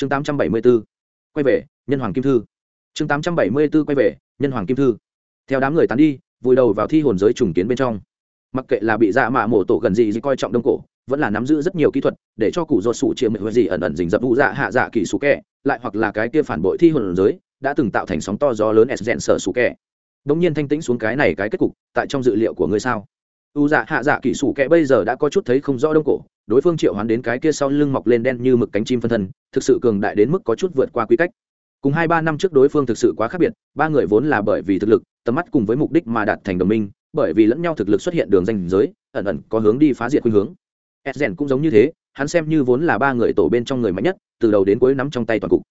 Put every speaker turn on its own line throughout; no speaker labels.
chương tám trăm bảy mươi 874 quay về, nhân hoàng kim thư. Chương tám trăm bảy mươi 874 quay về, nhân hoàng kim thư. Theo đám người tán đi, vùi đầu vào thi hồn giới trùng kiến bên trong. Mặc kệ là bị dạ mạ mổ tổ gần gì gì coi trọng đông cổ, vẫn là nắm giữ rất nhiều kỹ thuật, để cho cụ ruột sụ chiếm mệnh gì ẩn ẩn dình dập vụ dạ hạ dạ kỳ sủ kẹ lại hoặc là cái kia phản bội thi hồn giới, đã từng tạo thành sóng to gió lớn s rèn sở sủ kẹ bỗng nhiên thanh tĩnh xuống cái này cái kết cục, tại trong dự liệu của ngươi sao? U dạ hạ dạ kỳ sủ kẹ bây giờ đã có chút thấy không rõ đông cổ đối phương triệu hoán đến cái kia sau lưng mọc lên đen như mực cánh chim phân thân, thực sự cường đại đến mức có chút vượt qua quy cách. Cùng hai ba năm trước đối phương thực sự quá khác biệt, ba người vốn là bởi vì thực lực, tầm mắt cùng với mục đích mà đạt thành đồng minh, bởi vì lẫn nhau thực lực xuất hiện đường danh giới, ẩn ẩn có hướng đi phá diệt khuynh hướng. Edgen cũng giống như thế, hắn xem như vốn là ba người tổ bên trong người mạnh nhất, từ đầu đến cuối nắm trong tay toàn cục.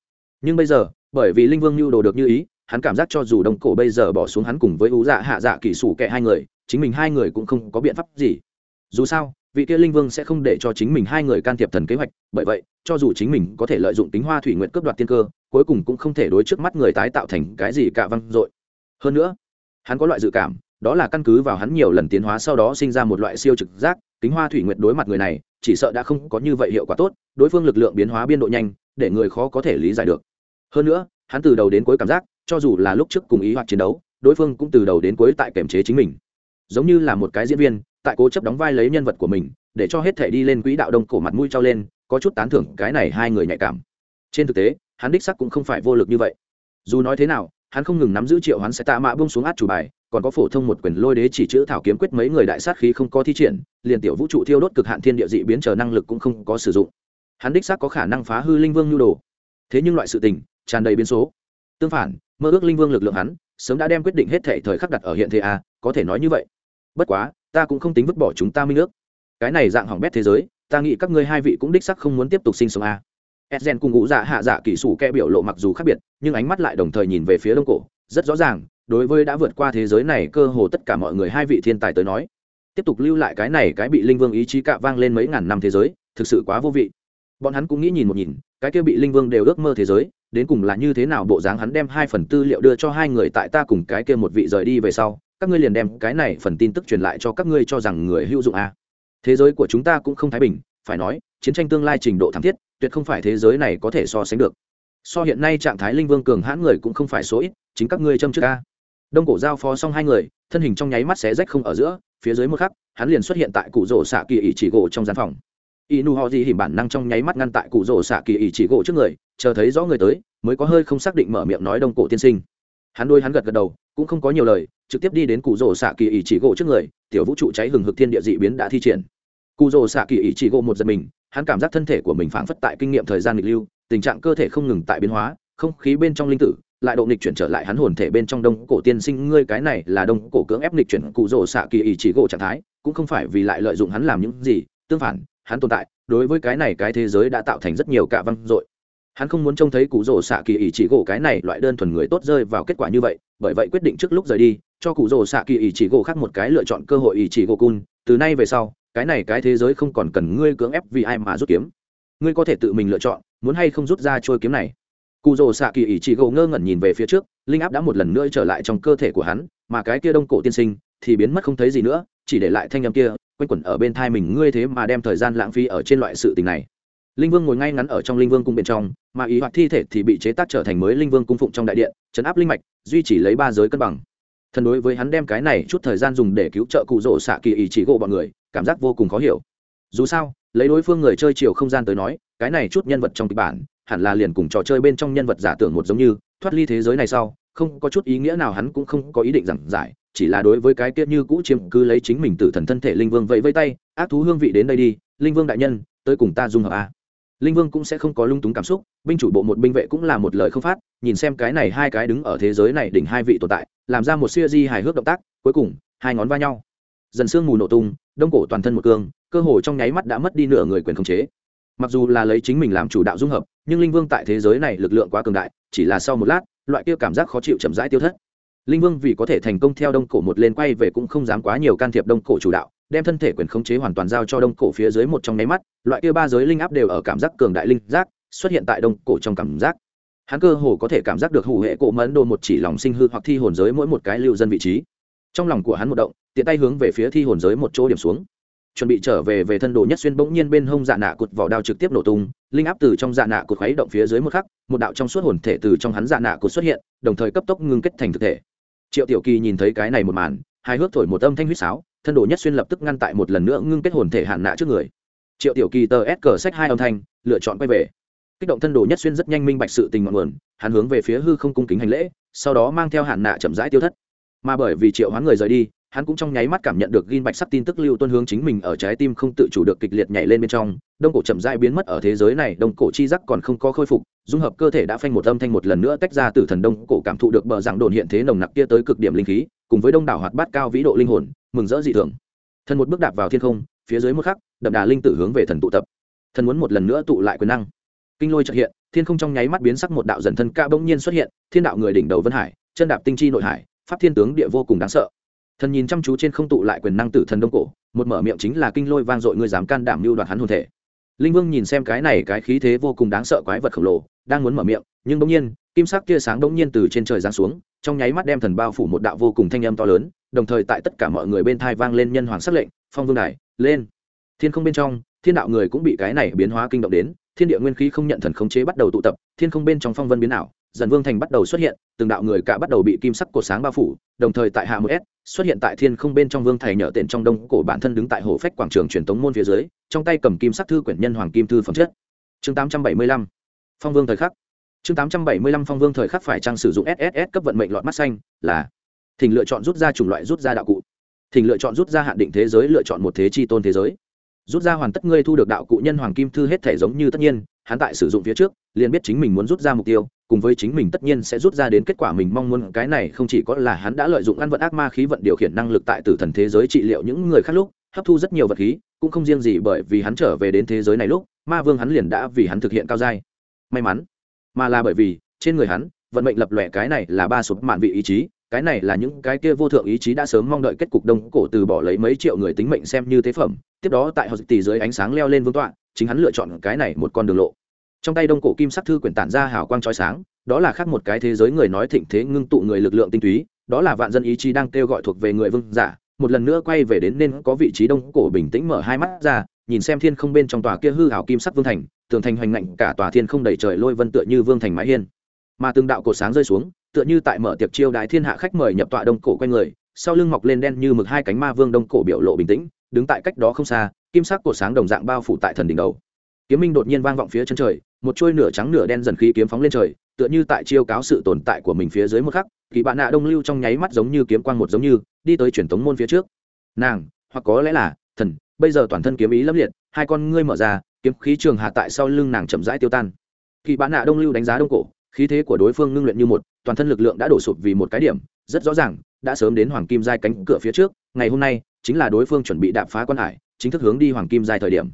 Nhưng bây giờ, bởi vì linh vương nhu đồ được như ý, hắn cảm giác cho dù đông cổ bây giờ bỏ xuống hắn cùng với ú dạ hạ dạ kỷ sủ kệ hai người, chính mình hai người cũng không có biện pháp gì. Dù sao vị kia linh vương sẽ không để cho chính mình hai người can thiệp thần kế hoạch, bởi vậy, cho dù chính mình có thể lợi dụng tính hoa thủy nguyện cướp đoạt tiên cơ, cuối cùng cũng không thể đối trước mắt người tái tạo thành cái gì cả văng dội. Hơn nữa, hắn có loại dự cảm, đó là căn cứ vào hắn nhiều lần tiến hóa sau đó sinh ra một loại siêu trực giác, kính hoa thủy nguyệt đối mặt người này, chỉ sợ đã không có như vậy hiệu quả tốt, đối phương lực lượng biến hóa biên độ nhanh, để người khó có thể lý giải được. Hơn nữa, hắn từ đầu đến cuối cảm giác, cho dù là lúc trước cùng ý hoặc chiến đấu, đối phương cũng từ đầu đến cuối tại kiểm chế chính mình. Giống như là một cái diễn viên tại cố chấp đóng vai lấy nhân vật của mình, để cho hết thể đi lên quỹ đạo đông cổ mặt mũi trao lên, có chút tán thưởng cái này hai người nhạy cảm. Trên thực tế, hắn đích sắc cũng không phải vô lực như vậy. Dù nói thế nào, hắn không ngừng nắm giữ triệu hắn sẽ tạ mạ bông xuống át chủ bài, còn có phổ thông một quyền lôi đế chỉ chữ thảo kiếm quyết mấy người đại sát khí không có thi triển, liền tiểu vũ trụ thiêu đốt cực hạn thiên địa dị biến chờ năng lực cũng không có sử dụng. Hắn đích xác có khả năng phá hư linh vương nhu đồ. Thế nhưng loại sự tình, tràn đầy biến số. Tương phản, mơ ước linh vương lực lượng hắn, sớm đã đem quyết định hết thể thời khắc đặt ở hiện thế a có thể nói như vậy. Bất quá ta cũng không tính vứt bỏ chúng ta minh ước. Cái này dạng hỏng bét thế giới, ta nghĩ các ngươi hai vị cũng đích sắc không muốn tiếp tục sinh sống à. a edgen cùng ngũ dạ hạ dạ kỹ sủ kẽ biểu lộ mặc dù khác biệt, nhưng ánh mắt lại đồng thời nhìn về phía đông cổ, rất rõ ràng, đối với đã vượt qua thế giới này cơ hồ tất cả mọi người hai vị thiên tài tới nói. Tiếp tục lưu lại cái này cái bị linh vương ý chí cạ vang lên mấy ngàn năm thế giới, thực sự quá vô vị. Bọn hắn cũng nghĩ nhìn một nhìn, cái kia bị linh vương đều ước mơ thế giới, đến cùng là như thế nào bộ dáng hắn đem hai phần tư liệu đưa cho hai người tại ta cùng cái kia một vị rời đi về sau các ngươi liền đem cái này phần tin tức truyền lại cho các ngươi cho rằng người hữu dụng a à. thế giới của chúng ta cũng không thái bình, phải nói, chiến tranh tương lai trình độ thảm thiết, tuyệt không phải thế giới này có thể so sánh được. So hiện nay trạng thái linh vương cường hãn người cũng không phải số ít, chính các ngươi châm trước a. Đông cổ giao phó xong hai người, thân hình trong nháy mắt xé rách không ở giữa, phía dưới một khắc, hắn liền xuất hiện tại cụ rổ xạ kỳ ỷ chỉ gỗ trong gian phòng. Inu ho di hiểm bản năng trong nháy mắt ngăn tại cụ rổ xạ kỳ ỷ chỉ gỗ trước người, chờ thấy rõ người tới, mới có hơi không xác định mở miệng nói đông cổ tiên sinh. Hắn đôi hắn gật gật đầu cũng không có nhiều lời, trực tiếp đi đến cụ rổ xạ kỳ ỷ chỉ gỗ trước người, tiểu vũ trụ cháy hừng hực thiên địa dị biến đã thi triển. Cụ rổ xạ kỳ ỷ chỉ gỗ một giật mình, hắn cảm giác thân thể của mình phảng phất tại kinh nghiệm thời gian nghịch lưu, tình trạng cơ thể không ngừng tại biến hóa, không khí bên trong linh tử lại độ nghịch chuyển trở lại hắn hồn thể bên trong đông cổ tiên sinh, ngươi cái này là đông cổ cưỡng ép nghịch chuyển cụ rồ xạ kỳ ý chỉ gỗ trạng thái, cũng không phải vì lại lợi dụng hắn làm những gì, tương phản, hắn tồn tại, đối với cái này cái thế giới đã tạo thành rất nhiều cả văng dội. Hắn không muốn trông thấy cụ rồ xạ kỳ ý chỉ gỗ cái này loại đơn thuần người tốt rơi vào kết quả như vậy bởi vậy quyết định trước lúc rời đi, cho cụ rồ xạ kỳ ý chỉ gỗ khác một cái lựa chọn cơ hội ý chỉ gỗ cun từ nay về sau, cái này cái thế giới không còn cần ngươi cưỡng ép vì ai mà rút kiếm. Ngươi có thể tự mình lựa chọn, muốn hay không rút ra trôi kiếm này. Cụ rồ xạ kỳ ỷ chỉ gỗ ngơ ngẩn nhìn về phía trước, linh áp đã một lần nữa trở lại trong cơ thể của hắn, mà cái kia đông cổ tiên sinh thì biến mất không thấy gì nữa, chỉ để lại thanh â m kia, quanh quẩn ở bên thai mình. Ngươi thế mà đem thời gian lãng phí ở trên loại sự tình này linh vương ngồi ngay ngắn ở trong linh vương cung bên trong, mà ý hoạt thi thể thì bị chế tác trở thành mới linh vương cung phụng trong đại điện chấn áp linh mạch, duy trì lấy ba giới cân bằng. Thần đối với hắn đem cái này chút thời gian dùng để cứu trợ cụ rỗ xạ kỳ ý chỉ gỗ bọn người, cảm giác vô cùng khó hiểu. Dù sao, lấy đối phương người chơi chiều không gian tới nói, cái này chút nhân vật trong kịch bản, hẳn là liền cùng trò chơi bên trong nhân vật giả tưởng một giống như, thoát ly thế giới này sau, không có chút ý nghĩa nào hắn cũng không có ý định giảng giải, chỉ là đối với cái tiết như cũ chiếm cứ lấy chính mình tự thần thân thể linh vương vậy vây tay, ác thú hương vị đến đây đi, linh vương đại nhân, tới cùng ta dung hợp a linh vương cũng sẽ không có lung túng cảm xúc, binh chủ bộ một binh vệ cũng là một lời không phát, nhìn xem cái này hai cái đứng ở thế giới này đỉnh hai vị tồn tại, làm ra một siêu di hài hước động tác, cuối cùng, hai ngón va nhau. Dần sương mù nổ tung, đông cổ toàn thân một cương cơ hồ trong nháy mắt đã mất đi nửa người quyền khống chế. Mặc dù là lấy chính mình làm chủ đạo dung hợp, nhưng linh vương tại thế giới này lực lượng quá cường đại, chỉ là sau một lát, loại kia cảm giác khó chịu chậm rãi tiêu thất. Linh vương vì có thể thành công theo đông cổ một lên quay về cũng không dám quá nhiều can thiệp đông cổ chủ đạo đem thân thể quyền khống chế hoàn toàn giao cho đông cổ phía dưới một trong nháy mắt, loại kia ba giới linh áp đều ở cảm giác cường đại linh giác xuất hiện tại đông cổ trong cảm giác. Hắn cơ hồ có thể cảm giác được hủ hệ cổ mẫn đồ một chỉ lòng sinh hư hoặc thi hồn giới mỗi một cái lưu dân vị trí. Trong lòng của hắn một động, tiện tay hướng về phía thi hồn giới một chỗ điểm xuống. Chuẩn bị trở về về thân đồ nhất xuyên bỗng nhiên bên hông dạ nạ cụt vỏ đao trực tiếp nổ tung, linh áp từ trong dạ nạ cụt khuấy động phía dưới một khắc, một đạo trong suốt hồn thể từ trong hắn dạ nạ cụt xuất hiện, đồng thời cấp tốc ngưng kết thành thực thể. Triệu tiểu kỳ nhìn thấy cái này một màn hai hước thổi một âm thanh huýt sáo thân đồ nhất xuyên lập tức ngăn tại một lần nữa ngưng kết hồn thể hạn nạ trước người. Triệu tiểu kỳ tờ ép cờ sách hai âm thanh, lựa chọn quay về. Kích động thân đồ nhất xuyên rất nhanh minh bạch sự tình ngọn nguồn, hắn hướng về phía hư không cung kính hành lễ, sau đó mang theo hạn nạ chậm rãi tiêu thất. Mà bởi vì triệu hoán người rời đi, hắn cũng trong nháy mắt cảm nhận được ghi bạch sắc tin tức lưu tuân hướng chính mình ở trái tim không tự chủ được kịch liệt nhảy lên bên trong, đông cổ chậm rãi biến mất ở thế giới này, đông cổ chi giác còn không có khôi phục, dung hợp cơ thể đã phanh một âm thanh một lần nữa tách ra từ thần đông cổ cảm thụ được bờ dạng đồn hiện thế nồng nặc kia tới cực điểm linh khí, cùng với đông đảo hoạt bát cao vĩ độ linh hồn mừng rỡ dị thường. Thần một bước đạp vào thiên không, phía dưới một khắc, đậm đà linh tử hướng về thần tụ tập. Thần muốn một lần nữa tụ lại quyền năng. Kinh lôi trợ hiện, thiên không trong nháy mắt biến sắc một đạo dần thân ca bỗng nhiên xuất hiện, thiên đạo người đỉnh đầu vân hải, chân đạp tinh chi nội hải, pháp thiên tướng địa vô cùng đáng sợ. Thần nhìn chăm chú trên không tụ lại quyền năng tử thần đông cổ, một mở miệng chính là kinh lôi vang dội ngươi dám can đảm mưu đoạt hắn hồn thể. Linh vương nhìn xem cái này cái khí thế vô cùng đáng sợ quái vật khổng lồ, đang muốn mở miệng, nhưng bỗng nhiên, kim sắc tia sáng bỗng nhiên từ trên trời giáng xuống, trong nháy mắt đem thần bao phủ một đạo vô cùng thanh âm to lớn đồng thời tại tất cả mọi người bên thai vang lên nhân hoàng sắc lệnh, phong vương đài, lên. Thiên không bên trong, thiên đạo người cũng bị cái này biến hóa kinh động đến, thiên địa nguyên khí không nhận thần khống chế bắt đầu tụ tập, thiên không bên trong phong vân biến ảo, dần vương thành bắt đầu xuất hiện, từng đạo người cả bắt đầu bị kim sắc cột sáng bao phủ, đồng thời tại hạ một s, xuất hiện tại thiên không bên trong vương thầy nhở tiền trong đông cổ bản thân đứng tại hồ phách quảng trường truyền tống môn phía dưới, trong tay cầm kim sắc thư quyển nhân hoàng kim thư phẩm chất. Chương 875 phong vương thời khắc. Chương 875 phong vương thời khắc phải trang sử dụng sss cấp vận mệnh lọt mắt xanh, là thỉnh lựa chọn rút ra chủng loại rút ra đạo cụ. Thỉnh lựa chọn rút ra hạn định thế giới, lựa chọn một thế chi tôn thế giới. Rút ra hoàn tất ngươi thu được đạo cụ nhân hoàng kim thư hết thể giống như tất nhiên, hắn tại sử dụng phía trước, liền biết chính mình muốn rút ra mục tiêu, cùng với chính mình tất nhiên sẽ rút ra đến kết quả mình mong muốn. Cái này không chỉ có là hắn đã lợi dụng ăn vận ác ma khí vận điều khiển năng lực tại tử thần thế giới trị liệu những người khác lúc, hấp thu rất nhiều vật khí, cũng không riêng gì bởi vì hắn trở về đến thế giới này lúc, ma vương hắn liền đã vì hắn thực hiện cao giai. May mắn, mà là bởi vì, trên người hắn, vận mệnh lập lòe cái này là ba sụp mạn vị ý chí cái này là những cái kia vô thượng ý chí đã sớm mong đợi kết cục đông cổ từ bỏ lấy mấy triệu người tính mệnh xem như tế phẩm. Tiếp đó tại họ tỷ dưới ánh sáng leo lên vương tọa, chính hắn lựa chọn cái này một con đường lộ. Trong tay đông cổ kim sắc thư quyển tản ra hào quang trói sáng, đó là khác một cái thế giới người nói thịnh thế ngưng tụ người lực lượng tinh túy, đó là vạn dân ý chí đang kêu gọi thuộc về người vương giả, một lần nữa quay về đến nên có vị trí đông cổ bình tĩnh mở hai mắt ra, nhìn xem thiên không bên trong tòa kia hư hào kim sắc vương thành, tường thành hoành ngạnh cả tòa thiên không đầy trời lôi vân tựa như vương thành mái hiên. Mà từng đạo cột sáng rơi xuống tựa như tại mở tiệc chiêu đái thiên hạ khách mời nhập tọa đông cổ quanh người, sau lưng mọc lên đen như mực hai cánh ma vương đông cổ biểu lộ bình tĩnh, đứng tại cách đó không xa, kim sắc cổ sáng đồng dạng bao phủ tại thần đỉnh đầu. Kiếm minh đột nhiên vang vọng phía chân trời, một trôi nửa trắng nửa đen dần khí kiếm phóng lên trời, tựa như tại chiêu cáo sự tồn tại của mình phía dưới một khắc, kỳ bạn nạ đông lưu trong nháy mắt giống như kiếm quang một giống như, đi tới truyền tống môn phía trước. Nàng, hoặc có lẽ là, thần, bây giờ toàn thân kiếm ý lâm liệt, hai con ngươi mở ra, kiếm khí trường hạ tại sau lưng nàng chậm rãi tiêu tan. Kỳ bạn nạ đông lưu đánh giá đông cổ khí thế của đối phương ngưng luyện như một, toàn thân lực lượng đã đổ sụp vì một cái điểm, rất rõ ràng, đã sớm đến hoàng kim giai cánh cửa phía trước, ngày hôm nay, chính là đối phương chuẩn bị đạp phá quan hải, chính thức hướng đi hoàng kim giai thời điểm.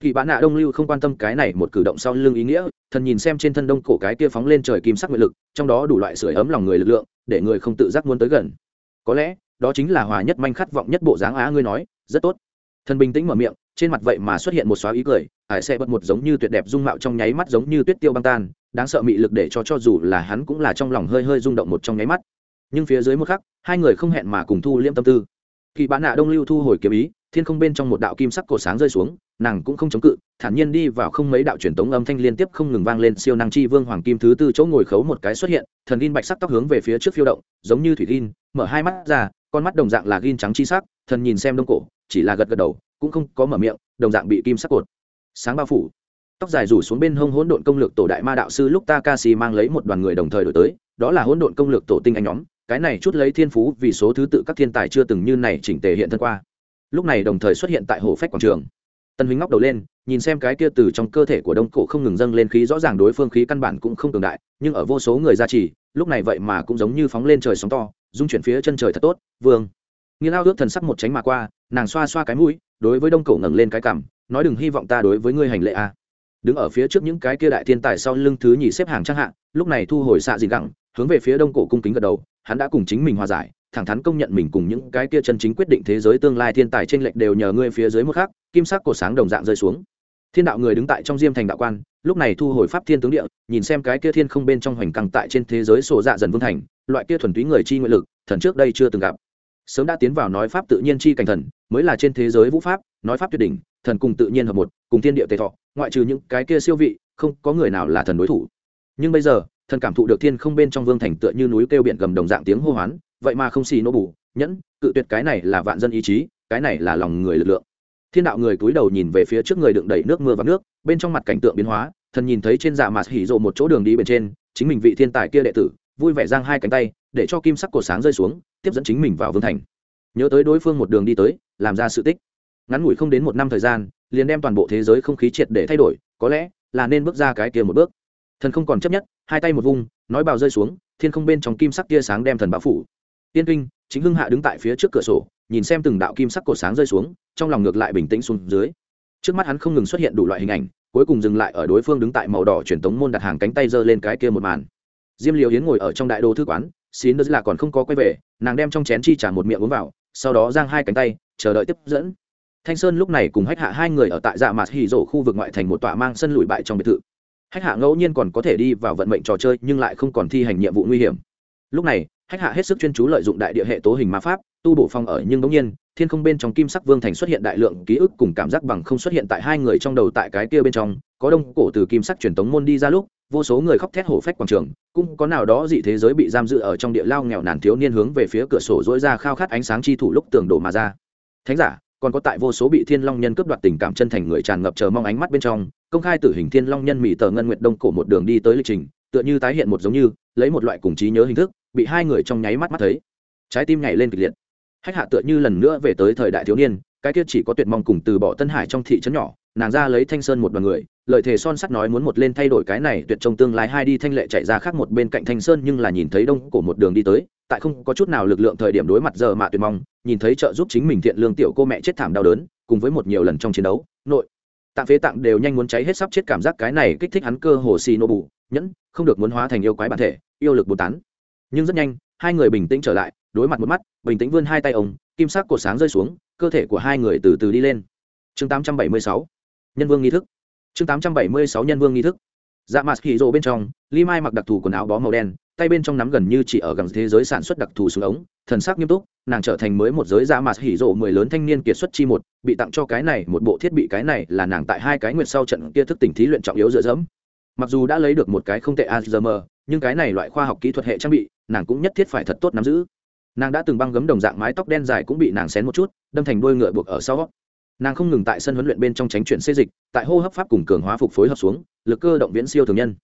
Kỳ bán nạ đông lưu không quan tâm cái này một cử động sau lưng ý nghĩa, thần nhìn xem trên thân đông cổ cái kia phóng lên trời kim sắc nguyện lực, trong đó đủ loại sưởi ấm lòng người lực lượng, để người không tự giác muốn tới gần. Có lẽ, đó chính là hòa nhất manh khát vọng nhất bộ dáng á ngươi nói, rất tốt. Thần bình tĩnh mở miệng, trên mặt vậy mà xuất hiện một xóa ý cười, ải xe bật một giống như tuyệt đẹp dung mạo trong nháy mắt giống như tuyết tiêu băng tan đáng sợ mị lực để cho cho dù là hắn cũng là trong lòng hơi hơi rung động một trong nháy mắt. Nhưng phía dưới một khắc, hai người không hẹn mà cùng thu liêm tâm tư. Kỳ bán nạ đông lưu thu hồi kiếm ý, thiên không bên trong một đạo kim sắc cổ sáng rơi xuống, nàng cũng không chống cự, thản nhiên đi vào không mấy đạo truyền tống âm thanh liên tiếp không ngừng vang lên siêu năng chi vương hoàng kim thứ tư chỗ ngồi khấu một cái xuất hiện, thần gin bạch sắc tóc hướng về phía trước phiêu động, giống như thủy gin, mở hai mắt ra, con mắt đồng dạng là gin trắng chi sắc, thần nhìn xem đông cổ, chỉ là gật gật đầu, cũng không có mở miệng, đồng dạng bị kim sắc cột. Sáng bao phủ tóc dài rủ xuống bên hông hỗn độn công lược tổ đại ma đạo sư lúc Takashi mang lấy một đoàn người đồng thời đổi tới, đó là hỗn độn công lược tổ tinh anh nhóm. Cái này chút lấy thiên phú vì số thứ tự các thiên tài chưa từng như này chỉnh tề hiện thân qua. Lúc này đồng thời xuất hiện tại hồ phách quảng trường. Tân huynh ngóc đầu lên, nhìn xem cái kia từ trong cơ thể của đông cổ không ngừng dâng lên khí, rõ ràng đối phương khí căn bản cũng không cường đại, nhưng ở vô số người gia trì, lúc này vậy mà cũng giống như phóng lên trời sóng to, dung chuyển phía chân trời thật tốt, vương. Nghiêng ao ước thần sắc một tránh mà qua, nàng xoa xoa cái mũi, đối với đông cổ ngẩng lên cái cằm, nói đừng hy vọng ta đối với ngươi hành lệ a à đứng ở phía trước những cái kia đại thiên tài sau lưng thứ nhì xếp hàng trang hạ lúc này thu hồi xạ dị gẳng hướng về phía đông cổ cung kính gật đầu hắn đã cùng chính mình hòa giải thẳng thắn công nhận mình cùng những cái kia chân chính quyết định thế giới tương lai thiên tài trên lệch đều nhờ ngươi phía dưới một khác, kim sắc cổ sáng đồng dạng rơi xuống. Thiên đạo người đứng tại trong diêm thành đạo quan lúc này thu hồi pháp thiên tướng địa nhìn xem cái kia thiên không bên trong hoành căng tại trên thế giới sổ dạ dần vương thành loại kia thuần túy người chi nguyện lực thần trước đây chưa từng gặp. Sớm đã tiến vào nói pháp tự nhiên chi cảnh thần mới là trên thế giới vũ pháp nói pháp tuyệt đỉnh thần cùng tự nhiên hợp một, cùng thiên địa tề thọ, ngoại trừ những cái kia siêu vị, không có người nào là thần đối thủ. Nhưng bây giờ, thần cảm thụ được thiên không bên trong vương thành tựa như núi kêu biển gầm đồng dạng tiếng hô hoán, vậy mà không xì nỗ bù, nhẫn, cự tuyệt cái này là vạn dân ý chí, cái này là lòng người lực lượng. Thiên đạo người cúi đầu nhìn về phía trước người đựng đầy nước mưa và nước, bên trong mặt cảnh tượng biến hóa, thần nhìn thấy trên dạ mặt hỉ rộ một chỗ đường đi bên trên, chính mình vị thiên tài kia đệ tử, vui vẻ giang hai cánh tay, để cho kim sắc cổ sáng rơi xuống, tiếp dẫn chính mình vào vương thành. Nhớ tới đối phương một đường đi tới, làm ra sự tích ngắn ngủi không đến một năm thời gian, liền đem toàn bộ thế giới không khí triệt để thay đổi, có lẽ là nên bước ra cái kia một bước. Thần không còn chấp nhất, hai tay một vung, nói bào rơi xuống, thiên không bên trong kim sắc tia sáng đem thần bão phủ. Tiên kinh, chính hưng hạ đứng tại phía trước cửa sổ, nhìn xem từng đạo kim sắc cổ sáng rơi xuống, trong lòng ngược lại bình tĩnh xuống dưới. Trước mắt hắn không ngừng xuất hiện đủ loại hình ảnh, cuối cùng dừng lại ở đối phương đứng tại màu đỏ truyền tống môn đặt hàng cánh tay giơ lên cái kia một màn. Diêm liều hiến ngồi ở trong đại đô thư quán xin nữa là còn không có quay về, nàng đem trong chén chi trả một miệng uống vào, sau đó giang hai cánh tay, chờ đợi tiếp dẫn thanh sơn lúc này cùng hách hạ hai người ở tại dạ mạt hỉ rổ khu vực ngoại thành một tọa mang sân lùi bại trong biệt thự. Hách hạ ngẫu nhiên còn có thể đi vào vận mệnh trò chơi, nhưng lại không còn thi hành nhiệm vụ nguy hiểm. Lúc này, hách hạ hết sức chuyên chú lợi dụng đại địa hệ tố hình ma pháp, tu bổ phong ở nhưng bỗng nhiên, thiên không bên trong kim sắc vương thành xuất hiện đại lượng ký ức cùng cảm giác bằng không xuất hiện tại hai người trong đầu tại cái kia bên trong, có đông cổ từ kim sắc truyền tống môn đi ra lúc, vô số người khóc thét hổ phách quảng trường, cũng có nào đó dị thế giới bị giam giữ ở trong địa lao nghèo nàn thiếu niên hướng về phía cửa sổ dỗi ra khao khát ánh sáng chi thủ lúc tường đổ mà ra. Thánh giả còn có tại vô số bị thiên long nhân cướp đoạt tình cảm chân thành người tràn ngập chờ mong ánh mắt bên trong, công khai tử hình thiên long nhân mỹ tờ ngân nguyệt đông cổ một đường đi tới lịch trình, tựa như tái hiện một giống như, lấy một loại cùng trí nhớ hình thức, bị hai người trong nháy mắt mắt thấy. Trái tim nhảy lên kịch liệt. Hách hạ tựa như lần nữa về tới thời đại thiếu niên, cái kia chỉ có tuyệt mong cùng từ bỏ tân hải trong thị trấn nhỏ, nàng ra lấy thanh sơn một đoàn người lợi thề son sắt nói muốn một lên thay đổi cái này, tuyệt trong tương lai hai đi thanh lệ chạy ra khác một bên cạnh thanh sơn, nhưng là nhìn thấy đông cổ một đường đi tới, tại không có chút nào lực lượng thời điểm đối mặt giờ mà tuyệt mong, nhìn thấy trợ giúp chính mình thiện lương tiểu cô mẹ chết thảm đau đớn, cùng với một nhiều lần trong chiến đấu, nội, tạng phế tạng đều nhanh muốn cháy hết sắp chết cảm giác cái này kích thích hắn cơ hồ xì nô bù, nhẫn, không được muốn hóa thành yêu quái bản thể, yêu lực bồ tán. Nhưng rất nhanh, hai người bình tĩnh trở lại, đối mặt một mắt, bình tĩnh vươn hai tay ông, kim sắc cột sáng rơi xuống, cơ thể của hai người từ từ đi lên. Chương 876 nhân vương nghi thức chương 876 nhân vương nghi thức. Dạ mặt hỉ rộ bên trong li mai mặc đặc thù quần áo bó màu đen, tay bên trong nắm gần như chỉ ở gần thế giới sản xuất đặc thù xuống ống, thần sắc nghiêm túc, nàng trở thành mới một giới dạ mặt hỉ rộ mười lớn thanh niên kiệt xuất chi một, bị tặng cho cái này, một bộ thiết bị cái này là nàng tại hai cái nguyệt sau trận kia thức tỉnh thí luyện trọng yếu dựa dẫm. Mặc dù đã lấy được một cái không tệ azm nhưng cái này loại khoa học kỹ thuật hệ trang bị, nàng cũng nhất thiết phải thật tốt nắm giữ. Nàng đã từng băng gấm đồng dạng mái tóc đen dài cũng bị nàng xén một chút, đâm thành đuôi ngựa buộc ở sau nàng không ngừng tại sân huấn luyện bên trong tránh chuyển xê dịch, tại hô hấp pháp cùng cường hóa phục phối hợp xuống, lực cơ động viễn siêu thường nhân.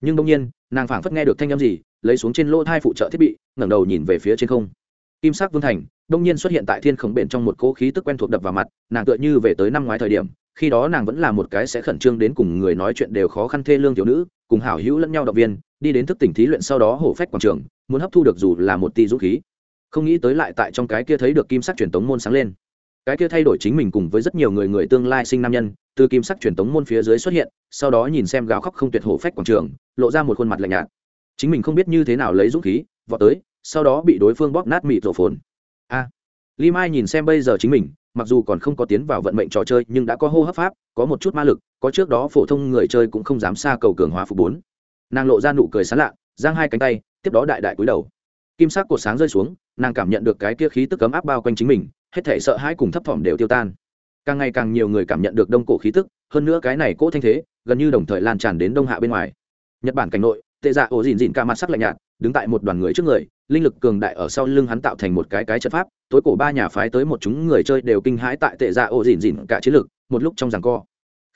Nhưng đông nhiên, nàng phảng phất nghe được thanh âm gì, lấy xuống trên lỗ thai phụ trợ thiết bị, ngẩng đầu nhìn về phía trên không. Kim sắc vương thành đông nhiên xuất hiện tại thiên khổng bền trong một cỗ khí tức quen thuộc đập vào mặt, nàng tựa như về tới năm ngoái thời điểm, khi đó nàng vẫn là một cái sẽ khẩn trương đến cùng người nói chuyện đều khó khăn thê lương thiếu nữ, cùng hảo hữu lẫn nhau động viên, đi đến thức tỉnh thí luyện sau đó hổ phách quảng trường, muốn hấp thu được dù là một tỷ dũng khí. Không nghĩ tới lại tại trong cái kia thấy được kim sắc truyền tống môn sáng lên cái kia thay đổi chính mình cùng với rất nhiều người người tương lai sinh nam nhân từ kim sắc truyền tống môn phía dưới xuất hiện sau đó nhìn xem gào khóc không tuyệt hổ phách quảng trường lộ ra một khuôn mặt lạnh nhạt. Chính mình không biết như thế nào lấy dũng khí vọt tới sau đó bị đối phương bóp nát mịt rổ phồn. A. À, mai nhìn xem bây giờ chính mình mặc dù còn không có tiến vào vận mệnh trò chơi nhưng đã có hô hấp pháp có một chút ma lực có trước đó phổ thông người chơi cũng không dám xa cầu cường hóa phục bốn. Nàng lộ ra nụ cười sán lạ giang hai cánh tay tiếp đó đại đại cúi đầu. Kim sắc cột sáng rơi xuống nàng cảm nhận được cái kia khí tức cấm áp bao quanh chính mình hết thể sợ hãi cùng thấp thỏm đều tiêu tan. Càng ngày càng nhiều người cảm nhận được đông cổ khí tức, hơn nữa cái này cỗ thanh thế, gần như đồng thời lan tràn đến đông hạ bên ngoài. Nhật bản cảnh nội, tệ dạ ổ dìn dìn ca mặt sắc lạnh nhạt, đứng tại một đoàn người trước người, linh lực cường đại ở sau lưng hắn tạo thành một cái cái trận pháp, tối cổ ba nhà phái tới một chúng người chơi đều kinh hãi tại tệ dạ ổ dìn dìn cả chiến lực, một lúc trong giằng co.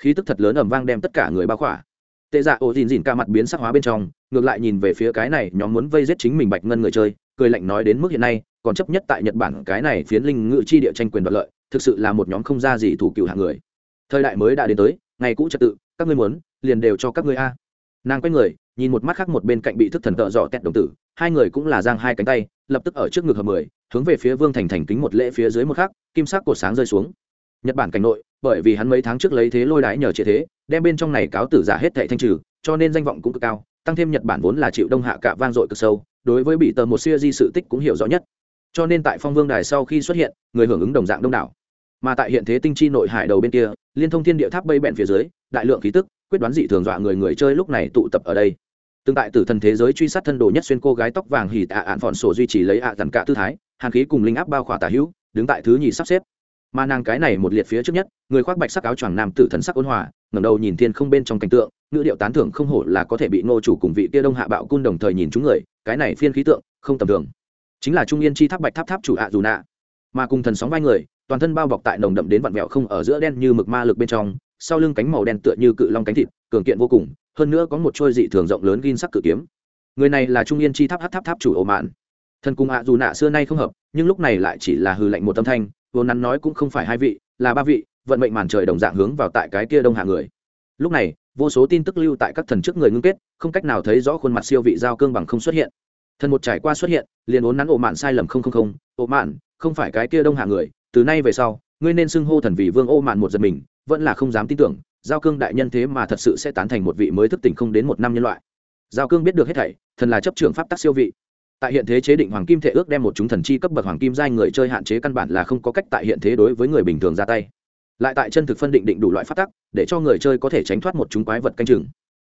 Khí tức thật lớn ầm vang đem tất cả người bao khỏa. Tệ dạ ổ dìn dìn ca mặt biến sắc hóa bên trong, ngược lại nhìn về phía cái này, nhóm muốn vây giết chính mình bạch ngân người chơi, cười lạnh nói đến mức hiện nay còn chấp nhất tại nhật bản, cái này phiến linh ngự chi địa tranh quyền đoạt lợi, thực sự là một nhóm không ra gì thủ cựu hạng người. Thời đại mới đã đến tới, ngày cũ trật tự, các ngươi muốn, liền đều cho các ngươi a. Nàng quay người, nhìn một mắt khác một bên cạnh bị thức thần tợ dọ tẹt đồng tử, hai người cũng là giang hai cánh tay, lập tức ở trước ngực hợp mười, hướng về phía vương thành thành kính một lễ phía dưới một khắc, kim sắc cột sáng rơi xuống. Nhật bản cảnh nội, bởi vì hắn mấy tháng trước lấy thế lôi đái nhờ chế thế, đem bên trong này cáo tử giả hết thệ thanh trừ, cho nên danh vọng cũng cực cao, tăng thêm nhật bản vốn là chịu đông hạ cả vang dội cực sâu, đối với bị tờ một siêu di sự tích cũng hiểu rõ nhất cho nên tại phong vương đài sau khi xuất hiện, người hưởng ứng đồng dạng đông đảo. Mà tại hiện thế tinh chi nội hải đầu bên kia, liên thông thiên địa tháp bay bẹn phía dưới, đại lượng khí tức, quyết đoán dị thường dọa người người chơi lúc này tụ tập ở đây. Tương tại tử thần thế giới truy sát thân đồ nhất xuyên cô gái tóc vàng hỉ tạ ạn phòn sổ duy trì lấy ạ à dằn cả tư thái, hàn khí cùng linh áp bao khỏa tả hữu, đứng tại thứ nhì sắp xếp. Mà nàng cái này một liệt phía trước nhất, người khoác bạch sắc áo choàng nam tử thần sắc ôn hòa, ngẩng đầu nhìn thiên không bên trong cảnh tượng, ngữ điệu tán thưởng không hổ là có thể bị ngô chủ cùng vị kia đông hạ bạo cun đồng thời nhìn chúng người, cái này phiên khí tượng không tầm thường chính là trung yên chi tháp bạch tháp tháp chủ ạ dù nạ. Mà cùng thần sóng vai người, toàn thân bao bọc tại nồng đậm đến vặn vẹo không ở giữa đen như mực ma lực bên trong, sau lưng cánh màu đen tựa như cự long cánh thịt, cường kiện vô cùng, hơn nữa có một trôi dị thường rộng lớn gin sắc cự kiếm. Người này là trung yên chi tháp hát tháp tháp chủ ổ mạn. Thần cùng ạ dù nạ xưa nay không hợp, nhưng lúc này lại chỉ là hư lệnh một tâm thanh vốn nắn nói cũng không phải hai vị, là ba vị, vận mệnh màn trời đồng dạng hướng vào tại cái kia đông hạ người. Lúc này, vô số tin tức lưu tại các thần trước người ngưng kết, không cách nào thấy rõ khuôn mặt siêu vị giao cương bằng không xuất hiện thần một trải qua xuất hiện, liền ốn nắn ổ mạn sai lầm không không không, ổ mạn, không phải cái kia đông hạ người, từ nay về sau, ngươi nên xưng hô thần vì vương ô mạn một giật mình, vẫn là không dám tin tưởng, giao cương đại nhân thế mà thật sự sẽ tán thành một vị mới thức tỉnh không đến một năm nhân loại. Giao cương biết được hết thảy, thần là chấp trưởng pháp tắc siêu vị. Tại hiện thế chế định hoàng kim thể ước đem một chúng thần chi cấp bậc hoàng kim giai người chơi hạn chế căn bản là không có cách tại hiện thế đối với người bình thường ra tay. Lại tại chân thực phân định định đủ loại pháp tắc, để cho người chơi có thể tránh thoát một chúng quái vật canh chừng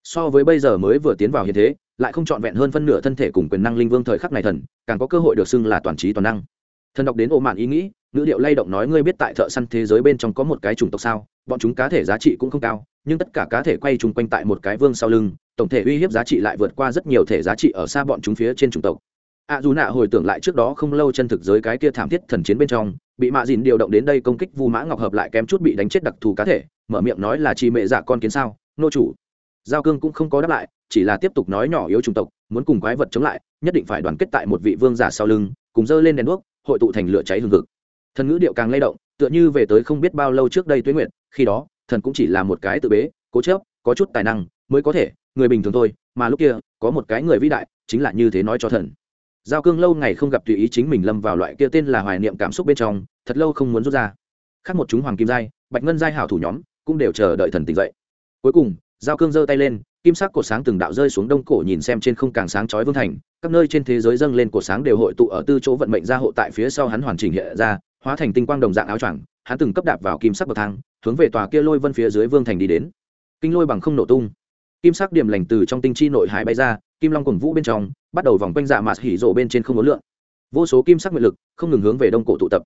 so với bây giờ mới vừa tiến vào hiện thế, lại không trọn vẹn hơn phân nửa thân thể cùng quyền năng linh vương thời khắc này thần, càng có cơ hội được xưng là toàn trí toàn năng. Thần đọc đến ô mạn ý nghĩ, ngữ điệu lay động nói ngươi biết tại thợ săn thế giới bên trong có một cái chủng tộc sao, bọn chúng cá thể giá trị cũng không cao, nhưng tất cả cá thể quay chung quanh tại một cái vương sau lưng, tổng thể uy hiếp giá trị lại vượt qua rất nhiều thể giá trị ở xa bọn chúng phía trên chủng tộc. A dù nạ hồi tưởng lại trước đó không lâu chân thực giới cái kia thảm thiết thần chiến bên trong, bị mạ dìn điều động đến đây công kích vu mã ngọc hợp lại kém chút bị đánh chết đặc thù cá thể, mở miệng nói là chi mẹ dạ con kiến sao, nô chủ giao cương cũng không có đáp lại, chỉ là tiếp tục nói nhỏ yếu chủng tộc, muốn cùng quái vật chống lại, nhất định phải đoàn kết tại một vị vương giả sau lưng, cùng dơ lên đèn đuốc, hội tụ thành lửa cháy hừng hực. Thần ngữ điệu càng lay động, tựa như về tới không biết bao lâu trước đây tuế nguyện khi đó, thần cũng chỉ là một cái tự bế, cố chớp có chút tài năng, mới có thể, người bình thường thôi, mà lúc kia, có một cái người vĩ đại, chính là như thế nói cho thần. Giao cương lâu ngày không gặp tùy ý chính mình lâm vào loại kia tên là hoài niệm cảm xúc bên trong, thật lâu không muốn rút ra. Khác một chúng hoàng kim giai, bạch ngân giai hảo thủ nhóm, cũng đều chờ đợi thần tỉnh dậy. Cuối cùng giao cương giơ tay lên, kim sắc cổ sáng từng đạo rơi xuống đông cổ nhìn xem trên không càng sáng chói vương thành, các nơi trên thế giới dâng lên cổ sáng đều hội tụ ở tư chỗ vận mệnh gia hộ tại phía sau hắn hoàn chỉnh hiện ra, hóa thành tinh quang đồng dạng áo choàng, hắn từng cấp đạp vào kim sắc bậc thang, hướng về tòa kia lôi vân phía dưới vương thành đi đến. Kinh lôi bằng không nổ tung. Kim sắc điểm lành từ trong tinh chi nội hải bay ra, kim long cùng vũ bên trong, bắt đầu vòng quanh dạ mạt hỉ rộ bên trên không ấn lượng. Vô số kim sắc nguyện lực, không ngừng hướng về đông cổ tụ tập.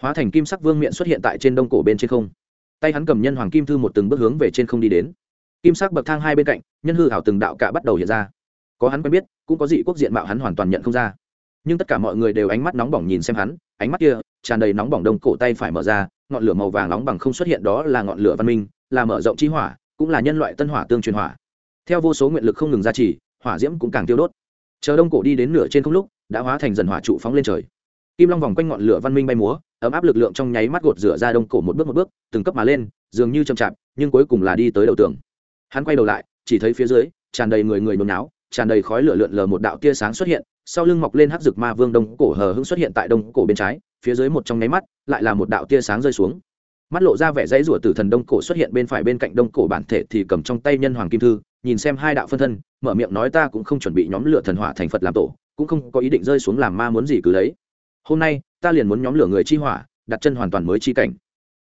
Hóa thành kim sắc vương miện xuất hiện tại trên đông cổ bên trên không. Tay hắn cầm nhân hoàng kim thư một từng bước hướng về trên không đi đến kim sắc bậc thang hai bên cạnh, nhân hư hảo từng đạo cả bắt đầu hiện ra. Có hắn quen biết, cũng có dị quốc diện mạo hắn hoàn toàn nhận không ra. Nhưng tất cả mọi người đều ánh mắt nóng bỏng nhìn xem hắn, ánh mắt kia tràn đầy nóng bỏng đông cổ tay phải mở ra, ngọn lửa màu vàng nóng bằng không xuất hiện đó là ngọn lửa văn minh, là mở rộng chi hỏa, cũng là nhân loại tân hỏa tương truyền hỏa. Theo vô số nguyện lực không ngừng gia trì, hỏa diễm cũng càng tiêu đốt. Chờ đông cổ đi đến nửa trên không lúc, đã hóa thành dần hỏa trụ phóng lên trời. Kim long vòng quanh ngọn lửa văn minh bay múa, ấm áp lực lượng trong nháy mắt gột rửa ra đông cổ một bước một bước, từng cấp mà lên, dường như chậm chạp, nhưng cuối cùng là đi tới đầu tường hắn quay đầu lại, chỉ thấy phía dưới, tràn đầy người người nôn náo tràn đầy khói lửa lượn lờ một đạo tia sáng xuất hiện, sau lưng mọc lên hắc rực ma vương đông cổ hờ hững xuất hiện tại đông cổ bên trái, phía dưới một trong nháy mắt, lại là một đạo tia sáng rơi xuống. Mắt lộ ra vẻ dãy rủa tử thần đông cổ xuất hiện bên phải bên cạnh đông cổ bản thể thì cầm trong tay nhân hoàng kim thư, nhìn xem hai đạo phân thân, mở miệng nói ta cũng không chuẩn bị nhóm lửa thần hỏa thành phật làm tổ, cũng không có ý định rơi xuống làm ma muốn gì cứ lấy. Hôm nay, ta liền muốn nhóm lửa người chi hỏa, đặt chân hoàn toàn mới chi cảnh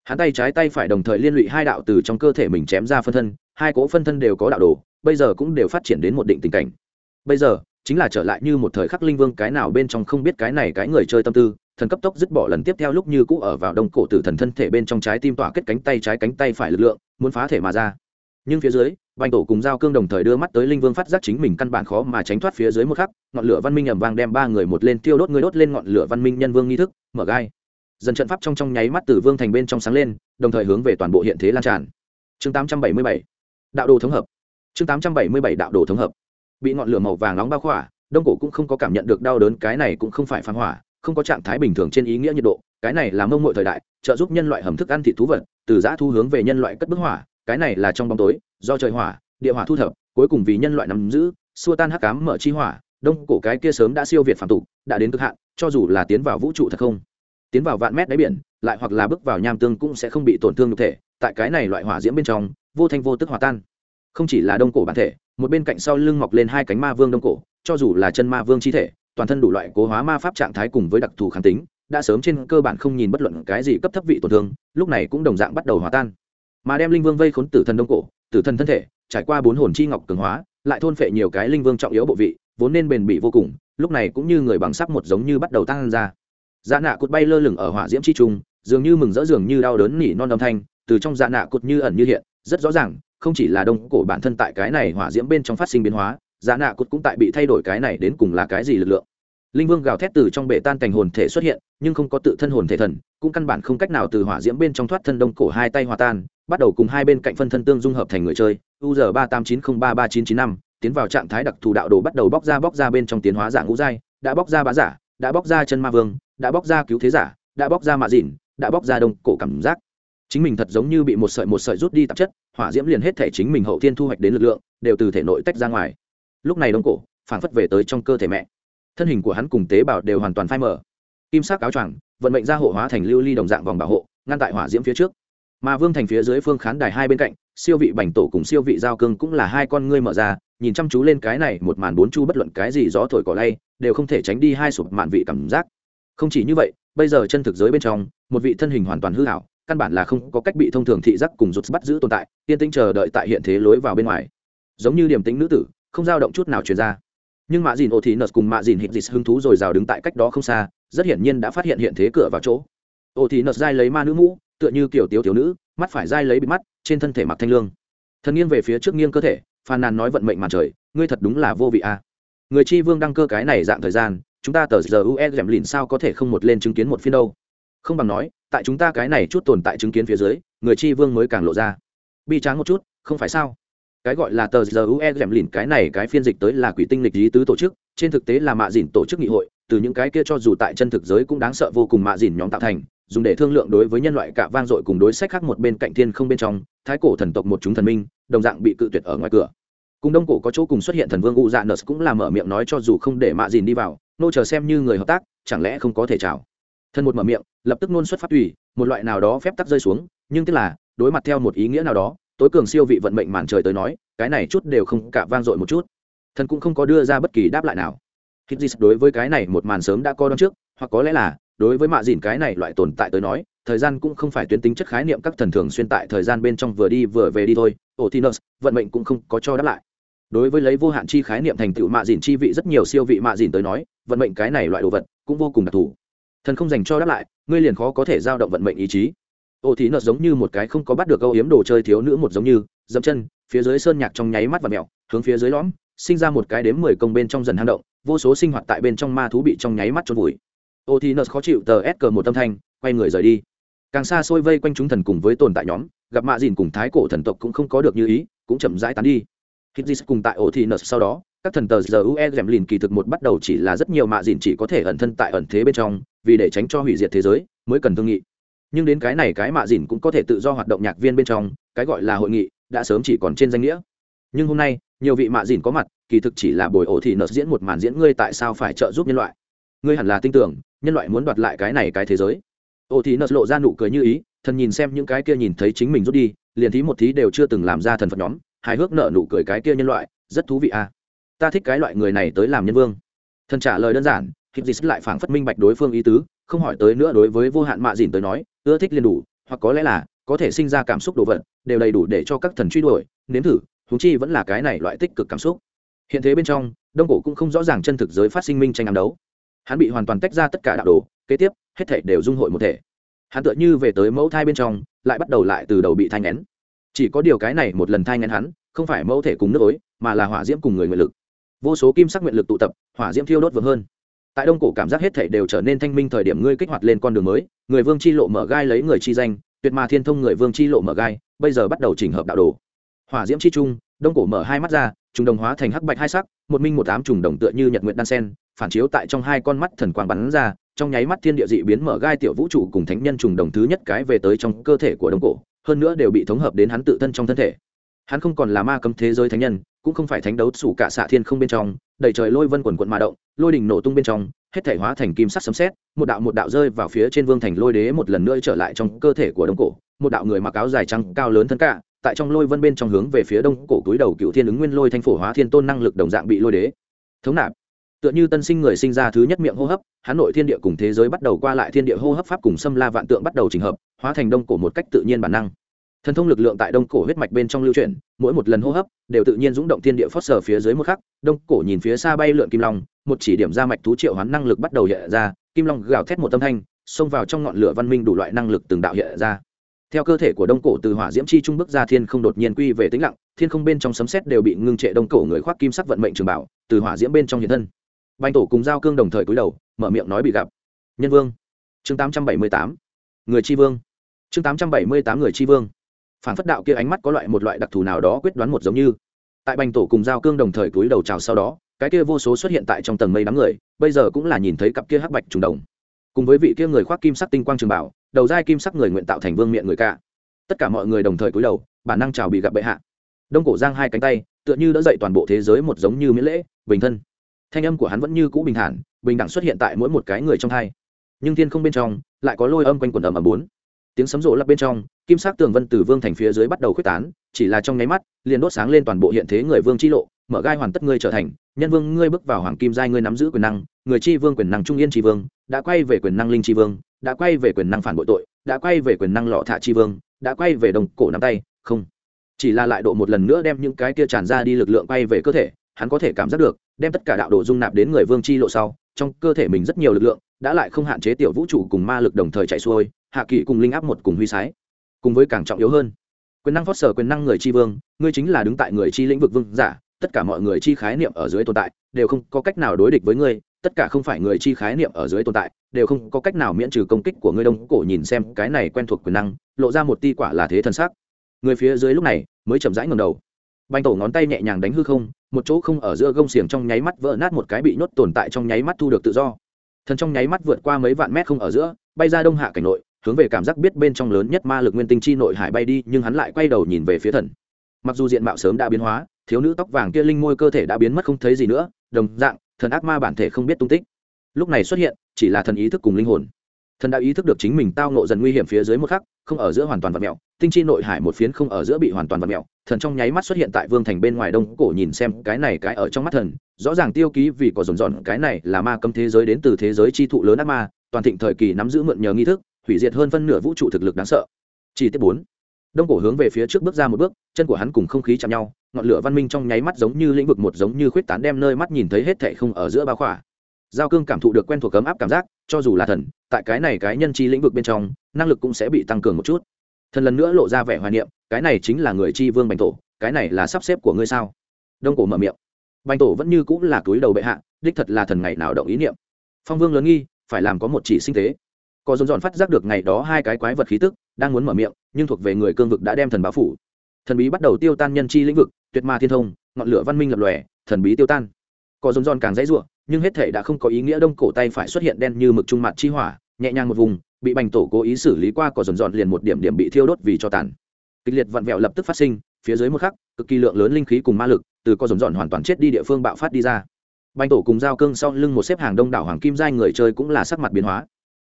hắn tay trái tay phải đồng thời liên lụy hai đạo từ trong cơ thể mình chém ra phân thân, hai cỗ phân thân đều có đạo đồ, bây giờ cũng đều phát triển đến một định tình cảnh. Bây giờ, chính là trở lại như một thời khắc linh vương cái nào bên trong không biết cái này cái người chơi tâm tư, thần cấp tốc dứt bỏ lần tiếp theo lúc như cũ ở vào đông cổ tử thần thân thể bên trong trái tim tỏa kết cánh tay trái cánh tay phải lực lượng, muốn phá thể mà ra. Nhưng phía dưới, bành tổ cùng giao cương đồng thời đưa mắt tới linh vương phát giác chính mình căn bản khó mà tránh thoát phía dưới một khắc, ngọn lửa văn minh ẩm vang đem ba người một lên tiêu đốt, người đốt lên ngọn lửa văn minh nhân vương nghi thức, mở gai dần trận pháp trong trong nháy mắt từ vương thành bên trong sáng lên, đồng thời hướng về toàn bộ hiện thế lan tràn. Chương 877 đạo đồ thống hợp. Chương 877 đạo đồ thống hợp. Bị ngọn lửa màu vàng nóng bao khỏa, đông cổ cũng không có cảm nhận được đau đớn, cái này cũng không phải phán hỏa, không có trạng thái bình thường trên ý nghĩa nhiệt độ, cái này là mông mội thời đại, trợ giúp nhân loại hầm thức ăn thịt thú vật, từ giã thu hướng về nhân loại cất bức hỏa, cái này là trong bóng tối, do trời hỏa, địa hỏa thu thập, cuối cùng vì nhân loại nắm giữ, xua tan hắc cám mở chi hỏa, đông cổ cái kia sớm đã siêu việt phạm tục, đã đến cực hạn, cho dù là tiến vào vũ trụ thật không? Tiến vào vạn mét đáy biển, lại hoặc là bước vào nham tương cũng sẽ không bị tổn thương nhục thể, tại cái này loại hỏa diễm bên trong, vô thanh vô tức hòa tan. Không chỉ là đông cổ bản thể, một bên cạnh sau lưng mọc lên hai cánh ma vương đông cổ, cho dù là chân ma vương chi thể, toàn thân đủ loại cố hóa ma pháp trạng thái cùng với đặc thù kháng tính, đã sớm trên cơ bản không nhìn bất luận cái gì cấp thấp vị tổn thương, lúc này cũng đồng dạng bắt đầu hòa tan. Mà đem linh vương vây khốn tử thần đông cổ, tử thần thân thể, trải qua bốn hồn chi ngọc cường hóa, lại thôn phệ nhiều cái linh vương trọng yếu bộ vị, vốn nên bền bỉ vô cùng, lúc này cũng như người bằng sắp một giống như bắt đầu tăng ra dạ nạ cụt bay lơ lửng ở hỏa diễm chi trung, dường như mừng rỡ, dường như đau đớn nỉ non âm thanh, từ trong dạ nạ cụt như ẩn như hiện, rất rõ ràng, không chỉ là đông cổ bản thân tại cái này hỏa diễm bên trong phát sinh biến hóa dạ nạ cụt cũng tại bị thay đổi cái này đến cùng là cái gì lực lượng. Linh vương gào thét từ trong bể tan cành hồn thể xuất hiện, nhưng không có tự thân hồn thể thần, cũng căn bản không cách nào từ hỏa diễm bên trong thoát thân đông cổ hai tay hòa tan, bắt đầu cùng hai bên cạnh phân thân tương dung hợp thành người chơi, u giờ ba tám chín không ba ba chín chín năm, tiến vào trạng thái đặc thù đạo đồ bắt đầu bóc ra bóc ra bên trong tiến hóa giả ngũ giai, đã bóc ra bá giả đã bóc ra chân ma vương, đã bóc ra cứu thế giả, đã bóc ra mạ dịn, đã bóc ra đông cổ cảm giác. Chính mình thật giống như bị một sợi một sợi rút đi tạp chất, hỏa diễm liền hết thể chính mình hậu thiên thu hoạch đến lực lượng, đều từ thể nội tách ra ngoài. Lúc này đông cổ phản phất về tới trong cơ thể mẹ. Thân hình của hắn cùng tế bào đều hoàn toàn phai mở kim sắc áo choàng, vận mệnh ra hộ hóa thành lưu ly đồng dạng vòng bảo hộ, ngăn tại hỏa diễm phía trước. Mà vương thành phía dưới phương khán đài hai bên cạnh, siêu vị bành tổ cùng siêu vị giao cương cũng là hai con ngươi mở ra nhìn chăm chú lên cái này một màn bốn chu bất luận cái gì gió thổi cỏ lay, đều không thể tránh đi hai sụp mạn vị cảm giác. Không chỉ như vậy, bây giờ chân thực giới bên trong, một vị thân hình hoàn toàn hư hảo căn bản là không có cách bị thông thường thị giác cùng rụt bắt giữ tồn tại, yên tĩnh chờ đợi tại hiện thế lối vào bên ngoài. Giống như điểm tính nữ tử, không dao động chút nào truyền ra. Nhưng mạ dìn ô thị nợt cùng mạ dìn hít dịt hứng thú rồi rào đứng tại cách đó không xa, rất hiển nhiên đã phát hiện hiện thế cửa vào chỗ. Ô thị nợt dai lấy ma nữ mũ, tựa như kiểu tiếu tiểu nữ, mắt phải dai lấy bị mắt, trên thân thể mặc thanh lương. Thân nghiêng về phía trước nghiêng cơ thể phàn nàn nói vận mệnh màn trời, ngươi thật đúng là vô vị a. Người chi vương đăng cơ cái này dạng thời gian, chúng ta tờ giờ ue dẻm lìn sao có thể không một lên chứng kiến một phiên đâu? Không bằng nói, tại chúng ta cái này chút tồn tại chứng kiến phía dưới, người chi vương mới càng lộ ra. Bi tráng một chút, không phải sao? Cái gọi là tờ giờ ue dẻm lìn cái này cái phiên dịch tới là quỷ tinh lịch lý tứ tổ chức, trên thực tế là mạ dìn tổ chức nghị hội, từ những cái kia cho dù tại chân thực giới cũng đáng sợ vô cùng mạ dìn nhóm tạo thành, dùng để thương lượng đối với nhân loại cả vang dội cùng đối sách khác một bên cạnh thiên không bên trong thái cổ thần tộc một chúng thần minh, đồng dạng bị cự tuyệt ở ngoài cửa. Cùng đông cổ có chỗ cùng xuất hiện thần vương u dạ nợ cũng là mở miệng nói cho dù không để mạ dìn đi vào, nô chờ xem như người hợp tác, chẳng lẽ không có thể chào. Thân một mở miệng, lập tức nôn xuất phát tùy, một loại nào đó phép tắc rơi xuống, nhưng tức là, đối mặt theo một ý nghĩa nào đó, tối cường siêu vị vận mệnh màn trời tới nói, cái này chút đều không cả vang dội một chút. Thần cũng không có đưa ra bất kỳ đáp lại nào hít đối với cái này một màn sớm đã coi đón trước, hoặc có lẽ là, đối với mạ dìn cái này loại tồn tại tới nói, thời gian cũng không phải tuyến tính chất khái niệm các thần thường xuyên tại thời gian bên trong vừa đi vừa về đi thôi otinus vận mệnh cũng không có cho đáp lại. Đối với lấy vô hạn chi khái niệm thành tựu mạ dìn chi vị rất nhiều siêu vị mạ dìn tới nói, vận mệnh cái này loại đồ vật cũng vô cùng đặc thù. Thần không dành cho đáp lại, ngươi liền khó có thể giao động vận mệnh ý chí. Otinus giống như một cái không có bắt được câu hiếm đồ chơi thiếu nữ một giống như, dậm chân, phía dưới sơn nhạc trong nháy mắt và mèo hướng phía dưới lõm sinh ra một cái đếm mười công bên trong dần hang động vô số sinh hoạt tại bên trong ma thú bị trong nháy mắt trôn vùi ô thì nợt khó chịu tờ s cờ một tâm thanh quay người rời đi càng xa xôi vây quanh chúng thần cùng với tồn tại nhóm gặp mạ dìn cùng thái cổ thần tộc cũng không có được như ý cũng chậm rãi tán đi Hizis cùng tại ổ thị nợt sau đó, các thần tờ giờ UE rèm lìn kỳ thực một bắt đầu chỉ là rất nhiều mạ dìn chỉ có thể ẩn thân tại ẩn thế bên trong, vì để tránh cho hủy diệt thế giới, mới cần thương nghị. Nhưng đến cái này cái mạ dìn cũng có thể tự do hoạt động nhạc viên bên trong, cái gọi là hội nghị, đã sớm chỉ còn trên danh nghĩa. Nhưng hôm nay, nhiều vị mạ dìn có mặt, kỳ thực chỉ là bồi ổ thì nợ diễn một màn diễn ngươi tại sao phải trợ giúp nhân loại. Ngươi hẳn là tin tưởng, nhân loại muốn đoạt lại cái này cái thế giới. Ổ thì nợ lộ ra nụ cười như ý, thần nhìn xem những cái kia nhìn thấy chính mình rút đi, liền thí một thí đều chưa từng làm ra thần phật nhóm, hài hước nợ nụ cười cái kia nhân loại rất thú vị à ta thích cái loại người này tới làm nhân vương thần trả lời đơn giản hít dịch lại phảng phất minh bạch đối phương ý tứ không hỏi tới nữa đối với vô hạn mạ dìn tới nói ưa thích liền đủ hoặc có lẽ là có thể sinh ra cảm xúc đồ vật đều đầy đủ để cho các thần truy đuổi nếm thử huống chi vẫn là cái này loại tích cực cảm xúc. Hiện thế bên trong, đông cổ cũng không rõ ràng chân thực giới phát sinh minh tranh ám đấu. Hắn bị hoàn toàn tách ra tất cả đạo đồ, kế tiếp, hết thể đều dung hội một thể. Hắn tựa như về tới mẫu thai bên trong, lại bắt đầu lại từ đầu bị thai ngén chỉ có điều cái này một lần thai ngén hắn, không phải mẫu thể cùng nước ối, mà là hỏa diễm cùng người nguyện lực. Vô số kim sắc nguyện lực tụ tập, hỏa diễm thiêu đốt vượt hơn. Tại đông cổ cảm giác hết thể đều trở nên thanh minh thời điểm ngươi kích hoạt lên con đường mới, người vương chi lộ mở gai lấy người chi danh, tuyệt mà thiên thông người vương chi lộ mở gai, bây giờ bắt đầu chỉnh hợp đạo đồ hỏa diễm chi trung, đông cổ mở hai mắt ra, trùng đồng hóa thành hắc bạch hai sắc, một minh một ám trùng đồng tựa như nhật nguyện đan sen, phản chiếu tại trong hai con mắt thần quang bắn ra, trong nháy mắt thiên địa dị biến mở gai tiểu vũ trụ cùng thánh nhân trùng đồng thứ nhất cái về tới trong cơ thể của đông cổ, hơn nữa đều bị thống hợp đến hắn tự thân trong thân thể. Hắn không còn là ma cấm thế giới thánh nhân, cũng không phải thánh đấu sủ cả xạ thiên không bên trong, đầy trời lôi vân quần quận mà động, lôi đình nổ tung bên trong, hết thể hóa thành kim sắc sấm sét, một đạo một đạo rơi vào phía trên vương thành lôi đế một lần nữa trở lại trong cơ thể của đông cổ, một đạo người mặc áo dài trắng cao lớn thân cả tại trong lôi vân bên trong hướng về phía đông cổ túi đầu cựu thiên ứng nguyên lôi thanh phổ hóa thiên tôn năng lực đồng dạng bị lôi đế thống nạp. Tựa như tân sinh người sinh ra thứ nhất miệng hô hấp hắn nội thiên địa cùng thế giới bắt đầu qua lại thiên địa hô hấp pháp cùng xâm la vạn tượng bắt đầu trình hợp, hóa thành đông cổ một cách tự nhiên bản năng. Thần thông lực lượng tại đông cổ huyết mạch bên trong lưu chuyển, mỗi một lần hô hấp đều tự nhiên rúng động thiên địa phót sờ phía dưới một khắc, đông cổ nhìn phía xa bay lượn kim long, một chỉ điểm ra mạch thú triệu hoán năng lực bắt đầu hiện ra, kim long gào thét một tâm thanh, xông vào trong ngọn lửa văn minh đủ loại năng lực từng đạo hiện ra theo cơ thể của đông cổ từ hỏa diễm chi trung bước ra, thiên không đột nhiên quy về tĩnh lặng, thiên không bên trong sấm sét đều bị ngưng trệ đông cổ người khoác kim sắc vận mệnh trường bảo, từ hỏa diễm bên trong hiện thân. Banh tổ cùng giao cương đồng thời cúi đầu, mở miệng nói bị gặp. Nhân vương. Chương tám trăm bảy mươi tám. Người tri vương. Chương tám trăm bảy mươi tám người tri vương. Phản phất đạo kia ánh mắt có loại một loại đặc thù nào đó quyết đoán một giống như. Tại bành tổ cùng giao cương đồng thời cúi đầu chào sau đó, cái kia vô số xuất hiện tại trong tầng mây đám người, bây giờ cũng là nhìn thấy cặp kia hắc bạch trùng đồng cùng với vị kia người khoác kim sắc tinh quang trường bảo, đầu dai kim sắc người nguyện tạo thành vương miệng người ca tất cả mọi người đồng thời cúi đầu, bản năng chào bị gặp bệ hạ. Đông cổ giang hai cánh tay, tựa như đã dậy toàn bộ thế giới một giống như miễn lễ, bình thân. Thanh âm của hắn vẫn như cũ bình thản, bình đẳng xuất hiện tại mỗi một cái người trong thai nhưng thiên không bên trong, lại có lôi âm quanh quần ầm ầm bốn. Tiếng sấm rộ lập bên trong, kim sắc tường vân từ vương thành phía dưới bắt đầu khuếch tán, chỉ là trong nháy mắt, liền đốt sáng lên toàn bộ hiện thế người vương chi lộ, mở gai hoàn tất ngươi trở thành nhân vương, ngươi bước vào hoàng kim giai, ngươi nắm giữ quyền năng, người tri vương quyền năng trung yên tri vương, đã quay về quyền năng linh tri vương, đã quay về quyền năng phản bội tội, đã quay về quyền năng lọ thạ tri vương, đã quay về đồng cổ nắm tay, không. Chỉ là lại độ một lần nữa đem những cái kia tràn ra đi lực lượng quay về cơ thể, hắn có thể cảm giác được, đem tất cả đạo độ dung nạp đến người vương chi lộ sau, trong cơ thể mình rất nhiều lực lượng, đã lại không hạn chế tiểu vũ trụ cùng ma lực đồng thời chạy xuôi, hạ kỵ cùng linh áp một cùng huy sái, cùng với càng trọng yếu hơn. Quyền năng phát sở, quyền năng người chi vương, ngươi chính là đứng tại người chi lĩnh vực vương giả tất cả mọi người chi khái niệm ở dưới tồn tại, đều không có cách nào đối địch với ngươi, tất cả không phải người chi khái niệm ở dưới tồn tại, đều không có cách nào miễn trừ công kích của ngươi. Đông cổ nhìn xem cái này quen thuộc quyền năng, lộ ra một ti quả là thế thân xác người phía dưới lúc này mới chậm rãi ngầm đầu. Banh tổ ngón tay nhẹ nhàng đánh hư không, một chỗ không ở giữa gông xiềng trong nháy mắt vỡ nát một cái bị nhốt tồn tại trong nháy mắt thu được tự do. Thần trong nháy mắt vượt qua mấy vạn mét không ở giữa, bay ra đông hạ cảnh nội, hướng về cảm giác biết bên trong lớn nhất ma lực nguyên tinh chi nội hải bay đi, nhưng hắn lại quay đầu nhìn về phía thần. Mặc dù diện mạo sớm đã biến hóa thiếu nữ tóc vàng kia linh môi cơ thể đã biến mất không thấy gì nữa, đồng dạng, thần ác ma bản thể không biết tung tích. Lúc này xuất hiện, chỉ là thần ý thức cùng linh hồn. Thần đã ý thức được chính mình tao nộ dần nguy hiểm phía dưới một khắc, không ở giữa hoàn toàn vật mẹo tinh chi nội hải một phiến không ở giữa bị hoàn toàn vật mẹo thần trong nháy mắt xuất hiện tại vương thành bên ngoài đông cổ nhìn xem cái này cái ở trong mắt thần, rõ ràng tiêu ký vì có dồn dọn cái này là ma cấm thế giới đến từ thế giới chi thụ lớn ác ma, toàn thịnh thời kỳ nắm giữ mượn nhờ nghi thức, hủy diệt hơn phân nửa vũ trụ thực lực đáng sợ. Chi tiết bốn. Đông cổ hướng về phía trước bước ra một bước, chân của hắn cùng không khí chạm nhau ngọn lửa văn minh trong nháy mắt giống như lĩnh vực một giống như khuyết tán đem nơi mắt nhìn thấy hết thệ không ở giữa bao khỏa. Giao cương cảm thụ được quen thuộc cấm áp cảm giác, cho dù là thần, tại cái này cái nhân chi lĩnh vực bên trong, năng lực cũng sẽ bị tăng cường một chút. Thần lần nữa lộ ra vẻ hoài niệm, cái này chính là người chi vương bành tổ, cái này là sắp xếp của ngươi sao? Đông cổ mở miệng. Bành tổ vẫn như cũng là túi đầu bệ hạ, đích thật là thần ngày nào động ý niệm. Phong vương lớn nghi, phải làm có một chỉ sinh tế. Có dồn dọn phát giác được ngày đó hai cái quái vật khí tức, đang muốn mở miệng, nhưng thuộc về người cương vực đã đem thần báo phủ. Thần bí bắt đầu tiêu tan nhân chi lĩnh vực tuyệt ma thiên thông, ngọn lửa văn minh lập lòe, thần bí tiêu tan. Có dồn giòn càng dãy ruộng nhưng hết thể đã không có ý nghĩa đông cổ tay phải xuất hiện đen như mực trung mặt chi hỏa, nhẹ nhàng một vùng, bị bành tổ cố ý xử lý qua có dồn giòn liền một điểm điểm bị thiêu đốt vì cho tàn. Kịch liệt vặn vẹo lập tức phát sinh, phía dưới một khắc, cực kỳ lượng lớn linh khí cùng ma lực từ có dồn giòn hoàn toàn chết đi địa phương bạo phát đi ra. Bành tổ cùng giao cương sau lưng một xếp hàng đông đảo hoàng kim giai người chơi cũng là sắc mặt biến hóa.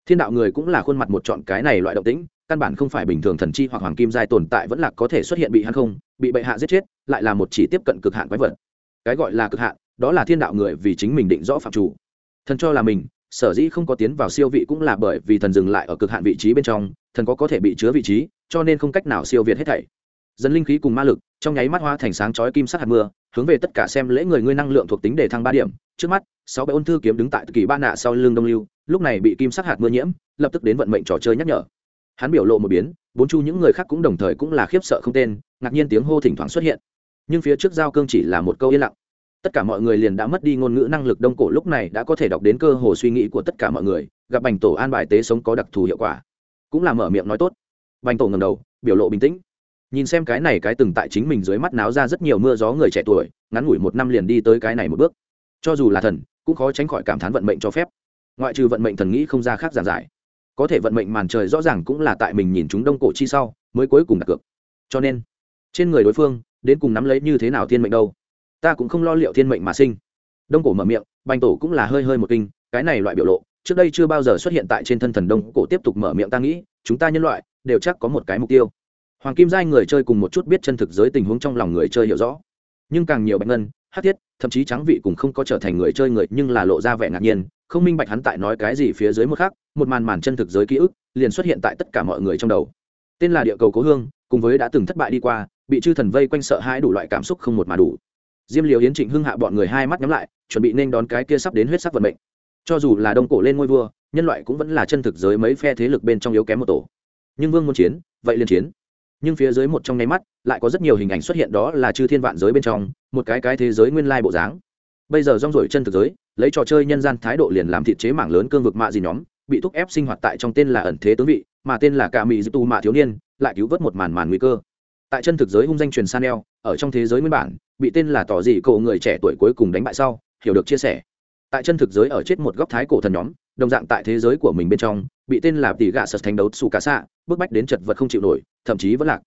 Thiên đạo người cũng là khuôn mặt một chọn cái này loại động tĩnh căn bản không phải bình thường thần chi hoặc hoàng kim giai tồn tại vẫn là có thể xuất hiện bị hắn không, bị bệ hạ giết chết, lại là một chỉ tiếp cận cực hạn quái vật. Cái gọi là cực hạn, đó là thiên đạo người vì chính mình định rõ phạm chủ. Thần cho là mình, sở dĩ không có tiến vào siêu vị cũng là bởi vì thần dừng lại ở cực hạn vị trí bên trong, thần có có thể bị chứa vị trí, cho nên không cách nào siêu việt hết thảy. Dân linh khí cùng ma lực, trong nháy mắt hoa thành sáng chói kim sắc hạt mưa, hướng về tất cả xem lễ người ngươi năng lượng thuộc tính để thăng ba điểm. Trước mắt, sáu bệ ôn thư kiếm đứng tại kỳ ba nạ sau lưng đông lưu, lúc này bị kim sắc hạt mưa nhiễm, lập tức đến vận mệnh trò chơi nhắc nhở hắn biểu lộ một biến, bốn chu những người khác cũng đồng thời cũng là khiếp sợ không tên, ngạc nhiên tiếng hô thỉnh thoảng xuất hiện. Nhưng phía trước giao cương chỉ là một câu yên lặng. Tất cả mọi người liền đã mất đi ngôn ngữ năng lực đông cổ lúc này đã có thể đọc đến cơ hồ suy nghĩ của tất cả mọi người, gặp bành tổ an bài tế sống có đặc thù hiệu quả. Cũng là mở miệng nói tốt. Bành tổ ngầm đầu, biểu lộ bình tĩnh. Nhìn xem cái này cái từng tại chính mình dưới mắt náo ra rất nhiều mưa gió người trẻ tuổi, ngắn ngủi một năm liền đi tới cái này một bước. Cho dù là thần, cũng khó tránh khỏi cảm thán vận mệnh cho phép. Ngoại trừ vận mệnh thần nghĩ không ra khác giản giải có thể vận mệnh màn trời rõ ràng cũng là tại mình nhìn chúng đông cổ chi sau, mới cuối cùng đặt cược. Cho nên, trên người đối phương, đến cùng nắm lấy như thế nào thiên mệnh đâu? Ta cũng không lo liệu thiên mệnh mà sinh. Đông cổ mở miệng, bành tổ cũng là hơi hơi một kinh, cái này loại biểu lộ, trước đây chưa bao giờ xuất hiện tại trên thân thần đông cổ tiếp tục mở miệng ta nghĩ, chúng ta nhân loại, đều chắc có một cái mục tiêu. Hoàng kim giai người chơi cùng một chút biết chân thực giới tình huống trong lòng người chơi hiểu rõ. Nhưng càng nhiều bạch ngân hát thiết, thậm chí trắng vị cùng không có trở thành người chơi người, nhưng là lộ ra vẻ ngạc nhiên không minh bạch hắn tại nói cái gì phía dưới một khác một màn màn chân thực giới ký ức liền xuất hiện tại tất cả mọi người trong đầu. Tên là địa cầu cố hương, cùng với đã từng thất bại đi qua, bị chư thần vây quanh sợ hãi đủ loại cảm xúc không một mà đủ. Diêm liều hiến trịnh hưng hạ bọn người hai mắt nhắm lại, chuẩn bị nên đón cái kia sắp đến huyết sắc vận mệnh. Cho dù là đông cổ lên ngôi vua, nhân loại cũng vẫn là chân thực giới mấy phe thế lực bên trong yếu kém một tổ. Nhưng vương muốn chiến, vậy liền chiến. Nhưng phía dưới một trong nháy mắt, lại có rất nhiều hình ảnh xuất hiện đó là chư thiên vạn giới bên trong, một cái cái thế giới nguyên lai bộ dáng. Bây giờ rong rổi chân thực giới lấy trò chơi nhân gian thái độ liền làm thị chế mảng lớn cương vực mạ gì nhóm, bị thúc ép sinh hoạt tại trong tên là ẩn thế tướng vị, mà tên là cả mỹ dư tu mạ thiếu niên lại cứu vớt một màn màn nguy cơ. Tại chân thực giới hung danh truyền sanel ở trong thế giới nguyên bản, bị tên là tỏ dị cậu người trẻ tuổi cuối cùng đánh bại sau, hiểu được chia sẻ. Tại chân thực giới ở chết một góc thái cổ thần nhóm, đồng dạng tại thế giới của mình bên trong, bị tên là tỷ gạ sật thành đấu xù cá xạ bức bách đến chật vật không chịu nổi, thậm chí vẫn lạc.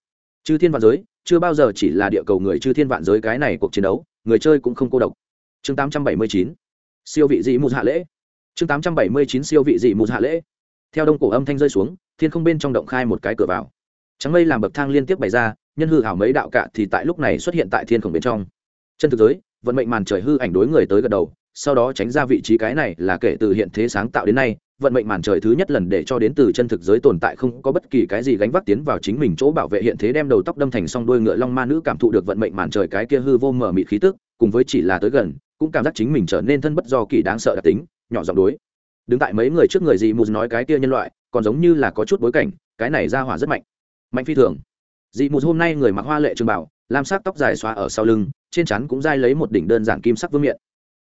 Chư thiên vạn giới, chưa bao giờ chỉ là địa cầu người chư thiên vạn giới cái này cuộc chiến đấu, người chơi cũng không cô độc. Chương 879 siêu vị dị mù hạ lễ. Chương 879 siêu vị dị mù hạ lễ. Theo đông cổ âm thanh rơi xuống, thiên không bên trong động khai một cái cửa vào. Trắng mây làm bậc thang liên tiếp bày ra, nhân hư hảo mấy đạo cạ thì tại lúc này xuất hiện tại thiên khổng bên trong. Chân thực giới, vận mệnh màn trời hư ảnh đối người tới gật đầu, sau đó tránh ra vị trí cái này là kể từ hiện thế sáng tạo đến nay, vận mệnh màn trời thứ nhất lần để cho đến từ chân thực giới tồn tại không có bất kỳ cái gì gánh vác tiến vào chính mình chỗ bảo vệ hiện thế đem đầu tóc đâm thành song đuôi ngựa long ma nữ cảm thụ được vận mệnh màn trời cái kia hư vô mở mịt khí tức, cùng với chỉ là tới gần cũng cảm giác chính mình trở nên thân bất do kỳ đáng sợ đặc tính, nhỏ giọng đối. Đứng tại mấy người trước người dị mù nói cái kia nhân loại, còn giống như là có chút bối cảnh, cái này ra hỏa rất mạnh. Mạnh phi thường. Dị mù hôm nay người mặc hoa lệ trường bảo, lam sắc tóc dài xóa ở sau lưng, trên chắn cũng dai lấy một đỉnh đơn giản kim sắc vương miện.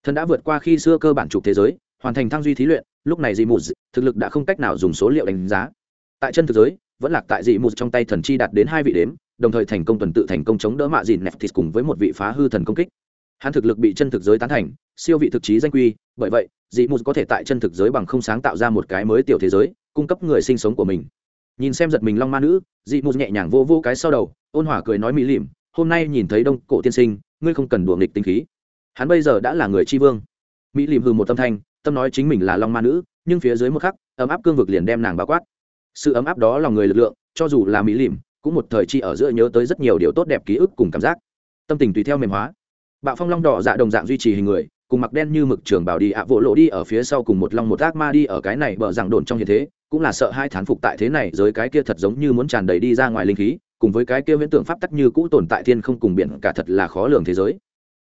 Thần đã vượt qua khi xưa cơ bản trục thế giới, hoàn thành thăng duy thí luyện, lúc này dị mù thực lực đã không cách nào dùng số liệu đánh giá. Tại chân thực giới, vẫn lạc tại dị mù trong tay thần chi đạt đến hai vị đếm, đồng thời thành công tuần tự thành công chống đỡ mạ dìn neftis cùng với một vị phá hư thần công kích hắn thực lực bị chân thực giới tán thành, siêu vị thực chí danh quy, bởi vậy, dị mù có thể tại chân thực giới bằng không sáng tạo ra một cái mới tiểu thế giới, cung cấp người sinh sống của mình. Nhìn xem giật mình long ma nữ, dị mù nhẹ nhàng vô vô cái sau đầu, ôn hỏa cười nói mỹ lìm hôm nay nhìn thấy đông cổ tiên sinh, ngươi không cần đùa nghịch tinh khí. Hắn bây giờ đã là người tri vương. Mỹ lìm hừ một tâm thanh, tâm nói chính mình là long ma nữ, nhưng phía dưới một khắc, ấm áp cương vực liền đem nàng bao quát. Sự ấm áp đó lòng người lực lượng, cho dù là mỹ lìm cũng một thời chi ở giữa nhớ tới rất nhiều điều tốt đẹp ký ức cùng cảm giác. Tâm tình tùy theo mềm hóa bạo phong long đỏ dạ đồng dạng duy trì hình người, cùng mặc đen như mực trường bảo đi ạ vỗ lộ đi ở phía sau cùng một long một ác ma đi ở cái này bờ rằng đồn trong hiện thế, cũng là sợ hai thán phục tại thế này, giới cái kia thật giống như muốn tràn đầy đi ra ngoài linh khí, cùng với cái kia viễn tượng pháp tắc như cũ tồn tại thiên không cùng biển, cả thật là khó lường thế giới.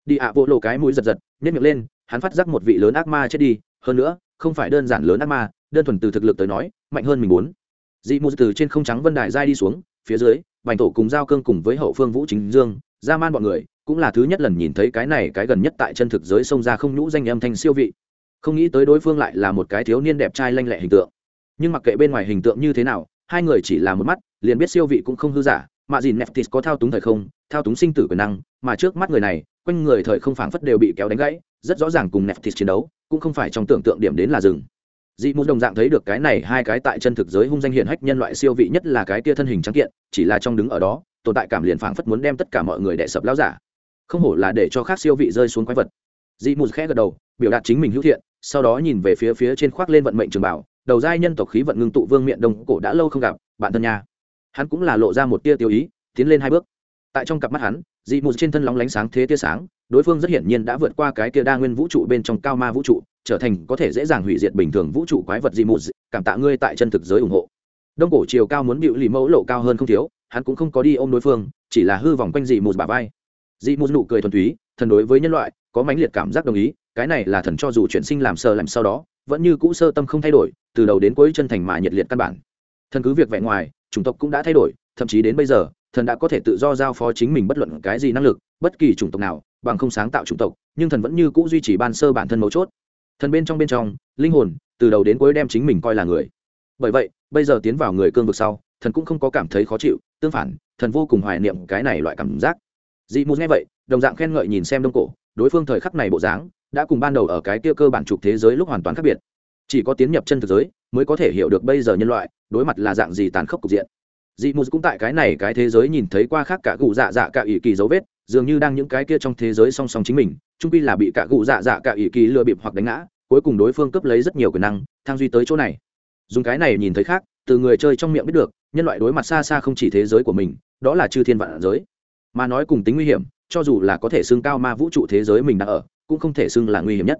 Đi ạ vỗ lộ cái mũi giật giật nhét miệng lên, hắn phát giác một vị lớn ác ma chết đi, hơn nữa, không phải đơn giản lớn ác ma, đơn thuần từ thực lực tới nói, mạnh hơn mình muốn. Dị mù từ trên không trắng vân đài dai đi xuống, phía dưới, bành tổ cùng giao cương cùng với hậu phương vũ chính dương ra man bọn người cũng là thứ nhất lần nhìn thấy cái này cái gần nhất tại chân thực giới sông ra không nhũ danh âm thanh siêu vị. Không nghĩ tới đối phương lại là một cái thiếu niên đẹp trai lanh lẹ hình tượng. Nhưng mặc kệ bên ngoài hình tượng như thế nào, hai người chỉ là một mắt, liền biết siêu vị cũng không hư giả. Mà gì neftis có thao túng thời không, thao túng sinh tử quyền năng, mà trước mắt người này, quanh người thời không phảng phất đều bị kéo đánh gãy, rất rõ ràng cùng neftis chiến đấu, cũng không phải trong tưởng tượng điểm đến là rừng dị mù đồng dạng thấy được cái này hai cái tại chân thực giới hung danh hiện hách nhân loại siêu vị nhất là cái kia thân hình trắng kiện, chỉ là trong đứng ở đó, tồn tại cảm liền phảng phất muốn đem tất cả mọi người đẻ sập lao giả không hổ là để cho khác siêu vị rơi xuống quái vật. Dị mù khẽ gật đầu, biểu đạt chính mình hữu thiện, sau đó nhìn về phía phía trên khoác lên vận mệnh trường bảo, đầu giai nhân tộc khí vận ngưng tụ vương miện đông cổ đã lâu không gặp, bạn thân nhà hắn cũng là lộ ra một tia tiêu ý, tiến lên hai bước. Tại trong cặp mắt hắn, dị mù trên thân lóng lánh sáng thế tia sáng, đối phương rất hiển nhiên đã vượt qua cái kia đa nguyên vũ trụ bên trong cao ma vũ trụ, trở thành có thể dễ dàng hủy diệt bình thường vũ trụ quái vật dị mù cảm tạ ngươi tại chân thực giới ủng hộ. Đông cổ chiều cao muốn bịu lì mẫu lộ cao hơn không thiếu, hắn cũng không có đi ôm đối phương, chỉ là hư vòng quanh dị mù bà vai dị mù nụ cười thuần túy, thần đối với nhân loại, có mãnh liệt cảm giác đồng ý, cái này là thần cho dù chuyển sinh làm sơ làm sau đó, vẫn như cũ sơ tâm không thay đổi, từ đầu đến cuối chân thành mà nhiệt liệt căn bản. Thần cứ việc vẹn ngoài, chủng tộc cũng đã thay đổi, thậm chí đến bây giờ, thần đã có thể tự do giao phó chính mình bất luận cái gì năng lực, bất kỳ chủng tộc nào, bằng không sáng tạo chủng tộc, nhưng thần vẫn như cũ duy trì ban sơ bản thân mấu chốt. Thần bên trong bên trong, linh hồn, từ đầu đến cuối đem chính mình coi là người. Bởi vậy, bây giờ tiến vào người cương vực sau, thần cũng không có cảm thấy khó chịu, tương phản, thần vô cùng hoài niệm cái này loại cảm giác dị mù nghe vậy, đồng dạng khen ngợi nhìn xem đông cổ, đối phương thời khắc này bộ dáng đã cùng ban đầu ở cái kia cơ bản trục thế giới lúc hoàn toàn khác biệt. Chỉ có tiến nhập chân thực giới mới có thể hiểu được bây giờ nhân loại đối mặt là dạng gì tàn khốc cục diện. Dị mù cũng tại cái này cái thế giới nhìn thấy qua khác cả cụ dạ dạ cả ỷ kỳ dấu vết, dường như đang những cái kia trong thế giới song song chính mình trung pi là bị cả cụ dạ dạ cả ỷ kỳ lừa bịp hoặc đánh ngã, cuối cùng đối phương cướp lấy rất nhiều quyền năng, thang duy tới chỗ này. Dùng cái này nhìn thấy khác, từ người chơi trong miệng biết được, nhân loại đối mặt xa xa không chỉ thế giới của mình, đó là chư thiên vạn giới mà nói cùng tính nguy hiểm, cho dù là có thể xưng cao ma vũ trụ thế giới mình đang ở, cũng không thể xưng là nguy hiểm nhất.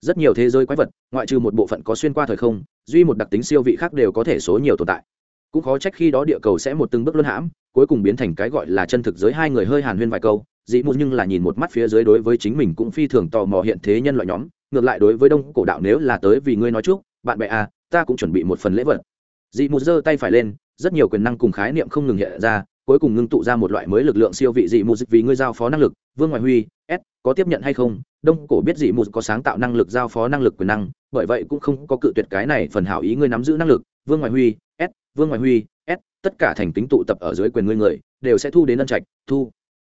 Rất nhiều thế giới quái vật, ngoại trừ một bộ phận có xuyên qua thời không, duy một đặc tính siêu vị khác đều có thể số nhiều tồn tại. Cũng khó trách khi đó địa cầu sẽ một từng bước luân hãm, cuối cùng biến thành cái gọi là chân thực giới hai người hơi hàn huyên vài câu, dị mù nhưng là nhìn một mắt phía dưới đối với chính mình cũng phi thường tò mò hiện thế nhân loại nhóm, ngược lại đối với đông cổ đạo nếu là tới vì ngươi nói trước bạn bè à ta cũng chuẩn bị một phần lễ vật. Dị mù giơ tay phải lên, rất nhiều quyền năng cùng khái niệm không ngừng hiện ra cuối cùng ngưng tụ ra một loại mới lực lượng siêu vị dị mù vì ngươi giao phó năng lực, vương ngoại huy, s, có tiếp nhận hay không? Đông cổ biết dị mù có sáng tạo năng lực giao phó năng lực quyền năng, bởi vậy cũng không có cự tuyệt cái này phần hảo ý ngươi nắm giữ năng lực. Vương ngoại huy, s, vương ngoại huy, s, tất cả thành tính tụ tập ở dưới quyền ngươi người, đều sẽ thu đến ân trạch, thu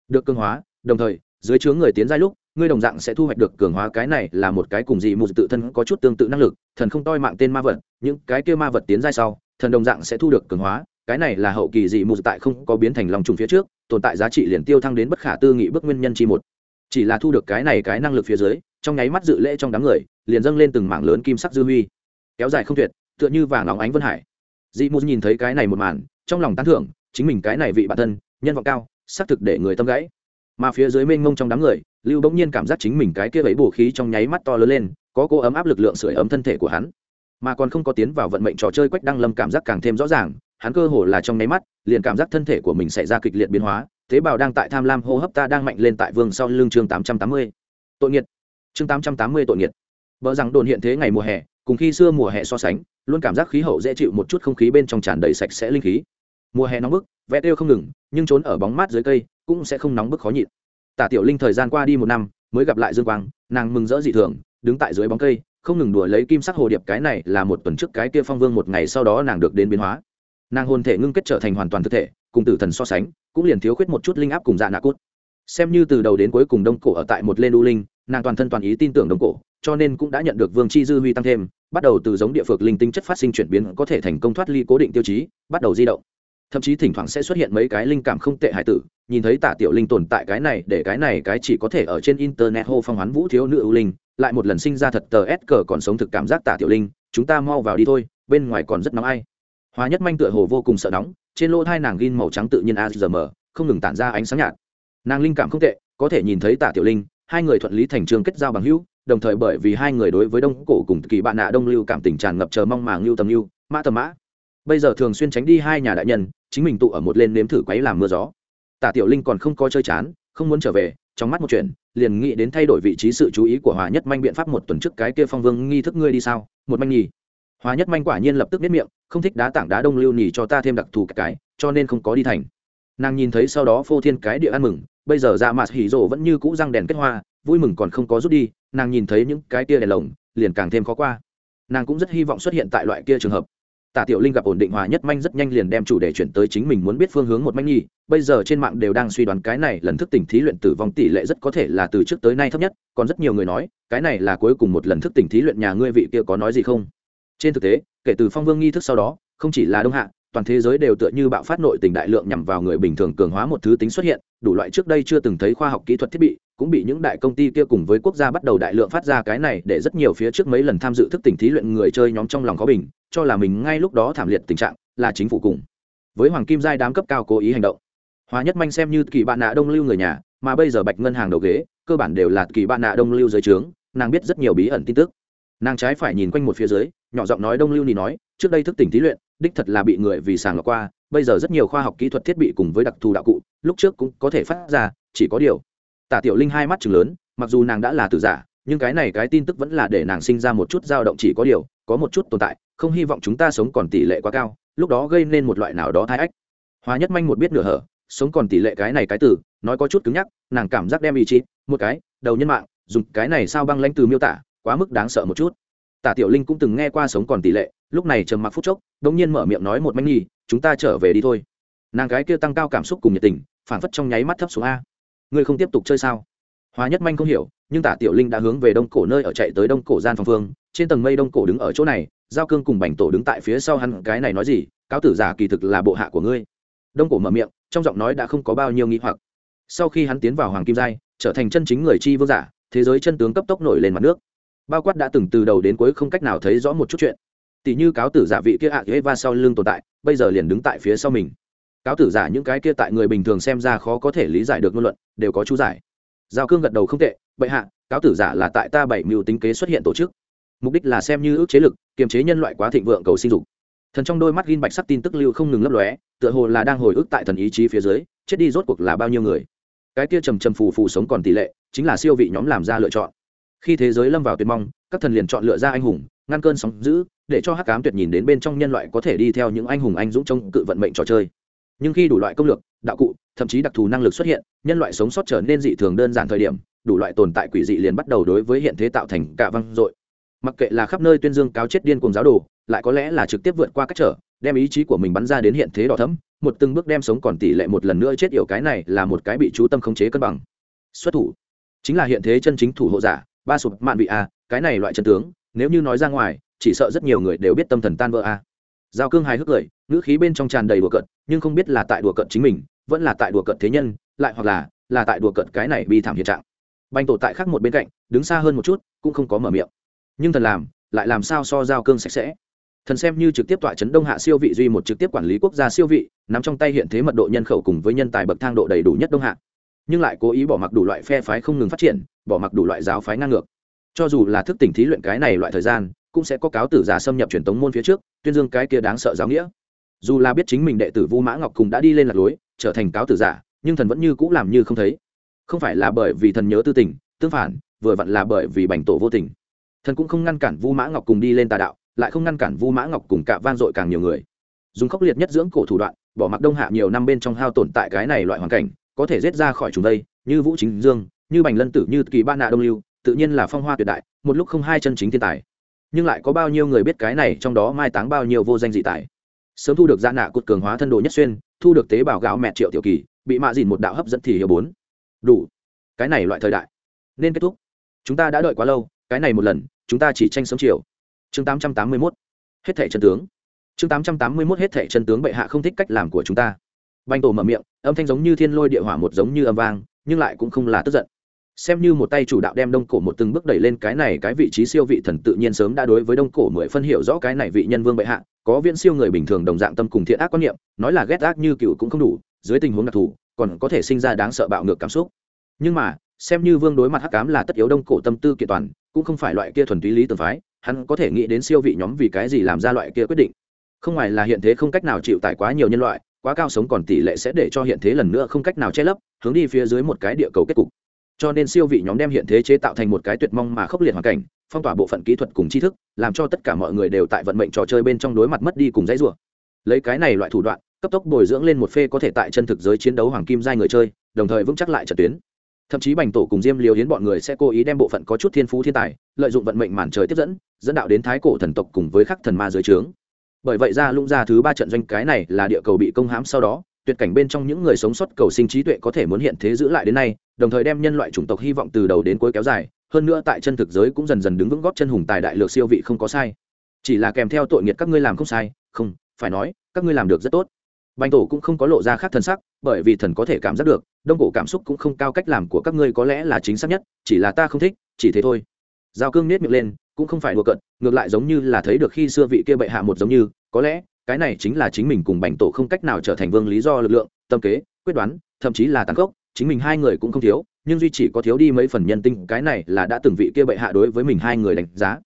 được cương hóa. Đồng thời, dưới chướng người tiến giai lúc, ngươi đồng dạng sẽ thu hoạch được cường hóa. Cái này là một cái cùng dị mù tự thân có chút tương tự năng lực, thần không toi mạng tên ma vật, những cái kia ma vật tiến giai sau, thần đồng dạng sẽ thu được cường hóa cái này là hậu kỳ dị mù tại không có biến thành lòng trùng phía trước, tồn tại giá trị liền tiêu thăng đến bất khả tư nghị bước nguyên nhân chi một. Chỉ là thu được cái này cái năng lực phía dưới, trong nháy mắt dự lễ trong đám người, liền dâng lên từng mảng lớn kim sắc dư huy. Kéo dài không tuyệt, tựa như vàng óng ánh vân hải. Dị mù nhìn thấy cái này một màn, trong lòng tán thưởng, chính mình cái này vị bản thân, nhân vọng cao, xác thực để người tâm gãy. Mà phía dưới mênh mông trong đám người, lưu bỗng nhiên cảm giác chính mình cái kia ấy bổ khí trong nháy mắt to lớn lên, có cô ấm áp lực lượng sưởi ấm thân thể của hắn. Mà còn không có tiến vào vận mệnh trò chơi quách đăng lâm cảm giác càng thêm rõ ràng hắn cơ hồ là trong nháy mắt, liền cảm giác thân thể của mình xảy ra kịch liệt biến hóa, tế bào đang tại tham lam hô hấp ta đang mạnh lên tại vương sau lưng chương tám trăm tám mươi. Tội nghiệt. Chương tám trăm tám mươi tội nghiệt. Vợ rằng đồn hiện thế ngày mùa hè, cùng khi xưa mùa hè so sánh, luôn cảm giác khí hậu dễ chịu một chút không khí bên trong tràn đầy sạch sẽ linh khí. Mùa hè nóng bức vẽ tiêu không ngừng, nhưng trốn ở bóng mát dưới cây, cũng sẽ không nóng bức khó nhịn. Tả tiểu linh thời gian qua đi một năm, mới gặp lại dương quang, nàng mừng rỡ dị thường, đứng tại dưới bóng cây, không ngừng đùa lấy kim sắc hồ điệp cái này là một tuần trước cái kia phong vương một ngày sau đó nàng được đến biến hóa nàng hồn thể ngưng kết trở thành hoàn toàn thực thể, cùng tử thần so sánh, cũng liền thiếu khuyết một chút linh áp cùng dạ nạ cốt xem như từ đầu đến cuối cùng đông cổ ở tại một lên u linh, nàng toàn thân toàn ý tin tưởng đông cổ, cho nên cũng đã nhận được vương chi dư huy tăng thêm, bắt đầu từ giống địa phược linh tinh chất phát sinh chuyển biến có thể thành công thoát ly cố định tiêu chí, bắt đầu di động. Thậm chí thỉnh thoảng sẽ xuất hiện mấy cái linh cảm không tệ hải tử, nhìn thấy tả tiểu linh tồn tại cái này, để cái này cái chỉ có thể ở trên internet hô phong hoán vũ thiếu nữ ưu linh, lại một lần sinh ra thật tờ s cờ còn sống thực cảm giác tả tiểu linh, chúng ta mau vào đi thôi, bên ngoài còn rất nóng ai hóa nhất manh tựa hồ vô cùng sợ nóng, trên lỗ thai nàng gin màu trắng tự nhiên azm không ngừng tản ra ánh sáng nhạt. Nàng linh cảm không tệ, có thể nhìn thấy tả tiểu linh, hai người thuận lý thành trường kết giao bằng hữu, đồng thời bởi vì hai người đối với đông cổ cùng kỳ bạn nạ đông lưu cảm tình tràn ngập chờ mong màng lưu tầm lưu mã tầm mã. Bây giờ thường xuyên tránh đi hai nhà đại nhân, chính mình tụ ở một lên nếm thử quấy làm mưa gió. Tả tiểu linh còn không có chơi chán, không muốn trở về, trong mắt một chuyện, liền nghĩ đến thay đổi vị trí sự chú ý của hòa nhất manh biện pháp một tuần trước cái kia phong vương nghi thức ngươi đi sao? Một manh nhì Hoa nhất manh quả nhiên lập tức biết miệng, không thích đá tảng đá đông lưu nhì cho ta thêm đặc thù cái, cho nên không có đi thành. Nàng nhìn thấy sau đó phô thiên cái địa ăn mừng, bây giờ ra mạt hỉ rộ vẫn như cũ răng đèn kết hoa, vui mừng còn không có rút đi, nàng nhìn thấy những cái kia đèn lồng, liền càng thêm khó qua. Nàng cũng rất hy vọng xuất hiện tại loại kia trường hợp. Tả tiểu linh gặp ổn định hòa nhất manh rất nhanh liền đem chủ đề chuyển tới chính mình muốn biết phương hướng một manh nhi, bây giờ trên mạng đều đang suy đoán cái này lần thức tỉnh thí luyện tử vong tỷ lệ rất có thể là từ trước tới nay thấp nhất, còn rất nhiều người nói, cái này là cuối cùng một lần thức tỉnh thí luyện nhà ngươi vị kia có nói gì không? Trên thực tế, kể từ phong vương nghi thức sau đó, không chỉ là đông hạ, toàn thế giới đều tựa như bạo phát nội tình đại lượng nhằm vào người bình thường cường hóa một thứ tính xuất hiện, đủ loại trước đây chưa từng thấy khoa học kỹ thuật thiết bị, cũng bị những đại công ty kia cùng với quốc gia bắt đầu đại lượng phát ra cái này để rất nhiều phía trước mấy lần tham dự thức tỉnh thí luyện người chơi nhóm trong lòng có bình, cho là mình ngay lúc đó thảm liệt tình trạng, là chính phủ cùng với hoàng kim giai đám cấp cao cố ý hành động. Hóa nhất manh xem như kỳ bạn nạ đông lưu người nhà, mà bây giờ bạch ngân hàng đầu ghế, cơ bản đều là kỳ bạn nạ đông lưu dưới trướng, nàng biết rất nhiều bí ẩn tin tức nàng trái phải nhìn quanh một phía dưới, nhỏ giọng nói đông lưu nỉ nói, trước đây thức tỉnh thí luyện, đích thật là bị người vì sàng lọc qua, bây giờ rất nhiều khoa học kỹ thuật thiết bị cùng với đặc thù đạo cụ, lúc trước cũng có thể phát ra, chỉ có điều. Tả tiểu linh hai mắt chừng lớn, mặc dù nàng đã là từ giả, nhưng cái này cái tin tức vẫn là để nàng sinh ra một chút dao động chỉ có điều, có một chút tồn tại, không hy vọng chúng ta sống còn tỷ lệ quá cao, lúc đó gây nên một loại nào đó thai ách. Hóa nhất manh một biết nửa hở, sống còn tỷ lệ cái này cái từ, nói có chút cứng nhắc, nàng cảm giác đem ý chí, một cái, đầu nhân mạng, dùng cái này sao băng lãnh từ miêu tả quá mức đáng sợ một chút. Tả tiểu linh cũng từng nghe qua sống còn tỷ lệ, lúc này trầm mặc phút chốc đ ỗ n g nhiên mở miệng nói một manh nhi, chúng ta trở về đi thôi. Nàng gái kia tăng cao cảm xúc cùng nhiệt tình phản phất trong nháy mắt thấp xuống a. Ngươi không tiếp tục chơi sao? Hóa nhất manh không hiểu, nhưng tả tiểu linh đã hướng về đông cổ nơi ở chạy tới đông cổ gian phòng phương, trên tầng mây đông cổ đứng ở chỗ này, giao cương cùng bành tổ đứng tại phía sau hắn, cái này nói gì? Cáo tử giả kỳ thực là bộ hạ của ngươi. Đông cổ mở miệng, trong giọng nói đã không có bao nhiêu nghi hoặc. Sau khi hắn tiến vào hoàng kim giai, trở thành chân chính người chi vương giả, thế giới chân tướng cấp tốc nổi lên mặt nước bao quát đã từng từ đầu đến cuối không cách nào thấy rõ một chút chuyện. Tỷ như cáo tử giả vị kia ạ, ghế va sau lưng tồn tại, bây giờ liền đứng tại phía sau mình. Cáo tử giả những cái kia tại người bình thường xem ra khó có thể lý giải được ngôn luận, đều có chú giải. Giao cương gật đầu không tệ, bệ hạ, cáo tử giả là tại ta bảy mưu tính kế xuất hiện tổ chức. Mục đích là xem như ước chế lực, kiềm chế nhân loại quá thịnh vượng cầu sinh dục. Thần trong đôi mắt ghin bạch sắc tin tức lưu không ngừng lấp lóe, tựa hồ là đang hồi ức tại thần ý chí phía dưới, chết đi rốt cuộc là bao nhiêu người. Cái kia trầm trầm phù phù sống còn tỷ lệ, chính là siêu vị nhóm làm ra lựa chọn khi thế giới lâm vào tuyệt mong, các thần liền chọn lựa ra anh hùng, ngăn cơn sóng giữ để cho hắc cám tuyệt nhìn đến bên trong nhân loại có thể đi theo những anh hùng anh dũng trong cự vận mệnh trò chơi. Nhưng khi đủ loại công lược, đạo cụ, thậm chí đặc thù năng lực xuất hiện, nhân loại sống sót trở nên dị thường đơn giản thời điểm, đủ loại tồn tại quỷ dị liền bắt đầu đối với hiện thế tạo thành cả văng dội. Mặc kệ là khắp nơi tuyên dương cáo chết điên cùng giáo đồ, lại có lẽ là trực tiếp vượt qua các trở, đem ý chí của mình bắn ra đến hiện thế đỏ thấm một từng bước đem sống còn tỷ lệ một lần nữa chết yểu cái này là một cái bị chú tâm khống chế cân bằng. Xuất thủ. Chính là hiện thế chân chính thủ hộ giả ba sụp mạn vị a cái này loại chân tướng, nếu như nói ra ngoài, chỉ sợ rất nhiều người đều biết tâm thần tan vỡ a giao cương hài hước cười, ngữ khí bên trong tràn đầy đùa cận nhưng không biết là tại đùa cận chính mình, vẫn là tại đùa cận thế nhân, lại hoặc là là tại đùa cận cái này bi thảm hiện trạng. Banh tổ tại khác một bên cạnh, đứng xa hơn một chút, cũng không có mở miệng. Nhưng thần làm, lại làm sao so giao cương sạch sẽ? Thần xem như trực tiếp tọa chấn đông hạ siêu vị duy một trực tiếp quản lý quốc gia siêu vị, nắm trong tay hiện thế mật độ nhân khẩu cùng với nhân tài bậc thang độ đầy đủ nhất đông hạ. Nhưng lại cố ý bỏ mặc đủ loại phe phái không ngừng phát triển bỏ mặc đủ loại giáo phái ngang ngược. Cho dù là thức tỉnh thí luyện cái này loại thời gian, cũng sẽ có cáo tử giả xâm nhập truyền tống môn phía trước, tuyên dương cái kia đáng sợ giáo nghĩa. Dù là biết chính mình đệ tử vu mã ngọc cùng đã đi lên lạc lối, trở thành cáo tử giả, nhưng thần vẫn như cũ làm như không thấy. Không phải là bởi vì thần nhớ tư tình, tương phản, vừa vặn là bởi vì bành tổ vô tình. Thần cũng không ngăn cản vu mã ngọc cùng đi lên tà đạo, lại không ngăn cản vu mã ngọc cùng cả van dội càng nhiều người. Dùng khốc liệt nhất dưỡng cổ thủ đoạn, bỏ mặc đông hạ nhiều năm bên trong hao tổn tại cái này loại hoàn cảnh, có thể rết ra khỏi chúng đây, như vũ chính dương như bành lân tử như kỳ ba nạ đông lưu, tự nhiên là phong hoa tuyệt đại, một lúc không hai chân chính thiên tài. Nhưng lại có bao nhiêu người biết cái này trong đó mai táng bao nhiêu vô danh dị tài. Sớm thu được gia nạ cột cường hóa thân đồ nhất xuyên, thu được tế bào gạo mẹ triệu tiểu kỳ, bị mạ dìn một đạo hấp dẫn thì hiểu bốn. Đủ. Cái này loại thời đại. Nên kết thúc. Chúng ta đã đợi quá lâu, cái này một lần, chúng ta chỉ tranh sớm chiều. Chương tám trăm tám mươi mốt. Hết thẻ chân tướng. Chương tám trăm tám mươi mốt hết thẻ chân tướng bệ hạ không thích cách làm của chúng ta. Banh tổ mở miệng, âm thanh giống như thiên lôi địa hỏa một giống như âm vang, nhưng lại cũng không là tức giận xem như một tay chủ đạo đem đông cổ một từng bước đẩy lên cái này, cái vị trí siêu vị thần tự nhiên sớm đã đối với đông cổ mười phân hiểu rõ cái này vị nhân vương bệ hạ, có viễn siêu người bình thường đồng dạng tâm cùng thiện ác quan niệm, nói là ghét ác như cựu cũng không đủ, dưới tình huống đặc thù, còn có thể sinh ra đáng sợ bạo ngược cảm xúc. Nhưng mà, xem như vương đối mặt hắc cám là tất yếu đông cổ tâm tư kiện toàn, cũng không phải loại kia thuần túy lý tường phái, hắn có thể nghĩ đến siêu vị nhóm vì cái gì làm ra loại kia quyết định. Không ngoài là hiện thế không cách nào chịu tải quá nhiều nhân loại, quá cao sống còn tỷ lệ sẽ để cho hiện thế lần nữa không cách nào che lấp, hướng đi phía dưới một cái địa cầu kết cục cho nên siêu vị nhóm đem hiện thế chế tạo thành một cái tuyệt mong mà khốc liệt hoàn cảnh, phong tỏa bộ phận kỹ thuật cùng tri thức, làm cho tất cả mọi người đều tại vận mệnh trò chơi bên trong đối mặt mất đi cùng dãy rủa. Lấy cái này loại thủ đoạn, cấp tốc bồi dưỡng lên một phê có thể tại chân thực giới chiến đấu hoàng kim giai người chơi, đồng thời vững chắc lại trận tuyến. Thậm chí bành tổ cùng diêm liều hiến bọn người sẽ cố ý đem bộ phận có chút thiên phú thiên tài, lợi dụng vận mệnh màn trời tiếp dẫn dẫn đạo đến thái cổ thần tộc cùng với khắc thần ma dưới trướng. Bởi vậy ra lũng ra thứ ba trận doanh cái này là địa cầu bị công hãm sau đó tuyệt cảnh bên trong những người sống sót cầu sinh trí tuệ có thể muốn hiện thế giữ lại đến nay, đồng thời đem nhân loại chủng tộc hy vọng từ đầu đến cuối kéo dài, hơn nữa tại chân thực giới cũng dần dần đứng vững góp chân hùng tài đại lược siêu vị không có sai. Chỉ là kèm theo tội nghiệt các ngươi làm không sai, không, phải nói, các ngươi làm được rất tốt. Bành tổ cũng không có lộ ra khác thân sắc, bởi vì thần có thể cảm giác được, đông cổ cảm xúc cũng không cao cách làm của các ngươi có lẽ là chính xác nhất, chỉ là ta không thích, chỉ thế thôi. Giao cương nết miệng lên, cũng không phải đùa cận ngược lại giống như là thấy được khi xưa vị kia bệ hạ một giống như, có lẽ cái này chính là chính mình cùng bành tổ không cách nào trở thành vương lý do lực lượng, tâm kế, quyết đoán, thậm chí là tàn khốc, chính mình hai người cũng không thiếu, nhưng duy chỉ có thiếu đi mấy phần nhân tinh cái này là đã từng vị kia bệ hạ đối với mình hai người đánh giá.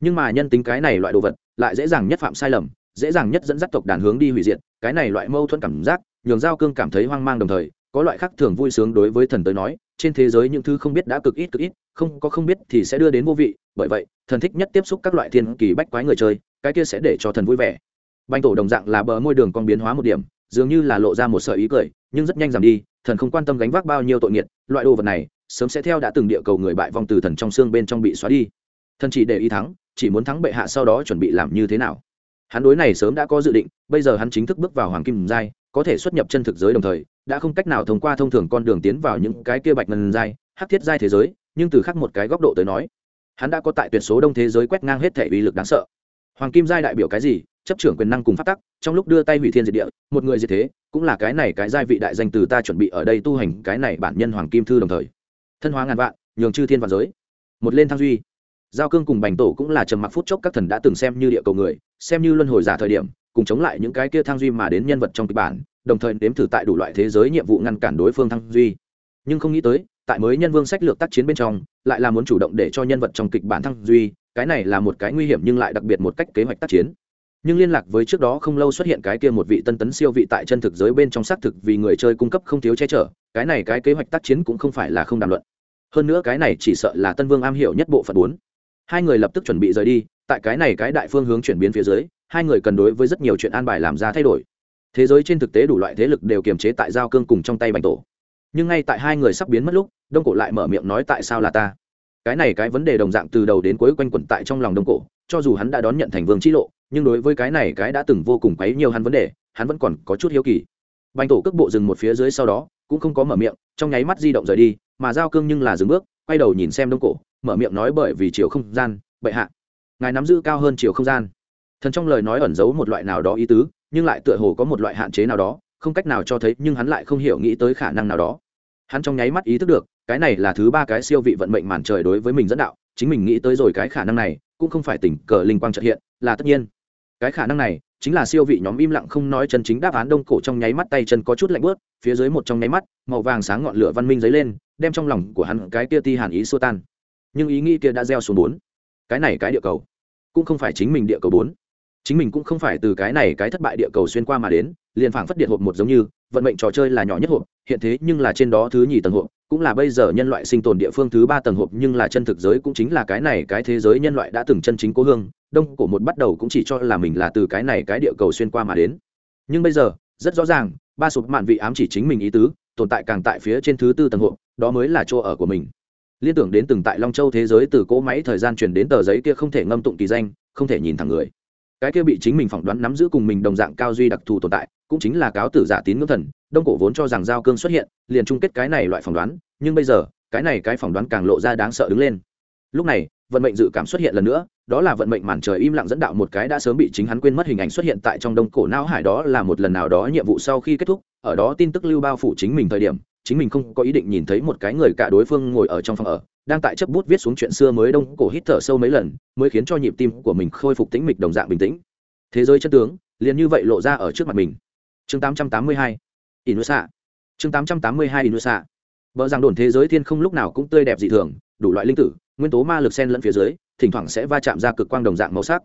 Nhưng mà nhân tính cái này loại đồ vật, lại dễ dàng nhất phạm sai lầm, dễ dàng nhất dẫn dắt tộc đàn hướng đi hủy diệt, cái này loại mâu thuẫn cảm giác, nhường giao cương cảm thấy hoang mang đồng thời, có loại khác thường vui sướng đối với thần tới nói, trên thế giới những thứ không biết đã cực ít cực ít, không, có không biết thì sẽ đưa đến vô vị, bởi vậy, thần thích nhất tiếp xúc các loại thiên kỳ bách quái người chơi, cái kia sẽ để cho thần vui vẻ banh tổ đồng dạng là bờ môi đường con biến hóa một điểm, dường như là lộ ra một sợi ý cười, nhưng rất nhanh giảm đi, thần không quan tâm gánh vác bao nhiêu tội nghiệt, loại đồ vật này, sớm sẽ theo đã từng địa cầu người bại vong từ thần trong xương bên trong bị xóa đi. Thần chỉ để ý thắng, chỉ muốn thắng bệ hạ sau đó chuẩn bị làm như thế nào. Hắn đối này sớm đã có dự định, bây giờ hắn chính thức bước vào hoàng kim giai, có thể xuất nhập chân thực giới đồng thời, đã không cách nào thông qua thông thường con đường tiến vào những cái kia bạch ngân giai, hắc thiết giai thế giới, nhưng từ khác một cái góc độ tới nói, hắn đã có tại tuyệt số đông thế giới quét ngang hết thể uy lực đáng sợ. Hoàng kim giai đại biểu cái gì? Chấp trưởng quyền năng cùng phát tắc, trong lúc đưa tay hủy thiên diệt địa, một người diệt thế, cũng là cái này cái giai vị đại danh từ ta chuẩn bị ở đây tu hành cái này bản nhân hoàng kim thư đồng thời. Thân hóa ngàn vạn, nhường chư thiên vạn giới. Một lên thăng duy. Giao cương cùng bành tổ cũng là trầm mặc phút chốc các thần đã từng xem như địa cầu người, xem như luân hồi giả thời điểm, cùng chống lại những cái kia thăng duy mà đến nhân vật trong kịch bản, đồng thời nếm thử tại đủ loại thế giới nhiệm vụ ngăn cản đối phương thăng duy. Nhưng không nghĩ tới, tại mới nhân vương sách lược tác chiến bên trong, lại là muốn chủ động để cho nhân vật trong kịch bản thăng duy, cái này là một cái nguy hiểm nhưng lại đặc biệt một cách kế hoạch tác chiến nhưng liên lạc với trước đó không lâu xuất hiện cái kia một vị tân tấn siêu vị tại chân thực giới bên trong xác thực vì người chơi cung cấp không thiếu che chở, cái này cái kế hoạch tác chiến cũng không phải là không đàm luận. Hơn nữa cái này chỉ sợ là tân vương am hiểu nhất bộ phận bốn. Hai người lập tức chuẩn bị rời đi, tại cái này cái đại phương hướng chuyển biến phía dưới, hai người cần đối với rất nhiều chuyện an bài làm ra thay đổi. Thế giới trên thực tế đủ loại thế lực đều kiềm chế tại giao cương cùng trong tay bành tổ. Nhưng ngay tại hai người sắp biến mất lúc, đông cổ lại mở miệng nói tại sao là ta? Cái này cái vấn đề đồng dạng từ đầu đến cuối quanh quẩn tại trong lòng đông cổ, cho dù hắn đã đón nhận thành vương chi lộ nhưng đối với cái này cái đã từng vô cùng quấy nhiều hắn vấn đề, hắn vẫn còn có chút hiếu kỳ. Bành tổ cước bộ dừng một phía dưới sau đó, cũng không có mở miệng, trong nháy mắt di động rời đi, mà giao cương nhưng là dừng bước, quay đầu nhìn xem đông cổ, mở miệng nói bởi vì chiều không gian, bệ hạ, ngài nắm giữ cao hơn chiều không gian. Thần trong lời nói ẩn giấu một loại nào đó ý tứ, nhưng lại tựa hồ có một loại hạn chế nào đó, không cách nào cho thấy, nhưng hắn lại không hiểu nghĩ tới khả năng nào đó. Hắn trong nháy mắt ý thức được, cái này là thứ ba cái siêu vị vận mệnh màn trời đối với mình dẫn đạo, chính mình nghĩ tới rồi cái khả năng này, cũng không phải tình cờ linh quang trợ hiện, là tất nhiên cái khả năng này chính là siêu vị nhóm im lặng không nói chân chính đáp án đông cổ trong nháy mắt tay chân có chút lạnh bớt, phía dưới một trong nháy mắt, màu vàng sáng ngọn lửa văn minh dấy lên, đem trong lòng của hắn cái kia ti hàn ý xua tan. Nhưng ý nghĩ kia đã gieo xuống bốn. Cái này cái địa cầu cũng không phải chính mình địa cầu bốn. Chính mình cũng không phải từ cái này cái thất bại địa cầu xuyên qua mà đến, liền phảng phất điện hộp một giống như, vận mệnh trò chơi là nhỏ nhất hộp, hiện thế nhưng là trên đó thứ nhì tầng hộp cũng là bây giờ nhân loại sinh tồn địa phương thứ ba tầng hộp, nhưng là chân thực giới cũng chính là cái này, cái thế giới nhân loại đã từng chân chính cố hương, đông cổ một bắt đầu cũng chỉ cho là mình là từ cái này cái địa cầu xuyên qua mà đến. Nhưng bây giờ, rất rõ ràng, ba sụp mạn vị ám chỉ chính mình ý tứ, tồn tại càng tại phía trên thứ tư tầng hộp, đó mới là chỗ ở của mình. Liên tưởng đến từng tại long châu thế giới từ cỗ máy thời gian chuyển đến tờ giấy kia không thể ngâm tụng kỳ danh, không thể nhìn thẳng người. Cái kia bị chính mình phỏng đoán nắm giữ cùng mình đồng dạng cao duy đặc thù tồn tại cũng chính là cáo tử giả tín ngưỡng thần, đông cổ vốn cho rằng giao cương xuất hiện, liền chung kết cái này loại phỏng đoán, nhưng bây giờ, cái này cái phỏng đoán càng lộ ra đáng sợ đứng lên. Lúc này, vận mệnh dự cảm xuất hiện lần nữa, đó là vận mệnh màn trời im lặng dẫn đạo một cái đã sớm bị chính hắn quên mất hình ảnh xuất hiện tại trong đông cổ não hải đó là một lần nào đó nhiệm vụ sau khi kết thúc, ở đó tin tức lưu bao phủ chính mình thời điểm, chính mình không có ý định nhìn thấy một cái người cả đối phương ngồi ở trong phòng ở, đang tại chấp bút viết xuống chuyện xưa mới đông cổ hít thở sâu mấy lần, mới khiến cho nhịp tim của mình khôi phục tĩnh mịch đồng dạng bình tĩnh. Thế giới chân tướng, liền như vậy lộ ra ở trước mặt mình chương 882 inusa. Chương 882 inusa. Bờ rằng đồn thế giới thiên không lúc nào cũng tươi đẹp dị thường, đủ loại linh tử, nguyên tố ma lực sen lẫn phía dưới, thỉnh thoảng sẽ va chạm ra cực quang đồng dạng màu sắc.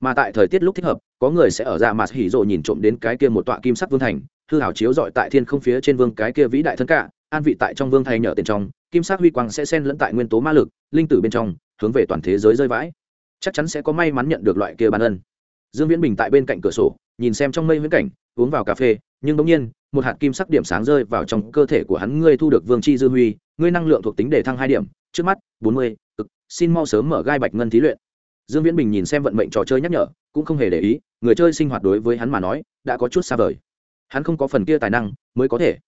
Mà tại thời tiết lúc thích hợp, có người sẽ ở dạ ra mặt hỉ rồ nhìn trộm đến cái kia một tọa kim sắc vương thành, hư hảo chiếu dọi tại thiên không phía trên vương cái kia vĩ đại thân cả, an vị tại trong vương thay nhở tiền trong, kim sắc huy quang sẽ xen lẫn tại nguyên tố ma lực, linh tử bên trong, hướng về toàn thế giới rơi vãi. Chắc chắn sẽ có may mắn nhận được loại kia ban ân. Dương viễn bình tại bên cạnh cửa sổ, nhìn xem trong mây viễn cảnh uống vào cà phê, nhưng bỗng nhiên, một hạt kim sắc điểm sáng rơi vào trong cơ thể của hắn, ngươi thu được vương chi dư huy, ngươi năng lượng thuộc tính để thăng hai điểm, trước mắt, bốn mươi, cực, xin mau sớm mở gai bạch ngân thí luyện. Dương viễn bình nhìn xem vận mệnh trò chơi nhắc nhở, cũng không hề để ý, người chơi sinh hoạt đối với hắn mà nói, đã có chút xa vời. Hắn không có phần kia tài năng, mới có thể.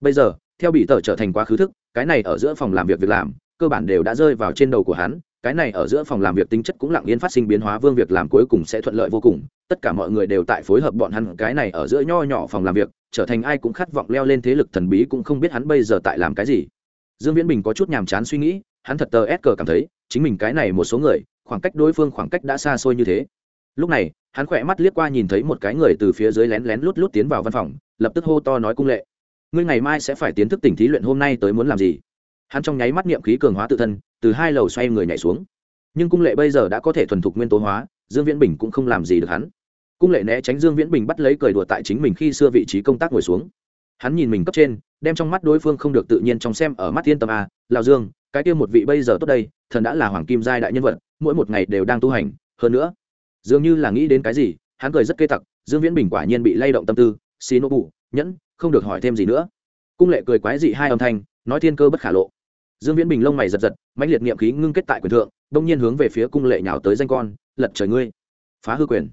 Bây giờ, theo bị tờ trở thành quá khứ thức, cái này ở giữa phòng làm việc việc làm, cơ bản đều đã rơi vào trên đầu của hắn cái này ở giữa phòng làm việc tính chất cũng lặng yên phát sinh biến hóa, vương việc làm cuối cùng sẽ thuận lợi vô cùng. Tất cả mọi người đều tại phối hợp bọn hắn, cái này ở giữa nho nhỏ phòng làm việc, trở thành ai cũng khát vọng leo lên thế lực thần bí cũng không biết hắn bây giờ tại làm cái gì. Dương viễn bình có chút nhàm chán suy nghĩ, hắn thật tờ ép cờ cảm thấy, chính mình cái này một số người, khoảng cách đối phương khoảng cách đã xa xôi như thế. Lúc này, hắn khỏe mắt liếc qua nhìn thấy một cái người từ phía dưới lén lén lút lút tiến vào văn phòng, lập tức hô to nói cung lệ. Ngươi ngày mai sẽ phải tiến thức tỉnh thí luyện hôm nay tới muốn làm gì? Hắn trong nháy mắt niệm khí cường hóa tự thân, từ hai lầu xoay người nhảy xuống. Nhưng cung lệ bây giờ đã có thể thuần thục nguyên tố hóa, dương viễn bình cũng không làm gì được hắn. Cung lệ né tránh dương viễn bình bắt lấy cười đùa tại chính mình khi xưa vị trí công tác ngồi xuống. Hắn nhìn mình cấp trên, đem trong mắt đối phương không được tự nhiên trong xem ở mắt thiên tâm a lào dương, cái kia một vị bây giờ tốt đây, thần đã là hoàng kim giai đại nhân vật, mỗi một ngày đều đang tu hành, hơn nữa, dường như là nghĩ đến cái gì, hắn cười rất kê tặc, dương viễn bình quả nhiên bị lay động tâm tư xí nô bụ nhẫn, không được hỏi thêm gì nữa. Cung lệ cười quái dị hai âm thanh, nói thiên cơ bất khả lộ dương viễn bình lông mày giật giật, mãnh liệt niệm khí ngưng kết tại quyền thượng, đông nhiên hướng về phía cung lệ nhào tới danh con, lật trời ngươi, phá hư quyền.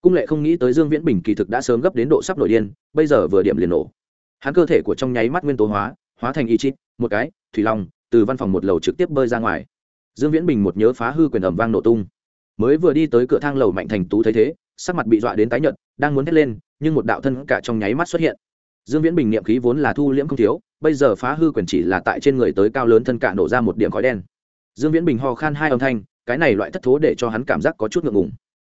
Cung lệ không nghĩ tới dương viễn bình kỳ thực đã sớm gấp đến độ sắp nổi điên, bây giờ vừa điểm liền nổ. Hắn cơ thể của trong nháy mắt nguyên tố hóa hóa thành y chít, một cái, thủy long, từ văn phòng một lầu trực tiếp bơi ra ngoài. Dương viễn bình một nhớ phá hư quyền ẩm vang nổ tung. Mới vừa đi tới cửa thang lầu mạnh thành tú thấy thế, sắc mặt bị dọa đến tái nhợt, đang muốn thét lên, nhưng một đạo thân cả trong nháy mắt xuất hiện dương viễn bình niệm khí vốn là thu liễm không thiếu, bây giờ phá hư quyền chỉ là tại trên người tới cao lớn thân cả nổ ra một điểm khói đen. Dương viễn bình ho khan hai âm thanh, cái này loại thất thố để cho hắn cảm giác có chút ngượng ngùng.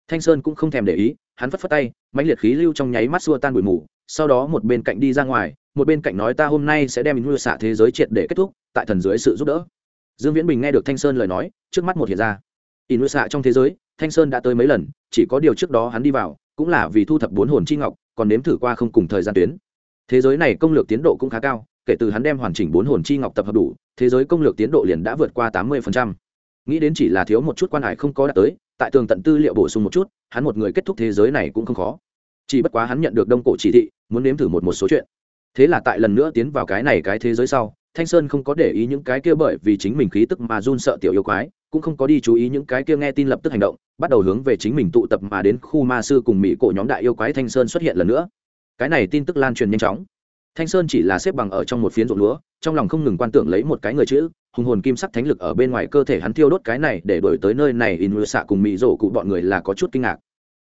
Thanh sơn cũng không thèm để ý, hắn phất phất tay, mãnh liệt khí lưu trong nháy mắt xua tan bụi mù, sau đó một bên cạnh đi ra ngoài, một bên cạnh nói ta hôm nay sẽ đem mưa xạ thế giới triệt để kết thúc, tại thần dưới sự giúp đỡ. Dương viễn bình nghe được thanh sơn lời nói, trước mắt một hiện ra. Inu mưa xạ trong thế giới, thanh sơn đã tới mấy lần, chỉ có điều trước đó hắn đi vào, cũng là vì thu thập bốn hồn chi ngọc, còn nếm thử qua không cùng thời gian tuyến thế giới này công lược tiến độ cũng khá cao, kể từ hắn đem hoàn chỉnh bốn hồn chi ngọc tập hợp đủ, thế giới công lược tiến độ liền đã vượt qua tám mươi nghĩ đến chỉ là thiếu một chút quan hải không có đạt tới, tại tường tận tư liệu bổ sung một chút, hắn một người kết thúc thế giới này cũng không khó. Chỉ bất quá hắn nhận được đông cổ chỉ thị, muốn nếm thử một một số chuyện. Thế là tại lần nữa tiến vào cái này cái thế giới sau, thanh sơn không có để ý những cái kia bởi vì chính mình khí tức mà run sợ tiểu yêu quái, cũng không có đi chú ý những cái kia nghe tin lập tức hành động, bắt đầu hướng về chính mình tụ tập mà đến khu ma sư cùng mỹ cổ nhóm đại yêu quái thanh sơn xuất hiện lần nữa cái này tin tức lan truyền nhanh chóng. Thanh sơn chỉ là xếp bằng ở trong một phiến ruộng lúa, trong lòng không ngừng quan tưởng lấy một cái người chữ, hùng hồn kim sắc thánh lực ở bên ngoài cơ thể hắn thiêu đốt cái này để đổi tới nơi này, in mưa xạ cùng mỹ rổ cụ bọn người là có chút kinh ngạc.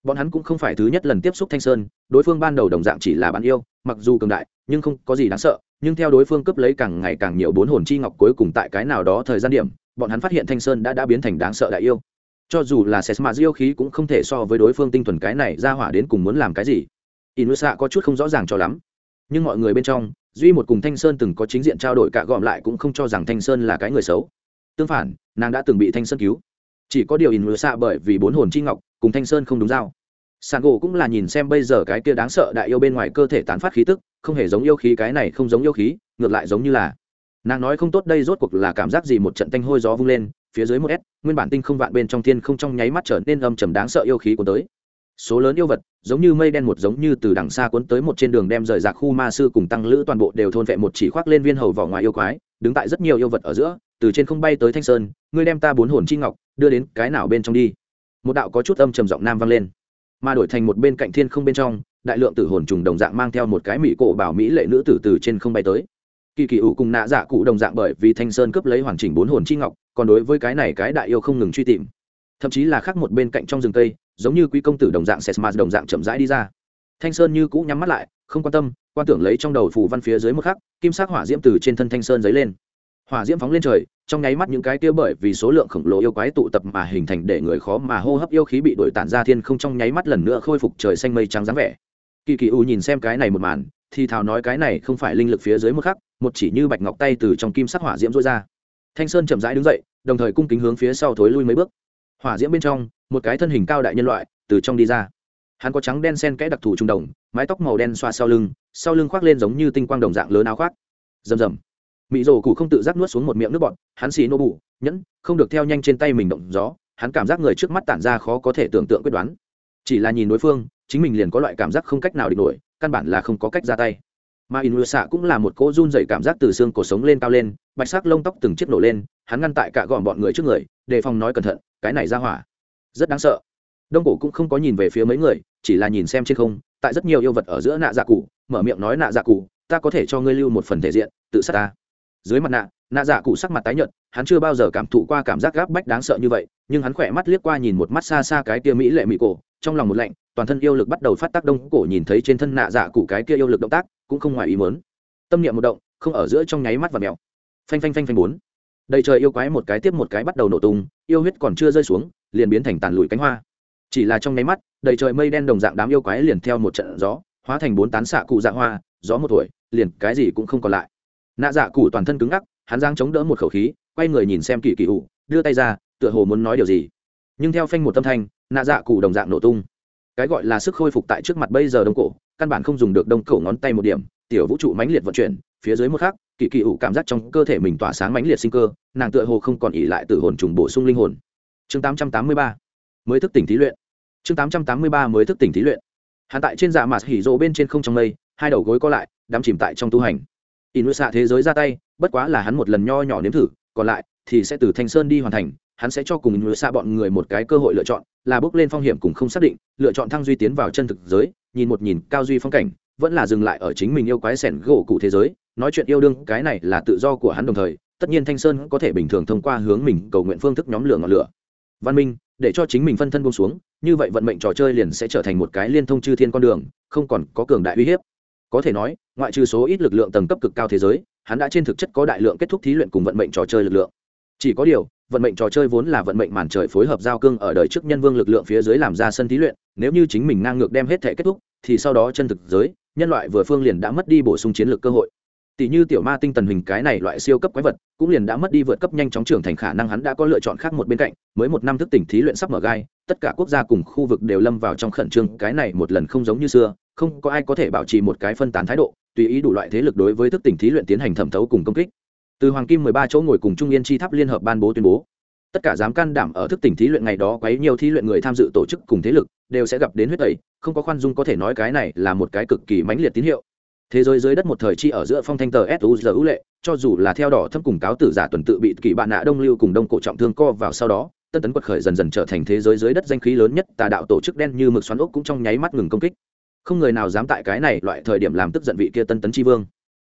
Bọn hắn cũng không phải thứ nhất lần tiếp xúc thanh sơn, đối phương ban đầu đồng dạng chỉ là bạn yêu, mặc dù cường đại, nhưng không có gì đáng sợ, nhưng theo đối phương cướp lấy càng ngày càng nhiều bốn hồn chi ngọc cuối cùng tại cái nào đó thời gian điểm, bọn hắn phát hiện thanh sơn đã đã biến thành đáng sợ đại yêu. Cho dù là sesma yêu khí cũng không thể so với đối phương tinh thuần cái này ra hỏa đến cùng muốn làm cái gì inusa có chút không rõ ràng cho lắm. Nhưng mọi người bên trong, duy một cùng thanh sơn từng có chính diện trao đổi cả gọm lại cũng không cho rằng thanh sơn là cái người xấu. Tương phản, nàng đã từng bị thanh sơn cứu. Chỉ có điều inusa bởi vì bốn hồn chi ngọc, cùng thanh sơn không đúng giao. Sàn gỗ cũng là nhìn xem bây giờ cái kia đáng sợ đại yêu bên ngoài cơ thể tán phát khí tức, không hề giống yêu khí, cái này không giống yêu khí, ngược lại giống như là. Nàng nói không tốt đây rốt cuộc là cảm giác gì một trận tanh hôi gió vung lên, phía dưới một s, nguyên bản tinh không vạn bên trong thiên không trong nháy mắt trở nên âm trầm đáng sợ yêu khí của tới số lớn yêu vật, giống như mây đen một giống như từ đằng xa cuốn tới một trên đường đem rời rạc khu ma sư cùng tăng lữ toàn bộ đều thôn vệ một chỉ khoác lên viên hầu vỏ ngoài yêu quái, đứng tại rất nhiều yêu vật ở giữa, từ trên không bay tới thanh sơn, ngươi đem ta bốn hồn chi ngọc, đưa đến cái nào bên trong đi? Một đạo có chút âm trầm giọng nam vang lên. Mà đổi thành một bên cạnh thiên không bên trong, đại lượng tử hồn trùng đồng dạng mang theo một cái mỹ cổ bảo mỹ lệ nữ tử từ trên không bay tới. Kỳ kỳ ủ cùng nạ dạ cụ đồng dạng bởi vì thanh sơn cướp lấy hoàn chỉnh bốn hồn chi ngọc, còn đối với cái này cái đại yêu không ngừng truy tìm thậm chí là khác một bên cạnh trong rừng cây, giống như quý công tử đồng dạng sesmas đồng dạng chậm rãi đi ra. Thanh sơn như cũ nhắm mắt lại, không quan tâm, quan tưởng lấy trong đầu phù văn phía dưới một khắc, kim sắc hỏa diễm từ trên thân thanh sơn dấy lên. Hỏa diễm phóng lên trời, trong nháy mắt những cái kia bởi vì số lượng khổng lồ yêu quái tụ tập mà hình thành để người khó mà hô hấp yêu khí bị đổi tản ra thiên không trong nháy mắt lần nữa khôi phục trời xanh mây trắng dáng vẻ. Kỳ kỳ u nhìn xem cái này một màn, thì thào nói cái này không phải linh lực phía dưới một khắc, một chỉ như bạch ngọc tay từ trong kim sắc hỏa diễm rối ra. Thanh sơn chậm rãi đứng dậy, đồng thời cung kính hướng phía sau thối lui mấy bước hỏa diễm bên trong, một cái thân hình cao đại nhân loại từ trong đi ra. Hắn có trắng đen sen kẽ đặc thù trung đồng, mái tóc màu đen xoa sau lưng sau lưng khoác lên giống như tinh quang đồng dạng lớn áo khoác. Rầm rầm. Mỹ rồ cụ không tự giác nuốt xuống một miệng nước bọt, hắn xì nô bụ nhẫn, không được theo nhanh trên tay mình động gió, hắn cảm giác người trước mắt tản ra khó có thể tưởng tượng quyết đoán. Chỉ là nhìn đối phương, chính mình liền có loại cảm giác không cách nào địch nổi, căn bản là không có cách ra tay. Mà in xạ cũng là một cỗ run dày cảm giác từ xương cổ sống lên cao lên, bạch sắc lông tóc từng chiếc nổ lên, hắn ngăn tại cả gọn bọn người trước người, đề phòng nói cẩn thận cái này ra hỏa. Rất đáng sợ. Đông cổ cũng không có nhìn về phía mấy người, chỉ là nhìn xem trên không, tại rất nhiều yêu vật ở giữa nạ dạ cụ, mở miệng nói nạ dạ cụ, ta có thể cho ngươi lưu một phần thể diện, tự sát ta. Dưới mặt nạ nạ dạ cụ sắc mặt tái nhợt, hắn chưa bao giờ cảm thụ qua cảm giác gáp bách đáng sợ như vậy, nhưng hắn khỏe mắt liếc qua nhìn một mắt xa xa cái kia mỹ lệ mỹ cổ, trong lòng một lạnh, toàn thân yêu lực bắt đầu phát tác đông cổ nhìn thấy trên thân nạ dạ cụ cái kia yêu lực động tác, cũng không ngoài ý mớn tâm niệm một động, không ở giữa trong nháy mắt và mèo. Phanh phanh phanh phanh bốn đầy trời yêu quái một cái tiếp một cái bắt đầu nổ tung, yêu huyết còn chưa rơi xuống, liền biến thành tàn lụi cánh hoa. Chỉ là trong nháy mắt, đầy trời mây đen đồng dạng đám yêu quái liền theo một trận gió, hóa thành bốn tán xạ cụ dạ hoa, gió một tuổi, liền cái gì cũng không còn lại. Nạ dạ cụ toàn thân cứng ngắc, hắn giang chống đỡ một khẩu khí, quay người nhìn xem kỳ kỳ ủ, đưa tay ra, tựa hồ muốn nói điều gì. Nhưng theo phanh một tâm thanh, nạ dạ cụ đồng dạng nổ tung. Cái gọi là sức khôi phục tại trước mặt bây giờ đông cổ, căn bản không dùng được đông cổ ngón tay một điểm, tiểu vũ trụ mãnh liệt vận chuyển, phía dưới một khắc kỳ kỳ ủ cảm giác trong cơ thể mình tỏa sáng mãnh liệt sinh cơ, nàng tựa hồ không còn ỉ lại từ hồn trùng bổ sung linh hồn. Chương tám trăm tám mươi ba, mới thức tỉnh thí luyện. Chương tám trăm tám mươi ba, mới thức tỉnh thí luyện. Hắn tại trên dạ mạt hỉ rộ bên trên không trong mây, hai đầu gối co lại, đắm chìm tại trong tu hành. Inu xạ thế giới ra tay, bất quá là hắn một lần nho nhỏ nếm thử, còn lại thì sẽ từ thanh sơn đi hoàn thành, hắn sẽ cho cùng inu xạ bọn người một cái cơ hội lựa chọn, là bước lên phong hiểm cùng không xác định, lựa chọn thăng duy tiến vào chân thực giới, nhìn một nhìn cao duy phong cảnh, vẫn là dừng lại ở chính mình yêu quái sẻn gỗ cụ thế giới nói chuyện yêu đương, cái này là tự do của hắn đồng thời, tất nhiên thanh sơn có thể bình thường thông qua hướng mình cầu nguyện phương thức nhóm lửa ngọn lửa. Văn minh, để cho chính mình phân thân bông xuống, như vậy vận mệnh trò chơi liền sẽ trở thành một cái liên thông chư thiên con đường, không còn có cường đại uy hiếp. Có thể nói, ngoại trừ số ít lực lượng tầng cấp cực cao thế giới, hắn đã trên thực chất có đại lượng kết thúc thí luyện cùng vận mệnh trò chơi lực lượng. Chỉ có điều, vận mệnh trò chơi vốn là vận mệnh màn trời phối hợp giao cương ở đời trước nhân vương lực lượng phía dưới làm ra sân thí luyện, nếu như chính mình ngang ngược đem hết thể kết thúc, thì sau đó chân thực giới, nhân loại vừa phương liền đã mất đi bổ sung chiến lược cơ hội tỷ như tiểu ma tinh tần hình cái này loại siêu cấp quái vật, cũng liền đã mất đi vượt cấp nhanh chóng trưởng thành khả năng hắn đã có lựa chọn khác một bên cạnh, mới một năm thức tỉnh thí luyện sắp mở gai, tất cả quốc gia cùng khu vực đều lâm vào trong khẩn trương, cái này một lần không giống như xưa, không có ai có thể bảo trì một cái phân tán thái độ, tùy ý đủ loại thế lực đối với thức tỉnh thí luyện tiến hành thẩm thấu cùng công kích. Từ hoàng kim mười ba chỗ ngồi cùng trung yên chi tháp liên hợp ban bố tuyên bố, tất cả dám can đảm ở thức tỉnh thí luyện ngày đó quấy nhiều thí luyện người tham dự tổ chức cùng thế lực, đều sẽ gặp đến huyết tẩy, không có khoan dung có thể nói cái này là một cái cực kỳ mãnh liệt tín hiệu thế giới dưới đất một thời chi ở giữa phong thanh tờ suzu lệ, cho dù là theo đỏ thâm cùng cáo tử giả tuần tự bị kỳ bạn nạ đông lưu cùng đông cổ trọng thương co vào sau đó, tân tấn quật khởi dần dần trở thành thế giới dưới đất danh khí lớn nhất, tà đạo tổ chức đen như mực xoắn ốc cũng trong nháy mắt ngừng công kích. Không người nào dám tại cái này loại thời điểm làm tức giận vị kia tân tấn tri vương.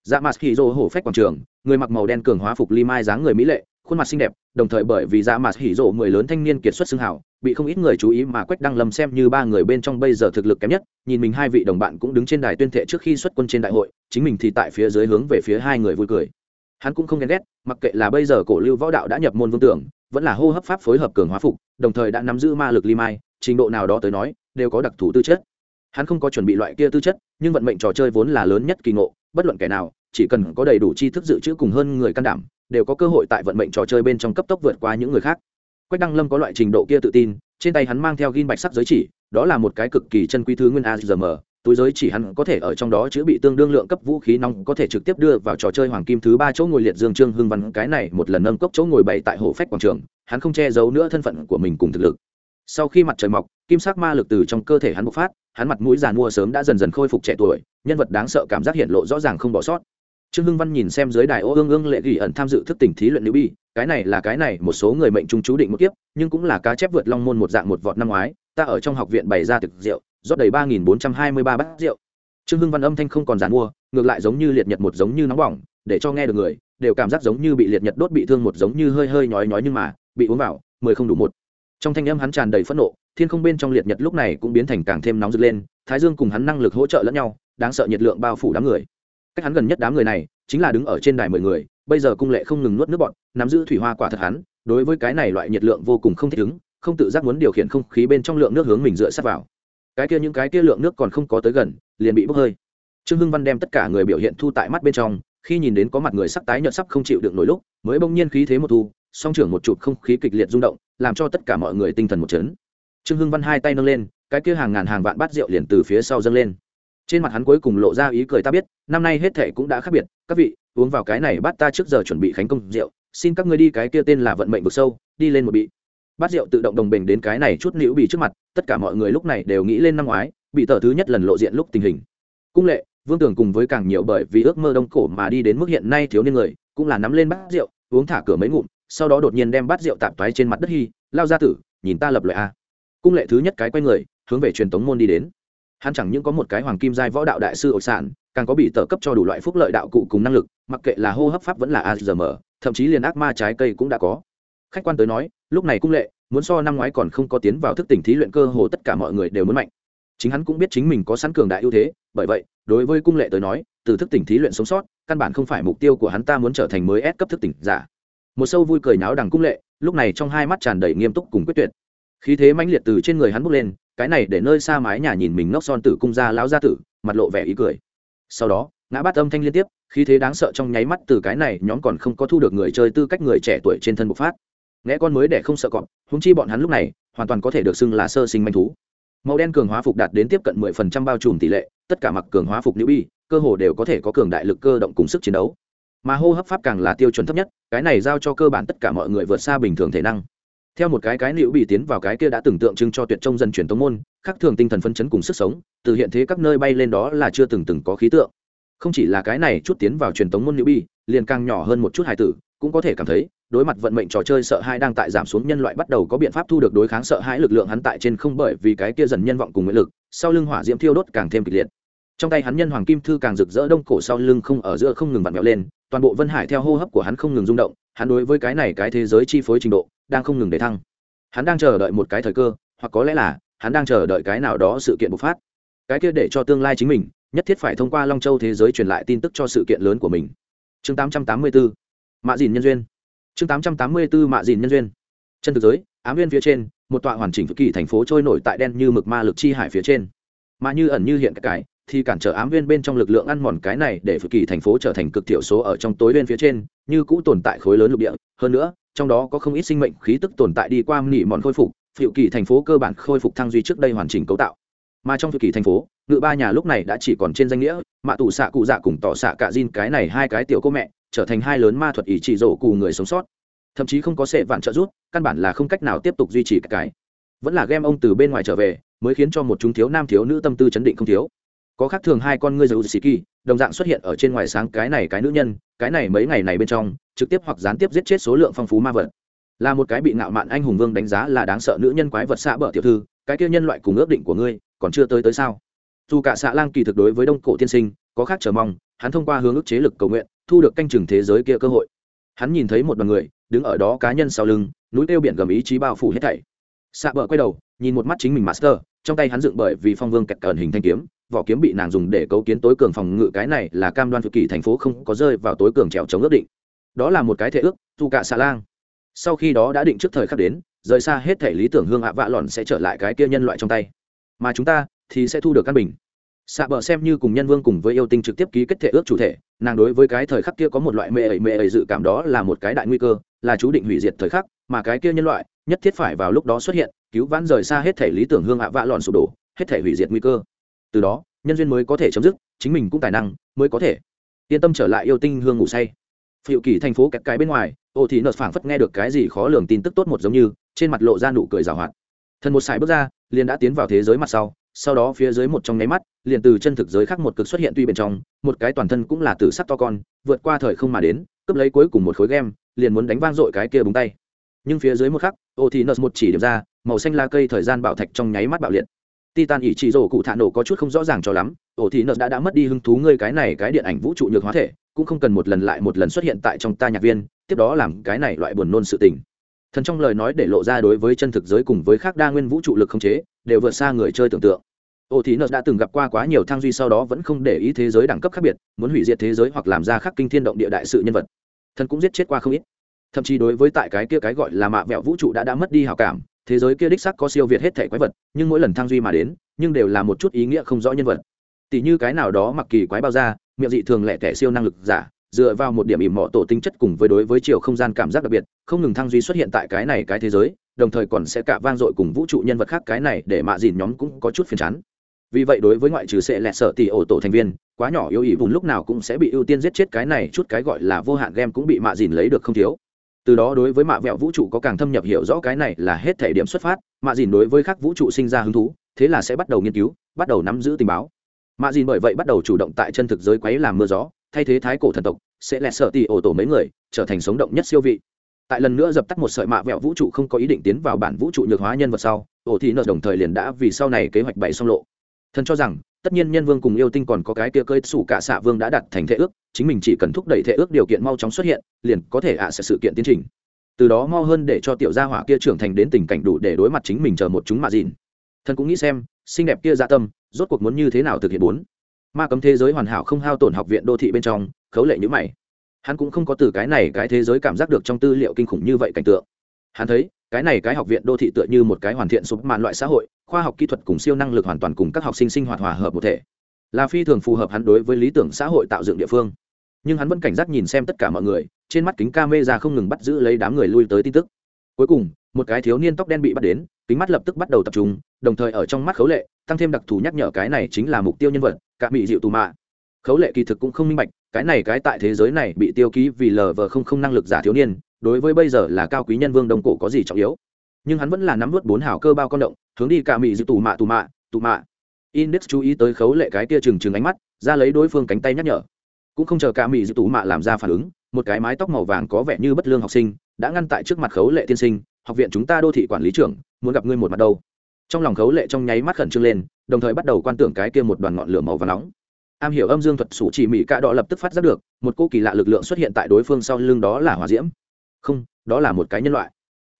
Dạ mặt khi dô hổ phách quảng trường, người mặc màu đen cường hóa phục ly mai dáng người mỹ lệ, khuôn mặt xinh đẹp đồng thời bởi vì dạ mạt hỉ rộ mười lớn thanh niên kiệt xuất xưng hảo bị không ít người chú ý mà quách đăng lâm xem như ba người bên trong bây giờ thực lực kém nhất, nhìn mình hai vị đồng bạn cũng đứng trên đài tuyên thệ trước khi xuất quân trên đại hội, chính mình thì tại phía dưới hướng về phía hai người vui cười. Hắn cũng không ghen ghét, mặc kệ là bây giờ cổ lưu võ đạo đã nhập môn vương tưởng, vẫn là hô hấp pháp phối hợp cường hóa phục, đồng thời đã nắm giữ ma lực ly mai, trình độ nào đó tới nói, đều có đặc thù tư chất. Hắn không có chuẩn bị loại kia tư chất, nhưng vận mệnh trò chơi vốn là lớn nhất kỳ ngộ, bất luận kẻ nào, chỉ cần có đầy đủ tri thức dự trữ cùng hơn người can đảm đều có cơ hội tại vận mệnh trò chơi bên trong cấp tốc vượt qua những người khác. Quách đăng lâm có loại trình độ kia tự tin, trên tay hắn mang theo gin bạch sắc giới chỉ, đó là một cái cực kỳ chân quý thứ nguyên azm túi giới chỉ hắn có thể ở trong đó chữa bị tương đương lượng cấp vũ khí nóng, có thể trực tiếp đưa vào trò chơi hoàng kim thứ ba chỗ ngồi liệt dương trương hưng văn, cái này một lần nâng cốc chỗ ngồi bảy tại hồ phách quảng trường, hắn không che giấu nữa thân phận của mình cùng thực lực. Sau khi mặt trời mọc, kim sắc ma lực từ trong cơ thể hắn bộc phát, hắn mặt mũi giàn mua sớm đã dần dần khôi phục trẻ tuổi, nhân vật đáng sợ cảm giác hiện lộ rõ ràng không bỏ sót trương hưng văn nhìn xem dưới đài ô ương ương lệ ghi ẩn tham dự thức tỉnh thí luyện nữ bi cái này là cái này, một số người mệnh trung chú định một kiếp, nhưng cũng là cá chép vượt long môn một dạng một vọt năm ngoái, ta ở trong học viện bày ra thực rượu, rót đầy ba nghìn bốn trăm hai mươi ba bát rượu. Trương hưng văn âm thanh không còn giàn mua, ngược lại giống như liệt nhật một giống như nóng bỏng, để cho nghe được người, đều cảm giác giống như bị liệt nhật đốt bị thương một giống như hơi hơi nhói nhói nhưng mà, bị uống vào, mười không đủ một. Trong thanh âm hắn tràn đầy phẫn nộ, thiên không bên trong liệt nhật lúc này cũng biến thành càng thêm nóng rực lên, thái dương cùng hắn năng lực hỗ trợ lẫn nhau, đáng sợ nhiệt lượng bao phủ đám người cách hắn gần nhất đám người này chính là đứng ở trên đài mười người, bây giờ cung lệ không ngừng nuốt nước bọn nắm giữ thủy hoa quả thật hắn, đối với cái này loại nhiệt lượng vô cùng không thích ứng, không tự giác muốn điều khiển không khí bên trong lượng nước hướng mình dựa sát vào. Cái kia những cái kia lượng nước còn không có tới gần, liền bị bốc hơi. Trương hưng văn đem tất cả người biểu hiện thu tại mắt bên trong, khi nhìn đến có mặt người sắc tái nhợt sắp không chịu được nổi lúc, mới bỗng nhiên khí thế một thu, song trưởng một chụp không khí kịch liệt rung động, làm cho tất cả mọi người tinh thần một chấn. Trương hưng văn hai tay nâng lên, cái kia hàng ngàn hàng vạn bát rượu liền từ phía sau dâng lên trên mặt hắn cuối cùng lộ ra ý cười ta biết, năm nay hết thệ cũng đã khác biệt, các vị, uống vào cái này bắt ta trước giờ chuẩn bị khánh công rượu, xin các ngươi đi cái kia tên là vận mệnh vực sâu, đi lên một bị. Bát rượu tự động đồng bình đến cái này chút liễu bị trước mặt, tất cả mọi người lúc này đều nghĩ lên năm ngoái, bị tờ thứ nhất lần lộ diện lúc tình hình. Cung lệ, vương tưởng cùng với càng nhiều bởi vì ước mơ đông cổ mà đi đến mức hiện nay thiếu niên người, cũng là nắm lên bát rượu, uống thả cửa mấy ngụm, sau đó đột nhiên đem bát rượu tạp toái trên mặt đất hy lao ra tử, nhìn ta lập loại a. Cung lệ thứ nhất cái quay người, hướng về truyền tống môn đi đến hắn chẳng những có một cái hoàng kim giai võ đạo đại sư ổ sản càng có bị tờ cấp cho đủ loại phúc lợi đạo cụ cùng năng lực, mặc kệ là hô hấp pháp vẫn là azm thậm chí liền ác ma trái cây cũng đã có. Khách quan tới nói, lúc này cung lệ, muốn so năm ngoái còn không có tiến vào thức tỉnh thí luyện cơ hồ tất cả mọi người đều muốn mạnh. Chính hắn cũng biết chính mình có sẵn cường đại ưu thế, bởi vậy, đối với cung lệ tới nói, từ thức tỉnh thí luyện sống sót, căn bản không phải mục tiêu của hắn ta muốn trở thành mới ép cấp thức tỉnh giả. Một sâu vui cười náo đằng cung lệ, lúc này trong hai mắt tràn đầy nghiêm túc cùng quyết tuyệt. Khí thế mãnh liệt từ trên người hắn bốc lên cái này để nơi xa mái nhà nhìn mình nóc son tử cung ra lão gia tử, mặt lộ vẻ ý cười. Sau đó, ngã bát âm thanh liên tiếp, khí thế đáng sợ trong nháy mắt từ cái này nhóm còn không có thu được người chơi tư cách người trẻ tuổi trên thân bộc phát. Nghe con mới để không sợ cọp húng chi bọn hắn lúc này, hoàn toàn có thể được xưng là sơ sinh manh thú. Màu đen cường hóa phục đạt đến tiếp cận 10% bao trùm tỷ lệ, tất cả mặc cường hóa phục nữ bi, cơ hồ đều có thể có cường đại lực cơ động cùng sức chiến đấu. Mà hô hấp pháp càng là tiêu chuẩn thấp nhất, cái này giao cho cơ bản tất cả mọi người vượt xa bình thường thể năng theo một cái cái liễu bị tiến vào cái kia đã từng tượng trưng cho tuyệt trông dân truyền tông môn khác thường tinh thần phân chấn cùng sức sống, từ hiện thế các nơi bay lên đó là chưa từng từng có khí tượng. Không chỉ là cái này chút tiến vào truyền tống môn liễu bi liền càng nhỏ hơn một chút hài tử, cũng có thể cảm thấy, đối mặt vận mệnh trò chơi sợ hãi đang tại giảm xuống nhân loại bắt đầu có biện pháp thu được đối kháng sợ hãi lực lượng hắn tại trên không bởi vì cái kia dần nhân vọng cùng nguyện lực, sau lưng hỏa diễm thiêu đốt càng thêm kịch liệt trong tay hắn nhân hoàng kim thư càng rực rỡ đông cổ sau lưng không ở giữa không ngừng vặn vẹo lên, toàn bộ vân hải theo hô hấp của hắn không ngừng rung động, hắn đối với cái này cái thế giới chi phối trình độ đang không ngừng để thăng. Hắn đang chờ đợi một cái thời cơ, hoặc có lẽ là hắn đang chờ đợi cái nào đó sự kiện bộc phát. Cái kia để cho tương lai chính mình, nhất thiết phải thông qua long châu thế giới truyền lại tin tức cho sự kiện lớn của mình. Chương 884 mạ dìn nhân duyên. Chương 884 mạ dìn nhân duyên. Chân thực giới, ám viên phía trên, một tọa hoàn chỉnh phức kỳ thành phố trôi nổi tại đen như mực ma lực chi hải phía trên. Mà như ẩn như hiện cái thì cản trở ám viên bên trong lực lượng ăn mòn cái này để phức kỳ thành phố trở thành cực thiểu số ở trong tối bên phía trên như cũ tồn tại khối lớn lục địa. Hơn nữa trong đó có không ít sinh mệnh khí tức tồn tại đi qua nỉ mòn khôi phục phiệu kỳ thành phố cơ bản khôi phục thăng duy trước đây hoàn chỉnh cấu tạo. Mà trong phiệu kỳ thành phố ngự ba nhà lúc này đã chỉ còn trên danh nghĩa mạ tù xạ cụ dạ cùng tỏ xạ cả Jin cái này hai cái tiểu cô mẹ trở thành hai lớn ma thuật ý chỉ rổ cù người sống sót. Thậm chí không có sệ vạn trợ giúp căn bản là không cách nào tiếp tục duy trì cái, cái. vẫn là game ông từ bên ngoài trở về mới khiến cho một chúng thiếu nam thiếu nữ tâm tư chấn định không thiếu có khác thường hai con ngươi giữ sĩ kỳ, đồng dạng xuất hiện ở trên ngoài sáng cái này cái nữ nhân, cái này mấy ngày này bên trong, trực tiếp hoặc gián tiếp giết chết số lượng phong phú ma vật. Là một cái bị ngạo mạn anh hùng vương đánh giá là đáng sợ nữ nhân quái vật xạ bờ tiểu thư, cái kia nhân loại cùng ước định của ngươi, còn chưa tới tới sao? Dù cả xạ lang kỳ thực đối với đông cổ tiên sinh, có khác chờ mong, hắn thông qua hướng ức chế lực cầu nguyện, thu được canh chừng thế giới kia cơ hội. Hắn nhìn thấy một đoàn người, đứng ở đó cá nhân sau lưng, núi tiêu biển gầm ý chí bao phủ hết thảy. Xạ bờ quay đầu, nhìn một mắt chính mình master, trong tay hắn dựng bởi vì phong vương kẹt cẩn hình thanh kiếm vỏ kiếm bị nàng dùng để cấu kiến tối cường phòng ngự cái này là cam đoan thực kỳ thành phố không có rơi vào tối cường trèo chống ước định. Đó là một cái thể ước, dù cả xà lang. Sau khi đó đã định trước thời khắc đến, rời xa hết thể lý tưởng hương hạ vạ lòn sẽ trở lại cái kia nhân loại trong tay. Mà chúng ta thì sẽ thu được căn bình. Xạ bờ xem như cùng nhân vương cùng với yêu tinh trực tiếp ký kết thể ước chủ thể, nàng đối với cái thời khắc kia có một loại mê ẩy mê ẩy dự cảm đó là một cái đại nguy cơ, là chú định hủy diệt thời khắc, mà cái kia nhân loại nhất thiết phải vào lúc đó xuất hiện, cứu vãn rời xa hết thể lý tưởng hương hạ vạ lòn sụp đổ, hết thể hủy diệt nguy cơ từ đó, nhân duyên mới có thể chấm dứt, chính mình cũng tài năng mới có thể yên tâm trở lại yêu tinh hương ngủ say. Phiệu kỳ thành phố kẹt cái bên ngoài, ô thì nợt phảng phất nghe được cái gì khó lường tin tức tốt một giống như, trên mặt lộ ra nụ cười rào hoạt. Thần một sải bước ra, liền đã tiến vào thế giới mặt sau sau đó phía dưới một trong nháy mắt, liền từ chân thực giới khác một cực xuất hiện tuy bên trong, một cái toàn thân cũng là tử sắc to con, vượt qua thời không mà đến, cướp lấy cuối cùng một khối game liền muốn đánh vang dội cái kia búng tay. Nhưng phía dưới một khắc, ô thì nợt một chỉ điểm ra, màu xanh la cây thời gian bạo thạch trong nháy mắt bạo liệt titan ỷ chỉ rổ cụ thạ nổ có chút không rõ ràng cho lắm, ổ thì nợ đã đã mất đi hứng thú ngươi cái này cái điện ảnh vũ trụ nhược hóa thể, cũng không cần một lần lại một lần xuất hiện tại trong ta nhạc viên, tiếp đó làm cái này loại buồn nôn sự tình. Thần trong lời nói để lộ ra đối với chân thực giới cùng với khác đa nguyên vũ trụ lực không chế, đều vượt xa người chơi tưởng tượng. Ổ thì nợ đã từng gặp qua quá nhiều thang duy sau đó vẫn không để ý thế giới đẳng cấp khác biệt, muốn hủy diệt thế giới hoặc làm ra khắc kinh thiên động địa đại sự nhân vật. Thần cũng giết chết qua không ít. Thậm chí đối với tại cái kia cái gọi là mạ vẹo vũ trụ đã đã mất đi hào cảm thế giới kia đích sắc có siêu việt hết thể quái vật, nhưng mỗi lần thăng duy mà đến, nhưng đều là một chút ý nghĩa không rõ nhân vật. Tỷ như cái nào đó mặc kỳ quái bao ra miệng dị thường lẻ tẻ siêu năng lực giả, dựa vào một điểm ỉm mọ tổ tinh chất cùng với đối với chiều không gian cảm giác đặc biệt, không ngừng thăng duy xuất hiện tại cái này cái thế giới, đồng thời còn sẽ cả vang dội cùng vũ trụ nhân vật khác cái này để mạ dìn nhóm cũng có chút phiền chán. Vì vậy đối với ngoại trừ sẽ lẹ sợ tỷ ổ tổ thành viên, quá nhỏ yếu ỉ vùng lúc nào cũng sẽ bị ưu tiên giết chết cái này chút cái gọi là vô hạn game cũng bị mạ dìn lấy được không thiếu từ đó đối với mạ vẹo vũ trụ có càng thâm nhập hiểu rõ cái này là hết thể điểm xuất phát, mạ dìn đối với các vũ trụ sinh ra hứng thú, thế là sẽ bắt đầu nghiên cứu, bắt đầu nắm giữ tình báo. Mạ dìn bởi vậy bắt đầu chủ động tại chân thực giới quấy làm mưa gió, thay thế thái cổ thần tộc, sẽ lẹt sợ tì ổ tổ mấy người, trở thành sống động nhất siêu vị. Tại lần nữa dập tắt một sợi mạ vẹo vũ trụ không có ý định tiến vào bản vũ trụ nhược hóa nhân vật sau, ổ thị nợ đồng thời liền đã vì sau này kế hoạch bày xong lộ. Thần cho rằng tất nhiên nhân vương cùng yêu tinh còn có cái kia cơi sủ cả xạ vương đã đặt thành thể ước, chính mình chỉ cần thúc đẩy thể ước điều kiện mau chóng xuất hiện, liền có thể ạ sẽ sự kiện tiến trình. Từ đó mau hơn để cho tiểu gia hỏa kia trưởng thành đến tình cảnh đủ để đối mặt chính mình chờ một chúng mạ dìn. Thần cũng nghĩ xem, xinh đẹp kia dạ tâm, rốt cuộc muốn như thế nào thực hiện bốn. Ma cấm thế giới hoàn hảo không hao tổn học viện đô thị bên trong, khấu lệ như mày. Hắn cũng không có từ cái này cái thế giới cảm giác được trong tư liệu kinh khủng như vậy cảnh tượng. Hắn thấy cái này cái học viện đô thị tựa như một cái hoàn thiện sụp mạn loại xã hội, khoa học kỹ thuật cùng siêu năng lực hoàn toàn cùng các học sinh sinh hoạt hòa hợp một thể. Là phi thường phù hợp hắn đối với lý tưởng xã hội tạo dựng địa phương. Nhưng hắn vẫn cảnh giác nhìn xem tất cả mọi người, trên mắt kính ca mê ra không ngừng bắt giữ lấy đám người lui tới tin tức. Cuối cùng, một cái thiếu niên tóc đen bị bắt đến, kính mắt lập tức bắt đầu tập trung, đồng thời ở trong mắt khấu lệ, tăng thêm đặc thù nhắc nhở cái này chính là mục tiêu nhân vật, cả bị dịu tù mạ. Khấu lệ kỳ thực cũng không minh bạch, cái này cái tại thế giới này bị tiêu ký vì lờ vờ không không năng lực giả thiếu niên đối với bây giờ là cao quý nhân vương đông cổ có gì trọng yếu? Nhưng hắn vẫn là nắm vớt bốn hào cơ bao con động, hướng đi cả mỹ dư tù mạ tù mạ tù mạ. Index chú ý tới khấu lệ cái kia trừng trừng ánh mắt, ra lấy đối phương cánh tay nhắc nhở. Cũng không chờ cả mỹ dư tù mạ làm ra phản ứng, một cái mái tóc màu vàng có vẻ như bất lương học sinh, đã ngăn tại trước mặt khấu lệ tiên sinh, học viện chúng ta đô thị quản lý trưởng, muốn gặp ngươi một mặt đâu. Trong lòng khấu lệ trong nháy mắt khẩn trương lên, đồng thời bắt đầu quan tưởng cái kia một đoàn ngọn lửa màu và nóng. Am hiểu âm dương thuật sủ chỉ mỹ cạ đỏ lập tức phát giác được, một cô kỳ lạ lực lượng xuất hiện tại đối phương sau lưng đó là hỏa diễm không, đó là một cái nhân loại.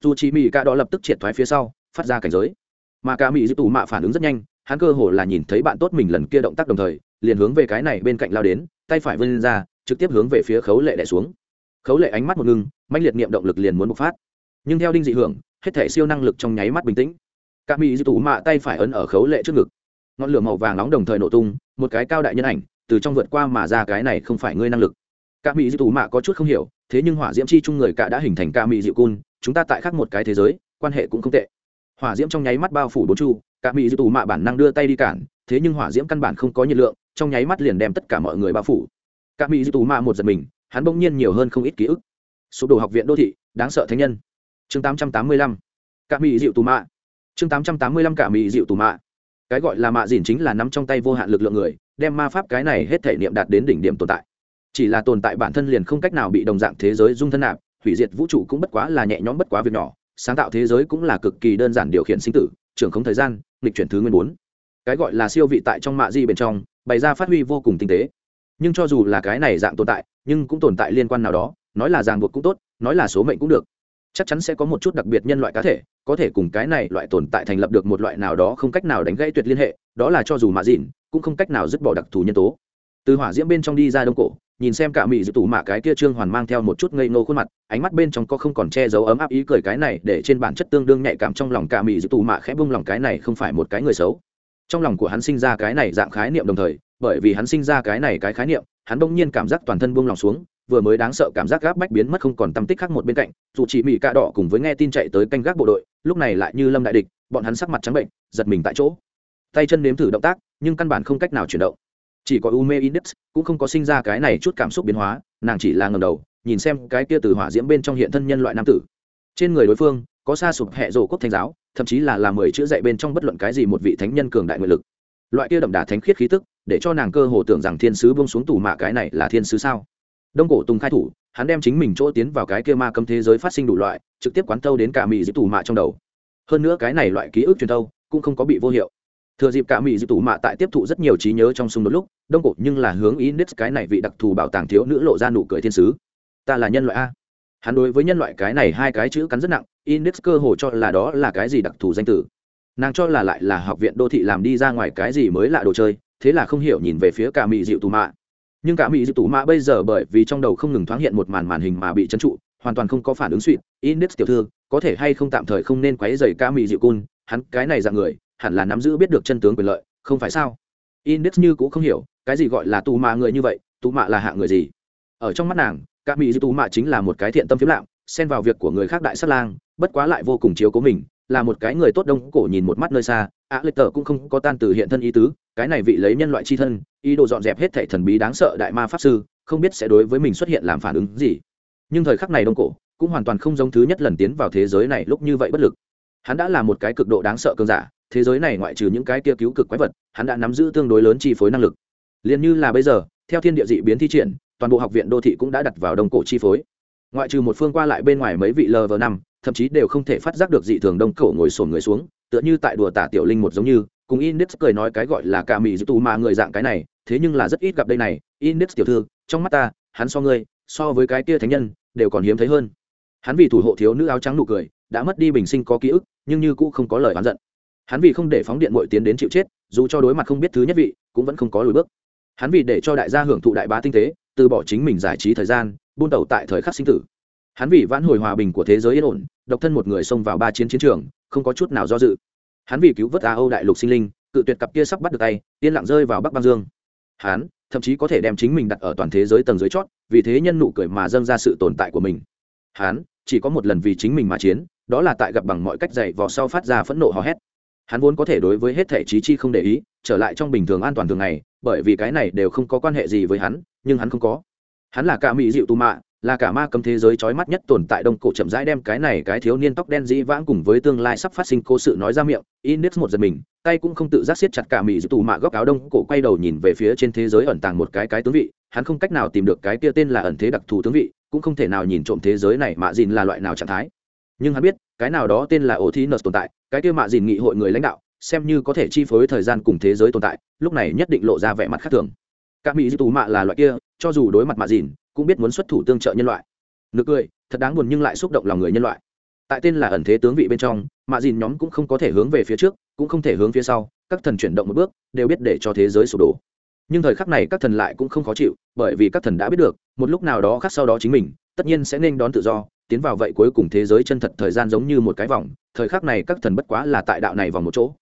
Dù chỉ mỹ cạ đó lập tức triệt thoái phía sau, phát ra cảnh giới. Mà cả mỹ dư tù mạ phản ứng rất nhanh, hắn cơ hồ là nhìn thấy bạn tốt mình lần kia động tác đồng thời, liền hướng về cái này bên cạnh lao đến, tay phải vươn ra, trực tiếp hướng về phía khấu lệ đẻ xuống. Khấu lệ ánh mắt một ngưng mạnh liệt niệm động lực liền muốn bộc phát. Nhưng theo đinh dị hưởng, hết thể siêu năng lực trong nháy mắt bình tĩnh. Cả mỹ dư tù mạ tay phải ấn ở khấu lệ trước ngực. Ngọn lửa màu vàng nóng đồng thời nổ tung, một cái cao đại nhân ảnh, từ trong vượt qua mà ra cái này không phải ngươi năng lực cả mỹ dị tù mạ có chút không hiểu, thế nhưng hỏa diễm chi chung người cả đã hình thành cả mỹ dị cun, chúng ta tại khác một cái thế giới, quan hệ cũng không tệ. Hỏa diễm trong nháy mắt bao phủ bốn chu, cả mỹ dị tù mạ bản năng đưa tay đi cản, thế nhưng hỏa diễm căn bản không có nhiệt lượng, trong nháy mắt liền đem tất cả mọi người bao phủ. Cả mỹ dị tù mạ một giật mình, hắn bỗng nhiên nhiều hơn không ít ký ức. Sụp đổ học viện đô thị, đáng sợ thánh nhân. Chương tám trăm tám mươi lăm, cả mỹ dịu tù mạ. Chương tám trăm tám mươi lăm, cả mỹ dịu tù mạ. Cái gọi là mạ dìn chính là nắm trong tay vô hạn lực lượng người, đem ma pháp cái này hết thể niệm đạt đến đỉnh điểm tồn tại chỉ là tồn tại bản thân liền không cách nào bị đồng dạng thế giới dung thân nạp, hủy diệt vũ trụ cũng bất quá là nhẹ nhõm bất quá việc nhỏ, sáng tạo thế giới cũng là cực kỳ đơn giản điều khiển sinh tử, trưởng không thời gian, nghịch chuyển thứ nguyên bốn. Cái gọi là siêu vị tại trong mạ di bên trong, bày ra phát huy vô cùng tinh tế. Nhưng cho dù là cái này dạng tồn tại, nhưng cũng tồn tại liên quan nào đó, nói là ràng buộc cũng tốt, nói là số mệnh cũng được. Chắc chắn sẽ có một chút đặc biệt nhân loại cá thể, có thể cùng cái này loại tồn tại thành lập được một loại nào đó không cách nào đánh gãy tuyệt liên hệ, đó là cho dù mạ dịn, cũng không cách nào dứt bỏ đặc thù nhân tố. Từ hỏa diễm bên trong đi ra đông cổ nhìn xem cả mỹ dự tủ mạ cái kia trương hoàn mang theo một chút ngây ngô khuôn mặt, ánh mắt bên trong có không còn che giấu ấm áp ý cười cái này, để trên bản chất tương đương nhạy cảm trong lòng cả mỹ dự tủ mạ khẽ bung lòng cái này không phải một cái người xấu. Trong lòng của hắn sinh ra cái này dạng khái niệm đồng thời, bởi vì hắn sinh ra cái này cái khái niệm, hắn bỗng nhiên cảm giác toàn thân buông lòng xuống, vừa mới đáng sợ cảm giác gáp bách biến mất không còn tâm tích khác một bên cạnh, dù chỉ mỹ cạ đỏ cùng với nghe tin chạy tới canh gác bộ đội, lúc này lại như lâm đại địch, bọn hắn sắc mặt trắng bệnh, giật mình tại chỗ. Tay chân nếm thử động tác, nhưng căn bản không cách nào chuyển động chỉ có ume index cũng không có sinh ra cái này chút cảm xúc biến hóa, nàng chỉ là ngầm đầu, nhìn xem cái kia từ hỏa diễm bên trong hiện thân nhân loại nam tử. Trên người đối phương có xa sụp hệ rổ quốc thánh giáo, thậm chí là làm mười chữ dạy bên trong bất luận cái gì một vị thánh nhân cường đại nguyện lực. Loại kia đậm đà thánh khiết khí tức, để cho nàng cơ hồ tưởng rằng thiên sứ bông xuống tù mạ cái này là thiên sứ sao? Đông cổ tùng khai thủ, hắn đem chính mình chỗ tiến vào cái kia ma cấm thế giới phát sinh đủ loại, trực tiếp quán tâu đến cả mỹ dịp tù mạ trong đầu. Hơn nữa cái này loại ký ức truyền tâu cũng không có bị vô hiệu thừa dịp cả mỹ dịp tủ mạ tại tiếp thụ rất nhiều trí nhớ trong xung đột lúc, đông cổ nhưng là hướng ý nít cái này vị đặc thù bảo tàng thiếu nữ lộ ra nụ cười thiên sứ. Ta là nhân loại a. Hắn đối với nhân loại cái này hai cái chữ cắn rất nặng, index cơ hồ cho là đó là cái gì đặc thù danh tử nàng cho là lại là học viện đô thị làm đi ra ngoài cái gì mới là đồ chơi, thế là không hiểu nhìn về phía cả mỹ dịu tù mạ. Nhưng cả mỹ dịu tù mạ bây giờ bởi vì trong đầu không ngừng thoáng hiện một màn màn hình mà bị trấn trụ, hoàn toàn không có phản ứng suỵ index tiểu thư, có thể hay không tạm thời không nên quấy dày cả mỹ dịu cun, hắn cái này dạng người hẳn là nắm giữ biết được chân tướng quyền lợi, không phải sao? Index như cũng không hiểu, cái gì gọi là tù mạ người như vậy, tù mạ là hạ người gì? Ở trong mắt nàng ca mỹ dư tù mạ chính là một cái thiện tâm phiếm lạm xen vào việc của người khác đại sát lang, bất quá lại vô cùng chiếu cố mình, là một cái người tốt đông cổ nhìn một mắt nơi xa, ạ lịch tờ cũng không có tan từ hiện thân ý tứ, cái này vị lấy nhân loại c h i thân, ý đồ dọn dẹp hết thảy thần bí đáng sợ đại ma pháp sư, không biết sẽ đối với mình xuất hiện làm phản ứng gì. Nhưng thời khắc này đông cổ, cũng hoàn toàn không giống thứ nhất lần tiến vào thế giới này lúc như vậy bất lực. Hắn đã là một cái cực độ đáng sợ cơn giả thế giới này ngoại trừ những cái kia cứu cực quái vật, hắn đã nắm giữ tương đối lớn chi phối năng lực. Liền như là bây giờ, theo thiên địa dị biến thi triển, toàn bộ học viện đô thị cũng đã đặt vào đông cổ chi phối. Ngoại trừ một phương qua lại bên ngoài mấy vị lv năm, thậm chí đều không thể phát giác được dị thường đông cổ ngồi sồn người xuống, tựa như tại đùa tả tiểu linh một giống như, cùng index cười nói cái gọi là cả mỹ giữ tù mà người dạng cái này, thế nhưng là rất ít gặp đây này. Index tiểu thư, trong mắt ta, hắn so ngươi, so với cái kia thánh nhân, đều còn hiếm thấy hơn. Hắn vì thủ hộ thiếu nữ áo trắng nụ cười, đã mất đi bình sinh có ký ức, nhưng như cũng không có lời oán giận hắn vì không để phóng điện mội tiến đến chịu chết, dù cho đối mặt không biết thứ nhất vị, cũng vẫn không có lùi bước. Hắn vì để cho đại gia hưởng thụ đại bá tinh tế, từ bỏ chính mình giải trí thời gian, buôn đầu tại thời khắc sinh tử. Hắn vì vãn hồi hòa bình của thế giới yên ổn, độc thân một người xông vào ba chiến chiến trường, không có chút nào do dự. Hắn vì cứu vớt á âu đại lục sinh linh, cự tuyệt cặp kia sắp bắt được tay, yên lặng rơi vào bắc băng dương. Hắn, thậm chí có thể đem chính mình đặt ở toàn thế giới tầng dưới chót, vì thế nhân nụ cười mà dâng ra sự tồn tại của mình. Hắn, chỉ có một lần vì chính mình mà chiến, đó là tại gặp bằng mọi cách dạy vò sau phát ra phẫn nộ hò hét hắn vốn có thể đối với hết thể trí chi không để ý, trở lại trong bình thường an toàn thường ngày, bởi vì cái này đều không có quan hệ gì với hắn, nhưng hắn không có. Hắn là cả mỹ dịu tù mạ, là cả ma cầm thế giới chói mắt nhất tồn tại đông cổ chậm rãi đem cái này cái thiếu niên tóc đen dĩ vãng cùng với tương lai sắp phát sinh cố sự nói ra miệng, index một giật mình, tay cũng không tự giác siết chặt cả mỹ dịu tù mạ góc áo đông cổ quay đầu nhìn về phía trên thế giới ẩn tàng một cái cái tướng vị, hắn không cách nào tìm được cái kia tên là ẩn thế đặc thù tướng vị, cũng không thể nào nhìn trộm thế giới này mạ dìn là loại nào trạng thái. Nhưng hắn biết, cái nào đó tên là ổ thi tồn tại cái kia mạ dìn nghị hội người lãnh đạo, xem như có thể chi phối thời gian cùng thế giới tồn tại, lúc này nhất định lộ ra vẻ mặt khác thường. Các mỹ dư tù mạ là loại kia, cho dù đối mặt mạ dìn, cũng biết muốn xuất thủ tương trợ nhân loại. Nực cười, thật đáng buồn nhưng lại xúc động lòng người nhân loại. Tại tên là ẩn thế tướng vị bên trong, mạ dìn nhóm cũng không có thể hướng về phía trước, cũng không thể hướng phía sau, các thần chuyển động một bước, đều biết để cho thế giới sụp đổ. Nhưng thời khắc này các thần lại cũng không khó chịu, bởi vì các thần đã biết được, một lúc nào đó khác sau đó chính mình, tất nhiên sẽ nên đón tự do tiến vào vậy cuối cùng thế giới chân thật thời gian giống như một cái vòng, thời khắc này các thần bất quá là tại đạo này vòng một chỗ.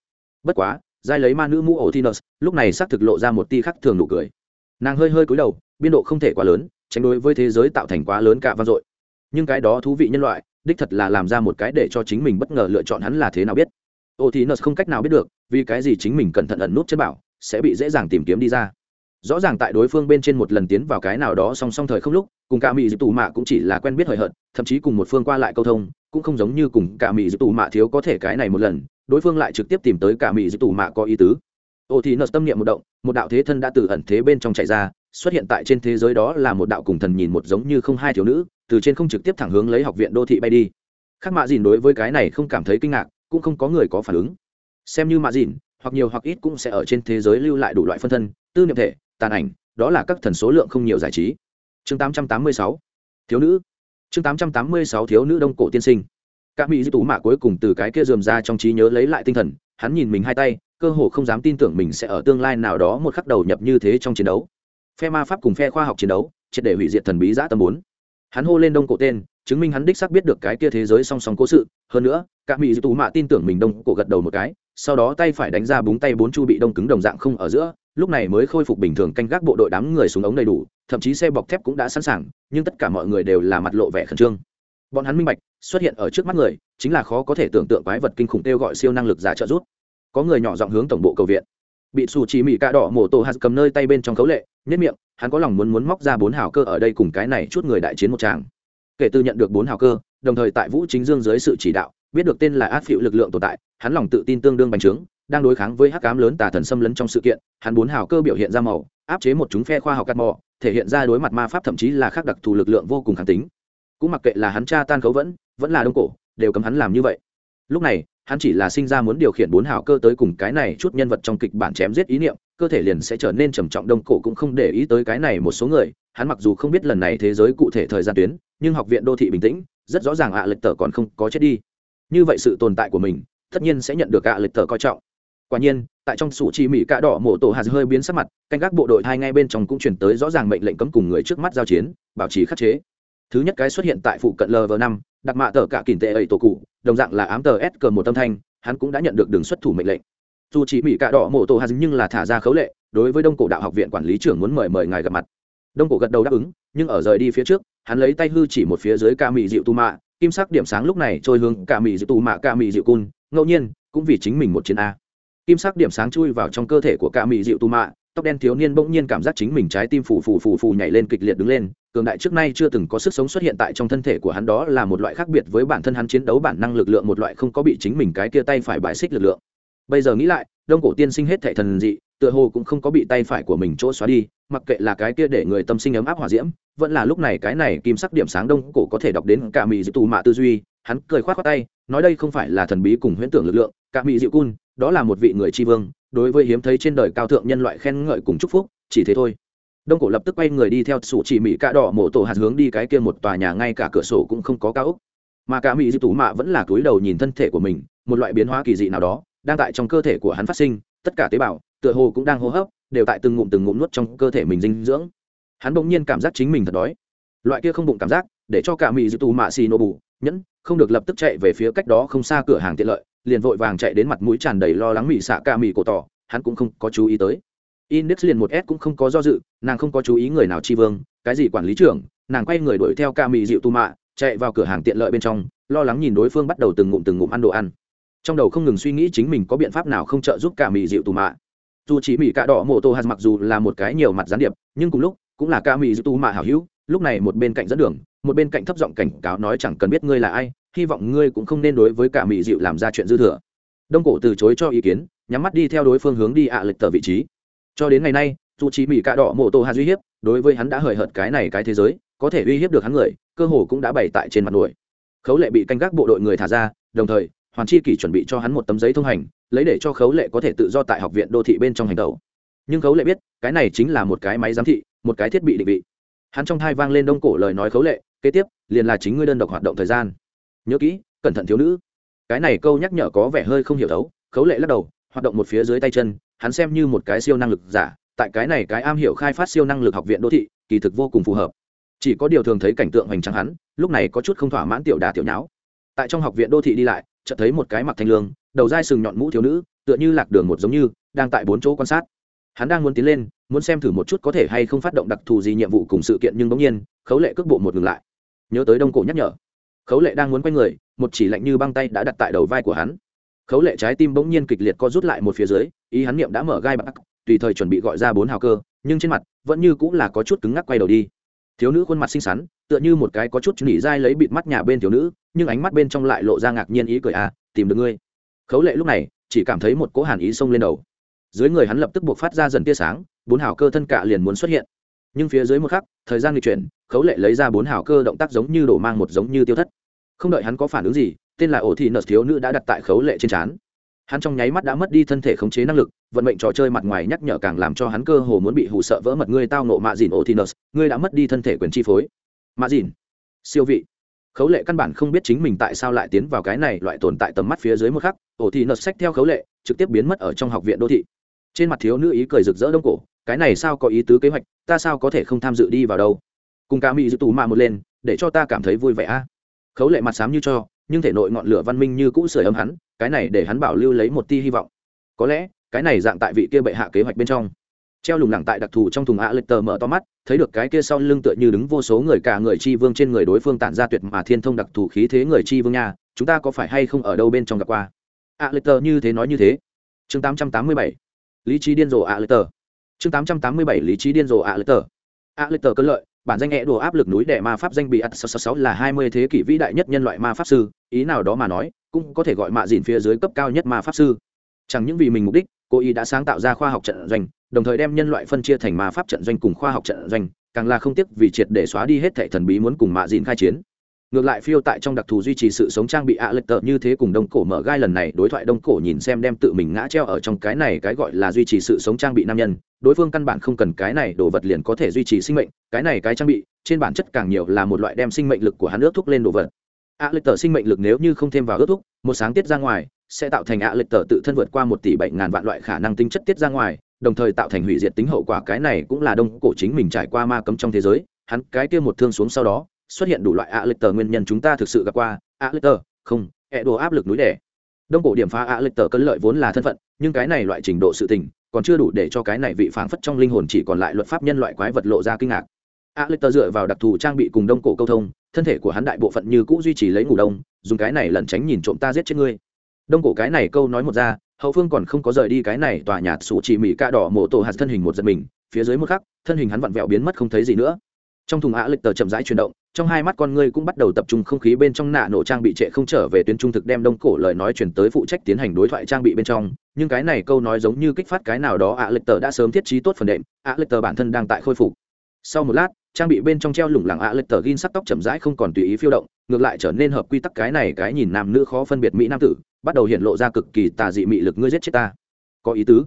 Bất quá, giai lấy ma nữ mũ ổ tinus lúc này xác thực lộ ra một ti khắc thường nụ cười. Nàng hơi hơi cúi đầu, biên độ không thể quá lớn, tránh đối với thế giới tạo thành quá lớn cả vang dội. Nhưng cái đó thú vị nhân loại, đích thật là làm ra một cái để cho chính mình bất ngờ lựa chọn hắn là thế nào biết. Ô thì nợ không cách nào biết được, vì cái gì chính mình cẩn thận ẩn nút chất bảo, sẽ bị dễ dàng tìm kiếm đi ra rõ ràng tại đối phương bên trên một lần tiến vào cái nào đó song song thời không lúc, cùng cả mỹ dịp tù mạ cũng chỉ là quen biết hời hợt, thậm chí cùng một phương qua lại câu thông, cũng không giống như cùng cả mỹ dịp tù mạ thiếu có thể cái này một lần, đối phương lại trực tiếp tìm tới cả mỹ dịp tù mạ có ý tứ. Ô thì nợ tâm niệm một động, một đạo thế thân đã từ ẩn thế bên trong chạy ra, xuất hiện tại trên thế giới đó là một đạo cùng thần nhìn một giống như không hai thiếu nữ, từ trên không trực tiếp thẳng hướng lấy học viện đô thị bay đi. Khác mạ dìn đối với cái này không cảm thấy kinh ngạc, cũng không có người có phản ứng. Xem như mạ dìn, hoặc nhiều hoặc ít cũng sẽ ở trên thế giới lưu lại đủ loại phân thân, tư niệm thể tàn ảnh, đó là các thần số lượng không nhiều giải trí. Chương 886 thiếu nữ. Chương 886 thiếu nữ đông cổ tiên sinh. Các mỹ di tú mạ cuối cùng từ cái kia dườm ra trong trí nhớ lấy lại tinh thần, hắn nhìn mình hai tay, cơ hồ không dám tin tưởng mình sẽ ở tương lai nào đó một khắc đầu nhập như thế trong chiến đấu. Phe ma pháp cùng phe khoa học chiến đấu, triệt để hủy diệt thần bí giã tâm bốn. Hắn hô lên đông cổ tên, chứng minh hắn đích xác biết được cái kia thế giới song song cố sự. Hơn nữa, các mỹ tú mạ tin tưởng mình đông cổ gật đầu một cái, sau đó tay phải đánh ra búng tay bốn chu bị đông cứng đồng dạng không ở giữa lúc này mới khôi phục bình thường canh gác bộ đội đám người xuống ống đầy đủ, thậm chí xe bọc thép cũng đã sẵn sàng, nhưng tất cả mọi người đều là mặt lộ vẻ khẩn trương. Bọn hắn minh bạch, xuất hiện ở trước mắt người, chính là khó có thể tưởng tượng quái vật kinh khủng kêu gọi siêu năng lực giả trợ rút có người nhỏ giọng hướng tổng bộ cầu viện. Bị xù chỉ mỹ cạ đỏ mổ tổ hạt cầm nơi tay bên trong khấu lệ, nhất miệng, hắn có lòng muốn muốn móc ra bốn hào cơ ở đây cùng cái này chút người đại chiến một tràng. Kể từ nhận được bốn hào cơ, đồng thời tại vũ chính dương dưới sự chỉ đạo, biết được tên là át phịu lực lượng tồn tại, hắn lòng tự tin tương đương bành trướng đang đối kháng với hắc cám lớn tà thần xâm lấn trong sự kiện, hắn bốn hào cơ biểu hiện ra màu, áp chế một chúng phe khoa học cắt mò thể hiện ra đối mặt ma pháp thậm chí là khác đặc thù lực lượng vô cùng kháng tính. Cũng mặc kệ là hắn cha tan khấu vẫn vẫn là đông cổ, đều cấm hắn làm như vậy. Lúc này, hắn chỉ là sinh ra muốn điều khiển bốn hào cơ tới cùng cái này chút nhân vật trong kịch bản chém giết ý niệm, cơ thể liền sẽ trở nên trầm trọng, đông cổ cũng không để ý tới cái này một số người, hắn mặc dù không biết lần này thế giới cụ thể thời gian tuyến, nhưng học viện đô thị bình tĩnh, rất rõ ràng ạ à lệch tờ còn không có chết đi. Như vậy sự tồn tại của mình, tất nhiên sẽ nhận được ạ à lệch tờ coi trọng quả nhiên, tại trong sủ chi mỹ cạ đỏ mổ tổ hạt hơi biến sắc mặt, canh gác bộ đội hai ngay bên trong cũng chuyển tới rõ ràng mệnh lệnh cấm cùng người trước mắt giao chiến, bảo trì khắc chế. Thứ nhất cái xuất hiện tại phụ cận lv năm, đặc mạ tờ cả kỳn tệ ẩy tổ cụ, đồng dạng là ám tờ s cờ một tâm thanh, hắn cũng đã nhận được đường xuất thủ mệnh lệnh. Dù chỉ mỹ cạ đỏ mổ tổ hạt nhưng là thả ra khấu lệ, đối với đông cổ đạo học viện quản lý trưởng muốn mời mời ngài gặp mặt. Đông cổ gật đầu đáp ứng, nhưng ở rời đi phía trước, hắn lấy tay hư chỉ một phía dưới ca mị dịu tu mạ, kim sắc điểm sáng lúc này trôi hướng ca mị dịu tu mạ, ca mị dịu cun, ngẫu nhiên, cũng vì chính mình một chiến a kim sắc điểm sáng chui vào trong cơ thể của ca mị dịu tu mạ tóc đen thiếu niên bỗng nhiên cảm giác chính mình trái tim phù phù phù phù nhảy lên kịch liệt đứng lên, cường đại trước nay chưa từng có sức sống xuất hiện tại trong thân thể của hắn đó là một loại khác biệt với bản thân hắn chiến đấu bản năng lực lượng một loại không có bị chính mình cái kia tay phải bài xích lực lượng. Bây giờ nghĩ lại, đông cổ tiên sinh hết thệ thần dị, tựa hồ cũng không có bị tay phải của mình chỗ xóa đi, mặc kệ là cái kia để người tâm sinh ấm áp hỏa diễm, vẫn là lúc này cái này kim sắc điểm sáng đông cổ có thể đọc đến cả mỹ dịu tù mạ tư duy, hắn cười khoát khoát tay, nói đây không phải là thần bí cùng huyễn tưởng lực lượng cả mỹ dịu cun đó là một vị người tri vương, đối với hiếm thấy trên đời cao thượng nhân loại khen ngợi cùng chúc phúc, chỉ thế thôi. Đông cổ lập tức quay người đi theo sủ chỉ mỹ cạ đỏ mổ tổ hạt hướng đi cái kia một tòa nhà ngay cả cửa sổ cũng không có cao ốc. Mà cả mỹ di tủ mạ vẫn là cúi đầu nhìn thân thể của mình, một loại biến hóa kỳ dị nào đó đang tại trong cơ thể của hắn phát sinh, tất cả tế bào, tựa hồ cũng đang hô hấp, đều tại từng ngụm từng ngụm nuốt trong cơ thể mình dinh dưỡng. Hắn bỗng nhiên cảm giác chính mình thật đói. Loại kia không bụng cảm giác, để cho cả mỹ dư tù mạ xì nô bù, nhẫn, không được lập tức chạy về phía cách đó không xa cửa hàng tiện lợi liền vội vàng chạy đến mặt mũi tràn đầy lo lắng mỹ xạ ca mỹ cổ tỏ, hắn cũng không có chú ý tới. Index liền một s cũng không có do dự, nàng không có chú ý người nào chi vương, cái gì quản lý trưởng, nàng quay người đuổi theo ca mỹ dịu tu mạ, chạy vào cửa hàng tiện lợi bên trong, lo lắng nhìn đối phương bắt đầu từng ngụm từng ngụm ăn đồ ăn. Trong đầu không ngừng suy nghĩ chính mình có biện pháp nào không trợ giúp cả mỹ dịu tù mạ. Dù chỉ mỹ cạ đỏ mô tô hạt mặc dù là một cái nhiều mặt gián điệp, nhưng cùng lúc, cũng là ca mỹ dịu tù mạ hảo hữu, lúc này một bên cạnh dẫn đường, một bên cạnh thấp giọng cảnh cáo nói chẳng cần biết ngươi là ai hy vọng ngươi cũng không nên đối với cả mỹ dịu làm ra chuyện dư thừa. Đông cổ từ chối cho ý kiến, nhắm mắt đi theo đối phương hướng đi ạ lịch tờ vị trí. Cho đến ngày nay, dù chỉ mỹ cạ đỏ mộ tô hạt uy hiếp, đối với hắn đã hời hợt cái này cái thế giới, có thể uy hiếp được hắn người, cơ hồ cũng đã bày tại trên mặt nổi. Khấu lệ bị canh gác bộ đội người thả ra, đồng thời, hoàn chi kỷ chuẩn bị cho hắn một tấm giấy thông hành, lấy để cho khấu lệ có thể tự do tại học viện đô thị bên trong hành tàu nhưng khấu lệ biết, cái này chính là một cái máy giám thị, một cái thiết bị định vị. Hắn trong thai vang lên đông cổ lời nói khấu lệ, kế tiếp, liền là chính ngươi đơn độc hoạt động thời gian nhớ kỹ, cẩn thận thiếu nữ. Cái này câu nhắc nhở có vẻ hơi không hiểu thấu, khấu lệ lắc đầu, hoạt động một phía dưới tay chân, hắn xem như một cái siêu năng lực giả, tại cái này cái am hiểu khai phát siêu năng lực học viện đô thị, kỳ thực vô cùng phù hợp. Chỉ có điều thường thấy cảnh tượng hoành tráng hắn, lúc này có chút không thỏa mãn tiểu đà tiểu nháo. Tại trong học viện đô thị đi lại, chợt thấy một cái mặc thanh lương, đầu dai sừng nhọn mũ thiếu nữ, tựa như lạc đường một giống như, đang tại bốn chỗ quan sát. Hắn đang muốn tiến lên, muốn xem thử một chút có thể hay không phát động đặc thù gì nhiệm vụ cùng sự kiện nhưng bỗng nhiên, khấu lệ cước bộ một ngừng lại. Nhớ tới đông cổ nhắc nhở khấu lệ đang muốn quay người, một chỉ lạnh như băng tay đã đặt tại đầu vai của hắn. Khấu lệ trái tim bỗng nhiên kịch liệt co rút lại một phía dưới, ý hắn niệm đã mở gai bạc, tùy thời chuẩn bị gọi ra bốn hào cơ, nhưng trên mặt vẫn như cũng là có chút cứng ngắc quay đầu đi. Thiếu nữ khuôn mặt xinh xắn, tựa như một cái có chút nỉ dai lấy bịt mắt nhà bên thiếu nữ, nhưng ánh mắt bên trong lại lộ ra ngạc nhiên ý cười à tìm được ngươi. Khấu lệ lúc này chỉ cảm thấy một cỗ hàn ý xông lên đầu. Dưới người hắn lập tức buộc phát ra dần tia sáng, bốn hào cơ thân cạ liền muốn xuất hiện nhưng phía dưới một khắc, thời gian lịch chuyển, khấu lệ lấy ra bốn hào cơ động tác giống như đổ mang một giống như tiêu thất. Không đợi hắn có phản ứng gì, tên là ổ thị nợ thiếu nữ đã đặt tại khấu lệ trên trán. Hắn trong nháy mắt đã mất đi thân thể khống chế năng lực, vận mệnh trò chơi mặt ngoài nhắc nhở càng làm cho hắn cơ hồ muốn bị hụ sợ vỡ mật ngươi tao nộ mạ dìn ổ thị nợ, ngươi đã mất đi thân thể quyền chi phối. Mạ dìn, siêu vị. Khấu lệ căn bản không biết chính mình tại sao lại tiến vào cái này loại tồn tại tầm mắt phía dưới một khắc, ổ thị nợ sách theo khấu lệ, trực tiếp biến mất ở trong học viện đô thị. Trên mặt thiếu nữ ý cười rực rỡ đông cổ cái này sao có ý tứ kế hoạch, ta sao có thể không tham dự đi vào đâu? Cùng cả mỹ giữ tù mạ một lên, để cho ta cảm thấy vui vẻ a khấu lệ mặt xám như cho, nhưng thể nội ngọn lửa văn minh như cũ sưởi ấm hắn, cái này để hắn bảo lưu lấy một ti hy vọng. Có lẽ, cái này dạng tại vị kia bệ hạ kế hoạch bên trong. Treo lủng lẳng tại đặc thù trong thùng ạ lệch tờ mở to mắt, thấy được cái kia sau lưng tựa như đứng vô số người cả người chi vương trên người đối phương tản ra tuyệt mà thiên thông đặc thù khí thế người chi vương nha, chúng ta có phải hay không ở đâu bên trong gặp qua? Ạ lệch tờ như thế nói như thế. Chương tám trăm tám mươi bảy. Lý trí điên rồ ạ lệch tờ chương tám trăm tám mươi bảy lý trí điên rồ ạ lệch tờ. ạ tờ lợi, bản danh hẹ đồ áp lực núi đệ ma pháp danh bị ắt sáu sáu là hai mươi thế kỷ vĩ đại nhất nhân loại ma pháp sư, ý nào đó mà nói, cũng có thể gọi mạ dìn phía dưới cấp cao nhất ma pháp sư. Chẳng những vì mình mục đích, cô ý đã sáng tạo ra khoa học trận doanh, đồng thời đem nhân loại phân chia thành ma pháp trận doanh cùng khoa học trận doanh, càng là không tiếc vì triệt để xóa đi hết thệ thần bí muốn cùng mạ dìn khai chiến ngược lại phiêu tại trong đặc thù duy trì sự sống trang bị ạ à lệch tợ như thế cùng đông cổ mở gai lần này, đối thoại đông cổ nhìn xem đem tự mình ngã treo ở trong cái này cái gọi là duy trì sự sống trang bị nam nhân, đối phương căn bản không cần cái này đồ vật liền có thể duy trì sinh mệnh, cái này cái trang bị, trên bản chất càng nhiều là một loại đem sinh mệnh lực của hắn ước thúc lên đồ vật. Ạ à lệch tợ sinh mệnh lực nếu như không thêm vào ước thúc, một sáng tiết ra ngoài, sẽ tạo thành ạ à lệch tợ tự thân vượt qua một tỷ bảy ngàn vạn loại khả năng tinh chất tiết ra ngoài, đồng thời tạo thành hủy diệt tính hậu quả. Cái này cũng là đông cổ chính mình trải qua ma cấm trong thế giới, hắn cái kia một thương xuống sau đó xuất hiện đủ loại ạ lịch tờ nguyên nhân chúng ta thực sự gặp qua. ạ lịch tờ, không, ẹ đồ áp lực núi đẻ. Đông cổ điểm phá ạ lịch tờ cân lợi vốn là thân phận, nhưng cái này loại trình độ sự tình còn chưa đủ để cho cái này vị phảng phất trong linh hồn chỉ còn lại luật pháp nhân loại quái vật lộ ra kinh ngạc. ạ lịch tờ dựa vào đặc thù trang bị cùng đông cổ câu thông, thân thể của hắn đại bộ phận như cũ duy trì lấy ngủ đông, dùng cái này lẩn tránh nhìn trộm ta giết chết ngươi. Đông cổ cái này câu nói một ra, hậu phương còn không có rời đi cái này tòa nhạt sủ chỉ mỹ ca đỏ mổ tổ hạt thân hình một giật mình, phía dưới một khắc, thân hình hắn vặn vẹo biến mất không thấy gì nữa. Trong thùng ạ lịch tờ chậm rãi chuyển động trong hai mắt con ngươi cũng bắt đầu tập trung không khí bên trong nạ nổ trang bị trệ không trở về tuyến trung thực đem đông cổ lời nói chuyển tới phụ trách tiến hành đối thoại trang bị bên trong. Nhưng cái này câu nói giống như kích phát cái nào đó, ạ lịch tờ đã sớm thiết trí tốt phần đệm, ạ lịch tờ bản thân đang tại khôi phục. Sau một lát, trang bị bên trong treo lủng lẳng ạ lịch tờ gin sắc tóc chậm rãi không còn tùy ý phiêu động, ngược lại trở nên hợp quy tắc cái này cái nhìn nam nữ khó phân biệt mỹ nam tử, bắt đầu hiện lộ ra cực kỳ tà dị mị lực ngươi giết chết ta. Có ý tứ.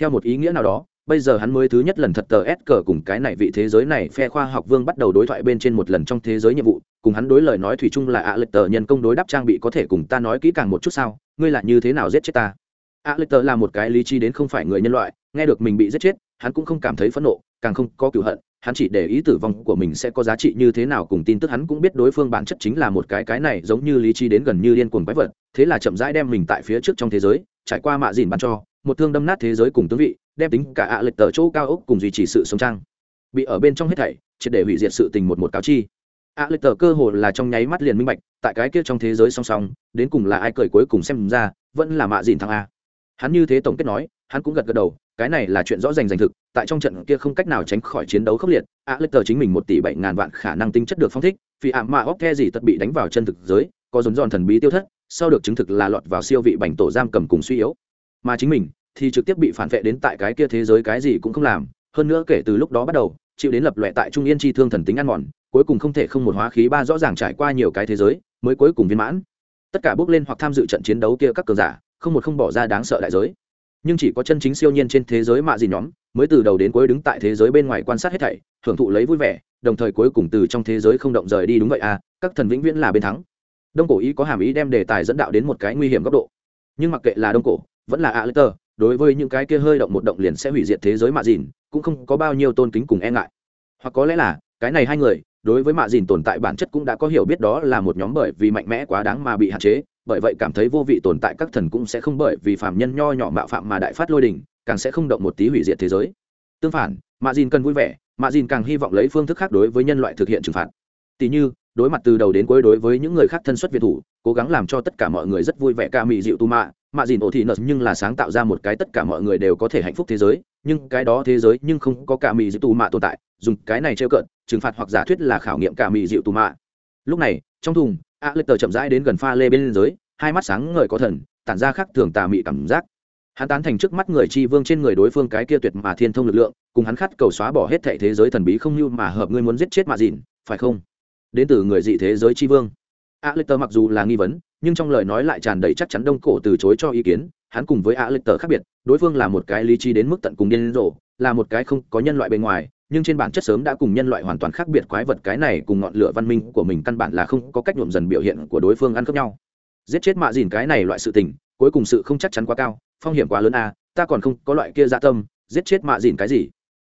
Theo một ý nghĩa nào đó bây giờ hắn mới thứ nhất lần thật tờ s cờ cùng cái này vị thế giới này phe khoa học vương bắt đầu đối thoại bên trên một lần trong thế giới nhiệm vụ, cùng hắn đối lời nói thủy chung là ạ lịch tờ nhân công đối đáp trang bị có thể cùng ta nói kỹ càng một chút sao, ngươi là như thế nào giết chết ta? ạ lịch tờ là một cái lý trí đến không phải người nhân loại, nghe được mình bị giết chết, hắn cũng không cảm thấy phẫn nộ, càng không có cựu hận, hắn chỉ để ý tử vong của mình sẽ có giá trị như thế nào cùng tin tức hắn cũng biết đối phương bản chất chính là một cái cái này giống như lý trí đến gần như điên cuồng quái vật, thế là chậm rãi đem mình tại phía trước trong thế giới, trải qua mạ dìn bắn cho một thương đâm nát thế giới cùng tướng vị, đem tính cả ạ à lệch tờ chỗ cao ốc cùng duy trì sự sống trang. Bị ở bên trong hết thảy, triệt để hủy diệt sự tình một một cáo chi. Ạ à lệch tờ cơ hồ là trong nháy mắt liền minh bạch, tại cái kia trong thế giới song song, đến cùng là ai cười cuối cùng xem ra, vẫn là mạ dìn thằng a. Hắn như thế tổng kết nói, hắn cũng gật gật đầu, cái này là chuyện rõ ràng rành thực, tại trong trận kia không cách nào tránh khỏi chiến đấu khốc liệt, ạ lệch tờ chính mình một tỷ bảy ngàn vạn khả năng tinh chất được phong thích, vì ạ mạ óc the gì tật bị đánh vào chân thực giới, có dồn dọn thần bí tiêu thất, sau được chứng thực là lọt vào siêu vị bành tổ giam cầm cùng suy yếu mà chính mình thì trực tiếp bị phản vệ đến tại cái kia thế giới cái gì cũng không làm. Hơn nữa kể từ lúc đó bắt đầu, chịu đến lập loại tại trung yên chi thương thần tính ăn mòn, cuối cùng không thể không một hóa khí ba rõ ràng trải qua nhiều cái thế giới, mới cuối cùng viên mãn. Tất cả bước lên hoặc tham dự trận chiến đấu kia các cường giả, không một không bỏ ra đáng sợ đại giới. Nhưng chỉ có chân chính siêu nhiên trên thế giới mạ gì nhóm, mới từ đầu đến cuối đứng tại thế giới bên ngoài quan sát hết thảy, hưởng thụ lấy vui vẻ, đồng thời cuối cùng từ trong thế giới không động rời đi đúng vậy à các thần vĩnh viễn là bên thắng. Đông cổ ý có hàm ý đem đề tài dẫn đạo đến một cái nguy hiểm góc độ. Nhưng mặc kệ là đông cổ vẫn là a lê tơ đối với những cái kia hơi động một động liền sẽ hủy diệt thế giới mạ dìn, cũng không có bao nhiêu tôn kính cùng e ngại. Hoặc có lẽ là, cái này hai người, đối với mạ dìn tồn tại bản chất cũng đã có hiểu biết đó là một nhóm bởi vì mạnh mẽ quá đáng mà bị hạn chế, bởi vậy cảm thấy vô vị tồn tại các thần cũng sẽ không bởi vì phạm nhân nho nhỏ mạo phạm mà đại phát lôi đình, càng sẽ không động một tí hủy diệt thế giới. Tương phản, mạ dìn cần vui vẻ, mạ dìn càng hy vọng lấy phương thức khác đối với nhân loại thực hiện trừng phạt. Tỷ như, đối mặt từ đầu đến cuối đối với những người khác thân xuất việt thủ cố gắng làm cho tất cả mọi người rất vui vẻ. Ca mị dịu tu mạ mạ dìn ổ thị nợ nhưng là sáng tạo ra một cái tất cả mọi người đều có thể hạnh phúc thế giới. Nhưng cái đó thế giới nhưng không có ca mị dịu tu mạ tồn tại. Dùng cái này trêu cợt, trừng phạt hoặc giả thuyết là khảo nghiệm ca mị dịu tu mạ lúc này, trong thùng, a lê tờ chậm rãi đến gần pha lê bên dưới, hai mắt sáng ngời có thần, tản ra khác thường tà mị cảm giác. Hắn tán thành trước mắt người tri vương trên người đối phương cái kia tuyệt mà thiên thông lực lượng, cùng hắn khát cầu xóa bỏ hết thệ thế giới thần bí không như mà hợp ngươi muốn giết chết mạ dìn, phải không? Đến từ người dị thế giới tri vương a lê tờ mặc dù là nghi vấn, nhưng trong lời nói lại tràn đầy chắc chắn đông cổ từ chối cho ý kiến, hắn cùng với a lê tờ khác biệt, đối phương là một cái lý trí đến mức tận cùng điên rồ, là một cái không có nhân loại bên ngoài, nhưng trên bản chất sớm đã cùng nhân loại hoàn toàn khác biệt quái vật cái này cùng ngọn lửa văn minh của mình căn bản là không có cách nhuộm dần biểu hiện của đối phương ăn khớp nhau. Giết chết mạ dìn cái này loại sự tình, cuối cùng sự không chắc chắn quá cao, phong hiểm quá lớn à ta còn không có loại kia dạ tâm, giết chết mạ dìn cái gì?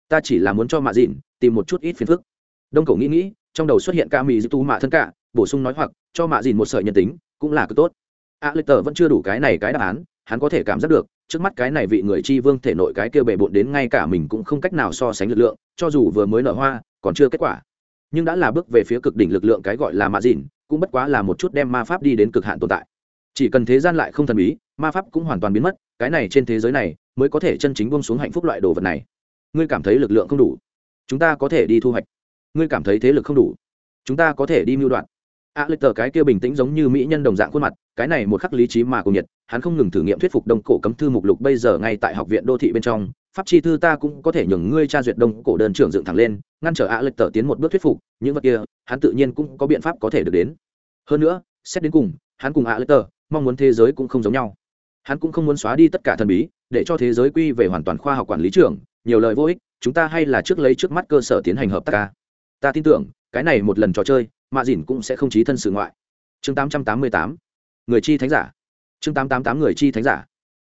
Ta chỉ là muốn cho mạ dìn tìm một chút ít phiền phức. Đông cổ nghĩ nghĩ, trong đầu xuất hiện ca mì dư tu mạ thân cả, bổ sung nói hoặc cho mạ dìn một sợi nhân tính, cũng là cực tốt. A lê tờ vẫn chưa đủ cái này cái đáp án, hắn có thể cảm giác được, trước mắt cái này vị người chi vương thể nội cái kia bề bộn đến ngay cả mình cũng không cách nào so sánh lực lượng, cho dù vừa mới nở hoa, còn chưa kết quả. Nhưng đã là bước về phía cực đỉnh lực lượng cái gọi là mạ dìn, cũng bất quá là một chút đem ma pháp đi đến cực hạn tồn tại. Chỉ cần thế gian lại không thần bí, ma pháp cũng hoàn toàn biến mất, cái này trên thế giới này mới có thể chân chính buông xuống hạnh phúc loại đồ vật này. Ngươi cảm thấy lực lượng không đủ, chúng ta có thể đi thu hoạch. Ngươi cảm thấy thế lực không đủ, chúng ta có thể đi mưu đoạn a lệch tờ cái kia bình tĩnh giống như mỹ nhân đồng dạng khuôn mặt, cái này một khắc lý trí mà cùng nhiệt, hắn không ngừng thử nghiệm thuyết phục đông cổ cấm thư mục lục bây giờ ngay tại học viện đô thị bên trong, pháp chi thư ta cũng có thể nhường ngươi tra duyệt đông cổ đơn trưởng dựng thẳng lên, ngăn trở a lệch tờ tiến một bước thuyết phục, những vật kia, hắn tự nhiên cũng có biện pháp có thể được đến. Hơn nữa, xét đến cùng, hắn cùng a lệch tờ, mong muốn thế giới cũng không giống nhau. Hắn cũng không muốn xóa đi tất cả thần bí, để cho thế giới quy về hoàn toàn khoa học quản lý trưởng nhiều lời vô ích, chúng ta hay là trước lấy trước mắt cơ sở tiến hành hợp tác ca. Ta tin tưởng, cái này một lần trò chơi mạ dìn cũng sẽ không trí thân sự ngoại. Chương tám trăm tám mươi tám, người chi thánh giả. Chương tám tám tám, người chi thánh giả.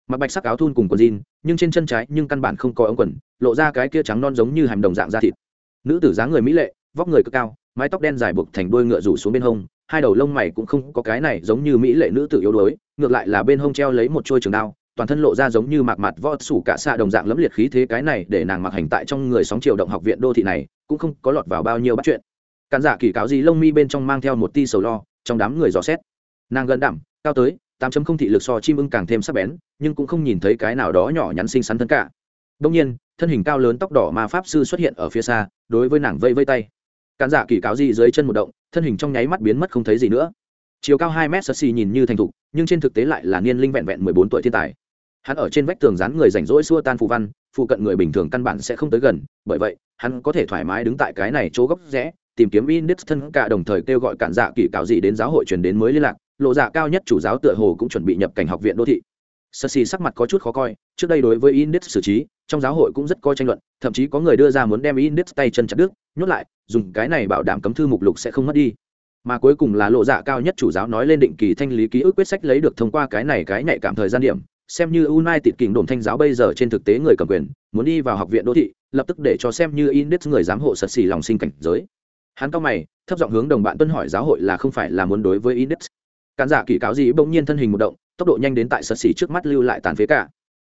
Mặc bạch sắc áo thun cùng quần jean, nhưng trên chân trái nhưng căn bản không có ống quần, lộ ra cái kia trắng non giống như hàm đồng dạng da thịt. Nữ tử dáng người mỹ lệ, vóc người cực cao, mái tóc đen dài buộc thành đuôi ngựa rủ xuống bên hông, hai đầu lông mày cũng không có cái này giống như mỹ lệ nữ tử yếu đuối, ngược lại là bên hông treo lấy một trôi trường đao, toàn thân lộ ra giống như mạc mặt võ sủ cả xạ đồng dạng lẫm liệt khí thế cái này để nàng mặc hành tại trong người sóng triều động học viện đô thị này, cũng không có lọt vào bao nhiêu bắt chuyện cản giả kỳ cáo gì lông mi bên trong mang theo một ti sầu lo trong đám người dò xét. Nàng gần đảm, cao tới tám chấm không thị lực so chim ưng càng thêm sắc bén nhưng cũng không nhìn thấy cái nào đó nhỏ nhắn xinh xắn thân cả. Đông nhiên thân hình cao lớn tóc đỏ mà pháp sư xuất hiện ở phía xa đối với nàng vây vây tay. Cản giả kỳ cáo gì dưới chân một động thân hình trong nháy mắt biến mất không thấy gì nữa. Chiều cao hai mét sơ xì nhìn như thành thục nhưng trên thực tế lại là niên linh vẹn vẹn mười bốn tuổi thiên tài. Hắn ở trên vách tường dán người rảnh rỗi xua tan phù văn phụ cận người bình thường căn bản sẽ không tới gần bởi vậy hắn có thể thoải mái đứng tại cái này chỗ góc rẽ tìm kiếm index thân cả đồng thời kêu gọi cản dạ kỳ cáo gì đến giáo hội truyền đến mới liên lạc, lộ dạ cao nhất chủ giáo tựa hồ cũng chuẩn bị nhập cảnh học viện đô thị. Sơ xì sắc mặt có chút khó coi, trước đây đối với index xử trí, trong giáo hội cũng rất coi tranh luận, thậm chí có người đưa ra muốn đem index tay chân chặt đứt, nhốt lại, dùng cái này bảo đảm cấm thư mục lục sẽ không mất đi. Mà cuối cùng là lộ dạ cao nhất chủ giáo nói lên định kỳ thanh lý ký ức quyết sách lấy được thông qua cái này cái nhạy cảm thời gian điểm, xem như United kình đồn thanh giáo bây giờ trên thực tế người cầm quyền, muốn đi vào học viện đô thị, lập tức để cho xem như index người giám hộ sật xì lòng sinh cảnh giới hắn cao mày, thấp giọng hướng đồng bạn tuân hỏi giáo hội là không phải là muốn đối với index. Cản giả kỳ cáo gì bỗng nhiên thân hình một động, tốc độ nhanh đến tại sật xỉ trước mắt lưu lại tàn phế cả.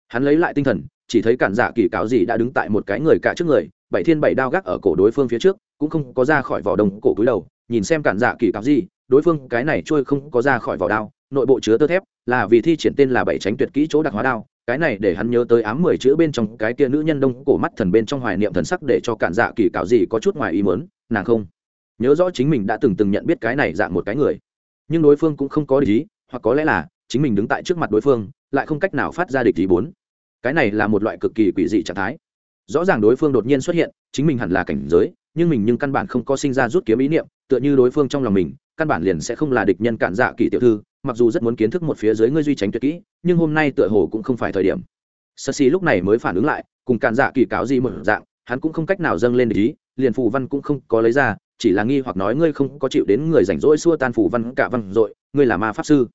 Hắn lấy lại tinh thần, chỉ thấy cản giả kỳ cáo gì đã đứng tại một cái người cả trước người, bảy thiên bảy đao gác ở cổ đối phương phía trước, cũng không có ra khỏi vỏ đồng cổ cúi đầu, nhìn xem cản giả kỳ cáo gì, đối phương cái này trôi không có ra khỏi vỏ đao, nội bộ chứa tơ thép, là vì thi triển tên là bảy tránh tuyệt kỹ chỗ đặc hóa đao, cái này để hắn nhớ tới ám mười chữ bên trong cái kia nữ nhân đông cổ mắt thần bên trong hoài niệm thần sắc để cho cản dạ kỳ cáo gì có chút ngoài ý mớn nàng không nhớ rõ chính mình đã từng từng nhận biết cái này dạng một cái người. Nhưng đối phương cũng không có địch ý, hoặc có lẽ là chính mình đứng tại trước mặt đối phương, lại không cách nào phát ra địch ý bốn. Cái này là một loại cực kỳ quỷ dị trạng thái. Rõ ràng đối phương đột nhiên xuất hiện, chính mình hẳn là cảnh giới, nhưng mình nhưng căn bản không có sinh ra rút kiếm ý niệm, tựa như đối phương trong lòng mình, căn bản liền sẽ không là địch nhân cản dạ kỳ tiểu thư, mặc dù rất muốn kiến thức một phía dưới ngươi duy tránh tuyệt kỹ, nhưng hôm nay tựa hồ cũng không phải thời điểm. Sơ xì lúc này mới phản ứng lại, cùng cản dạ kỳ cáo gì một dạng, hắn cũng không cách nào dâng lên địch ý, liền phù văn cũng không có lấy ra chỉ là nghi hoặc nói ngươi không có chịu đến người rảnh rỗi xua tan phủ văn cả văn rồi ngươi là ma pháp sư.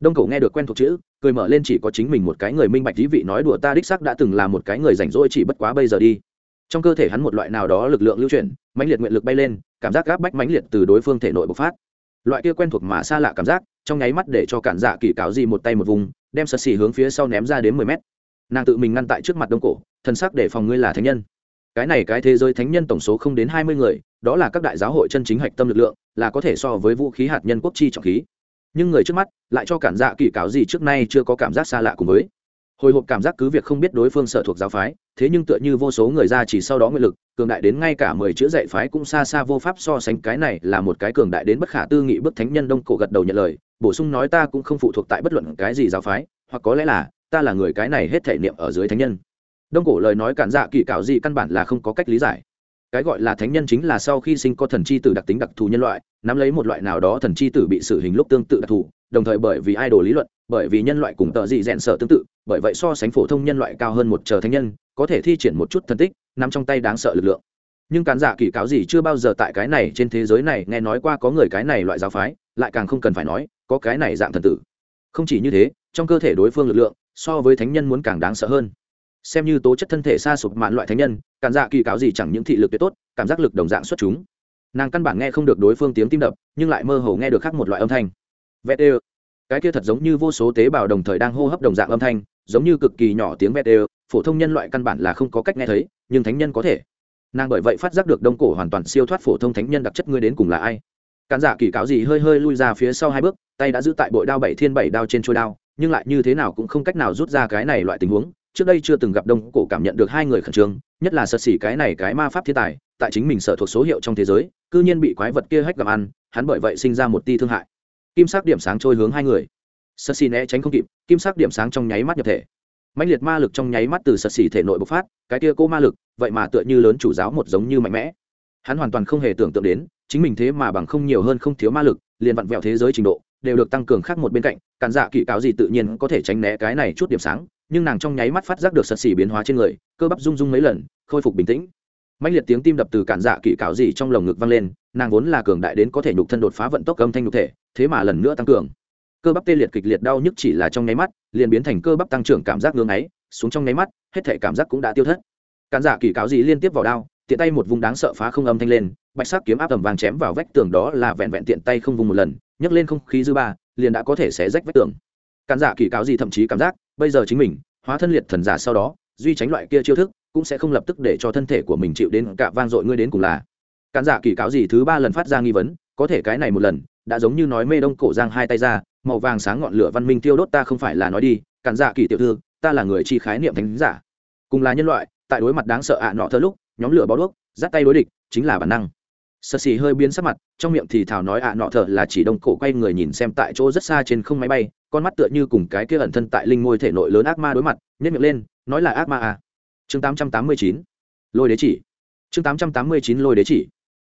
Đông cổ nghe được quen thuộc chữ, cười mở lên chỉ có chính mình một cái người minh bạch lý vị nói đùa ta đích sắc đã từng là một cái người rảnh rỗi chỉ bất quá bây giờ đi. Trong cơ thể hắn một loại nào đó lực lượng lưu chuyển, mãnh liệt nguyện lực bay lên, cảm giác gáp bách mãnh liệt từ đối phương thể nội bộc phát. Loại kia quen thuộc mà xa lạ cảm giác, trong nháy mắt để cho cản dạ kỳ cáo gì một tay một vùng, đem sật xì hướng phía sau ném ra đến mười mét. Nàng tự mình ngăn tại trước mặt đông cổ thân sắc để phòng ngươi là thánh nhân cái này cái thế giới thánh nhân tổng số không đến hai mươi người, đó là các đại giáo hội chân chính hạch tâm lực lượng, là có thể so với vũ khí hạt nhân quốc chi trọng khí. Nhưng người trước mắt lại cho cản dạ kỳ cáo gì trước nay chưa có cảm giác xa lạ cùng với. Hồi hộp cảm giác cứ việc không biết đối phương sở thuộc giáo phái, thế nhưng tựa như vô số người ra chỉ sau đó nguyện lực, cường đại đến ngay cả mười chữ dạy phái cũng xa xa vô pháp so sánh. Cái này là một cái cường đại đến bất khả tư nghị bức thánh nhân đông cổ gật đầu nhận lời, bổ sung nói ta cũng không phụ thuộc tại bất luận cái gì giáo phái, hoặc có lẽ là, ta là người cái này hết thể niệm ở dưới thánh nhân đông cổ lời nói cản dạ kỳ cạo gì căn bản là không có cách lý giải. Cái gọi là thánh nhân chính là sau khi sinh có thần chi tử đặc tính đặc thù nhân loại, nắm lấy một loại nào đó thần chi tử bị xử hình lúc tương tự đặc thù, đồng thời bởi vì idol lý luận, bởi vì nhân loại cùng tợ dị rẽn sợ tương tự, bởi vậy so sánh phổ thông nhân loại cao hơn một chờ thánh nhân, có thể thi triển một chút thần tích nằm trong tay đáng sợ lực lượng. Nhưng cán giả dạ kỳ cáo gì chưa bao giờ tại cái này trên thế giới này nghe nói qua có người cái này loại giáo phái, lại càng không cần phải nói, có cái này dạng thần tử. Không chỉ như thế, trong cơ thể đối phương lực lượng, so với thánh nhân muốn càng đáng sợ hơn xem như tố chất thân thể xa sụp mạn loại thánh nhân, cản dạ kỳ cáo gì chẳng những thị lực tuyệt tốt, cảm giác lực đồng dạng xuất chúng. Nàng căn bản nghe không được đối phương tiếng tim đập, nhưng lại mơ hồ nghe được khác một loại âm thanh. Vét ê cái kia thật giống như vô số tế bào đồng thời đang hô hấp đồng dạng âm thanh, giống như cực kỳ nhỏ tiếng vét ê phổ thông nhân loại căn bản là không có cách nghe thấy, nhưng thánh nhân có thể. Nàng bởi vậy phát giác được đông cổ hoàn toàn siêu thoát phổ thông thánh nhân đặc chất ngươi đến cùng là ai. Cản dạ kỳ cáo gì hơi hơi lui ra phía sau hai bước, tay đã giữ tại bội đao bảy thiên bảy đao trên trôi đao, nhưng lại như thế nào cũng không cách nào rút ra cái này loại tình huống trước đây chưa từng gặp đông cổ cảm nhận được hai người khẩn trương, nhất là sật xỉ cái này cái ma pháp thiên tài, tại chính mình sở thuộc số hiệu trong thế giới, cư nhiên bị quái vật kia hách gặp ăn, hắn bởi vậy sinh ra một ti thương hại. Kim sắc điểm sáng trôi hướng hai người. Sật xỉ né tránh không kịp, kim sắc điểm sáng trong nháy mắt nhập thể. Mạnh liệt ma lực trong nháy mắt từ sật xỉ thể nội bộc phát, cái kia cô ma lực, vậy mà tựa như lớn chủ giáo một giống như mạnh mẽ. Hắn hoàn toàn không hề tưởng tượng đến, chính mình thế mà bằng không nhiều hơn không thiếu ma lực, liền vặn vẹo thế giới trình độ đều được tăng cường khác một bên cạnh, cản dạ kỵ cáo gì tự nhiên có thể tránh né cái này chút điểm sáng, nhưng nàng trong nháy mắt phát giác được sật xỉ biến hóa trên người, cơ bắp rung rung mấy lần, khôi phục bình tĩnh. Mạnh liệt tiếng tim đập từ cản dạ kỵ cáo gì trong lồng ngực vang lên, nàng vốn là cường đại đến có thể nhục thân đột phá vận tốc âm thanh nhục thể, thế mà lần nữa tăng cường. Cơ bắp tê liệt kịch liệt đau nhức chỉ là trong nháy mắt, liền biến thành cơ bắp tăng trưởng cảm giác ngưng ấy xuống trong nháy mắt, hết thể cảm giác cũng đã tiêu thất. Cản dạ kỵ cáo gì liên tiếp vào đao, tiện tay một vùng đáng sợ phá không âm thanh lên bạch sắc kiếm áp tầm vàng chém vào vách tường đó là vẹn vẹn tiện tay không vùng một lần, nhấc lên không khí dư ba, liền đã có thể xé rách vách tường. Cản giả kỳ cáo gì thậm chí cảm giác, bây giờ chính mình, hóa thân liệt thần giả sau đó, duy tránh loại kia chiêu thức, cũng sẽ không lập tức để cho thân thể của mình chịu đến cả vang dội ngươi đến cùng là. Cản giả kỳ cáo gì thứ ba lần phát ra nghi vấn, có thể cái này một lần, đã giống như nói mê đông cổ giang hai tay ra, màu vàng sáng ngọn lửa văn minh tiêu đốt ta không phải là nói đi, cản giả kỳ tiểu thư, ta là người chi khái niệm thánh giả. Cùng là nhân loại, tại đối mặt đáng sợ ạ nọ thơ lúc, nhóm lửa bó đuốc giắt tay đối địch, chính là bản năng sơ xì hơi biến sắc mặt, trong miệng thì thảo nói ạ, nọ thở là chỉ đông cổ quay người nhìn xem tại chỗ rất xa trên không máy bay, con mắt tựa như cùng cái kia ẩn thân tại linh ngôi thể nội lớn ác ma đối mặt nhét miệng lên, nói là ác ma à. chương tám trăm tám mươi chín, lôi đế chỉ. Chương tám trăm tám mươi chín, lôi đế chỉ.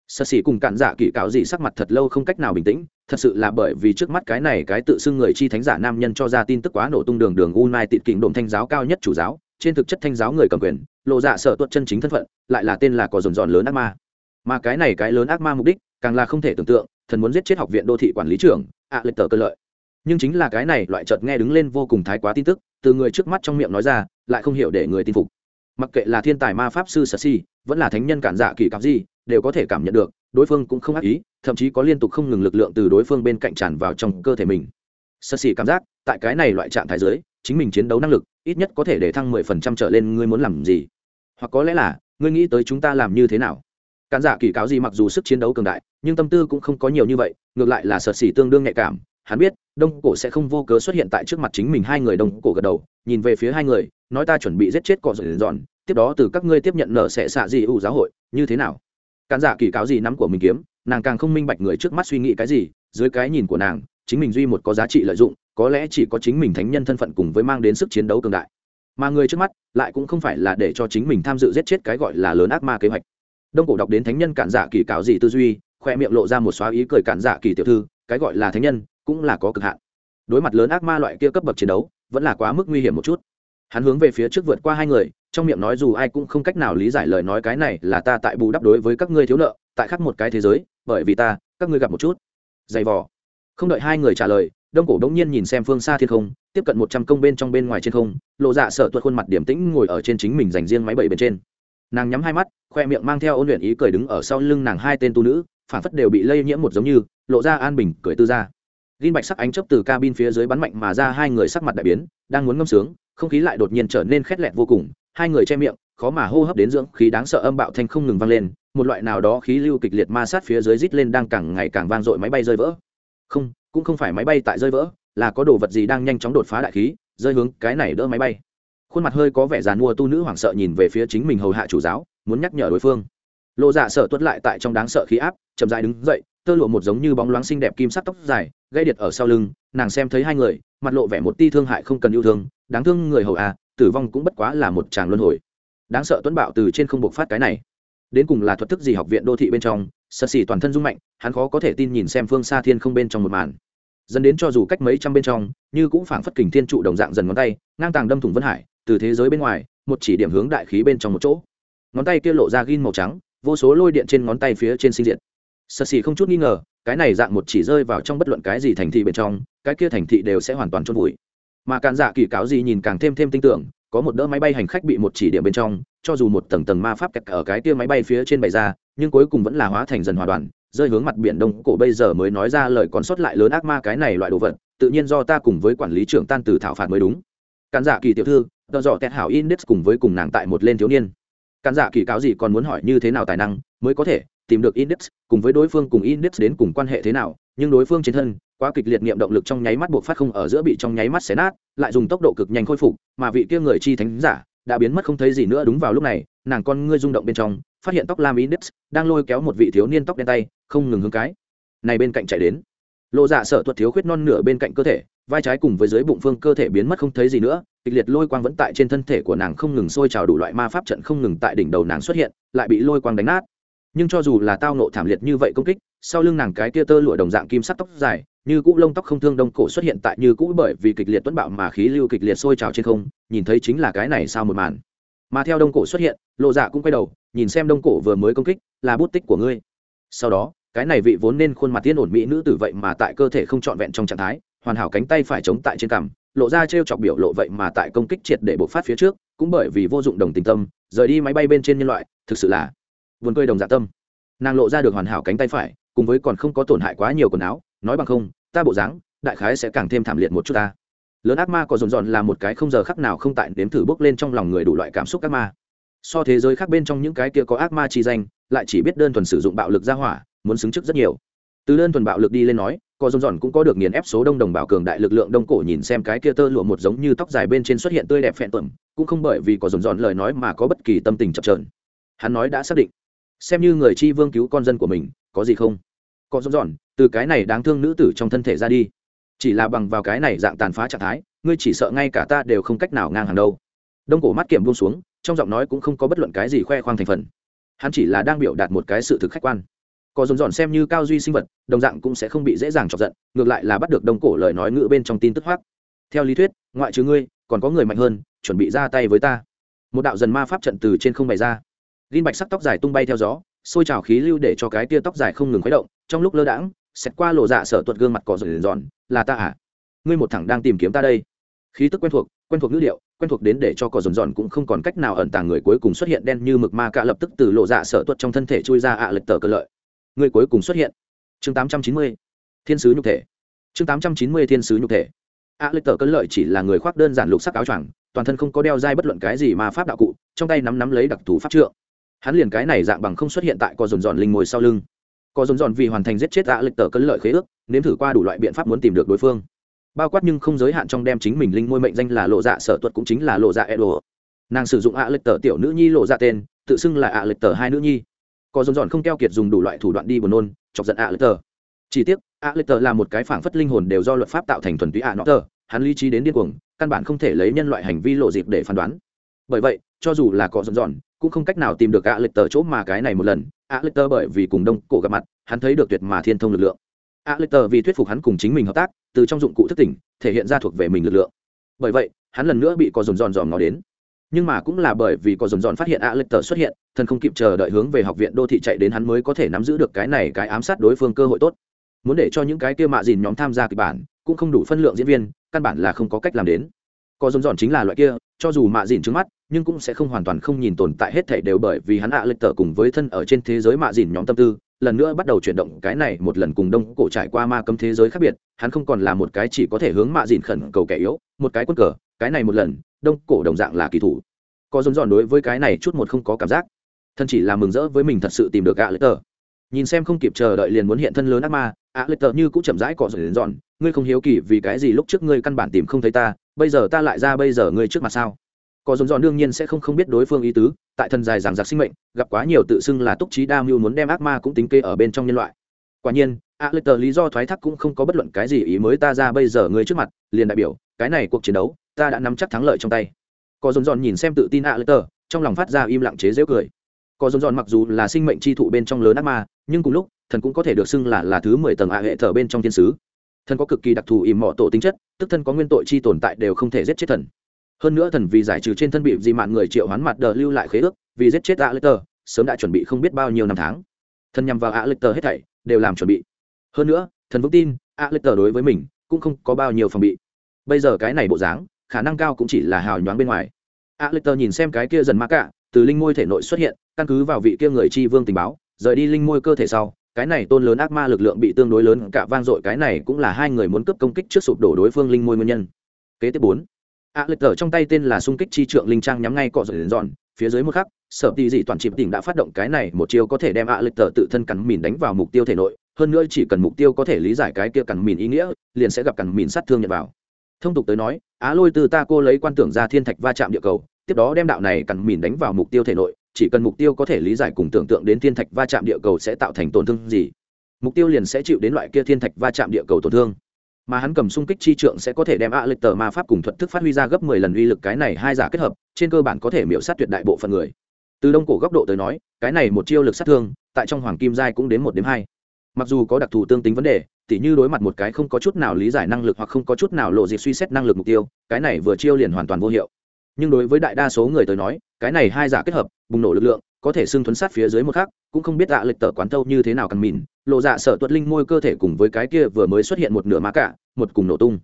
Sơ xì cùng cản giả dạ kỵ kỹ cáo gì sắc mặt thật lâu không cách nào bình tĩnh, thật sự là bởi vì trước mắt cái này cái tự xưng người chi thánh giả nam nhân cho ra tin tức quá nổ tung đường đường u mai tịt kình đồn thanh giáo cao nhất chủ giáo, trên thực chất thanh giáo người cầm quyền, lộ dạ sợ tuất chân chính thân phận, lại là tên là có dồn dòn lớn ác ma mà cái này cái lớn ác ma mục đích, càng là không thể tưởng tượng, thần muốn giết chết học viện đô thị quản lý trưởng, ạ à lệch tờ cơ lợi. Nhưng chính là cái này loại chợt nghe đứng lên vô cùng thái quá tin tức, từ người trước mắt trong miệng nói ra, lại không hiểu để người tin phục. Mặc kệ là thiên tài ma pháp sư sassi si vẫn là thánh nhân cản dạ kỳ cặp gì, đều có thể cảm nhận được, đối phương cũng không ác ý, thậm chí có liên tục không ngừng lực lượng từ đối phương bên cạnh tràn vào trong cơ thể mình. Sassi si cảm giác, tại cái này loại trạng thái giới chính mình chiến đấu năng lực, ít nhất có thể để thăng mười phần trăm trở lên, ngươi muốn làm gì? Hoặc có lẽ là, ngươi nghĩ tới chúng ta làm như thế nào? Cản giả kỳ cáo gì mặc dù sức chiến đấu cường đại, nhưng tâm tư cũng không có nhiều như vậy, ngược lại là sợ xỉ tương đương nhạy cảm. Hắn biết, đông cổ sẽ không vô cớ xuất hiện tại trước mặt chính mình hai người. Đông cổ gật đầu, nhìn về phía hai người, nói ta chuẩn bị giết chết cọ dọn dọn, tiếp đó từ các ngươi tiếp nhận nợ sẽ xạ gì ủ giáo hội, như thế nào? Cản giả kỳ cáo gì nắm của mình kiếm, nàng càng không minh bạch người trước mắt suy nghĩ cái gì, dưới cái nhìn của nàng, chính mình duy một có giá trị lợi dụng, có lẽ chỉ có chính mình thánh nhân thân phận cùng với mang đến sức chiến đấu cường đại. Mà người trước mắt, lại cũng không phải là để cho chính mình tham dự giết chết cái gọi là lớn ác ma kế hoạch đông cổ đọc đến thánh nhân cản giả kỳ cáo gì tư duy, khoe miệng lộ ra một xóa ý cười cản giả kỳ tiểu thư, cái gọi là thánh nhân, cũng là có cực hạn. Đối mặt lớn ác ma loại kia cấp bậc chiến đấu, vẫn là quá mức nguy hiểm một chút. Hắn hướng về phía trước vượt qua hai người, trong miệng nói dù ai cũng không cách nào lý giải lời nói cái này là ta tại bù đắp đối với các ngươi thiếu nợ, tại khắc một cái thế giới, bởi vì ta, các ngươi gặp một chút. Dày vò. Không đợi hai người trả lời, đông cổ đống nhiên nhìn xem phương xa thiên không, tiếp cận một trăm công bên trong bên ngoài trên không, lộ dạ sợ tuột khuôn mặt điểm tĩnh ngồi ở trên chính mình dành riêng máy bậy bên trên. Nàng nhắm hai mắt khoe miệng mang theo ôn luyện ý cười đứng ở sau lưng nàng hai tên tu nữ phản phất đều bị lây nhiễm một giống như, lộ ra an bình, cười tư ra gin bạch sắc ánh chớp từ cabin phía dưới bắn mạnh mà ra, hai người sắc mặt đại biến, đang muốn ngâm sướng, không khí lại đột nhiên trở nên khét lẹt vô cùng, hai người che miệng, khó mà hô hấp đến dưỡng khí đáng sợ âm bạo thanh không ngừng vang lên, một loại nào đó khí lưu kịch liệt ma sát phía dưới rít lên đang càng ngày càng vang dội máy bay rơi vỡ. Không, cũng không phải máy bay tại rơi vỡ, là có đồ vật gì đang nhanh chóng đột phá đại khí, rơi hướng cái này đỡ máy bay. Khuôn mặt hơi có vẻ dàn mua tu nữ hoảng sợ nhìn về phía chính mình hầu hạ chủ giáo muốn nhắc nhở đối phương. Lộ dạ sợ tuất lại tại trong đáng sợ khí áp, chậm dài đứng dậy, tơ lụa một giống như bóng loáng xinh đẹp kim sắc tóc dài, gây điệt ở sau lưng, nàng xem thấy hai người, mặt lộ vẻ một ti thương hại không cần yêu thương, đáng thương người hầu à tử vong cũng bất quá là một chàng luân hồi. Đáng sợ tuấn bạo từ trên không buộc phát cái này. Đến cùng là thuật thức gì học viện đô thị bên trong sật xỉ toàn thân rung mạnh, hắn khó có thể tin nhìn xem phương xa thiên không bên trong một màn. Dẫn đến cho dù cách mấy trăm bên trong, như cũng phảng phất kình thiên trụ đồng dạng dần ngón tay, ngang tàng đâm thủng vân hải, từ thế giới bên ngoài, một chỉ điểm hướng đại khí bên trong một chỗ ngón tay kia lộ ra gin màu trắng, vô số lôi điện trên ngón tay phía trên sinh diện sơ xì không chút nghi ngờ, cái này dạng một chỉ rơi vào trong bất luận cái gì thành thị bên trong, cái kia thành thị đều sẽ hoàn toàn trôn vùi. Mà càn dạ kỳ cáo gì nhìn càng thêm thêm tin tưởng, có một đỡ máy bay hành khách bị một chỉ điểm bên trong, cho dù một tầng tầng ma pháp kẹt ở cái kia máy bay phía trên bày ra, nhưng cuối cùng vẫn là hóa thành dần hòa đoàn, rơi hướng mặt biển đông. Cổ bây giờ mới nói ra lời còn sót lại lớn ác ma cái này loại đồ vật, tự nhiên do ta cùng với quản lý trưởng tan từ thảo phạt mới đúng. Càn dạ kỳ tiểu thư tờ dọ tẹt hảo index cùng với cùng nàng tại một lên thiếu niên cản dạ kỳ cáo gì còn muốn hỏi như thế nào tài năng, mới có thể tìm được index, cùng với đối phương cùng index đến cùng quan hệ thế nào, nhưng đối phương trên thân quá kịch liệt niệm động lực trong nháy mắt buộc phát không ở giữa bị trong nháy mắt xé nát, lại dùng tốc độ cực nhanh khôi phục, mà vị kia người chi thánh giả đã biến mất không thấy gì nữa đúng vào lúc này, nàng con ngươi rung động bên trong, phát hiện tóc lam index đang lôi kéo một vị thiếu niên tóc đen tay, không ngừng hướng cái này bên cạnh chạy đến. Lộ dạ sợ thuật thiếu khuyết non nửa bên cạnh cơ thể vai trái cùng với dưới bụng phương cơ thể biến mất không thấy gì nữa, kịch liệt lôi quang vẫn tại trên thân thể của nàng không ngừng sôi trào đủ loại ma pháp trận không ngừng tại đỉnh đầu nàng xuất hiện, lại bị lôi quang đánh nát. Nhưng cho dù là tao nộ thảm liệt như vậy công kích, sau lưng nàng cái tia tơ lụa đồng dạng kim sắc tóc dài, như cũ lông tóc không thương đông cổ xuất hiện tại như cũ bởi vì kịch liệt tuấn bạo mà khí lưu kịch liệt sôi trào trên không, nhìn thấy chính là cái này sao một màn. Mà theo đông cổ xuất hiện, lộ dạ cũng quay đầu, nhìn xem đông cổ vừa mới công kích, là bút tích của ngươi. Sau đó, cái này vị vốn nên khuôn mặt tiên ổn mỹ nữ tử vậy mà tại cơ thể không trọn vẹn trong trạng thái hoàn hảo cánh tay phải chống tại trên cằm, lộ ra t r e o chọc biểu lộ vậy mà tại công kích triệt để bộc phát phía trước, cũng bởi vì vô dụng đồng tình tâm, rời đi máy bay bên trên nhân loại, thực sự là vườn cười đồng dạ tâm. Nàng lộ ra được hoàn hảo cánh tay phải, cùng với còn không có tổn hại quá nhiều quần áo, nói bằng không, ta bộ dáng, đại khái sẽ càng thêm thảm liệt một chút ta. Lớn ác ma có dồn dọn là một cái không giờ khắc nào không tại đếm thử bốc lên trong lòng người đủ loại cảm xúc ác ma. So thế giới khác bên trong những cái kia có ác ma chi danh, lại chỉ biết đơn thuần sử dụng bạo lực ra hỏa, muốn xứng trước rất nhiều. Từ đơn thuần bạo lực đi lên nói có dồn dọn cũng có được nghiền ép số đông đồng bào cường đại lực lượng đông cổ nhìn xem cái kia tơ lụa một giống như tóc dài bên trên xuất hiện tươi đẹp phẹn tuẩm, cũng không bởi vì có dồn dọn lời nói mà có bất kỳ tâm tình chập trờn hắn nói đã xác định. Xem như người chi vương cứu con dân của mình, có gì không? Có dồn dọn từ cái này đáng thương nữ tử trong thân thể ra đi. Chỉ là bằng vào cái này dạng tàn phá trạng thái, ngươi chỉ sợ ngay cả ta đều không cách nào ngang hàng đâu. Đông cổ mắt kiểm buông xuống, trong giọng nói cũng không có bất luận cái gì khoe khoang thành phần. Hắn chỉ là đang biểu đạt một cái sự thực khách quan có dồn dọn xem như cao duy sinh vật, đồng dạng cũng sẽ không bị dễ dàng chọc giận, ngược lại là bắt được đông cổ lời nói ngữ bên trong tin tức hoác theo lý thuyết, ngoại trừ ngươi, còn có người mạnh hơn, chuẩn bị ra tay với ta. Một đạo dần ma pháp trận từ trên không bày ra. Gin bạch sắc tóc dài tung bay theo gió xôi trào khí lưu để cho cái tia tóc dài không ngừng khuấy động, trong lúc lơ đãng xét qua lộ dạ sở tuột gương mặt cỏ rồi dọn, là ta à? Ngươi một thẳng đang tìm kiếm ta đây. Khí tức quen thuộc quen thuộc ngữ điệu, quen thuộc đến để cho cỏ dồn dọn cũng không còn cách nào ẩn tàng người cuối cùng xuất hiện đen như mực ma cả lập tức từ lộ dạ sở tuột trong thân thể chui ra ạ à lệch tờ cơ lợi người cuối cùng xuất hiện. Chương 890. thiên sứ nhục thể. Chương 890 thiên sứ nhục thể. A à Tở tờ lợi chỉ là người khoác đơn giản lục sắc áo choàng, toàn thân không có đeo dai bất luận cái gì mà pháp đạo cụ, trong tay nắm nắm lấy đặc thù pháp trượng. Hắn liền cái này dạng bằng không xuất hiện tại co dồn dòn linh ngồi sau lưng. Co dồn dọn vì hoàn thành giết chết ạ lịch tờ cấn lợi khế ước, nếm thử qua đủ loại biện pháp muốn tìm được đối phương. Bao quát nhưng không giới hạn trong đem chính mình linh ngôi mệnh danh là lộ dạ sở tuật cũng chính là lộ dạ edo. Nàng sử dụng ạ lịch tờ tiểu nữ nhi lộ dạ tên, tự xưng là ạ lịch tờ hai nữ nhi có dồn dọn không keo kiệt dùng đủ loại thủ đoạn đi buồn nôn, chọc giận ạ lịch tờ chỉ tiếc ạ lịch tờ là một cái phảng phất linh hồn đều do luật pháp tạo thành thuần túy ạ nó tờ hắn lý trí đến điên cuồng, căn bản không thể lấy nhân loại hành vi lộ dịp để phán đoán. Bởi vậy, cho dù là có dồn dọn, cũng không cách nào tìm được ạ lịch tờ chỗ mà cái này một lần. Ạ lịch tờ bởi vì cùng đông cổ gặp mặt, hắn thấy được tuyệt mà thiên thông lực lượng. Ạ lịch tờ vì thuyết phục hắn cùng chính mình hợp tác, từ trong dụng cụ thức tỉnh, thể hiện ra thuộc về mình lực lượng. Bởi vậy, hắn lần nữa bị có dồn dọn dòm nó đến nhưng mà cũng là bởi vì có dồn dọn phát hiện ạ lịch tờ xuất hiện, thần không kịp chờ đợi hướng về học viện đô thị chạy đến hắn mới có thể nắm giữ được cái này cái ám sát đối phương cơ hội tốt. Muốn để cho những cái kia mạ dìn nhóm tham gia kịch bản, cũng không đủ phân lượng diễn viên, căn bản là không có cách làm đến. Có dồn dọn chính là loại kia, cho dù mạ dìn trước mắt, nhưng cũng sẽ không hoàn toàn không nhìn tồn tại hết thảy đều bởi vì hắn ạ lịch tờ cùng với thân ở trên thế giới mạ dìn nhóm tâm tư, lần nữa bắt đầu chuyển động cái này một lần cùng đông cổ trải qua ma cấm thế giới khác biệt, hắn không còn là một cái chỉ có thể hướng mạ dìn khẩn cầu kẻ yếu, một cái quân cờ, cái này một lần đông cổ đồng dạng là kỳ thủ. Có dồn dọn đối với cái này chút một không có cảm giác. Thân chỉ là mừng rỡ với mình thật sự tìm được gã lễ tờ nhìn xem không kịp chờ đợi liền muốn hiện thân lớn ác ma ạ lệ tờ như cũng chậm rãi cọ dồn đến dọn ngươi không hiếu kỳ vì cái gì lúc trước ngươi căn bản tìm không thấy ta, bây giờ ta lại ra bây giờ ngươi trước mặt sao? Có dồn dọn đương nhiên sẽ không không biết đối phương ý tứ, tại thần dài giảng giặc sinh mệnh, gặp quá nhiều tự xưng là túc trí đa mưu muốn đem ác ma cũng tính kê ở bên trong nhân loại. Quả nhiên ạ lệ tờ lý do thoái thác cũng không có bất luận cái gì ý mới ta ra bây giờ ngươi trước mặt, liền đại biểu, cái này cuộc chiến đấu ta đã nắm chắc thắng lợi trong tay. Có dồn dòn nhìn xem tự tin ạ lê tờ trong lòng phát ra im lặng chế dễu cười. Có dồn dòn mặc dù là sinh mệnh chi thụ bên trong lớn ác ma, nhưng cùng lúc, thần cũng có thể được xưng là là thứ mười tầng ạ hệ thờ bên trong thiên sứ. Thần có cực kỳ đặc thù ìm mọ tổ tính chất, tức thân có nguyên tội chi tồn tại đều không thể giết chết thần. Hơn nữa thần vì giải trừ trên thân bị dị mạn người triệu hoán mặt đờ lưu lại khế ước, vì giết chết ạ lê tờ sớm đã chuẩn bị không biết bao nhiêu năm tháng. Thần nhằm vào ạ lê tờ hết thảy, đều làm chuẩn bị. Hơn nữa, thần vững tin ạ lê tờ đối với mình cũng không có bao nhiêu phòng bị. Bây giờ cái này bộ dáng khả năng cao cũng chỉ là hào nhoáng bên ngoài. Alistair nhìn xem cái kia dần ma cả từ linh môi thể nội xuất hiện, căn cứ vào vị kia người chi vương tình báo, rời đi linh môi cơ thể sau, cái này tôn lớn ác ma lực lượng bị tương đối lớn cả vang dội, cái này cũng là hai người muốn cướp công kích trước sụp đổ đối phương linh môi nguyên nhân. Kế tiếp bốn, Alistair trong tay tên là xung kích chi trượng linh trang nhắm ngay cọ rồi dọn, phía dưới một khắc sở tỷ dị toàn chìm tỉnh đã phát động cái này một chiêu có thể đem Alistair tự thân cắn mìn đánh vào mục tiêu thể nội, hơn nữa chỉ cần mục tiêu có thể lý giải cái kia cắn mìn ý nghĩa, liền sẽ gặp cắn mìn sát thương nhận vào thông tục tới nói, á lôi từ ta cô lấy quan tưởng ra thiên thạch va chạm địa cầu, tiếp đó đem đạo này cằn mìn đánh vào mục tiêu thể nội, chỉ cần mục tiêu có thể lý giải cùng tưởng tượng đến thiên thạch va chạm địa cầu sẽ tạo thành tổn thương gì, mục tiêu liền sẽ chịu đến loại kia thiên thạch va chạm địa cầu tổn thương. Mà hắn cầm xung kích chi trượng sẽ có thể đem ạ lịch tờ ma pháp cùng thuật thức phát huy ra gấp mười lần uy lực cái này hai giả kết hợp, trên cơ bản có thể miễu sát tuyệt đại bộ phận người. Từ đông cổ góc độ tới nói, cái này một chiêu lực sát thương, tại trong hoàng kim giai cũng đến một đến hai mặc dù có đặc thù tương tính vấn đề, tỉ như đối mặt một cái không có chút nào lý giải năng lực hoặc không có chút nào lộ dịp suy xét năng lực mục tiêu, cái này vừa chiêu liền hoàn toàn vô hiệu. Nhưng đối với đại đa số người tới nói, cái này hai giả kết hợp, bùng nổ lực lượng, có thể xưng thuấn sát phía dưới một khắc, cũng không biết dạ lịch tờ quán thâu như thế nào cần mìn, lộ dạ sợ tuất linh môi cơ thể cùng với cái kia vừa mới xuất hiện một nửa má cả, một cùng nổ tung.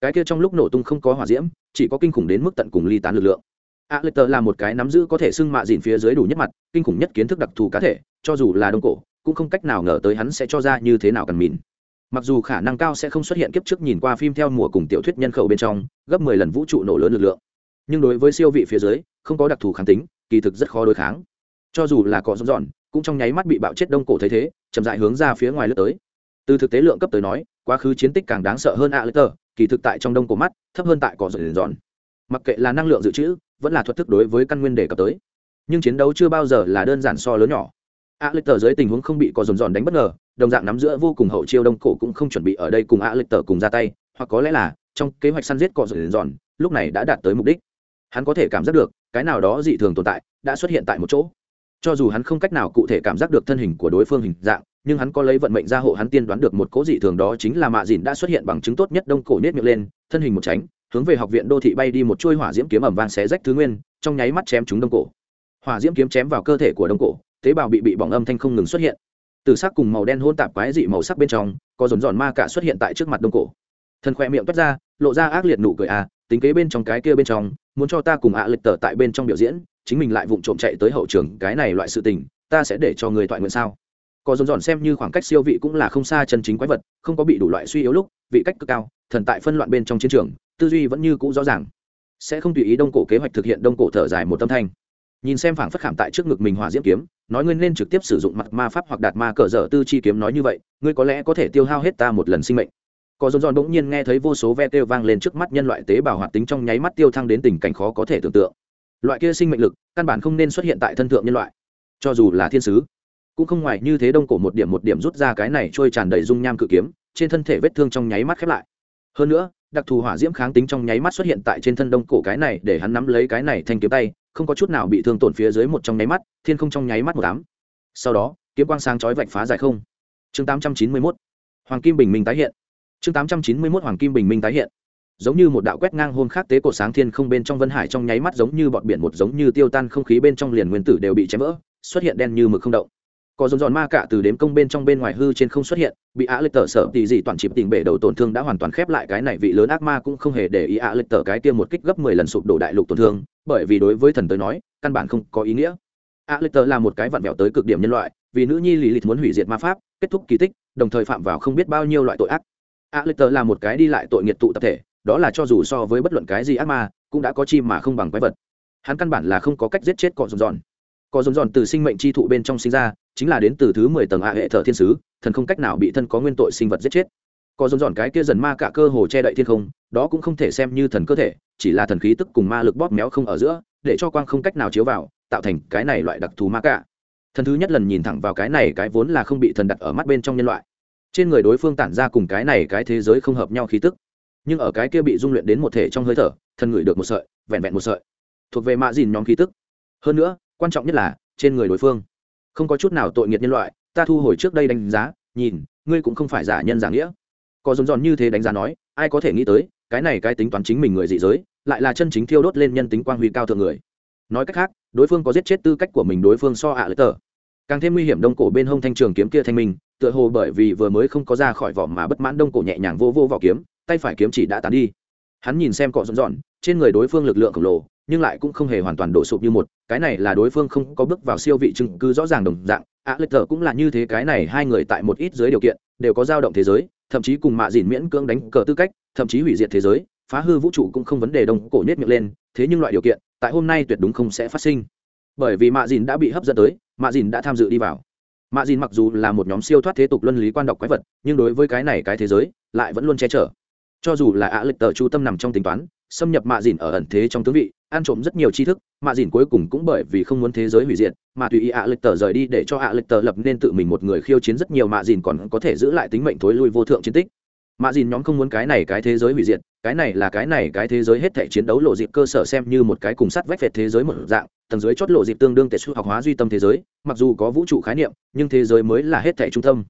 Cái kia trong lúc nổ tung không có hỏa diễm, chỉ có kinh khủng đến mức tận cùng ly tán lực lượng. Ạ lịch tờ là một cái nắm giữ có thể xưng mạ dìn phía dưới đủ nhất mặt, kinh khủng nhất kiến thức đặc thù cá thể, cho dù là đông cổ cũng không cách nào ngờ tới hắn sẽ cho ra như thế nào cần mìn. Mặc dù khả năng cao sẽ không xuất hiện kiếp trước nhìn qua phim theo mùa cùng tiểu thuyết nhân khẩu bên trong, gấp mười lần vũ trụ nổ lớn lực lượng. Nhưng đối với siêu vị phía dưới, không có đặc thù kháng tính, kỳ thực rất khó đối kháng. Cho dù là cọ rỗng dọn, cũng trong nháy mắt bị bạo chết đông cổ thấy thế, chậm dại hướng ra phía ngoài lướt tới. Từ thực tế lượng cấp tới nói, quá khứ chiến tích càng đáng sợ hơn a lê tờ kỳ thực tại trong đông cổ mắt, thấp hơn tại cọ rỗng dọn. Mặc kệ là năng lượng dự trữ, vẫn là thuật thức đối với căn nguyên đề cập tới. Nhưng chiến đấu chưa bao giờ là đơn giản so lớn nhỏ a lịch tờ dưới tình huống không bị cọ dồn dòn đánh bất ngờ, đồng dạng nắm giữa vô cùng hậu chiêu đông cổ cũng không chuẩn bị ở đây cùng a lịch tờ cùng ra tay, hoặc có lẽ là trong kế hoạch săn giết cọ dồn dòn lúc này đã đạt tới mục đích. Hắn có thể cảm giác được, cái nào đó dị thường tồn tại, đã xuất hiện tại một chỗ. Cho dù hắn không cách nào cụ thể cảm giác được thân hình của đối phương hình dạng, nhưng hắn có lấy vận mệnh ra hộ hắn tiên đoán được một cố dị thường đó chính là mạ dìn đã xuất hiện bằng chứng tốt nhất đông cổ nết miệng lên, thân hình một tránh, hướng về học viện đô thị bay đi một chuôi hỏa diễm kiếm ẩm vang xé rách thứ nguyên, trong nháy mắt chém chúng đông cổ. Hỏa diễm kiếm chém vào cơ thể của đông cổ tế bào bị bị bỏng âm thanh không ngừng xuất hiện. Từ sắc cùng màu đen hôn tạp quái dị màu sắc bên trong, có dồn dòn ma cả xuất hiện tại trước mặt đông cổ. Thần khoe miệng toát ra, lộ ra ác liệt nụ cười à tính kế bên trong cái kia bên trong, muốn cho ta cùng ạ lịch tờ tại bên trong biểu diễn, chính mình lại vụng trộm chạy tới hậu trường, cái này loại sự tình, ta sẽ để cho người thoại nguyện sao? Có dồn dòn xem như khoảng cách siêu vị cũng là không xa chân chính quái vật, không có bị đủ loại suy yếu lúc, vị cách cực cao, thần tại phân loạn bên trong chiến trường, tư duy vẫn như cũ rõ ràng. Sẽ không tùy ý đông cổ kế hoạch thực hiện đông cổ thở dài một tâm thanh nhìn xem phảng phất khảm tại trước ngực mình hỏa diễm kiếm, nói ngươi nên trực tiếp sử dụng mặt ma pháp hoặc đạt ma cờ dở tư chi kiếm nói như vậy, ngươi có lẽ có thể tiêu hao hết ta một lần sinh mệnh. Có dồn dồn bỗng nhiên nghe thấy vô số ve kêu vang lên trước mắt nhân loại tế bào hoạt tính trong nháy mắt tiêu thăng đến tình cảnh khó có thể tưởng tượng. Loại kia sinh mệnh lực, căn bản không nên xuất hiện tại thân thượng nhân loại. Cho dù là thiên sứ, cũng không ngoài như thế đông cổ một điểm một điểm rút ra cái này trôi tràn đầy dung nham cự kiếm, trên thân thể vết thương trong nháy mắt khép lại. Hơn nữa đặc thù hỏa diễm kháng tính trong nháy mắt xuất hiện tại trên thân đông cổ cái này để hắn nắm lấy cái này thành kiếm tay, không có chút nào bị thương tổn phía dưới một trong nháy mắt, thiên không trong nháy mắt một đám sau đó, kiếm quang sáng chói vạch phá dài không. Chương tám trăm chín mươi mốt. Hoàng kim bình minh tái hiện. Chương tám trăm chín mươi mốt hoàng kim bình minh tái hiện. Giống như một đạo quét ngang hôn khác tế cổ sáng thiên không bên trong vân hải trong nháy mắt giống như bọn biển một giống như tiêu tan không khí bên trong liền nguyên tử đều bị chém vỡ, xuất hiện đen như mực không động có dồn dọn ma cả từ đếm công bên trong bên ngoài hư trên không xuất hiện, bị á lịch tờ sợ tỉ dị toàn chịp tình bể đầu tổn thương đã hoàn toàn khép lại cái này vị lớn ác ma cũng không hề để ý á lịch tờ cái tiêm một kích gấp mười lần sụp đổ đại lục tổn thương, bởi vì đối với thần tới nói, căn bản không có ý nghĩa. á lịch tờ là một cái vặn vẹo tới cực điểm nhân loại, vì nữ nhi lì lịch muốn hủy diệt ma pháp, kết thúc kỳ tích, đồng thời phạm vào không biết bao nhiêu loại tội ác. á lịch tờ là một cái đi lại tội nghiệt tụ tập thể, đó là cho dù so với bất luận cái gì ác ma, cũng đã có chi mà không bằng quái vật. Hắn căn bản là không có cách giết chết cọ dồn dọn cọ dồn dọn từ sinh mệnh chi thụ bên trong sinh ra chính là đến từ thứ mười tầng hạ hệ thở thiên sứ, thần không cách nào bị thân có nguyên tội sinh vật giết chết. Có dồn dọn cái kia dần ma cả cơ hồ che đậy thiên không, đó cũng không thể xem như thần cơ thể, chỉ là thần khí tức cùng ma lực bóp méo không ở giữa, để cho quang không cách nào chiếu vào, tạo thành cái này loại đặc thù ma cả. Thần thứ nhất lần nhìn thẳng vào cái này cái vốn là không bị thần đặt ở mắt bên trong nhân loại. Trên người đối phương tản ra cùng cái này cái thế giới không hợp nhau khí tức. Nhưng ở cái kia bị dung luyện đến một thể trong hơi thở, thần ngửi được một sợi, vẹn vẹn một sợi. Thuộc về mạ dìn nhóm khí tức. Hơn nữa, quan trọng nhất là, trên người đối phương không có chút nào tội nghiệt nhân loại, ta thu hồi trước đây đánh giá, nhìn, ngươi cũng không phải giả nhân giả nghĩa. Có dồn dòn như thế đánh giá nói, ai có thể nghĩ tới, cái này cái tính toán chính mình người dị giới, lại là chân chính thiêu đốt lên nhân tính quang huy cao thượng người. Nói cách khác, đối phương có giết chết tư cách của mình đối phương so ạ à lệ tờ. Càng thêm nguy hiểm đông cổ bên hông thanh trường kiếm kia thanh minh, tựa hồ bởi vì vừa mới không có ra khỏi vỏ mà bất mãn đông cổ nhẹ nhàng vô vô vỏ kiếm, tay phải kiếm chỉ đã tán đi. Hắn nhìn xem cọ dọn dọn trên người đối phương lực lượng khổng lồ nhưng lại cũng không hề hoàn toàn đổ sụp như một, cái này là đối phương không có bước vào siêu vị chứng cứ rõ ràng đồng dạng, ạ, lệ tờ cũng là như thế, cái này hai người tại một ít dưới điều kiện, đều có dao động thế giới, thậm chí cùng mạ dìn miễn cưỡng đánh cờ tư cách, thậm chí hủy diệt thế giới, phá hư vũ trụ cũng không vấn đề, đông cổ nhét miệng lên, thế nhưng loại điều kiện, tại hôm nay tuyệt đúng không sẽ phát sinh. Bởi vì mạ dìn đã bị hấp dẫn tới, mạ dìn đã tham dự đi vào. Mạ dìn mặc dù là một nhóm siêu thoát thế tục luân lý quan đọc quái vật, nhưng đối với cái này cái thế giới, lại vẫn luôn che chở cho dù là ạ lịch tờ chu tâm nằm trong tính toán, xâm nhập mạ dìn ở ẩn thế trong tướng vị, ăn trộm rất nhiều tri thức, mạ dìn cuối cùng cũng bởi vì không muốn thế giới hủy diệt, mà tùy ý ạ lịch tờ rời đi để cho ạ lịch tờ lập nên tự mình một người khiêu chiến rất nhiều mạ dìn còn có thể giữ lại tính mệnh thối lui vô thượng chiến tích. Mạ dìn nhóm không muốn cái này cái thế giới hủy diệt, cái này là cái này cái thế giới hết thể chiến đấu lộ dịp cơ sở xem như một cái cùng sắt vách vẹt thế giới một dạng, tầng dưới chót lộ dịp tương đương tệ su học hóa duy tâm thế giới, mặc dù có vũ trụ khái niệm, nhưng thế giới mới là hết thể trung tâm.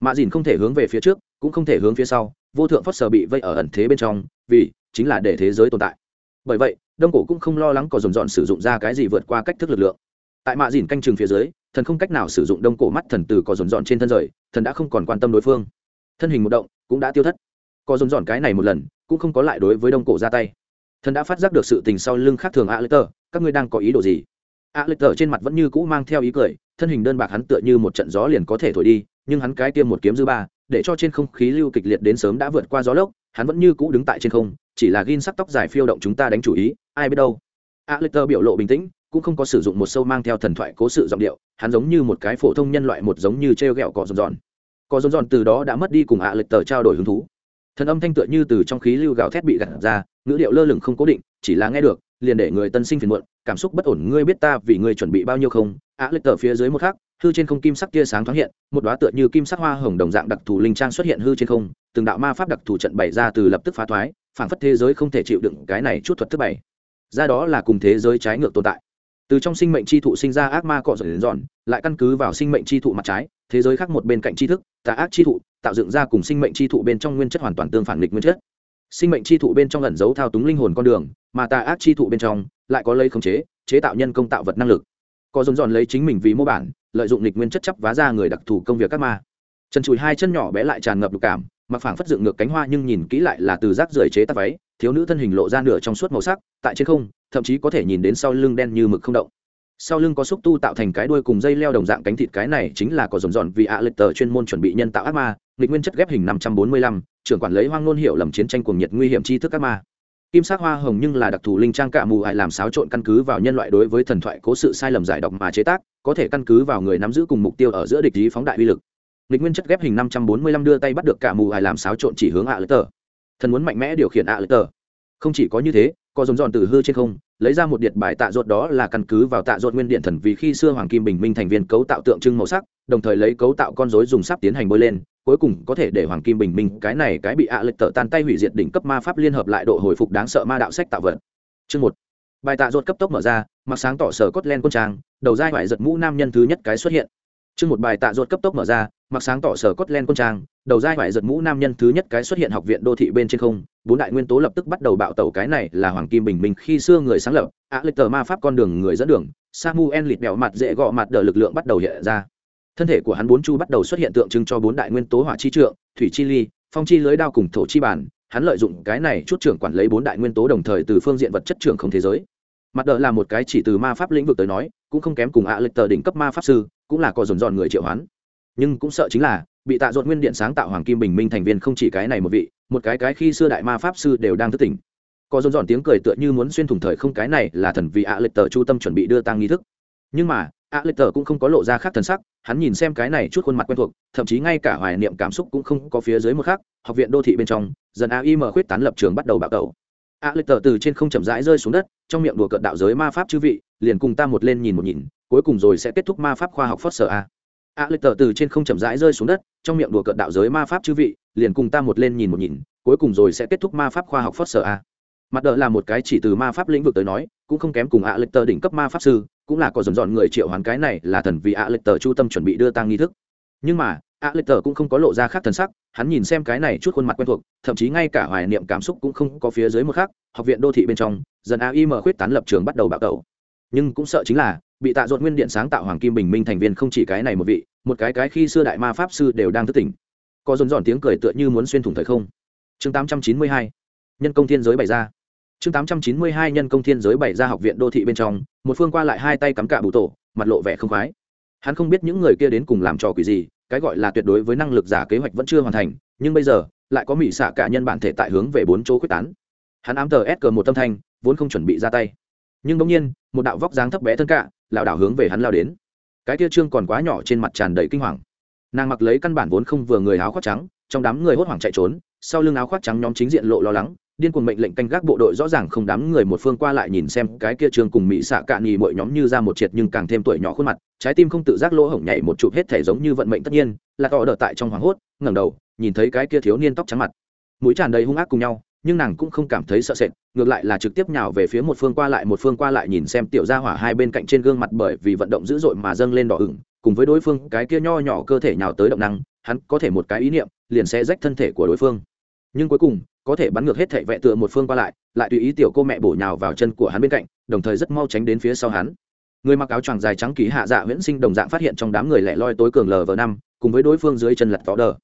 Mạ dìn không thể hướng về phía trước, cũng không thể hướng phía sau vô thượng phất sở bị vây ở ẩn thế bên trong, vì chính là để thế giới tồn tại. Bởi vậy, đông cổ cũng không lo lắng có dồn dọn sử dụng ra cái gì vượt qua cách thức lực lượng. Tại mạ dìn canh chừng phía dưới, thần không cách nào sử dụng đông cổ mắt thần từ có dồn dọn trên thân rời, thần đã không còn quan tâm đối phương. Thân hình một động, cũng đã tiêu thất. Có dồn dọn cái này một lần, cũng không có lại đối với đông cổ ra tay. Thần đã phát giác được sự tình sau lưng khác thường a lê tờ các ngươi đang có ý đồ gì? A lê tờ trên mặt vẫn như cũ mang theo ý cười, thân hình đơn bạc hắn tựa như một trận gió liền có thể thổi đi, nhưng hắn cái tiêm một kiếm dư ba để cho trên không khí lưu kịch liệt đến sớm đã vượt qua gió lốc, hắn vẫn như cũ đứng tại trên không, chỉ là gin sắc tóc dài phiêu động chúng ta đánh chủ ý, ai biết đâu. A lê tờ biểu lộ bình tĩnh, cũng không có sử dụng một sâu mang theo thần thoại cố sự giọng điệu, hắn giống như một cái phổ thông nhân loại một giống như t r e o g ẹ o cỏ dồn dọn cỏ dồn dọn từ đó đã mất đi cùng a lê tờ trao đổi hứng thú. Thần âm thanh tựa như từ trong khí lưu gào thét bị gặt ra, ngữ điệu lơ lửng không cố định, chỉ là nghe được, liền để người tân sinh phiền muộn, cảm xúc bất ổn, ngươi biết ta vì ngươi chuẩn bị bao nhiêu không? Á lệch tờ phía dưới một khắc hư trên không kim sắc tia sáng thoáng hiện, một đoá tựa như kim sắc hoa hồng đồng dạng đặc thù linh trang xuất hiện hư trên không, từng đạo ma pháp đặc thù trận bày ra từ lập tức phá thoái, phảng phất thế giới không thể chịu đựng cái này chút thuật thứ bảy ra đó là cùng thế giới trái ngược tồn tại. Từ trong sinh mệnh chi thụ sinh ra ác ma cọ dần dọn, lại căn cứ vào sinh mệnh chi thụ mặt trái, thế giới khác một bên cạnh tri thức, tà ác chi thụ, tạo dựng ra cùng sinh mệnh chi thụ bên trong nguyên chất hoàn toàn tương phản nghịch nguyên chất. Sinh mệnh chi thụ bên trong ẩn giấu thao túng linh hồn con đường, mà tà ác chi thụ bên trong lại có lấy khống chế chế tạo nhân công tạo vật năng lực có dồn dọn lấy chính mình vì mô bản, lợi dụng lịch nguyên chất chấp vá ra người đặc thù công việc các ma. Trần chùi hai chân nhỏ bé lại tràn ngập lục cảm, mặc phảng phất dựng ngược cánh hoa nhưng nhìn kỹ lại là từ rác rưởi chế tác váy, thiếu nữ thân hình lộ ra nửa trong suốt màu sắc, tại trên không, thậm chí có thể nhìn đến sau lưng đen như mực không động. Sau lưng có xúc tu tạo thành cái đuôi cùng dây leo đồng dạng cánh thịt cái này chính là có dồn dọn vì ạ à lịch tờ chuyên môn chuẩn bị nhân tạo ác ma nghịch nguyên chất ghép hình năm trăm bốn mươi lăm, trưởng quản lấy hoang ngôn hiệu lầm chiến tranh cuồng nhiệt nguy hiểm chi thức ác ma kim sắc hoa hồng nhưng là đặc thù linh trang cạ mù hại làm xáo trộn căn cứ vào nhân loại đối với thần thoại cố sự sai lầm giải độc mà chế tác, có thể căn cứ vào người nắm giữ cùng mục tiêu ở giữa địch ý phóng đại uy lực. Lịch nguyên chất ghép hình năm trăm bốn mươi lăm đưa tay bắt được cạ mù hại làm xáo trộn chỉ hướng ạ à tờ. Thần muốn mạnh mẽ điều khiển ạ à tờ. Không chỉ có như thế, có dồn dọn từ hư trên không, lấy ra một điện bài tạ ruột đó là căn cứ vào tạ ruột nguyên điện thần vì khi xưa hoàng kim bình minh thành viên cấu tạo tượng trưng màu sắc, đồng thời lấy cấu tạo con rối dùng sắp tiến hành bôi lên cuối cùng có thể để hoàng kim bình minh, cái này cái bị ạ à lệch tở tan tay hủy diệt đỉnh cấp ma pháp liên hợp lại độ hồi phục đáng sợ ma đạo sách tạo vật. Chương một. Bài tạ ruột cấp tốc mở ra, mặc sáng tỏ sở cốt len quân trang, đầu dai vải giật mũ nam nhân thứ nhất cái xuất hiện. Chương một bài tạ ruột cấp tốc mở ra, mặc sáng tỏ sở cốt len quân trang, đầu dai vải giật mũ nam nhân thứ nhất cái xuất hiện học viện đô thị bên trên không, bốn đại nguyên tố lập tức bắt đầu bạo tẩu cái này là hoàng kim bình minh khi xưa người sáng lập, ạ lịch tờ ma pháp con đường người dẫn đường, samuel lịt bẹo mặt dễ gọ mặt đờ lực lượng bắt đầu hiện ra thân thể của hắn bốn chu bắt đầu xuất hiện tượng trưng cho bốn đại nguyên tố hỏa chi trượng, thủy chi ly, phong chi lưới đao cùng thổ chi bản hắn lợi dụng cái này chút trưởng quản lấy bốn đại nguyên tố đồng thời từ phương diện vật chất trưởng không thế giới. Mặt đờ là một cái chỉ từ ma pháp lĩnh vực tới nói, cũng không kém cùng ạ lịch tờ đỉnh cấp ma pháp sư, cũng là có dồn dọn người triệu hoán. Nhưng cũng sợ chính là, bị tạ dột nguyên điện sáng tạo hoàng kim bình minh thành viên không chỉ cái này một vị, một cái cái khi xưa đại ma pháp sư đều đang thức tỉnh. Có dồn dọn tiếng cười tựa như muốn xuyên thủng thời không, cái này là thần vì ạ à tờ chu tâm chuẩn bị đưa tăng nghi thức. Nhưng mà a lê tờ cũng không có lộ ra khác thần sắc, hắn nhìn xem cái này chút khuôn mặt quen thuộc, thậm chí ngay cả hoài niệm cảm xúc cũng không có phía dưới một khác học viện đô thị bên trong, dần a im khuyết tán lập trường bắt đầu bạo cầu a lê tờ từ trên không chậm rãi rơi xuống đất, trong miệng đùa cợt đạo giới ma pháp chư vị, liền cùng ta một lên nhìn một nhìn, cuối cùng rồi sẽ kết thúc ma pháp khoa học phớt sở a. A lê tờ từ trên không chậm rãi rơi xuống đất, trong miệng đùa cợt đạo giới ma pháp chư vị, liền cùng ta một lên nhìn một nhìn, cuối cùng rồi sẽ kết thúc ma pháp khoa học phớt sở a. Mặt đỡ là một cái chỉ từ ma pháp lĩnh vực tới nói, cũng không kém cùng ạ lệch tờ đỉnh cấp ma pháp sư cũng là có dồn dọn người triệu hoán cái này là thần vì ạ lịch tờ chu tâm chuẩn bị đưa tang nghi thức. Nhưng mà ạ lịch tờ cũng không có lộ ra khác thần sắc, hắn nhìn xem cái này chút khuôn mặt quen thuộc, thậm chí ngay cả hoài niệm cảm xúc cũng không có phía dưới một khác học viện đô thị bên trong, dần a im khuyết tán lập trường bắt đầu bạo tẩu. Nhưng cũng sợ chính là, bị tạ dột nguyên điện sáng tạo hoàng kim bình minh thành viên không chỉ cái này một vị, một cái cái khi xưa đại ma pháp sư đều đang thức tỉnh. Có dồn dọn tiếng cười tựa như muốn xuyên thủng thời không. Chương tám trăm chín mươi hai, nhân công thiên giới bày ra chương tám trăm chín mươi hai nhân công thiên giới bày ra học viện đô thị bên trong, một phương qua lại hai tay cắm cạ bụ tổ, mặt lộ vẻ không khoái. Hắn không biết những người kia đến cùng làm trò quỷ gì, cái gọi là tuyệt đối với năng lực giả kế hoạch vẫn chưa hoàn thành, nhưng bây giờ, lại có mỹ xạ cả nhân bản thể tại hướng về bốn chỗ quyết tán. Hắn ám tờ ép cờ một tâm thanh, vốn không chuẩn bị ra tay. Nhưng bỗng nhiên, một đạo vóc dáng thấp bé thân cạ, lảo đảo hướng về hắn lao đến. Cái kia trương còn quá nhỏ trên mặt tràn đầy kinh hoàng. Nàng mặc lấy căn bản vốn không vừa người áo khoác trắng, trong đám người hốt hoảng chạy trốn, sau lưng áo khoác trắng nhóm chính diện lộ lo lắng điên cuồng mệnh lệnh canh gác bộ đội rõ ràng không đám người một phương qua lại nhìn xem cái kia trường cùng mỹ xạ cạn nhì mỗi nhóm như ra một triệt nhưng càng thêm tuổi nhỏ khuôn mặt, trái tim không tự giác lỗ hổng nhảy một chụp hết thể giống như vận mệnh tất nhiên, là tỏ đỡ tại trong hoảng hốt, ngẩng đầu, nhìn thấy cái kia thiếu niên tóc trắng mặt. Mũi tràn đầy hung ác cùng nhau, nhưng nàng cũng không cảm thấy sợ sệt, ngược lại là trực tiếp nhào về phía một phương qua lại, một phương qua lại nhìn xem tiểu gia hỏa hai bên cạnh trên gương mặt bởi vì vận động dữ dội mà dâng lên đỏ ửng, cùng với đối phương, cái kia nho nhỏ cơ thể nhào tới động năng, hắn có thể một cái ý niệm, liền sẽ rách thân thể của đối phương. Nhưng cuối cùng có thể bắn ngược hết thệ vẹ tựa một phương qua lại lại tùy ý tiểu cô mẹ bổ nhào vào chân của hắn bên cạnh, đồng thời rất mau tránh đến phía sau hắn. Người mặc áo choàng dài trắng ký hạ dạ huyễn sinh đồng dạng phát hiện trong đám người lẻ loi tối cường lv năm, cùng với đối phương dưới chân lật tỏ đờ.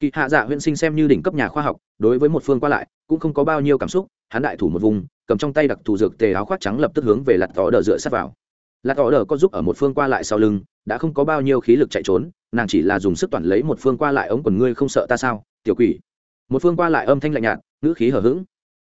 Kỳ hạ dạ huyễn sinh xem như đỉnh cấp nhà khoa học, đối với một phương qua lại, cũng không có bao nhiêu cảm xúc, hắn đại thủ một vùng, cầm trong tay đặc thù dược tề áo khoác trắng lập tức hướng về lật tỏ đờ dựa sát vào. Lật tỏ đờ có giúp ở một phương qua lại sau lưng, đã không có bao nhiêu khí lực chạy trốn, nàng chỉ là dùng sức toàn lấy một phương qua lại ống quần ngươi không sợ ta sao, tiểu quỷ. Một phương qua lại âm thanh lạnh nhạt ngữ khí hở h ữ g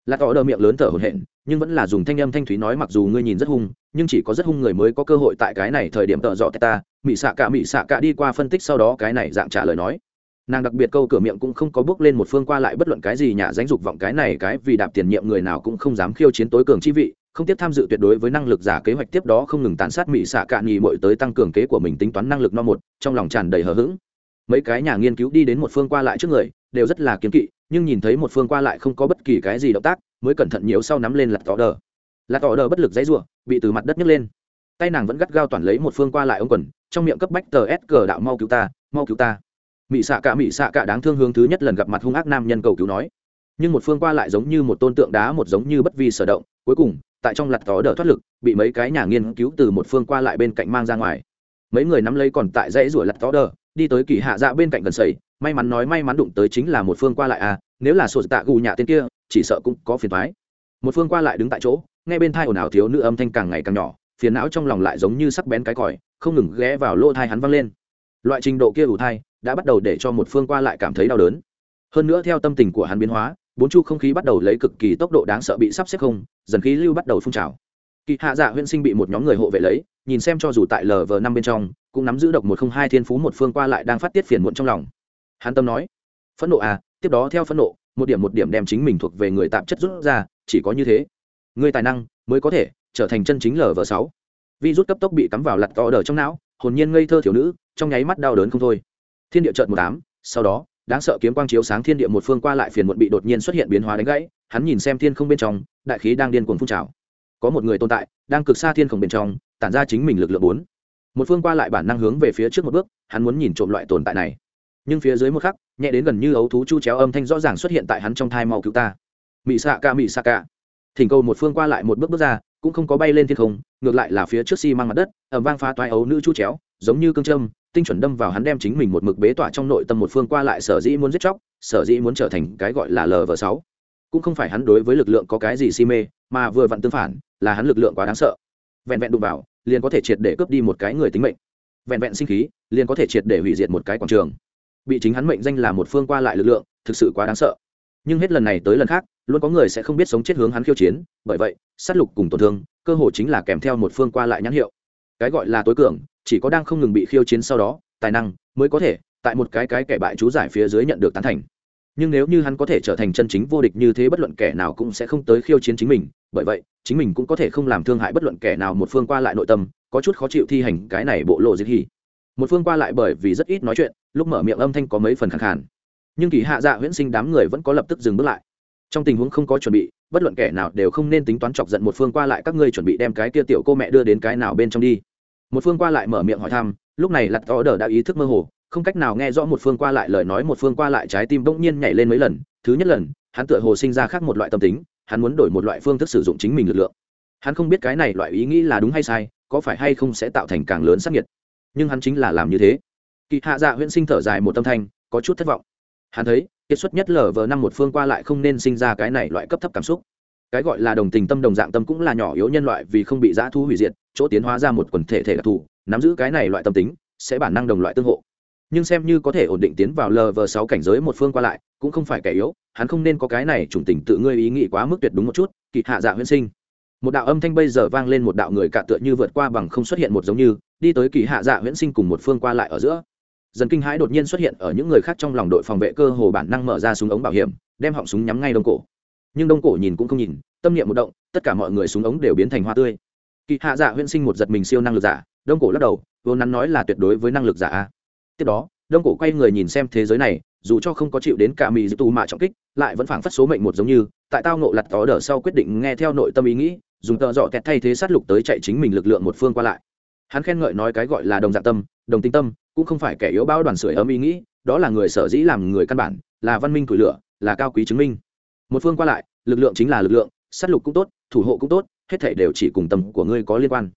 lạc tỏ đờ miệng lớn thở hổn hển, nhưng vẫn là dùng thanh âm thanh thúy nói mặc dù ngươi nhìn rất hung, nhưng chỉ có rất hung người mới có cơ hội tại cái này thời điểm tợ dọ ta. Mị xạ cả mị xạ cả đi qua phân tích sau đó cái này dạng trả lời nói. Nàng đặc biệt câu cửa miệng cũng không có bước lên một phương qua lại bất luận cái gì nhà danh dục vọng cái này cái vì đạp tiền nhiệm người nào cũng không dám khiêu chiến tối cường chi vị, không tiếp tham dự tuyệt đối với năng lực giả kế hoạch tiếp đó không ngừng tàn sát mỹ xạ cạn nghỉ mội tới tăng cường kế của mình tính toán năng lực no một, trong lòng tràn đầy hờ hững. Mấy cái nhà nghiên cứu đi đến một phương qua lại trước người, đều rất là kiếm kỵ nhưng nhìn thấy một phương qua lại không có bất kỳ cái gì động tác, mới cẩn thận nhiều sau nắm lên lặt tỏ đờ. Lặt tỏ đờ bất lực dãy ruộng bị từ mặt đất nhấc lên. Tay nàng vẫn gắt gao toàn lấy một phương qua lại ông quần, trong miệng cấp bách tờ s cờ đạo mau cứu ta, mau cứu ta. Mị xạ cả mị xạ cả đáng thương hướng thứ nhất lần gặp mặt hung ác nam nhân cầu cứu nói. Nhưng một phương qua lại giống như một tôn tượng đá một giống như bất vi sở động, cuối cùng, tại trong lặt tỏ đờ thoát lực, bị mấy cái nhà nghiên cứu từ một phương qua lại bên cạnh mang ra ngoài. Mấy người nắm lấy còn tại dãy ruổi lặt tỏ đờ, đi tới kỳ hạ dạ bên cạnh gần sầy may mắn nói may mắn đụng tới chính là một phương qua lại à nếu là sổ tạ gù nhà tên kia, chỉ sợ cũng có phiền thoái một phương qua lại đứng tại chỗ, nghe bên thai ồn ào thiếu nữ âm thanh càng ngày càng nhỏ, phiền não trong lòng lại giống như sắc bén cái còi, không ngừng ghé vào lỗ thai hắn văng lên. Loại trình độ kia ủ thai, đã bắt đầu để cho một phương qua lại cảm thấy đau đớn. Hơn nữa theo tâm tình của hắn biến hóa, bốn chu không khí bắt đầu lấy cực kỳ tốc độ đáng sợ bị sắp xếp không, dần khí lưu bắt đầu phun trào. Kỳ hạ dạ huyên sinh bị một nhóm người hộ vệ lấy, nhìn xem cho dù tại lv năm bên trong, cũng nắm giữ độc một không hai thiên phú một phương qua lại đang phát tiết phiền muộn trong lòng hắn tâm nói, phẫn nộ à tiếp đó theo phẫn nộ, một điểm một điểm đem chính mình thuộc về người tạm chất rút ra, chỉ có như thế. Người tài năng mới có thể trở thành chân chính lv sáu. Vi rút cấp tốc bị cắm vào lặt to đờ trong não, hồn nhiên ngây thơ thiếu nữ, trong nháy mắt đau đớn không thôi. Thiên địa trợn một tám sau đó, đáng sợ kiếm quang chiếu sáng thiên địa một phương qua lại phiền muộn bị đột nhiên xuất hiện biến hóa đánh gãy, hắn nhìn xem thiên không bên trong, đại khí đang điên cuồng phun trào. Có một người tồn tại, đang cực xa thiên không bên trong, tản ra chính mình lực lượng bốn. Một phương qua lại bản năng hướng về phía trước một bước, hắn muốn nhìn trộm loại tồn tại này nhưng phía dưới một khắc, nhẹ đến gần như ấu thú chu chéo âm thanh rõ ràng xuất hiện tại hắn trong thai mau cứu ta. Mị xạ ca, mị xạ ca. Thỉnh cầu một phương qua lại một bước bước ra, cũng không có bay lên thiên không, ngược lại là phía trước xi、si、mang mặt đất ẩm vang phá toái ấu nữ chu chéo, giống như cương trâm tinh chuẩn đâm vào hắn đem chính mình một mực bế tỏa trong nội tâm một phương qua lại sở dĩ muốn giết chóc, sở dĩ muốn trở thành cái gọi là lv sáu. Cũng không phải hắn đối với lực lượng có cái gì si mê, mà vừa vặn tương phản, là hắn lực lượng quá đáng sợ. Vẹn vẹn đụng vào, liền có thể triệt để cướp đi một cái người tính mệnh. Vẹn vẹn sinh khí, liền có thể triệt để hủy diệt một cái quảng trường bị chính hắn mệnh danh là một phương qua lại lực lượng, thực sự quá đáng sợ. Nhưng hết lần này tới lần khác, luôn có người sẽ không biết sống chết hướng hắn khiêu chiến, bởi vậy, sát lục cùng tổn thương, cơ hội chính là kèm theo một phương qua lại nhãn hiệu. Cái gọi là tối cường, chỉ có đang không ngừng bị khiêu chiến sau đó, tài năng mới có thể tại một cái cái kẻ bại chú giải phía dưới nhận được tán thành. Nhưng nếu như hắn có thể trở thành chân chính vô địch như thế bất luận kẻ nào cũng sẽ không tới khiêu chiến chính mình, bởi vậy, chính mình cũng có thể không làm thương hại bất luận kẻ nào một phương qua lại nội tâm, có chút khó chịu thi hành cái này bộ lộ diệt hy một phương qua lại bởi vì rất ít nói chuyện, lúc mở miệng âm thanh có mấy phần khẳng khàn. Nhưng kỳ hạ dạ huyễn sinh đám người vẫn có lập tức dừng bước lại. Trong tình huống không có chuẩn bị, bất luận kẻ nào đều không nên tính toán chọc giận một phương qua lại các ngươi chuẩn bị đem cái kia tiểu cô mẹ đưa đến cái nào bên trong đi. Một phương qua lại mở miệng hỏi thăm, lúc này lặt tỏ đờ đã ý thức mơ hồ, không cách nào nghe rõ một phương qua lại lời nói, một phương qua lại trái tim bỗng nhiên nhảy lên mấy lần. Thứ nhất lần, hắn tựa hồ sinh ra khác một loại tâm tính, hắn muốn đổi một loại phương thức sử dụng chính mình lực lượng. Hắn không biết cái này loại ý nghĩ là đúng hay sai, có phải hay không sẽ tạo thành càng lớn sắc nhiệt nhưng hắn chính là làm như thế. Kỳ hạ dạ huyễn sinh thở dài một tâm thanh, có chút thất vọng. Hắn thấy kết xuất nhất lờ vờ năm một phương qua lại không nên sinh ra cái này loại cấp thấp cảm xúc. Cái gọi là đồng tình tâm đồng dạng tâm cũng là nhỏ yếu nhân loại vì không bị dã thu hủy diệt, chỗ tiến hóa ra một quần thể thể đặc thù, nắm giữ cái này loại tâm tính, sẽ bản năng đồng loại tương hộ. Nhưng xem như có thể ổn định tiến vào lv sáu cảnh giới một phương qua lại, cũng không phải kẻ yếu, hắn không nên có cái này chủng tình tự ngươi ý nghĩ quá mức tuyệt đúng một chút kỵ hạ dạ huyễn sinh một đạo âm thanh bây giờ vang lên một đạo người cạ tựa như vượt qua bằng không xuất hiện một giống như, đi tới kỳ hạ dạ huyễn sinh cùng một phương qua lại ở giữa. Dần kinh hãi đột nhiên xuất hiện ở những người khác trong lòng đội phòng vệ cơ hồ bản năng mở ra súng ống bảo hiểm, đem họng súng nhắm ngay đông cổ. Nhưng đông cổ nhìn cũng không nhìn, tâm niệm một động, tất cả mọi người súng ống đều biến thành hoa tươi. Kỳ hạ dạ huyễn sinh một giật mình siêu năng lực giả, đông cổ lắc đầu vốn nắn nói là tuyệt đối với năng lực giả tiếp đó, đông cổ quay người nhìn xem thế giới này, dù cho không có chịu đến cả mì tù mạ trọng kích, lại vẫn phảng phất số mệnh một giống như, tại tao nộ lặt tó đỡ sau quyết định nghe theo nội tâm ý nghĩ dùng tợ dọ kẹt thay thế sát lục tới chạy chính mình lực lượng một phương qua lại. Hắn khen ngợi nói cái gọi là đồng dạng tâm, đồng tinh tâm, cũng không phải kẻ yếu bao đoàn sưởi ấm ý nghĩ, đó là người sở dĩ làm người căn bản, là văn minh tuổi lửa, là cao quý chứng minh. Một phương qua lại, lực lượng chính là lực lượng, sát lục cũng tốt, thủ hộ cũng tốt, hết thể đều chỉ cùng tâm của ngươi có liên quan.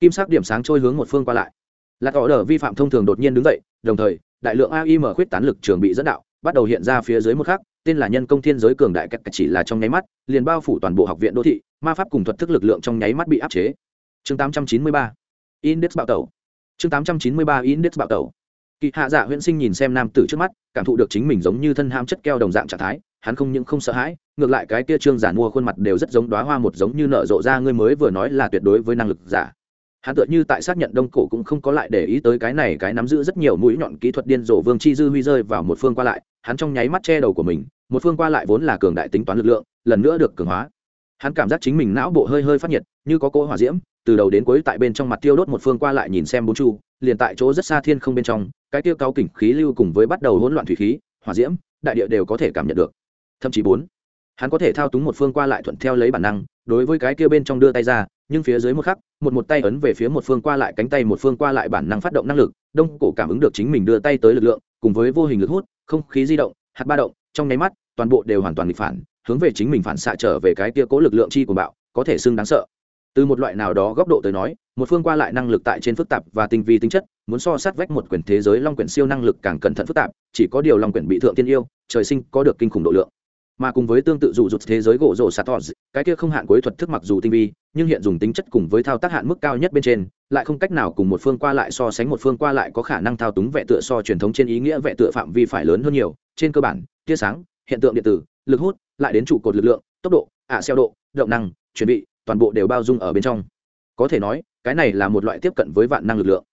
Kim sắc điểm sáng trôi hướng một phương qua lại. Lạc họ đờ vi phạm thông thường đột nhiên đứng dậy, đồng thời, đại lượng aim khuyết tán lực trường bị dẫn đạo, bắt đầu hiện ra phía dưới một khắc tên là nhân công thiên giới cường đại cách chỉ là trong nháy mắt, liền bao phủ toàn bộ học viện đô thị, ma pháp cùng thuật thức lực lượng trong nháy mắt bị áp chế. Chương 893 index bạo tẩu. Chương 893 index bạo tẩu. Kỳ hạ dạ huyễn sinh nhìn xem nam tử trước mắt, cảm thụ được chính mình giống như thân ham chất keo đồng dạng trạng thái, hắn không những không sợ hãi, ngược lại cái kia trương giả mua khuôn mặt đều rất giống đóa hoa một giống như nở rộ ra ngươi mới vừa nói là tuyệt đối với năng lực giả. Hắn tựa như tại xác nhận đông cổ cũng không có lại để ý tới cái này, cái nắm giữ rất nhiều mũi nhọn kỹ thuật điên rồ vương chi dư huy rơi vào một phương qua lại, hắn trong nháy mắt che đầu của mình một phương qua lại vốn là cường đại tính toán lực lượng, lần nữa được cường hóa. Hắn cảm giác chính mình não bộ hơi hơi phát nhiệt, như có cỗ hỏa diễm, từ đầu đến cuối tại bên trong mặt tiêu đốt một phương qua lại nhìn xem bốn chu, liền tại chỗ rất xa thiên không bên trong, cái tiêu cao kỉnh khí lưu cùng với bắt đầu hỗn loạn thủy khí, hỏa diễm, đại địa đều có thể cảm nhận được. Thậm chí bốn, hắn có thể thao túng một phương qua lại thuận theo lấy bản năng, đối với cái kia bên trong đưa tay ra, nhưng phía dưới một khắc, một một tay ấn về phía một phương qua lại cánh tay một phương qua lại bản năng phát động năng lực, đông cổ cảm ứng được chính mình đưa tay tới lực lượng, cùng với vô hình lực hút, không khí di động, hạt ba động trong nháy mắt, toàn bộ đều hoàn toàn bị phản, hướng về chính mình phản xạ trở về cái kia cố lực lượng chi của bạo, có thể xưng đáng sợ. Từ một loại nào đó góc độ tới nói, một phương qua lại năng lực tại trên phức tạp và tinh vi tính chất, muốn so sát vách một quyển thế giới long quyển siêu năng lực càng cẩn thận phức tạp, chỉ có điều long quyển bị thượng tiên yêu, trời sinh có được kinh khủng độ lượng. Mà cùng với tương tự dụ dụt thế giới gỗ rổ sạt tỏ cái kia không hạn cuối thuật thức mặc dù tinh vi, nhưng hiện dùng tính chất cùng với thao tác hạn mức cao nhất bên trên, lại không cách nào cùng một phương qua lại so sánh một phương qua lại có khả năng thao túng vẽ tựa so truyền thống trên ý nghĩa vẽ tựa phạm vi phải lớn hơn nhiều, trên cơ bản tia sáng, hiện tượng điện tử, lực hút, lại đến trụ cột lực lượng, tốc độ, ạ, xeo độ, động năng, chuẩn bị, toàn bộ đều bao dung ở bên trong. Có thể nói, cái này là một loại tiếp cận với vạn năng lực lượng.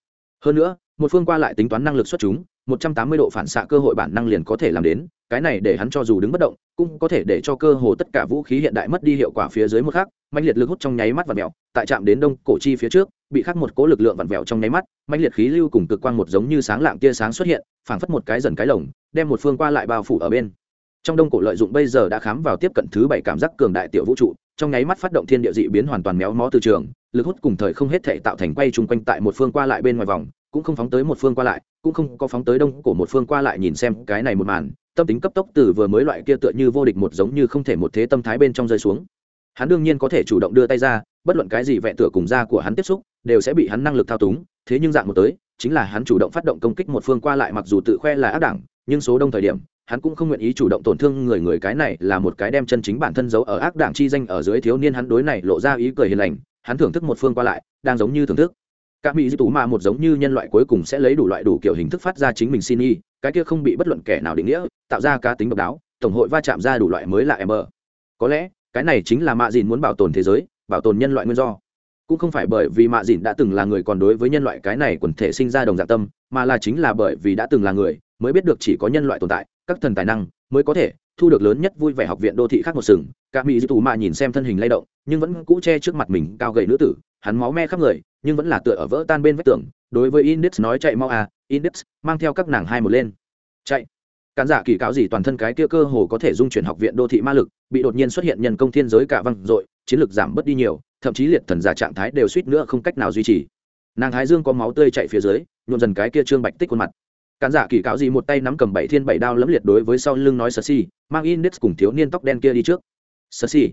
Hơn nữa, một phương qua lại tính toán năng lực xuất chúng một trăm tám mươi độ phản xạ cơ hội bản năng liền có thể làm đến, cái này để hắn cho dù đứng bất động, cũng có thể để cho cơ hồ tất cả vũ khí hiện đại mất đi hiệu quả phía dưới một khắc mạnh liệt lực hút trong nháy mắt và mèo tại chạm đến đông cổ chi phía trước, bị khắc một cố lực lượng vặn vẹo trong nháy mắt mạnh liệt khí lưu cùng cực quang một giống như sáng lạng tia sáng xuất hiện, phảng phất một cái dần cái lồng, đem một phương qua lại bao phủ ở bên. Trong đông cổ lợi dụng bây giờ đã khám vào tiếp cận thứ bảy cảm giác cường đại tiểu vũ trụ, trong nháy mắt phát động thiên địa dị biến hoàn toàn méo mó từ trường, lực hút cùng thời không hết thể tạo thành quay chung quanh tại một phương qua lại bên ngoài vòng cũng không phóng tới một phương qua lại, cũng không có phóng tới đông cổ một phương qua lại nhìn xem cái này một màn, tâm tính cấp tốc từ vừa mới loại kia tựa như vô địch một giống như không thể một thế tâm thái bên trong rơi xuống. Hắn đương nhiên có thể chủ động đưa tay ra, bất luận cái gì vẹn tựa cùng da của hắn tiếp xúc, đều sẽ bị hắn năng lực thao túng, thế nhưng dạng một tới, chính là hắn chủ động phát động công kích một phương qua lại mặc dù tự khoe là ác đảng, nhưng số đông thời điểm, hắn cũng không nguyện ý chủ động tổn thương người người cái này là một cái đem chân chính bản thân giấu ở ác đảng chi danh ở dưới thiếu niên hắn đối này lộ ra ý cười hiền lành, hắn thưởng thức một phương qua lại, đang giống như thưởng thức các mỹ di tù mà một giống như nhân loại cuối cùng sẽ lấy đủ loại đủ kiểu hình thức phát ra chính mình xin y, cái kia không bị bất luận kẻ nào định nghĩa, tạo ra cá tính độc đáo, tổng hội va chạm ra đủ loại mới là em ở có lẽ, cái này chính là mạ dìn muốn bảo tồn thế giới, bảo tồn nhân loại nguyên do. Cũng không phải bởi vì mạ dìn đã từng là người còn đối với nhân loại cái này quần thể sinh ra đồng dạng tâm, mà là chính là bởi vì đã từng là người, mới biết được chỉ có nhân loại tồn tại, các thần tài năng, mới có thể thu được lớn nhất vui vẻ học viện đô thị khác một sừng. Cả mỹ dư tù mạ nhìn xem thân hình lay động, nhưng vẫn cũ che trước mặt mình cao gầy nữ tử, hắn máu me khắp người nhưng vẫn là tựa ở vỡ tan bên vách tường, đối với index nói chạy mau à index, mang theo các nàng hai một lên. Chạy. Cản giả kỳ cáo gì toàn thân cái kia cơ hồ có thể dung chuyển học viện đô thị ma lực, bị đột nhiên xuất hiện nhân công thiên giới cả văng dội, chiến lực giảm bớt đi nhiều, thậm chí liệt thần giả trạng thái đều suýt nữa không cách nào duy trì. Nàng thái dương có máu tươi chạy phía dưới, nhuộm dần cái kia trương bạch tích khuôn mặt. Cản giả kỳ cáo gì một tay nắm cầm bảy thiên bảy đao lẫm liệt đối với sau lưng nói sơ si mang index cùng thiếu niên tóc đen kia đi trước. Sơ si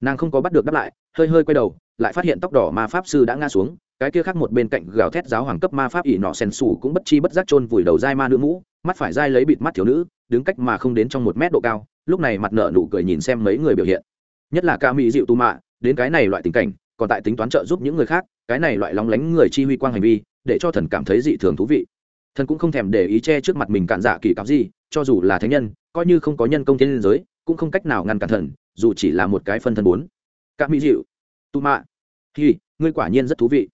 nàng không có bắt được đáp lại, hơi hơi quay đầu, lại phát hiện tóc đỏ mà pháp sư đã ngã xuống cái kia khác một bên cạnh gào thét giáo hoàng cấp ma pháp ỷ nọ sen sủ cũng bất chi bất giác chôn vùi đầu dai ma nữ mũ mắt phải dai lấy bịt mắt thiếu nữ, đứng cách mà không đến trong một mét độ cao, lúc này mặt nợ nụ cười nhìn xem mấy người biểu hiện. Nhất là ca mỹ dịu tu mạ đến cái này loại tình cảnh, còn tại tính toán trợ giúp những người khác, cái này loại lóng lánh người chi huy quang hành vi, để cho thần cảm thấy dị thường thú vị. Thần cũng không thèm để ý che trước mặt mình cản dạ kỳ cáo gì, cho dù là thánh nhân, coi như không có nhân công thiên liên giới, cũng không cách nào ngăn cản thần, dù chỉ là một cái phân thân bốn. Các mỹ dịu tu mạ thì ngươi quả nhiên rất thú vị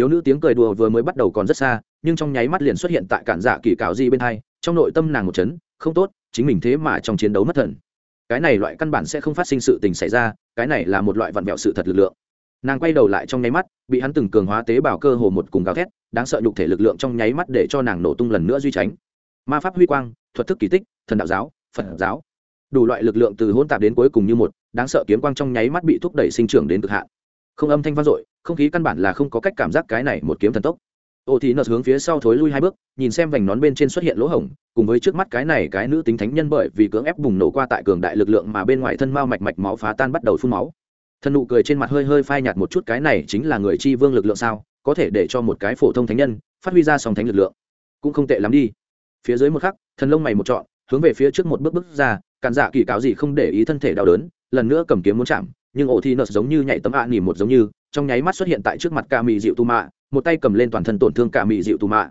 thiếu nữ tiếng cười đùa vừa mới bắt đầu còn rất xa, nhưng trong nháy mắt liền xuất hiện tại cản giả kỳ cáo di bên hai, trong nội tâm nàng một chấn, không tốt, chính mình thế mà trong chiến đấu mất thần. Cái này loại căn bản sẽ không phát sinh sự tình xảy ra, cái này là một loại vặn vẹo sự thật lực lượng. Nàng quay đầu lại trong nháy mắt, bị hắn từng cường hóa tế bào cơ hồ một cùng gào thét, đáng sợ nhục thể lực lượng trong nháy mắt để cho nàng nổ tung lần nữa duy tránh. Ma pháp huy quang, thuật thức kỳ tích, thần đạo giáo, phật giáo. Đủ loại lực lượng từ hỗn tạp đến cuối cùng như một, đáng sợ kiếm quang trong nháy mắt bị thúc đẩy sinh trưởng đến cực hạn. Không âm thanh vang dội không khí căn bản là không có cách cảm giác cái này một kiếm thần tốc. Ô thì nợ hướng phía sau thối lui hai bước, nhìn xem vành nón bên trên xuất hiện lỗ hổng, cùng với trước mắt cái này cái nữ tính thánh nhân bởi vì cưỡng ép bùng nổ qua tại cường đại lực lượng mà bên ngoài thân mao mạch mạch máu phá tan bắt đầu phun máu. Thân nụ cười trên mặt hơi hơi phai nhạt một chút, cái này chính là người chi vương lực lượng sao, có thể để cho một cái phổ thông thánh nhân phát huy ra song thánh lực lượng. Cũng không tệ lắm đi. Phía dưới một khắc, thần lông mày một trọn, hướng về phía trước một bước bước ra, cản dạ kỳ cáo gì không để ý thân thể đau đớn, lần nữa cầm kiếm muốn chạm, nhưng ổ thi nợ giống như nhảy tấm ạ nỉ một giống như trong nháy mắt xuất hiện tại trước mặt ca mị dịu tu mạ một tay cầm lên toàn thân tổn thương cả mị dịu tu mạ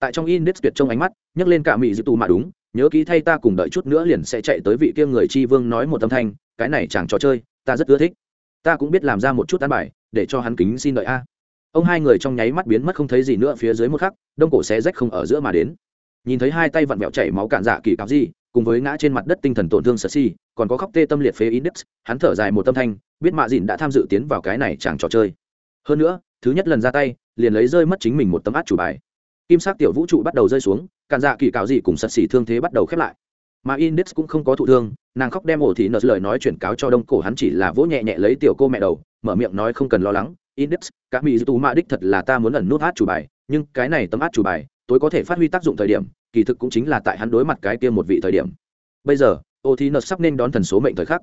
tại trong index tuyệt trong ánh mắt, nhấc lên cả mị dịu tu mạ đúng, nhớ kỹ thay ta cùng đợi chút nữa liền sẽ chạy tới vị kia người chi vương nói một âm thanh, cái này chẳng trò chơi, ta rất ưa thích. Ta cũng biết làm ra một chút an bài, để cho hắn kính xin đợi a. Ông hai người trong nháy mắt biến mất không thấy gì nữa phía dưới một khắc, đông cổ xé rách không ở giữa mà đến nhìn thấy hai tay vặn vẹo chảy máu cạn dạ kỳ cáo gì cùng với ngã trên mặt đất tinh thần tổn thương sợ si còn có khóc tê tâm liệt phế index, hắn thở dài một tâm thanh, biết mạ dìn đã tham dự tiến vào cái này chẳng trò chơi. Hơn nữa, thứ nhất lần ra tay, liền lấy rơi mất chính mình một tấm át chủ bài. Kim sắc tiểu vũ trụ bắt đầu rơi xuống, cạn dạ kỳ cáo gì cùng sật xỉ thương thế bắt đầu khép lại. Mà index cũng không có thụ thương, nàng khóc đem ổ thị nợ lời nói chuyển cáo cho đông cổ hắn chỉ là vỗ nhẹ nhẹ lấy tiểu cô mẹ đầu, mở miệng nói không cần lo lắng, index các mỹ tú mạ đích thật là ta muốn ẩn nút át chủ bài, nhưng cái này tấm át chủ bài tối có thể phát huy tác dụng thời điểm, kỳ thực cũng chính là tại hắn đối mặt cái kia một vị thời điểm. Bây giờ, ô thị nợ sắp nên đón thần số mệnh thời khắc.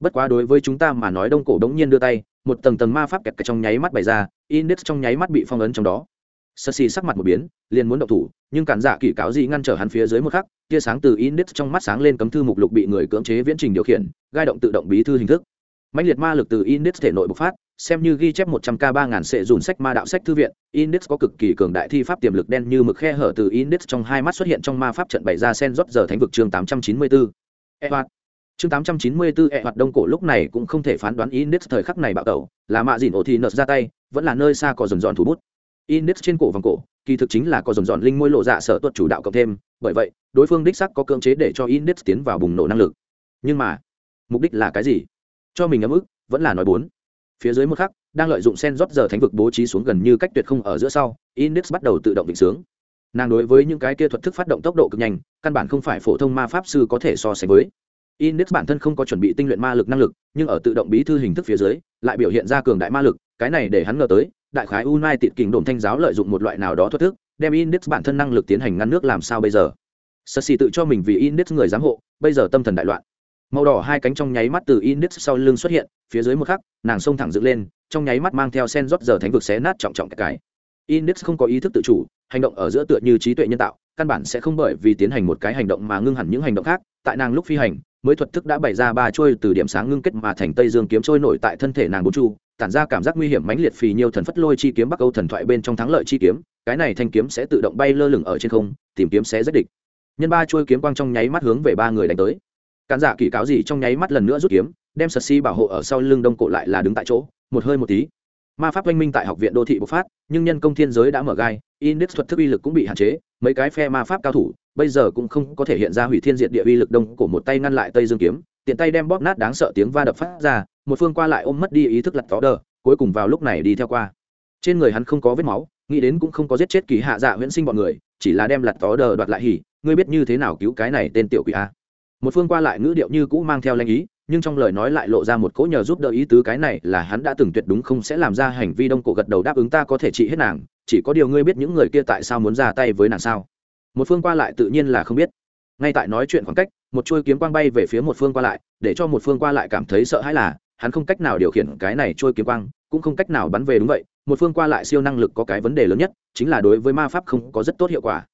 Bất quá đối với chúng ta mà nói đông cổ đống nhiên đưa tay, một tầng tầng ma pháp kẹt trong nháy mắt bày ra, index trong nháy mắt bị phong ấn trong đó. Sơ xì sắc mặt một biến, liền muốn động thủ, nhưng cản giả kỷ cáo gì ngăn trở hắn phía dưới một khắc, tia sáng từ index trong mắt sáng lên cấm thư mục lục bị người cưỡng chế viễn trình điều khiển, gai động tự động bí thư hình thức. Mạnh liệt ma lực từ index thể nội bộc phát xem như ghi chép một trăm k ba ngàn sệ dùn sách ma đạo sách thư viện, index có cực kỳ cường đại thi pháp tiềm lực đen như mực khe hở từ index trong hai mắt xuất hiện trong ma pháp trận bày ra sen rót giờ thánh vực chương tám trăm chín mươi bốn e hoạt chương tám trăm chín mươi bốn e hoạt đông cổ lúc này cũng không thể phán đoán index thời khắc này bạo tẩu, là mạ gìn ổ thì nợt ra tay, vẫn là nơi xa có dồn dọn thủ bút. Index trên cổ vòng cổ, kỳ thực chính là có dồn dọn linh môi lộ dạ sở tuất chủ đạo cộng thêm, bởi vậy, đối phương đích sắc có cưỡng chế để cho index tiến vào bùng nổ năng lực. Nhưng mà, mục đích là cái gì? Cho mình ấm ức, vẫn là nói bốn phía dưới một khắc, đang lợi dụng sen rót giờ thánh vực bố trí xuống gần như cách tuyệt không ở giữa sau, index bắt đầu tự động định sướng. Nàng đối với những cái kia thuật thức phát động tốc độ cực nhanh, căn bản không phải phổ thông ma pháp sư có thể so sánh với. Index bản thân không có chuẩn bị tinh luyện ma lực năng lực, nhưng ở tự động bí thư hình thức phía dưới, lại biểu hiện ra cường đại ma lực, cái này để hắn ngờ tới, đại khái unai tịt kình đồn thanh giáo lợi dụng một loại nào đó thuật thức, đem index bản thân năng lực tiến hành ngăn nước làm sao bây giờ? Sơ xì tự cho mình vì index người giám hộ, bây giờ tâm thần đại loạn màu đỏ hai cánh trong nháy mắt từ index sau lưng xuất hiện, phía dưới một khắc, nàng xông thẳng dựng lên, trong nháy mắt mang theo sen rót giờ thánh vực xé nát trọng trọng cái. Index không có ý thức tự chủ, hành động ở giữa tựa như trí tuệ nhân tạo, căn bản sẽ không bởi vì tiến hành một cái hành động mà ngưng hẳn những hành động khác, tại nàng lúc phi hành, mới thuật thức đã bày ra ba trôi từ điểm sáng ngưng kết mà thành tây dương kiếm trôi nổi tại thân thể nàng bốn chu, tản ra cảm giác nguy hiểm mãnh liệt phì nhiều thần phất lôi chi kiếm bắc âu thần thoại bên trong thắng lợi chi kiếm, cái này thanh kiếm sẽ tự động bay lơ lửng ở trên không, tìm kiếm sẽ rất địch. Nhân ba trôi kiếm quang trong nháy mắt hướng về ba người đánh tới cản giả kỳ cáo gì trong nháy mắt lần nữa rút kiếm, đem sật si bảo hộ ở sau lưng đông cổ lại là đứng tại chỗ, một hơi một tí. Ma pháp oanh minh tại học viện đô thị bộc phát, nhưng nhân công thiên giới đã mở gai, index thuật thức uy lực cũng bị hạn chế, mấy cái phe ma pháp cao thủ, bây giờ cũng không có thể hiện ra hủy thiên diện địa uy lực đông của một tay ngăn lại tây dương kiếm, tiện tay đem bóp nát đáng sợ tiếng va đập phát ra, một phương qua lại ôm mất đi ý thức lặt tó đờ, cuối cùng vào lúc này đi theo qua. Trên người hắn không có vết máu, nghĩ đến cũng không có giết chết kỳ hạ dạ huyễn sinh bọn người, chỉ là đem lặt tó đờ đoạt lại hỉ, ngươi biết như thế nào cứu cái này tên tiểu quỷ a? Một phương qua lại ngữ điệu như cũ mang theo lanh ý, nhưng trong lời nói lại lộ ra một cỗ nhờ giúp đỡ ý tứ cái này là hắn đã từng tuyệt đúng không sẽ làm ra hành vi đông cổ gật đầu đáp ứng ta có thể trị hết nàng, chỉ có điều ngươi biết những người kia tại sao muốn ra tay với nàng sao? Một phương qua lại tự nhiên là không biết. Ngay tại nói chuyện khoảng cách, một chuôi kiếm quang bay về phía một phương qua lại, để cho một phương qua lại cảm thấy sợ hãi là, hắn không cách nào điều khiển cái này trôi kiếm quang, cũng không cách nào bắn về đúng vậy, một phương qua lại siêu năng lực có cái vấn đề lớn nhất, chính là đối với ma pháp không có rất tốt hiệu quả.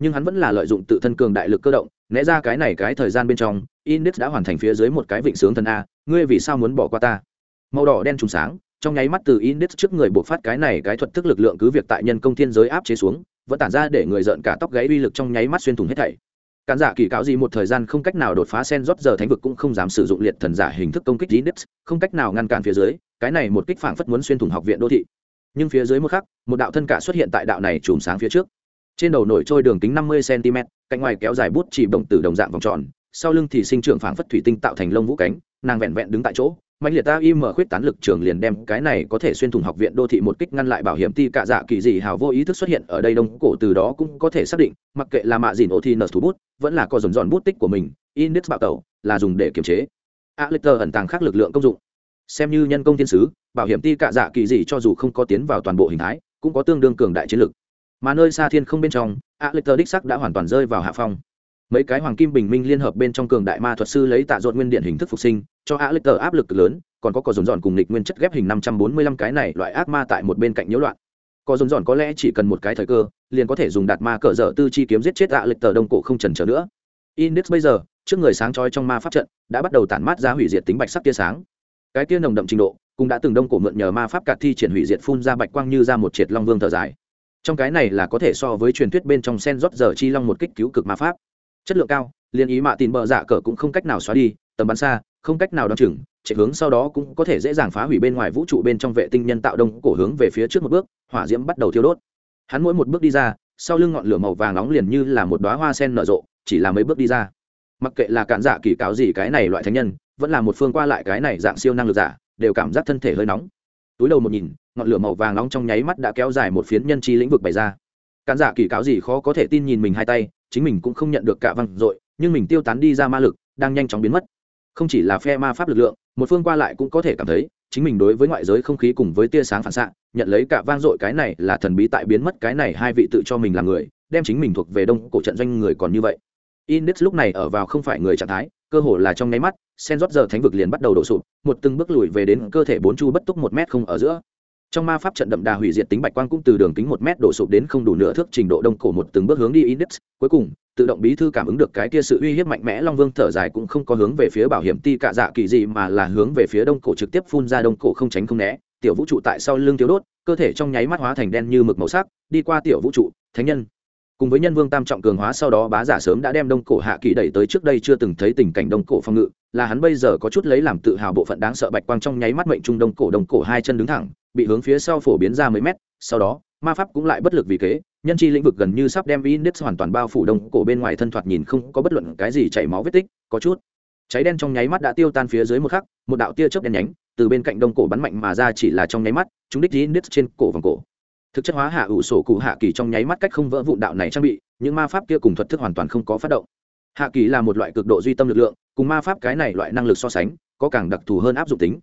Nhưng hắn vẫn là lợi dụng tự thân cường đại lực cơ động né ra cái này cái thời gian bên trong, index đã hoàn thành phía dưới một cái vịnh sướng thần a, ngươi vì sao muốn bỏ qua ta? Màu đỏ đen trùng sáng, trong nháy mắt từ index trước người buộc phát cái này cái thuật thức lực lượng cứ việc tại nhân công thiên giới áp chế xuống, vẫn tản ra để người giận cả tóc gáy uy lực trong nháy mắt xuyên thủng hết thảy. Cản giả kỳ cáo gì một thời gian không cách nào đột phá sen rót giờ thánh vực cũng không dám sử dụng liệt thần giả hình thức công kích index, không cách nào ngăn cản phía dưới, cái này một kích phảng phất muốn xuyên thủng học viện đô thị. Nhưng phía dưới một khắc, một đạo thân cả xuất hiện tại đạo này chùm sáng phía trước trên đầu nổi trôi đường kính năm mươi cm cạnh ngoài kéo dài bút chỉ động từ đồng dạng vòng tròn, sau lưng thì sinh trưởng phảng phất thủy tinh tạo thành lông vũ cánh, nàng vẹn vẹn đứng tại chỗ mạnh liệt ta im mở khuyết tán lực trường liền đem cái này có thể xuyên thủng học viện đô thị một kích ngăn lại bảo hiểm ti cạ dạ kỳ dị hào vô ý thức xuất hiện ở đây đông cổ từ đó cũng có thể xác định, mặc kệ là mạ dìn ô thi nợ thủ bút, vẫn là có dồn dòn bút tích của mình, index bạo tẩu là dùng để kiềm chế. A l ẩn tàng khác lực lượng công dụng. Xem như nhân công thiên sứ, bảo hiểm ti cạ dạ kỳ dị cho dù không có tiến vào toàn bộ hình thái, cũng có tương đương cường đại chiến lực mà nơi xa thiên không bên trong, a l đích sắc đã hoàn toàn rơi vào hạ phong. Mấy cái hoàng kim bình minh liên hợp bên trong cường đại ma thuật sư lấy tạ dột nguyên điện hình thức phục sinh, cho a lệch áp lực lớn, còn có cỏ dồn dọn cùng lịch nguyên chất ghép hình năm trăm bốn mươi lăm cái này loại ác ma tại một bên cạnh nhiễu loạn. Cỏ dồn dọn có lẽ chỉ cần một cái thời cơ, liền có thể dùng đạt ma cỡ dở tư chi kiếm giết chết a lệch tờ đông cổ không trần trở nữa. Index bây giờ, trước người sáng trói trong ma pháp trận, đã bắt đầu tản mát ra hủy diệt tính bạch sắc tia sáng. Cái tia nồng đậm trình độ, cũng đã từng đông cổ mượn nhờ ma pháp cạt thi triển hủy diệt phun ra bạch quang như ra một triệt long vương thở dài trong cái này là có thể so với truyền thuyết bên trong sen rót giờ chi long một kích cứu cực ma pháp. Chất lượng cao liên ý mạ tin bờ dạ cờ cũng không cách nào xóa đi, tầm bắn xa, không cách nào đ o chừng, chạy hướng sau đó cũng có thể dễ dàng phá hủy bên ngoài vũ trụ bên trong vệ tinh nhân tạo đông cổ hướng về phía trước một bước, hỏa diễm bắt đầu thiêu đốt. Hắn mỗi một bước đi ra, sau lưng ngọn lửa màu vàng nóng liền như là một đoá hoa sen nở rộ, chỉ là mấy bước đi ra. Mặc kệ là cản dạ kỳ cáo gì cái này loại thánh nhân, vẫn là một phương qua lại cái này dạng siêu năng lực giả, đều cảm giác thân thể hơi nóng. Túi đầu một nhìn ngọn lửa màu vàng nóng trong nháy mắt đã kéo dài một phiến nhân chi lĩnh vực bày ra. Khán dạ kỳ cáo gì khó có thể tin nhìn mình hai tay, chính mình cũng không nhận được cả văng dội, nhưng mình tiêu tán đi ra ma lực, đang nhanh chóng biến mất. Không chỉ là phe ma pháp lực lượng, một phương qua lại cũng có thể cảm thấy, chính mình đối với ngoại giới không khí cùng với tia sáng phản xạ, nhận lấy cả vang dội cái này là thần bí tại biến mất cái này hai vị tự cho mình là người, đem chính mình thuộc về đông cổ trận doanh người còn như vậy. Index lúc này ở vào không phải người trạng thái, cơ hồ là trong nháy mắt sen rót giờ thánh vực liền bắt đầu đổ sụp, một từng bước lùi về đến cơ thể bốn chu bất túc một mét không ở giữa trong ma pháp trận đậm đà hủy diệt tính bạch quang cũng từ đường kính một mét đổ sụp đến không đủ nửa thước trình độ đông cổ một từng bước hướng đi index. Cuối cùng, tự động bí thư cảm ứng được cái kia sự uy hiếp mạnh mẽ long vương thở dài cũng không có hướng về phía bảo hiểm ti cạ dạ kỳ gì mà là hướng về phía đông cổ trực tiếp phun ra đông cổ không tránh không né. Tiểu vũ trụ tại sau lưng thiếu đốt, cơ thể trong nháy mắt hóa thành đen như mực màu sắc, đi qua tiểu vũ trụ, thánh nhân. Cùng với nhân vương tam trọng cường hóa sau đó bá giả sớm đã đem đông cổ hạ kỳ đẩy tới trước đây chưa từng thấy tình cảnh đông cổ phong ngự, là hắn bây giờ có chút lấy làm tự hào bộ phận đáng sợ bạch quang trong nháy mắt mệnh trung đông cổ đông cổ hai chân đứng thẳng bị hướng phía sau phổ biến ra mấy mét, sau đó, ma pháp cũng lại bất lực vì kế, nhân chi lĩnh vực gần như sắp đem index hoàn toàn bao phủ đông cổ bên ngoài thân thoạt nhìn không có bất luận cái gì chảy máu vết tích, có chút cháy đen trong nháy mắt đã tiêu tan phía dưới một khắc, một đạo tia chớp đen nhánh, từ bên cạnh đông cổ bắn mạnh mà ra chỉ là trong nháy mắt chúng đích index trên cổ vòng cổ. Thực chất hóa hạ ủ sổ cụ hạ kỳ trong nháy mắt cách không vỡ vụn đạo này trang bị, những ma pháp kia cùng thuật thức hoàn toàn không có phát động. Hạ kỳ là một loại cực độ duy tâm lực lượng, cùng ma pháp cái này loại năng lực so sánh, có càng đặc thù hơn áp dụng tính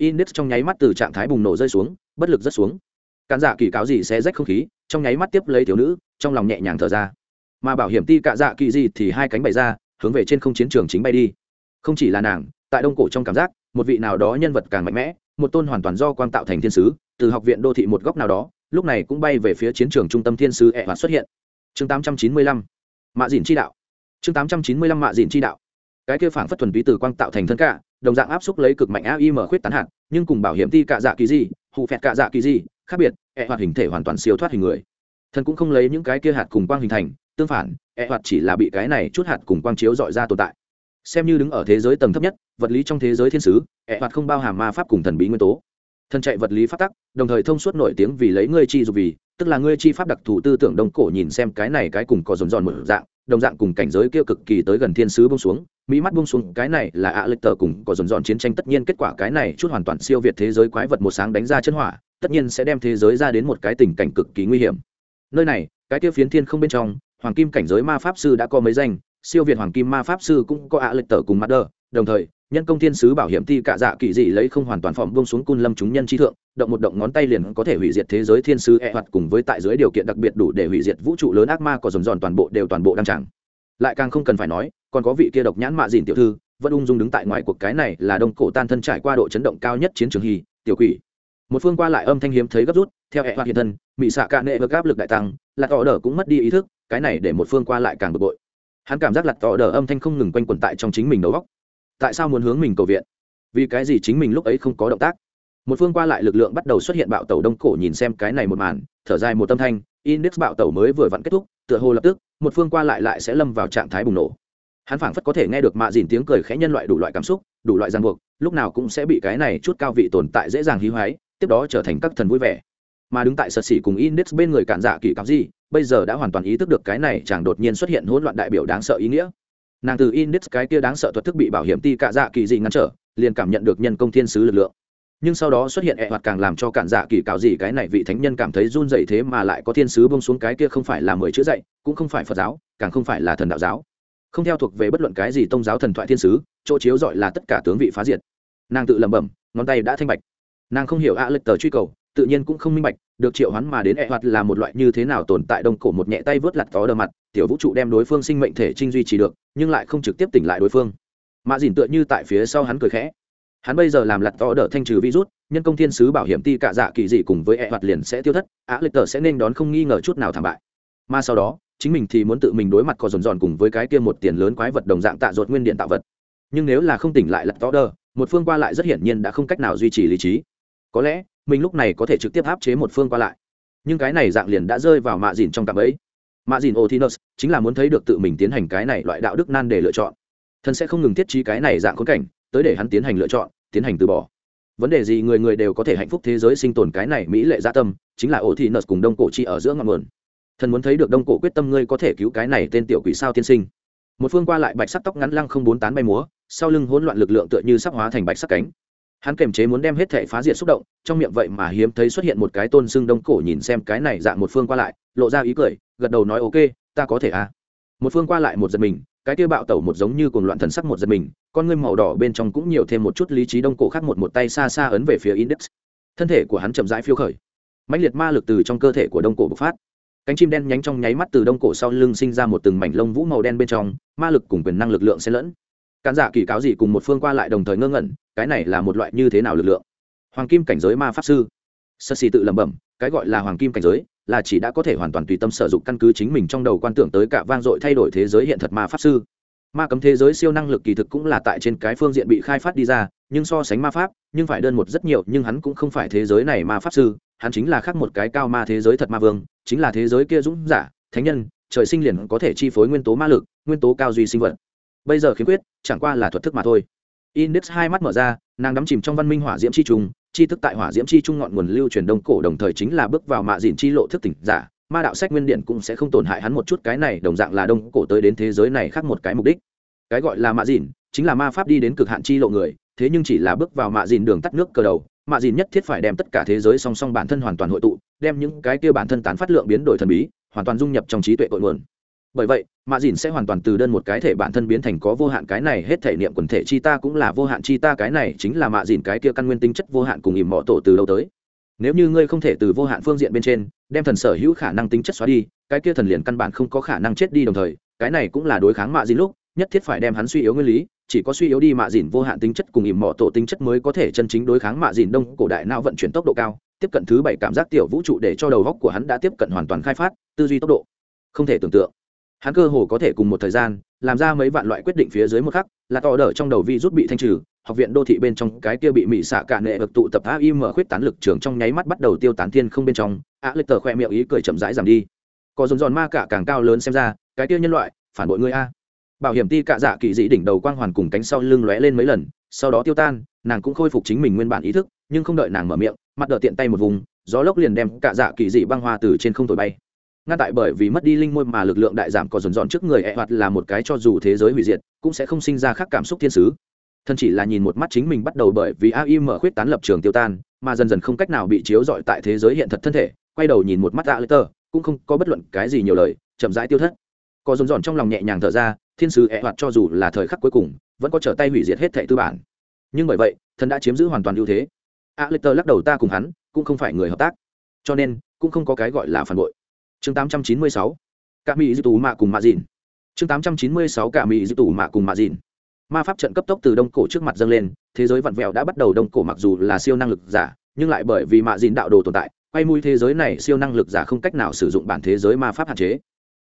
index trong nháy mắt từ trạng thái bùng nổ rơi xuống, bất lực rất xuống. Cản dạ kỳ cáo gì sẽ rách không khí, trong nháy mắt tiếp lấy thiếu nữ, trong lòng nhẹ nhàng thở ra. Mà bảo hiểm ti cạ dạ kỳ gì thì hai cánh bày ra, hướng về trên không chiến trường chính bay đi. Không chỉ là nàng, tại đông cổ trong cảm giác, một vị nào đó nhân vật càng mạnh mẽ, một tôn hoàn toàn do quang tạo thành thiên sứ, từ học viện đô thị một góc nào đó, lúc này cũng bay về phía chiến trường trung tâm thiên sứ ẹ và xuất hiện. Chương 895 mạ Dĩn chi đạo. Chương 895 mạ Dĩn chi đạo. Cái kia phảng phất thuần túy từ quang tạo thành thân cả đồng dạng áp xúc lấy cực mạnh aim mở khuyết tán hạt, nhưng cùng bảo hiểm ti cạ dạ kỳ gì hụ phẹt cạ dạ kỳ gì, khác biệt e hoạt hình thể hoàn toàn siêu thoát hình người. Thần cũng không lấy những cái kia hạt cùng quang hình thành, tương phản e hoạt chỉ là bị cái này chút hạt cùng quang chiếu dọi ra tồn tại. Xem như đứng ở thế giới tầng thấp nhất, vật lý trong thế giới thiên sứ e hoạt không bao hàm ma pháp cùng thần bí nguyên tố. Thần chạy vật lý phát tắc, đồng thời thông suốt nổi tiếng vì lấy ngươi chi dục vì, tức là ngươi chi pháp đặc thù tư tưởng đông cổ nhìn xem cái này cái cùng có dồn dòn một dạng đồng dạng cùng cảnh giới kia cực kỳ tới gần thiên sứ bông xuống, mỹ mắt bông xuống, cái này là ạ lịch tờ cùng có dồn dọn chiến tranh, tất nhiên kết quả cái này chút hoàn toàn siêu việt thế giới quái vật một sáng đánh ra chân hỏa, tất nhiên sẽ đem thế giới ra đến một cái tình cảnh cực kỳ nguy hiểm. Nơi này, cái kia phiến thiên không bên trong, hoàng kim cảnh giới ma pháp sư đã có mấy danh, siêu việt hoàng kim ma pháp sư cũng có ạ lịch tờ cùng mặt đờ đồng thời nhân công thiên sứ bảo hiểm ti cạ dạ kỳ dị lấy không hoàn toàn phỏng bông xuống cun lâm chúng nhân trí thượng, động một động ngón tay liền có thể hủy diệt thế giới thiên sứ e hoạt cùng với tại dưới điều kiện đặc biệt đủ để hủy diệt vũ trụ lớn ác ma có dồn dòn toàn bộ đều toàn bộ đăng tràng. Lại càng không cần phải nói, còn có vị kia độc nhãn mạ dìn tiểu thư, vẫn ung dung đứng tại ngoài cuộc cái này là đông cổ tan thân trải qua độ chấn động cao nhất chiến trường hy tiểu quỷ. Một phương qua lại âm thanh hiếm thấy gấp rút, theo hệ hoạt hiện thân mỹ xạ cạn nệ vượt áp lực đại tăng là tỏ đờ cũng mất đi ý thức, cái này để một phương qua lại càng bực bội. Hắn cảm giác lặt tỏ đờ âm thanh không ngừng quanh quẩn tại trong chính mình đầu góc tại sao muốn hướng mình cầu viện? Vì cái gì chính mình lúc ấy không có động tác? Một phương qua lại lực lượng bắt đầu xuất hiện bạo tàu đông cổ nhìn xem cái này một màn, thở dài một tâm thanh, index bạo tàu mới vừa vặn kết thúc, tựa hồ lập tức, một phương qua lại lại sẽ lâm vào trạng thái bùng nổ. Hắn phảng phất có thể nghe được mạ dìn tiếng cười khẽ nhân loại đủ loại cảm xúc, đủ loại ràng buộc, lúc nào cũng sẽ bị cái này chút cao vị tồn tại dễ dàng hí hoái tiếp đó trở thành các thần vui vẻ. Mà đứng tại sật xỉ cùng index bên người cản dạ kỳ cáo gì, bây giờ đã hoàn toàn ý thức được cái này chẳng đột nhiên xuất hiện hỗn loạn đại biểu đáng sợ ý nghĩa nàng từ index cái kia đáng sợ thuật thức bị bảo hiểm ti cạ dạ kỳ dị ngăn trở, liền cảm nhận được nhân công thiên sứ lực lượng. Nhưng sau đó xuất hiện ẹ hoạt càng làm cho cản dạ kỳ cáo gì cái này vị thánh nhân cảm thấy run dậy thế mà lại có thiên sứ bông xuống cái kia không phải là mười chữ dạy, cũng không phải phật giáo, càng không phải là thần đạo giáo. Không theo thuộc về bất luận cái gì tôn giáo thần thoại thiên sứ, chỗ chiếu dọi là tất cả tướng vị phá diệt. Nàng tự lẩm bẩm, ngón tay đã thanh bạch. Nàng không hiểu a lệch tờ truy cầu tự nhiên cũng không minh bạch, được triệu hoán mà đến e hoạt là một loại như thế nào tồn tại, đông cổ một nhẹ tay vớt lặt tó đờ mặt, tiểu vũ trụ đem đối phương sinh mệnh thể trinh duy trì được, nhưng lại không trực tiếp tỉnh lại đối phương. Mạ dìn tựa như tại phía sau hắn cười khẽ. Hắn bây giờ làm lặt to đỡ thanh trừ virus, nhân công thiên sứ bảo hiểm ti cả dạ kỳ dị cùng với e hoạt liền sẽ tiêu thất, á lịch tờ sẽ nên đón không nghi ngờ chút nào thảm bại. Mà sau đó, chính mình thì muốn tự mình đối mặt có dồn dòn cùng với cái kia một tiền lớn quái vật đồng dạng tạ ruột nguyên điện tạo vật. Nhưng nếu là không tỉnh lại lặt to đỡ một phương qua lại rất hiển nhiên đã không cách nào duy trì lý trí. Có lẽ mình lúc này có thể trực tiếp áp chế một phương qua lại. Nhưng cái này dạng liền đã rơi vào mạ dìn trong cặp ấy mạ dìn othinus chính là muốn thấy được tự mình tiến hành cái này loại đạo đức nan để lựa chọn. Thần sẽ không ngừng thiết trí cái này dạng khốn cảnh, tới để hắn tiến hành lựa chọn, tiến hành từ bỏ. Vấn đề gì người người đều có thể hạnh phúc thế giới sinh tồn cái này mỹ lệ gia tâm, chính là ổ thị nợ cùng đông cổ chi ở giữa ngọn nguồn. Thần muốn thấy được đông cổ quyết tâm ngươi có thể cứu cái này tên tiểu quỷ sao tiên sinh. Một phương qua lại bạch sắc tóc ngắn lăng không bốn tán bay múa, sau lưng hỗn loạn lực lượng tựa như sắp hóa thành bạch sắc cánh hắn kềm chế muốn đem hết thể phá diệt xúc động, trong miệng vậy mà hiếm thấy xuất hiện một cái tôn xưng đông cổ nhìn xem cái này dạng một phương qua lại, lộ ra ý cười, gật đầu nói, ok, ta có thể à? Một phương qua lại một giật mình, cái kia bạo tẩu một giống như cuồng loạn thần sắc một giật mình, con ngươi màu đỏ bên trong cũng nhiều thêm một chút lý trí đông cổ khác một một tay xa xa ấn về phía index. Thân thể của hắn chậm rãi phiêu khởi. Mãnh liệt ma lực từ trong cơ thể của đông cổ bộc phát. Cánh chim đen nhánh trong nháy mắt từ đông cổ sau lưng sinh ra một từng mảnh lông vũ màu đen bên trong, ma lực cùng quyền năng lực lượng xen lẫn cản giả kỳ cáo gì cùng một phương qua lại đồng thời ngơ ngẩn, cái này là một loại như thế nào lực lượng? Hoàng kim cảnh giới ma pháp sư. Sơ xì tự lẩm bẩm, cái gọi là hoàng kim cảnh giới là chỉ đã có thể hoàn toàn tùy tâm sử dụng căn cứ chính mình trong đầu quan tưởng tới cả vang dội thay đổi thế giới hiện thật ma pháp sư. Ma cấm thế giới siêu năng lực kỳ thực cũng là tại trên cái phương diện bị khai phát đi ra, nhưng so sánh ma pháp, nhưng phải đơn một rất nhiều, nhưng hắn cũng không phải thế giới này ma pháp sư, hắn chính là khác một cái cao ma thế giới thật ma vương, chính là thế giới kia dũng giả, thánh nhân, trời sinh liền có thể chi phối nguyên tố ma lực, nguyên tố cao duy sinh vật bây giờ khiếm khuyết chẳng qua là thuật thức mà thôi. Index hai mắt mở ra nàng đắm chìm trong văn minh hỏa diễm chi trung, chi thức tại hỏa diễm chi trung ngọn nguồn lưu truyền đông cổ đồng thời chính là bước vào mạ dìn chi lộ thức tỉnh giả ma đạo sách nguyên điện cũng sẽ không tổn hại hắn một chút cái này đồng dạng là đông cổ tới đến thế giới này khác một cái mục đích. Cái gọi là mạ dìn chính là ma pháp đi đến cực hạn chi lộ người thế nhưng chỉ là bước vào mạ dìn đường tắt nước cờ đầu mạ dìn nhất thiết phải đem tất cả thế giới song song bản thân hoàn toàn hội tụ đem những cái kia bản thân tán phát lượng biến đổi thần bí hoàn toàn dung nhập trong trí tuệ cội nguồn bởi vậy mạ dìn sẽ hoàn toàn từ đơn một cái thể bản thân biến thành có vô hạn cái này, hết thể niệm quần thể chi ta cũng là vô hạn chi ta, cái này chính là mạ dìn cái kia căn nguyên tính chất vô hạn cùng ìm mọ tổ từ lâu tới. Nếu như ngươi không thể từ vô hạn phương diện bên trên, đem thần sở hữu khả năng tính chất xóa đi, cái kia thần liền căn bản không có khả năng chết đi đồng thời, cái này cũng là đối kháng mạ dìn lúc, nhất thiết phải đem hắn suy yếu nguyên lý, chỉ có suy yếu đi mạ dìn vô hạn tính chất cùng ìm mọ tổ tính chất mới có thể chân chính đối kháng mạ dìn đông cổ đại não vận chuyển tốc độ cao, tiếp cận thứ bảy cảm giác tiểu vũ trụ để cho đầu góc của hắn đã tiếp cận hoàn toàn khai phát, tư duy tốc độ. Không thể tưởng tượng hắn cơ hồ có thể cùng một thời gian, làm ra mấy vạn loại quyết định phía dưới một khắc, là tỏ đỡ trong đầu vi rút bị thanh trừ, học viện đô thị bên trong cái kia bị mỹ xạ cả nệ được tụ tập a im mở khuyết tán lực trường trong nháy mắt bắt đầu tiêu tán thiên không bên trong, a lệch tờ khoe miệng ý cười chậm rãi giảm đi. Có dồn giòn ma cả càng cao lớn xem ra, cái kia nhân loại, phản bội ngươi a. Bảo hiểm ti cạ dạ kỳ dị đỉnh đầu quang hoàn cùng cánh sau lưng lóe lên mấy lần, sau đó tiêu tan, nàng cũng khôi phục chính mình nguyên bản ý thức, nhưng không đợi nàng mở miệng, mặt đỡ tiện tay một vùng, gió lốc liền đem cạ dạ kỳ dị băng hoa từ trên không thổi bay ngăn tại bởi vì mất đi linh môi mà lực lượng đại giảm có dồn dọn trước người ẹ hoạt là một cái cho dù thế giới hủy diệt, cũng sẽ không sinh ra khác cảm xúc thiên sứ. Thân chỉ là nhìn một mắt chính mình bắt đầu bởi vì ai mở khuyết tán lập trường tiêu tan, mà dần dần không cách nào bị chiếu rọi tại thế giới hiện thật thân thể, quay đầu nhìn một mắt a lê tơ cũng không có bất luận cái gì nhiều lời, chậm rãi tiêu thất. Có dồn dọn trong lòng nhẹ nhàng thở ra, thiên sứ ẹ hoạt cho dù là thời khắc cuối cùng, vẫn có trở tay hủy diệt hết thệ tư bản. Nhưng bởi vậy thần đã chiếm giữ hoàn toàn ưu thế. A lê tơ lắc đầu ta cùng hắn, cũng không phải người hợp tác. Cho nên, cũng không có cái gọi là phản bội chương 896 cả mỹ dư tù mạ cùng mạ dìn. Chương 896 cả mỹ dư tù mạ cùng mạ dìn. Ma pháp trận cấp tốc từ đông cổ trước mặt dâng lên, thế giới vặn vẹo đã bắt đầu đông cổ mặc dù là siêu năng lực giả, nhưng lại bởi vì mạ dìn đạo đồ tồn tại, quay mũi thế giới này siêu năng lực giả không cách nào sử dụng bản thế giới ma pháp hạn chế.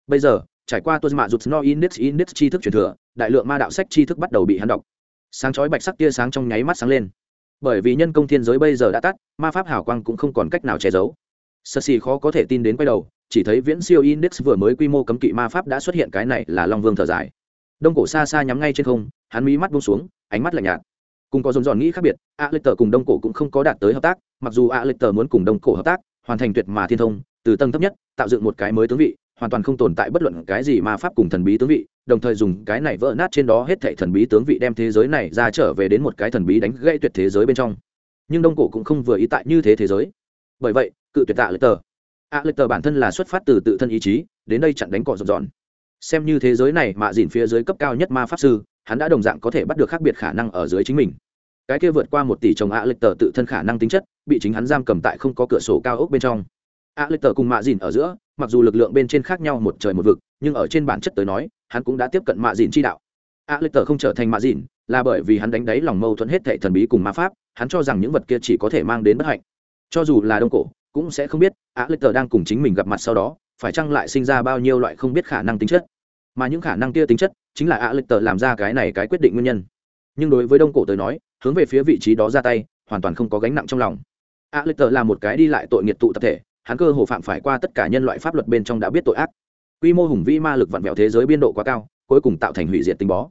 Bây giờ, trải qua tuân mạ rụt no index index tri thức truyền thừa, đại lượng ma đạo sách tri thức bắt đầu bị hắn đọc. Sáng chói bạch sắc tia sáng trong nháy mắt sáng lên. Bởi vì nhân công thiên giới bây giờ đã tắt, ma pháp hào quang cũng không còn cách nào che giấu. Sơ xì khó có thể tin đến quay đầu chỉ thấy viễn siêu index vừa mới quy mô cấm kỵ ma pháp đã xuất hiện cái này là long vương thở dài. Đông cổ xa xa nhắm ngay trên không, hắn mí mắt buông xuống, ánh mắt lạnh nhạt. Cùng có dồn dọn nghĩ khác biệt, a lê tờ cùng đông cổ cũng không có đạt tới hợp tác, mặc dù a lê tờ muốn cùng đông cổ hợp tác, hoàn thành tuyệt mà thiên thông, từ tầng thấp nhất, tạo dựng một cái mới tướng vị, hoàn toàn không tồn tại bất luận cái gì ma pháp cùng thần bí tướng vị, đồng thời dùng cái này vỡ nát trên đó hết thảy thần bí tướng vị đem thế giới này ra trở về đến một cái thần bí đánh gây tuyệt thế giới bên trong. Nhưng đông cổ cũng không vừa ý tại như thế thế giới. Bởi vậy, cự tuyệt tạ lệ tờ a lệ tờ bản thân là xuất phát từ tự thân ý chí, đến đây chặn đánh cọ rộn rộn xem như thế giới này mạ dìn phía dưới cấp cao nhất ma pháp sư, hắn đã đồng dạng có thể bắt được khác biệt khả năng ở dưới chính mình. Cái kia vượt qua một tỷ chồng a lệ tờ tự thân khả năng tính chất, bị chính hắn giam cầm tại không có cửa sổ cao ốc bên trong. A lệ tờ cùng mạ dìn ở giữa, mặc dù lực lượng bên trên khác nhau một trời một vực, nhưng ở trên bản chất tới nói, hắn cũng đã tiếp cận mạ dìn chi đạo. A lệ tờ không trở thành mạ dìn, là bởi vì hắn đánh đáy lòng mâu thuẫn hết thệ thần bí cùng ma pháp, hắn cho rằng những vật kia chỉ có thể mang đến bất hạnh. Cho dù là đông cổ cũng sẽ không biết, á lệ tờ đang cùng chính mình gặp mặt sau đó, phải chăng lại sinh ra bao nhiêu loại không biết khả năng tính chất. Mà những khả năng kia tính chất chính là á lệ tờ làm ra cái này cái quyết định nguyên nhân. Nhưng đối với đông cổ tới nói, hướng về phía vị trí đó ra tay, hoàn toàn không có gánh nặng trong lòng. Á lệ tờ là một cái đi lại tội nghiệt tụ tập thể, hắn cơ hồ phạm phải qua tất cả nhân loại pháp luật bên trong đã biết tội ác. Quy mô hùng vĩ ma lực vặn vẹo thế giới biên độ quá cao, cuối cùng tạo thành hủy diệt tình bó.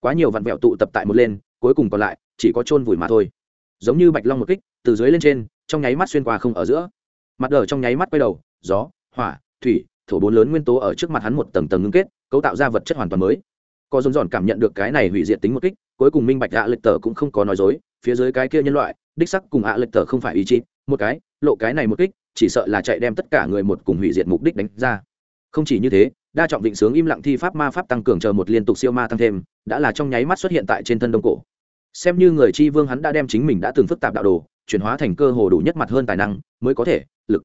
Quá nhiều vặn vẹo tụ tập tại một lên, cuối cùng còn lại chỉ có chôn vùi mà thôi. Giống như bạch long một kích, từ dưới lên trên, trong nháy mắt xuyên qua không ở giữa mặt đờ trong nháy mắt quay đầu, gió, hỏa, thủy, thổ bốn lớn nguyên tố ở trước mặt hắn một tầng tầng ngưng kết, cấu tạo ra vật chất hoàn toàn mới. Có dồn dọn cảm nhận được cái này hủy diệt tính một kích, cuối cùng minh bạch ạ lịch tờ cũng không có nói dối, phía dưới cái kia nhân loại, đích sắc cùng ạ lịch tờ không phải ý chí. Một cái, lộ cái này một kích, chỉ sợ là chạy đem tất cả người một cùng hủy diệt mục đích đánh ra. Không chỉ như thế, đa trọng vịnh sướng im lặng thi pháp ma pháp tăng cường chờ một liên tục siêu ma tăng thêm, đã là trong nháy mắt xuất hiện tại trên thân đông cổ. Xem như người chi vương hắn đã đem chính mình đã từng phức tạp đạo đồ chuyển hóa thành cơ hồ đủ nhất mặt hơn tài năng, mới có thể, lực.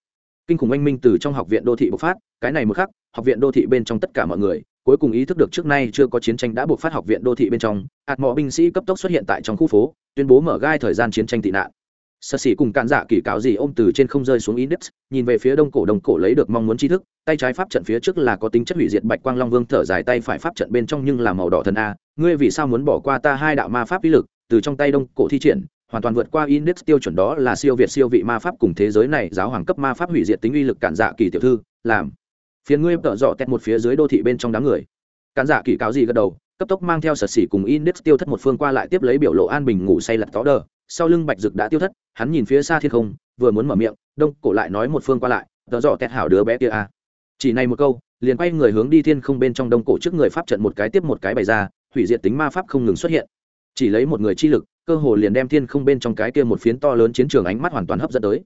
Kinh khủng anh minh từ trong học viện đô thị bộc phát, cái này một khắc, học viện đô thị bên trong tất cả mọi người, cuối cùng ý thức được trước nay chưa có chiến tranh đã buộc phát học viện đô thị bên trong, hạt mỏ binh sĩ cấp tốc xuất hiện tại trong khu phố, tuyên bố mở gai thời gian chiến tranh tị nạn. Sơ xỉ cùng cản dạ kỳ cáo gì ôm từ trên không rơi xuống index, nhìn về phía đông cổ đông cổ lấy được mong muốn tri thức, tay trái pháp trận phía trước là có tính chất hủy diệt bạch quang long vương thở dài tay phải pháp trận bên trong nhưng là màu đỏ thần a, ngươi vì sao muốn bỏ qua ta hai đạo ma pháp ý lực, từ trong tay đông cổ thi triển hoàn toàn vượt qua index tiêu chuẩn đó là siêu việt siêu vị ma pháp cùng thế giới này giáo hoàng cấp ma pháp hủy diệt tính uy lực cản dạ kỳ tiểu thư, làm. Phiền ngươi tợ dọ tẹt một phía dưới đô thị bên trong đám người. Cản dạ kỳ cáo gì gật đầu, cấp tốc mang theo sật xỉ cùng index tiêu thất một phương qua lại tiếp lấy biểu lộ an bình ngủ say lật tó đờ. Sau lưng bạch dực đã tiêu thất, hắn nhìn phía xa thiên không, vừa muốn mở miệng, đông, cổ lại nói một phương qua lại, tợ dọ tẹt hảo đứa bé kia a chỉ này một câu, liền quay người hướng đi thiên không bên trong đông cổ trước người pháp trận một cái tiếp một cái bày ra, hủy diệt tính ma pháp không ngừng xuất hiện. Chỉ lấy một người chi lực cơ hồ liền đem thiên không bên trong cái kia một phiến to lớn chiến trường ánh mắt hoàn toàn hấp dẫn tới.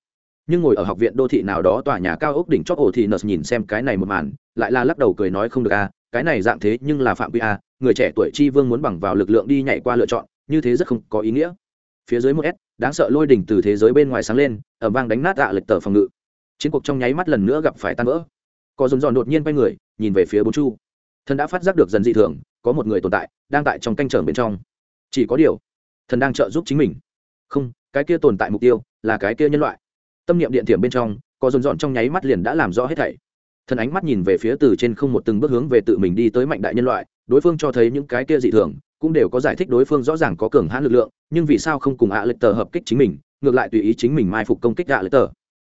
Nhưng ngồi ở học viện đô thị nào đó tòa nhà cao ốc đỉnh chót ổ thì nợ nhìn xem cái này một màn, lại là lắc đầu cười nói không được a cái này dạng thế nhưng là phạm quy a người trẻ tuổi chi vương muốn bằng vào lực lượng đi nhảy qua lựa chọn, như thế rất không có ý nghĩa. Phía dưới một s, đáng sợ lôi đỉnh từ thế giới bên ngoài sáng lên ở vang đánh nát ạ lệch tờ phòng ngự. Chiến cuộc trong nháy mắt lần nữa gặp phải tan vỡ. Có dồn dọn đột nhiên quay người, nhìn về phía bốn chu. Thân đã phát giác được dần dị thường, có một người tồn tại, đang tại trong canh trở bên trong. Chỉ có điều thần đang trợ giúp chính mình. Không, cái kia tồn tại mục tiêu là cái kia nhân loại. Tâm niệm điện thiểm bên trong, có dồn dọn trong nháy mắt liền đã làm rõ hết thảy. Thần ánh mắt nhìn về phía từ trên không một từng bước hướng về tự mình đi tới mạnh đại nhân loại, đối phương cho thấy những cái kia dị thường, cũng đều có giải thích đối phương rõ ràng có cường hãn lực lượng, nhưng vì sao không cùng ạ à tờ hợp kích chính mình, ngược lại tùy ý chính mình mai phục công kích ạ à tờ.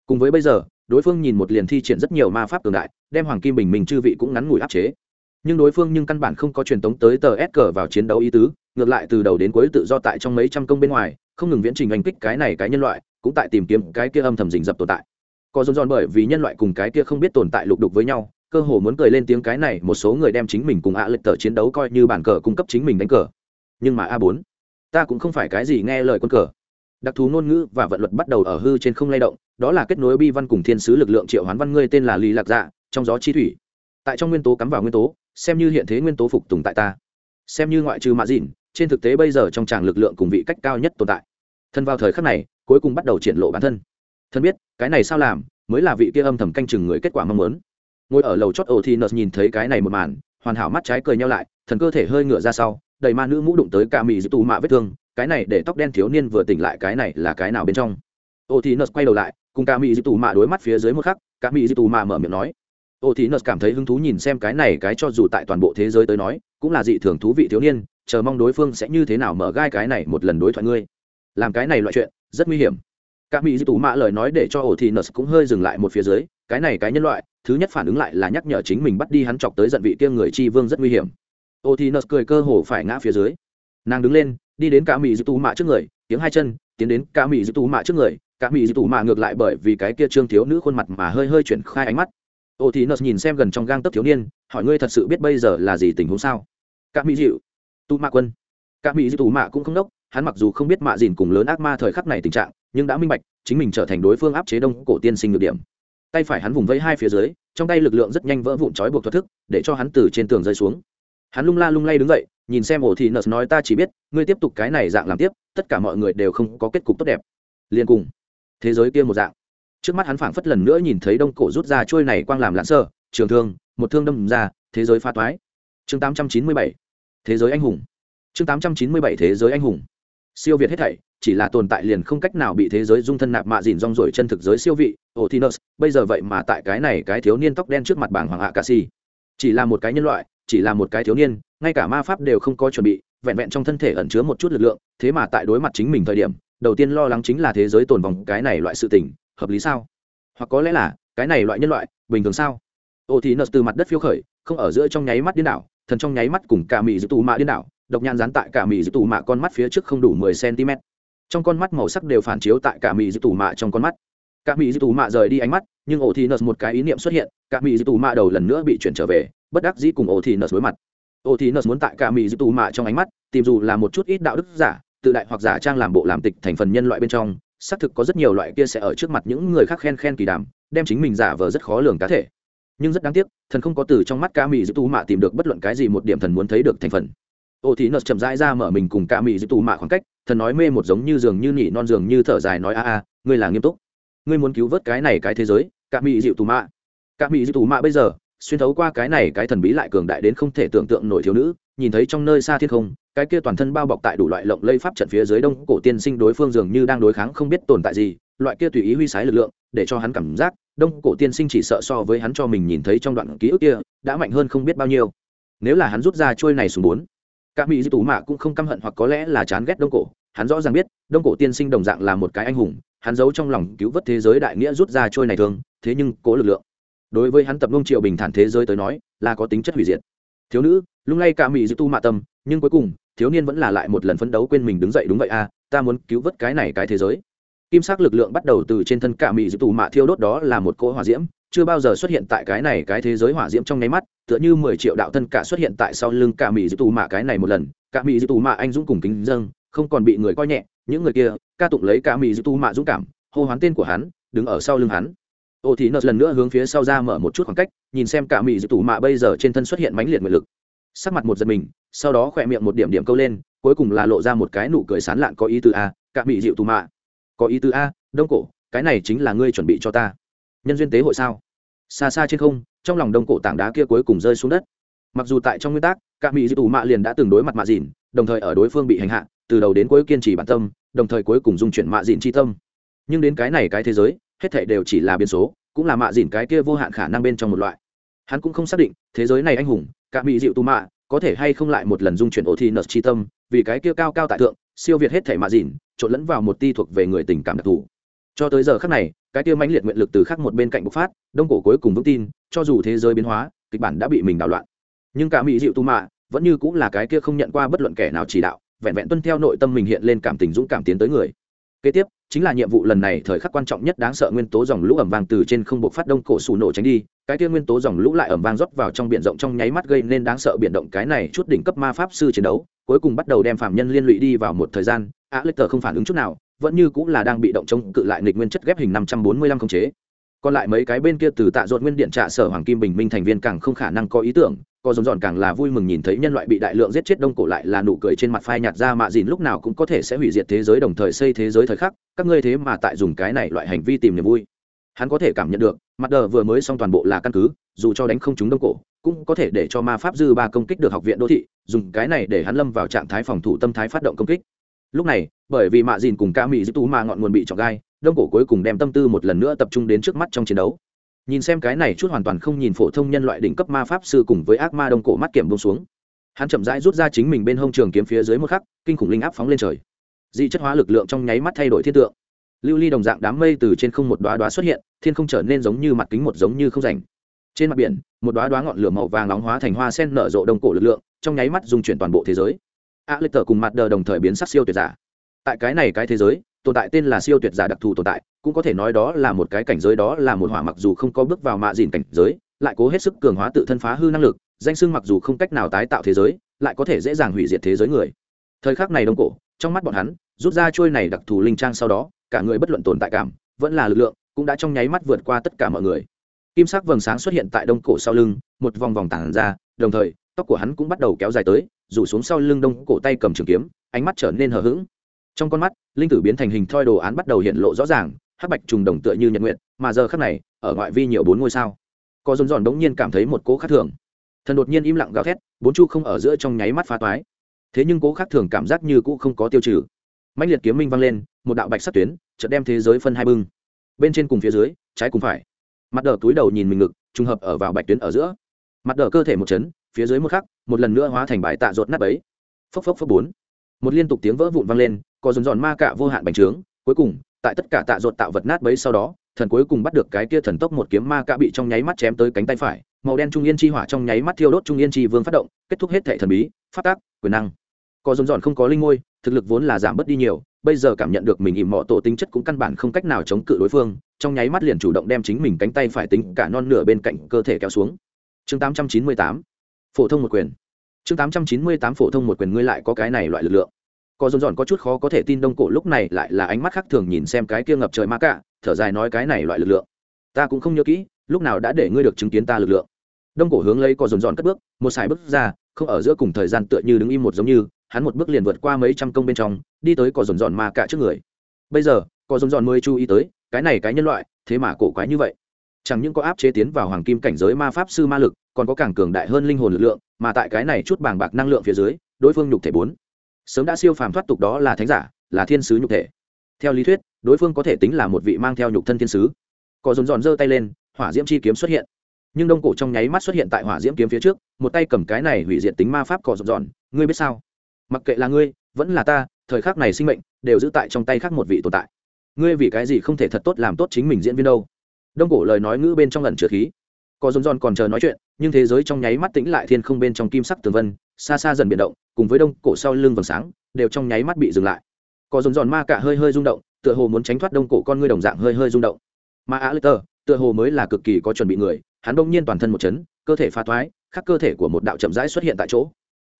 Cùng với bây giờ, đối phương nhìn một liền thi triển rất nhiều ma pháp cường đại, đem hoàng kim bình minh chư vị cũng ngắn ngủi áp chế nhưng đối phương nhưng căn bản không có truyền tống tới tờ s cờ vào chiến đấu ý tứ, ngược lại từ đầu đến cuối tự do tại trong mấy trăm công bên ngoài, không ngừng viễn trình oanh kích cái này cái nhân loại, cũng tại tìm kiếm cái kia âm thầm rình rập tồn tại. Có dồn dồn bởi vì nhân loại cùng cái kia không biết tồn tại lục đục với nhau, cơ hồ muốn cười lên tiếng cái này một số người đem chính mình cùng ạ à lệch tờ chiến đấu coi như bản cờ cung cấp chính mình đánh cờ. Nhưng mà a bốn, ta cũng không phải cái gì nghe lời quân cờ. Đặc thù ngôn ngữ và vận luật bắt đầu ở hư trên không lay động, đó là kết nối bi văn cùng thiên sứ lực lượng triệu hoán văn ngươi tên là lý lạc dạ trong gió chi thủy. Tại trong nguyên tố cắm vào nguyên tố xem như hiện thế nguyên tố phục tùng tại ta. Xem như ngoại trừ mạ dìn trên thực tế bây giờ trong tràng lực lượng cùng vị cách cao nhất tồn tại. Thân vào thời khắc này, cuối cùng bắt đầu triển lộ bản thân. Thân biết, cái này sao làm, mới là vị kia âm thầm canh chừng người kết quả mong muốn. Ngồi ở lầu chót ổ thì nợt nhìn thấy cái này một màn, hoàn hảo mắt trái cười nhau lại, thần cơ thể hơi ngửa ra sau, đầy ma nữ mũ đụng tới ca mì giữ tù mạ vết thương, cái này để tóc đen thiếu niên vừa tỉnh lại cái này là cái nào bên trong? Ổ thì nợt quay đầu lại, cùng ca mì giữ tù mạ đối mắt phía dưới một khắc ca mì giữ tù mạ mở miệng nói Ô thì nợ cảm thấy hứng thú nhìn xem cái này cái cho dù tại toàn bộ thế giới tới nói, cũng là dị thường thú vị thiếu niên, chờ mong đối phương sẽ như thế nào mở gai cái này một lần đối thoại ngươi. Làm cái này loại chuyện, rất nguy hiểm. Các mỹ dư tù mạ lời nói để cho ổ thì nợ cũng hơi dừng lại một phía dưới, cái này cái nhân loại, thứ nhất phản ứng lại là nhắc nhở chính mình bắt đi hắn chọc tới giận vị kia người chi vương rất nguy hiểm. Ổ thì nợ cười cơ hồ phải ngã phía dưới. Nàng đứng lên, đi đến cả mỹ dư tù mạ trước người, tiếng hai chân, tiến đến cả mỹ dư tù mạ trước người, cả mỹ dư tù mạ ngược lại bởi vì cái kia trương thiếu nữ khuôn mặt mà hơi hơi chuyển khai ánh mắt. Ô thì nợ nhìn xem gần trong gang tấc thiếu niên, hỏi ngươi thật sự biết bây giờ là gì tình huống sao? Cả mỹ dịu tù mạ quân. Cả mỹ dịu tù mạ cũng không đốc, hắn mặc dù không biết mạ dìn cùng lớn ác ma thời khắc này tình trạng, nhưng đã minh bạch, chính mình trở thành đối phương áp chế đông cổ tiên sinh được điểm. Tay phải hắn vùng vẫy hai phía dưới, trong tay lực lượng rất nhanh vỡ vụn trói buộc thoát thức, để cho hắn từ trên tường rơi xuống. Hắn lung la lung lay đứng dậy, nhìn xem ổ thì nợ nói ta chỉ biết, ngươi tiếp tục cái này dạng làm tiếp, tất cả mọi người đều không có kết cục tốt đẹp. Liền cùng. Thế giới kia một dạng trước mắt hắn phảng phất lần nữa nhìn thấy đông cổ rút ra trôi này quang làm lãn sơ, trường thương, một thương đâm ra, thế giới pha toái. Chương 897 thế giới anh hùng. Chương 897 thế giới anh hùng. Siêu việt hết thảy, chỉ là tồn tại liền không cách nào bị thế giới dung thân nạp mạ dìn rong rổi chân thực giới siêu vị otinus bây giờ vậy mà tại cái này cái thiếu niên tóc đen trước mặt bảng hoàng hạ ca si chỉ là một cái nhân loại, chỉ là một cái thiếu niên, ngay cả ma pháp đều không có chuẩn bị, vẹn vẹn trong thân thể ẩn chứa một chút lực lượng, thế mà tại đối mặt chính mình thời điểm, đầu tiên lo lắng chính là thế giới tồn vòng cái này loại sự tình hợp lý sao? Hoặc có lẽ là, cái này loại nhân loại, bình thường sao? Otinus từ mặt đất phiêu khởi, không ở giữa trong nháy mắt điên đảo, thần trong nháy mắt cùng cả mỹ dư tù mạ điên đảo, độc nhãn dán tại cả mỹ dư tù mạ con mắt phía trước không đủ mười cm. Trong con mắt màu sắc đều phản chiếu tại cả mỹ dư tù mạ trong con mắt. Cả mỹ dư tù mạ rời đi ánh mắt, nhưng ổ thì nợ một cái ý niệm xuất hiện, cả mỹ dư tù mạ đầu lần nữa bị chuyển trở về, bất đắc dĩ cùng ổ thì nợ đối mặt. Ổ thì nợ muốn tại cả mỹ dư tù mạ trong ánh mắt, tìm dù là một chút ít đạo đức giả, tự đại hoặc giả trang làm bộ làm tịch thành phần nhân loại bên trong xác thực có rất nhiều loại kia sẽ ở trước mặt những người khác khen khen kỳ đàm, đem chính mình giả vờ rất khó lường cá thể. Nhưng rất đáng tiếc, thần không có từ trong mắt ca mỹ dư tù mạ tìm được bất luận cái gì một điểm thần muốn thấy được thành phần. Ô thì nợt chậm rãi ra mở mình cùng ca mỹ dư tù mạ khoảng cách, thần nói mê một giống như giường như nỉ non giường như thở dài nói, a a, ngươi là nghiêm túc. Ngươi muốn cứu vớt cái này cái thế giới ca mỹ dịu tù mạ. Ca mỹ dịu tù mạ bây giờ xuyên thấu qua cái này cái thần bí lại cường đại đến không thể tưởng tượng nổi thiếu nữ, nhìn thấy trong nơi xa thiên không, cái kia toàn thân bao bọc tại đủ loại lộng lây pháp trận phía dưới đông cổ tiên sinh đối phương dường như đang đối kháng không biết tồn tại gì, loại kia tùy ý huy sái lực lượng, để cho hắn cảm giác, đông cổ tiên sinh chỉ sợ so với hắn cho mình nhìn thấy trong đoạn ký ức kia, đã mạnh hơn không biết bao nhiêu. Nếu là hắn rút ra trôi này xuống bốn các mỹ di tú mạ cũng không căm hận hoặc có lẽ là chán ghét đông cổ, hắn rõ ràng biết, đông cổ tiên sinh đồng dạng là một cái anh hùng, hắn giấu trong lòng cứu vớt thế giới đại nghĩa rút ra trôi này thường, thế nhưng cố lực lượng đối với hắn tập nông triệu bình thản thế giới tới nói là có tính chất hủy diệt. Thiếu nữ lung lay cả mỹ di tu mạ tâm nhưng cuối cùng thiếu niên vẫn là lại một lần phấn đấu quên mình đứng dậy đúng vậy a à, ta muốn cứu vớt cái này cái thế giới. Kim sắc lực lượng bắt đầu từ trên thân cả mỹ di tu mạ thiêu đốt đó là một cỗ hỏa diễm chưa bao giờ xuất hiện tại cái này cái thế giới hỏa diễm trong nháy mắt tựa như mười triệu đạo thân cả xuất hiện tại sau lưng cả mỹ di tu mạ cái này một lần cả mỹ di tu mạ anh dũng cùng kính dâng không còn bị người coi nhẹ những người kia ca tụng lấy cả mỹ di tu mạ dũng cảm hô hoán tên của hắn đứng ở sau lưng hắn ô thì nợ lần nữa hướng phía sau ra mở một chút khoảng cách, nhìn xem cả mỹ di tủ mạ bây giờ trên thân xuất hiện mãnh liệt nguyện lực. Sắc mặt một giật mình, sau đó khỏe miệng một điểm điểm câu lên, cuối cùng là lộ ra một cái nụ cười sán lạn có ý tư a, cả mỹ dịu tù mạ. Có ý tứ a, đông cổ, cái này chính là ngươi chuẩn bị cho ta. Nhân duyên tế hội sao? Xa xa trên không, trong lòng đông cổ tảng đá kia cuối cùng rơi xuống đất. Mặc dù tại trong nguyên tắc, cả mỹ dịu tù mạ liền đã từng đối mặt mạ dìn đồng thời ở đối phương bị hành hạ, từ đầu đến cuối kiên trì bản tâm, đồng thời cuối cùng dung chuyển mạ dìn chi tâm. Nhưng đến cái này cái thế giới hết thảy đều chỉ là biến số, cũng là mạ dìn cái kia vô hạn khả năng bên trong một loại. Hắn cũng không xác định, thế giới này anh hùng, cả mỹ dịu Tu mạ, có thể hay không lại một lần dung chuyển ô thi nợt chi tâm, vì cái kia cao cao tại thượng, siêu việt hết thảy mạ dìn, trộn lẫn vào một ti thuộc về người tình cảm đặc thù. Cho tới giờ khắc này, cái kia mãnh liệt nguyện lực từ khác một bên cạnh bộc phát, đông cổ cuối cùng vững tin, cho dù thế giới biến hóa, kịch bản đã bị mình đảo loạn. Nhưng cả mỹ dịu tu mạ vẫn như cũng là cái kia không nhận qua bất luận kẻ nào chỉ đạo, vẹn vẹn tuân theo nội tâm mình hiện lên cảm tình dũng cảm tiến tới người kế tiếp, chính là nhiệm vụ lần này thời khắc quan trọng nhất đáng sợ nguyên tố dòng lũ ẩm vàng từ trên không buộc phát đông cổ sủ nổ tránh đi, cái kia nguyên tố dòng lũ lại ẩm vàng rót vào trong biển rộng trong nháy mắt gây nên đáng sợ biển động cái này chút đỉnh cấp ma pháp sư chiến đấu, cuối cùng bắt đầu đem phạm nhân liên lụy đi vào một thời gian á lê tờ không phản ứng chút nào, vẫn như cũng là đang bị động chống cự lại nghịch nguyên chất ghép hình năm trăm bốn mươi lăm không chế còn lại mấy cái bên kia từ tạ dột nguyên điện trạ sở hoàng kim bình minh thành viên càng không khả năng có ý tưởng, có dồn dọn càng là vui mừng nhìn thấy nhân loại bị đại lượng giết chết đông cổ lại là nụ cười trên mặt phai nhạt ra mạ dìn lúc nào cũng có thể sẽ hủy diệt thế giới đồng thời xây thế giới thời khắc, các ngươi thế mà tại dùng cái này loại hành vi tìm niềm vui. Hắn có thể cảm nhận được, mặt đờ vừa mới xong toàn bộ là căn cứ, dù cho đánh không chúng đông cổ, cũng có thể để cho ma pháp dư ba công kích được học viện đô thị, dùng cái này để hắn lâm vào trạng thái phòng thủ tâm thái phát động công kích. Lúc này, bởi vì mạ dìn cùng ca mỹ giúp tú mà ngọn nguồn bị trọc gai đông cổ cuối cùng đem tâm tư một lần nữa tập trung đến trước mắt trong chiến đấu. Nhìn xem cái này chút hoàn toàn không nhìn phổ thông nhân loại đỉnh cấp ma pháp sư cùng với ác ma đông cổ mắt kiểm bông xuống. Hắn chậm rãi rút ra chính mình bên hông trường kiếm phía dưới một khắc, kinh khủng linh áp phóng lên trời. Dị chất hóa lực lượng trong nháy mắt thay đổi thiên tượng. Lưu ly đồng dạng đám mây từ trên không một đoá đoá xuất hiện, thiên không trở nên giống như mặt kính một giống như không rảnh. Trên mặt biển, một đoá đoá ngọn lửa màu vàng nóng hóa thành hoa sen nở rộ đông cổ lực lượng, trong nháy mắt dùng chuyển toàn bộ thế giới. A lịch tờ cùng mặt đờ đồng thời biến sắc siêu tuyệt giả. Tại cái này cái thế giới tồn tại tên là siêu tuyệt giả đặc thù tồn tại, cũng có thể nói đó là một cái cảnh giới, đó là một hỏa mặc dù không có bước vào mạ dìn cảnh giới, lại cố hết sức cường hóa tự thân phá hư năng lực, danh sưng mặc dù không cách nào tái tạo thế giới, lại có thể dễ dàng hủy diệt thế giới người. Thời khắc này đông cổ, trong mắt bọn hắn, rút ra trôi này đặc thù linh trang sau đó, cả người bất luận tồn tại cảm, vẫn là lực lượng, cũng đã trong nháy mắt vượt qua tất cả mọi người. Kim sắc vầng sáng xuất hiện tại đông cổ sau lưng, một vòng vòng tản ra, đồng thời, tóc của hắn cũng bắt đầu kéo dài tới, rủ xuống sau lưng đông cổ tay cầm trường kiếm, ánh mắt trở nên hờ hững trong con mắt, linh tử biến thành hình thoi đồ án bắt đầu hiện lộ rõ ràng, hắc bạch trùng đồng tựa như nhật nguyện mà giờ khắc này, ở ngoại vi nhiều bốn ngôi sao. Có dồn dòn đống nhiên cảm thấy một cố khác thường. Thần đột nhiên im lặng gào thét, bốn chu không ở giữa trong nháy mắt phá toái. Thế nhưng cố khác thường cảm giác như cũ không có tiêu trừ. Mạnh liệt kiếm minh vang lên, một đạo bạch sắt tuyến, chợt đem thế giới phân hai bưng. Bên trên cùng phía dưới, trái cùng phải. Mặt đờ túi đầu nhìn mình ngực, trùng hợp ở vào bạch tuyến ở giữa. Mặt đờ cơ thể một chấn, phía dưới một khắc, một lần nữa hóa thành bãi tạ rột nát ấy phốc phốc phốc bốn một liên tục tiếng vỡ vụn vang lên, có dồn dòn ma cạ vô hạn bành trướng, cuối cùng, tại tất cả tạ ruột tạo vật nát bấy sau đó, thần cuối cùng bắt được cái kia thần tốc một kiếm ma cạ bị trong nháy mắt chém tới cánh tay phải, màu đen trung yên chi hỏa trong nháy mắt thiêu đốt trung yên chi vương phát động, kết thúc hết thể thần bí phát tác, quyền năng. Có dồn dòn không có linh ngôi, thực lực vốn là giảm bớt đi nhiều, bây giờ cảm nhận được mình ìm mọ tổ tính chất cũng căn bản không cách nào chống cự đối phương, trong nháy mắt liền chủ động đem chính mình cánh tay phải tính cả non nửa bên cạnh cơ thể kéo xuống. Chương 898 phổ thông một quyền chương 898 phổ thông một quyền ngươi lại có cái này loại lực lượng. Có dồn dọn có chút khó có thể tin đông cổ lúc này lại là ánh mắt khác thường nhìn xem cái kia ngập trời ma cả thở dài nói cái này loại lực lượng. Ta cũng không nhớ kỹ, lúc nào đã để ngươi được chứng kiến ta lực lượng. Đông cổ hướng lấy có dồn dọn cất bước, một sải bước ra, không ở giữa cùng thời gian tựa như đứng im một giống như, hắn một bước liền vượt qua mấy trăm công bên trong, đi tới có dồn dọn ma cả trước người. Bây giờ, có dồn dọn mới chú ý tới, cái này cái nhân loại, thế mà cổ quái như vậy. Chẳng những có áp chế tiến vào hoàng kim cảnh giới ma pháp sư ma lực còn có càng cường đại hơn linh hồn lực lượng, mà tại cái này chút bàng bạc năng lượng phía dưới, đối phương nhục thể bốn. Sớm đã siêu phàm thoát tục đó là thánh giả, là thiên sứ nhục thể. Theo lý thuyết, đối phương có thể tính là một vị mang theo nhục thân thiên sứ. Có dồn dọn giơ tay lên, hỏa diễm chi kiếm xuất hiện. Nhưng đông cổ trong nháy mắt xuất hiện tại hỏa diễm kiếm phía trước, một tay cầm cái này hủy diệt tính ma pháp cỏ dồn dọn ngươi biết sao? Mặc kệ là ngươi, vẫn là ta, thời khắc này sinh mệnh đều giữ tại trong tay khác một vị tồn tại. Ngươi vì cái gì không thể thật tốt làm tốt chính mình diễn viên đâu? Đông cổ lời nói ngữ bên trong lần chứa khí. Có dồn dọn còn chờ nói chuyện nhưng thế giới trong nháy mắt tĩnh lại thiên không bên trong kim sắc tường vân, xa xa dần biến động, cùng với đông cổ sau lưng vầng sáng, đều trong nháy mắt bị dừng lại. Có dồn dòn ma cả hơi hơi rung động, tựa hồ muốn tránh thoát đông cổ con ngươi đồng dạng hơi hơi rung động. Mà a lê tơ tựa hồ mới là cực kỳ có chuẩn bị người, hắn đông nhiên toàn thân một chấn, cơ thể pha thoái khắc cơ thể của một đạo chậm rãi xuất hiện tại chỗ.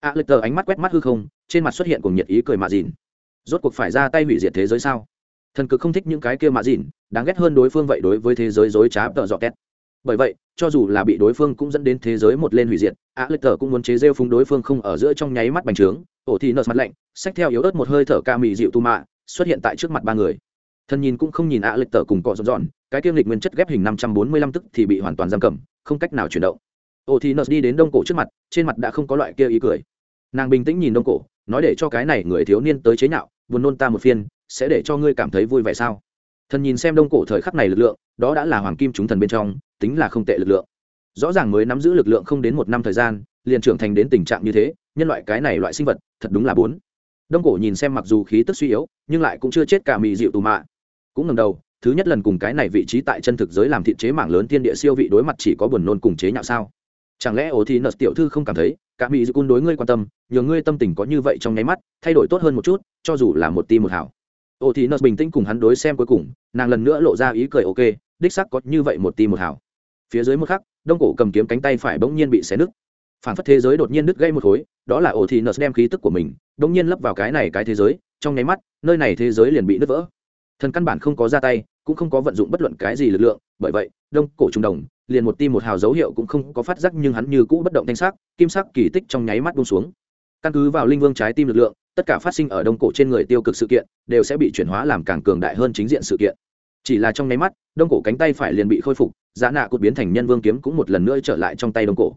A lê tơ ánh mắt quét mắt hư không, trên mặt xuất hiện cùng nhiệt ý cười mạ dìn. Rốt cuộc phải ra tay hủy diệt thế giới sao? Thần cực không thích những cái kia mạ dìn, đáng ghét hơn đối phương vậy đối với thế giới dối trá tợ dọ két bởi vậy, cho dù là bị đối phương cũng dẫn đến thế giới một lên hủy diệt, a lê tờ cũng muốn chế rêu phúng đối phương không ở giữa trong nháy mắt bành trướng. Ổ thì nợt mặt lạnh, xách theo yếu ớt một hơi thở ca mị dịu tu mạ, xuất hiện tại trước mặt ba người. Thân nhìn cũng không nhìn a lê tờ cùng cọ dọn dọn cái kiêm lịch nguyên chất ghép hình năm trăm bốn mươi lăm tức thì bị hoàn toàn giam cầm, không cách nào chuyển động. Ổ thì nợt đi đến đông cổ trước mặt, trên mặt đã không có loại kia ý cười. Nàng bình tĩnh nhìn đông cổ, nói để cho cái này người thiếu niên tới chế nhạo, buồn nôn ta một phiên, sẽ để cho ngươi cảm thấy vui vẻ sao? Thần nhìn xem đông cổ thời khắc này lực lượng, đó đã là hoàng kim chúng thần bên trong tính là không tệ lực lượng. Rõ ràng mới nắm giữ lực lượng không đến một năm thời gian, liền trưởng thành đến tình trạng như thế, nhân loại cái này loại sinh vật, thật đúng là bốn. Đông cổ nhìn xem mặc dù khí tức suy yếu, nhưng lại cũng chưa chết cả mị dịu tù mạ. Cũng ngầm đầu, thứ nhất lần cùng cái này vị trí tại chân thực giới làm thị chế mảng lớn thiên địa siêu vị đối mặt chỉ có buồn nôn cùng chế nhạo sao? Chẳng lẽ ổ thì nợ tiểu thư không cảm thấy, cả mỹ dư cun đối ngươi quan tâm, nhờ ngươi tâm tình có như vậy trong nháy mắt, thay đổi tốt hơn một chút, cho dù là một tim một hảo ổ thì nợ bình tĩnh cùng hắn đối xem cuối cùng, nàng lần nữa lộ ra ý cười ok, đích sắc có như vậy một tim một hảo phía dưới một khắc, đông cổ cầm kiếm cánh tay phải bỗng nhiên bị xé nứt. Phản phất thế giới đột nhiên đứt gây một khối, đó là ổ thì nợ đem khí tức của mình, bỗng nhiên lấp vào cái này cái thế giới, trong nháy mắt, nơi này thế giới liền bị nứt vỡ. Thần căn bản không có ra tay, cũng không có vận dụng bất luận cái gì lực lượng, bởi vậy, đông cổ trung đồng, liền một tim một hào dấu hiệu cũng không có phát giác nhưng hắn như cũ bất động thanh sắc, kim sắc kỳ tích trong nháy mắt buông xuống. Căn cứ vào linh vương trái tim lực lượng, tất cả phát sinh ở đông cổ trên người tiêu cực sự kiện, đều sẽ bị chuyển hóa làm càng cường đại hơn chính diện sự kiện chỉ là trong nháy mắt, đông cổ cánh tay phải liền bị khôi phục giá nạ cột biến thành nhân vương kiếm cũng một lần nữa trở lại trong tay đông cổ.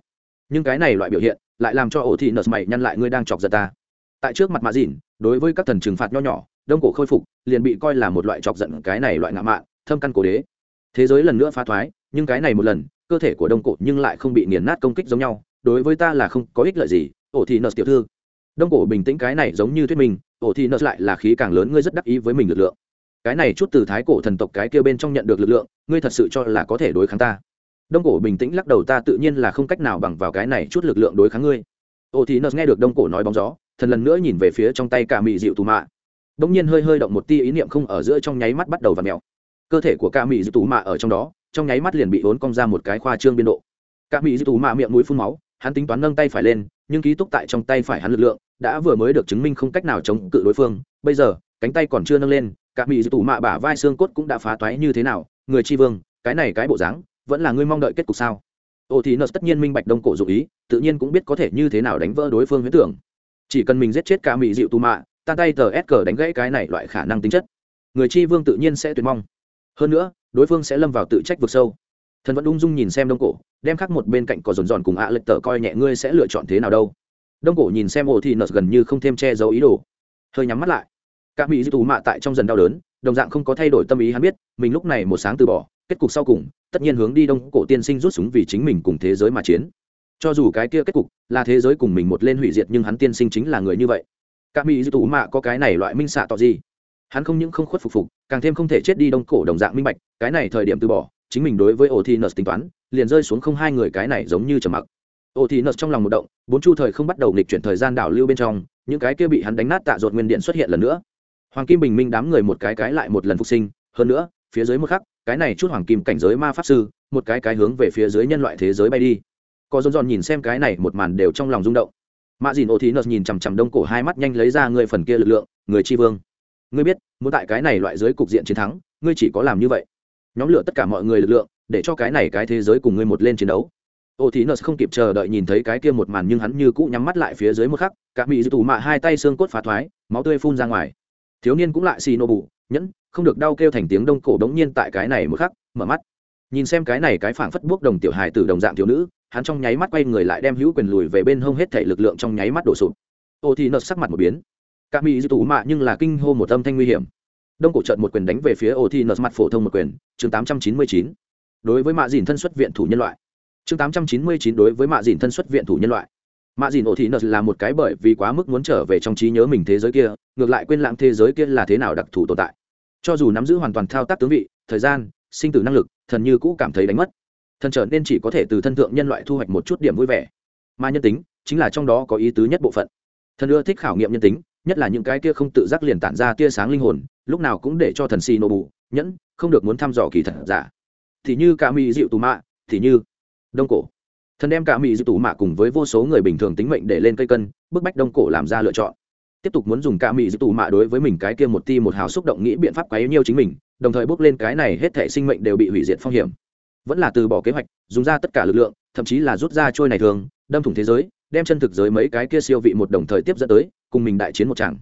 Nhưng cái này loại biểu hiện, lại làm cho ổ thị nợ mày nhăn lại ngươi đang chọc giận ta. Tại trước mặt mã dìn, đối với các thần trừng phạt nho nhỏ, đông cổ khôi phục, liền bị coi là một loại chọc giận cái này loại ngã mạn, thâm căn cổ đế. Thế giới lần nữa phá thoái, nhưng cái này một lần, cơ thể của đông cổ nhưng lại không bị nghiền nát công kích giống nhau, đối với ta là không có ích lợi gì, ổ thị nợ tiểu thư. Đông cổ bình tĩnh cái này giống như thuyết minh, ổ thị nợ lại là khí càng lớn, ngươi rất đắc ý với mình lực lượng cái này chút từ thái cổ thần tộc cái kia bên trong nhận được lực lượng, ngươi thật sự cho là có thể đối kháng ta? Đông cổ bình tĩnh lắc đầu ta tự nhiên là không cách nào bằng vào cái này chút lực lượng đối kháng ngươi. Ô thì nợ nghe được đông cổ nói bóng gió, thần lần nữa nhìn về phía trong tay cả mị dịu tù mạ. Đông nhiên hơi hơi động một tia ý niệm không ở giữa trong nháy mắt bắt đầu và mèo. Cơ thể của cả mị dịu tù mạ ở trong đó, trong nháy mắt liền bị vốn cong ra một cái khoa trương biên độ. Cả mị dịu tù mạ miệng mũi phun máu, hắn tính toán nâng tay phải lên, nhưng ký túc tại trong tay phải hắn lực lượng, đã vừa mới được chứng minh không cách nào chống cự đối phương. Bây giờ, cánh tay còn chưa nâng lên cả mỹ dư tù mạ bả vai xương cốt cũng đã phá toái như thế nào? Người tri vương, cái này cái bộ dáng, vẫn là ngươi mong đợi kết cục sao? Ô thì nợ tất nhiên minh bạch đông cổ dụ ý, tự nhiên cũng biết có thể như thế nào đánh vỡ đối phương huyết tưởng. Chỉ cần mình giết chết cả mỹ dịu tù mạ tan tay tờ s cờ đánh gãy cái này loại khả năng tính chất. Người tri vương tự nhiên sẽ tuyệt mong. Hơn nữa, đối phương sẽ lâm vào tự trách vực sâu. Thần vẫn ung dung nhìn xem đông cổ, đem khắc một bên cạnh có dồn dòn cùng ạ à lệch tờ coi nhẹ ngươi sẽ lựa chọn thế nào đâu. Đông cổ nhìn xem ổ thì nợ gần như không thêm che giấu ý đồ. Hơi nhắm mắt lại các mỹ dư tù mạ tại trong dần đau đớn, đồng dạng không có thay đổi tâm ý hắn biết, mình lúc này một sáng từ bỏ, kết cục sau cùng, tất nhiên hướng đi đông cổ tiên sinh rút súng vì chính mình cùng thế giới mà chiến. Cho dù cái kia kết cục là thế giới cùng mình một lên hủy diệt nhưng hắn tiên sinh chính là người như vậy. Các mỹ dư tù mạ có cái này loại minh xạ tỏ gì? Hắn không những không khuất phục phục, càng thêm không thể chết đi đông cổ đồng dạng minh bạch, cái này thời điểm từ bỏ, chính mình đối với ổ thi nợ tính toán, liền rơi xuống không hai người cái này giống như trầm mặc. Ổ thi nợ trong lòng một động, bốn chu thời không bắt đầu nghịch chuyển thời gian đảo lưu bên trong, những cái kia bị hắn đánh nát tạ ruột nguyên điện xuất hiện lần nữa hoàng kim bình minh đám người một cái cái lại một lần phục sinh, hơn nữa, phía dưới một khắc, cái này chút hoàng kim cảnh giới ma pháp sư, một cái cái hướng về phía dưới nhân loại thế giới bay đi. Có dồn dồn nhìn xem cái này một màn đều trong lòng rung động. Mạ dìn ô thí nợt nhìn chằm chằm đông cổ hai mắt nhanh lấy ra người phần kia lực lượng, người tri vương. Ngươi biết, muốn tại cái này loại giới cục diện chiến thắng, ngươi chỉ có làm như vậy. Nhóm lửa tất cả mọi người lực lượng, để cho cái này cái thế giới cùng ngươi một lên chiến đấu. Ô thí nợt không kịp chờ đợi nhìn thấy cái kia một màn nhưng hắn như cũ nhắm mắt lại phía dưới một khắc, cả mỹ dư tù mạ hai tay xương cốt phá thoái, máu tươi phun ra ngoài thiếu niên cũng lại xì nô bù, nhẫn, không được đau kêu thành tiếng đông cổ đống nhiên tại cái này một khắc, mở mắt. Nhìn xem cái này cái phảng phất buốc đồng tiểu hài từ đồng dạng thiếu nữ, hắn trong nháy mắt quay người lại đem hữu quyền lùi về bên hông hết thể lực lượng trong nháy mắt đổ sụp. Ô thì nợt sắc mặt một biến. Các mỹ dư tủ mạ nhưng là kinh hô một âm thanh nguy hiểm. Đông cổ trợn một quyền đánh về phía ô thì nợt mặt phổ thông một quyền, chương tám trăm chín mươi chín. Đối với mạ dìn thân xuất viện thủ nhân loại. Chương tám trăm chín mươi chín đối với mạ dìn thân xuất viện thủ nhân loại mạ dìn ổ thị nợ là một cái bởi vì quá mức muốn trở về trong trí nhớ mình thế giới kia, ngược lại quên lãng thế giới kia là thế nào đặc thù tồn tại. Cho dù nắm giữ hoàn toàn thao tác tướng vị, thời gian, sinh tử năng lực, thần như cũ cảm thấy đánh mất. Thần trở nên chỉ có thể từ thân thượng nhân loại thu hoạch một chút điểm vui vẻ. Mà nhân tính, chính là trong đó có ý tứ nhất bộ phận. Thần ưa thích khảo nghiệm nhân tính, nhất là những cái kia không tự giác liền tản ra tia sáng linh hồn, lúc nào cũng để cho thần si nổ bù, nhẫn, không được muốn thăm dò kỳ thật giả. Thì như cả mỹ dịu tù mạ, thì như đông cổ thần đem cả mỹ dư tù mạ cùng với vô số người bình thường tính mệnh để lên cây cân, bức bách đông cổ làm ra lựa chọn. Tiếp tục muốn dùng cả mỹ dư tù mạ đối với mình cái kia một ti một hào xúc động nghĩ biện pháp quấy nhiêu chính mình, đồng thời bước lên cái này hết thể sinh mệnh đều bị hủy diệt phong hiểm. Vẫn là từ bỏ kế hoạch, dùng ra tất cả lực lượng, thậm chí là rút ra trôi này thường, đâm thủng thế giới, đem chân thực giới mấy cái kia siêu vị một đồng thời tiếp dẫn tới, cùng mình đại chiến một tràng.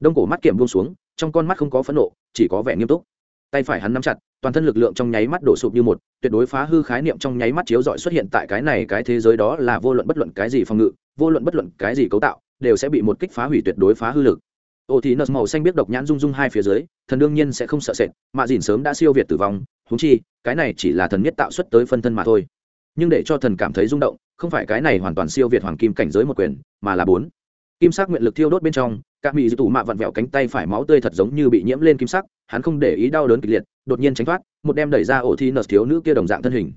Đông cổ mắt kiểm buông xuống, trong con mắt không có phẫn nộ, chỉ có vẻ nghiêm túc tay phải hắn nắm chặt, toàn thân lực lượng trong nháy mắt đổ sụp như một, tuyệt đối phá hư khái niệm trong nháy mắt chiếu rọi xuất hiện tại cái này cái thế giới đó là vô luận bất luận cái gì phòng ngự, vô luận bất luận cái gì cấu tạo, đều sẽ bị một kích phá hủy tuyệt đối phá hư lực. Ô thì nợ màu xanh biết độc nhãn rung rung hai phía dưới, thần đương nhiên sẽ không sợ sệt, mà dìn sớm đã siêu việt tử vong húng chi, cái này chỉ là thần nhất tạo xuất tới phân thân mà thôi. Nhưng để cho thần cảm thấy rung động, không phải cái này hoàn toàn siêu việt hoàng kim cảnh giới một quyền, mà là bốn kim sắc nguyện lực thiêu đốt bên trong các mỹ dư tủ mạ vặn vẹo cánh tay phải máu tươi thật giống như bị nhiễm lên kim sắc hắn không để ý đau đớn kịch liệt đột nhiên tránh thoát một đem đẩy ra ổ thi nợt thiếu nữ kia đồng dạng thân hình.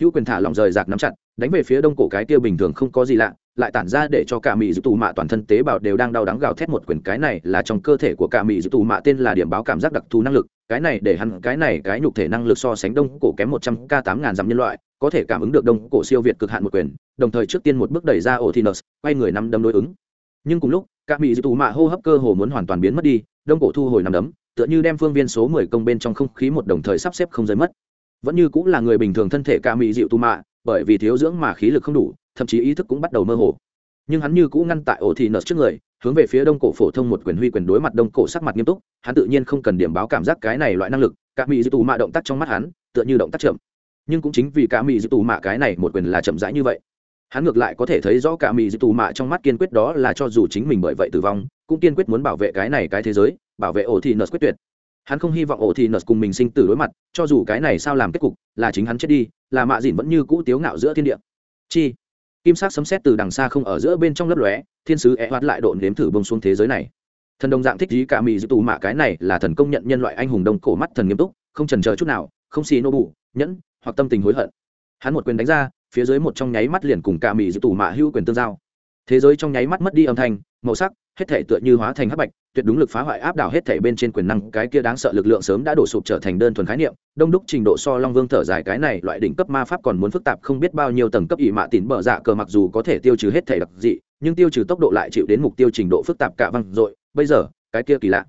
Hữu quyền thả lỏng rời rạc nắm chặt đánh về phía đông cổ cái kia bình thường không có gì lạ lại tản ra để cho cả mỹ dư tù mạ toàn thân tế bào đều đang đau đắng gào thét một quyền cái này là trong cơ thể của cả mỹ dư tù mạ tên là điểm báo cảm giác đặc thù năng lực cái này để hắn cái này cái nhục thể năng lực so sánh đông cổ kém một trăm k tám ngàn dặm nhân loại có thể cảm ứng được đông cổ siêu việt cực hạn một quyền đồng thời trước tiên một bước đẩy ra Otinus, quay người năm đâm đối ứng nhưng cùng lúc, cả mỹ dư tù mạ hô hấp cơ hồ muốn hoàn toàn biến mất đi, đông cổ thu hồi nằm đấm, tựa như đem phương viên số mười công bên trong không khí một đồng thời sắp xếp không rơi mất. Vẫn như cũng là người bình thường thân thể cả mỹ dịu tù mạ, bởi vì thiếu dưỡng mà khí lực không đủ, thậm chí ý thức cũng bắt đầu mơ hồ. Nhưng hắn như cũ ngăn tại ổ thị nợ trước người, hướng về phía đông cổ phổ thông một quyền huy quyền đối mặt đông cổ sắc mặt nghiêm túc, hắn tự nhiên không cần điểm báo cảm giác cái này loại năng lực, cả mỹ dư tù mạ động tác trong mắt hắn, tựa như động tác chậm. Nhưng cũng chính vì cả mỹ dư tù mạ cái này một quyền là chậm rãi như vậy hắn ngược lại có thể thấy rõ cả mỹ dư tù mạ trong mắt kiên quyết đó là cho dù chính mình bởi vậy tử vong, cũng kiên quyết muốn bảo vệ cái này cái thế giới, bảo vệ ổ thị nợ quyết tuyệt. Hắn không hy vọng ổ thị nợ cùng mình sinh tử đối mặt, cho dù cái này sao làm kết cục, là chính hắn chết đi, là mạ dìn vẫn như cũ tiếu ngạo giữa thiên địa. Chi, kim sắc sấm xét từ đằng xa không ở giữa bên trong lấp lóe, thiên sứ e hoạt lại độn nếm thử bông xuống thế giới này. Thần đồng dạng thích dí cả mỹ dư tù mạ cái này là thần công nhận nhân loại anh hùng đông cổ mắt thần nghiêm túc, không trần chờ chút nào, không xì nô bụ nhẫn hoặc tâm tình hối hận. Hắn một quyền đánh ra phía dưới một trong nháy mắt liền cùng cả mỹ giữ tù mạ hữu quyền tương giao. Thế giới trong nháy mắt mất đi âm thanh, màu sắc, hết thể tựa như hóa thành hắc bạch, tuyệt đúng lực phá hoại áp đảo hết thể bên trên quyền năng, cái kia đáng sợ lực lượng sớm đã đổ sụp trở thành đơn thuần khái niệm, đông đúc trình độ so long vương thở dài cái này loại đỉnh cấp ma pháp còn muốn phức tạp không biết bao nhiêu tầng cấp ỷ mạ tín bở dạ cờ mặc dù có thể tiêu trừ hết thể đặc dị, nhưng tiêu trừ tốc độ lại chịu đến mục tiêu trình độ phức tạp cả văng rồi bây giờ, cái kia kỳ lạ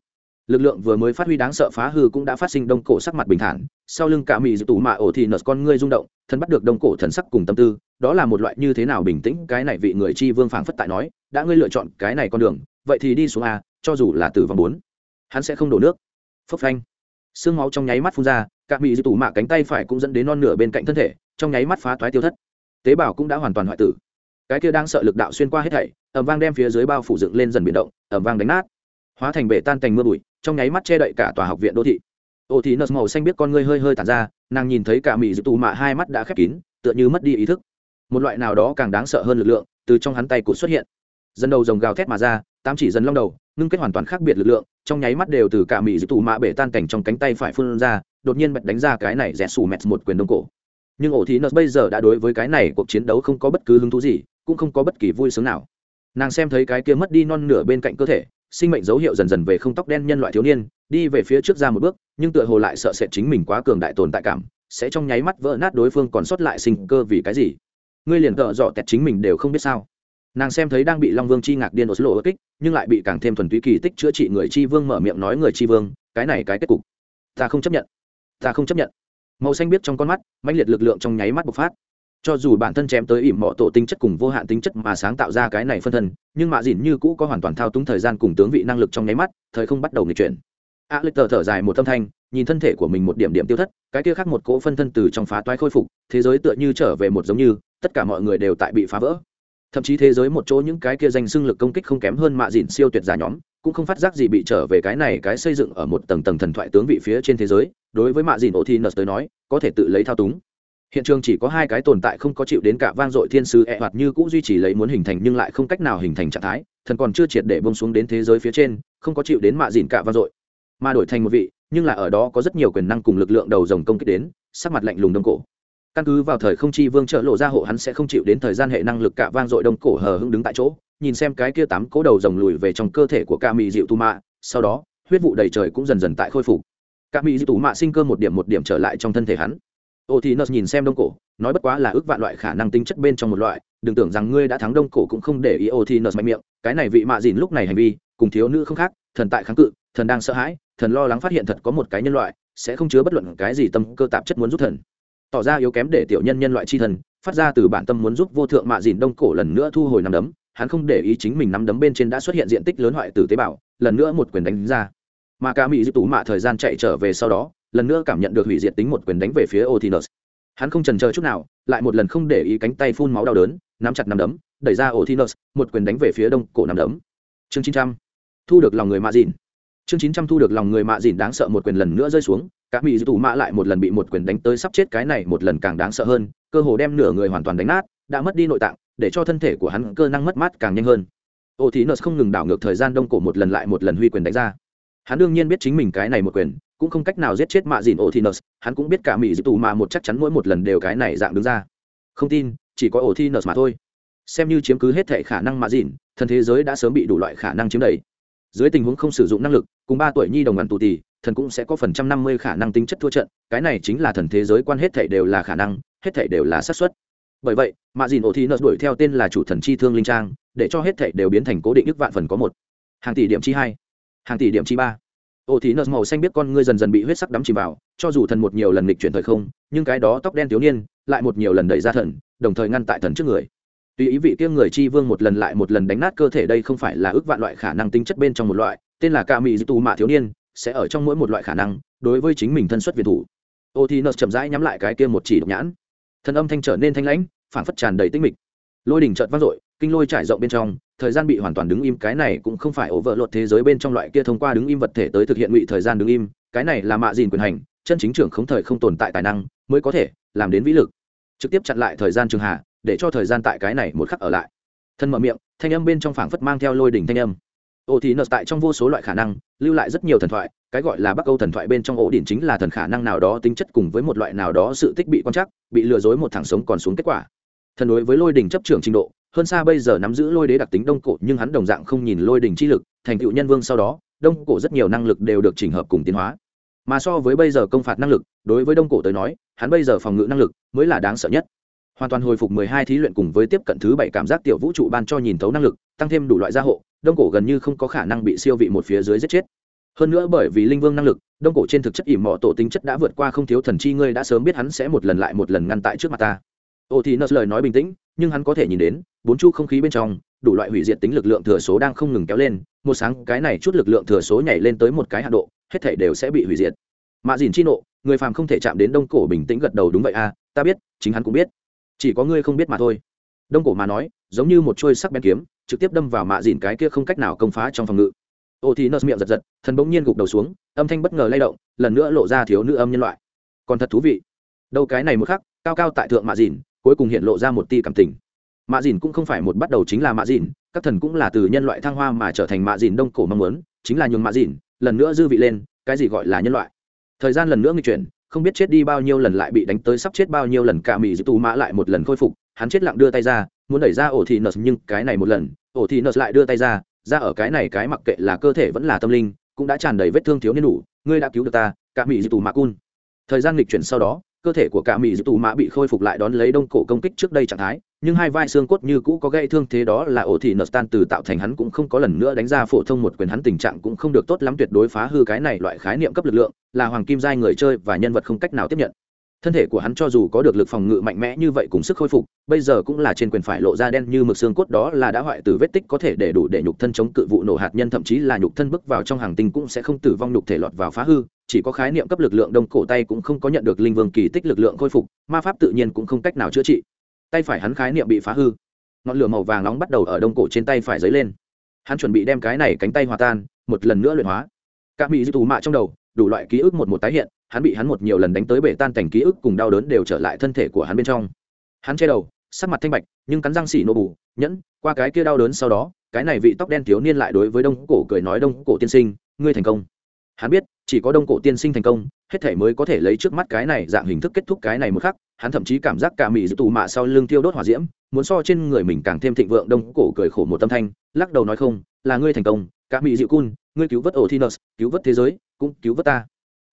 lực lượng vừa mới phát huy đáng sợ phá hư cũng đã phát sinh đông cổ sắc mặt bình thản. Sau lưng cả mỹ dự tù mạ ổ thì nợt con ngươi rung động thân bắt được đông cổ thần sắc cùng tâm tư. Đó là một loại như thế nào bình tĩnh, cái này vị người chi vương phảng phất tại nói, đã ngươi lựa chọn cái này con đường, vậy thì đi xuống a, cho dù là tử vong bốn. Hắn sẽ không đổ nước. Phấp phanh. Xương máu trong nháy mắt phun ra, cả mỹ dư tủ mạ cánh tay phải cũng dẫn đến non nửa bên cạnh thân thể, trong nháy mắt phá toái tiêu thất. Tế bào cũng đã hoàn toàn hoại tử. Cái kia đang sợ lực đạo xuyên qua hết thảy ẩm vang đem phía dưới bao phủ dựng lên dần biển động ẩm vang đánh nát, hóa thành bể tan thành mưa bụi trong nháy mắt che đậy cả tòa học viện đô thị. Ô thị nợ màu xanh biết con ngươi hơi hơi tàn ra, nàng nhìn thấy cả mỹ dư tù mạ hai mắt đã khép kín, tựa như mất đi ý thức. Một loại nào đó càng đáng sợ hơn lực lượng từ trong hắn tay cụt xuất hiện. Dần đầu rồng gào thét mà ra, tám chỉ dần long đầu, ngưng kết hoàn toàn khác biệt lực lượng, trong nháy mắt đều từ cả mỹ dư tù mạ bể tan cảnh trong cánh tay phải phun ra, đột nhiên bật đánh ra cái này rẽ xù mẹt một quyền đông cổ. Nhưng ổ thí nợ bây giờ đã đối với cái này cuộc chiến đấu không có bất cứ hứng thú gì, cũng không có bất kỳ vui sướng nào. Nàng xem thấy cái kia mất đi non nửa bên cạnh cơ thể sinh mệnh dấu hiệu dần dần về không tóc đen nhân loại thiếu niên, đi về phía trước ra một bước, nhưng tựa hồ lại sợ sệt chính mình quá cường đại tồn tại cảm, sẽ trong nháy mắt vỡ nát đối phương còn sót lại sinh cơ vì cái gì? Ngươi liền tợ dọ tẹt chính mình đều không biết sao. Nàng xem thấy đang bị long vương chi ngạc điên ột lộ kích, nhưng lại bị càng thêm thuần túy kỳ tích chữa trị người chi vương mở miệng nói người chi vương, cái này cái kết cục. Ta không chấp nhận. Ta không chấp nhận. Màu xanh biết trong con mắt, mãnh liệt lực lượng trong nháy mắt bộc phát cho dù bản thân chém tới ỉm mọ tổ tính chất cùng vô hạn tính chất mà sáng tạo ra cái này phân thân, nhưng mạ dìn như cũ có hoàn toàn thao túng thời gian cùng tướng vị năng lực trong nháy mắt, thời không bắt đầu nghịch chuyển. A lịch tờ thở dài một tâm thanh, nhìn thân thể của mình một điểm điểm tiêu thất, cái kia khác một cỗ phân thân từ trong phá toái khôi phục, thế giới tựa như trở về một giống như, tất cả mọi người đều tại bị phá vỡ. Thậm chí thế giới một chỗ những cái kia danh xưng lực công kích không kém hơn mạ dìn siêu tuyệt giả nhóm, cũng không phát giác gì bị trở về cái này cái xây dựng ở một tầng tầng thần thoại tướng vị phía trên thế giới, đối với mạ dìn ổ thi nợ tới nói, có thể tự lấy thao túng hiện trường chỉ có hai cái tồn tại không có chịu đến cả vang dội thiên sứ e hoạt như cũng duy trì lấy muốn hình thành nhưng lại không cách nào hình thành trạng thái, thần còn chưa triệt để bông xuống đến thế giới phía trên, không có chịu đến mạ dìn cả vang dội. Mà đổi thành một vị, nhưng là ở đó có rất nhiều quyền năng cùng lực lượng đầu dòng công kích đến, sắc mặt lạnh lùng đông cổ. Căn cứ vào thời không chi vương trợ lộ ra hộ hắn sẽ không chịu đến thời gian hệ năng lực cả vang dội đông cổ hờ hững đứng tại chỗ, nhìn xem cái kia tám cố đầu rồng lùi về trong cơ thể của ca mỹ dịu tu mạ sau đó, huyết vụ đầy trời cũng dần dần tại khôi phục. Ca mỹ dịu tu mạ sinh cơ một điểm một điểm trở lại trong thân thể hắn ô thì nợ nhìn xem đông cổ, nói bất quá là ước vạn loại khả năng tính chất bên trong một loại, đừng tưởng rằng ngươi đã thắng đông cổ cũng không để ý ô thì nợ mạnh miệng, cái này vị mạ dìn lúc này hành vi, cùng thiếu nữ không khác, thần tại kháng cự, thần đang sợ hãi, thần lo lắng phát hiện thật có một cái nhân loại, sẽ không chứa bất luận cái gì tâm cơ tạp chất muốn giúp thần. Tỏ ra yếu kém để tiểu nhân nhân loại chi thần, phát ra từ bản tâm muốn giúp vô thượng mạ dìn đông cổ lần nữa thu hồi nắm đấm, hắn không để ý chính mình nắm đấm bên trên đã xuất hiện diện tích lớn hoại từ tế bào, lần nữa một quyền đánh ra. Mà cả mỹ giúp tú mạ thời gian chạy trở về sau đó lần nữa cảm nhận được hủy diệt tính một quyền đánh về phía otinus hắn không chần chờ chút nào, lại một lần không để ý cánh tay phun máu đau đớn, nắm chặt nắm đấm, đẩy ra otinus một quyền đánh về phía đông cổ nắm đấm. Chương chín trăm. Thu được lòng người mạ dìn chương chín trăm thu được lòng người mạ dìn đáng sợ một quyền lần nữa rơi xuống các mỹ tù mạ lại một lần bị một quyền đánh tới sắp chết cái này một lần càng đáng sợ hơn, cơ hồ đem nửa người hoàn toàn đánh nát, đã mất đi nội tạng, để cho thân thể của hắn cơ năng mất mát càng nhanh hơn. Ô không ngừng đảo ngược thời gian đông cổ một lần lại một lần huy quyền đánh ra. Hắn đương nhiên biết chính mình cái này một quyền cũng không cách nào giết chết mạ dìn ổ thi nợ hắn cũng biết cả mỹ dị tù mà một chắc chắn mỗi một lần đều cái này dạng đứng ra. Không tin, chỉ có ổ thi nợ mà thôi. Xem như chiếm cứ hết thể khả năng mạ dìn, thần thế giới đã sớm bị đủ loại khả năng chiếm đầy. Dưới tình huống không sử dụng năng lực, cùng ba tuổi nhi đồng ngàn tù tì thần cũng sẽ có phần trăm năm mươi khả năng tính chất thua trận, cái này chính là thần thế giới quan hết thể đều là khả năng, hết thể đều là xác suất. Bởi vậy, mạ dìn ổ thi nợ đuổi theo tên là chủ thần chi thương linh trang, để cho hết thể đều biến thành cố định ước vạn phần có một. Hàng tỷ điểm chi hai. Hàng tỷ điểm chi ba. Ô thì nợ màu xanh biết con ngươi dần dần bị huyết sắc đắm chìm vào, cho dù thần một nhiều lần lịch chuyển thời không, nhưng cái đó tóc đen thiếu niên lại một nhiều lần đẩy ra thần, đồng thời ngăn tại thần trước người. Tùy ý vị kia người chi vương một lần lại một lần đánh nát cơ thể đây không phải là ước vạn loại khả năng tính chất bên trong một loại, tên là ca mỹ tù mạ thiếu niên, sẽ ở trong mỗi một loại khả năng, đối với chính mình thân xuất việt thủ. Ô thì nợ chậm rãi nhắm lại cái kia một chỉ độc nhãn. Thần âm thanh trở nên thanh lãnh phản phất tràn đầy tinh mịch. Lôi đỉnh trợt vang dội, kinh lôi trải rộng bên trong thời gian bị hoàn toàn đứng im, cái này cũng không phải ổ vợ lột thế giới bên trong loại kia thông qua đứng im vật thể tới thực hiện ngụy thời gian đứng im, cái này là mạ dìn quyền hành, chân chính trưởng không thời không tồn tại tài năng mới có thể làm đến vĩ lực. Trực tiếp chặn lại thời gian trường hạ, để cho thời gian tại cái này một khắc ở lại. Thân mở miệng, thanh âm bên trong phảng phất mang theo lôi đỉnh thanh âm. Ổ thì nợ tại trong vô số loại khả năng, lưu lại rất nhiều thần thoại, cái gọi là bắc âu thần thoại bên trong ổ đỉnh chính là thần khả năng nào đó tính chất cùng với một loại nào đó sự tích bị quan trắc, bị lừa dối một thằng sống còn xuống kết quả. Thần đối với lôi đỉnh chấp trưởng trình độ hơn xa bây giờ nắm giữ lôi đế đặc tính đông cổ, nhưng hắn đồng dạng không nhìn lôi đỉnh chi lực, thành tựu nhân vương sau đó, đông cổ rất nhiều năng lực đều được chỉnh hợp cùng tiến hóa. Mà so với bây giờ công phạt năng lực, đối với đông cổ tới nói, hắn bây giờ phòng ngự năng lực mới là đáng sợ nhất. Hoàn toàn hồi phục mười hai thí luyện cùng với tiếp cận thứ bảy cảm giác tiểu vũ trụ ban cho nhìn thấu năng lực, tăng thêm đủ loại gia hộ, đông cổ gần như không có khả năng bị siêu vị một phía dưới giết chết. Hơn nữa bởi vì linh vương năng lực, đông cổ trên thực chất ỉm mọ tổ tính chất đã vượt qua không thiếu thần chi, ngươi đã sớm biết hắn sẽ một lần lại một lần ngăn tại trước mặt ta ô thì nợ lời nói bình tĩnh nhưng hắn có thể nhìn đến bốn chu không khí bên trong đủ loại hủy diệt tính lực lượng thừa số đang không ngừng kéo lên một sáng cái này chút lực lượng thừa số nhảy lên tới một cái hạ độ hết thể đều sẽ bị hủy diệt. Mạ dìn chi nộ người phàm không thể chạm đến đông cổ bình tĩnh gật đầu đúng vậy a à, ta biết chính hắn cũng biết. Chỉ có ngươi không biết mà thôi. Đông cổ mà nói giống như một trôi sắc bén kiếm trực tiếp đâm vào mạ dìn cái kia không cách nào công phá trong phòng ngự. Ô thì nợ miệng giật giật thần bỗng nhiên gục đầu xuống âm thanh bất ngờ lay động lần nữa lộ ra thiếu nữ âm nhân loại. Còn thật thú vị. Đâu cái này một khắc cao cao tại thượng mạ dìn cuối cùng hiện lộ ra một ti cảm tình. Mạ dìn cũng không phải một bắt đầu chính là mạ dìn, các thần cũng là từ nhân loại thăng hoa mà trở thành mạ dìn đông cổ mong muốn, chính là nhường mạ dìn lần nữa dư vị lên, cái gì gọi là nhân loại. Thời gian lần nữa nghịch chuyển, không biết chết đi bao nhiêu lần lại bị đánh tới sắp chết bao nhiêu lần, cả mỹ dư tù mã lại một lần khôi phục, hắn chết lặng đưa tay ra, muốn đẩy ra ổ thị nợ, nhưng cái này một lần, ổ thị nợ lại đưa tay ra ra ở cái này cái mặc kệ là cơ thể vẫn là tâm linh, cũng đã tràn đầy vết thương thiếu niên đủ, ngươi đã cứu được ta, cả mỹ dư tù mã cun. Thời gian nghịch chuyển sau đó cơ thể của cả mỹ dư tù mã bị khôi phục lại đón lấy đông cổ công kích trước đây trạng thái, nhưng hai vai xương cốt như cũ có gây thương thế đó là ổ thị nợ tan từ tạo thành hắn cũng không có lần nữa đánh ra phổ thông một quyền hắn tình trạng cũng không được tốt lắm tuyệt đối phá hư cái này loại khái niệm cấp lực lượng, là hoàng kim giai người chơi và nhân vật không cách nào tiếp nhận. Thân thể của hắn cho dù có được lực phòng ngự mạnh mẽ như vậy cùng sức khôi phục, bây giờ cũng là trên quyền phải lộ ra đen như mực xương cốt đó là đã hoại từ vết tích có thể để đủ để nhục thân chống cự vụ nổ hạt nhân, thậm chí là nhục thân bước vào trong hàng tinh cũng sẽ không tử vong nhục thể lọt vào phá hư chỉ có khái niệm cấp lực lượng đông cổ tay cũng không có nhận được linh vương kỳ tích lực lượng khôi phục, ma pháp tự nhiên cũng không cách nào chữa trị. Tay phải hắn khái niệm bị phá hư. Ngọn lửa màu vàng nóng bắt đầu ở đông cổ trên tay phải dấy lên. Hắn chuẩn bị đem cái này cánh tay hòa tan, một lần nữa luyện hóa. Các mỹ dư tù mạ trong đầu, đủ loại ký ức một một tái hiện, hắn bị hắn một nhiều lần đánh tới bể tan thành ký ức cùng đau đớn đều trở lại thân thể của hắn bên trong. Hắn che đầu, sắc mặt thanh bạch, nhưng cắn răng xỉ nô bù, nhẫn, qua cái kia đau đớn sau đó, cái này vị tóc đen thiếu niên lại đối với đông cổ cười nói, đông cổ tiên sinh, ngươi thành công. Hắn biết chỉ có đông cổ tiên sinh thành công, hết thể mới có thể lấy trước mắt cái này dạng hình thức kết thúc cái này một khắc, hắn thậm chí cảm giác cả mỹ giữ tù mạ sau lưng tiêu đốt hỏa diễm, muốn so trên người mình càng thêm thịnh vượng, đông cổ cười khổ một tâm thanh, lắc đầu nói không, là ngươi thành công, cả mỹ dịu cun, ngươi cứu vớt ổ thinus cứu vớt thế giới, cũng cứu vớt ta.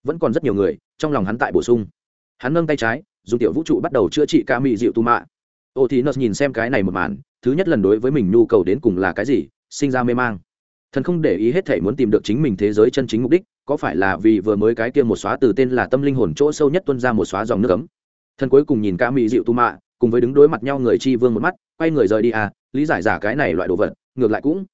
Vẫn còn rất nhiều người, trong lòng hắn tại bổ sung. Hắn nâng tay trái, dùng tiểu vũ trụ bắt đầu chữa trị ca mỹ dịu tù mạ. Ổ thinus nhìn xem cái này một màn, thứ nhất lần đối với mình nhu cầu đến cùng là cái gì, sinh ra mê mang thần không để ý hết thể muốn tìm được chính mình thế giới chân chính mục đích, có phải là vì vừa mới cái kia một xóa từ tên là tâm linh hồn chỗ sâu nhất tuân ra một xóa dòng nước ấm? Thần cuối cùng nhìn ca mỹ dịu tu mạ, cùng với đứng đối mặt nhau người chi vương một mắt, quay người rời đi à lý giải giả cái này loại đồ vật, ngược lại cũng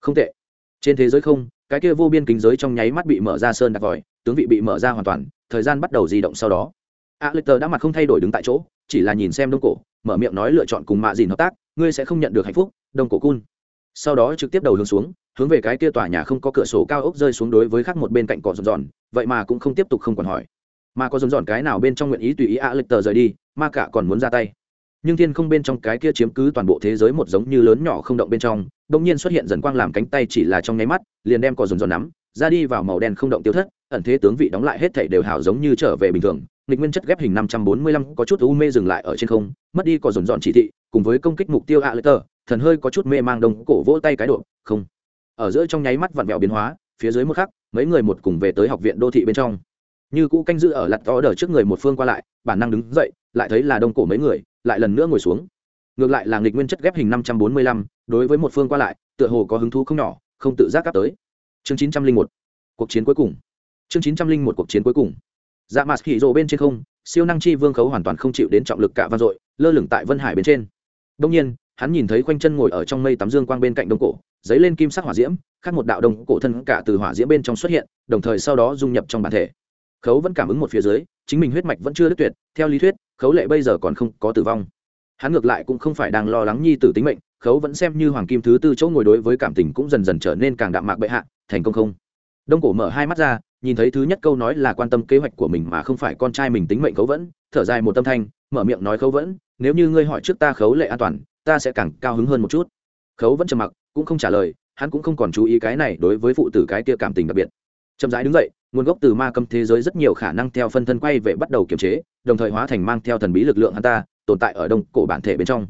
không tệ. Trên thế giới không, cái kia vô biên kính giới trong nháy mắt bị mở ra sơn đặc vòi, tướng vị bị mở ra hoàn toàn, thời gian bắt đầu di động sau đó. A lê tờ đã mặt không thay đổi đứng tại chỗ, chỉ là nhìn xem đông cổ, mở miệng nói lựa chọn cùng mạ dìn hợp tác, ngươi sẽ không nhận được hạnh phúc, đông cổ cun. Sau đó trực tiếp đầu hướng xuống hướng về cái kia tòa nhà không có cửa sổ cao ốc rơi xuống đối với khác một bên cạnh cỏ giòn ròn vậy mà cũng không tiếp tục không còn hỏi. Mà có giòn ròn cái nào bên trong nguyện ý tùy ý a lịch tờ rời đi, ma cả còn muốn ra tay. Nhưng thiên không bên trong cái kia chiếm cứ toàn bộ thế giới một giống như lớn nhỏ không động bên trong đông nhiên xuất hiện dần quang làm cánh tay chỉ là trong nháy mắt, liền đem cỏ giòn ròn nắm, ra đi vào màu đen không động tiêu thất, ẩn thế tướng vị đóng lại hết thảy đều hảo giống như trở về bình thường. Nghịch nguyên chất ghép hình năm trăm bốn mươi lăm có chút u mê dừng lại ở trên không, mất đi cỏ dồn ròn chỉ thị, cùng với công kích mục tiêu ạ lịch tờ, thần hơi có chút mê mang đông cổ vỗ tay cái độ, không ở giữa trong nháy mắt vặn vẹo biến hóa, phía dưới một khắc, mấy người một cùng về tới học viện đô thị bên trong. Như cũ canh giữ ở lặt to đờ trước người một phương qua lại, bản năng đứng dậy, lại thấy là đông cổ mấy người, lại lần nữa ngồi xuống. Ngược lại là nghịch nguyên chất ghép hình năm trăm bốn mươi lăm, đối với một phương qua lại, tựa hồ có hứng thú không nhỏ, không tự giác áp tới. Chương chín trăm linh một, cuộc chiến cuối cùng. Chương chín trăm linh một, cuộc chiến cuối cùng. Dạ mặt khỉ rộ bên trên không, siêu năng chi vương khấu hoàn toàn không chịu đến trọng lực cả vang dội, lơ lửng tại vân hải bên trên. Đông nhiên hắn nhìn thấy khoanh chân ngồi ở trong mây tắm dương quang bên cạnh đông cổ dấy lên kim sắc hỏa diễm, khác một đạo đông cổ thân cả từ hỏa diễm bên trong xuất hiện, đồng thời sau đó dung nhập trong bản thể. Khấu vẫn cảm ứng một phía dưới, chính mình huyết mạch vẫn chưa đứt tuyệt, theo lý thuyết, khấu lệ bây giờ còn không có tử vong. Hắn ngược lại cũng không phải đang lo lắng nhi tử tính mệnh, khấu vẫn xem như hoàng kim thứ tư chỗ ngồi đối với cảm tình cũng dần dần trở nên càng đạm mạc bệ hạ, thành công không? Đông cổ mở hai mắt ra, nhìn thấy thứ nhất câu nói là quan tâm kế hoạch của mình mà không phải con trai mình tính mệnh khấu vẫn, thở dài một tâm thanh, mở miệng nói khấu vẫn, nếu như ngươi hỏi trước ta khấu lệ an toàn ta sẽ càng cao hứng hơn một chút. Khấu vẫn trầm mặc, cũng không trả lời, hắn cũng không còn chú ý cái này đối với phụ tử cái kia cảm tình đặc biệt. Chậm rãi đứng dậy, nguồn gốc từ ma cấm thế giới rất nhiều khả năng theo phân thân quay về bắt đầu kiềm chế, đồng thời hóa thành mang theo thần bí lực lượng hắn ta, tồn tại ở đông cổ bản thể bên trong.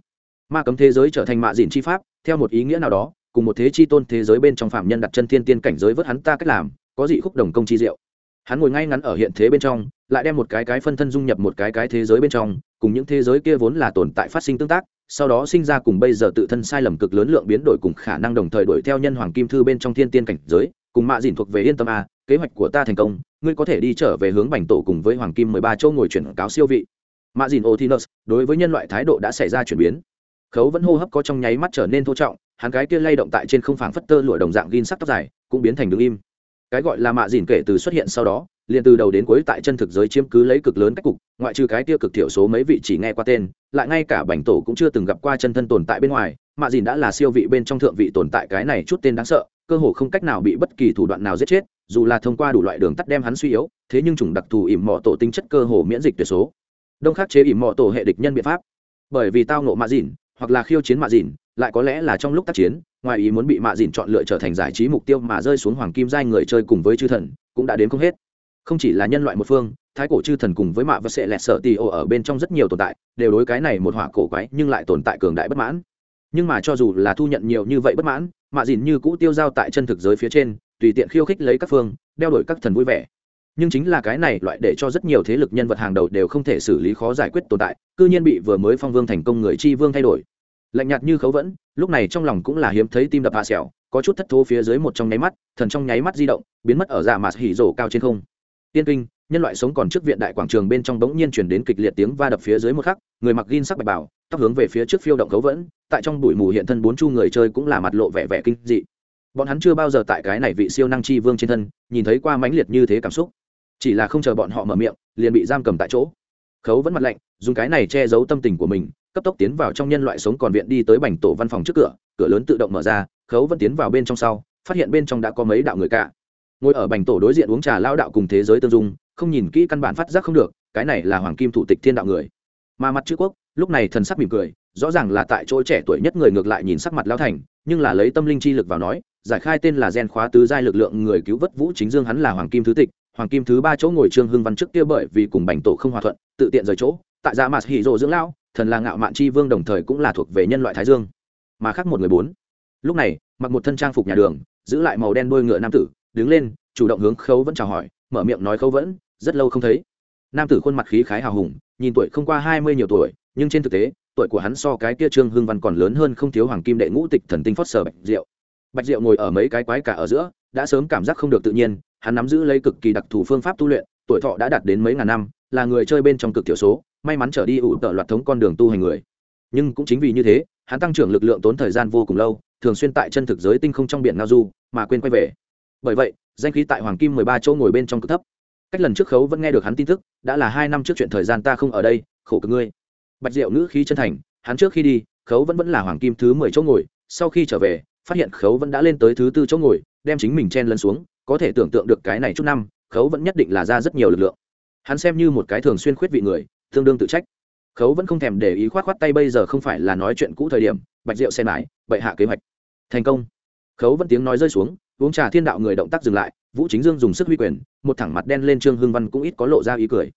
Ma cấm thế giới trở thành mạ dìn chi pháp, theo một ý nghĩa nào đó, cùng một thế chi tôn thế giới bên trong phạm nhân đặt chân thiên tiên cảnh giới vớt hắn ta cách làm, có dị khúc đồng công chi diệu. Hắn ngồi ngay ngắn ở hiện thế bên trong, lại đem một cái cái phân thân dung nhập một cái cái thế giới bên trong, cùng những thế giới kia vốn là tồn tại phát sinh tương tác sau đó sinh ra cùng bây giờ tự thân sai lầm cực lớn lượng biến đổi cùng khả năng đồng thời đổi theo nhân hoàng kim thư bên trong thiên tiên cảnh giới, cùng mạ dìn thuộc về yên tâm a, kế hoạch của ta thành công, ngươi có thể đi trở về hướng bành tổ cùng với hoàng kim mười ba châu ngồi chuyển cáo siêu vị. Mạ dìn otinus, đối với nhân loại thái độ đã xảy ra chuyển biến. Khấu vẫn hô hấp có trong nháy mắt trở nên thô trọng, hắn cái kia lay động tại trên không phảng phất tơ lụa đồng dạng gin sắc tóc dài, cũng biến thành đứng im. Cái gọi là mạ dìn kể từ xuất hiện sau đó liền từ đầu đến cuối tại chân thực giới chiếm cứ lấy cực lớn cách cục, ngoại trừ cái tiêu cực thiểu số mấy vị chỉ nghe qua tên, lại ngay cả bành tổ cũng chưa từng gặp qua chân thân tồn tại bên ngoài, mạ dìn đã là siêu vị bên trong thượng vị tồn tại cái này chút tên đáng sợ, cơ hồ không cách nào bị bất kỳ thủ đoạn nào giết chết, dù là thông qua đủ loại đường tắt đem hắn suy yếu, thế nhưng chủng đặc thù ỉm mọ tổ tính chất cơ hồ miễn dịch tuyệt số. Đông khắc chế ỉm mọ tổ hệ địch nhân biện pháp. Bởi vì tao nộ mạ dìn, hoặc là khiêu chiến mạ dìn, lại có lẽ là trong lúc tác chiến, ngoài ý muốn bị mạ dìn chọn lựa trở thành giải trí mục tiêu mà rơi xuống hoàng kim giai người chơi cùng với chư thần, cũng đã đến không hết không chỉ là nhân loại một phương, thái cổ chư thần cùng với mạ và sệ lẹt sợ tì ô ở bên trong rất nhiều tồn tại, đều đối cái này một hỏa cổ quái nhưng lại tồn tại cường đại bất mãn. Nhưng mà cho dù là thu nhận nhiều như vậy bất mãn, mạ dìn như cũ tiêu giao tại chân thực giới phía trên, tùy tiện khiêu khích lấy các phương, đeo đổi các thần vui vẻ. Nhưng chính là cái này loại để cho rất nhiều thế lực nhân vật hàng đầu đều không thể xử lý khó giải quyết tồn tại, cư nhiên bị vừa mới phong vương thành công người chi vương thay đổi. Lạnh nhạt như khấu vẫn, lúc này trong lòng cũng là hiếm thấy tim đập hạ xẻo có chút thất thố phía dưới một trong nháy mắt, thần trong nháy mắt di động, biến mất ở dạ mạt hỉ rổ cao trên không tiên kinh, nhân loại sống còn trước viện đại quảng trường bên trong bỗng nhiên chuyển đến kịch liệt tiếng va đập phía dưới một khắc, người mặc gin sắc bạch bảo tóc hướng về phía trước phiêu động khấu vẫn, tại trong bụi mù hiện thân bốn chu người chơi cũng là mặt lộ vẻ vẻ kinh dị. Bọn hắn chưa bao giờ tại cái này vị siêu năng chi vương trên thân, nhìn thấy qua mãnh liệt như thế cảm xúc. Chỉ là không chờ bọn họ mở miệng, liền bị giam cầm tại chỗ. Khấu vẫn mặt lạnh, dùng cái này che giấu tâm tình của mình, cấp tốc tiến vào trong nhân loại sống còn viện đi tới bành tổ văn phòng trước cửa cửa lớn tự động mở ra, khấu vẫn tiến vào bên trong sau, phát hiện bên trong đã có mấy đạo người cả ngồi ở bành tổ đối diện uống trà lao đạo cùng thế giới tương dung, không nhìn kỹ căn bản phát giác không được, cái này là hoàng kim thủ tịch thiên đạo người. Mà mặt chữ quốc, lúc này thần sắc mỉm cười, rõ ràng là tại chỗ trẻ tuổi nhất người ngược lại nhìn sắc mặt lao thành, nhưng là lấy tâm linh chi lực vào nói, giải khai tên là gen khóa tứ giai lực lượng người cứu vớt vũ chính dương hắn là hoàng kim thứ tịch, hoàng kim thứ ba chỗ ngồi trương hưng văn trước kia bởi vì cùng bành tổ không hòa thuận, tự tiện rời chỗ, tại dạ gia mặt hỉ rộ dưỡng lão, thần là ngạo mạn chi vương đồng thời cũng là thuộc về nhân loại thái dương. Mà khác một người bốn. Lúc này, mặc một thân trang phục nhà đường, giữ lại màu đen đôi ngựa nam tử đứng lên, chủ động hướng khấu vẫn chào hỏi, mở miệng nói khấu vẫn, rất lâu không thấy. Nam tử khuôn mặt khí khái hào hùng, nhìn tuổi không qua hai mươi nhiều tuổi, nhưng trên thực tế, tuổi của hắn so cái kia trương hưng văn còn lớn hơn không thiếu hoàng kim đệ ngũ tịch thần tinh phót sở bạch diệu. Bạch diệu ngồi ở mấy cái quái cả ở giữa, đã sớm cảm giác không được tự nhiên, hắn nắm giữ lấy cực kỳ đặc thù phương pháp tu luyện, tuổi thọ đã đạt đến mấy ngàn năm, là người chơi bên trong cực thiểu số, may mắn trở đi ủ tợ loạt thống con đường tu hành người. Nhưng cũng chính vì như thế, hắn tăng trưởng lực lượng tốn thời gian vô cùng lâu, thường xuyên tại chân thực giới tinh không trong biển ngao du, mà quên quay về bởi vậy, danh khí tại hoàng kim mười ba chỗ ngồi bên trong cực thấp. Cách lần trước khấu vẫn nghe được hắn tin tức, đã là hai năm trước chuyện thời gian ta không ở đây, khổ cực ngươi. Bạch diệu ngữ khí chân thành, hắn trước khi đi, khấu vẫn vẫn là hoàng kim thứ mười chỗ ngồi, sau khi trở về, phát hiện khấu vẫn đã lên tới thứ tư chỗ ngồi, đem chính mình chen lấn xuống, có thể tưởng tượng được cái này chút năm, khấu vẫn nhất định là ra rất nhiều lực lượng. Hắn xem như một cái thường xuyên khuyết vị người, tương đương tự trách. Khấu vẫn không thèm để ý khoát khoát tay bây giờ không phải là nói chuyện cũ thời điểm, bạch diệu xe mãi bậy hạ kế hoạch. Thành công. Khấu vẫn tiếng nói rơi xuống uống trà thiên đạo người động tác dừng lại, vũ chính dương dùng sức huy quyền, một thẳng mặt đen lên trương hưng văn cũng ít có lộ ra ý cười.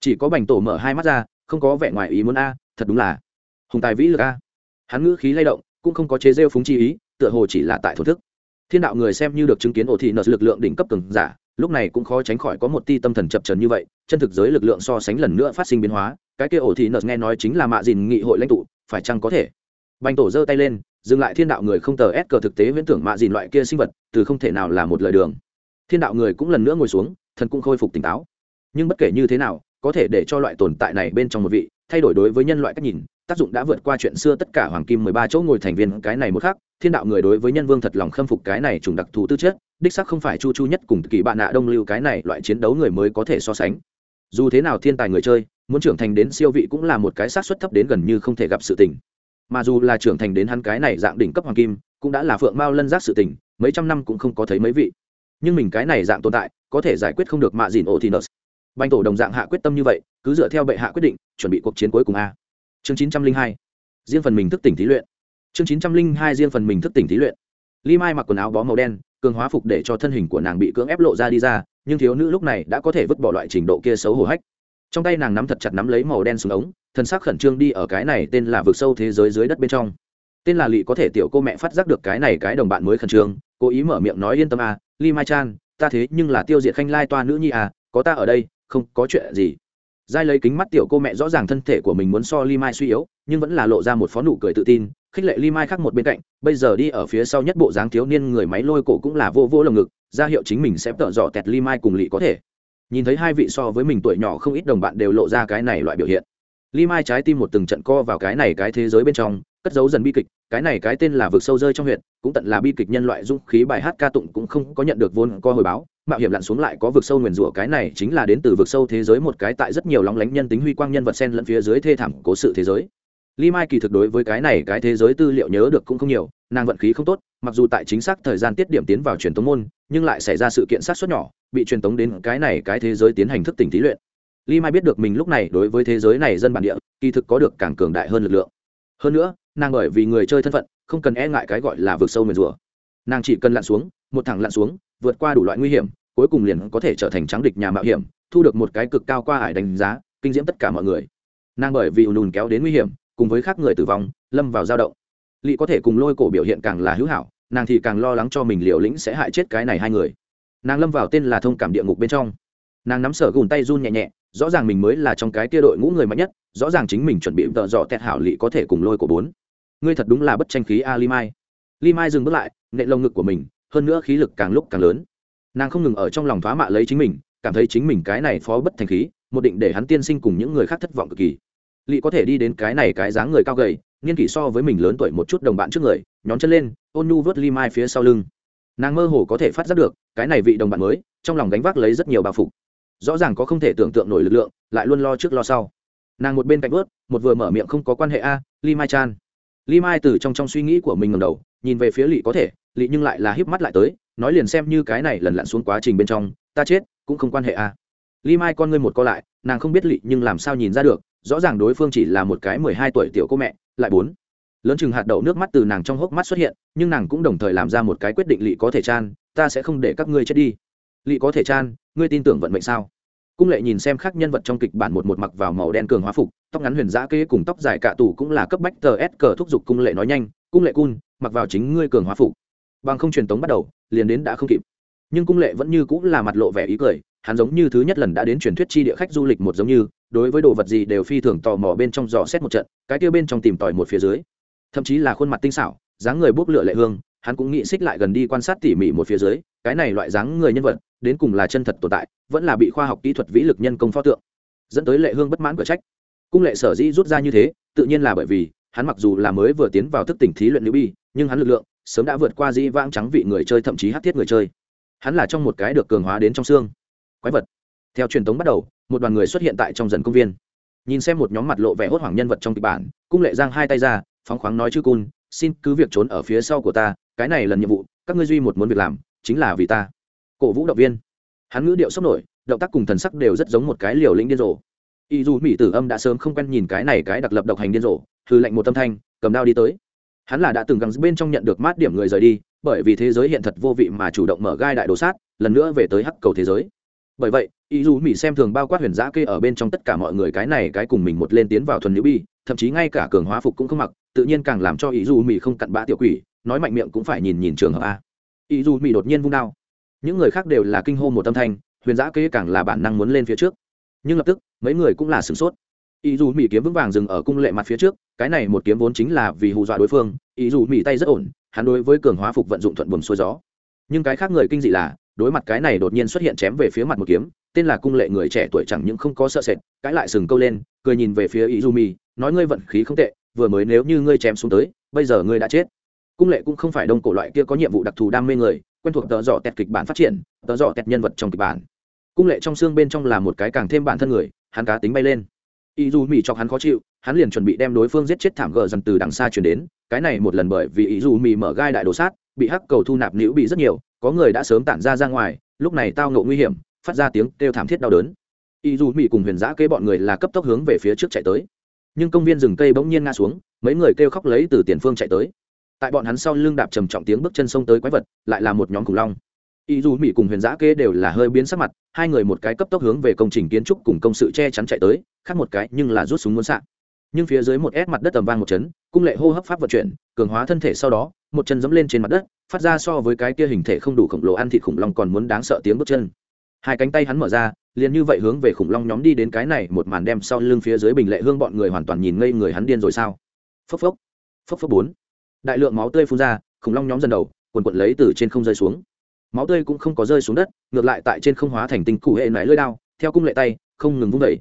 Chỉ có bành tổ mở hai mắt ra, không có vẻ ngoài ý muốn a, thật đúng là hùng tài vĩ lực a. Hắn ngữ khí lay động, cũng không có chế rêu phúng chi ý, tựa hồ chỉ là tại thổ thức. Thiên đạo người xem như được chứng kiến ổ thị nợ lực lượng đỉnh cấp cường giả, lúc này cũng khó tránh khỏi có một ti tâm thần chập trần như vậy, chân thực giới lực lượng so sánh lần nữa phát sinh biến hóa, cái kia ổ thị nợ nghe nói chính là mạ dìn nghị hội lãnh tụ, phải chăng có thể? Bành tổ giơ tay lên, dừng lại thiên đạo người không tờ ép cờ thực tế viễn tưởng mạ dìn loại kia sinh vật, từ không thể nào là một lời đường. Thiên đạo người cũng lần nữa ngồi xuống, thần cũng khôi phục tỉnh táo. Nhưng bất kể như thế nào, có thể để cho loại tồn tại này bên trong một vị, thay đổi đối với nhân loại cách nhìn, tác dụng đã vượt qua chuyện xưa tất cả hoàng kim mười ba chỗ ngồi thành viên cái này một khác thiên đạo người đối với nhân vương thật lòng khâm phục cái này trùng đặc thù tư chất, đích sắc không phải chu chu nhất cùng kỳ bạn nạ đông lưu cái này loại chiến đấu người mới có thể so sánh. Dù thế nào thiên tài người chơi, muốn trưởng thành đến siêu vị cũng là một cái xác suất thấp đến gần như không thể gặp sự tình mà dù là trưởng thành đến hắn cái này dạng đỉnh cấp hoàng kim, cũng đã là phượng mao lân giác sự tình, mấy trăm năm cũng không có thấy mấy vị. Nhưng mình cái này dạng tồn tại, có thể giải quyết không được mạ dìn ô thì nợ banh tổ đồng dạng hạ quyết tâm như vậy, cứ dựa theo bệ hạ quyết định, chuẩn bị cuộc chiến cuối cùng a. Chương chín trăm linh hai. Riêng phần mình thức tỉnh thí luyện. Chương chín trăm linh hai riêng phần mình thức tỉnh thí luyện. Li mai mặc quần áo bó màu đen, cường hóa phục để cho thân hình của nàng bị cưỡng ép lộ ra đi ra, nhưng thiếu nữ lúc này đã có thể vứt bỏ loại trình độ kia xấu hổ hách trong tay nàng nắm thật chặt nắm lấy màu đen xuống ống thân xác khẩn trương đi ở cái này tên là vực sâu thế giới dưới đất bên trong. Tên là lỵ có thể tiểu cô mẹ phát giác được cái này cái đồng bạn mới khẩn trương, cố ý mở miệng nói yên tâm à Li mai chan, ta thế nhưng là tiêu diệt khanh lai toa nữ nhi à có ta ở đây, không có chuyện gì. Giai lấy kính mắt tiểu cô mẹ rõ ràng thân thể của mình muốn so Li mai suy yếu, nhưng vẫn là lộ ra một phó nụ cười tự tin, khích lệ Li mai khác một bên cạnh, bây giờ đi ở phía sau nhất bộ dáng thiếu niên người máy lôi cổ cũng là vô vô lồng ngực, ra hiệu chính mình sẽ tợ dò tẹt Li mai cùng lỵ có thể nhìn thấy hai vị so với mình tuổi nhỏ không ít đồng bạn đều lộ ra cái này loại biểu hiện. Ly mai trái tim một từng trận co vào cái này cái thế giới bên trong, cất giấu dần bi kịch, cái này cái tên là vực sâu rơi trong huyện cũng tận là bi kịch nhân loại Dung khí bài hát ca tụng cũng không có nhận được vốn co hồi báo, mạo hiểm lặn xuống lại có vực sâu nguyền rủa, cái này chính là đến từ vực sâu thế giới một cái tại rất nhiều lóng lánh nhân tính huy quang nhân vật sen lẫn phía dưới thê thảm cố sự thế giới. Lý mai kỳ thực đối với cái này cái thế giới tư liệu nhớ được cũng không nhiều, nàng vận khí không tốt, mặc dù tại chính xác thời gian tiết điểm tiến vào truyền tống môn, nhưng lại xảy ra sự kiện sát suất nhỏ, bị truyền tống đến cái này cái thế giới tiến hành thức tỉnh thí luyện. Lý mai biết được mình lúc này đối với thế giới này dân bản địa, kỳ thực có được càng cường đại hơn lực lượng. Hơn nữa, nàng bởi vì người chơi thân phận, không cần e ngại cái gọi là vượt sâu nguyền rùa. nàng chỉ cần lặn xuống, một thẳng lặn xuống, vượt qua đủ loại nguy hiểm, cuối cùng liền có thể trở thành trắng địch nhà mạo hiểm, thu được một cái cực cao qua ải đánh giá, kinh diễm tất cả mọi người. Nàng bởi vì ùn ùn kéo đến nguy hiểm cùng với khác người tử vong, lâm vào dao động. Lỵ có thể cùng lôi cổ biểu hiện càng là hữu hảo, nàng thì càng lo lắng cho mình liều lĩnh sẽ hại chết cái này hai người. Nàng lâm vào tên là thông cảm địa ngục bên trong. Nàng nắm sở gùn tay run nhẹ nhẹ, rõ ràng mình mới là trong cái tia đội ngũ người mạnh nhất, rõ ràng chính mình chuẩn bị vợ dọ tẹt hảo lỵ có thể cùng lôi cổ bốn. Ngươi thật đúng là bất tranh khí a, li mai. Li mai dừng bước lại nệ lồng ngực của mình, hơn nữa khí lực càng lúc càng lớn. Nàng không ngừng ở trong lòng thoá mạ lấy chính mình, cảm thấy chính mình cái này phó bất thành khí, một định để hắn tiên sinh cùng những người khác thất vọng cực kỳ lỵ có thể đi đến cái này cái dáng người cao gầy, niên kỷ so với mình lớn tuổi một chút đồng bạn trước người, nhón chân lên, ôn nhu vớt ly mai phía sau lưng. Nàng mơ hồ có thể phát giác được, cái này vị đồng bạn mới, trong lòng gánh vác lấy rất nhiều bao phục. Rõ ràng có không thể tưởng tượng nổi lực lượng, lại luôn lo trước lo sau. Nàng một bên cạnh vớt một vừa mở miệng không có quan hệ a ly mai chan. Ly mai từ trong trong suy nghĩ của mình ngầm đầu, nhìn về phía lỵ có thể lỵ nhưng lại là híp mắt lại tới, nói liền xem như cái này lần lặn xuống quá trình bên trong, ta chết, cũng không quan hệ a. Ly mai con ngươi một co lại, nàng không biết lỵ nhưng làm sao nhìn ra được rõ ràng đối phương chỉ là một cái mười hai tuổi tiểu cô mẹ, lại bốn. Lớn chừng hạt đậu nước mắt từ nàng trong hốc mắt xuất hiện, nhưng nàng cũng đồng thời làm ra một cái quyết định lỵ có thể chan, ta sẽ không để các ngươi chết đi. Lỵ có thể chan, ngươi tin tưởng vận mệnh sao? Cung lệ nhìn xem khác nhân vật trong kịch bản một một mặc vào màu đen cường hóa phục, tóc ngắn huyền giã kê cùng tóc dài cạ tủ cũng là cấp bách tờ s cờ thúc giục cung lệ nói nhanh, cung lệ cun, mặc vào chính ngươi cường hóa phục. Bằng không truyền tống bắt đầu, liền đến đã không kịp nhưng cung lệ vẫn như cũng là mặt lộ vẻ ý cười, hắn giống như thứ nhất lần đã đến truyền thuyết chi địa khách du lịch một giống như, đối với đồ vật gì đều phi thường tò mò bên trong dò xét một trận, cái kia bên trong tìm tòi một phía dưới. Thậm chí là khuôn mặt tinh xảo, dáng người bốc lửa lệ hương, hắn cũng nghĩ xích lại gần đi quan sát tỉ mỉ một phía dưới, cái này loại dáng người nhân vật, đến cùng là chân thật tồn tại, vẫn là bị khoa học kỹ thuật vĩ lực nhân công pho tượng, dẫn tới lệ hương bất mãn của trách. Cung lệ sở dĩ rút ra như thế, tự nhiên là bởi vì, hắn mặc dù là mới vừa tiến vào thức tỉnh thí luyện nữ bi nhưng hắn lực lượng sớm đã vượt qua dĩ vãng trắng vị người chơi thậm chí hát thiết người chơi hắn là trong một cái được cường hóa đến trong xương. Quái vật. Theo truyền thống bắt đầu, một đoàn người xuất hiện tại trong dần công viên. Nhìn xem một nhóm mặt lộ vẻ hốt hoảng nhân vật trong kịch bản, cung lệ giang hai tay ra, phóng khoáng nói chư cun, xin cứ việc trốn ở phía sau của ta, cái này lần nhiệm vụ, các ngươi duy một muốn việc làm, chính là vì ta. Cổ vũ động viên. Hắn ngữ điệu sốc nổi, động tác cùng thần sắc đều rất giống một cái liều lĩnh điên rồ. Y dù mỹ tử âm đã sớm không quen nhìn cái này cái đặc lập độc hành điên rồ thư lệnh một tâm thanh, cầm đao đi tới. Hắn là đã từng gắng bên trong nhận được mát điểm người rời đi bởi vì thế giới hiện thật vô vị mà chủ động mở gai đại đồ sát, lần nữa về tới hắc cầu thế giới. Bởi vậy, ý dù mỹ xem thường bao quát huyền giã kê ở bên trong tất cả mọi người cái này cái cùng mình một lên tiến vào thuần nữ bi, thậm chí ngay cả cường hóa phục cũng không mặc, tự nhiên càng làm cho ý dù mỹ không cặn bã tiểu quỷ, nói mạnh miệng cũng phải nhìn nhìn trường hợp a. Ý dù mỹ đột nhiên vung đao. Những người khác đều là kinh hô một tâm thanh, huyền giã kê càng là bản năng muốn lên phía trước. Nhưng lập tức, mấy người cũng là sửng sốt. Ý dù mỹ kiếm vững vàng dừng ở cung lệ mặt phía trước, cái này một kiếm vốn chính là vì hù dọa đối phương, ý dù mỹ tay rất ổn hắn đối với cường hóa phục vận dụng thuận buồm xuôi gió. Nhưng cái khác người kinh dị là, đối mặt cái này đột nhiên xuất hiện chém về phía mặt một kiếm, tên là cung lệ người trẻ tuổi chẳng những không có sợ sệt cãi lại sừng câu lên, cười nhìn về phía izumi mi nói ngươi vận khí không tệ, vừa mới nếu như ngươi chém xuống tới, bây giờ ngươi đã chết. Cung lệ cũng không phải đông cổ loại kia có nhiệm vụ đặc thù đam mê người, quen thuộc tờ dọ tẹt kịch bản phát triển tờ dọ tẹt nhân vật trong kịch bản. Cung lệ trong xương bên trong là một cái càng thêm bản thân người, hắn cá tính bay lên. Ý dù mỹ chọc hắn khó chịu hắn liền chuẩn bị đem đối phương giết chết thảm gờ dần từ đằng xa chuyển đến, cái này một lần bởi vì ý dù mì mở gai đại đồ sát, bị hắc cầu thu nạp nữ bị rất nhiều, có người đã sớm tản ra ra ngoài, lúc này tao ngộ nguy hiểm, phát ra tiếng kêu thảm thiết đau đớn. Ý dù mì cùng huyền giã kế bọn người là cấp tốc hướng về phía trước chạy tới. Nhưng công viên rừng cây bỗng nhiên ngã xuống, mấy người kêu khóc lấy từ tiền phương chạy tới. Tại bọn hắn sau lưng đạp trầm trọng tiếng bước chân sông tới quái vật, lại là một nhóm khủng long. Ý dù mỹ cùng huyền giã kế đều là hơi biến sắc mặt, hai người một cái cấp tốc hướng về công trình kiến trúc cùng công sự che chắn chạy tới, khác một cái nhưng là rút súng muốn sạc nhưng phía dưới một ép mặt đất tầm vang một chấn, cung lệ hô hấp pháp vận chuyển, cường hóa thân thể sau đó, một chân dẫm lên trên mặt đất, phát ra so với cái kia hình thể không đủ khổng lồ ăn thịt khủng long còn muốn đáng sợ tiếng bước chân. Hai cánh tay hắn mở ra, liền như vậy hướng về khủng long nhóm đi đến cái này, một màn đem sau lưng phía dưới bình lệ hương bọn người hoàn toàn nhìn ngây người hắn điên rồi sao? Phốc phốc phốc phốc bốn. Đại lượng máu tươi phun ra, khủng long nhóm dần đầu, quần quần lấy từ trên không rơi xuống. Máu tươi cũng không có rơi xuống đất, ngược lại tại trên không hóa thành tinh cụ hệ nải lưỡi đao, theo cung lệ tay, không ngừng vung vẩy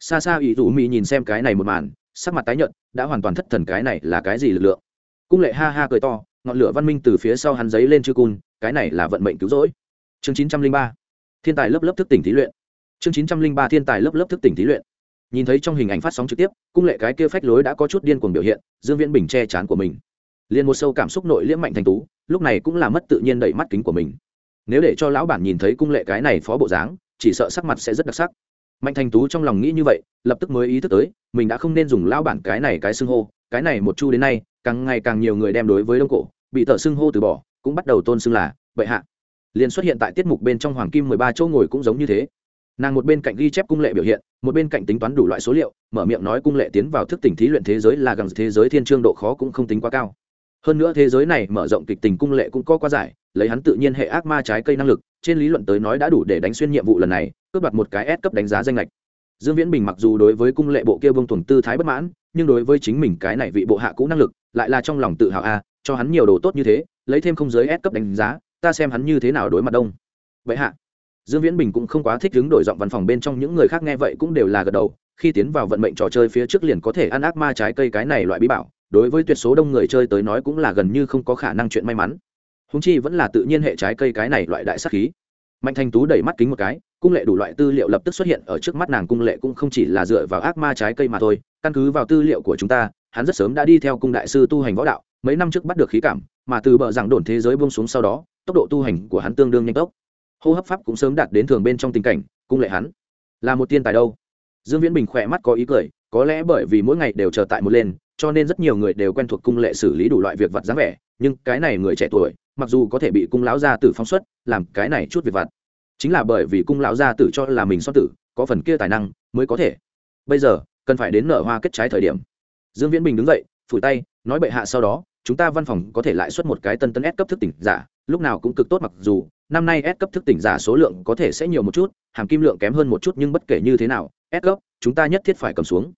xa xa ủy rủ mỹ nhìn xem cái này một màn sắc mặt tái nhợt, đã hoàn toàn thất thần cái này là cái gì lực lượng. Cung lệ ha ha cười to, ngọn lửa văn minh từ phía sau hắn giấy lên chư cun cái này là vận mệnh cứu rỗi. Chương chín trăm linh ba, thiên tài lớp lớp thức tỉnh thí luyện. Chương chín trăm linh ba, thiên tài lớp lớp thức tỉnh thí luyện. Nhìn thấy trong hình ảnh phát sóng trực tiếp, cung lệ cái kia phách lối đã có chút điên cuồng biểu hiện, dương viễn bình che chán của mình. Liền một sâu cảm xúc nội liễm mạnh thành tú, lúc này cũng là mất tự nhiên đẩy mắt kính của mình. Nếu để cho lão bản nhìn thấy cung lệ cái này phó bộ dáng, chỉ sợ sắc mặt sẽ rất đặc sắc mạnh thành tú trong lòng nghĩ như vậy, lập tức mới ý thức tới, mình đã không nên dùng lao bản cái này cái xưng hô, cái này một chu đến nay, càng ngày càng nhiều người đem đối với đông cổ, bị tờ xưng hô từ bỏ, cũng bắt đầu tôn xưng là bệ hạ. Liền xuất hiện tại tiết mục bên trong hoàng kim mười ba chỗ ngồi cũng giống như thế. Nàng một bên cạnh ghi chép cung lệ biểu hiện, một bên cạnh tính toán đủ loại số liệu, mở miệng nói cung lệ tiến vào thức tỉnh thí luyện thế giới là gần thế giới thiên trương độ khó cũng không tính quá cao. Hơn nữa thế giới này mở rộng kịch tình cung lệ cũng có quá giải lấy hắn tự nhiên hệ ác ma trái cây năng lực, trên lý luận tới nói đã đủ để đánh xuyên nhiệm vụ lần này cướp đoạt một cái S cấp đánh giá danh lệch. Dương viễn bình mặc dù đối với cung lệ bộ kia vương tuần tư thái bất mãn, nhưng đối với chính mình cái này vị bộ hạ cũ năng lực, lại là trong lòng tự hào a, cho hắn nhiều đồ tốt như thế, lấy thêm không giới S cấp đánh giá, ta xem hắn như thế nào đối mặt đông. Vậy hạ, dương viễn bình cũng không quá thích hứng đổi giọng văn phòng bên trong những người khác nghe vậy cũng đều là gật đầu, khi tiến vào vận mệnh trò chơi phía trước liền có thể ăn ác ma trái cây cái này loại bí bảo, đối với tuyệt số đông người chơi tới nói cũng là gần như không có khả năng chuyện may mắn. Hùng chi vẫn là tự nhiên hệ trái cây cái này loại đại sát khí mạnh Thanh tú đẩy mắt kính một cái, cung lệ đủ loại tư liệu lập tức xuất hiện ở trước mắt nàng, cung lệ cũng không chỉ là dựa vào ác ma trái cây mà thôi, căn cứ vào tư liệu của chúng ta, hắn rất sớm đã đi theo cung đại sư tu hành võ đạo, mấy năm trước bắt được khí cảm, mà từ bờ giảng đồn thế giới bông xuống sau đó, tốc độ tu hành của hắn tương đương nhanh tốc. Hô hấp pháp cũng sớm đạt đến thường bên trong tình cảnh, cung lệ hắn là một tiên tài đâu? Dương viễn bình khỏe mắt có ý cười, có lẽ bởi vì mỗi ngày đều chờ tại một lên, cho nên rất nhiều người đều quen thuộc cung lệ xử lý đủ loại việc vặt dáng vẻ, nhưng cái này người trẻ tuổi mặc dù có thể bị cung lão gia tử phóng xuất, làm cái này chút việc vặt. Chính là bởi vì cung lão gia tử cho là mình so tử, có phần kia tài năng mới có thể. Bây giờ, cần phải đến nở hoa kết trái thời điểm. Dương viễn bình đứng dậy, phủi tay, nói bệ hạ sau đó, chúng ta văn phòng có thể lại xuất một cái tân tân S cấp thức tỉnh giả, lúc nào cũng cực tốt mặc dù, năm nay S cấp thức tỉnh giả số lượng có thể sẽ nhiều một chút, hàm kim lượng kém hơn một chút nhưng bất kể như thế nào, S cấp, chúng ta nhất thiết phải cầm xuống.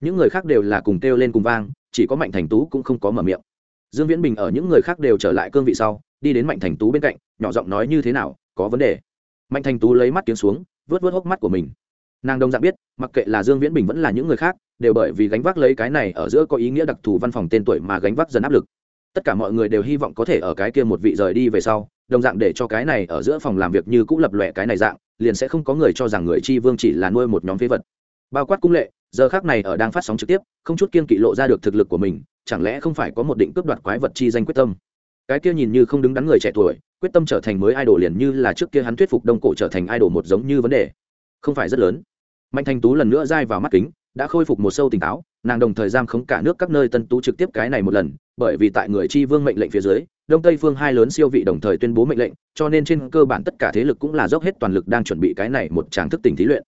Những người khác đều là cùng kêu lên cùng vang, chỉ có mạnh thành tú cũng không có mở miệng. Dương viễn bình ở những người khác đều trở lại cương vị sau đi đến mạnh thành tú bên cạnh, nhỏ giọng nói như thế nào, có vấn đề. Mạnh thành tú lấy mắt tiếng xuống, vớt vớt hốc mắt của mình. Nàng đông dạng biết, mặc kệ là dương viễn bình vẫn là những người khác, đều bởi vì gánh vác lấy cái này ở giữa có ý nghĩa đặc thù văn phòng tên tuổi mà gánh vác dần áp lực. Tất cả mọi người đều hy vọng có thể ở cái kia một vị rời đi về sau, đồng dạng để cho cái này ở giữa phòng làm việc như cũng lập lòe cái này dạng, liền sẽ không có người cho rằng người chi vương chỉ là nuôi một nhóm phế vật. Bao quát cung lệ, giờ khác này ở đang phát sóng trực tiếp, không chút kiên kỵ lộ ra được thực lực của mình, chẳng lẽ không phải có một định cướp đoạt quái vật chi danh quyết tâm? Cái kia nhìn như không đứng đắn người trẻ tuổi, quyết tâm trở thành mới idol liền như là trước kia hắn thuyết phục đông cổ trở thành idol một giống như vấn đề. Không phải rất lớn. Mạnh thành tú lần nữa dai vào mắt kính, đã khôi phục một sâu tỉnh táo, nàng đồng thời giam khống cả nước các nơi tân tú trực tiếp cái này một lần, bởi vì tại người chi vương mệnh lệnh phía dưới, đông tây phương hai lớn siêu vị đồng thời tuyên bố mệnh lệnh, cho nên trên cơ bản tất cả thế lực cũng là dốc hết toàn lực đang chuẩn bị cái này một tràng thức tỉnh thí luyện.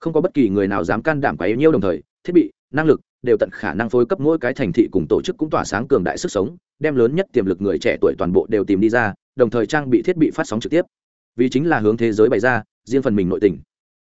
Không có bất kỳ người nào dám can đảm quá yêu nhiêu đồng thời, thiết bị, năng lực đều tận khả năng phối cấp mỗi cái thành thị cùng tổ chức cũng tỏa sáng cường đại sức sống, đem lớn nhất tiềm lực người trẻ tuổi toàn bộ đều tìm đi ra, đồng thời trang bị thiết bị phát sóng trực tiếp. Vì chính là hướng thế giới bày ra, riêng phần mình nội tình.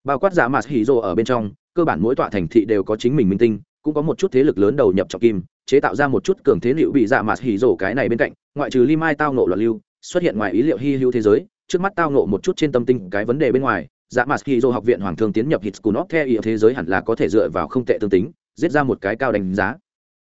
Bao quát giả mạt hỉ rồ ở bên trong, cơ bản mỗi tọa thành thị đều có chính mình minh tinh, cũng có một chút thế lực lớn đầu nhập trọng kim, chế tạo ra một chút cường thế liệu bị giả mạt hỉ rồ cái này bên cạnh, ngoại trừ Limai tao nộ loạn lưu, xuất hiện ngoài ý liệu hy hữu thế giới, trước mắt tao nộ một chút trên tâm tinh cái vấn đề bên ngoài dạ mặt hỉ dô học viện hoàng thương tiến nhập hít cunot theo ý thế giới hẳn là có thể dựa vào không tệ tương tính giết ra một cái cao đánh giá.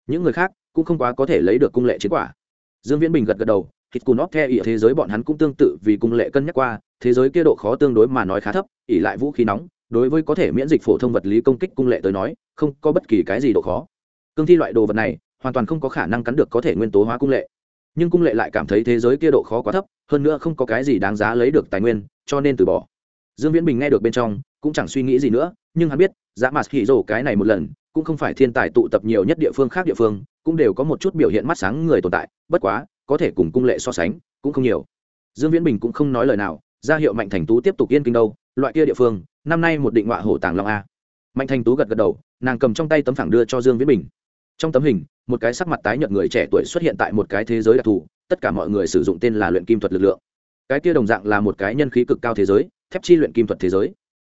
Những người khác cũng không quá có thể lấy được cung lệ chiến quả. Dương viễn bình gật gật đầu hít cunot theo ý thế giới bọn hắn cũng tương tự vì cung lệ cân nhắc qua, thế giới kia độ khó tương đối mà nói khá thấp ỉ lại vũ khí nóng, đối với có thể miễn dịch phổ thông vật lý công kích cung lệ tới nói, không có bất kỳ cái gì độ khó. Cương thi loại đồ vật này hoàn toàn không có khả năng cắn được có thể nguyên tố hóa cung lệ. Nhưng cung lệ lại cảm thấy thế giới kia độ khó quá thấp, hơn nữa không có cái gì đáng giá lấy được tài nguyên, cho nên từ bỏ. Dương viễn bình nghe được bên trong, cũng chẳng suy nghĩ gì nữa, nhưng hắn biết giá mạt hỉ rổ cái này một lần cũng không phải thiên tài tụ tập nhiều nhất địa phương khác địa phương, cũng đều có một chút biểu hiện mắt sáng người tồn tại, bất quá, có thể cùng cung lệ so sánh, cũng không nhiều. Dương viễn bình cũng không nói lời nào, ra hiệu mạnh thành tú tiếp tục yên kinh đâu, loại kia địa phương, năm nay một định họa hổ tàng long a. Mạnh thành tú gật gật đầu, nàng cầm trong tay tấm phẳng đưa cho dương viễn bình. Trong tấm hình, một cái sắc mặt tái nhợt người trẻ tuổi xuất hiện tại một cái thế giới đặc thù, tất cả mọi người sử dụng tên là luyện kim thuật lực lượng. Cái kia đồng dạng là một cái nhân khí cực cao thế giới, thép chi luyện kim thuật thế giới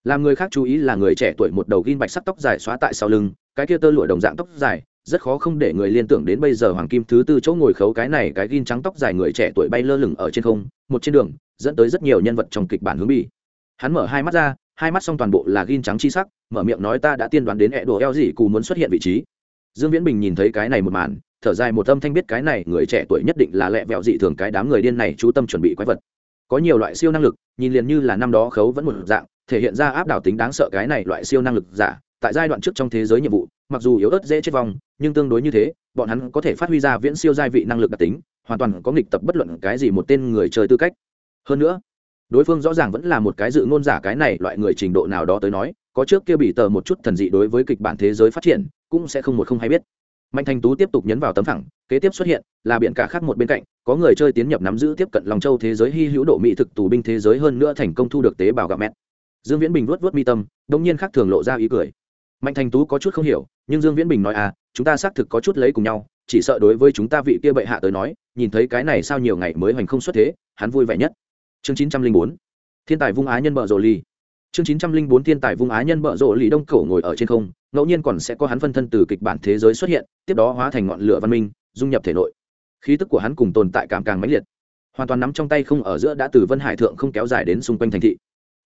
làm người khác chú ý là người trẻ tuổi một đầu ghim bạch sắc tóc dài xóa tại sau lưng, cái kia tơ lụa đồng dạng tóc dài, rất khó không để người liên tưởng đến bây giờ hoàng kim thứ tư chỗ ngồi khấu cái này cái ghim trắng tóc dài người trẻ tuổi bay lơ lửng ở trên không, một trên đường, dẫn tới rất nhiều nhân vật trong kịch bản hướng bị. Hắn mở hai mắt ra, hai mắt xong toàn bộ là ghim trắng chi sắc, mở miệng nói ta đã tiên đoán đến hẹ đồ eo gì cù muốn xuất hiện vị trí. Dương viễn bình nhìn thấy cái này một màn, thở dài một âm thanh biết cái này người trẻ tuổi nhất định là lẹ vẹo dị thường cái đám người điên này chú tâm chuẩn bị quái vật. Có nhiều loại siêu năng lực, nhìn liền như là năm đó khấu vẫn một dạng thể hiện ra áp đảo tính đáng sợ cái này loại siêu năng lực giả, tại giai đoạn trước trong thế giới nhiệm vụ, mặc dù yếu ớt dễ chết vong, nhưng tương đối như thế, bọn hắn có thể phát huy ra viễn siêu giai vị năng lực đặc tính, hoàn toàn có nghịch tập bất luận cái gì một tên người chơi tư cách. Hơn nữa, đối phương rõ ràng vẫn là một cái dự ngôn giả cái này loại người trình độ nào đó tới nói, có trước kia bị tờ một chút thần dị đối với kịch bản thế giới phát triển, cũng sẽ không một không hay biết. Mạnh thành tú tiếp tục nhấn vào tấm phẳng, kế tiếp xuất hiện là biển cả khác một bên cạnh, có người chơi tiến nhập nắm giữ tiếp cận lòng châu thế giới hy hữu độ mỹ thực tù binh thế giới hơn nữa thành công thu được tế bào gạo mẹt dương viễn bình vuốt vuốt mi tâm đông nhiên khác thường lộ ra ý cười. Mạnh thành tú có chút không hiểu, nhưng dương viễn bình nói à chúng ta xác thực có chút lấy cùng nhau, chỉ sợ đối với chúng ta vị kia bệ hạ tới nói, nhìn thấy cái này sao nhiều ngày mới hoành không xuất thế, hắn vui vẻ nhất. Chương chín trăm linh bốn, thiên tài vung á nhân bợ rồ ly chương chín trăm linh bốn, thiên tài vung á nhân bợ rồ ly đông cổ ngồi ở trên không, ngẫu nhiên còn sẽ có hắn phân thân từ kịch bản thế giới xuất hiện, tiếp đó hóa thành ngọn lửa văn minh, dung nhập thể nội. Khí tức của hắn cùng tồn tại cảm càng mãnh liệt. Hoàn toàn nắm trong tay không ở giữa đã từ vân hải thượng không kéo dài đến xung quanh thành thị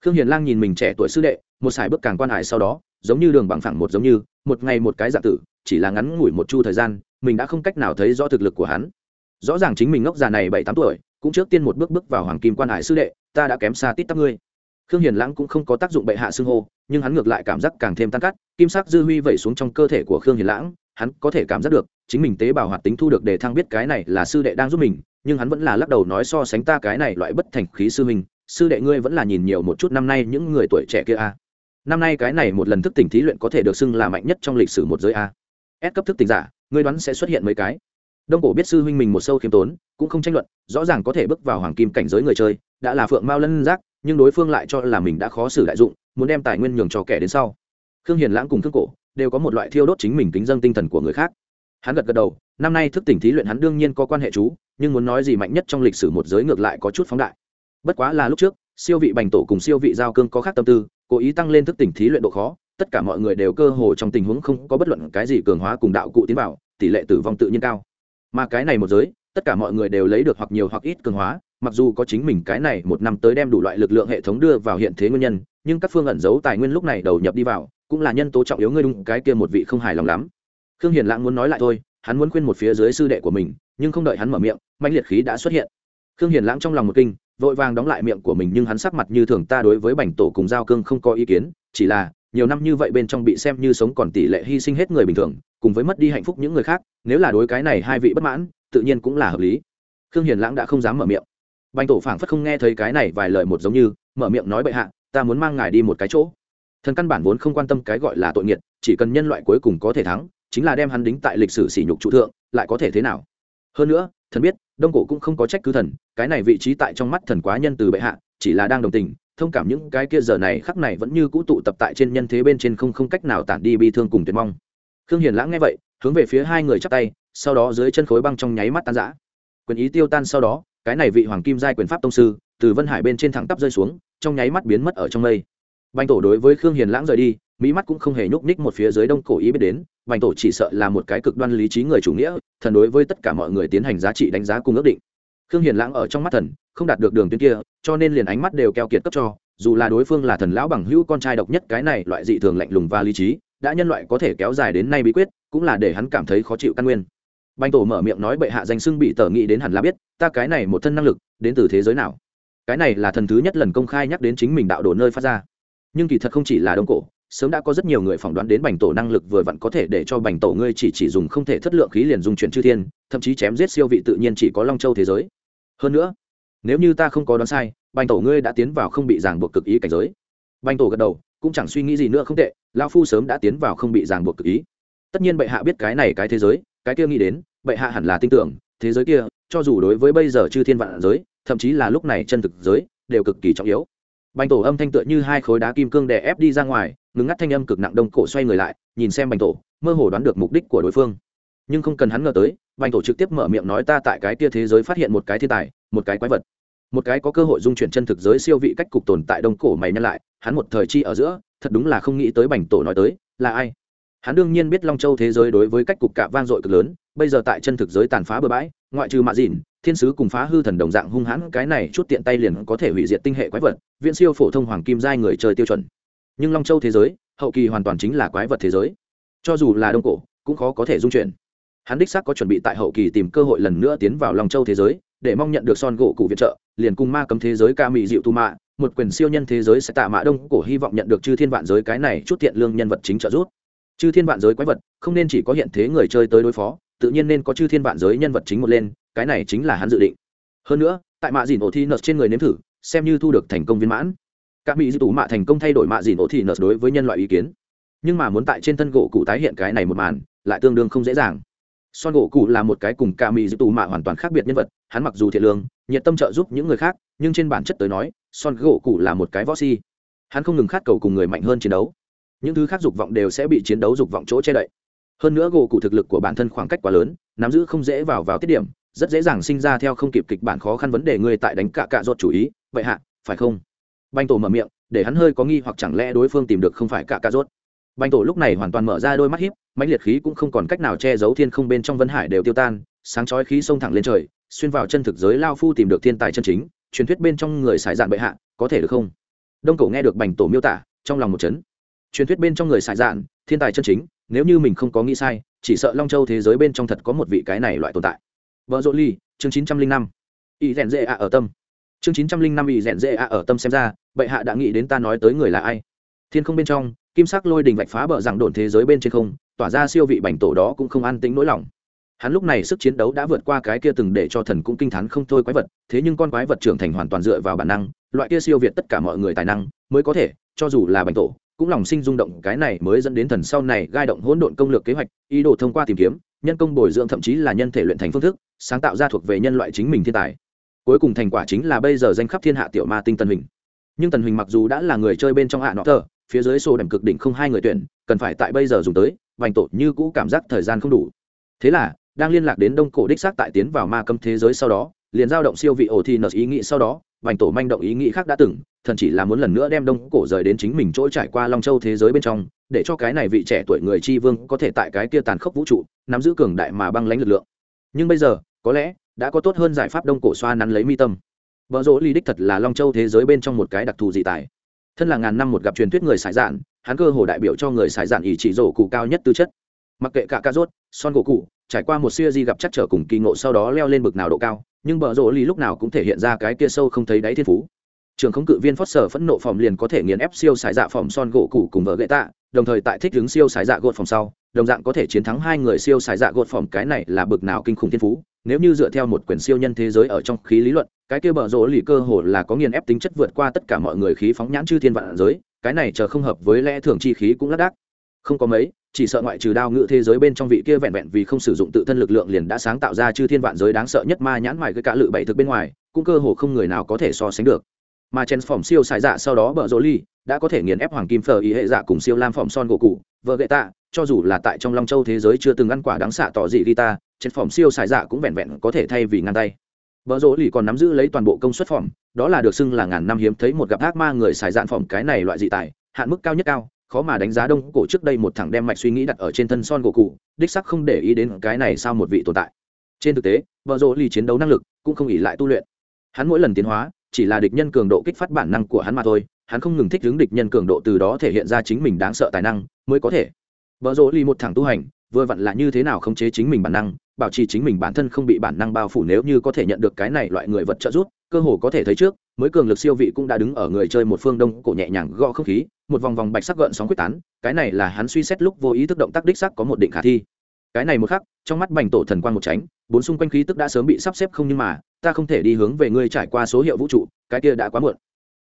khương hiền lang nhìn mình trẻ tuổi sư đệ, một sải bước càng quan hải sau đó, giống như đường bằng phẳng một giống như, một ngày một cái dạng tử, chỉ là ngắn ngủi một chu thời gian, mình đã không cách nào thấy rõ thực lực của hắn. Rõ ràng chính mình ngốc già này bảy tám tuổi, cũng trước tiên một bước bước vào hoàng kim quan hải sư đệ, ta đã kém xa tít tắp ngươi. Khương hiền lãng cũng không có tác dụng bệ hạ xưng hô, nhưng hắn ngược lại cảm giác càng thêm tan cắt kim sắc dư huy vẩy xuống trong cơ thể của khương hiền lãng hắn có thể cảm giác được, chính mình tế bào hoạt tính thu được để thăng biết cái này là sư đệ đang giúp mình, nhưng hắn vẫn là lắc đầu nói so sánh ta cái này loại bất thành khí sư mình sư đệ ngươi vẫn là nhìn nhiều một chút năm nay những người tuổi trẻ kia a. Năm nay cái này một lần thức tỉnh thí luyện có thể được xưng là mạnh nhất trong lịch sử một giới a. S cấp thức tỉnh giả, ngươi đoán sẽ xuất hiện mấy cái? Đông cổ biết sư huynh mình một sâu khiêm tốn, cũng không tranh luận, rõ ràng có thể bước vào hoàng kim cảnh giới người chơi, đã là phượng mao lân giác, nhưng đối phương lại cho là mình đã khó xử đại dụng, muốn đem tài nguyên nhường cho kẻ đến sau. Khương hiền lãng cùng thương cổ đều có một loại thiêu đốt chính mình kính dân tinh thần của người khác. Hắn gật gật đầu, năm nay thức tỉnh thí luyện hắn đương nhiên có quan hệ chú, nhưng muốn nói gì mạnh nhất trong lịch sử một giới ngược lại có chút phóng đại bất quá là lúc trước, siêu vị bành tổ cùng siêu vị giao cương có khác tâm tư, cố ý tăng lên thức tỉnh thí luyện độ khó, tất cả mọi người đều cơ hồ trong tình huống không có bất luận cái gì cường hóa cùng đạo cụ tiến vào, tỷ lệ tử vong tự nhiên cao. Mà cái này một giới, tất cả mọi người đều lấy được hoặc nhiều hoặc ít cường hóa, mặc dù có chính mình cái này một năm tới đem đủ loại lực lượng hệ thống đưa vào hiện thế nguyên nhân, nhưng các phương ẩn giấu tài nguyên lúc này đầu nhập đi vào, cũng là nhân tố trọng yếu ngươi đúng, cái kia một vị không hài lòng lắm. Khương hiền lãng muốn nói lại thôi, hắn muốn khuyên một phía dưới sư đệ của mình, nhưng không đợi hắn mở miệng mạnh liệt khí đã xuất hiện khương hiền lãng trong lòng một kinh, vội vàng đóng lại miệng của mình nhưng hắn sắc mặt như thường ta đối với bành tổ cùng giao cương không có ý kiến, chỉ là, nhiều năm như vậy bên trong bị xem như sống còn tỷ lệ hy sinh hết người bình thường, cùng với mất đi hạnh phúc những người khác, nếu là đối cái này hai vị bất mãn, tự nhiên cũng là hợp lý. Khương hiền lãng đã không dám mở miệng. Bành tổ phảng phất không nghe thấy cái này vài lời một giống như, mở miệng nói bệ hạ, ta muốn mang ngài đi một cái chỗ. Thần căn bản vốn không quan tâm cái gọi là tội nghiệt, chỉ cần nhân loại cuối cùng có thể thắng, chính là đem hắn đính tại lịch sử sỉ nhục trụ thượng, lại có thể thế nào? Hơn nữa, thần biết đông cổ cũng không có trách cứ thần, cái này vị trí tại trong mắt thần quá nhân từ bệ hạ, chỉ là đang đồng tình, thông cảm những cái kia giờ này khắc này vẫn như cũ tụ tập tại trên nhân thế bên trên không không cách nào tản đi bi thương cùng tuyệt mong. Khương hiền lãng nghe vậy, hướng về phía hai người chắp tay, sau đó dưới chân khối băng trong nháy mắt tan rã. Quyền ý tiêu tan sau đó, cái này vị hoàng kim giai quyền pháp tông sư, từ vân hải bên trên thẳng tắp rơi xuống, trong nháy mắt biến mất ở trong mây. Banh tổ đối với khương hiền lãng rời đi mỹ mắt cũng không hề nhúc nhích một phía dưới đông cổ ý biết đến vành tổ chỉ sợ là một cái cực đoan lý trí người chủ nghĩa, thần đối với tất cả mọi người tiến hành giá trị đánh giá cùng ước định. Khương hiền lãng ở trong mắt thần, không đạt được đường tuyến kia, cho nên liền ánh mắt đều keo kiệt cấp cho, dù là đối phương là thần lão bằng hữu con trai độc nhất cái này loại dị thường lạnh lùng và lý trí, đã nhân loại có thể kéo dài đến nay bí quyết, cũng là để hắn cảm thấy khó chịu căn nguyên. Banh tổ mở miệng nói bệ hạ danh xưng bị tờ nghĩ đến hẳn là biết, ta cái này một thân năng lực, đến từ thế giới nào? Cái này là thần thứ nhất lần công khai nhắc đến chính mình đạo đồ nơi phát ra. Nhưng kỳ thật không chỉ là đông cổ sớm đã có rất nhiều người phỏng đoán đến bành tổ năng lực vừa vặn có thể để cho bành tổ ngươi chỉ chỉ dùng không thể thất lượng khí liền dùng chuyển chư thiên, thậm chí chém giết siêu vị tự nhiên chỉ có long châu thế giới. Hơn nữa, nếu như ta không có đoán sai, bành tổ ngươi đã tiến vào không bị ràng buộc cực ý cảnh giới. Bành tổ gật đầu, cũng chẳng suy nghĩ gì nữa không tệ lao phu sớm đã tiến vào không bị ràng buộc cực ý. Tất nhiên bệ hạ biết cái này cái thế giới, cái kia nghĩ đến, bệ hạ hẳn là tin tưởng, thế giới kia, cho dù đối với bây giờ chư thiên vạn giới, thậm chí là lúc này chân thực giới, đều cực kỳ trọng yếu. Bành tổ âm thanh tựa như hai khối đá kim cương đè ép đi ra ngoài ngừng ngắt thanh âm cực nặng đông cổ xoay người lại, nhìn xem bành tổ, mơ hồ đoán được mục đích của đối phương. Nhưng không cần hắn ngờ tới, bành tổ trực tiếp mở miệng nói ta tại cái kia thế giới phát hiện một cái thiên tài, một cái quái vật. Một cái có cơ hội dung chuyển chân thực giới siêu vị cách cục tồn tại đông cổ mày nhân lại, hắn một thời chi ở giữa, thật đúng là không nghĩ tới bành tổ nói tới, là ai? Hắn đương nhiên biết long châu thế giới đối với cách cục cả vang dội cực lớn, bây giờ tại chân thực giới tàn phá bừa bãi, ngoại trừ mạ dìn, thiên sứ cùng phá hư thần đồng dạng hung hãn, cái này chút tiện tay liền có thể hủy diệt tinh hệ quái vật, viễn siêu phổ thông hoàng kim giai người chơi tiêu chuẩn nhưng long châu thế giới, hậu kỳ hoàn toàn chính là quái vật thế giới. Cho dù là đông cổ, cũng khó có thể dung chuyển. Hắn đích xác có chuẩn bị tại hậu kỳ tìm cơ hội lần nữa tiến vào long châu thế giới, để mong nhận được son gỗ cụ viện trợ, liền cùng ma cấm thế giới ca mị dịu tu mạ một quyền siêu nhân thế giới sẽ tạ mã đông cổ hy vọng nhận được chư thiên vạn giới cái này chút tiện lương nhân vật chính trợ giúp. Chư thiên vạn giới quái vật, không nên chỉ có hiện thế người chơi tới đối phó, tự nhiên nên có chư thiên vạn giới nhân vật chính một lên, cái này chính là hắn dự định. Hơn nữa, tại mạ dìn ổ thi nợt trên người nếm thử, xem như thu được thành công viên mãn các mỹ dư tù mạ thành công thay đổi mạ dìn ổ thị nợ đối với nhân loại ý kiến. Nhưng mà muốn tại trên thân gỗ cụ tái hiện cái này một màn, lại tương đương không dễ dàng. Son gỗ cụ là một cái cùng ca mỹ dư tù mạ hoàn toàn khác biệt nhân vật, hắn mặc dù thiện lương, nhiệt tâm trợ giúp những người khác, nhưng trên bản chất tới nói, son gỗ cụ là một cái võ si. Hắn không ngừng khát cầu cùng người mạnh hơn chiến đấu. Những thứ khác dục vọng đều sẽ bị chiến đấu dục vọng chỗ che đậy. Hơn nữa gỗ cụ thực lực của bản thân khoảng cách quá lớn, nắm giữ không dễ vào vào tiết điểm, rất dễ dàng sinh ra theo không kịp kịch bản khó khăn vấn đề người tại đánh cả cạ ruột chủ ý. Vậy hạ, phải không? Banh tổ mở miệng, để hắn hơi có nghi hoặc chẳng lẽ đối phương tìm được không phải cả cạ ruột banh tổ lúc này hoàn toàn mở ra đôi mắt hiếp mãnh liệt khí cũng không còn cách nào che giấu thiên không bên trong vân hải đều tiêu tan, sáng chói khí xông thẳng lên trời, xuyên vào chân thực giới lao phu tìm được thiên tài chân chính, truyền thuyết bên trong người xài dạn bệ hạ, có thể được không? Đông cổ nghe được bành tổ miêu tả, trong lòng một chấn. Truyền thuyết bên trong người xài dạn, thiên tài chân chính, nếu như mình không có nghĩ sai, chỉ sợ long châu thế giới bên trong thật có một vị cái này loại tồn tại. Vợ dỗ ly, chương chín trăm linh năm. Ý rèn dễ ạ ở tâm chương chín trăm linh năm bị rẽn dễ ạ ở tâm xem ra, bệ hạ đã nghĩ đến ta nói tới người là ai. Thiên không bên trong, kim sắc lôi đình vạch phá bờ rằng đồn thế giới bên trên không, tỏa ra siêu vị bành tổ đó cũng không an tính nỗi lòng. Hắn lúc này sức chiến đấu đã vượt qua cái kia từng để cho thần cũng kinh t h á n không thôi quái vật, thế nhưng con quái vật trưởng thành hoàn toàn dựa vào bản năng, loại kia siêu việt tất cả mọi người tài năng, mới có thể, cho dù là bành tổ, cũng lòng sinh rung động, cái này mới dẫn đến thần sau này gai động hỗn độn công lược kế hoạch, ý đồ thông qua tìm kiếm, nhân công bồi dưỡng thậm chí là nhân thể luyện thành phương thức, sáng tạo ra thuộc về nhân loại chính mình thiên tài cuối cùng thành quả chính là bây giờ danh khắp thiên hạ tiểu ma tinh tần hình nhưng tần hình mặc dù đã là người chơi bên trong hạ nọ thờ, phía dưới sổ đầm cực đỉnh không hai người tuyển, cần phải tại bây giờ dùng tới, vành tổ như cũ cảm giác thời gian không đủ. Thế là, đang liên lạc đến đông cổ đích xác tại tiến vào ma cấm thế giới sau đó, liền giao động siêu vị ổ thì nợ ý nghĩ sau đó, vành tổ manh động ý nghĩ khác đã từng, thần chỉ là muốn lần nữa đem đông cổ rời đến chính mình chỗ trải qua long châu thế giới bên trong, để cho cái này vị trẻ tuổi người tri vương có thể tại cái kia tàn khốc vũ trụ, nắm giữ cường đại mà băng lãnh lực lượng. Nhưng bây giờ, có lẽ đã có tốt hơn giải pháp đông cổ xoa nắn lấy mi tâm. Vợ rỗ ly đích thật là long châu thế giới bên trong một cái đặc thù dị tài. Thân là ngàn năm một gặp truyền thuyết người sải dạn, hắn cơ hồ đại biểu cho người sải dạn ý chỉ rổ cụ cao nhất tư chất. Mặc kệ cả ca rốt, son gỗ cụ, trải qua một siêu di gặp chắc trở cùng kỳ ngộ sau đó leo lên bực nào độ cao, nhưng bờ rỗ ly lúc nào cũng thể hiện ra cái kia sâu không thấy đáy thiên phú. Trường không cự viên phót sở phẫn nộ phòng liền có thể nghiền ép siêu sải dạ phòng son gỗ cụ cùng vợ gậy tạ, đồng thời tại thích hướng siêu sải dạ gột phòng sau đồng dạng có thể chiến thắng hai người siêu sải dạ gột phỏng, cái này là bực nào kinh khủng thiên phú. Nếu như dựa theo một quyển siêu nhân thế giới ở trong khí lý luận, cái kia bở rỗ lì cơ hồ là có nghiền ép tính chất vượt qua tất cả mọi người khí phóng nhãn chư thiên vạn giới, cái này chờ không hợp với lẽ thường chi khí cũng lác đác. Không có mấy, chỉ sợ ngoại trừ đao ngự thế giới bên trong vị kia vẹn vẹn vì không sử dụng tự thân lực lượng liền đã sáng tạo ra chư thiên vạn giới đáng sợ nhất ma nhãn ngoài cái cả lự bảy thực bên ngoài, cũng cơ hồ không người nào có thể so sánh được. Mà chen phỏng siêu xài dạ sau đó bở rỗ ly đã có thể nghiền ép hoàng kim phở ý hệ dạ cùng siêu lam phỏng son gỗ cụ, vợ gậy tạ cho dù là tại trong long châu thế giới chưa từng ăn quả đáng xạ tỏ dị guitar trên phỏng siêu xài dạ cũng vẹn vẹn có thể thay vì ngăn tay. Vợ rỗ Lì còn nắm giữ lấy toàn bộ công suất phỏng đó là được xưng là ngàn năm hiếm thấy một gặp ác ma người xài dạn phỏng cái này loại dị tài, hạn mức cao nhất cao, khó mà đánh giá đông cổ trước đây một thằng đem mạch suy nghĩ đặt ở trên thân son gỗ cụ, đích sắc không để ý đến cái này sao một vị tồn tại. Trên thực tế vợ rỗ Lì chiến đấu năng lực cũng không ỉ lại tu luyện. Hắn mỗi lần tiến hóa, chỉ là địch nhân cường độ kích phát bản năng của hắn mà thôi, hắn không ngừng thích hướng địch nhân cường độ từ đó thể hiện ra chính mình đáng sợ tài năng mới có thể vợ rỗ ly một thằng tu hành, vừa vặn là như thế nào khống chế chính mình bản năng, bảo trì chính mình bản thân không bị bản năng bao phủ nếu như có thể nhận được cái này loại người vật trợ giúp, cơ hồ có thể thấy trước, mới cường lực siêu vị cũng đã đứng ở người chơi một phương đông cổ nhẹ nhàng gõ không khí, một vòng vòng bạch sắc gợn sóng quyết tán, cái này là hắn suy xét lúc vô ý thức động tác đích sắc có một định khả thi. Cái này một khắc, trong mắt bành tổ thần quan một tránh, bốn xung quanh khí tức đã sớm bị sắp xếp không nhưng mà, ta không thể đi hướng về ngươi trải qua số hiệu vũ trụ, cái kia đã quá muộn.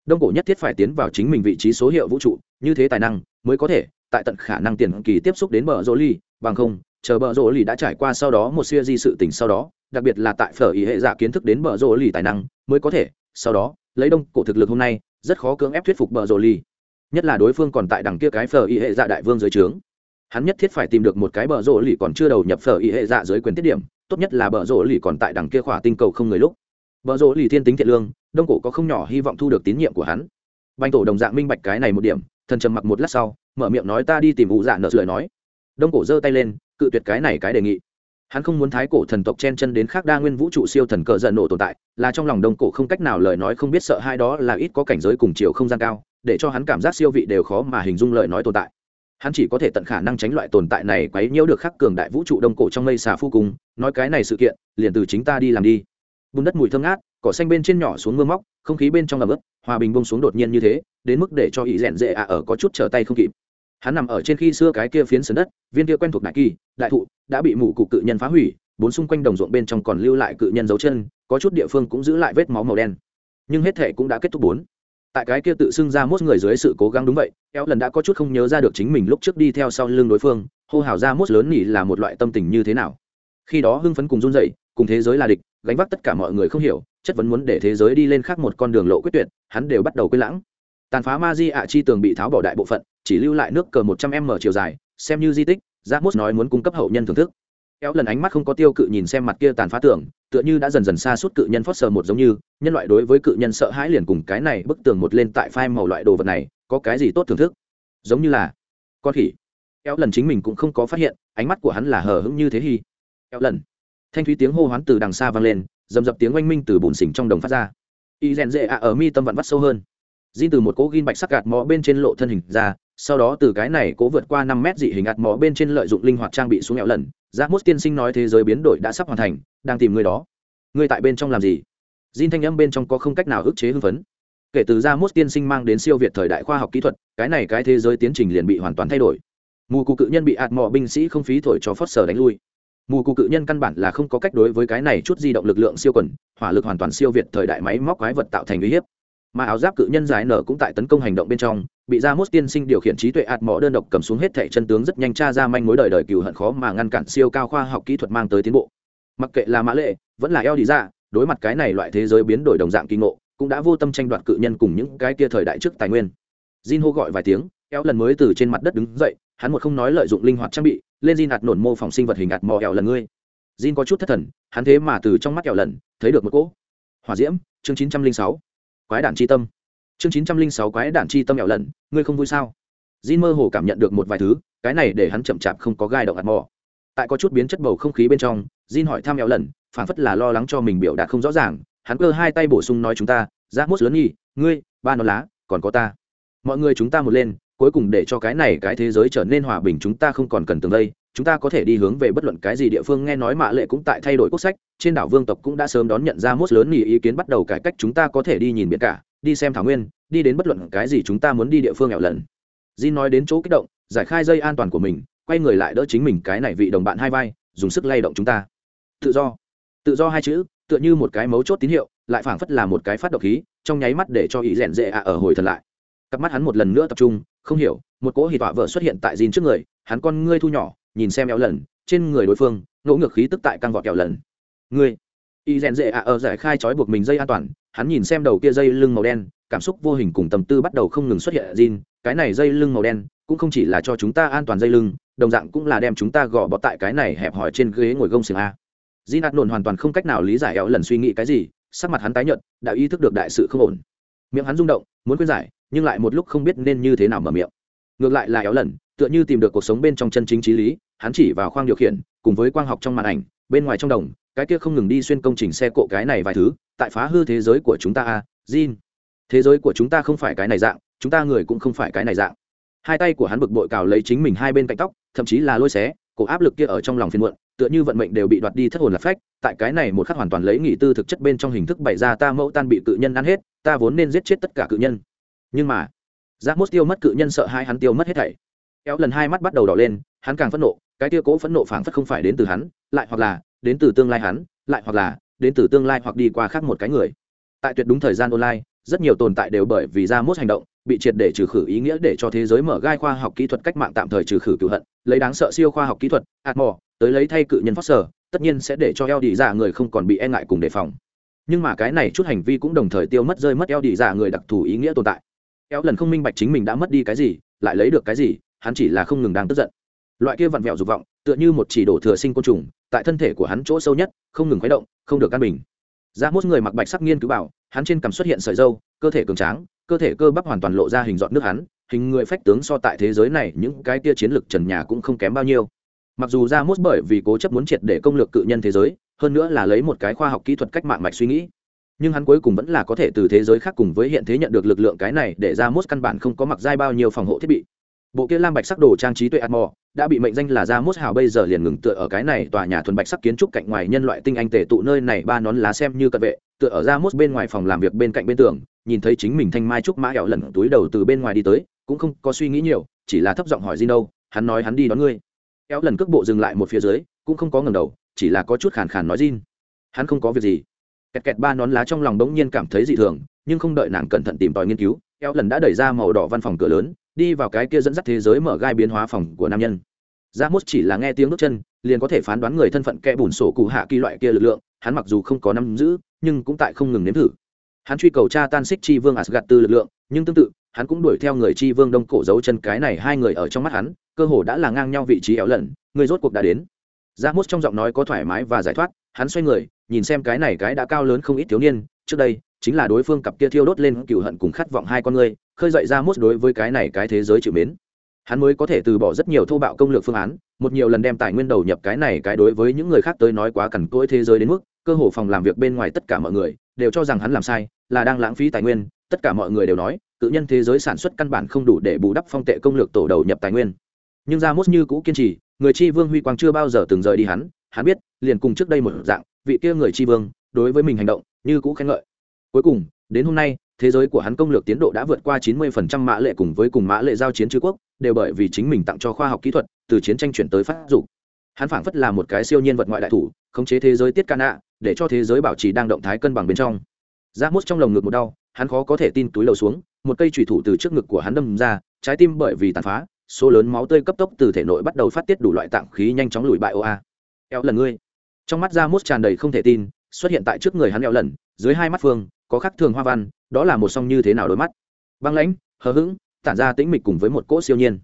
Đông cổ nhất thiết phải tiến vào chính mình vị trí số hiệu vũ trụ, như thế tài năng, mới có thể tại tận khả năng tiền kỳ tiếp xúc đến bờ rỗ ly bằng không, chờ bờ rỗ ly đã trải qua sau đó một siêu di sự tình sau đó, đặc biệt là tại phở ý hệ giả kiến thức đến bờ rỗ ly tài năng, mới có thể, sau đó, lấy đông cổ thực lực hôm nay, rất khó cưỡng ép thuyết phục bờ rỗ ly nhất là đối phương còn tại đằng kia cái phở ý hệ dạ đại vương dưới trướng. Hắn nhất thiết phải tìm được một cái bờ rỗ Ly còn chưa đầu nhập phở ý hệ dạ dưới quyền tiết điểm, tốt nhất là bờ rỗ Ly còn tại đằng kia khỏa tinh cầu không người lúc. Bờ rỗ Ly thiên tính thiện lương, đông cổ có không nhỏ hy vọng thu được tín nhiệm của hắn. Banh tổ đồng dạng minh bạch cái này một điểm, thần trầm mặc một lát sau mở miệng nói ta đi tìm ủ dạ nợ lời nói. Đông cổ giơ tay lên, cự tuyệt cái này cái đề nghị. Hắn không muốn thái cổ thần tộc chen chân đến khác đa nguyên vũ trụ siêu thần cờ giận nổ tồn tại, là trong lòng đông cổ không cách nào lời nói không biết sợ hai đó là ít có cảnh giới cùng chiều không gian cao, để cho hắn cảm giác siêu vị đều khó mà hình dung lời nói tồn tại. Hắn chỉ có thể tận khả năng tránh loại tồn tại này quấy nhiễu được khắc cường đại vũ trụ đông cổ trong mây xà phu cùng, nói cái này sự kiện, liền từ chính ta đi làm đi. Bùn đất mùi thơm ngát, cỏ xanh bên trên nhỏ xuống mưa móc, không khí bên trong ẩm ướt, hòa bình bông xuống đột nhiên như thế, đến mức để cho ý rèn dễ ạ ở có chút trở tay không kịp hắn nằm ở trên khi xưa cái kia phiến sườn đất, viên kia quen thuộc đại kỳ, đại thụ, đã bị mủ cụ cự nhân phá hủy, bốn xung quanh đồng ruộng bên trong còn lưu lại cự nhân dấu chân, có chút địa phương cũng giữ lại vết máu màu đen. Nhưng hết thể cũng đã kết thúc bốn. Tại cái kia tự xưng ra mốt người dưới sự cố gắng đúng vậy eo lần đã có chút không nhớ ra được chính mình lúc trước đi theo sau lưng đối phương, hô hào ra mốt lớn nhỉ là một loại tâm tình như thế nào. Khi đó hưng phấn cùng run dậy cùng thế giới là địch, gánh vác tất cả mọi người không hiểu, chất vấn muốn để thế giới đi lên khác một con đường lộ quyết tuyệt, hắn đều bắt đầu quên lãng. Tàn phá ma di ạ chi tường bị tháo bỏ đại bộ phận chỉ lưu lại nước cờ một trăm m chiều dài xem như di tích ra mốt nói muốn cung cấp hậu nhân thưởng thức. Kéo lần ánh mắt không có tiêu cự nhìn xem mặt kia tàn phá tưởng tựa như đã dần dần xa suốt cự nhân phót sờ một giống như nhân loại đối với cự nhân sợ hãi liền cùng cái này bức tường một lên tại phai màu loại đồ vật này có cái gì tốt thưởng thức? Giống như là con khỉ. Kéo lần chính mình cũng không có phát hiện ánh mắt của hắn là hờ hững như thế hi kéo lần. Thanh thúy tiếng hô hoán từ đằng xa vang lên dầm dập tiếng oanh minh từ bùn xỉnh trong đồng phát ra. Y rèn rệ ạ ở mi tâm vặn vắt sâu hơn. Jin từ một cỗ ghim bạch sắc gạt mỏ bên trên lộ thân hình ra, sau đó từ cái này cố vượt qua năm mét dị hình ạt mỏ bên trên lợi dụng linh hoạt trang bị xuống nghèo lần, Giác Mốt tiên sinh nói thế giới biến đổi đã sắp hoàn thành, đang tìm người đó. Người tại bên trong làm gì? Jin thanh âm bên trong có không cách nào ức chế hưng phấn. Kể từ Ra Mốt tiên sinh mang đến siêu việt thời đại khoa học kỹ thuật, cái này cái thế giới tiến trình liền bị hoàn toàn thay đổi. Mù cụ cự nhân bị ạt mỏ binh sĩ không phí thổi cho phớt sở đánh lui. Mù cụ cự nhân căn bản là không có cách đối với cái này chút di động lực lượng siêu quần, hỏa lực hoàn toàn siêu việt thời đại máy móc quái vật tạo thành uy hiếp mà áo giáp cự nhân giải nở cũng tại tấn công hành động bên trong, bị ra mốt tiên sinh điều khiển trí tuệ ạt mỏ đơn độc cầm xuống hết thẻ chân tướng rất nhanh tra ra manh mối đời đời cừu hận khó mà ngăn cản siêu cao khoa học kỹ thuật mang tới tiến bộ. Mặc kệ là mã lệ, vẫn là eo đi ra, đối mặt cái này loại thế giới biến đổi đồng dạng kỳ ngộ, cũng đã vô tâm tranh đoạt cự nhân cùng những cái kia thời đại trước tài nguyên. Jin hô gọi vài tiếng, eo lần mới từ trên mặt đất đứng dậy, hắn một không nói lợi dụng linh hoạt trang bị, lên Jin ạt nổn mô phỏng sinh vật hình ạt mò eo lần ngươi. Jin có chút thất thần, hắn thế mà từ trong mắt eo lần, thấy được một cỗ. Hỏa diễm, chương chín trăm linh sáu quái đản chi tâm. Chương chín trăm linh sáu quái đản chi tâm mẹo lần, ngươi không vui sao? Jin mơ hồ cảm nhận được một vài thứ, cái này để hắn chậm chạp không có gai động hạt mò. Tại có chút biến chất bầu không khí bên trong, Jin hỏi thăm mẹo lần, phản phất là lo lắng cho mình biểu đạt không rõ ràng, hắn cơ hai tay bổ sung nói chúng ta ra mốt lớn nhi ngươi, ba nó lá, còn có ta. Mọi người chúng ta một lên, cuối cùng để cho cái này cái thế giới trở nên hòa bình chúng ta không còn cần tường đây chúng ta có thể đi hướng về bất luận cái gì địa phương, nghe nói mạ lệ cũng tại thay đổi quốc sách, trên đảo vương tộc cũng đã sớm đón nhận ra mốt lớn nghỉ ý kiến bắt đầu cải cách, chúng ta có thể đi nhìn biển cả, đi xem thảo nguyên, đi đến bất luận cái gì chúng ta muốn đi địa phương nghèo lần di nói đến chỗ kích động, giải khai dây an toàn của mình, quay người lại đỡ chính mình cái này vị đồng bạn hai vai, dùng sức lay động chúng ta. Tự do. Tự do hai chữ, tựa như một cái mấu chốt tín hiệu, lại phảng phất là một cái phát độc khí, trong nháy mắt để cho ý rèn rệ ạ ở hồi thật lại. Cặp mắt hắn một lần nữa tập trung, không hiểu, một cỗ hì tọa vợ xuất hiện tại Jin trước người, hắn con ngươi thu nhỏ nhìn xem éo lần trên người đối phương, ngỗ ngược khí tức tại căng vọt kẹo lần ngươi? Y rèn dễ ạ, ở giải khai trói buộc mình dây an toàn, hắn nhìn xem đầu kia dây lưng màu đen, cảm xúc vô hình cùng tâm tư bắt đầu không ngừng xuất hiện Jin. Cái này dây lưng màu đen, cũng không chỉ là cho chúng ta an toàn dây lưng, đồng dạng cũng là đem chúng ta gò bọt tại cái này hẹp hòi trên ghế ngồi gông xiềng a. Jin ạt nổn hoàn toàn không cách nào lý giải éo lần suy nghĩ cái gì, sắc mặt hắn tái nhợt, đã ý thức được đại sự không ổn. Miệng hắn rung động, muốn khuyên giải, nhưng lại một lúc không biết nên như thế nào mở miệng ngược lại là éo lần tựa như tìm được cuộc sống bên trong chân chính trí lý hắn chỉ vào khoang điều khiển cùng với quang học trong màn ảnh bên ngoài trong đồng cái kia không ngừng đi xuyên công trình xe cộ cái này vài thứ tại phá hư thế giới của chúng ta a à, Jin. Thế giới của chúng ta không phải cái này dạng chúng ta người cũng không phải cái này dạng. Hai tay của hắn bực bội cào lấy chính mình hai bên cạnh tóc thậm chí là lôi xé cổ áp lực kia ở trong lòng phiền muộn tựa như vận mệnh đều bị đoạt đi thất hồn lạc phách tại cái này một khắc hoàn toàn lấy nghỉ tư thực chất bên trong hình thức bày ra ta mẫu tan bị cự nhân ăn hết ta vốn nên giết chết tất cả cự nhân. Nhưng mà giác mốt tiêu mất cự nhân sợ hai hắn tiêu mất hết thảy. Kéo lần hai mắt bắt đầu đỏ lên, hắn càng phẫn nộ, cái tia cố phẫn nộ phảng phất không phải đến từ hắn, lại hoặc là đến từ tương lai hắn, lại hoặc là đến từ tương lai hoặc đi qua khác một cái người. Tại tuyệt đúng thời gian online, rất nhiều tồn tại đều bởi vì ra mốt hành động, bị triệt để trừ khử ý nghĩa để cho thế giới mở gai khoa học kỹ thuật cách mạng tạm thời trừ khử cựu hận, lấy đáng sợ siêu khoa học kỹ thuật ạt mò tới lấy thay cự nhân phát sở tất nhiên sẽ để cho eo đi ra người không còn bị e ngại cùng đề phòng. Nhưng mà cái này chút hành vi cũng đồng thời tiêu mất rơi mất eo đi ra người đặc thù ý nghĩa tồn tại kéo lần không minh bạch chính mình đã mất đi cái gì, lại lấy được cái gì, hắn chỉ là không ngừng đang tức giận. Loại kia vặn vẹo dục vọng, tựa như một chỉ đổ thừa sinh côn trùng, tại thân thể của hắn chỗ sâu nhất, không ngừng khuấy động, không được căn bình. Ra mốt người mặc bạch sắc nghiên cứu bảo, hắn trên cằm xuất hiện sợi dâu, cơ thể cường tráng, cơ thể cơ bắp hoàn toàn lộ ra hình dọn nước hắn, hình người phách tướng so tại thế giới này những cái tia chiến lược trần nhà cũng không kém bao nhiêu. Mặc dù ra mốt bởi vì cố chấp muốn triệt để công lược cự nhân thế giới, hơn nữa là lấy một cái khoa học kỹ thuật cách mạng mạch suy nghĩ nhưng hắn cuối cùng vẫn là có thể từ thế giới khác cùng với hiện thế nhận được lực lượng cái này để ra mốt căn bản không có mặc dai bao nhiêu phòng hộ thiết bị. Bộ kia lam bạch sắc đồ trang trí tuệ atmore đã bị mệnh danh là ra mốt hào bây giờ liền ngừng tựa ở cái này tòa nhà thuần bạch sắc kiến trúc cạnh ngoài nhân loại tinh anh tể tụ nơi này ba nón lá xem như cận vệ, tựa ở ra mốt bên ngoài phòng làm việc bên cạnh bên tường, nhìn thấy chính mình thanh mai trúc mã hẹo lẩn túi đầu từ bên ngoài đi tới, cũng không có suy nghĩ nhiều, chỉ là thấp giọng hỏi gì đâu, hắn nói hắn đi đón ngươi. Éo lần cước bộ dừng lại một phía dưới, cũng không có ngầm đầu, chỉ là có chút khàn khàn nói Jin. Hắn không có việc gì kẹt kẹt ba nón lá trong lòng bỗng nhiên cảm thấy dị thường, nhưng không đợi nàng cẩn thận tìm tòi nghiên cứu eo lần đã đẩy ra màu đỏ văn phòng cửa lớn, đi vào cái kia dẫn dắt thế giới mở gai biến hóa phòng của nam nhân. Ra mốt chỉ là nghe tiếng bước chân, liền có thể phán đoán người thân phận kẽ bùn sổ cụ hạ kỳ loại kia lực lượng, hắn mặc dù không có nắm giữ, nhưng cũng tại không ngừng nếm thử. Hắn truy cầu cha tan xích chi vương asgad tư lực lượng, nhưng tương tự, hắn cũng đuổi theo người chi vương đông cổ dấu chân cái này hai người ở trong mắt hắn, cơ hồ đã là ngang nhau vị trí éo lần người rốt cuộc đã đến. Ra mốt trong giọng nói có thoải mái và giải thoát, hắn xoay người nhìn xem cái này cái đã cao lớn không ít thiếu niên, trước đây, chính là đối phương cặp kia thiêu đốt lên cựu hận cùng khát vọng hai con người, khơi dậy ra mốt đối với cái này cái thế giới chịu mến. Hắn mới có thể từ bỏ rất nhiều thô bạo công lược phương án, một nhiều lần đem tài nguyên đầu nhập cái này cái đối với những người khác tới nói quá cằn cỗi thế giới đến mức, cơ hồ phòng làm việc bên ngoài tất cả mọi người, đều cho rằng hắn làm sai, là đang lãng phí tài nguyên, tất cả mọi người đều nói, tự nhân thế giới sản xuất căn bản không đủ để bù đắp phong tệ công lược tổ đầu nhập tài nguyên. Nhưng ra mốt như cũ kiên trì người chi vương huy quang chưa bao giờ từng rời đi hắn hắn biết, liền cùng trước đây một dạng, vị kia người chi vương, đối với mình hành động, như cũ khen ngợi. Cuối cùng, đến hôm nay, thế giới của hắn công lược tiến độ đã vượt qua 90% mã lệ cùng với cùng mã lệ giao chiến chư quốc, đều bởi vì chính mình tặng cho khoa học kỹ thuật, từ chiến tranh chuyển tới phát dục. Hắn phảng phất là một cái siêu nhiên vật ngoại đại thủ, khống chế thế giới tiết ca nạ, để cho thế giới bảo trì đang động thái cân bằng bên trong. Ra mút trong lồng ngực một đau, hắn khó có thể tin túi lầu xuống, một cây thủy thủ từ trước ngực của hắn đâm ra, trái tim bởi vì tàn phá số lớn máu tươi cấp tốc từ thể nội bắt đầu phát tiết đủ loại tạng khí nhanh chóng lùi bại oa eo lần ngươi. Trong mắt ra mút tràn đầy không thể tin, xuất hiện tại trước người hắn eo lần, dưới hai mắt phương, có khắc thường hoa văn, đó là một song như thế nào đôi mắt? Băng lãnh, hờ hững, tản ra tĩnh mịch cùng với một cỗ siêu nhiên.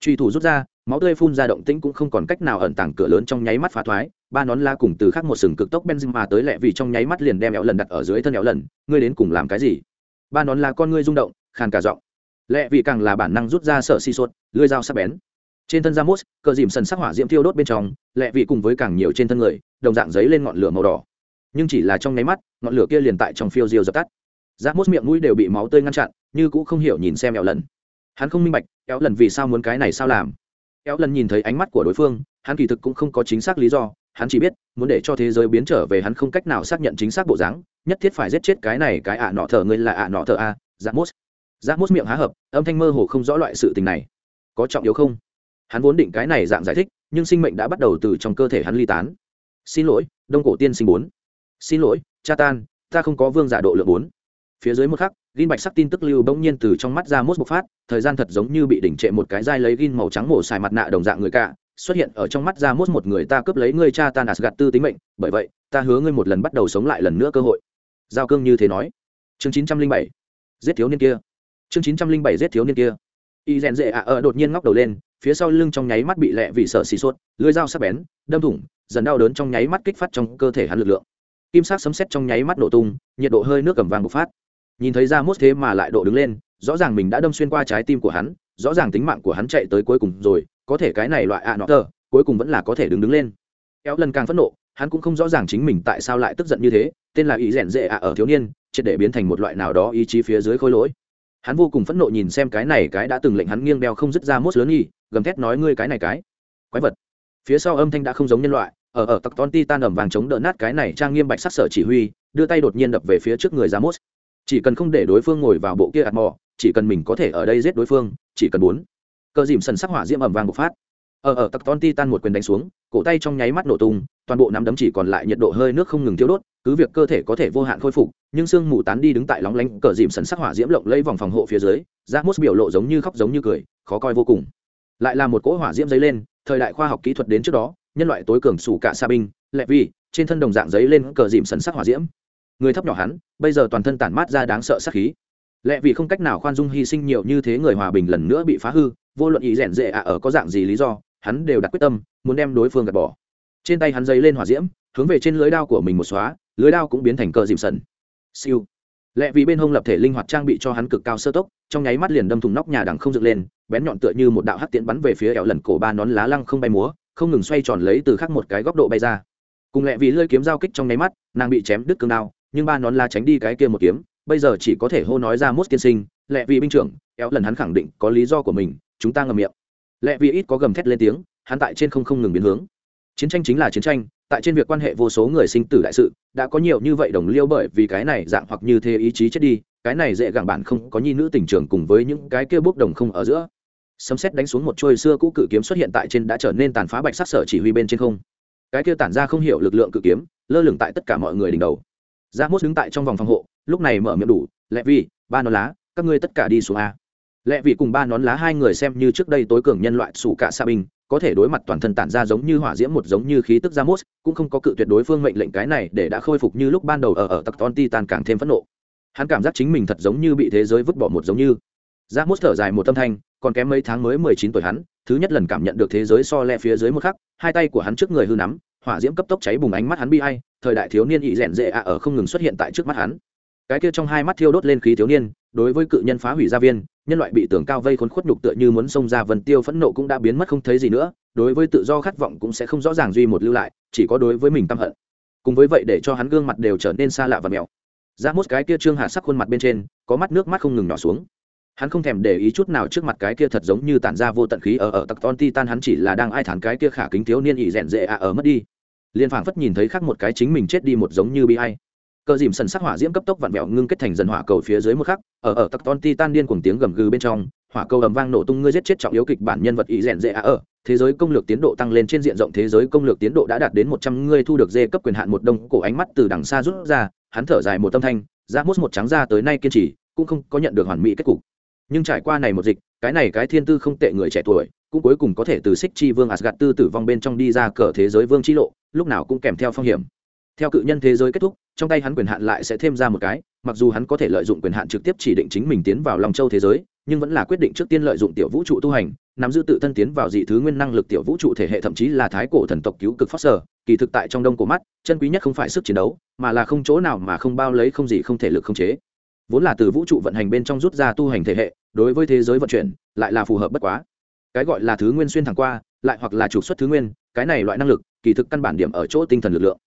Truy thủ rút ra, máu tươi phun ra động tĩnh cũng không còn cách nào ẩn tàng cửa lớn trong nháy mắt phá thoái, ba nón la cùng từ khắc một sừng cực tốc benzema tới lẹ vì trong nháy mắt liền đem éo lần đặt ở dưới thân éo lần, ngươi đến cùng làm cái gì? Ba nón la con ngươi rung động, khàn cả giọng lẹ vì càng là bản năng rút ra sợ si sốt lưỡi dao sắc bén trên thân Ramos, cờ dìm sần sắc hỏa diễm thiêu đốt bên trong, lẹ vị cùng với càng nhiều trên thân người, đồng dạng giấy lên ngọn lửa màu đỏ. Nhưng chỉ là trong nháy mắt, ngọn lửa kia liền tại trong phiêu diêu dập tắt. Ramos miệng mũi đều bị máu tươi ngăn chặn, như cũng không hiểu nhìn xem éo lần. Hắn không minh bạch, éo lần vì sao muốn cái này sao làm? Éo lần nhìn thấy ánh mắt của đối phương, hắn kỳ thực cũng không có chính xác lý do, hắn chỉ biết, muốn để cho thế giới biến trở về hắn không cách nào xác nhận chính xác bộ dáng, nhất thiết phải giết chết cái này cái ạ nọ thở ngươi là ạ nọ thở a, Ramos. mốt miệng há hợp, âm thanh mơ hồ không rõ loại sự tình này. Có trọng yếu không? hắn vốn định cái này dạng giải thích nhưng sinh mệnh đã bắt đầu từ trong cơ thể hắn ly tán xin lỗi đông cổ tiên sinh bốn xin lỗi cha tan ta không có vương giả độ lượng bốn phía dưới một khắc gin bạch sắc tin tức lưu bỗng nhiên từ trong mắt ra mốt bộc phát thời gian thật giống như bị đỉnh trệ một cái dai lấy gin màu trắng mổ xài mặt nạ đồng dạng người cả xuất hiện ở trong mắt ra mốt một người ta cướp lấy ngươi cha ta nạt gạt tư tính mệnh bởi vậy ta hứa ngươi một lần bắt đầu sống lại lần nữa cơ hội giao cương như thế nói chương chín trăm linh bảy giết thiếu niên kia chương chín trăm linh bảy giết thiếu niên kia. Y rèn rệ ạ ở đột nhiên ngóc đầu lên, phía sau lưng trong nháy mắt bị lẹ vì sợ xì suốt lưới dao sắc bén, đâm thủng, dần đau đớn trong nháy mắt kích phát trong cơ thể hắn lực lượng. Kim sắc sấm sét trong nháy mắt nổ tung, nhiệt độ hơi nước cầm vàng bộc phát. Nhìn thấy ra mốt thế mà lại độ đứng lên, rõ ràng mình đã đâm xuyên qua trái tim của hắn, rõ ràng tính mạng của hắn chạy tới cuối cùng rồi, có thể cái này loại ạ nọ tờ, cuối cùng vẫn là có thể đứng đứng lên. Kéo lần càng phẫn nộ, hắn cũng không rõ ràng chính mình tại sao lại tức giận như thế, tên là ý rèn dễ ạ ở thiếu niên, triệt để biến thành một loại nào đó ý chí phía dưới khôi lỗi hắn vô cùng phẫn nộ nhìn xem cái này cái đã từng lệnh hắn nghiêng đeo không dứt ra mốt lớn nghi, gầm thét nói ngươi cái này cái. Quái vật. Phía sau âm thanh đã không giống nhân loại, ở ở tặc ton ti tan ẩm vàng chống đỡ nát cái này trang nghiêm bạch sắc sở chỉ huy, đưa tay đột nhiên đập về phía trước người ra mốt chỉ cần không để đối phương ngồi vào bộ kia ạt mò, chỉ cần mình có thể ở đây giết đối phương, chỉ cần bốn cờ dìm sần sắc hỏa diễm ẩm vàng bộc phát. Ở ở tặc ton ti tan một quyền đánh xuống, cổ tay trong nháy mắt nổ tung, toàn bộ nắm đấm chỉ còn lại nhiệt độ hơi nước không ngừng thiêu đốt cứ việc cơ thể có thể vô hạn khôi phục, nhưng sương mù tán đi đứng tại lóng lánh cờ dìm sần sắc hỏa diễm lộng lấy vòng phòng hộ phía dưới giác mốt biểu lộ giống như khóc giống như cười, khó coi vô cùng. Lại là một cỗ hỏa diễm dấy lên, thời đại khoa học kỹ thuật đến trước đó, nhân loại tối cường sủ cả sa binh lẹ vi, trên thân đồng dạng giấy lên cờ dìm sần sắc hỏa diễm. Người thấp nhỏ hắn, bây giờ toàn thân tản mát ra đáng sợ sắc khí. Lệ vì không cách nào khoan dung hy sinh nhiều như thế người hòa bình lần nữa bị phá hư, vô luận ý rèn rệ ạ ở có dạng gì lý do, hắn đều đặt quyết tâm, muốn đem đối phương gạt bỏ. Trên tay hắn dây lên hỏa diễm, hướng về trên lưới đao của mình một xóa lưới đao cũng biến thành cờ dìm sần. Siêu. Lệ vì bên hông lập thể linh hoạt trang bị cho hắn cực cao sơ tốc, trong nháy mắt liền đâm thùng nóc nhà đằng không dựng lên, bén nhọn tựa như một đạo hắc tiễn bắn về phía ẻo lần cổ ba nón lá lăng không bay múa, không ngừng xoay tròn lấy từ khắc một cái góc độ bay ra. Cùng lệ vì lơi kiếm giao kích trong nháy mắt, nàng bị chém đứt cương đao, nhưng ba nón lá tránh đi cái kia một kiếm, bây giờ chỉ có thể hô nói ra mốt tiên sinh lệ vì binh trưởng éo lần hắn khẳng định có lý do của mình, chúng ta ngầm miệng. Lệ vì ít có gầm thét lên tiếng, hắn tại trên không không ngừng biến hướng chiến tranh chính là chiến tranh, tại trên việc quan hệ vô số người sinh tử đại sự, đã có nhiều như vậy đồng liêu bởi vì cái này dạng hoặc như thế ý chí chết đi, cái này dễ gàng bản không có nhi nữ tình trường cùng với những cái kia bốc đồng không ở giữa. Sấm xét đánh xuống một trôi xưa cũ cự kiếm xuất hiện tại trên đã trở nên tàn phá bạch sắc sở chỉ huy bên trên không. Cái kia tản ra không hiểu lực lượng cự kiếm, lơ lửng tại tất cả mọi người đỉnh đầu. Ra mốt đứng tại trong vòng phòng hộ, lúc này mở miệng đủ lẹ vi ba nón lá, các ngươi tất cả đi xuống a. Lẹ vị cùng ba nón lá hai người xem như trước đây tối cường nhân loại sủ cả xa binh có thể đối mặt toàn thân tản ra giống như hỏa diễm một giống như khí tức ra mốt cũng không có cự tuyệt đối phương mệnh lệnh cái này để đã khôi phục như lúc ban đầu ở ở tặc ton titan càng thêm phẫn nộ. Hắn cảm giác chính mình thật giống như bị thế giới vứt bỏ một giống như. Ra mốt thở dài một tâm thanh, còn kém mấy tháng mới mười chín tuổi hắn, thứ nhất lần cảm nhận được thế giới so le phía dưới một khắc, hai tay của hắn trước người hư nắm, hỏa diễm cấp tốc cháy bùng ánh mắt hắn bi hay thời đại thiếu niên ị rèn rệ ạ ở không ngừng xuất hiện tại trước mắt hắn cái kia trong hai mắt thiêu đốt lên khí thiếu niên, đối với cự nhân phá hủy gia viên, nhân loại bị tường cao vây khốn khuất nhục tựa như muốn xông ra vần tiêu phẫn nộ cũng đã biến mất không thấy gì nữa, đối với tự do khát vọng cũng sẽ không rõ ràng duy một lưu lại, chỉ có đối với mình tâm hận. Cùng với vậy để cho hắn gương mặt đều trở nên xa lạ và mèo ra mốt cái kia trương hạ sắc khuôn mặt bên trên, có mắt nước mắt không ngừng nhỏ xuống. Hắn không thèm để ý chút nào trước mặt cái kia thật giống như tản ra vô tận khí ở ở tặc ton titan hắn chỉ là đang ai thản cái kia khả kính thiếu niên ỉ rèn rệ ạ ở mất đi. Liên phảng phất nhìn thấy khác một cái chính mình chết đi một giống như bi ai cờ dìm sần sắc hỏa diễm cấp tốc vặn vẹo ngưng kết thành dần hỏa cầu phía dưới một khắc, ở ở tặc ton titan điên cùng tiếng gầm gừ bên trong, hỏa cầu ầm vang nổ tung ngươi giết chết trọng yếu kịch bản nhân vật ý rèn dễ à ở, thế giới công lược tiến độ tăng lên trên diện rộng thế giới công lược tiến độ đã đạt đến một trăm ngươi thu được dê cấp quyền hạn một đông, cổ ánh mắt từ đằng xa rút ra, hắn thở dài một tâm thanh, ra mút một trắng ra tới nay kiên trì, cũng không có nhận được hoàn mỹ kết cục. Nhưng trải qua này một dịch, cái này cái thiên tư không tệ người trẻ tuổi, cũng cuối cùng có thể từ xích chi vương asgad tư tử vong bên trong đi ra cờ thế giới vương chi lộ, lúc nào cũng kèm theo phong hiểm theo cự nhân thế giới kết thúc, trong tay hắn quyền hạn lại sẽ thêm ra một cái, mặc dù hắn có thể lợi dụng quyền hạn trực tiếp chỉ định chính mình tiến vào lòng châu thế giới, nhưng vẫn là quyết định trước tiên lợi dụng tiểu vũ trụ tu hành, nắm giữ tự thân tiến vào dị thứ nguyên năng lực tiểu vũ trụ thể hệ thậm chí là thái cổ thần tộc cứu cực phát sở, kỳ thực tại trong đông cổ mắt, chân quý nhất không phải sức chiến đấu, mà là không chỗ nào mà không bao lấy không gì không thể lực không chế. Vốn là từ vũ trụ vận hành bên trong rút ra tu hành thể hệ, đối với thế giới vận chuyển, lại là phù hợp bất quá. Cái gọi là thứ nguyên xuyên thẳng qua, lại hoặc là trục xuất thứ nguyên, cái này loại năng lực, kỳ thực căn bản điểm ở chỗ tinh thần lực lượng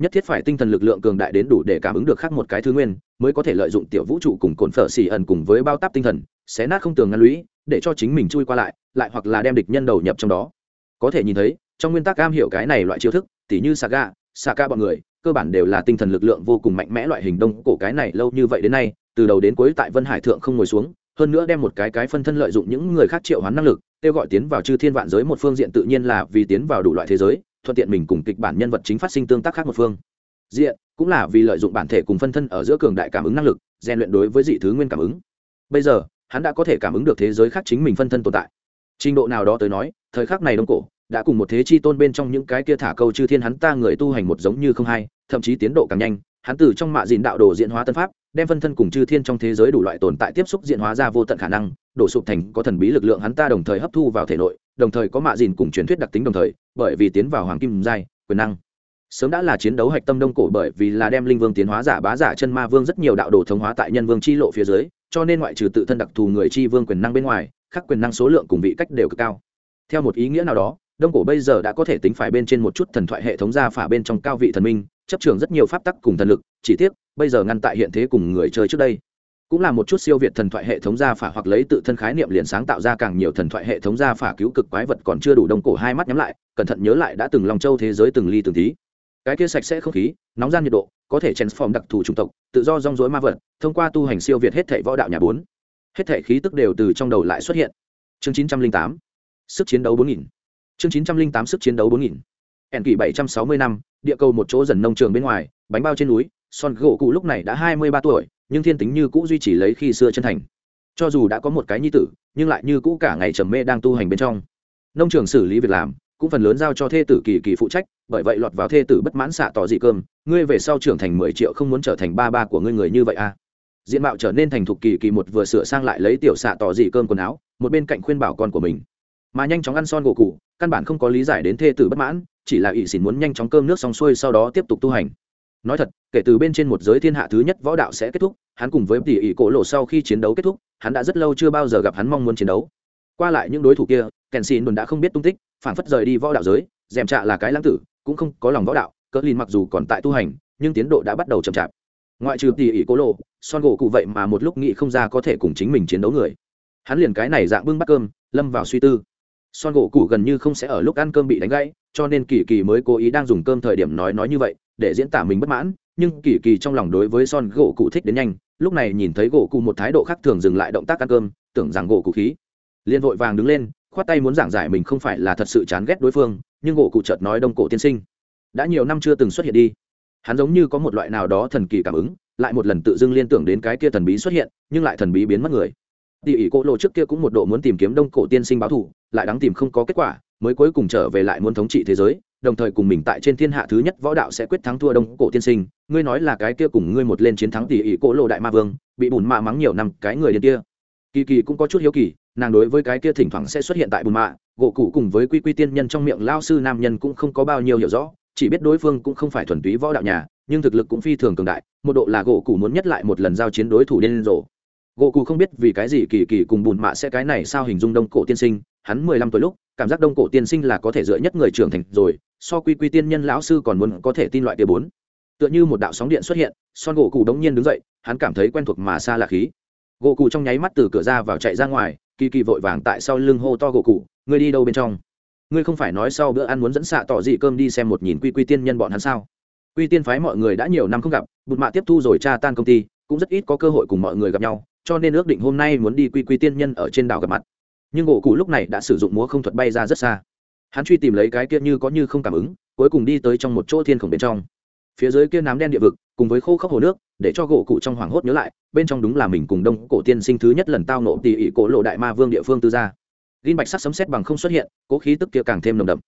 nhất thiết phải tinh thần lực lượng cường đại đến đủ để cảm ứng được khác một cái thứ nguyên, mới có thể lợi dụng tiểu vũ trụ cùng cồn phở xì ẩn cùng với bao táp tinh thần, xé nát không tường ngăn lũy, để cho chính mình chui qua lại lại hoặc là đem địch nhân đầu nhập trong đó. Có thể nhìn thấy, trong nguyên tắc cam hiểu cái này loại chiêu thức, tỉ như saga saga bọn người, cơ bản đều là tinh thần lực lượng vô cùng mạnh mẽ loại hình đông cổ cái này lâu như vậy đến nay, từ đầu đến cuối tại vân hải thượng không ngồi xuống, hơn nữa đem một cái cái phân thân lợi dụng những người khác triệu hoán năng lực, kêu gọi tiến vào chư thiên vạn giới một phương diện tự nhiên là vì tiến vào đủ loại thế giới thuận tiện mình cùng kịch bản nhân vật chính phát sinh tương tác khác một phương. Diện, cũng là vì lợi dụng bản thể cùng phân thân ở giữa cường đại cảm ứng năng lực, rèn luyện đối với dị thứ nguyên cảm ứng. Bây giờ, hắn đã có thể cảm ứng được thế giới khác chính mình phân thân tồn tại. Trình độ nào đó tới nói, thời khắc này đông cổ đã cùng một thế chi tôn bên trong những cái kia thả câu chư thiên hắn ta người tu hành một giống như không hai thậm chí tiến độ càng nhanh hắn từ trong mạ dìn đạo đồ diễn hóa tân pháp, đem phân thân cùng chư thiên trong thế giới đủ loại tồn tại tiếp xúc diễn hóa ra vô tận khả năng, đổ sụp thành có thần bí lực lượng hắn ta đồng thời hấp thu vào thể nội, đồng thời có mạ dìn cùng truyền thuyết đặc tính đồng thời, bởi vì tiến vào hoàng kim giai, quyền năng. Sớm đã là chiến đấu hạch tâm đông cổ bởi vì là đem linh vương tiến hóa giả bá giả chân ma vương rất nhiều đạo đồ thống hóa tại nhân vương chi lộ phía dưới, cho nên ngoại trừ tự thân đặc thù người chi vương quyền năng bên ngoài các quyền năng số lượng cùng vị cách đều cực cao. Theo một ý nghĩa nào đó, đông cổ bây giờ đã có thể tính phải bên trên một chút thần thoại hệ thống gia phả bên trong cao vị thần minh chấp trường rất nhiều pháp tắc cùng thần lực, chỉ tiếc, bây giờ ngăn tại hiện thế cùng người chơi trước đây. Cũng là một chút siêu việt thần thoại hệ thống gia phả hoặc lấy tự thân khái niệm liền sáng tạo ra càng nhiều thần thoại hệ thống gia phả cứu cực quái vật còn chưa đủ đông cổ hai mắt nhắm lại, cẩn thận nhớ lại đã từng lòng châu thế giới từng ly từng tí. Cái kia sạch sẽ không khí, nóng gian nhiệt độ, có thể transform đặc thù chủng tộc, tự do rong rối ma vật, thông qua tu hành siêu việt hết thể võ đạo nhà bốn. Hết thể khí tức đều từ trong đầu lại xuất hiện. Chương chín trăm linh tám, sức chiến đấu bốn nghìn. Chương chín trăm linh tám, sức chiến đấu bốn nghìn ẻn kỷ bảy trăm sáu mươi năm, địa cầu một chỗ dần nông trường bên ngoài, bánh bao trên núi, son gỗ cụ lúc này đã hai mươi ba tuổi, nhưng thiên tính như cũ duy trì lấy khi xưa chân thành. Cho dù đã có một cái nhi tử, nhưng lại như cũ cả ngày trầm mê đang tu hành bên trong. Nông trường xử lý việc làm, cũng phần lớn giao cho thê tử kỳ kỳ phụ trách, bởi vậy lọt vào thê tử bất mãn xạ tỏ dị cơm, ngươi về sau trưởng thành mười triệu không muốn trở thành ba ba của ngươi người như vậy à? Diện mạo trở nên thành thục kỳ kỳ một vừa sửa sang lại lấy tiểu xạ tỏ dị cơm quần áo, một bên cạnh khuyên bảo con của mình. Mà nhanh chóng ăn son gỗ cụ, căn bản không có lý giải đến thê tử bất mãn chỉ là ỷ xỉn muốn nhanh chóng cơm nước xong xuôi sau đó tiếp tục tu hành. Nói thật, kể từ bên trên một giới thiên hạ thứ nhất võ đạo sẽ kết thúc, hắn cùng với tỷ ỷ cổ lộ sau khi chiến đấu kết thúc, hắn đã rất lâu chưa bao giờ gặp hắn mong muốn chiến đấu. Qua lại những đối thủ kia, kèn xỉn đồn đã không biết tung tích, phản phất rời đi võ đạo giới, dèm trạ là cái lãng tử, cũng không có lòng võ đạo, cỡ lìn mặc dù còn tại tu hành, nhưng tiến độ đã bắt đầu chậm chạp. Ngoại trừ tỷ ỷ cổ lộ, son gỗ cụ vậy mà một lúc nghĩ không ra có thể cùng chính mình chiến đấu người. Hắn liền cái này dạng bưng bắt cơm, lâm vào suy tư son gỗ cụ gần như không sẽ ở lúc ăn cơm bị đánh gãy, cho nên kỳ kỳ mới cố ý đang dùng cơm thời điểm nói nói như vậy, để diễn tả mình bất mãn. Nhưng kỳ kỳ trong lòng đối với son gỗ cụ thích đến nhanh, lúc này nhìn thấy gỗ cụ một thái độ khác thường dừng lại động tác ăn cơm, tưởng rằng gỗ cụ khí. Liền vội vàng đứng lên, khoát tay muốn giảng giải mình không phải là thật sự chán ghét đối phương, nhưng gỗ cụ chợt nói đông cổ tiên sinh, đã nhiều năm chưa từng xuất hiện đi. Hắn giống như có một loại nào đó thần kỳ cảm ứng, lại một lần tự dưng liên tưởng đến cái kia thần bí xuất hiện, nhưng lại thần bí biến mất người. Tỉ ỉ cỗ lộ trước kia cũng một độ muốn tìm kiếm đông cổ tiên sinh báo thù lại đáng tìm không có kết quả, mới cuối cùng trở về lại muốn thống trị thế giới, đồng thời cùng mình tại trên thiên hạ thứ nhất võ đạo sẽ quyết thắng thua đông cổ tiên sinh. Ngươi nói là cái kia cùng ngươi một lên chiến thắng tỉ ỉ cỗ lộ đại ma vương, bị bùn mạ mắng nhiều năm, cái người điên kia. Kỳ kỳ cũng có chút hiếu kỳ, nàng đối với cái kia thỉnh thoảng sẽ xuất hiện tại bùn mạ gỗ cụ cùng với quy quy tiên nhân trong miệng lao sư nam nhân cũng không có bao nhiêu hiểu rõ, chỉ biết đối phương cũng không phải thuần túy võ đạo nhà, nhưng thực lực cũng phi thường cường đại, một độ là gỗ cụ muốn nhất lại một lần giao chiến đối thủ điên rồ. Gỗ cụ không biết vì cái gì kỳ kỳ cùng bùn mạ sẽ cái này sao hình dung đông cổ tiên sinh hắn mười lăm tuổi lúc, cảm giác đông cổ tiên sinh là có thể dựa nhất người trưởng thành rồi, so quy quy tiên nhân lão sư còn muốn có thể tin loại tia bốn. Tựa như một đạo sóng điện xuất hiện, son gỗ cụ đống nhiên đứng dậy, hắn cảm thấy quen thuộc mà xa lạ khí. Gỗ cụ trong nháy mắt từ cửa ra vào chạy ra ngoài, kỳ kỳ vội vàng tại sau lưng hô to gỗ cụ ngươi đi đâu bên trong? Ngươi không phải nói sau bữa ăn muốn dẫn xạ tỏ dị cơm đi xem một nhìn quy quy tiên nhân bọn hắn sao? Quy tiên phái mọi người đã nhiều năm không gặp, bụt mạ tiếp thu rồi cha tan công ty, cũng rất ít có cơ hội cùng mọi người gặp nhau, cho nên ước định hôm nay muốn đi quy quy tiên nhân ở trên đảo gặp mặt nhưng gỗ cụ lúc này đã sử dụng múa không thuật bay ra rất xa. Hắn truy tìm lấy cái kia như có như không cảm ứng, cuối cùng đi tới trong một chỗ thiên khổng bên trong. Phía dưới kia nám đen địa vực, cùng với khô khốc hồ nước, để cho gỗ cụ trong hoảng hốt nhớ lại, bên trong đúng là mình cùng đông cổ tiên sinh thứ nhất lần tao nộ tỉ ỉ cổ lộ đại ma vương địa phương tư gia. Linh bạch sắc sấm xét bằng không xuất hiện, cố khí tức kia càng thêm nồng đậm.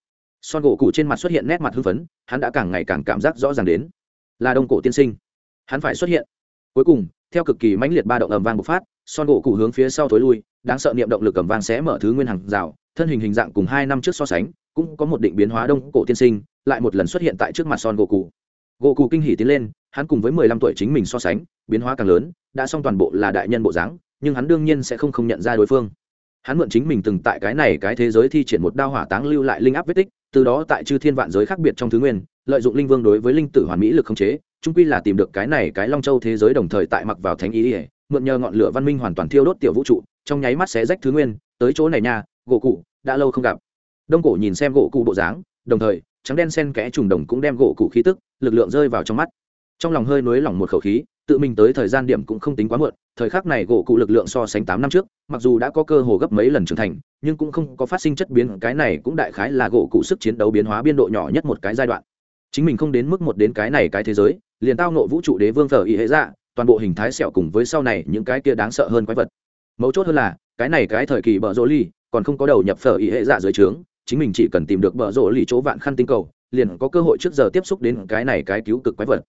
Son gỗ cụ trên mặt xuất hiện nét mặt hưng phấn, hắn đã càng ngày càng cảm giác rõ ràng đến. Là đông cổ tiên sinh. Hắn phải xuất hiện. Cuối cùng theo cực kỳ mãnh liệt ba động ầm vang bộc phát, son gỗ cụ hướng phía sau thối lui, đáng sợ niệm động lực ầm vang sẽ mở thứ nguyên hàng rào, thân hình hình dạng cùng hai năm trước so sánh, cũng có một định biến hóa đông cổ tiên sinh, lại một lần xuất hiện tại trước mặt son gỗ cụ. Gỗ cụ kinh hỉ tiến lên, hắn cùng với mười lăm tuổi chính mình so sánh, biến hóa càng lớn, đã xong toàn bộ là đại nhân bộ dáng, nhưng hắn đương nhiên sẽ không không nhận ra đối phương. Hắn mượn chính mình từng tại cái này cái thế giới thi triển một đao hỏa táng lưu lại linh áp vết tích, từ đó tại chư thiên vạn giới khác biệt trong thứ nguyên, lợi dụng linh vương đối với linh tử hoàn mỹ lực khống chế trung quy là tìm được cái này cái long châu thế giới đồng thời tại mặc vào thánh ý ỉa mượn nhờ ngọn lửa văn minh hoàn toàn thiêu đốt tiểu vũ trụ, trong nháy mắt xé rách thứ nguyên, tới chỗ này nha, gỗ cụ, đã lâu không gặp. Đông cổ nhìn xem gỗ cụ bộ dáng, đồng thời, trắng đen sen kẽ trùng đồng cũng đem gỗ cụ khí tức, lực lượng rơi vào trong mắt. Trong lòng hơi nới lỏng một khẩu khí, tự mình tới thời gian điểm cũng không tính quá muộn, thời khắc này gỗ cụ lực lượng so sánh tám năm trước, mặc dù đã có cơ hồ gấp mấy lần trưởng thành, nhưng cũng không có phát sinh chất biến, cái này cũng đại khái là gỗ cụ sức chiến đấu biến hóa biên độ nhỏ nhất một cái giai đoạn. Chính mình không đến mức một đến cái này cái thế giới liền tao nộ vũ trụ đế vương thờ ý hệ dạ toàn bộ hình thái sẹo cùng với sau này những cái kia đáng sợ hơn quái vật. Mấu chốt hơn là, cái này cái thời kỳ bờ rỗ ly còn không có đầu nhập phở ý hệ dạ dưới trướng, chính mình chỉ cần tìm được bờ rỗ ly chỗ vạn khăn tinh cầu, liền có cơ hội trước giờ tiếp xúc đến cái này cái cứu cực quái vật.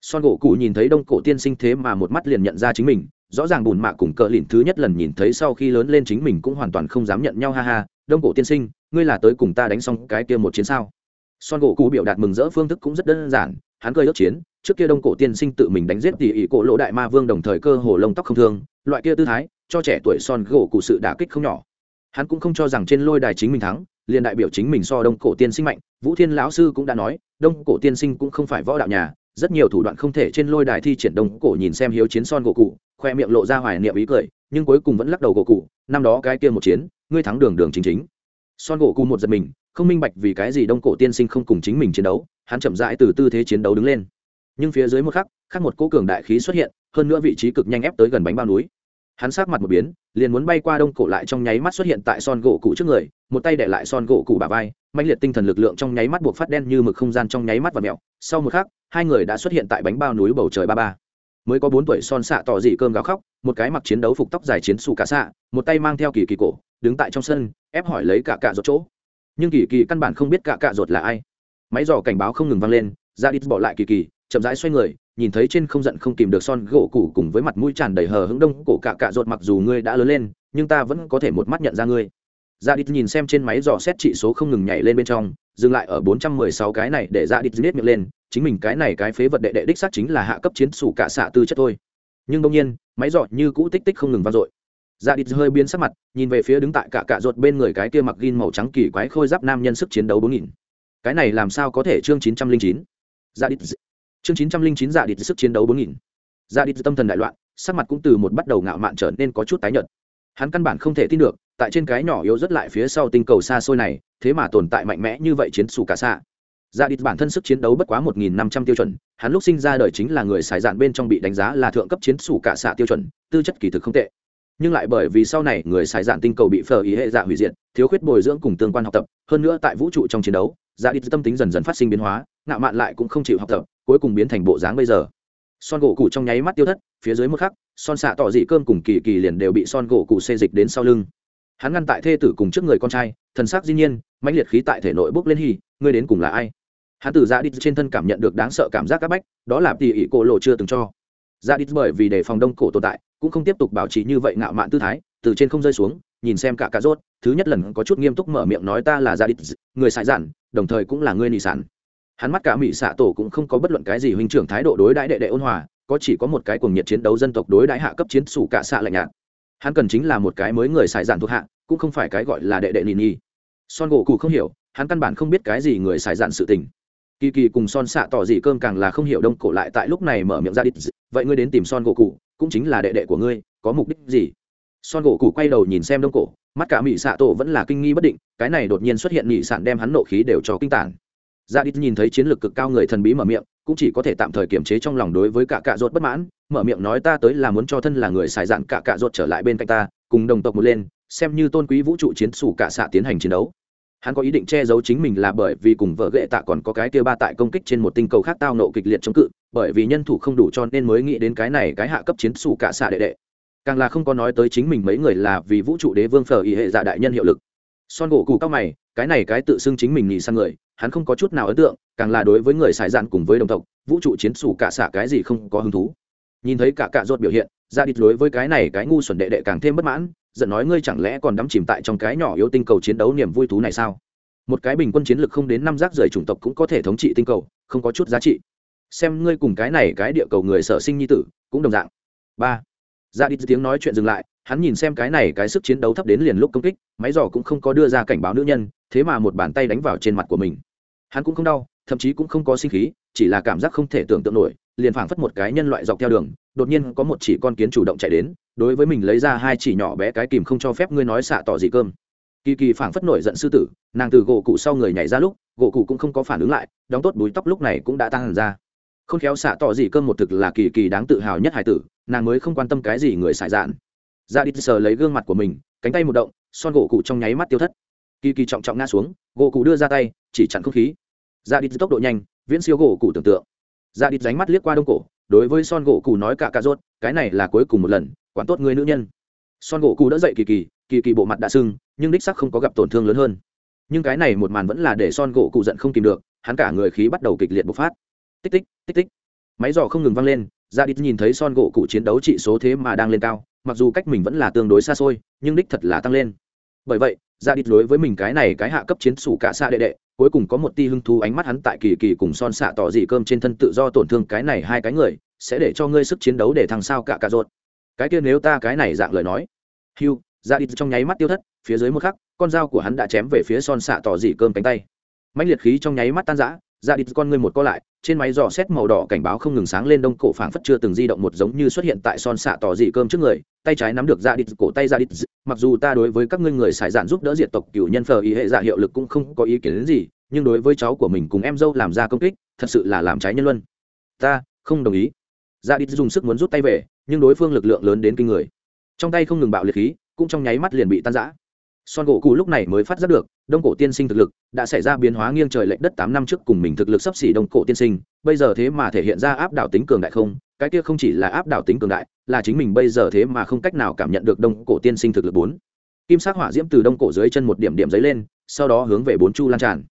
Son gỗ cụ nhìn thấy đông cổ tiên sinh thế mà một mắt liền nhận ra chính mình, rõ ràng bùn mạ cùng cờ lìn thứ nhất lần nhìn thấy sau khi lớn lên chính mình cũng hoàn toàn không dám nhận nhau, ha ha, đông cổ tiên sinh, ngươi là tới cùng ta đánh xong cái kia một chiến sao? Son gỗ cụ biểu đạt mừng rỡ, phương thức cũng rất đơn giản hắn cười ước chiến, trước kia đông cổ tiên sinh tự mình đánh giết tỉ ỉ cổ lỗ đại ma vương đồng thời cơ hồ lông tóc không thương, loại kia tư thái, cho trẻ tuổi son gỗ cụ sự đả kích không nhỏ. Hắn cũng không cho rằng trên lôi đài chính mình thắng, liền đại biểu chính mình so đông cổ tiên sinh mạnh, vũ thiên lão sư cũng đã nói, đông cổ tiên sinh cũng không phải võ đạo nhà, rất nhiều thủ đoạn không thể trên lôi đài thi triển đông cổ nhìn xem hiếu chiến son gỗ cụ, khoe miệng lộ ra hoài niệm ý cười, nhưng cuối cùng vẫn lắc đầu gỗ cụ, năm đó cái kia một chiến, ngươi thắng đường đường chính chính son gỗ cụ một giật mình, không minh bạch vì cái gì đông cổ tiên sinh không cùng chính mình chiến đấu, hắn chậm rãi từ tư thế chiến đấu đứng lên. Nhưng phía dưới một khắc khắc một cỗ cường đại khí xuất hiện, hơn nữa vị trí cực nhanh ép tới gần bánh bao núi. Hắn sát mặt một biến, liền muốn bay qua đông cổ lại trong nháy mắt xuất hiện tại son gỗ cụ trước người, một tay để lại son gỗ cụ bà vai mạnh liệt tinh thần lực lượng trong nháy mắt buộc phát đen như mực không gian trong nháy mắt và mẹo. Sau một khắc, hai người đã xuất hiện tại bánh bao núi bầu trời ba ba. Mới có bốn tuổi son xạ tỏ dị cơm gáo khóc, một cái mặc chiến đấu phục tóc dài chiến xù cả xạ, một tay mang theo kỳ kỳ cổ đứng tại trong sân, ép hỏi lấy cả cạ ruột chỗ. Nhưng kỳ kỳ căn bản không biết cả cạ ruột là ai. Máy dò cảnh báo không ngừng vang lên ra đi bỏ lại kỳ kỳ, chậm rãi xoay người, nhìn thấy trên không giận không kìm được son gỗ củ cùng với mặt mũi tràn đầy hờ hững đông cổ cả cạ ruột mặc dù ngươi đã lớn lên, nhưng ta vẫn có thể một mắt nhận ra ngươi. Ra đi nhìn xem trên máy dò xét trị số không ngừng nhảy lên bên trong, dừng lại ở bốn trăm mười sáu cái này để ra đi giết miệng lên, chính mình cái này cái phế vật đệ đệ đích xác chính là hạ cấp chiến sủ cả xạ tư chất thôi. Nhưng đông nhiên, máy dò như cũ tích tích không ngừng vang dội. Dạ ra đi hơi biến sắc mặt, nhìn về phía đứng tại cả cạ ruột bên người cái kia mặc gin màu trắng kỳ quái khôi giáp nam nhân sức chiến đấu bốn nghìn. Cái này làm sao có thể chương chín trăm linh chín? Dạ ra đi chương chín trăm linh chín dạ đi sức chiến đấu bốn nghìn. Dạ đi tâm thần đại loạn, sắc mặt cũng từ một bắt đầu ngạo mạn trở nên có chút tái nhợt. Hắn căn bản không thể tin được, tại trên cái nhỏ yếu rất lại phía sau tinh cầu xa xôi này, thế mà tồn tại mạnh mẽ như vậy chiến xù cả xa dạ đi bản thân sức chiến đấu bất quá một nghìn năm trăm tiêu chuẩn, hắn lúc sinh ra đời chính là người xài dạn bên trong bị đánh giá là thượng cấp chiến sủ cả xạ tiêu chuẩn, tư chất kỳ thực không tệ nhưng lại bởi vì sau này người xài dạn tinh cầu bị phở ý hệ dạ hủy diệt, thiếu khuyết bồi dưỡng cùng tương quan học tập, hơn nữa tại vũ trụ trong chiến đấu dạ đi tâm tính dần dần phát sinh biến hóa, ngạo mạn lại cũng không chịu học tập, cuối cùng biến thành bộ dáng bây giờ. Son gỗ cụ trong nháy mắt tiêu thất, phía dưới một khắc, son xạ tỏ dị cơm cùng kỳ kỳ liền đều bị son gỗ cụ xê dịch đến sau lưng. Hắn ngăn tại thê tử cùng trước người con trai, thần sắc dĩ nhiên, mãnh liệt khí tại thể nội bốc lên hy ngươi đến cùng là ai? Hắn từ dạ ra đi trên thân cảm nhận được đáng sợ cảm giác áp bách, đó là tỉ ỉ cổ lộ chưa từng cho. Dạ ra đi bởi vì để phòng đông cổ tồn tại cũng không tiếp tục bảo trì như vậy ngạo mạn tư thái, từ trên không rơi xuống, nhìn xem cả cà rốt, thứ nhất lần có chút nghiêm túc mở miệng nói ta là gia đình người sại giản, đồng thời cũng là người nị sản. Hắn mắt cả mỹ xạ tổ cũng không có bất luận cái gì huynh trưởng thái độ đối đãi đệ đệ ôn hòa, có chỉ có một cái cuồng nhiệt chiến đấu dân tộc đối đãi hạ cấp chiến sủ cả xạ lạnh nhạt. Hắn cần chính là một cái mới người xài giản thuộc hạ, cũng không phải cái gọi là đệ đệ nị nhi son gỗ cụ không hiểu, hắn căn bản không biết cái gì người xài giản sự tình. Kỳ kỳ cùng son xạ tỏ gì cơm càng là không hiểu đông cổ lại tại lúc này mở miệng ra đít vậy ngươi đến tìm son gỗ cụ cũng chính là đệ đệ của ngươi, có mục đích gì? Son gỗ cụ quay đầu nhìn xem đông cổ, mắt cả mỹ xạ tổ vẫn là kinh nghi bất định, cái này đột nhiên xuất hiện mỹ sản đem hắn nộ khí đều cho kinh tản. Ra đít nhìn thấy chiến lược cực cao người thần bí mở miệng, cũng chỉ có thể tạm thời kiềm chế trong lòng đối với cả cạ ruột bất mãn, mở miệng nói ta tới là muốn cho thân là người xài dạn cả cạ ruột trở lại bên cạnh ta, cùng đồng tộc một lên, xem như tôn quý vũ trụ chiến sủ cả xạ tiến hành chiến đấu. Hắn có ý định che giấu chính mình là bởi vì cùng vợ ghệ tạ còn có cái kia ba tại công kích trên một tinh cầu khác tao nộ kịch liệt chống cự bởi vì nhân thủ không đủ cho nên mới nghĩ đến cái này cái hạ cấp chiến sủ cả xạ đệ đệ. Càng là không có nói tới chính mình mấy người là vì vũ trụ đế vương phở ý hệ dạ đại nhân hiệu lực. Son gỗ cụ cao mày, cái này cái tự xưng chính mình nghĩ sang người, hắn không có chút nào ấn tượng, càng là đối với người xài dạn cùng với đồng tộc, vũ trụ chiến sủ cả xạ cái gì không có hứng thú. Nhìn thấy cả cạ ruột biểu hiện, ra đít đối với cái này cái ngu xuẩn đệ đệ càng thêm bất mãn, giận nói ngươi chẳng lẽ còn đắm chìm tại trong cái nhỏ yếu tinh cầu chiến đấu niềm vui thú này sao? Một cái bình quân chiến lược không đến năm rác rời chủng tộc cũng có thể thống trị tinh cầu, không có chút giá trị xem ngươi cùng cái này cái địa cầu người sở sinh nhi tử, cũng đồng dạng. Ba. Dạ ra đi tiếng nói chuyện dừng lại, hắn nhìn xem cái này cái sức chiến đấu thấp đến liền lúc công kích, máy giỏ cũng không có đưa ra cảnh báo nữ nhân, thế mà một bàn tay đánh vào trên mặt của mình. Hắn cũng không đau, thậm chí cũng không có sinh khí, chỉ là cảm giác không thể tưởng tượng nổi, liền phảng phất một cái nhân loại dọc theo đường, đột nhiên có một chỉ con kiến chủ động chạy đến, đối với mình lấy ra hai chỉ nhỏ bé cái kìm không cho phép ngươi nói xạ tỏ gì cơm. Kỳ kỳ phảng phất nổi giận sư tử, nàng từ gỗ cụ sau người nhảy ra lúc, gỗ cụ cũng không có phản ứng lại, đóng tốt búi tóc lúc này cũng đã tăng hẳn ra khôn khéo xạ tỏ gì cơm một thực là kỳ kỳ đáng tự hào nhất hải tử, nàng mới không quan tâm cái gì người xài dạn. Dạ ra đi sờ lấy gương mặt của mình, cánh tay một động, son gỗ cụ trong nháy mắt tiêu thất. Kỳ kỳ trọng trọng ngã xuống, gỗ cụ đưa ra tay, chỉ chặn không khí. Dạ ra đi tốc độ nhanh, viễn siêu gỗ cụ tưởng tượng. Dạ ra đi ránh mắt liếc qua đông cổ, đối với son gỗ cụ nói cả cà rốt, cái này là cuối cùng một lần, quản tốt người nữ nhân. Son gỗ cụ đỡ dậy kỳ kỳ kỳ kỳ bộ mặt đã sưng, nhưng đích sắc không có gặp tổn thương lớn hơn. Nhưng cái này một màn vẫn là để son gỗ cụ giận không kìm được, hắn cả người khí bắt đầu kịch liệt bộc phát tích tích tích tích. Máy dò không ngừng vang lên ra đít nhìn thấy son gỗ cụ chiến đấu trị số thế mà đang lên cao, mặc dù cách mình vẫn là tương đối xa xôi, nhưng đích thật là tăng lên. Bởi vậy ra đít đối với mình cái này cái hạ cấp chiến sủ cả xa đệ đệ, cuối cùng có một ti hưng thú ánh mắt hắn tại kỳ kỳ cùng son xạ tỏ dị cơm trên thân tự do tổn thương cái này hai cái người, sẽ để cho ngươi sức chiến đấu để thằng sao cả cà rột cái kia nếu ta cái này dạng lời nói. Hiu ra đi trong nháy mắt tiêu thất, phía dưới một khắc, con dao của hắn đã chém về phía son xạ tỏ dị cơm cánh tay. Mạnh liệt khí trong nháy mắt tan rã ra đi con ngươi một co lại trên máy dò xét màu đỏ cảnh báo không ngừng sáng lên đông cổ phảng phất chưa từng di động một giống như xuất hiện tại son xạ tỏ dị cơm trước người, tay trái nắm được dạ ra đi cổ tay dạ ra đi mặc dù ta đối với các ngươi người xài dạn giúp đỡ diệt tộc cựu nhân phờ ý hệ dạ hiệu lực cũng không có ý kiến đến gì, nhưng đối với cháu của mình cùng em dâu làm ra công kích, thật sự là làm trái nhân luân. Ta, không đồng ý. Dạ ra đi dùng sức muốn rút tay về, nhưng đối phương lực lượng lớn đến kinh người. Trong tay không ngừng bạo liệt khí, cũng trong nháy mắt liền bị tan rã son gỗ cụ lúc này mới phát giác được, đông cổ tiên sinh thực lực đã xảy ra biến hóa nghiêng trời lệch đất tám năm trước cùng mình thực lực sắp xỉ đông cổ tiên sinh, bây giờ thế mà thể hiện ra áp đảo tính cường đại không? Cái kia không chỉ là áp đảo tính cường đại, là chính mình bây giờ thế mà không cách nào cảm nhận được đông cổ tiên sinh thực lực bốn. Kim sắc hỏa diễm từ đông cổ dưới chân một điểm điểm dấy lên, sau đó hướng về bốn chu lan tràn.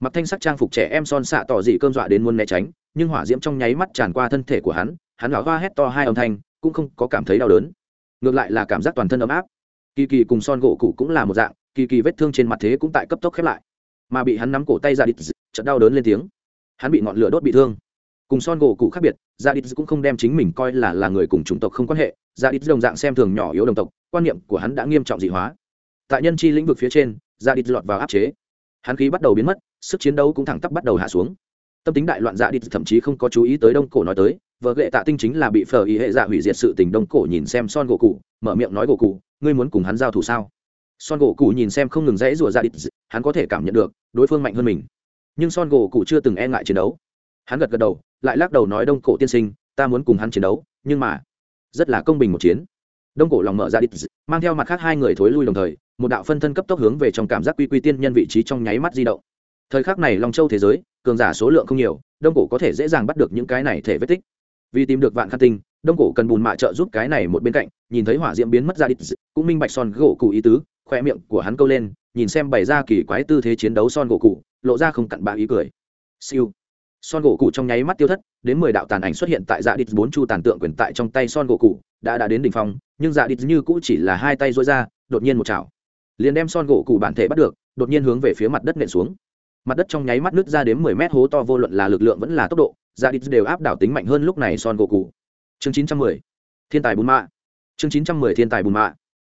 Mặc thanh sắc trang phục trẻ em son xạ tỏ dị cơm dọa đến muốn né tránh, nhưng hỏa diễm trong nháy mắt tràn qua thân thể của hắn hắn gào hoa hét to hai âm thanh, cũng không có cảm thấy đau đớn. Ngược lại là cảm giác toàn thân ấm áp kỳ kỳ cùng son gỗ cụ cũng là một dạng, kỳ kỳ vết thương trên mặt thế cũng tại cấp tốc khép lại. Mà bị hắn nắm cổ tay ra đít trận đau đớn lên tiếng. Hắn bị ngọn lửa đốt bị thương. Cùng son gỗ cụ khác biệt ra đít cũng không đem chính mình coi là là người cùng chủng tộc không quan hệ. Ra đít đồng dạng xem thường nhỏ yếu đồng tộc, quan niệm của hắn đã nghiêm trọng dị hóa. Tại nhân chi lĩnh vực phía trên ra đít lọt vào áp chế. Hắn khí bắt đầu biến mất, sức chiến đấu cũng thẳng tắp bắt đầu hạ xuống. Tâm tính đại loạn dạ đi thậm chí không có chú ý tới đông cổ nói tới vợ lệ tạ tinh chính là bị phờ ý hệ dạ hủy diệt sự tình đông cổ nhìn xem son gỗ cụ, mở miệng nói gỗ cụ, ngươi muốn cùng hắn giao thủ sao? Son gỗ cụ nhìn xem không ngừng rẽ rùa ra đi hắn có thể cảm nhận được, đối phương mạnh hơn mình. Nhưng son gỗ cụ chưa từng e ngại chiến đấu. Hắn gật gật đầu, lại lắc đầu nói đông cổ tiên sinh, ta muốn cùng hắn chiến đấu, nhưng mà, rất là công bình một chiến. Đông cổ lòng mở ra đi mang theo mặt khác hai người thối lui đồng thời, một đạo phân thân cấp tốc hướng về trong cảm giác quy quy tiên nhân vị trí trong nháy mắt di động. Thời khắc này long châu thế giới, cường giả số lượng không nhiều, đông cổ có thể dễ dàng bắt được những cái này thể vết tích vì tìm được vạn khăn tinh, đông cổ cần bùn mạ trợ giúp cái này một bên cạnh, nhìn thấy hỏa diễm biến mất ra đi cũng minh bạch son gỗ cụ ý tứ, khoe miệng của hắn câu lên, nhìn xem bày ra kỳ quái tư thế chiến đấu son gỗ cụ, lộ ra không cặn bạ ý cười. Siêu. Son gỗ cụ trong nháy mắt tiêu thất, đến mười đạo tàn ảnh xuất hiện tại dạ đít, bốn chu tàn tượng quyền tại trong tay son gỗ cụ, đã đã đến đỉnh phong, nhưng dạ đít như cũ chỉ là hai tay dối ra, đột nhiên một chảo. Liền đem son gỗ cụ bản thể bắt được, đột nhiên hướng về phía mặt đất nện xuống mặt đất trong nháy mắt nứt ra đến mười mét hố to, vô luận là lực lượng vẫn là tốc độ dạ đi đều áp đảo tính mạnh hơn lúc này son gỗ cụ chương chín trăm mười, thiên tài bùn mạ. Chương chín trăm mười, thiên tài bùn mạ.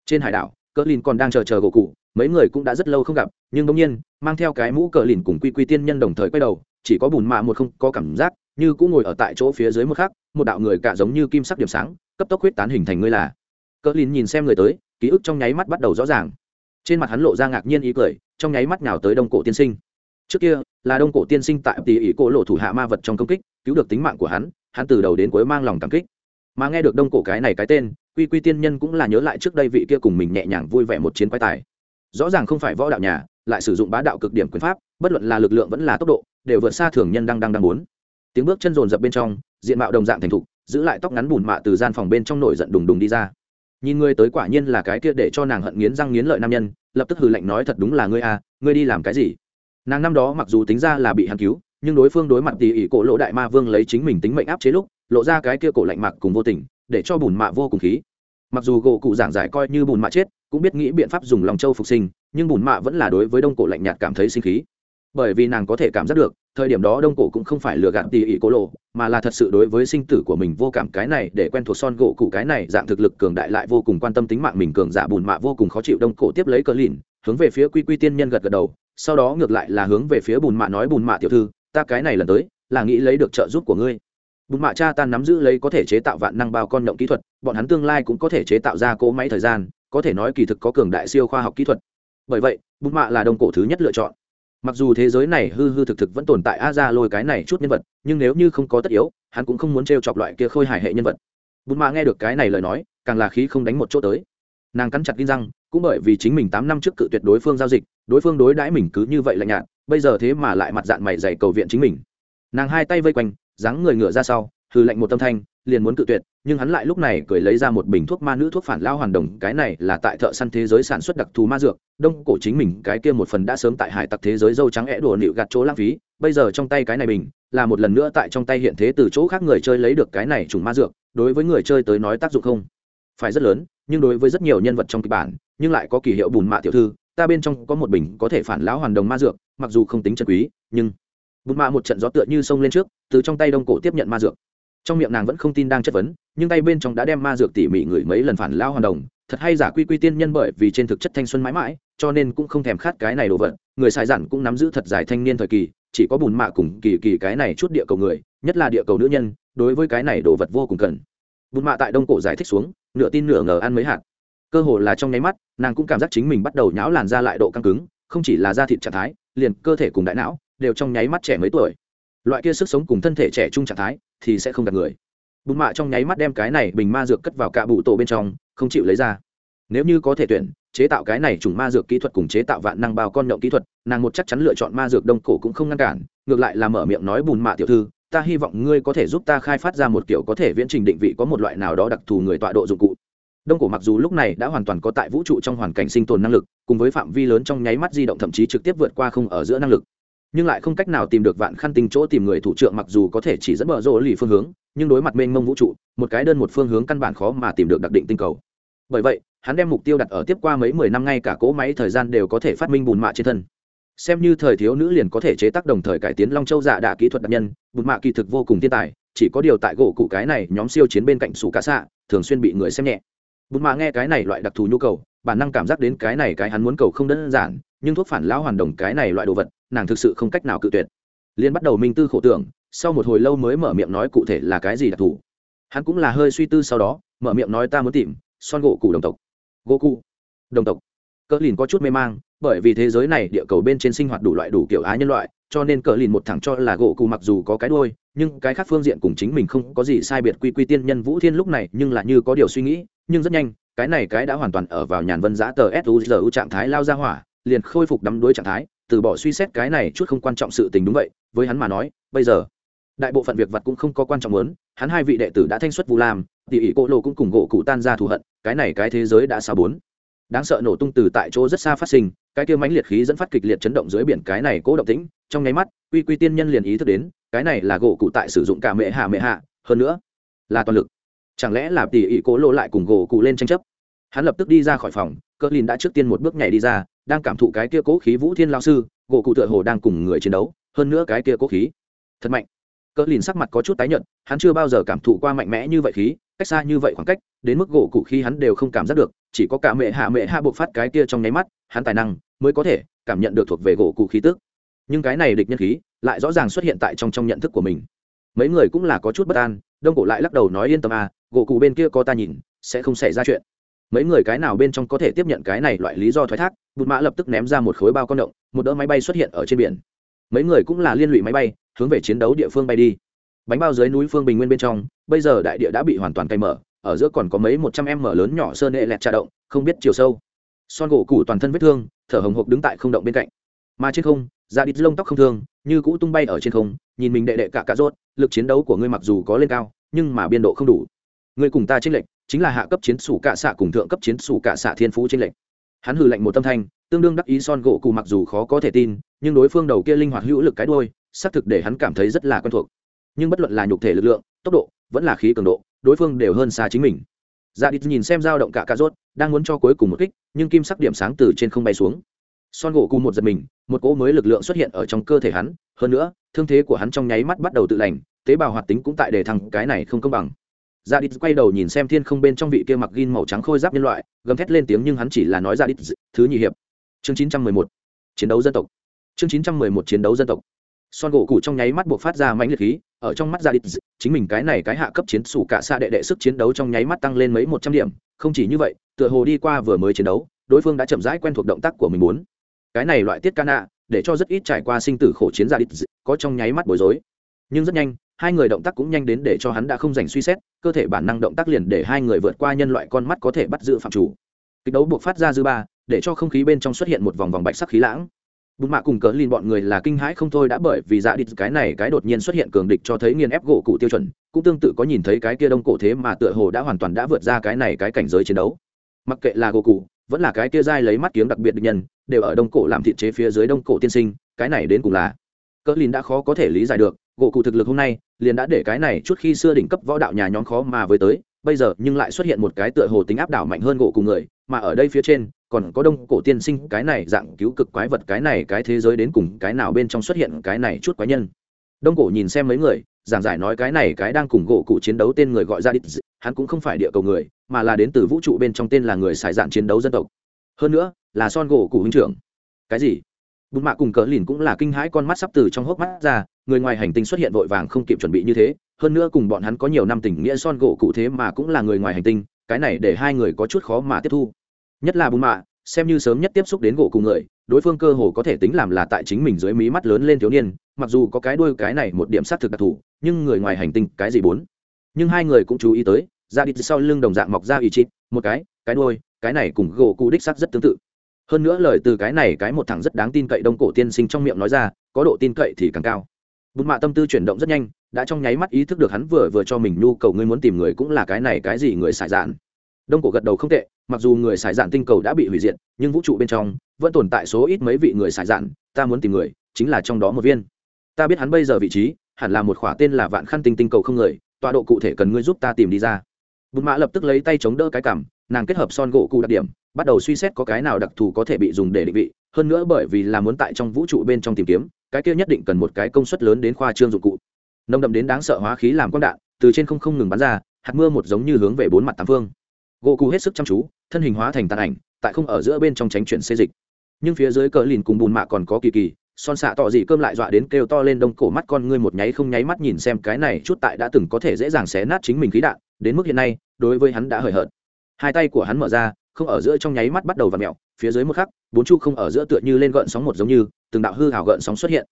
Trên hải đảo cỡ lìn còn đang chờ chờ gỗ cụ mấy người cũng đã rất lâu không gặp, nhưng bỗng nhiên, mang theo cái mũ cỡ lìn cùng quy quy tiên nhân đồng thời quay đầu, chỉ có bùn mạ một không có cảm giác, như cũng ngồi ở tại chỗ phía dưới một khắc, một đạo người cả giống như kim sắc điểm sáng, cấp tốc huyết tán hình thành ngươi là. Cỡ lìn nhìn xem người tới, ký ức trong nháy mắt bắt đầu rõ ràng. Trên mặt hắn lộ ra ngạc nhiên ý cười, trong nháy mắt nào tới đông cổ tiên sinh trước kia, là đông cổ tiên sinh tại tỷ ỷ cổ lộ thủ hạ ma vật trong công kích, cứu được tính mạng của hắn hắn từ đầu đến cuối mang lòng cảm kích. Mà nghe được đông cổ cái này cái tên, quy quy tiên nhân cũng là nhớ lại trước đây vị kia cùng mình nhẹ nhàng vui vẻ một chiến quái tài. Rõ ràng không phải võ đạo nhà, lại sử dụng bá đạo cực điểm quyền pháp, bất luận là lực lượng vẫn là tốc độ, đều vượt xa thường nhân đang đang đang muốn. Tiếng bước chân rồn rập bên trong, diện mạo đồng dạng thành thục, giữ lại tóc ngắn bùn mạ từ gian phòng bên trong nổi giận đùng đùng đi ra. Nhìn ngươi tới quả nhiên là cái kia để cho nàng hận nghiến răng nghiến lợi nam nhân, lập tức hừ lạnh nói thật đúng là ngươi à ngươi đi làm cái gì? Nàng năm đó mặc dù tính ra là bị hắn cứu, nhưng đối phương đối mặt tỉ ỉ cổ lỗ đại ma vương lấy chính mình tính mệnh áp chế lúc, lộ ra cái kia cổ lạnh mạc cùng vô tình, để cho bùn mạ vô cùng khí. Mặc dù gỗ cụ giảng giải coi như bùn mạ chết, cũng biết nghĩ biện pháp dùng lòng châu phục sinh, nhưng bùn mạ vẫn là đối với đông cổ lạnh nhạt cảm thấy sinh khí. Bởi vì nàng có thể cảm giác được, thời điểm đó đông cổ cũng không phải lừa gạt tỉ ỉ cổ lộ mà là thật sự đối với sinh tử của mình vô cảm. Cái này để quen thuộc son gỗ cụ, cái này dạng thực lực cường đại lại vô cùng quan tâm tính mạng mình cường giả bùn mạ vô cùng khó chịu. Đông cổ tiếp lấy cờ lìn, hướng về phía quy quy tiên nhân gật gật đầu sau đó ngược lại là hướng về phía bùn mạ nói, bùn mạ tiểu thư, ta cái này lần tới là nghĩ lấy được trợ giúp của ngươi. Bùn mạ cha ta nắm giữ lấy có thể chế tạo vạn năng bao con động kỹ thuật, bọn hắn tương lai cũng có thể chế tạo ra cỗ máy thời gian, có thể nói kỳ thực có cường đại siêu khoa học kỹ thuật. Bởi vậy, bùn mạ là đông cổ thứ nhất lựa chọn. Mặc dù thế giới này hư hư thực thực vẫn tồn tại a ra lôi cái này chút nhân vật, nhưng nếu như không có tất yếu, hắn cũng không muốn t r e o chọc loại kia khôi hài hệ nhân vật. Bùn mạ nghe được cái này lời nói, càng là khí không đánh một chỗ tới. Nàng cắn chặt kinh răng cũng bởi vì chính mình tám năm trước cự tuyệt đối phương giao dịch, đối phương đối đãi mình cứ như vậy lạnh nhạt, bây giờ thế mà lại mặt dạng mày dày cầu viện chính mình. Nàng hai tay vây quanh, dáng người ngựa ra sau, hừ lạnh một tâm thanh, liền muốn cự tuyệt, nhưng hắn lại lúc này cười lấy ra một bình thuốc ma nữ thuốc phản lao hoàn đồng, cái này là tại thợ săn thế giới sản xuất đặc thù ma dược, đông cổ chính mình, cái kia một phần đã sớm tại hải tặc thế giới dâu trắng é đùa nịu gạt chỗ lãng phí, bây giờ trong tay cái này bình, là một lần nữa tại trong tay hiện thế từ chỗ khác người chơi lấy được cái này trùng ma dược, đối với người chơi tới nói tác dụng không phải rất lớn, nhưng đối với rất nhiều nhân vật trong kịch bản nhưng lại có kỳ hiệu bùn mạ tiểu thư, ta bên trong có một bình có thể phản lão hoàn đồng ma dược, mặc dù không tính chân quý, nhưng bùn mạ một trận gió tựa như sông lên trước, từ trong tay đông cổ tiếp nhận ma dược. Trong miệng nàng vẫn không tin đang chất vấn, nhưng tay bên trong đã đem ma dược tỉ mỉ ngửi mấy lần phản lao hoàn đồng, thật hay giả quy quy tiên nhân bởi vì trên thực chất thanh xuân mãi mãi, cho nên cũng không thèm khát cái này đồ vật, người xài giản cũng nắm giữ thật dài thanh niên thời kỳ, chỉ có bùn mạ cùng kỳ kỳ cái này chút địa cầu người, nhất là địa cầu nữ nhân, đối với cái này đồ vật vô cùng cần. Bùn mạ tại đông cổ giải thích xuống, nửa tin nửa ngờ ăn mấy hạt cơ hồ là trong nháy mắt, nàng cũng cảm giác chính mình bắt đầu nháo làn ra lại độ căng cứng, không chỉ là da thịt trạng thái, liền cơ thể cùng đại não đều trong nháy mắt trẻ mấy tuổi. Loại kia sức sống cùng thân thể trẻ trung trạng thái thì sẽ không gặp người. Bùn mạ trong nháy mắt đem cái này bình ma dược cất vào cạ bụ tổ bên trong, không chịu lấy ra. Nếu như có thể tuyển, chế tạo cái này trùng ma dược kỹ thuật cùng chế tạo vạn năng bao con nhậu kỹ thuật, nàng một chắc chắn lựa chọn ma dược đông cổ cũng không ngăn cản, ngược lại là mở miệng nói bùn mạ tiểu thư, ta hy vọng ngươi có thể giúp ta khai phát ra một kiểu có thể viễn trình định vị có một loại nào đó đặc thù người tọa độ dụng cụ đông cổ mặc dù lúc này đã hoàn toàn có tại vũ trụ trong hoàn cảnh sinh tồn năng lực, cùng với phạm vi lớn trong nháy mắt di động thậm chí trực tiếp vượt qua không ở giữa năng lực. Nhưng lại không cách nào tìm được vạn khăn tinh chỗ tìm người thủ trưởng mặc dù có thể chỉ dẫn bờ rô lì phương hướng, nhưng đối mặt mênh mông vũ trụ, một cái đơn một phương hướng căn bản khó mà tìm được đặc định tinh cầu. Bởi vậy, hắn đem mục tiêu đặt ở tiếp qua mấy mười năm ngay cả cỗ máy thời gian đều có thể phát minh bùn mạ trên thân. Xem như thời thiếu nữ liền có thể chế tác đồng thời cải tiến long châu dạ đạ kỹ thuật đặc nhân, bùn mạ kỳ thực vô cùng thiên tài, chỉ có điều tại gỗ cụ cái này nhóm siêu chiến bên cạnh sủ cá xạ thường xuyên bị người xem nhẹ bùn mạ nghe cái này loại đặc thù nhu cầu, bản năng cảm giác đến cái này cái hắn muốn cầu không đơn giản, nhưng thuốc phản lão hoàn đồng cái này loại đồ vật, nàng thực sự không cách nào cự tuyệt. Liên bắt đầu minh tư khổ tưởng, sau một hồi lâu mới mở miệng nói cụ thể là cái gì đặc thù. Hắn cũng là hơi suy tư sau đó, mở miệng nói ta muốn tìm, son gỗ cụ đồng tộc. Gỗ cụ đồng tộc. Cỡ lìn có chút mê mang, bởi vì thế giới này địa cầu bên trên sinh hoạt đủ loại đủ kiểu á nhân loại, cho nên cỡ lìn một thẳng cho là gỗ cụ mặc dù có cái đôi nhưng cái khác phương diện cùng chính mình không có gì sai biệt quy quy tiên nhân vũ thiên lúc này nhưng là như có điều suy nghĩ nhưng rất nhanh, cái này cái đã hoàn toàn ở vào nhàn vân giã tờ suzu trạng thái lao ra hỏa, liền khôi phục đắm đuối trạng thái, từ bỏ suy xét cái này chút không quan trọng sự tình đúng vậy, với hắn mà nói, bây giờ, đại bộ phận việc vật cũng không có quan trọng lớn, hắn hai vị đệ tử đã thanh xuất vu lam tỉ ỉ cô lộ cũng cùng gỗ cụ tan ra thù hận, cái này cái thế giới đã xa bốn. Đáng sợ nổ tung từ tại chỗ rất xa phát sinh, cái kia mãnh liệt khí dẫn phát kịch liệt chấn động dưới biển cái này cố động tĩnh, trong nháy mắt, quy quy tiên nhân liền ý thức đến, cái này là gỗ cụ tại sử dụng cả mẹ hạ mẹ hạ, hơn nữa, là toàn lực chẳng lẽ là tỉ ỉ cố lộ lại cùng gỗ cụ lên tranh chấp? Hắn lập tức đi ra khỏi phòng cỡ lìn đã trước tiên một bước nhảy đi ra, đang cảm thụ cái kia cố khí vũ thiên lao sư gỗ cụ tựa hồ đang cùng người chiến đấu, hơn nữa cái kia cố khí. Thật mạnh. Cỡ lìn sắc mặt có chút tái nhợt, hắn chưa bao giờ cảm thụ qua mạnh mẽ như vậy khí, cách xa như vậy khoảng cách, đến mức gỗ cụ khi hắn đều không cảm giác được, chỉ có cả mẹ hạ mẹ hạ buộc phát cái kia trong nháy mắt, hắn tài năng mới có thể cảm nhận được thuộc về gỗ cụ khí tức. Nhưng cái này địch nhân khí lại rõ ràng xuất hiện tại trong trong nhận thức của mình mấy người cũng là có chút bất an, đông cổ lại lắc đầu nói yên tâm à gỗ cụ bên kia có ta nhìn, sẽ không xảy ra chuyện. Mấy người cái nào bên trong có thể tiếp nhận cái này loại lý do thoái thác, bụt mã lập tức ném ra một khối bao con động, một đỡ máy bay xuất hiện ở trên biển. Mấy người cũng là liên lụy máy bay, hướng về chiến đấu địa phương bay đi. Bánh bao dưới núi phương bình nguyên bên trong, bây giờ đại địa đã bị hoàn toàn cày mở, ở giữa còn có mấy một trăm em mở lớn nhỏ sơn hệ lẹt trà động, không biết chiều sâu. Son gỗ củ toàn thân vết thương, thở hồng hộc đứng tại không động bên cạnh. Mà trên không, da đít lông tóc không thương như cũ tung bay ở trên không, nhìn mình đệ đệ cả cà rốt, lực chiến đấu của ngươi mặc dù có lên cao, nhưng mà biên độ không đủ. Ngươi cùng ta tranh lệch, chính là hạ cấp chiến sủ cạ xạ cùng thượng cấp chiến sủ cạ xạ thiên phú tranh lệch. Hắn hừ lạnh một tâm thanh, tương đương đắc ý son gỗ cụ mặc dù khó có thể tin, nhưng đối phương đầu kia linh hoạt hữu lực cái đôi xác thực để hắn cảm thấy rất là quen thuộc. Nhưng bất luận là nhục thể lực lượng, tốc độ, vẫn là khí cường độ, đối phương đều hơn xa chính mình. Dạ đít nhìn xem dao động cả cà rốt, đang muốn cho cuối cùng một kích, nhưng kim sắc điểm sáng từ trên không bay xuống son gỗ cụ một giật mình, một cỗ mới lực lượng xuất hiện ở trong cơ thể hắn. Hơn nữa, thương thế của hắn trong nháy mắt bắt đầu tự lành, tế bào hoạt tính cũng tại đề thăng, cái này không công bằng. Ra đít quay đầu nhìn xem thiên không bên trong vị kia mặc gin màu trắng khôi giáp nhân loại, gầm thét lên tiếng nhưng hắn chỉ là nói ra đít thứ nhị hiệp. Chương chín trăm mười một, chiến đấu dân tộc. Chương chín trăm mười một, chiến đấu dân tộc. Son gỗ cụ trong nháy mắt buộc phát ra mãnh liệt khí, ở trong mắt ra đít chính mình cái này cái hạ cấp chiến sủ cả xa đệ đệ sức chiến đấu trong nháy mắt tăng lên mấy một trăm điểm. Không chỉ như vậy, tựa hồ đi qua vừa mới chiến đấu, đối phương đã chậm rãi quen thuộc động tác của mình muốn cái này loại tiết ca nạ để cho rất ít trải qua sinh tử khổ chiến ra đít có trong nháy mắt bối rối. Nhưng rất nhanh, hai người động tác cũng nhanh đến để cho hắn đã không dành suy xét, cơ thể bản năng động tác liền để hai người vượt qua nhân loại con mắt có thể bắt giữ phạm chủ. Kịch đấu buộc phát ra dư ba, để cho không khí bên trong xuất hiện một vòng vòng bạch sắc khí lãng. Bùn mạ cùng cỡ lìn bọn người là kinh hãi không thôi đã bởi vì dạ đít cái này cái đột nhiên xuất hiện cường địch cho thấy nghiền ép gỗ cụ tiêu chuẩn, cũng tương tự có nhìn thấy cái kia đông cổ thế mà tựa hồ đã hoàn toàn đã vượt ra cái này cái cảnh giới chiến đấu. Mặc kệ là gỗ cụ vẫn là cái kia dai lấy mắt kiếm đặc biệt địch nhân, đều ở đông cổ làm thịt chế phía dưới đông cổ tiên sinh, cái này đến cùng là. Cỡ lìn đã khó có thể lý giải được, gỗ cụ thực lực hôm nay, liền đã để cái này chút khi xưa đỉnh cấp võ đạo nhà nhóm khó mà với tới, bây giờ nhưng lại xuất hiện một cái tựa hồ tính áp đảo mạnh hơn gỗ cụ người, mà ở đây phía trên, còn có đông cổ tiên sinh, cái này dạng cứu cực quái vật, cái này cái thế giới đến cùng cái nào bên trong xuất hiện cái này chút quái nhân. Đông cổ nhìn xem mấy người giảng giải nói cái này cái đang cùng gỗ cụ chiến đấu tên người gọi ra đít, hắn cũng không phải địa cầu người, mà là đến từ vũ trụ bên trong tên là người xài dạn chiến đấu dân tộc. Hơn nữa, là son gỗ cụ huynh trưởng. Cái gì? Bùn mạ cùng cỡ lìn cũng là kinh hãi con mắt sắp từ trong hốc mắt ra, người ngoài hành tinh xuất hiện vội vàng không kịp chuẩn bị như thế. Hơn nữa cùng bọn hắn có nhiều năm tình nghĩa son gỗ cụ thế mà cũng là người ngoài hành tinh, cái này để hai người có chút khó mà tiếp thu. Nhất là bùn mạ xem như sớm nhất tiếp xúc đến gỗ cùng người, đối phương cơ hồ có thể tính làm là tại chính mình dưới mí mắt lớn lên thiếu niên, mặc dù có cái đuôi cái này một điểm xác thực đặc thù, nhưng người ngoài hành tinh cái gì bốn? Nhưng hai người cũng chú ý tới ra đi sau lưng đồng dạng mọc ra ý chít một cái cái đuôi, cái này cùng gỗ cụ đích sắc rất tương tự. Hơn nữa lời từ cái này cái một thằng rất đáng tin cậy đông cổ tiên sinh trong miệng nói ra, có độ tin cậy thì càng cao. Bùn mạ tâm tư chuyển động rất nhanh, đã trong nháy mắt ý thức được hắn vừa vừa cho mình nhu cầu ngươi muốn tìm người cũng là cái này cái gì người xài dạn đông cổ gật đầu không tệ, mặc dù người xài dạn tinh cầu đã bị hủy diệt, nhưng vũ trụ bên trong vẫn tồn tại số ít mấy vị người xài dạn, ta muốn tìm người, chính là trong đó một viên. Ta biết hắn bây giờ vị trí, hẳn là một khỏa tên là vạn khăn tinh tinh cầu không người, tọa độ cụ thể cần ngươi giúp ta tìm đi ra. Bùn mạ lập tức lấy tay chống đỡ cái cảm, nàng kết hợp son gỗ cụ đặc điểm, bắt đầu suy xét có cái nào đặc thù có thể bị dùng để định vị, hơn nữa bởi vì là muốn tại trong vũ trụ bên trong tìm kiếm, cái kia nhất định cần một cái công suất lớn đến khoa trương dụng cụ. Nồng đậm đến đáng sợ hóa khí làm quang đạn, từ trên không không ngừng bắn ra, hạt mưa một giống như hướng về bốn mặt tám phương gỗ cụ hết sức chăm chú, thân hình hóa thành tàn ảnh, tại không ở giữa bên trong tránh chuyển xê dịch. Nhưng phía dưới cờ lìn cùng bùn mạ còn có kỳ kỳ, son xạ tỏ dị cơm lại dọa đến kêu to lên đông cổ mắt con ngươi một nháy không nháy mắt nhìn xem cái này chút tại đã từng có thể dễ dàng xé nát chính mình khí đạn, đến mức hiện nay, đối với hắn đã hời hợt. Hai tay của hắn mở ra, không ở giữa trong nháy mắt bắt đầu và mẹo, phía dưới một khắc, bốn chu không ở giữa tựa như lên gợn sóng một giống như, từng đạo hư hào gợn sóng xuất hiện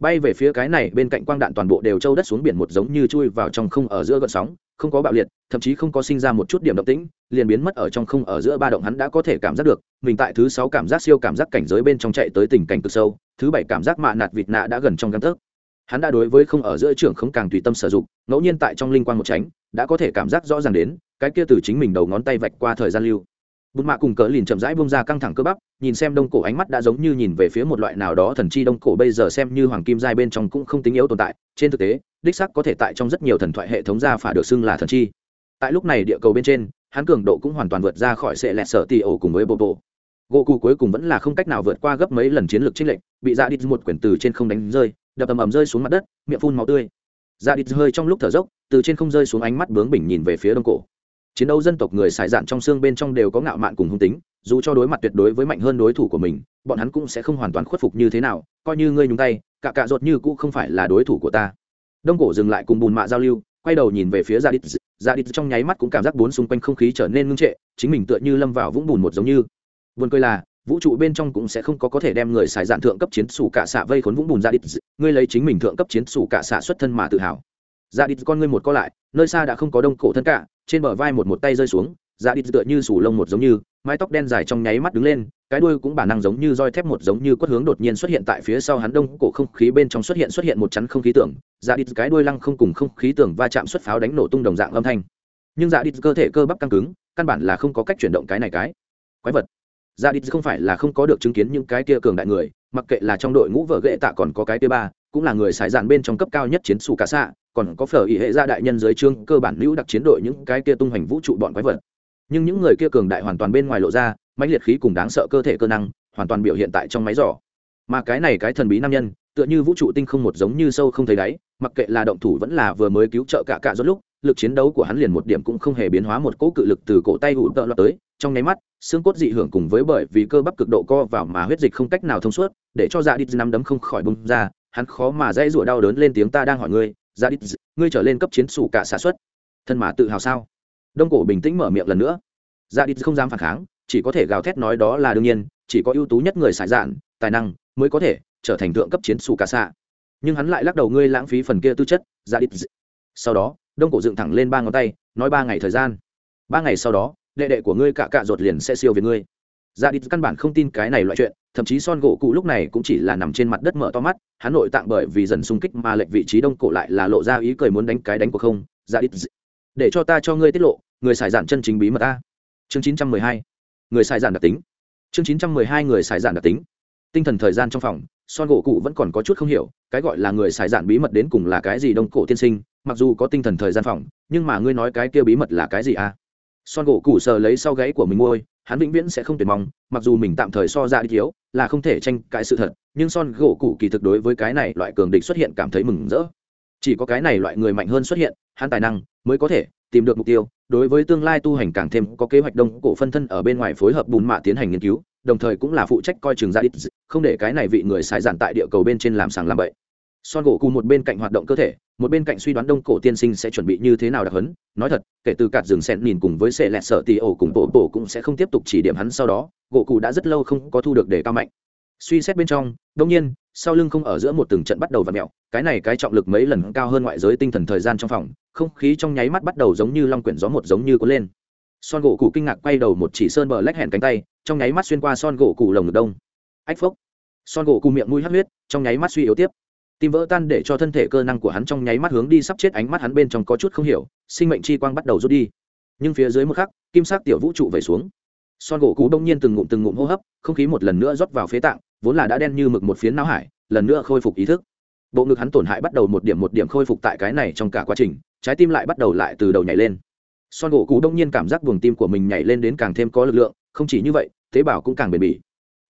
bay về phía cái này, bên cạnh quang đạn toàn bộ đều trâu đất xuống biển một giống như chui vào trong không ở giữa gợn sóng, không có bạo liệt, thậm chí không có sinh ra một chút điểm động tĩnh, liền biến mất ở trong không ở giữa ba động hắn đã có thể cảm giác được, mình tại thứ sáu cảm giác siêu cảm giác cảnh giới bên trong chạy tới tình cảnh cực sâu, thứ bảy cảm giác mạ nạt vịt nạ đã gần trong găng tấc. Hắn đã đối với không ở giữa trưởng không càng tùy tâm sử dụng, ngẫu nhiên tại trong linh quan một tránh, đã có thể cảm giác rõ ràng đến, cái kia từ chính mình đầu ngón tay vạch qua thời gian lưu bùn mạ cùng cỡ lìn chậm rãi bông ra căng thẳng cơ bắp, nhìn xem đông cổ ánh mắt đã giống như nhìn về phía một loại nào đó thần chi đông cổ bây giờ xem như hoàng kim giai bên trong cũng không tính yếu tồn tại. Trên thực tế, đích sắc có thể tại trong rất nhiều thần thoại hệ thống gia phả được xưng là thần chi. Tại lúc này địa cầu bên trên, hắn cường độ cũng hoàn toàn vượt ra khỏi sệ lẹt sở tì ổ cùng với bộ bộ. Gỗ cụ cuối cùng vẫn là không cách nào vượt qua gấp mấy lần chiến lược trích lệnh bị dạ ra đi một quyển từ trên không đánh rơi, đập tầm ầm rơi xuống mặt đất, miệng phun máu tươi. Dạ ra đi hơi trong lúc thở dốc, từ trên không rơi xuống ánh mắt bướng bỉnh nhìn về phía đông cổ chiến đấu dân tộc người xài dạn trong xương bên trong đều có ngạo mạn cùng hung tính, dù cho đối mặt tuyệt đối với mạnh hơn đối thủ của mình, bọn hắn cũng sẽ không hoàn toàn khuất phục như thế nào, coi như ngươi nhúng tay, cả cạ ruột như cũng không phải là đối thủ của ta. Đông cổ dừng lại cùng bùn mạ giao lưu, quay đầu nhìn về phía gia đít. Gia đít trong nháy mắt cũng cảm giác bốn xung quanh không khí trở nên ngưng trệ, chính mình tựa như lâm vào vũng bùn một giống như. Buồn cười là, vũ trụ bên trong cũng sẽ không có có thể đem người xài dạn thượng cấp chiến sủ cả xạ vây khốn vũng bùn gia đít. Ngươi lấy chính mình thượng cấp chiến sủ cả xạ xuất thân mà tự hào. Gia đít con ngươi một co lại, nơi xa đã không có đông cổ thân cả trên bờ vai một một tay rơi xuống dạ đi tựa như sủ lông một giống như, mái tóc đen dài trong nháy mắt đứng lên, cái đuôi cũng bản năng giống như roi thép một giống như quất hướng đột nhiên xuất hiện tại phía sau hắn đông cổ không khí bên trong xuất hiện xuất hiện một chắn không khí tưởng dạ đi cái đuôi lăng không cùng không khí tưởng va chạm xuất pháo đánh nổ tung đồng dạng âm thanh. Nhưng dạ đi cơ thể cơ bắp căng cứng, căn bản là không có cách chuyển động cái này cái. Quái vật. Dạ đi không phải là không có được chứng kiến những cái kia cường đại người, mặc kệ là trong đội ngũ vợ ghệ tạ còn có cái kia ba, cũng là người xài dạn bên trong cấp cao nhất chiến xù cả xạ còn có phở ý hệ gia đại nhân dưới trương cơ bản lưu đặc chiến đội những cái kia tung hoành vũ trụ bọn quái vật. Nhưng những người kia cường đại hoàn toàn bên ngoài lộ ra, mãnh liệt khí cùng đáng sợ cơ thể cơ năng, hoàn toàn biểu hiện tại trong máy giỏ. Mà cái này cái thần bí nam nhân, tựa như vũ trụ tinh không một giống như sâu không thấy đáy, mặc kệ là động thủ vẫn là vừa mới cứu trợ cả cả rốt lúc, lực chiến đấu của hắn liền một điểm cũng không hề biến hóa một cỗ cự lực từ cổ tay hụt tợ lọt tới, trong nháy mắt, xương cốt dị hưởng cùng với bởi vì cơ bắp cực độ co vào mà huyết dịch không cách nào thông suốt, để cho dạ đi nắm đấm không khỏi bung ra, hắn khó mà dãy rủa đau đớn lên tiếng ta đang hỏi ngươi Dạ ra đi ngươi trở lên cấp chiến sủ cả xả xuất thân mà tự hào sao? Đông cổ bình tĩnh mở miệng lần nữa. Dạ ra đi không dám phản kháng, chỉ có thể gào thét nói đó là đương nhiên, chỉ có ưu tú nhất người xài dạn, tài năng mới có thể trở thành thượng cấp chiến sủ cả xạ. Nhưng hắn lại lắc đầu ngươi lãng phí phần kia tư chất dạ ra đi sau đó, đông cổ dựng thẳng lên ba ngón tay, nói ba ngày thời gian. Ba ngày sau đó, đệ đệ của ngươi cả cạ ruột liền sẽ siêu về ngươi dạ Địch căn bản không tin cái này loại chuyện, thậm chí son gỗ cụ lúc này cũng chỉ là nằm trên mặt đất mở to mắt hắn nội tạng bởi vì dần xung kích mà lệch vị trí đông cổ lại là lộ ra ý cười muốn đánh cái đánh của không? Dạ Địch. để cho ta cho ngươi tiết lộ, người xài giản chân chính bí mật ta. Chương chín trăm mười hai, người xài giản đặc tính. Chương chín trăm mười hai, người xài giản đặc tính. Tinh thần thời gian trong phòng, son gỗ cụ vẫn còn có chút không hiểu, cái gọi là người xài giản bí mật đến cùng là cái gì đông cổ tiên sinh, mặc dù có tinh thần thời gian phòng, nhưng mà ngươi nói cái kia bí mật là cái gì à? Son gỗ cụ sờ lấy sau gáy của mình môi hắn vĩnh viễn sẽ không tuyệt mong mặc dù mình tạm thời so ra đi thiếu là không thể tranh cãi sự thật, nhưng son gỗ cụ kỳ thực đối với cái này loại cường địch xuất hiện cảm thấy mừng rỡ. Chỉ có cái này loại người mạnh hơn xuất hiện, hắn tài năng mới có thể tìm được mục tiêu, đối với tương lai tu hành càng thêm có kế hoạch đông cổ phân thân ở bên ngoài phối hợp bùn mạ tiến hành nghiên cứu, đồng thời cũng là phụ trách coi trường ra ít không để cái này vị người xài giản tại địa cầu bên trên làm sàng làm bậy son gỗ cụ một bên cạnh hoạt động cơ thể, một bên cạnh suy đoán đông cổ tiên sinh sẽ chuẩn bị như thế nào đặc hấn nói thật, kể từ cạt rừng sen nhìn cùng với sệ lẹt sợ tì ổ cùng bộ bộ cũng sẽ không tiếp tục chỉ điểm hắn sau đó gỗ cụ đã rất lâu không có thu được đề cao mạnh. Suy xét bên trong đông nhiên, sau lưng không ở giữa một từng trận bắt đầu và mẹo, cái này cái trọng lực mấy lần cao hơn ngoại giới tinh thần thời gian trong phòng, không khí trong nháy mắt bắt đầu giống như long quyển gió một giống như có lên. Son gỗ cụ kinh ngạc quay đầu một chỉ sơn bờ lách hẹn cánh tay, trong nháy mắt xuyên qua son gỗ cụ lồng ngực đông. Ách phốc. Son gỗ cụ miệng mũi hắt huyết, trong nháy mắt suy yếu tiếp tim vỡ tan để cho thân thể cơ năng của hắn trong nháy mắt hướng đi sắp chết, ánh mắt hắn bên trong có chút không hiểu, sinh mệnh chi quang bắt đầu rút đi. Nhưng phía dưới một khắc, kim sắc tiểu vũ trụ về xuống. Son gỗ cú đông nhiên từng ngụm từng ngụm hô hấp, không khí một lần nữa rót vào phế tạng, vốn là đã đen như mực một phiến não hải, lần nữa khôi phục ý thức. Bộ ngực hắn tổn hại bắt đầu một điểm một điểm khôi phục tại cái này trong cả quá trình, trái tim lại bắt đầu lại từ đầu nhảy lên. Son gỗ cú đông nhiên cảm giác buồng tim của mình nhảy lên đến càng thêm có lực lượng, không chỉ như vậy, tế bào cũng càng bền bỉ.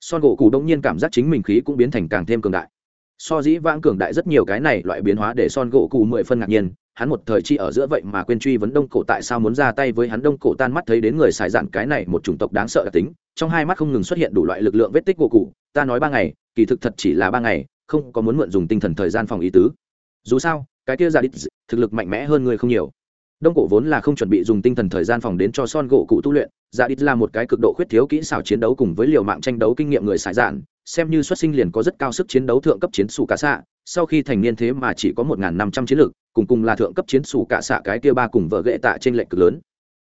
Son gỗ cú đông nhiên cảm giác chính mình khí cũng biến thành càng thêm cường đại so dĩ vãng cường đại rất nhiều cái này loại biến hóa để son gỗ cụ mười phân ngạc nhiên. Hắn một thời chi ở giữa vậy mà quên truy vấn đông cổ tại sao muốn ra tay với hắn. Đông cổ tan mắt thấy đến người xài dạn cái này một chủng tộc đáng sợ đặc tính. Trong hai mắt không ngừng xuất hiện đủ loại lực lượng vết tích gỗ cụ ta nói ba ngày, kỳ thực thật chỉ là ba ngày, không có muốn mượn dùng tinh thần thời gian phòng ý tứ. Dù sao, cái kia ra đít thực lực mạnh mẽ hơn người không nhiều. Đông cổ vốn là không chuẩn bị dùng tinh thần thời gian phòng đến cho son gỗ cụ tu luyện. Ra đít là một cái cực độ khuyết thiếu kỹ xảo chiến đấu cùng với liều mạng tranh đấu kinh nghiệm người xài dạn xem như xuất sinh liền có rất cao sức chiến đấu thượng cấp chiến sủ cả xạ, sau khi thành niên thế mà chỉ có một năm trăm chiến lược cùng cùng là thượng cấp chiến sủ cả xạ cái kia ba cùng vợ ghệ tạ trên lệnh cực lớn.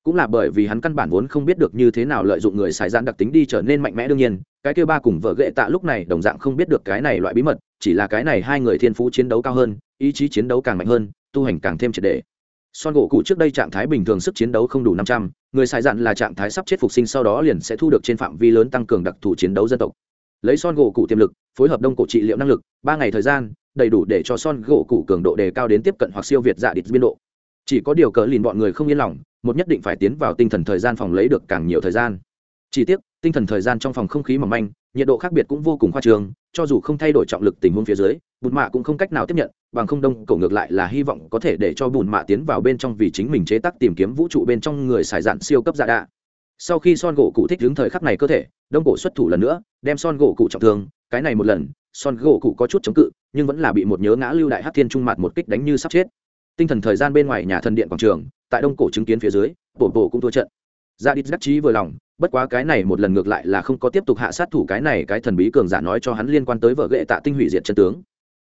Cũng là bởi vì hắn căn bản vốn không biết được như thế nào lợi dụng người xài gian đặc tính đi trở nên mạnh mẽ đương nhiên, cái kia ba cùng vợ ghệ tạ lúc này đồng dạng không biết được cái này loại bí mật, chỉ là cái này hai người thiên phú chiến đấu cao hơn, ý chí chiến đấu càng mạnh hơn, tu hành càng thêm triệt đề son gỗ cụ trước đây trạng thái bình thường sức chiến đấu không đủ năm trăm, người xài dạn là trạng thái sắp chết phục sinh sau đó liền sẽ thu được trên phạm vi lớn tăng cường đặc thù chiến đấu dân tộc lấy son gỗ cụ tiềm lực, phối hợp đông cổ trị liệu năng lực, ba ngày thời gian, đầy đủ để cho son gỗ cụ cường độ đề cao đến tiếp cận hoặc siêu việt dạ địch biên độ. Chỉ có điều cờ lìn bọn người không yên lòng, một nhất định phải tiến vào tinh thần thời gian phòng lấy được càng nhiều thời gian. Chỉ tiếc, tinh thần thời gian trong phòng không khí mỏng manh, nhiệt độ khác biệt cũng vô cùng khoa trường cho dù không thay đổi trọng lực tình huống phía dưới, bùn mạ cũng không cách nào tiếp nhận, bằng không đông cổ ngược lại là hy vọng có thể để cho bùn mạ tiến vào bên trong vì chính mình chế tác tìm kiếm vũ trụ bên trong người xài dạn siêu cấp dạ đạ sau khi son gỗ cụ thích đứng thời khắc này cơ thể, đông cổ xuất thủ lần nữa, đem son gỗ cụ trọng thương, cái này một lần, son gỗ cụ có chút chống cự, nhưng vẫn là bị một nhớ ngã lưu đại hát thiên trung mặt một kích đánh như sắp chết. Tinh thần thời gian bên ngoài nhà thần điện quảng trường, tại đông cổ chứng kiến phía dưới, bổ bộ cũng thua trận. Dạ Ra đi đắc chí vừa lòng, bất quá cái này một lần ngược lại là không có tiếp tục hạ sát thủ cái này, cái thần bí cường giả nói cho hắn liên quan tới vợ ghệ tạ tinh hủy diệt chân tướng.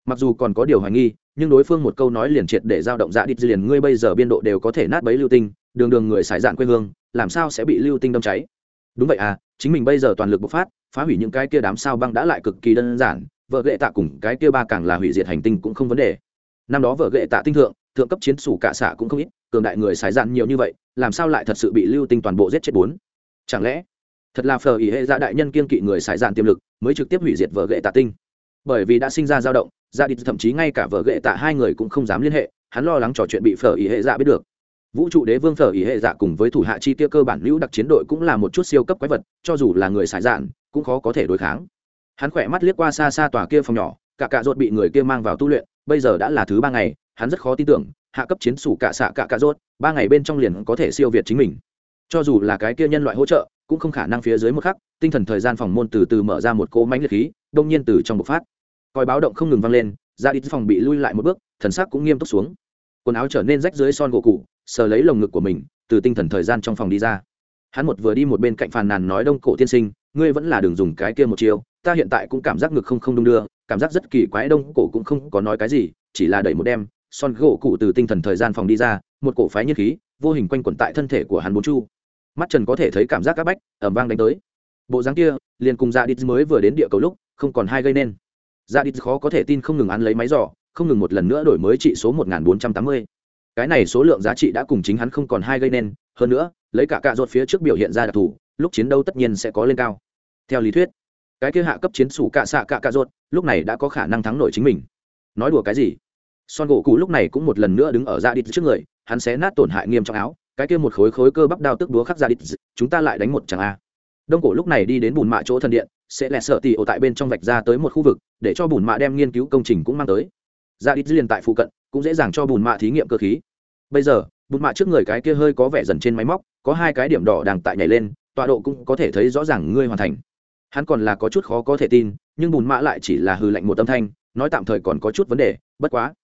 Mặc dù còn có điều hoài nghi, nhưng đối phương một câu nói liền triệt để giao động dạ đít liền, ngươi bây giờ biên độ đều có thể nát bấy lưu tinh, đường đường người xài dạn quê hương làm sao sẽ bị lưu tinh đâm cháy? Đúng vậy à chính mình bây giờ toàn lực bộc phát, phá hủy những cái kia đám sao băng đã lại cực kỳ đơn giản, vợ ghệ tạ cùng cái kia ba càng là hủy diệt hành tinh cũng không vấn đề. Năm đó vợ ghệ tạ tinh thượng thượng cấp chiến sủ cả xạ cũng không ít, cường đại người xài dạn nhiều như vậy, làm sao lại thật sự bị lưu tinh toàn bộ giết chết bốn? Chẳng lẽ, thật là phờ ý hệ dạ đại nhân kiên kỵ người xài dạn tiềm lực, mới trực tiếp hủy diệt vợ ghệ tạ tinh? Bởi vì đã sinh ra dao động dạ gia đình thậm chí ngay cả vợ ghệ tạ hai người cũng không dám liên hệ, hắn lo lắng trò chuyện bị phở ý hệ dạ biết được vũ trụ đế vương thờ ý hệ dạ cùng với thủ hạ chi tiêu cơ bản lưu đặc chiến đội cũng là một chút siêu cấp quái vật, cho dù là người xài dạn, cũng khó có thể đối kháng. Hắn khỏe mắt liếc qua xa xa tòa kia phòng nhỏ, cả cạ rốt bị người kia mang vào tu luyện, bây giờ đã là thứ ba ngày, hắn rất khó tin tưởng, hạ cấp chiến sủ cả xạ cả cạ rốt, ba ngày bên trong liền có thể siêu việt chính mình. Cho dù là cái kia nhân loại hỗ trợ, cũng không khả năng phía dưới một khắc, tinh thần thời gian phòng môn từ từ mở ra một cỗ mánh liệt khí, đông nhiên từ trong bộc phát. Coi báo động không ngừng vang lên, ra đi phòng bị lui lại một bước, thần sắc cũng nghiêm túc xuống. Quần áo trở nên rách dưới son gỗ cụ sờ lấy lồng ngực của mình, từ tinh thần thời gian trong phòng đi ra. Hắn một vừa đi một bên cạnh phàn nàn nói đông cổ tiên sinh, ngươi vẫn là đường dùng cái kia một chiều ta hiện tại cũng cảm giác ngực không không đung đưa, cảm giác rất kỳ quái đông cổ cũng không có nói cái gì, chỉ là đẩy một đêm son gỗ cụ từ tinh thần thời gian phòng đi ra, một cổ phái nhiệt khí, vô hình quanh quẩn tại thân thể của hắn bốn chu. Mắt trần có thể thấy cảm giác áp bách ẩm vang đánh tới. Bộ dáng kia, liền cùng dạ đít mới vừa đến địa cầu lúc, không còn hai gây nên. Dạ đít khó có thể tin không ngừng ăn lấy máy giỏ không ngừng một lần nữa đổi mới trị số một nghìn bốn trăm tám mươi cái này số lượng giá trị đã cùng chính hắn không còn hai gây nên, hơn nữa, lấy cả cạ ruột phía trước biểu hiện ra đặc thù, lúc chiến đấu tất nhiên sẽ có lên cao. Theo lý thuyết, cái kia hạ cấp chiến sủ cạ xạ cạ cạ ruột, lúc này đã có khả năng thắng nổi chính mình. Nói đùa cái gì? Son gỗ cụ lúc này cũng một lần nữa đứng ở ra đi trước người, hắn sẽ nát tổn hại nghiêm trọng áo, cái kia một khối khối cơ bắp đao tức đúa khắc ra đi chúng ta lại đánh một chẳng a. Đông cổ lúc này đi đến bùn mạ chỗ thần điện, sẽ lẹ sợ tì ổ tại bên trong vạch ra tới một khu vực, để cho bùn mạ đem nghiên cứu công trình cũng mang tới. Ra đi liền tại phụ cận cũng dễ dàng cho bùn mạ thí nghiệm cơ khí. Bây giờ, bùn mạ trước người cái kia hơi có vẻ dần trên máy móc, có hai cái điểm đỏ đang tại nhảy lên, tọa độ cũng có thể thấy rõ ràng ngươi hoàn thành. Hắn còn là có chút khó có thể tin, nhưng bùn mạ lại chỉ là hư lạnh một âm thanh, nói tạm thời còn có chút vấn đề, bất quá.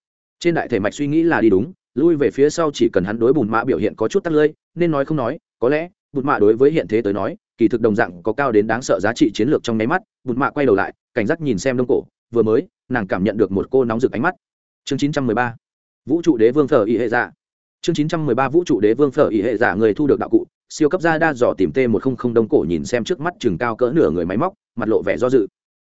Trên đại thể mạch suy nghĩ là đi đúng, lui về phía sau chỉ cần hắn đối bùn mạ biểu hiện có chút tắt lơi nên nói không nói, có lẽ, bùn mạ đối với hiện thế tới nói, kỳ thực đồng dạng có cao đến đáng sợ giá trị chiến lược trong nháy mắt, bùn mạ quay đầu lại, cảnh giác nhìn xem đông cổ, vừa mới, nàng cảm nhận được một cô nóng rực ánh mắt chương 913 vũ trụ đế vương phở y hệ giả. chương 913 vũ trụ đế vương phở y hệ giả người thu được đạo cụ, siêu cấp gia đa dò tìm t một không không đông cổ nhìn xem trước mắt chừng cao cỡ nửa người máy móc, mặt lộ vẻ do dự.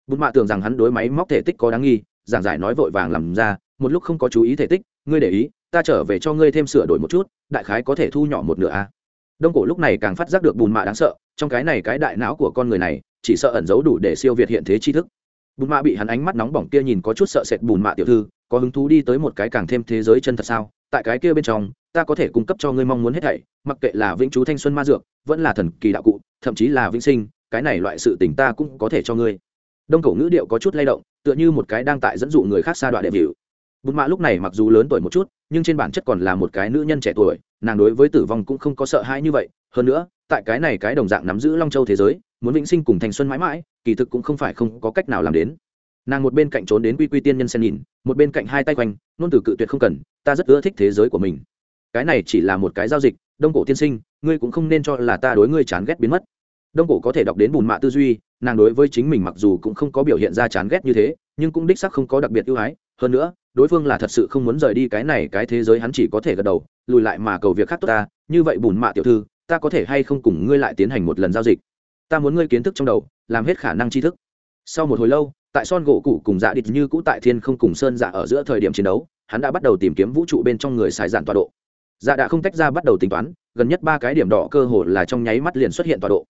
Bùn mạ tưởng rằng hắn đối máy móc thể tích có đáng nghi, giảng giải nói vội vàng làm ra, một lúc không có chú ý thể tích, ngươi để ý, ta trở về cho ngươi thêm sửa đổi một chút, đại khái có thể thu nhỏ một nửa a. Đông cổ lúc này càng phát giác được bùn mạ đáng sợ, trong cái này cái đại não của con người này, chỉ sợ ẩn giấu đủ để siêu việt hiện thế tri thức bùn mạ bị hắn ánh mắt nóng bỏng kia nhìn có chút sợ sệt bùn mạ tiểu thư, có hứng thú đi tới một cái càng thêm thế giới chân thật sao? Tại cái kia bên trong, ta có thể cung cấp cho ngươi mong muốn hết thảy, mặc kệ là vĩnh chú thanh xuân ma dược, vẫn là thần kỳ đạo cụ, thậm chí là vĩnh sinh, cái này loại sự tình ta cũng có thể cho ngươi. Đông cổ ngữ điệu có chút lay động, tựa như một cái đang tại dẫn dụ người khác xa đoạn đệm hiệu bùn mạ lúc này mặc dù lớn tuổi một chút, nhưng trên bản chất còn là một cái nữ nhân trẻ tuổi, nàng đối với tử vong cũng không có sợ hãi như vậy. Hơn nữa, tại cái này cái đồng dạng nắm giữ long châu thế giới, muốn vĩnh sinh cùng thanh xuân mãi mãi kỳ thực cũng không phải không có cách nào làm đến. Nàng một bên cạnh trốn đến quy quy tiên nhân sen nhìn, một bên cạnh hai tay quanh nôn từ cự tuyệt không cần, ta rất ưa thích thế giới của mình. Cái này chỉ là một cái giao dịch, đông cổ tiên sinh, ngươi cũng không nên cho là ta đối ngươi chán ghét biến mất. Đông cổ có thể đọc đến bùn mạ tư duy, nàng đối với chính mình mặc dù cũng không có biểu hiện ra chán ghét như thế, nhưng cũng đích sắc không có đặc biệt ưu ái. Hơn nữa, đối phương là thật sự không muốn rời đi cái này, cái thế giới hắn chỉ có thể gật đầu, lùi lại mà cầu việc khác tốt ta, như vậy bùn mạ tiểu thư, ta có thể hay không cùng ngươi lại tiến hành một lần giao dịch? Ta muốn ngươi kiến thức trong đầu, làm hết khả năng tri thức. Sau một hồi lâu, tại son gỗ cụ cùng dạ địch như cũ tại thiên không cùng sơn dạ ở giữa thời điểm chiến đấu, hắn đã bắt đầu tìm kiếm vũ trụ bên trong người xài dạn tọa độ. Dạ đã không tách ra bắt đầu tính toán, gần nhất ba cái điểm đỏ cơ hồ là trong nháy mắt liền xuất hiện tọa độ.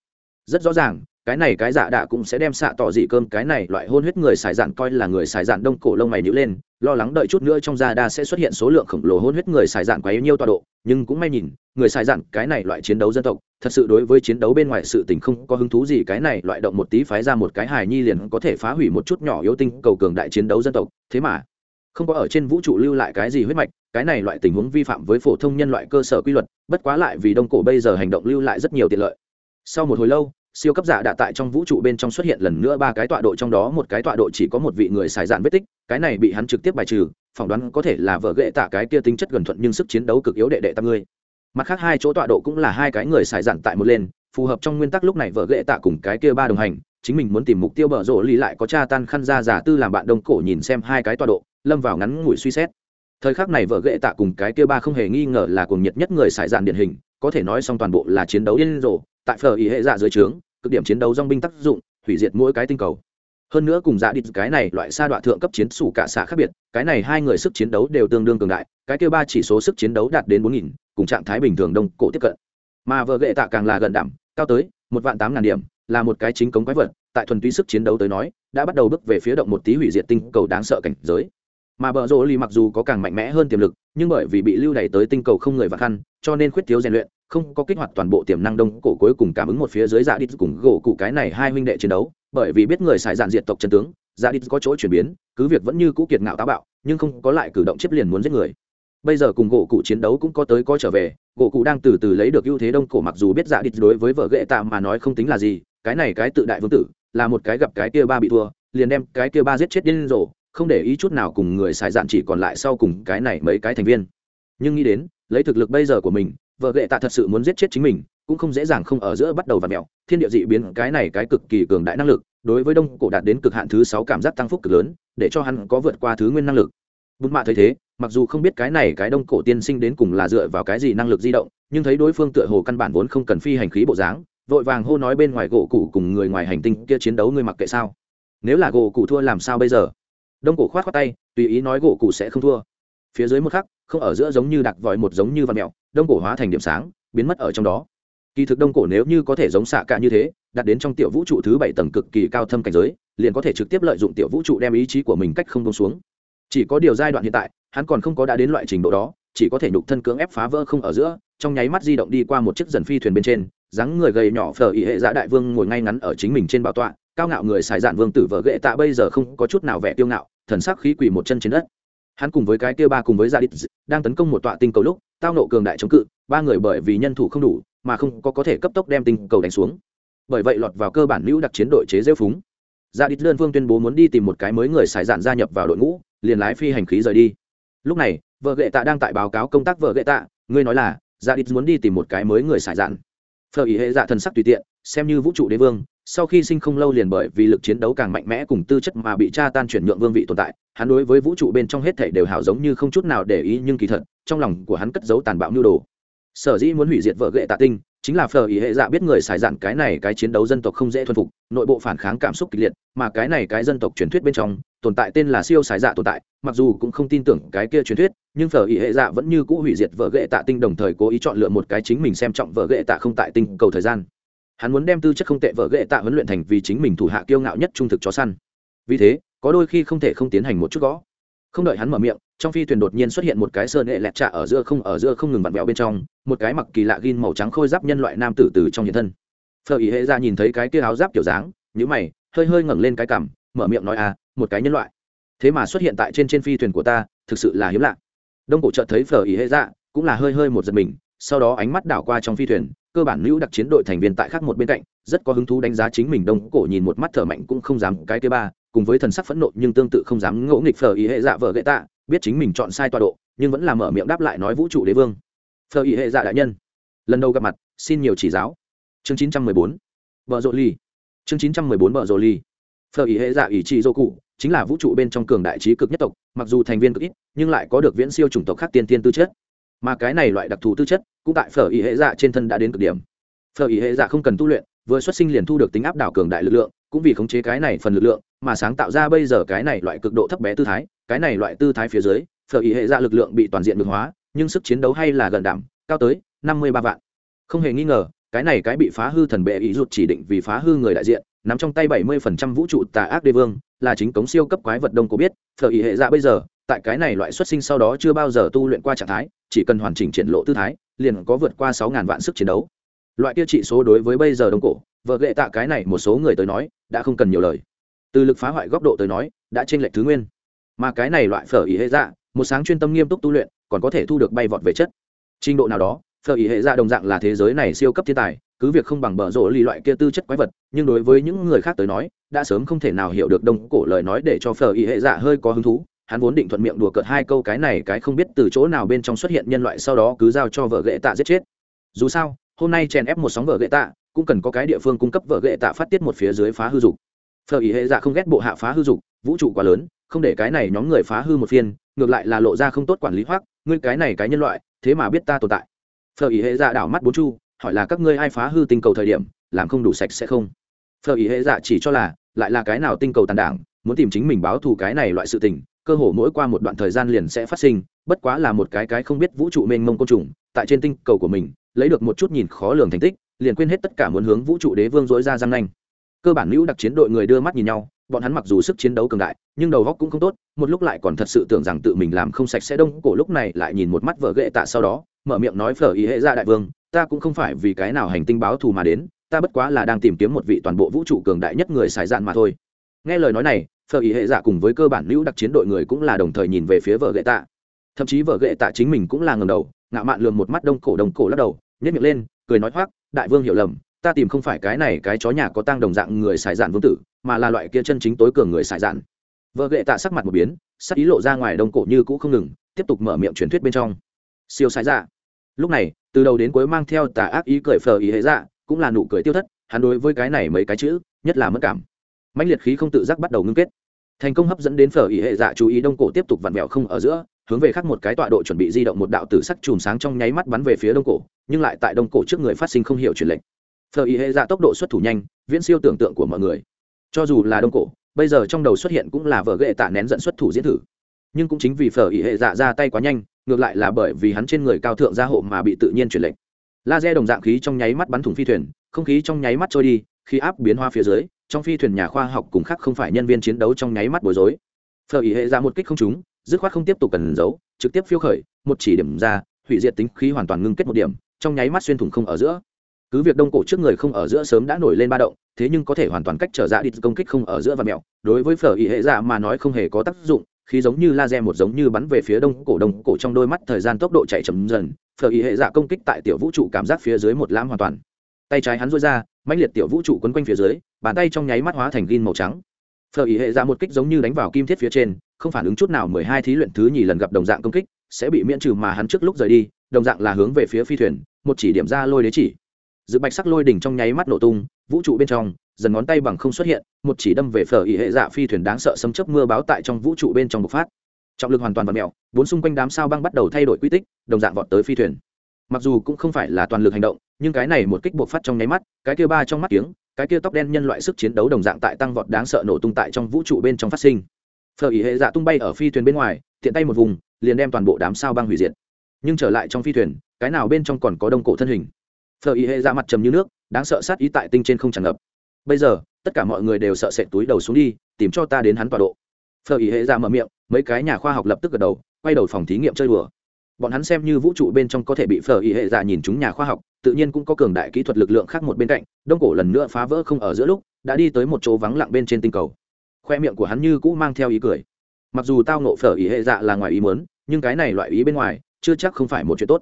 Rất rõ ràng cái này cái dạ đạ cũng sẽ đem xạ tỏ dị cơm, cái này loại hôn huyết người xài dạn coi là người xài dạn đông cổ lông mày nhữ lên, lo lắng đợi chút nữa trong da đa sẽ xuất hiện số lượng khổng lồ hôn huyết người xài dạn quá nhiêu tọa độ, nhưng cũng may nhìn, người xài dạn cái này loại chiến đấu dân tộc, thật sự đối với chiến đấu bên ngoài sự tình không có hứng thú gì, cái này loại động một tí phái ra một cái hài nhi liền có thể phá hủy một chút nhỏ yếu tinh cầu cường đại chiến đấu dân tộc, thế mà không có ở trên vũ trụ lưu lại cái gì huyết mạch, cái này loại tình huống vi phạm với phổ thông nhân loại cơ sở quy luật, bất quá lại vì đông cổ bây giờ hành động lưu lại rất nhiều tiện lợi. Sau một hồi lâu siêu cấp giả đã tại trong vũ trụ bên trong xuất hiện lần nữa ba cái tọa độ, trong đó một cái tọa độ chỉ có một vị người xài dạn vết tích, cái này bị hắn trực tiếp bài trừ, phỏng đoán có thể là vợ ghệ tạ cái kia tính chất gần thuận nhưng sức chiến đấu cực yếu đệ đệ tam ngươi. Mặt khác hai chỗ tọa độ cũng là hai cái người xài dạn tại một lên, phù hợp trong nguyên tắc lúc này vợ ghệ tạ cùng cái kia ba đồng hành, chính mình muốn tìm mục tiêu bở rộ lý lại có cha tan khăn ra giả tư làm bạn đông cổ nhìn xem hai cái tọa độ, lâm vào ngắn ngủi suy xét. Thời khắc này vợ ghệ tạ cùng cái kia ba không hề nghi ngờ là cuồng nhiệt nhất người xài dạn điển hình, có thể nói xong toàn bộ là chiến đấu điên rồ tại phở ý hệ dạ dưới trướng, cực điểm chiến đấu dong binh tác dụng, hủy diệt mỗi cái tinh cầu. Hơn nữa cùng dạ đít cái này loại sa đoạn thượng cấp chiến sủ cả xạ khác biệt, cái này hai người sức chiến đấu đều tương đương cường đại, cái kêu ba chỉ số sức chiến đấu đạt đến bốn nghìn, cùng trạng thái bình thường đông cổ tiếp cận. Mà vợ gệ tạ càng là gần đảm, cao tới một vạn tám ngàn điểm, là một cái chính cống quái vật, tại thuần túy sức chiến đấu tới nói, đã bắt đầu bước về phía động một tí hủy diệt tinh cầu đáng sợ cảnh giới. Mà bờ rô ly mặc dù có càng mạnh mẽ hơn tiềm lực, nhưng bởi vì bị lưu đày tới tinh cầu không người và khăn, cho nên khuyết thiếu rèn luyện không có kích hoạt toàn bộ tiềm năng đông cổ cuối cùng cảm ứng một phía dưới dạ đít cùng gỗ cụ cái này hai huynh đệ chiến đấu, bởi vì biết người xài dạn diệt tộc chân tướng dạ đít có chỗ chuyển biến, cứ việc vẫn như cũ kiệt ngạo táo bạo, nhưng không có lại cử động chiếc liền muốn giết người. Bây giờ cùng gỗ cụ chiến đấu cũng có tới có trở về, gỗ cụ đang từ từ lấy được ưu thế đông cổ mặc dù biết dạ đít đối với vợ ghệ tạ mà nói không tính là gì, cái này cái tự đại vương tử, là một cái gặp cái kia ba bị thua, liền đem cái kia ba giết chết điên rồ, không để ý chút nào cùng người xài dạn chỉ còn lại sau cùng cái này mấy cái thành viên. Nhưng nghĩ đến, lấy thực lực bây giờ của mình vợ ghệ tạ thật sự muốn giết chết chính mình, cũng không dễ dàng không ở giữa bắt đầu và mẹo. Thiên địa dị biến, cái này cái cực kỳ cường đại năng lực, đối với đông cổ đạt đến cực hạn thứ sáu cảm giác tăng phúc cực lớn, để cho hắn có vượt qua thứ nguyên năng lực. Bút mạ thấy thế, mặc dù không biết cái này cái đông cổ tiên sinh đến cùng là dựa vào cái gì năng lực di động, nhưng thấy đối phương tựa hồ căn bản vốn không cần phi hành khí bộ dáng, vội vàng hô nói bên ngoài gỗ cụ cùng người ngoài hành tinh kia chiến đấu ngươi mặc kệ sao? Nếu là gỗ cụ thua làm sao bây giờ? Đông cổ khoát khoát tay, tùy ý nói gỗ cụ sẽ không thua. Phía dưới một khắc, không ở giữa giống như đặc vòi một giống như văn mẹo đông cổ hóa thành điểm sáng, biến mất ở trong đó. Kỳ thực đông cổ nếu như có thể giống xạ cả như thế, đặt đến trong tiểu vũ trụ thứ bảy tầng cực kỳ cao thâm cảnh giới, liền có thể trực tiếp lợi dụng tiểu vũ trụ đem ý chí của mình cách không bông xuống. Chỉ có điều giai đoạn hiện tại, hắn còn không có đã đến loại trình độ đó, chỉ có thể nhục thân cưỡng ép phá vỡ không ở giữa, trong nháy mắt di động đi qua một chiếc dần phi thuyền bên trên, dáng người gầy nhỏ phở ỉ hệ dạ đại vương ngồi ngay ngắn ở chính mình trên bảo tọa, cao ngạo người xài dạn vương tử vợ ghệ tạ bây giờ không có chút nào vẻ tiêu ngạo, thần sắc khí quỳ một chân trên đất. Hắn cùng với cái kia ba cùng với gia đít đang tấn công một tọa tinh cầu lúc tao nộ cường đại chống cự, ba người bởi vì nhân thủ không đủ mà không có có thể cấp tốc đem tinh cầu đánh xuống. Bởi vậy lọt vào cơ bản lưu đặc chiến đội chế rêu phúng. Gia đít lơn vương tuyên bố muốn đi tìm một cái mới người xài dạn gia nhập vào đội ngũ, liền lái phi hành khí rời đi. Lúc này, vợ gệ tạ đang tại báo cáo công tác vợ gệ tạ, ngươi nói là gia đít muốn đi tìm một cái mới người xài dạn. Phở ý hệ dạ thần sắc tùy tiện, xem như vũ trụ đế vương, sau khi sinh không lâu liền bởi vì lực chiến đấu càng mạnh mẽ cùng tư chất mà bị cha tan chuyển nhượng vương vị tồn tại, hắn đối với vũ trụ bên trong hết thảy đều hảo giống như không chút nào để ý nhưng kỳ thật trong lòng của hắn cất giấu tàn bạo nhu đồ. Sở dĩ muốn hủy diệt vợ gệ tạ tinh, chính là phở ý hệ dạ biết người xài dạn cái này cái chiến đấu dân tộc không dễ thuần phục, nội bộ phản kháng cảm xúc kịch liệt, mà cái này cái dân tộc truyền thuyết bên trong, tồn tại tên là siêu xài dạ tồn tại, mặc dù cũng không tin tưởng cái kia truyền thuyết, nhưng phở ý hệ dạ vẫn như cũ hủy diệt vợ gệ tạ tinh đồng thời cố ý chọn lựa một cái chính mình xem trọng vợ gệ tạ không tại tinh cầu thời gian. Hắn muốn đem tư chất không tệ vợ gệ tạ huấn luyện thành vì chính mình thủ hạ kiêu ngạo nhất trung thực chó săn. Vì thế, có đôi khi không thể không tiến hành một chút gõ. Không đợi hắn mở miệng trong phi thuyền đột nhiên xuất hiện một cái sơn hệ lẹt trạ ở giữa không, ở giữa không ngừng vặn vẹo bên trong, một cái mặc kỳ lạ gin màu trắng khôi giáp nhân loại nam tử từ trong hiện thân. Phở ý hệ ra nhìn thấy cái kia áo giáp kiểu dáng nhữ mày, hơi hơi ngẩng lên cái cằm, mở miệng nói à một cái nhân loại. Thế mà xuất hiện tại trên trên phi thuyền của ta, thực sự là hiếm lạ. Đông cổ trợt thấy phở ý hệ ra, cũng là hơi hơi một giật mình, sau đó ánh mắt đảo qua trong phi thuyền, cơ bản lưu đặc chiến đội thành viên tại khác một bên cạnh, rất có hứng thú đánh giá chính mình đông cổ nhìn một mắt thở mạnh cũng không dám, cái kia ba, cùng với thần sắc phẫn nộ nhưng tương tự không dám ngỗ nghịch phở ý hệ dạ vợ gậy tạ biết chính mình chọn sai tọa độ, nhưng vẫn là mở miệng đáp lại nói vũ trụ đế vương. Phở ý hệ dạ đại nhân, lần đầu gặp mặt, xin nhiều chỉ giáo. Chương chín trăm mười bốn vợ rộ ly chương chín trăm mười bốn vợ rộ ly phở ý hệ dạ ý chị dô cụ, chính là vũ trụ bên trong cường đại trí cực nhất tộc, mặc dù thành viên cực ít, nhưng lại có được viễn siêu chủng tộc khác tiên tiên tư chất. Mà cái này loại đặc thù tư chất, cũng tại phở ý hệ dạ trên thân đã đến cực điểm. Phở ý hệ dạ không cần tu luyện, vừa xuất sinh liền thu được tính áp đảo cường đại lực lượng, cũng vì khống chế cái này phần lực lượng, mà sáng tạo ra bây giờ cái này loại cực độ thấp bé tư thái cái này loại tư thái phía dưới, phở ý hệ dạ lực lượng bị toàn diện được hóa, nhưng sức chiến đấu hay là gần đảm, cao tới năm mươi ba vạn. Không hề nghi ngờ, cái này cái bị phá hư thần bệ ý rụt chỉ định vì phá hư người đại diện, nắm trong tay bảy mươi phần trăm vũ trụ tà ác đế vương, là chính cống siêu cấp quái vật đông cổ biết, phở ý hệ dạ bây giờ, tại cái này loại xuất sinh sau đó chưa bao giờ tu luyện qua trạng thái, chỉ cần hoàn chỉnh triển lộ tư thái, liền có vượt qua sáu ngàn vạn sức chiến đấu. Loại kia trị số đối với bây giờ đông cổ, vợ ghệ tạ cái này một số người tới nói, đã không cần nhiều lời. Từ lực phá hoại góc độ tới nói, đã trên lệch thứ nguyên mà cái này loại phở ý hệ dạ một sáng chuyên tâm nghiêm túc tu luyện, còn có thể thu được bay vọt về chất. Trình độ nào đó, phở ý hệ dạ đồng dạng là thế giới này siêu cấp thiên tài, cứ việc không bằng bở rộ lì loại kia tư chất quái vật, nhưng đối với những người khác tới nói, đã sớm không thể nào hiểu được đông cổ lời nói để cho phở ý hệ dạ hơi có hứng thú. Hắn vốn định thuận miệng đùa cợt hai câu cái này cái không biết từ chỗ nào bên trong xuất hiện nhân loại sau đó cứ giao cho vợ ghệ tạ giết chết. Dù sao, hôm nay chèn ép một sóng vợ ghệ tạ, cũng cần có cái địa phương cung cấp vợ ghệ tạ phát tiết một phía dưới phá hư dục. Phở ý hệ dạ không ghét bộ hạ phá hư dục, vũ trụ quá lớn không để cái này nhóm người phá hư một phiên, ngược lại là lộ ra không tốt quản lý hoác ngươi cái này cái nhân loại, thế mà biết ta tồn tại. Phờ ý hệ dạ đảo mắt bốn chu, hỏi là các ngươi ai phá hư tinh cầu thời điểm, làm không đủ sạch sẽ không? Phờ ý hệ dạ chỉ cho là, lại là cái nào tinh cầu tàn đảng, muốn tìm chính mình báo thù cái này loại sự tình, cơ hồ mỗi qua một đoạn thời gian liền sẽ phát sinh, bất quá là một cái cái không biết vũ trụ mênh mông côn trùng, tại trên tinh cầu của mình, lấy được một chút nhìn khó lường thành tích, liền quên hết tất cả muốn hướng vũ trụ đế vương dối ra răng nanh. Cơ bản nữ đặc chiến đội người đưa mắt nhìn nhau bọn hắn mặc dù sức chiến đấu cường đại, nhưng đầu góc cũng không tốt, một lúc lại còn thật sự tưởng rằng tự mình làm không sạch sẽ đông cổ lúc này lại nhìn một mắt vợ ghệ tạ sau đó, mở miệng nói phở ý hệ ra đại vương, ta cũng không phải vì cái nào hành tinh báo thù mà đến, ta bất quá là đang tìm kiếm một vị toàn bộ vũ trụ cường đại nhất người xài dạn mà thôi. Nghe lời nói này, phở ý hệ giả cùng với cơ bản nữ đặc chiến đội người cũng là đồng thời nhìn về phía vợ ghệ tạ. Thậm chí vợ ghệ tạ chính mình cũng là ngầm đầu, ngạo mạn lườm một mắt đông cổ đông cổ lắc đầu nhét miệng lên, cười nói hoác đại vương hiểu lầm, ta tìm không phải cái này cái chó nhà có tang đồng dạng người xài dạn vương tử mà là loại kia chân chính tối cường người xài dạn. Vợ gệ tạ sắc mặt một biến, sắc ý lộ ra ngoài đông cổ như cũ không ngừng, tiếp tục mở miệng truyền thuyết bên trong. Siêu xài dạ. Lúc này, từ đầu đến cuối mang theo tà ác ý cười phờ ý hệ dạ cũng là nụ cười tiêu thất, hắn đối với cái này mấy cái chữ, nhất là mất cảm. Mãnh liệt khí không tự giác bắt đầu ngưng kết. Thành công hấp dẫn đến phở ý hệ dạ chú ý đông cổ tiếp tục vặn vẹo không ở giữa, hướng về khác một cái tọa độ chuẩn bị di động một đạo tử sắc chùm sáng trong nháy mắt bắn về phía đông cổ, nhưng lại tại đông cổ trước người phát sinh không hiểu chuyển lệnh. Phở ý hệ dạ tốc độ xuất thủ nhanh, viễn siêu tưởng tượng của mọi người cho dù là đông cổ, bây giờ trong đầu xuất hiện cũng là vở ghệ tạ nén dẫn xuất thủ diễn thử. Nhưng cũng chính vì phở ỉ hệ dạ ra tay quá nhanh, ngược lại là bởi vì hắn trên người cao thượng gia hộ mà bị tự nhiên chuyển lệnh. Laser đồng dạng khí trong nháy mắt bắn thủng phi thuyền, không khí trong nháy mắt trôi đi, khí áp biến hoa phía dưới, trong phi thuyền nhà khoa học cùng khác không phải nhân viên chiến đấu trong nháy mắt bối rối. Phở ỉ hệ ra một kích không trúng, dứt khoát không tiếp tục cần giấu, trực tiếp phiêu khởi, một chỉ điểm ra, hủy diệt tính khí hoàn toàn ngưng kết một điểm, trong nháy mắt xuyên thủng không ở giữa cứ việc đông cổ trước người không ở giữa sớm đã nổi lên ba động, thế nhưng có thể hoàn toàn cách trở dạ ra đi công kích không ở giữa và mẹo. Đối với phở ý hệ dạ mà nói không hề có tác dụng, khi giống như laser một giống như bắn về phía đông cổ đông cổ trong đôi mắt thời gian tốc độ chạy chậm dần, phở ý hệ dạ công kích tại tiểu vũ trụ cảm giác phía dưới một lãm hoàn toàn. Tay trái hắn rối ra, mãnh liệt tiểu vũ trụ quấn quanh phía dưới, bàn tay trong nháy mắt hóa thành gin màu trắng. Phở ý hệ dạ một kích giống như đánh vào kim thiết phía trên, không phản ứng chút nào mười hai thí luyện thứ nhì lần gặp đồng dạng công kích, sẽ bị miễn trừ mà hắn trước lúc rời đi, đồng dạng là hướng về phía phi thuyền, một chỉ điểm ra lôi đế chỉ dự bạch sắc lôi đỉnh trong nháy mắt nổ tung, vũ trụ bên trong, dần ngón tay bằng không xuất hiện, một chỉ đâm về phở ý hệ dạ phi thuyền đáng sợ xâm chấp mưa báo tại trong vũ trụ bên trong bộc phát. Trọng lực hoàn toàn vật mèo, bốn xung quanh đám sao băng bắt đầu thay đổi quy tích, đồng dạng vọt tới phi thuyền. Mặc dù cũng không phải là toàn lực hành động, nhưng cái này một kích bộc phát trong nháy mắt, cái kia ba trong mắt tiếng cái kia tóc đen nhân loại sức chiến đấu đồng dạng tại tăng vọt đáng sợ nổ tung tại trong vũ trụ bên trong phát sinh. Phở ý hệ dạ tung bay ở phi thuyền bên ngoài, tiện tay một vùng, liền đem toàn bộ đám sao băng hủy diệt. Nhưng trở lại trong phi thuyền, cái nào bên trong còn có đông cổ thân hình? Thợ y hệ ra mặt trầm như nước, đáng sợ sát ý tại tinh trên không tràn ngập. Bây giờ, tất cả mọi người đều sợ sệt túi đầu xuống đi, tìm cho ta đến hắn tọa độ. Phở ý hệ ra mở miệng, mấy cái nhà khoa học lập tức gật đầu, quay đầu phòng thí nghiệm chơi đùa. Bọn hắn xem như vũ trụ bên trong có thể bị phở ý hệ dạ nhìn chúng nhà khoa học, tự nhiên cũng có cường đại kỹ thuật lực lượng khác một bên cạnh, đông cổ lần nữa phá vỡ không ở giữa lúc, đã đi tới một chỗ vắng lặng bên trên tinh cầu. Khoe miệng của hắn như cũ mang theo ý cười. Mặc dù tao nộ phở ý hệ dạ là ngoài ý muốn, nhưng cái này loại ý bên ngoài, chưa chắc không phải một chuyện tốt.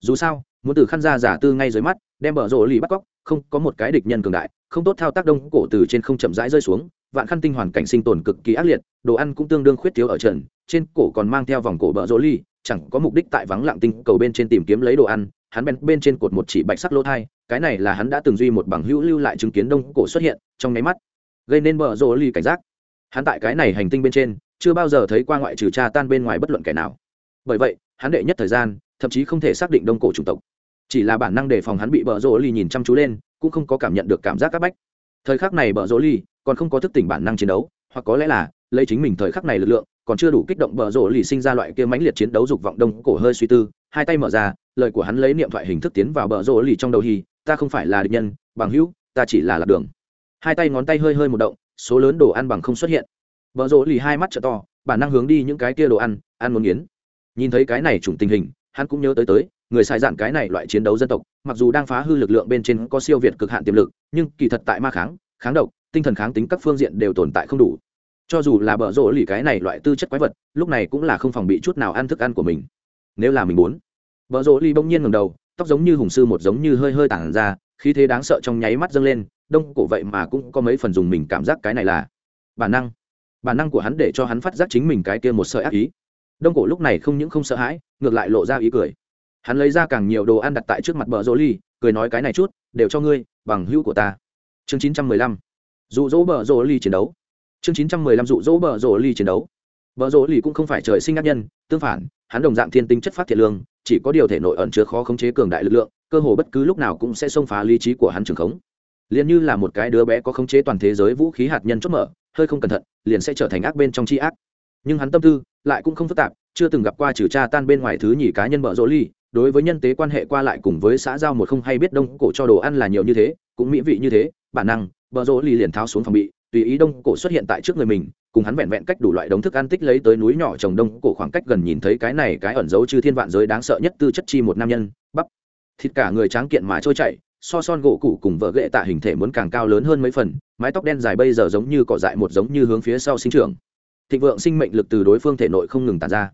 Dù sao muốn từ khăn ra giả tư ngay dưới mắt, đem bờ rộ lì bắt cóc, không, có một cái địch nhân cường đại, không tốt thao tác đông cổ từ trên không chậm rãi rơi xuống, vạn khăn tinh hoàn cảnh sinh tồn cực kỳ ác liệt, đồ ăn cũng tương đương khuyết thiếu ở trần, trên cổ còn mang theo vòng cổ bờ rộ ly chẳng có mục đích tại vắng lặng tinh cầu bên trên tìm kiếm lấy đồ ăn, hắn bên bên trên cột một chỉ bạch sắc lỗ thai, cái này là hắn đã từng duy một bằng hữu lưu lại chứng kiến đông cổ xuất hiện, trong nháy mắt, gây nên bờ rộ ly cảnh giác. Hắn tại cái này hành tinh bên trên, chưa bao giờ thấy qua ngoại trừ cha tan bên ngoài bất luận kẻ nào. Bởi vậy, hắn đệ nhất thời gian, thậm chí không thể xác định đông cổ chủng tộc chỉ là bản năng đề phòng hắn bị bờ rỗ ly nhìn chăm chú lên, cũng không có cảm nhận được cảm giác c áp bách. Thời khắc này bờ rỗ ly còn không có thức tỉnh bản năng chiến đấu, hoặc có lẽ là lấy chính mình thời khắc này lực lượng, còn chưa đủ kích động bờ rỗ lì sinh ra loại kia mãnh liệt chiến đấu dục vọng đông cổ hơi suy tư, hai tay mở ra, lời của hắn lấy niệm thoại hình thức tiến vào bờ rỗ lì trong đầu hì, ta không phải là địch nhân, bằng hữu, ta chỉ là lạc đường. Hai tay ngón tay hơi hơi một động, số lớn đồ ăn bằng không xuất hiện. Bờ rỗ lì hai mắt t to, bản năng hướng đi những cái kia đồ ăn ăn muốn nghiến nhìn thấy cái này chủng tình hình, hắn cũng nhớ tới tới người sai dạn cái này loại chiến đấu dân tộc, mặc dù đang phá hư lực lượng bên trên có siêu việt cực hạn tiềm lực, nhưng kỳ thật tại ma kháng kháng độc, tinh thần kháng tính các phương diện đều tồn tại không đủ. Cho dù là bở rộ lì cái này loại tư chất quái vật, lúc này cũng là không phòng bị chút nào ăn thức ăn của mình. Nếu là mình muốn, bở rộ lì bỗng nhiên ngầm đầu, tóc giống như hùng sư một giống như hơi hơi tản ra, khí thế đáng sợ trong nháy mắt dâng lên, đông cổ vậy mà cũng có mấy phần dùng mình cảm giác cái này là bản năng. Bản năng của hắn để cho hắn phát giác chính mình cái kia một sợi ác ý. Đông cổ lúc này không những không sợ hãi, ngược lại lộ ra ý cười hắn lấy ra càng nhiều đồ ăn đặt tại trước mặt bờ rô ly, cười nói cái này chút, đều cho ngươi, bằng hữu của ta. Chương chín trăm mười lăm. Dụ dỗ bờ rô ly chiến đấu. Chương chín trăm mười lăm, dụ dỗ bờ rô ly chiến đấu. Bờ rô ly cũng không phải trời sinh ác nhân, tương phản, hắn đồng dạng thiên tinh chất phát thiệt lương, chỉ có điều thể nội ẩn chứa khó khống chế cường đại lực lượng, cơ hồ bất cứ lúc nào cũng sẽ xông phá lý trí của hắn trường khống. Liền như là một cái đứa bé có khống chế toàn thế giới vũ khí hạt nhân chốt mở, hơi không cẩn thận, liền sẽ trở thành ác bên trong c ác. Nhưng hắn tâm tư lại cũng không phức tạp, chưa từng gặp qua trừ cha tan bên ngoài thứ nhì cá nhân bợ rỗ ly đối với nhân tế quan hệ qua lại cùng với xã giao một không hay biết đông cổ cho đồ ăn là nhiều như thế, cũng mỹ vị như thế, bản năng, bờ rỗ ly liền tháo xuống phòng bị, tùy ý đông cổ xuất hiện tại trước người mình, cùng hắn vẹn vẹn cách đủ loại đống thức ăn tích lấy tới núi nhỏ trồng đông cổ khoảng cách gần nhìn thấy cái này cái ẩn giấu chư thiên vạn giới đáng sợ nhất tư chất chi một nam nhân, bắp, thịt cả người tráng kiện mà trôi chảy, so son gỗ cũ cùng vợ ghệ tạ hình thể muốn càng cao lớn hơn mấy phần, mái tóc đen dài bây giờ giống như cỏ dại một giống như hướng phía sau sinh trưởng. Thịnh vượng sinh mệnh lực từ đối phương thể nội không ngừng tàn ra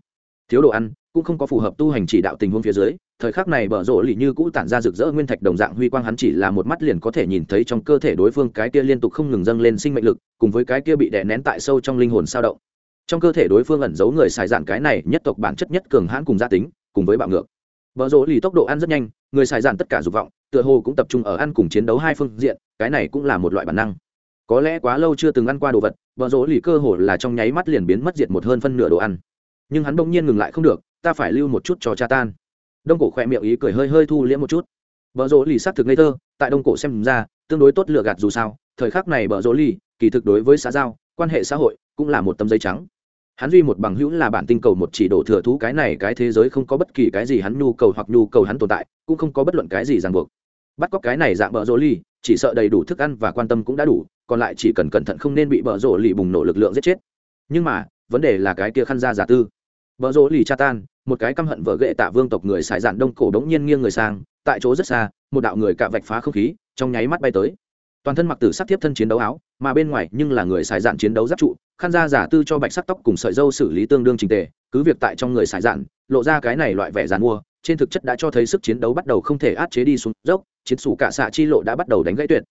thiếu đồ ăn, cũng không có phù hợp tu hành chỉ đạo tình huống phía dưới, thời khắc này bở rộ lì như cũ tản ra rực rỡ nguyên thạch đồng dạng huy quang hắn chỉ là một mắt liền có thể nhìn thấy trong cơ thể đối phương cái kia liên tục không ngừng dâng lên sinh mệnh lực, cùng với cái kia bị đè nén tại sâu trong linh hồn sao động. Trong cơ thể đối phương ẩn giấu người xài dạn cái này, nhất tộc bản chất nhất cường hãn cùng gia tính, cùng với bạo ngược. Bở rộ lì tốc độ ăn rất nhanh, người xài dạn tất cả dục vọng, tựa hồ cũng tập trung ở ăn cùng chiến đấu hai phương diện, cái này cũng là một loại bản năng. Có lẽ quá lâu chưa từng ăn qua đồ vật, bở rỗ lì cơ hồ là trong nháy mắt liền biến mất diệt một hơn phân nửa đồ ăn nhưng hắn bỗng nhiên ngừng lại không được, ta phải lưu một chút cho cha tan. Đông cổ khỏe miệng ý cười hơi hơi thu liễm một chút. Vợ rỗ lì s á c thực ngây thơ, tại đông cổ xem ra, tương đối tốt lựa gạt dù sao, thời khắc này bờ rỗ lì, kỳ thực đối với xã giao, quan hệ xã hội, cũng là một tấm giấy trắng. Hắn duy một bằng hữu là bản tinh cầu một chỉ đổ thừa thú cái này cái thế giới không có bất kỳ cái gì hắn nhu cầu hoặc nhu cầu hắn tồn tại, cũng không có bất luận cái gì ràng buộc. Bắt cóc cái này dạng bờ rỗ ly chỉ sợ đầy đủ thức ăn và quan tâm cũng đã đủ, còn lại chỉ cần cẩn thận không nên bị bờ rỗ lì bùng nổ lực lượng giết chết. Nhưng mà, vấn đề là cái kia khăn ra giả tư bờ rỗ lì cha tan, một cái căm hận vợ ghệ tạ vương tộc người xài dạn đông cổ đống nhiên nghiêng người sang, tại chỗ rất xa, một đạo người cạ vạch phá không khí, trong nháy mắt bay tới. Toàn thân mặc tử sắc tiếp thân chiến đấu áo, mà bên ngoài nhưng là người xài dạn chiến đấu giáp trụ, khăn ra giả tư cho bạch sắc tóc cùng sợi dâu xử lý tương đương trình tề, cứ việc tại trong người xài dạn, lộ ra cái này loại vẻ dàn mua, trên thực chất đã cho thấy sức chiến đấu bắt đầu không thể át chế đi xuống dốc, chiến sủ cả xạ chi lộ đã bắt đầu đánh gãy tuyệt.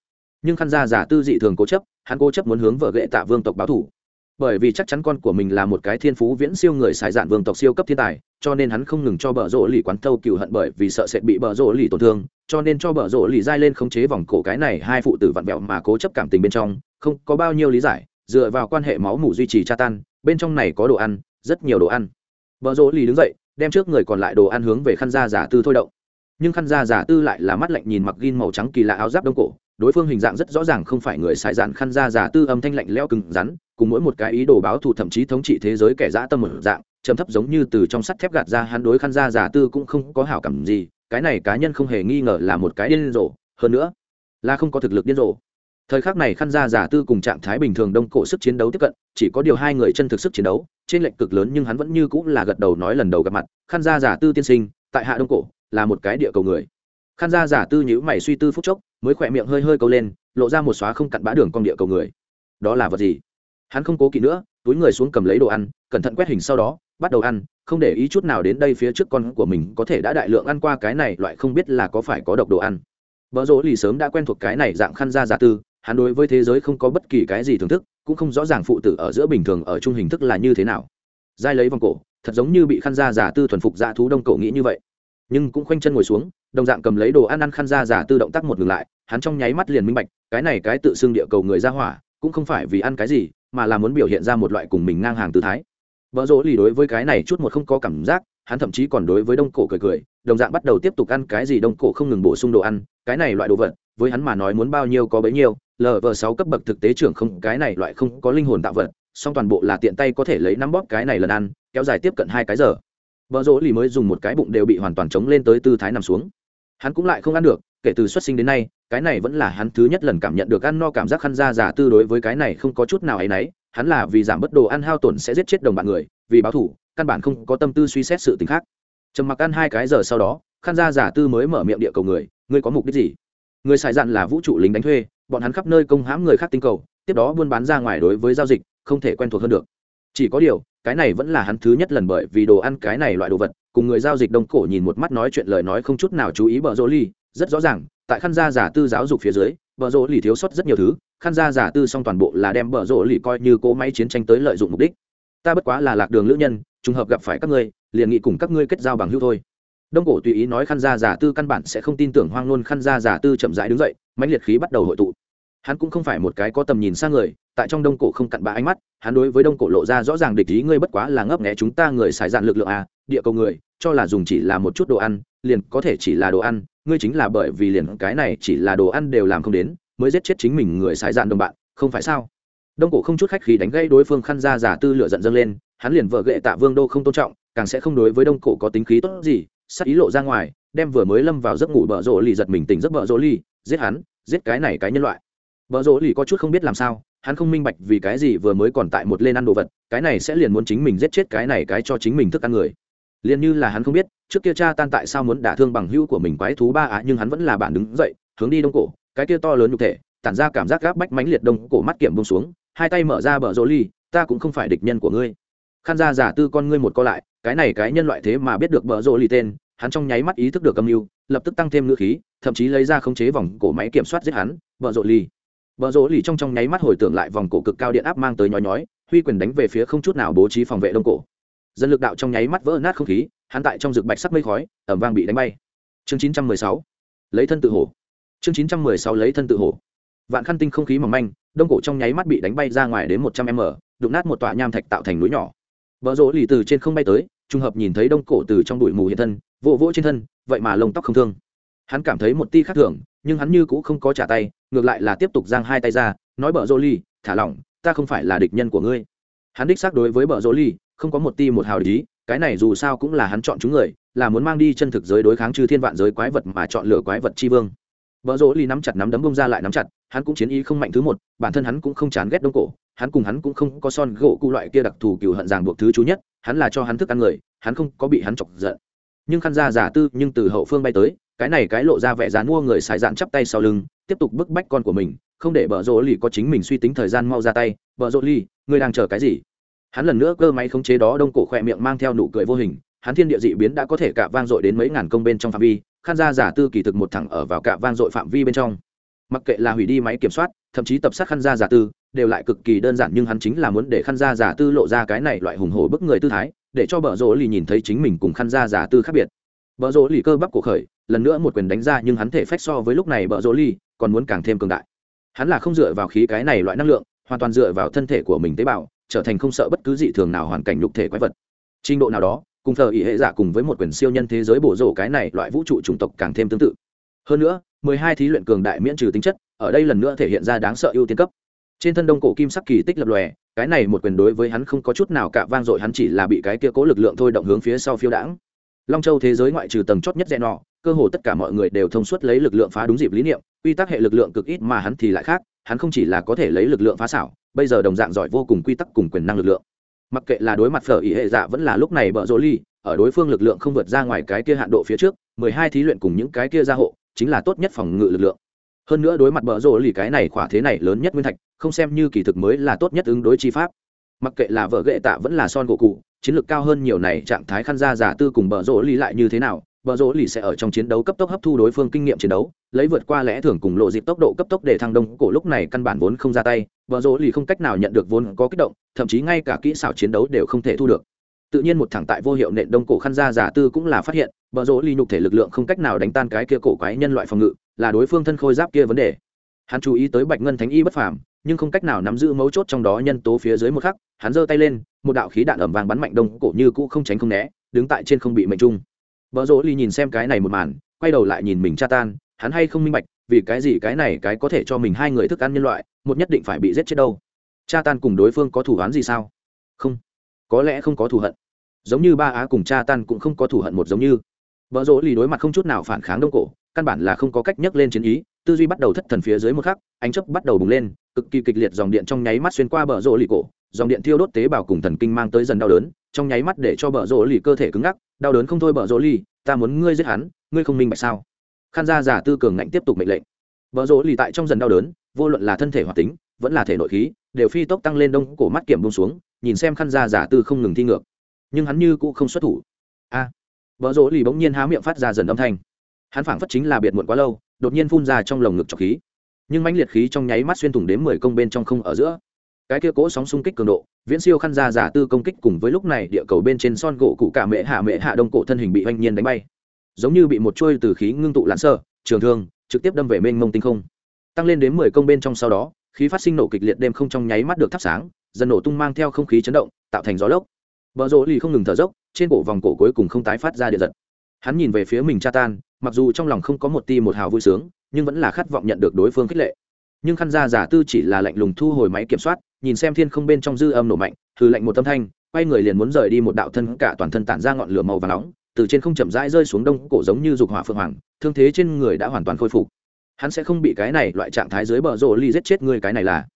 Nhưng khăn ra giả tư dị thường cố chấp, hắn cố chấp muốn hướng vợ ghệ tạ vương tộc báo thủ bởi vì chắc chắn con của mình là một cái thiên phú viễn siêu người xài dạn vương tộc siêu cấp thiên tài, cho nên hắn không ngừng cho bờ rỗ lì quán thâu cựu hận bởi vì sợ sẽ bị bờ rỗ lì tổn thương, cho nên cho bờ rỗ lì dai lên khống chế vòng cổ cái này hai phụ tử vặn vẹo mà cố chấp cảm tình bên trong, không có bao nhiêu lý giải, dựa vào quan hệ máu mủ duy trì cha tan, bên trong này có đồ ăn, rất nhiều đồ ăn. Bờ rỗ lì đứng dậy, đem trước người còn lại đồ ăn hướng về khăn da giả tư thôi động. Nhưng khăn da giả tư lại là mắt lạnh nhìn mặc gin màu trắng kỳ lạ áo giáp đông cổ, đối phương hình dạng rất rõ ràng không phải người xài dạn khăn da giả tư âm thanh lạnh lẽo cứng rắn cùng mỗi một cái ý đồ báo thù thậm chí thống trị thế giới kẻ dã tâm một dạng, trầm thấp giống như từ trong sắt thép gạt ra hắn đối khăn gia giả tư cũng không có hảo cảm gì, cái này cá nhân không hề nghi ngờ là một cái điên rồ, hơn nữa là không có thực lực điên rồ. Thời khắc này khăn gia giả tư cùng trạng thái bình thường đông cổ sức chiến đấu tiếp cận, chỉ có điều hai người chân thực sức chiến đấu, trên lệnh cực lớn nhưng hắn vẫn như cũng là gật đầu nói lần đầu gặp mặt, khăn gia giả tư tiên sinh, tại hạ đông cổ, là một cái địa cầu người. Khăn gia giả tư nhữ mày suy tư phút chốc, mới khỏe miệng hơi hơi câu lên, lộ ra một xóa không cặn bã đường con địa cầu người. Đó là vật gì? Hắn không cố kỵ nữa, túi người xuống cầm lấy đồ ăn, cẩn thận quét hình sau đó, bắt đầu ăn, không để ý chút nào đến đây phía trước con của mình có thể đã đại lượng ăn qua cái này, loại không biết là có phải có độc đồ ăn. Vợ rỗ lì sớm đã quen thuộc cái này dạng khăn da giả tư, hắn đối với thế giới không có bất kỳ cái gì thưởng thức, cũng không rõ ràng phụ tử ở giữa bình thường ở chung hình thức là như thế nào. Dai lấy vòng cổ, thật giống như bị khăn da giả tư thuần phục dạ thú đông cổ nghĩ như vậy. Nhưng cũng khoanh chân ngồi xuống, đồng dạng cầm lấy đồ ăn ăn khăn da giả tư động tác một ngừng lại, hắn trong nháy mắt liền minh bạch, cái này cái tự xưng địa cầu người ra hỏa, cũng không phải vì ăn cái gì mà là muốn biểu hiện ra một loại cùng mình ngang hàng tư thái. Vợ rỗ lì đối với cái này chút một không có cảm giác, hắn thậm chí còn đối với đông cổ cười cười, đồng dạng bắt đầu tiếp tục ăn cái gì đông cổ không ngừng bổ sung đồ ăn, cái này loại đồ vật, với hắn mà nói muốn bao nhiêu có bấy nhiêu lv sáu cấp bậc thực tế trưởng không, cái này loại không có linh hồn tạo vật, song toàn bộ là tiện tay có thể lấy nắm bóp cái này lần ăn, kéo dài tiếp cận hai cái giờ. Vợ rỗ lì mới dùng một cái bụng đều bị hoàn toàn chống lên tới tư thái nằm xuống. Hắn cũng lại không ăn được, kể từ xuất sinh đến nay cái này vẫn là hắn thứ nhất lần cảm nhận được ăn no cảm giác khăn da giả tư đối với cái này không có chút nào ấy nấy hắn là vì giảm bất đồ ăn hao tổn sẽ giết chết đồng bạn người, vì báo thủ, căn bản không có tâm tư suy xét sự t ì n h khác. Trầm mặc ăn hai cái giờ sau đó, khăn da giả tư mới mở miệng địa cầu người, ngươi có mục đích gì? Người xài dặn là vũ trụ lính đánh thuê, bọn hắn khắp nơi công hãm người khác tinh cầu, tiếp đó buôn bán ra ngoài đối với giao dịch, không thể quen thuộc hơn được. Chỉ có điều, cái này vẫn là hắn thứ nhất lần bởi vì đồ ăn cái này loại đồ vật, cùng người giao dịch đông cổ nhìn một mắt nói chuyện lời nói không chút nào chú ý bờ rỗ ly, rất rõ ràng tại khăn gia giả tư giáo dục phía dưới, bờ rỗ lì thiếu sót rất nhiều thứ, khăn gia giả tư xong toàn bộ là đem bờ rỗ lì coi như cỗ máy chiến tranh tới lợi dụng mục đích. Ta bất quá là lạc đường lữ nhân, trùng hợp gặp phải các ngươi, liền nghị cùng các ngươi kết giao bằng hữu thôi. Đông cổ tùy ý nói khăn gia giả tư căn bản sẽ không tin tưởng hoang luôn khăn gia giả tư chậm rãi đứng dậy, mãnh liệt khí bắt đầu hội tụ. Hắn cũng không phải một cái có tầm nhìn xa người, tại trong đông cổ không cặn bã ánh mắt, hắn đối với đông cổ lộ ra rõ ràng địch ý ngươi bất quá là ngấp nghẽ chúng ta người xài dạn lực lượng à địa cầu người, cho là dùng chỉ là một chút đồ ăn, liền có thể chỉ là đồ ăn ngươi chính là bởi vì liền cái này chỉ là đồ ăn đều làm không đến, mới giết chết chính mình người xài dạn đồng bạn, không phải sao? Đông cổ không chút khách khí đánh gây đối phương khăn ra giả tư lửa giận dâng lên, hắn liền vợ gệ tạ vương đô không tôn trọng, càng sẽ không đối với đông cổ có tính khí tốt gì, sắc ý lộ ra ngoài, đem vừa mới lâm vào giấc ngủ bợ rỗ lì giật mình tỉnh giấc bợ rỗ lì, giết hắn, giết cái này cái nhân loại. Bợ rỗ lì có chút không biết làm sao, hắn không minh bạch vì cái gì vừa mới còn tại một lên ăn đồ vật, cái này sẽ liền muốn chính mình giết chết cái này cái cho chính mình thức ăn người liền như là hắn không biết, trước kia cha tan tại sao muốn đả thương bằng hữu của mình quái thú ba á, nhưng hắn vẫn là bản đứng dậy, hướng đi đông cổ, cái kia to lớn nhục thể, tản ra cảm giác gáp bách mãnh liệt đông cổ mắt kiểm bông xuống, hai tay mở ra bờ rỗ ly, ta cũng không phải địch nhân của ngươi. Khăn ra giả tư con ngươi một co lại, cái này cái nhân loại thế mà biết được bờ rỗ ly tên, hắn trong nháy mắt ý thức được âm mưu, lập tức tăng thêm ngữ khí, thậm chí lấy ra khống chế vòng cổ máy kiểm soát giết hắn, bờ rỗ ly. Bờ rỗ ly trong trong nháy mắt hồi tưởng lại vòng cổ cực cao điện áp mang tới nhói nhói, huy quyền đánh về phía không chút nào bố trí phòng vệ đông cổ dân lực đạo trong nháy mắt vỡ nát không khí, hắn tại trong rực bạch sắc mây khói ẩm vang bị đánh bay. Chương chín trăm mười sáu. Lấy thân tự hổ. Chương chín trăm mười sáu lấy thân tự hổ. Vạn khăn tinh không khí mỏng manh, đông cổ trong nháy mắt bị đánh bay ra ngoài đến một trăm m, đụng nát một tòa nham thạch tạo thành núi nhỏ. Vợ rỗ lì từ trên không bay tới, trùng hợp nhìn thấy đông cổ từ trong bụi mù hiện thân, vỗ vỗ trên thân, vậy mà lông tóc không thương. Hắn cảm thấy một ti khác thường, nhưng hắn như cũng không có trả tay, ngược lại là tiếp tục giang hai tay ra, nói bợ rô ly thả lỏng, ta không phải là địch nhân của ngươi. Hắn đích xác đối với bợ rô ly không có một ti một hào lý cái này dù sao cũng là hắn chọn chúng người, là muốn mang đi chân thực giới đối kháng trừ thiên vạn giới quái vật mà chọn lựa quái vật tri vương. Vợ rỗ ly nắm chặt nắm đấm bông ra lại nắm chặt, hắn cũng chiến ý không mạnh thứ một, bản thân hắn cũng không chán ghét đông cổ, hắn cùng hắn cũng không có son gỗ cụ loại kia đặc thù cựu hận ràng buộc thứ chú nhất, hắn là cho hắn thức ăn người, hắn không có bị hắn chọc giận. Nhưng khăn ra giả tư nhưng từ hậu phương bay tới, cái này cái lộ ra vẻ dán mua người xài dạn chắp tay sau lưng, tiếp tục bức bách con của mình, không để bờ rỗ ly có chính mình suy tính thời gian mau ra tay. Bờ rỗ ly ngươi đang chờ cái gì? Hắn lần nữa cơ máy khống chế đó đông cổ khỏe miệng mang theo nụ cười vô hình, hắn thiên địa dị biến đã có thể cả vang dội đến mấy ngàn công bên trong phạm vi, khán gia giả tư kỳ thực một thẳng ở vào cả vang dội phạm vi bên trong. Mặc kệ là hủy đi máy kiểm soát, thậm chí tập sát khăn gia giả tư, đều lại cực kỳ đơn giản nhưng hắn chính là muốn để khăn gia giả tư lộ ra cái này loại hùng hổ bức người tư thái, để cho bờ rỗ lì nhìn thấy chính mình cùng khăn gia giả tư khác biệt. Bờ rỗ lì cơ bắp cổ khởi, lần nữa một quyền đánh ra nhưng hắn thể phách so với lúc này bờ rỗ lì còn muốn càng thêm cường đại. Hắn là không dựa vào khí cái này loại năng lượng, hoàn toàn dựa vào thân thể của mình tế bào trở thành không sợ bất cứ dị thường nào hoàn cảnh nhục thể quái vật. Trình độ nào đó, cùng thờ ý hệ giả cùng với một quyền siêu nhân thế giới bổ rổ cái này loại vũ trụ chủng tộc càng thêm tương tự. Hơn nữa, mười hai thí luyện cường đại miễn trừ tính chất, ở đây lần nữa thể hiện ra đáng sợ ưu tiên cấp. Trên thân đông cổ kim sắc kỳ tích lập lòe, cái này một quyền đối với hắn không có chút nào cả vang dội, hắn chỉ là bị cái kia cố lực lượng thôi động hướng phía sau phiêu đãng. Long châu thế giới ngoại trừ tầng chót nhất rẽ nọ, cơ hồ tất cả mọi người đều thông suốt lấy lực lượng phá đúng dịp lý niệm, quy tắc hệ lực lượng cực ít mà hắn thì lại khác, hắn không chỉ là có thể lấy lực lượng phá xảo bây giờ đồng dạng giỏi vô cùng quy tắc cùng quyền năng lực lượng. Mặc kệ là đối mặt phở ý hệ dạ vẫn là lúc này bợ rỗ ly ở đối phương lực lượng không vượt ra ngoài cái kia hạn độ phía trước, mười hai thí luyện cùng những cái kia gia hộ, chính là tốt nhất phòng ngự lực lượng. Hơn nữa đối mặt bợ rỗ ly cái này khỏa thế này lớn nhất nguyên thạch, không xem như kỳ thực mới là tốt nhất ứng đối chi pháp. Mặc kệ là vợ ghệ tạ vẫn là son gỗ cụ, chiến lược cao hơn nhiều này trạng thái khăn ra giả tư cùng bợ rỗ ly lại như thế nào bờ rỗ lì sẽ ở trong chiến đấu cấp tốc hấp thu đối phương kinh nghiệm chiến đấu, lấy vượt qua lẽ thường cùng lộ dịp tốc độ cấp tốc để thăng đông cổ lúc này căn bản vốn không ra tay bờ rỗ lì không cách nào nhận được vốn có kích động, thậm chí ngay cả kỹ xảo chiến đấu đều không thể thu được. Tự nhiên một thẳng tại vô hiệu nện đông cổ khăn ra giả tư cũng là phát hiện, bờ rỗ lì nhục thể lực lượng không cách nào đánh tan cái kia cổ quái nhân loại phòng ngự, là đối phương thân khôi giáp kia vấn đề. Hắn chú ý tới bạch ngân thánh y bất phàm, nhưng không cách nào nắm giữ mấu chốt trong đó nhân tố phía dưới một khắc, hắn giơ tay lên, một đạo khí đạn ẩm vàng bắn mạnh đông cổ như cũ không tránh không né, đứng tại trên không bị mệnh trung. Vợ rỗ ly nhìn xem cái này một màn, quay đầu lại nhìn mình cha tan, hắn hay không minh bạch vì cái gì cái này cái có thể cho mình hai người thức ăn nhân loại, một nhất định phải bị giết chết đâu. Cha tan cùng đối phương có thủ án gì sao? Không. Có lẽ không có thù hận. Giống như ba á cùng cha tan cũng không có thù hận một giống như. Vợ rỗ lì đối mặt không chút nào phản kháng đông cổ, căn bản là không có cách nhấc lên chiến ý, tư duy bắt đầu thất thần phía dưới một khắc, ánh chấp bắt đầu bùng lên, cực kỳ kịch liệt dòng điện trong nháy mắt xuyên qua bờ rỗ lì cổ, dòng điện thiêu đốt tế bào cùng thần kinh mang tới dần đau đớn, trong nháy mắt để cho bờ rỗ lì cơ thể cứng ngắc, đau đớn không thôi bờ rỗ lì, ta muốn ngươi giết hắn, ngươi không minh bạch sao? Khan gia giả tư cường ngạnh tiếp tục mệnh lệnh. Bờ rỗ lì tại trong dần đau đớn vô luận là thân thể hoạt tính vẫn là thể nội khí đều phi tốc tăng lên đông cổ mắt kiểm bông xuống nhìn xem Khan gia giả tư không ngừng thi ngược. Nhưng hắn như cũng không xuất thủ. A! À, vợ rỗ lì bỗng nhiên há miệng phát ra dần âm thanh. Hắn phảng phất chính là biệt muộn quá lâu đột nhiên phun ra trong lồng ngực trọc khí. Nhưng mãnh liệt khí trong nháy mắt xuyên thủng đến mười công bên trong không ở giữa. Cái kia cỗ sóng xung kích cường độ viễn siêu khăn ra giả tư công kích cùng với lúc này địa cầu bên trên son gỗ cụ cả mẹ hạ mẹ hạ đông cổ thân hình bị oanh nhiên đánh bay giống như bị một chuôi từ khí ngưng tụ lãn sơ, trường thương, trực tiếp đâm về mênh mông tinh không. Tăng lên đến mười công bên trong sau đó, khí phát sinh nổ kịch liệt đêm không trong nháy mắt được thắp sáng, dần nổ tung mang theo không khí chấn động, tạo thành gió lốc. Bờ rỗ lì không ngừng thở dốc, trên cổ vòng cổ cuối cùng không tái phát ra điện giật. Hắn nhìn về phía mình cha tan, mặc dù trong lòng không có một ti một hào vui sướng, nhưng vẫn là khát vọng nhận được đối phương khích lệ. Nhưng khăn ra giả tư chỉ là lạnh lùng thu hồi máy kiểm soát, nhìn xem thiên không bên trong dư âm nổ mạnh, hừ lạnh một tâm thanh, quay người liền muốn rời đi một đạo thân cả toàn thân tản ra ngọn lửa màu và nóng từ trên không chậm rãi rơi xuống đông cổ giống như dục hỏa phượng hoàng, thương thế trên người đã hoàn toàn khôi phục. Hắn sẽ không bị cái này loại trạng thái dưới bờ rỗ ly giết chết người cái này là.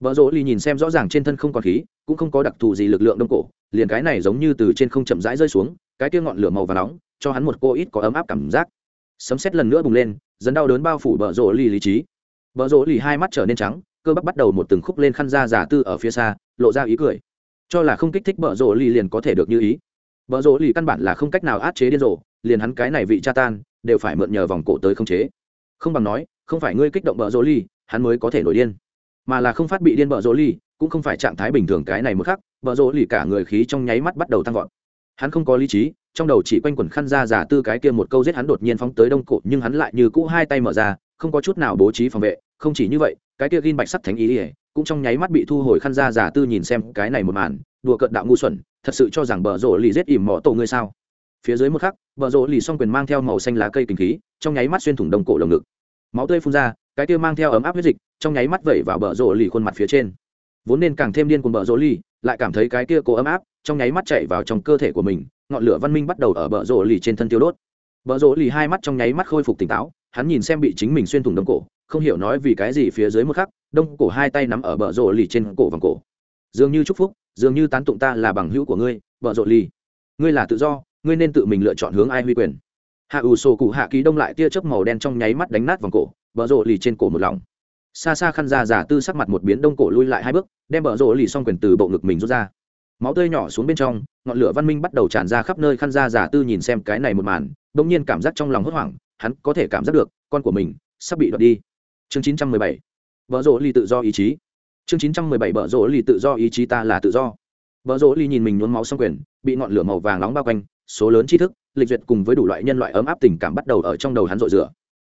Bờ rỗ ly nhìn xem rõ ràng trên thân không còn khí, cũng không có đặc thù gì lực lượng đông cổ, liền cái này giống như từ trên không chậm rãi rơi xuống, cái kia ngọn lửa màu và nóng, cho hắn một cô ít có ấm áp cảm giác. Sấm xét lần nữa bùng lên, dần đau đớn bao phủ bờ rỗ ly lý trí. Bờ rỗ ly hai mắt trở nên trắng, cơ bắp bắt đầu một từng khúc lên khăn da giả tư ở phía xa, lộ ra ý cười. Cho là không kích thích bờ rỗ ly liền có thể được như ý vợ rỗ ly căn bản là không cách nào át chế điên rồ, liền hắn cái này vị cha tan, đều phải mượn nhờ vòng cổ tới không chế. Không bằng nói, không phải ngươi kích động vợ rỗ ly hắn mới có thể nổi điên. Mà là không phát bị điên vợ rỗ ly cũng không phải trạng thái bình thường cái này một khắc vợ rỗ ly cả người khí trong nháy mắt bắt đầu tăng vọt. Hắn không có lý trí, trong đầu chỉ quanh quẩn khăn ra giả tư cái kia một câu giết hắn đột nhiên phóng tới đông cổ, nhưng hắn lại như cũ hai tay mở ra, không có chút nào bố trí phòng vệ, không chỉ như vậy, cái kia ghin bạch sắt thánh ý ỉa cũng trong nháy mắt bị thu hồi khăn ra giả tư nhìn xem cái này một màn, đùa cợt đạo ngu xuẩn thật sự cho rằng bờ rỗ lì rết ỉm mỏ tổ ngươi sao? Phía dưới một khắc, bờ rỗ lì s quyền mang theo màu xanh lá cây kinh khí, trong nháy mắt xuyên thủng đồng cổ lồng ngực. Máu tươi phun ra, cái kia mang theo ấm áp huyết dịch, trong nháy mắt vẩy vào bờ rộ lì khuôn mặt phía trên. Vốn nên càng thêm điên cuồng bờ rộ lì, lại cảm thấy cái kia cố ấm áp, trong nháy mắt chạy vào trong cơ thể của mình, ngọn lửa văn minh bắt đầu ở bờ rộ lì trên thân tiêu đốt. Bờ rộ lì hai mắt trong nháy mắt khôi phục tỉnh táo, hắn nhìn xem bị chính mình xuyên thủng đông cổ, không hiểu nói vì cái gì phía dưới một khắc, đông cổ hai tay nắm ở bờ rộ lì trên cổ vòng cổ dường như chúc phúc, dường như tán tụng ta là bằng hữu của ngươi bờ rộ lì. Ngươi là tự do, ngươi nên tự mình lựa chọn hướng ai huy quyền. Hạ ủ sổ cụ hạ ký đông lại tia chớp màu đen trong nháy mắt đánh nát vòng cổ bờ rộ lì trên cổ một lòng. Xa xa khăn da giả tư sắc mặt một biến đông cổ lui lại hai bước, đem bờ rộ lì xong quyền từ bộ ngực mình rút ra. Máu tươi nhỏ xuống bên trong, ngọn lửa văn minh bắt đầu tràn ra khắp nơi khăn da giả tư nhìn xem cái này một màn, bỗng nhiên cảm giác trong lòng hốt hoảng, hắn có thể cảm giác được, con của mình sắp bị đoạt đi. Chương 917 vợ rộ ly tự do ý chí chương 917 bờ rỗ lì tự do, ý chí ta là tự do. Bờ rỗ lì nhìn mình nhuốm máu xong quyền, bị ngọn lửa màu vàng nóng bao quanh, số lớn tri thức, lịch duyệt cùng với đủ loại nhân loại ấm áp tình cảm bắt đầu ở trong đầu hắn rội rửa.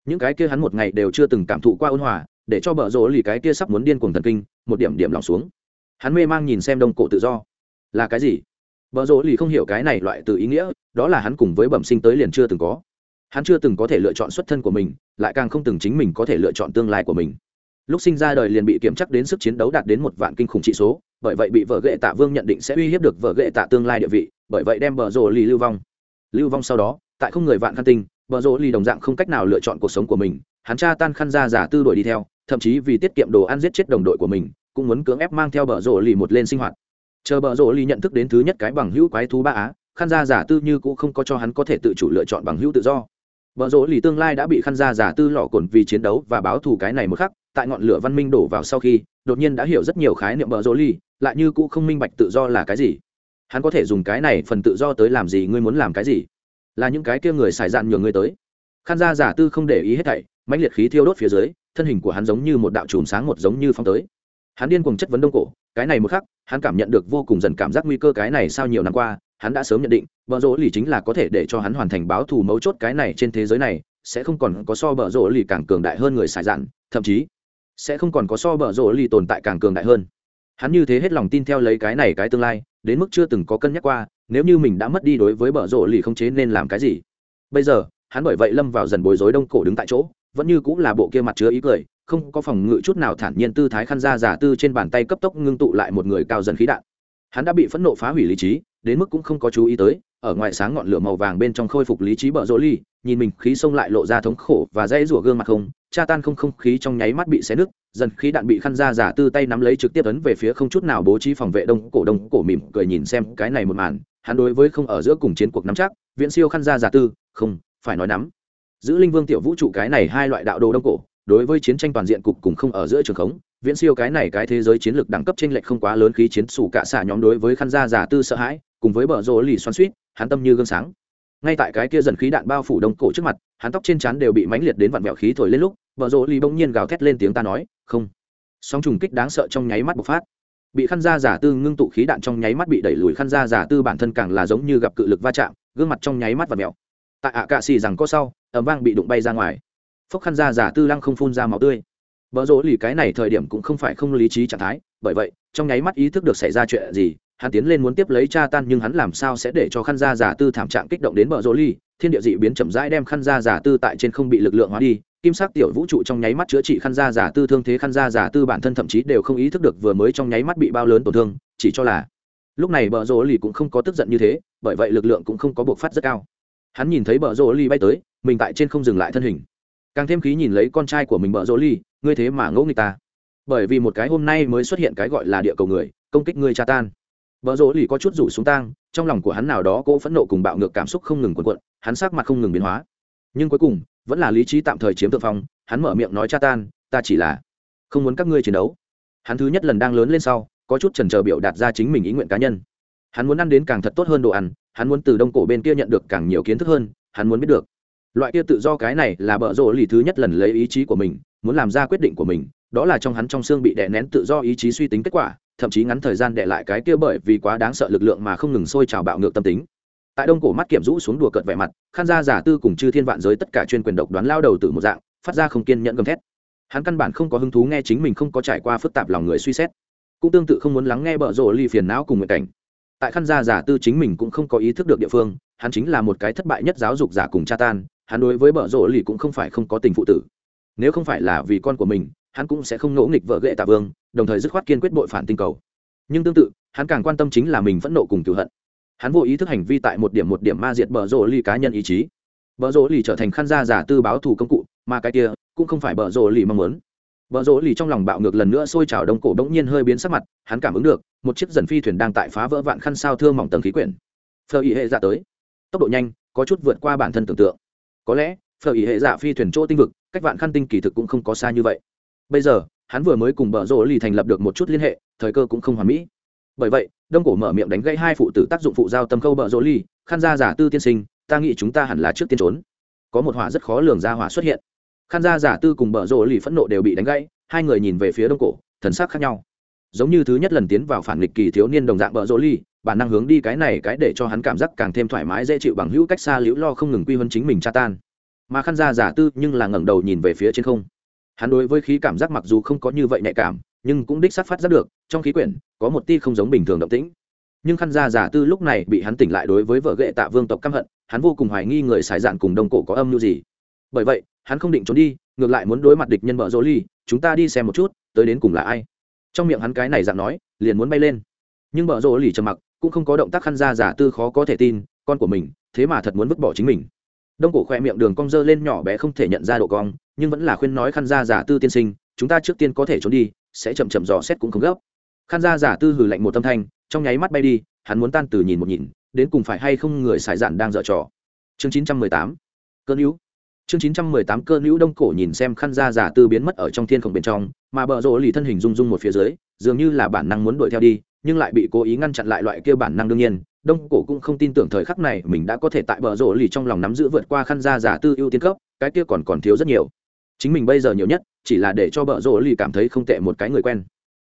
Những cái kia hắn một ngày đều chưa từng cảm thụ qua ôn hòa, để cho bờ rỗ lì cái kia sắp muốn điên cuồng thần kinh, một điểm điểm lòng xuống. Hắn mê mang nhìn xem đông cổ tự do. Là cái gì? Bờ rỗ lì không hiểu cái này loại từ ý nghĩa, đó là hắn cùng với bẩm sinh tới liền chưa từng có. Hắn chưa từng có thể lựa chọn xuất thân của mình, lại càng không từng chính mình có thể lựa chọn tương lai của mình lúc sinh ra đời liền bị kiểm chắc đến sức chiến đấu đạt đến một vạn kinh khủng trị số bởi vậy bị vợ ghệ tạ vương nhận định sẽ uy hiếp được vợ ghệ tạ tương lai địa vị bởi vậy đem bờ rồ lì lưu vong. Lưu vong sau đó tại không người vạn khăn tinh bờ rồ lì đồng dạng không cách nào lựa chọn cuộc sống của mình hắn cha tan khăn ra giả tư đuổi đi theo thậm chí vì tiết kiệm đồ ăn giết chết đồng đội của mình cũng muốn cưỡng ép mang theo bờ rồ lì một lên sinh hoạt. Chờ bờ rồ lì nhận thức đến thứ nhất cái bằng hữu quái thú ba á khăn ra giả tư như cũng không có cho hắn có thể tự chủ lựa chọn bằng hữu tự do. Bờ rỗ lì tương lai đã bị khăn ra giả tư lọ cồn vì chiến đấu và báo thù cái này một khắc, tại ngọn lửa văn minh đổ vào sau khi, đột nhiên đã hiểu rất nhiều khái niệm bờ rô ly, lại như cũ không minh bạch tự do là cái gì. Hắn có thể dùng cái này phần tự do tới làm gì, ngươi muốn làm cái gì? Là những cái kia người xài dạn nhường ngươi tới. khán gia giả tư không để ý hết thảy, mãnh liệt khí thiêu đốt phía dưới, thân hình của hắn giống như một đạo chùm sáng một giống như phong tới. Hắn điên cuồng chất vấn đông cổ, cái này một khắc, hắn cảm nhận được vô cùng dần cảm giác nguy cơ cái này sao nhiều năm qua, hắn đã sớm nhận định bờ rỗ lì chính là có thể để cho hắn hoàn thành báo thù mấu chốt cái này trên thế giới này sẽ không còn có so bờ rỗ lì càng cường đại hơn người xài dạn thậm chí sẽ không còn có so bờ rỗ lì tồn tại càng cường đại hơn. Hắn như thế hết lòng tin theo lấy cái này cái tương lai, đến mức chưa từng có cân nhắc qua, nếu như mình đã mất đi đối với bờ rỗ lì không chế nên làm cái gì. Bây giờ, hắn bởi vậy lâm vào dần bối rối đông cổ đứng tại chỗ, vẫn như cũng là bộ kia mặt chứa ý cười, không có phòng ngự chút nào thản nhiên tư thái khăn ra giả tư trên bàn tay cấp tốc ngưng tụ lại một người cao dần khí đạn. Hắn đã bị phẫn nộ phá hủy lý trí, đến mức cũng không có chú ý tới, ở ngoài sáng ngọn lửa màu vàng bên trong khôi phục lý trí bở rỗ ly nhìn mình khí xông lại lộ ra thống khổ và dãy rủa gương mặt không cha tan không không khí trong nháy mắt bị xé nứt, dần khí đạn bị khăn ra giả tư tay nắm lấy trực tiếp ấn về phía không chút nào bố trí phòng vệ đông cổ đông cổ mỉm cười nhìn xem cái này một màn, hắn đối với không ở giữa cùng chiến cuộc nắm chắc, viễn siêu khăn ra giả tư, không, phải nói nắm. Giữ linh vương tiểu vũ trụ cái này hai loại đạo đồ đông cổ, đối với chiến tranh toàn diện cục cùng không ở giữa trường khống, viễn siêu cái này cái thế giới chiến lược đẳng cấp trên lệch không quá lớn khí chiến sủ cả xả nhóm đối với khăn gia giả tư sợ hãi, cùng với bờ rồ lì xoắn suýt hắn tâm như gương sáng. Ngay tại cái kia dần khí đạn bao phủ đông cổ trước mặt, hắn tóc trên trán đều bị mãnh liệt đến vặn vẹo khí thổi lên lúc bờ rồ Ly bỗng nhiên gào thét lên tiếng ta nói không. Sóng trùng kích đáng sợ trong nháy mắt bộc phát. Bị khăn da giả tư ngưng tụ khí đạn trong nháy mắt bị đẩy lùi khăn da giả tư bản thân càng là giống như gặp cự lực va chạm gương mặt trong nháy mắt và mèo. Tại ạ cạ xì rằng có sau ẩm vang bị đụng bay ra ngoài. Phốc khăn da giả tư lăng không phun ra máu tươi. Bờ rỗ lì cái này thời điểm cũng không phải không lý trí trạng thái, bởi vậy, trong nháy mắt ý thức được xảy ra chuyện gì, hắn tiến lên muốn tiếp lấy cha tan nhưng hắn làm sao sẽ để cho khăn da giả tư thảm trạng kích động đến bờ rỗ lì, thiên địa dị biến chậm rãi đem khăn da giả tư tại trên không bị lực lượng hóa đi, kim sắc tiểu vũ trụ trong nháy mắt chữa trị khăn da giả tư thương thế khăn da giả tư bản thân thậm chí đều không ý thức được vừa mới trong nháy mắt bị bao lớn tổn thương, chỉ cho là lúc này bờ rỗ lì cũng không có tức giận như thế, bởi vậy lực lượng cũng không có buộc phát rất cao. Hắn nhìn thấy bờ rỗ lì bay tới, mình tại trên không dừng lại thân hình. Càng thêm khí nhìn lấy con trai của mình bờ rỗ ly ngươi thế mà ngẫu người ta. Bởi vì một cái hôm nay mới xuất hiện cái gọi là địa cầu người công kích ngươi cha tan. Bờ rỗ ly có chút rủ xuống tang trong lòng của hắn nào đó cỗ phẫn nộ cùng bạo ngược cảm xúc không ngừng quần quận hắn sắc mặt không ngừng biến hóa. Nhưng cuối cùng vẫn là lý trí tạm thời chiếm thượng phong, hắn mở miệng nói cha tan, ta chỉ là không muốn các ngươi chiến đấu. Hắn thứ nhất lần đang lớn lên sau, có chút trần trờ biểu đạt ra chính mình ý nguyện cá nhân. Hắn muốn ăn đến càng thật tốt hơn đồ ăn, hắn muốn từ đông cổ bên kia nhận được càng nhiều kiến thức hơn, hắn muốn biết được. Loại kia tự do cái này là bợ rộ lì thứ nhất lần lấy ý chí của mình, muốn làm ra quyết định của mình, đó là trong hắn trong xương bị đè nén tự do ý chí suy tính kết quả, thậm chí ngắn thời gian đệ lại cái kia bởi vì quá đáng sợ lực lượng mà không ngừng sôi trào bạo ngược tâm tính tại đông cổ mắt kiểm rũ xuống đùa cợt vẻ mặt khăn Gia giả tư cùng chư thiên vạn giới tất cả chuyên quyền độc đoán lao đầu từ một dạng, phát ra không kiên nhẫn gầm thét. Hắn căn bản không có hứng thú nghe chính mình không có trải qua phức tạp lòng người suy xét, cũng tương tự không muốn lắng nghe bợ rộ ly phiền não cùng nguyện cảnh. Tại khăn gia giả tư chính mình cũng không có ý thức được địa phương, hắn chính là một cái thất bại nhất giáo dục giả cùng cha tan, hắn đối với bợ rộ Ly cũng không phải không có tình phụ tử. Nếu không phải là vì con của mình, hắn cũng sẽ không ngỗ nghịch vợ ghệ tạ vương, đồng thời dứt khoát kiên quyết bội phản tinh cầu. Nhưng tương tự, hắn càng quan tâm chính là mình phẫn nộ cùng cựu hận hắn vô ý thức hành vi tại một điểm một điểm ma diệt bờ rộ ly cá nhân ý chí. Bờ rộ ly trở thành khăn gia giả tư báo thù công cụ, mà cái kia cũng không phải bờ rộ ly mong muốn. Bờ rộ ly trong lòng bạo ngược lần nữa sôi trào đông cổ bỗng nhiên hơi biến sắc mặt, hắn cảm ứng được, một chiếc dần phi thuyền đang tại phá vỡ vạn khăn sao thương mỏng tầng khí quyển. Phờ ý hệ dạ tới. Tốc độ nhanh, có chút vượt qua bản thân tưởng tượng. Có lẽ, phờ ý hệ dạ phi thuyền chỗ tinh vực, cách vạn khăn tinh kỳ thực cũng không có xa như vậy. Bây giờ, hắn vừa mới cùng bờ rộ lì thành lập được một chút liên hệ, thời cơ cũng không hoàn mỹ. Bởi vậy đông cổ mở miệng đánh gãy hai phụ tử tác dụng phụ giao tâm khâu bờ rỗ ly, khăn gia giả tư tiên sinh, ta nghĩ chúng ta hẳn là trước tiên trốn. Có một hỏa rất khó lường ra hỏa xuất hiện. Khăn gia giả tư cùng bờ rỗ ly phẫn nộ đều bị đánh gãy, hai người nhìn về phía đông cổ, thần sắc khác nhau. Giống như thứ nhất lần tiến vào phản nghịch kỳ thiếu niên đồng dạng bờ rỗ ly, bản năng hướng đi cái này cái để cho hắn cảm giác càng thêm thoải mái, dễ chịu bằng hữu cách xa liễu lo không ngừng quy hơn chính mình cha tan. Mà khăn gia giả tư nhưng là ngẩng đầu nhìn về phía trên không. Hắn đối với khí cảm giác mặc dù không có như vậy nhạy cảm nhưng cũng đích xác phát giác được, trong khí quyển, có một tia không giống bình thường động tĩnh. Nhưng khăn gia giả tư lúc này bị hắn tỉnh lại đối với vợ ghệ tạ vương tộc căm hận, hắn vô cùng hoài nghi người xài dạn cùng đông cổ có âm mưu gì. Bởi vậy, hắn không định trốn đi, ngược lại muốn đối mặt địch nhân vợ dỗ ly, chúng ta đi xem một chút, tới đến cùng là ai. Trong miệng hắn cái này dạng nói, liền muốn bay lên. Nhưng vợ dỗ ly trầm mặc, cũng không có động tác khăn gia giả tư khó có thể tin, con của mình, thế mà thật muốn vứt bỏ chính mình. Đông cổ khoe miệng đường cong dơ lên nhỏ bé không thể nhận ra độ cong, nhưng vẫn là khuyên nói khăn gia giả tư tiên sinh, chúng ta trước tiên có thể trốn đi sẽ chậm chậm dò xét cũng không gấp. Khăn gia giả tư hừ lạnh một tâm thanh, trong nháy mắt bay đi, hắn muốn tan từ nhìn một nhìn, đến cùng phải hay không người xài dạn đang dở trò. Chương chín trăm mười tám, cơn hữu. Chương chín trăm mười tám, cơn hữu đông cổ nhìn xem khăn gia giả tư biến mất ở trong thiên khổng bên trong, mà bờ rộ lì thân hình rung rung một phía dưới, dường như là bản năng muốn đuổi theo đi, nhưng lại bị cố ý ngăn chặn lại loại kia bản năng đương nhiên. Đông cổ cũng không tin tưởng thời khắc này mình đã có thể tại bờ rộ lì trong lòng nắm giữ vượt qua khăn gia giả tư ưu tiên cấp, cái kia còn còn thiếu rất nhiều. Chính mình bây giờ nhiều nhất chỉ là để cho bờ rỗ lì cảm thấy không tệ một cái người quen.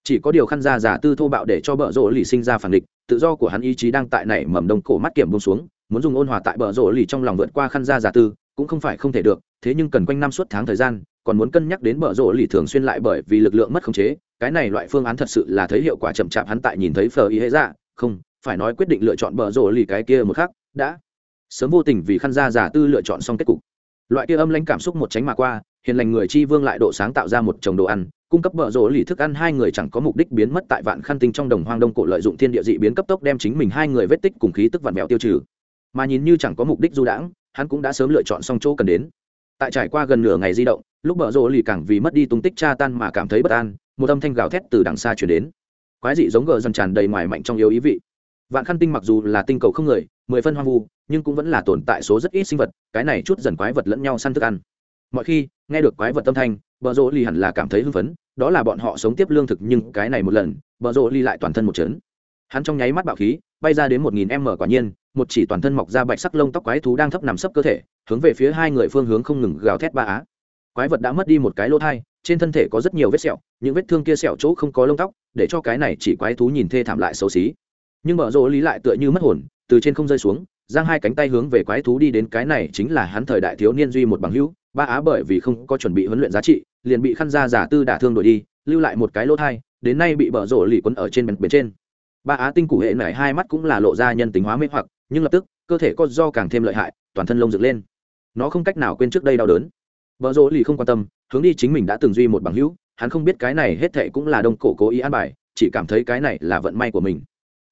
Chỉ có điều khăn ra giả tư thô bạo để cho bờ rỗ lì sinh ra phản địch tự do của hắn ý chí đang tại nảy mầm đông cổ mắt kiểm bông xuống, muốn dùng ôn hòa tại bờ rỗ lì trong lòng vượt qua khăn ra giả tư, cũng không phải không thể được, thế nhưng cần quanh năm suốt tháng thời gian, còn muốn cân nhắc đến bờ rỗ lì thường xuyên lại bởi vì lực lượng mất khống chế, cái này loại phương án thật sự là thấy hiệu quả chậm chạp hắn tại nhìn thấy phờ ý hễ dạ không, phải nói quyết định lựa chọn bờ rỗ lì cái kia một khắc, đã. Sớm vô tình vì khăn ra giả tư lựa chọn xong kết cục. Loại kia âm lãnh cảm xúc một tránh mà qua hiền lành người chi vương lại độ sáng tạo ra một chồng đồ ăn, cung cấp vợ rỗ lì thức ăn, hai người chẳng có mục đích biến mất tại vạn khăn tinh trong đồng hoang đông cổ lợi dụng thiên địa dị biến cấp tốc đem chính mình hai người vết tích cùng khí tức vạn mèo tiêu trừ. Mà nhìn như chẳng có mục đích du đãng, hắn cũng đã sớm lựa chọn xong chỗ cần đến. Tại trải qua gần nửa ngày di động, lúc vợ rỗ lì càng vì mất đi tung tích cha tan mà cảm thấy bất an, một âm thanh gào thét từ đằng xa chuyển đến. Quái dị giống gờ dần tràn đầy ngoài mạnh trong yếu ý vị. Vạn khăn tinh mặc dù là tinh cầu không người, mười phân hoang vu, nhưng cũng vẫn là tồn tại số rất ít sinh vật, cái này chút dần quái vật lẫn nhau săn thức ăn mọi khi, nghe được quái vật tâm thanh, bờ rỗ ly hẳn là cảm thấy hưng phấn, đó là bọn họ sống tiếp lương thực nhưng cái này một lần, bờ rỗ ly lại toàn thân một chấn hắn trong nháy mắt bạo khí, bay ra đến một nghìn m quả nhiên, một chỉ toàn thân mọc ra bạch sắc lông tóc quái thú đang thấp nằm sấp cơ thể, hướng về phía hai người phương hướng không ngừng gào thét ba á. Quái vật đã mất đi một cái lỗ thai, trên thân thể có rất nhiều vết sẹo, những vết thương kia sẹo chỗ không có lông tóc, để cho cái này chỉ quái thú nhìn thê thảm lại xấu xí. Nhưng bờ rỗ lý lại tựa như mất hồn, từ trên không rơi xuống, giang hai cánh tay hướng về quái thú đi đến cái này chính là hắn thời đại thiếu niên duy một bằng hữu ba á bởi vì không có chuẩn bị huấn luyện giá trị, liền bị khăn ra giả tư đả thương đổi đi, lưu lại một cái lỗ thai, đến nay bị bở rổ lì quấn ở trên bên trên. Ba á tinh cụ hệ nảy hai mắt cũng là lộ ra nhân tính hóa mê hoặc, nhưng lập tức, cơ thể có do càng thêm lợi hại, toàn thân lông dựng lên. Nó không cách nào quên trước đây đau đớn. Bở rổ lì không quan tâm, hướng đi chính mình đã từng duy một bằng hữu, hắn không biết cái này hết thệ cũng là đông cổ cố ý an bài, chỉ cảm thấy cái này là vận may của mình.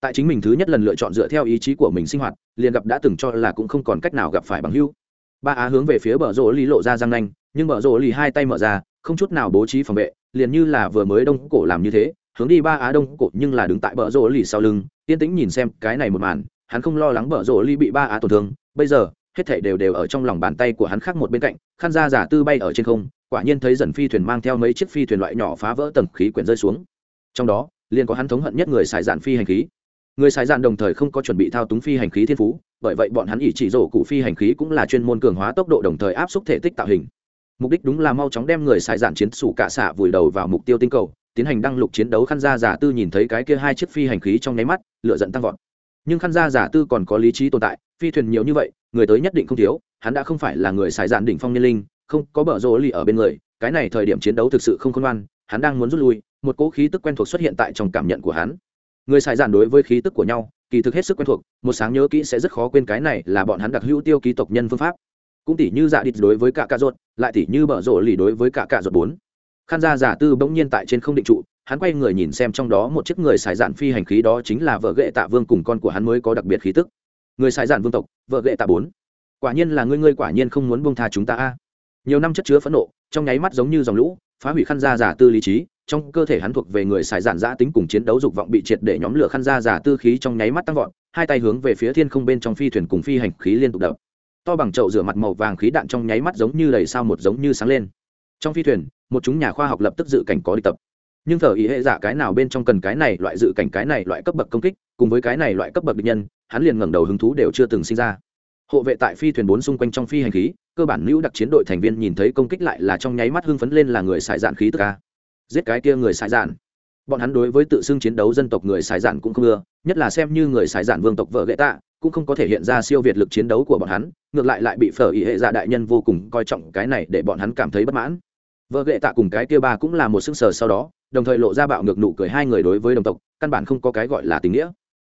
Tại chính mình thứ nhất lần lựa chọn dựa theo ý chí của mình sinh hoạt, liền gặp đã từng cho là cũng không còn cách nào gặp phải bằng hữu ba á hướng về phía bờ rỗ lý lộ ra răng nanh, nhưng bờ rỗ lý hai tay mở ra, không chút nào bố trí phòng vệ, liền như là vừa mới đông cổ làm như thế, hướng đi ba á đông cổ nhưng là đứng tại bờ rỗ lý sau lưng, yên tĩnh nhìn xem cái này một màn, hắn không lo lắng bờ rỗ lý bị ba á tổn thương, bây giờ, hết thảy đều đều ở trong lòng bàn tay của hắn khác một bên cạnh, khăn da giả tư bay ở trên không, quả nhiên thấy dần phi thuyền mang theo mấy chiếc phi thuyền loại nhỏ phá vỡ tầng khí quyển rơi xuống. Trong đó, liền có hắn thống hận nhất người xài dạn phi hành khí người xài dạn đồng thời không có chuẩn bị thao túng phi hành khí thiên phú, bởi vậy bọn hắn ỉ chỉ rổ cụ phi hành khí cũng là chuyên môn cường hóa tốc độ đồng thời áp suất thể tích tạo hình. Mục đích đúng là mau chóng đem người xài dạn chiến sủ cả xạ vùi đầu vào mục tiêu tinh cầu, tiến hành đăng lục chiến đấu khăn gia giả tư nhìn thấy cái kia hai chiếc phi hành khí trong nháy mắt lựa giận tăng vọt. Nhưng khăn gia giả tư còn có lý trí tồn tại, phi thuyền nhiều như vậy, người tới nhất định không thiếu, hắn đã không phải là người xài dạn đỉnh phong niên linh, không có bờ rô lì ở bên người, cái này thời điểm chiến đấu thực sự không khôn ngoan, hắn đang muốn rút lui, một cỗ khí tức quen thuộc xuất hiện tại trong cảm nhận của hắn người xài giản đối với khí tức của nhau, kỳ thực hết sức quen thuộc, một sáng nhớ kỹ sẽ rất khó quên cái này là bọn hắn đặc hữu tiêu ký tộc nhân phương pháp. Cũng tỷ như dạ đít đối với cả cạ ruột, lại tỷ như bở rộ lì đối với cả cạ ruột bốn. Khán gia giả tư bỗng nhiên tại trên không định trụ, hắn quay người nhìn xem trong đó một chiếc người xài giản phi hành khí đó chính là vợ gệ tạ vương cùng con của hắn mới có đặc biệt khí tức. Người xài giản vương tộc, vợ gệ tạ bốn. Quả nhiên là ngươi ngươi quả nhiên không muốn buông tha chúng ta a. Nhiều năm chất chứa phẫn nộ, trong nháy mắt giống như dòng lũ, phá hủy khăn gia giả tư lý trí trong cơ thể hắn thuộc về người xài dạn giã tính cùng chiến đấu dục vọng bị triệt để nhóm lửa khăn ra giả tư khí trong nháy mắt tăng vọt, hai tay hướng về phía thiên không bên trong phi thuyền cùng phi hành khí liên tục đập. To bằng chậu rửa mặt màu vàng khí đạn trong nháy mắt giống như đầy sao một giống như sáng lên. Trong phi thuyền, một chúng nhà khoa học lập tức dự cảnh có đi tập. Nhưng thở ý hệ giả cái nào bên trong cần cái này loại dự cảnh, cái này loại cấp bậc công kích, cùng với cái này loại cấp bậc địch nhân, hắn liền ngẩng đầu hứng thú đều chưa từng sinh ra. Hộ vệ tại phi thuyền bốn xung quanh trong phi hành khí, cơ bản lưu đặc chiến đội thành viên nhìn thấy công kích lại là trong nháy mắt hưng phấn lên là người xài dạn khí tức ca giết cái kia người xài dạn bọn hắn đối với tự xưng chiến đấu dân tộc người xài dạn cũng không ưa, nhất là xem như người xài dạn vương tộc vợ gậy tạ, cũng không có thể hiện ra siêu việt lực chiến đấu của bọn hắn, ngược lại lại bị phở ý hệ dạ đại nhân vô cùng coi trọng cái này để bọn hắn cảm thấy bất mãn. Vợ gệ tạ cùng cái kia ba cũng là một xương sờ sau đó, đồng thời lộ ra bạo ngược nụ cười hai người đối với đồng tộc, căn bản không có cái gọi là tình nghĩa.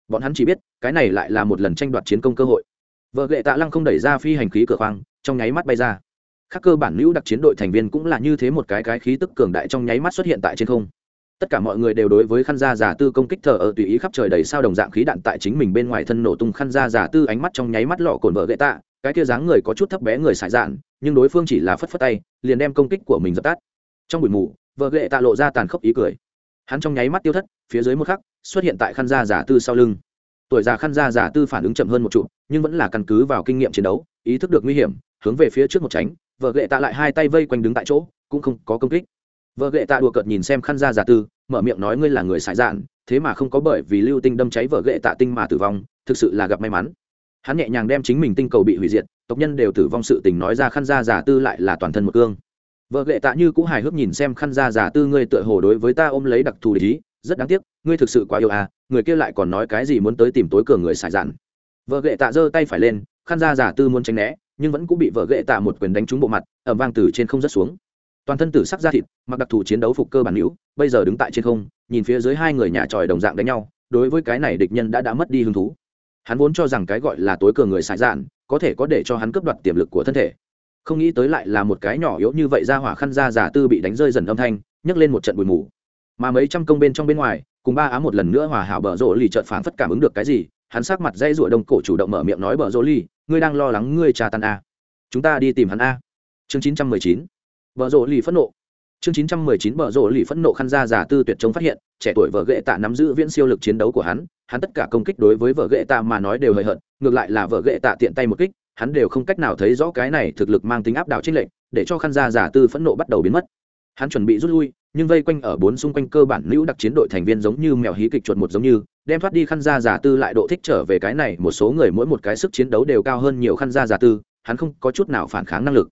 Bọn hắn chỉ biết, cái này lại là một lần tranh đoạt chiến công cơ hội. Vợ gệ tạ lăng không đẩy ra phi hành khí cửa khoang, trong nháy mắt bay ra các cơ bản nữ đặc chiến đội thành viên cũng là như thế một cái cái khí tức cường đại trong nháy mắt xuất hiện tại trên không. Tất cả mọi người đều đối với khăn da giả tư công kích thờ ở tùy ý khắp trời đầy sao đồng dạng khí đạn tại chính mình bên ngoài thân nổ tung khăn da giả tư ánh mắt trong nháy mắt lọ cồn vợ gậy tạ, cái kia dáng người có chút thấp bé người xài dạn, nhưng đối phương chỉ là phất phất tay, liền đem công kích của mình dập tắt. Trong buổi mù, vợ gậy tạ lộ ra tàn khốc ý cười. Hắn trong nháy mắt tiêu thất, phía dưới một khắc, xuất hiện tại khăn da giả tư sau lưng. Tuổi già khăn da giả tư phản ứng chậm hơn một trụ nhưng vẫn là căn cứ vào kinh nghiệm chiến đấu, ý thức được nguy hiểm, hướng về phía trước một tránh vợ gệ tạ lại hai tay vây quanh đứng tại chỗ cũng không có công kích. Vợ gệ tạ đùa cợt nhìn xem khăn da giả tư mở miệng nói ngươi là người xài dạn thế mà không có bởi vì lưu tinh đâm cháy vợ gệ tạ tinh mà tử vong thực sự là gặp may mắn. Hắn nhẹ nhàng đem chính mình tinh cầu bị hủy diệt tộc nhân đều tử vong sự tình nói ra khăn da giả tư lại là toàn thân một cương. Vợ gệ tạ như cũng hài hước nhìn xem khăn da giả tư ngươi tựa hồ đối với ta ôm lấy đặc thù lý, rất đáng tiếc ngươi thực sự quá yêu à người kia lại còn nói cái gì muốn tới tìm tối cường người xài dạn. Vợ gệ tạ giơ tay phải lên khăn da giả tư muốn tránh né nhưng vẫn cũng bị vợ ghệ tạ một quyền đánh trúng bộ mặt ẩm vang từ trên không rất xuống. Toàn thân tử sắc da thịt, mặc đặc thù chiến đấu phục cơ bản hữu, bây giờ đứng tại trên không, nhìn phía dưới hai người nhà tròi đồng dạng đánh nhau, đối với cái này địch nhân đã đã mất đi hứng thú. Hắn vốn cho rằng cái gọi là tối cường người xài dạn, có thể có để cho hắn cướp đoạt tiềm lực của thân thể. Không nghĩ tới lại là một cái nhỏ yếu như vậy ra hỏa khăn da giả tư bị đánh rơi dần âm thanh, nhấc lên một trận bụi mù. Mà mấy trăm công bên trong bên ngoài, cùng ba á một lần nữa hòa hảo bở rộ lì trợt phảng phất cảm ứng được cái gì hắn sắc mặt dây rủa đông cổ chủ động mở miệng nói bờ rô ly, ngươi đang lo lắng ngươi trà tàn a. Chúng ta đi tìm hắn a. Chương chín trăm mười chín. Bờ rộ lì phẫn nộ. Chương chín trăm mười chín, bờ rộ lì phẫn nộ khăn gia giả tư tuyệt chống phát hiện, trẻ tuổi vợ ghệ tạ nắm giữ viễn siêu lực chiến đấu của hắn hắn tất cả công kích đối với vợ ghệ tạ mà nói đều hời hợt, ngược lại là vợ ghệ tạ tiện tay một kích, hắn đều không cách nào thấy rõ cái này thực lực mang tính áp đảo trích lệnh để cho khăn gia giả tư phẫn nộ bắt đầu biến mất. Hắn chuẩn bị rút lui nhưng vây quanh ở bốn xung quanh cơ bản nữ đặc chiến đội thành viên giống như mèo hí kịch chuột một giống như, đem thoát đi khăn da giả tư lại độ thích trở về cái này, một số người mỗi một cái sức chiến đấu đều cao hơn nhiều khăn da giả tư, hắn không có chút nào phản kháng năng lực.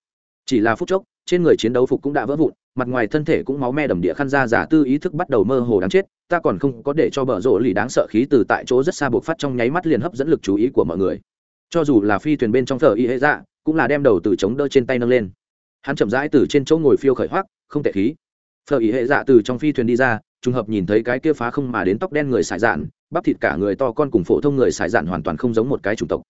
Chỉ là phút chốc, trên người chiến đấu phục cũng đã vỡ vụn, mặt ngoài thân thể cũng máu me đầm địa khăn da giả tư ý thức bắt đầu mơ hồ đáng chết, ta còn không có để cho bờ rộ lì đáng sợ khí từ tại chỗ rất xa buộc phát trong nháy mắt liền hấp dẫn lực chú ý của mọi người. Cho dù là phi thuyền bên trong thờ y hệ dạ cũng là đem đầu từ chống đỡ trên tay nâng lên. Hắn chậm rãi từ trên chỗ ngồi phiêu khởi hoác không tệ khí phở ý hệ dạ từ trong phi thuyền đi ra, trùng hợp nhìn thấy cái kia phá không mà đến tóc đen người xài dạn, bắp thịt cả người to con cùng phổ thông người xài dạn hoàn toàn không giống một cái chủng tộc.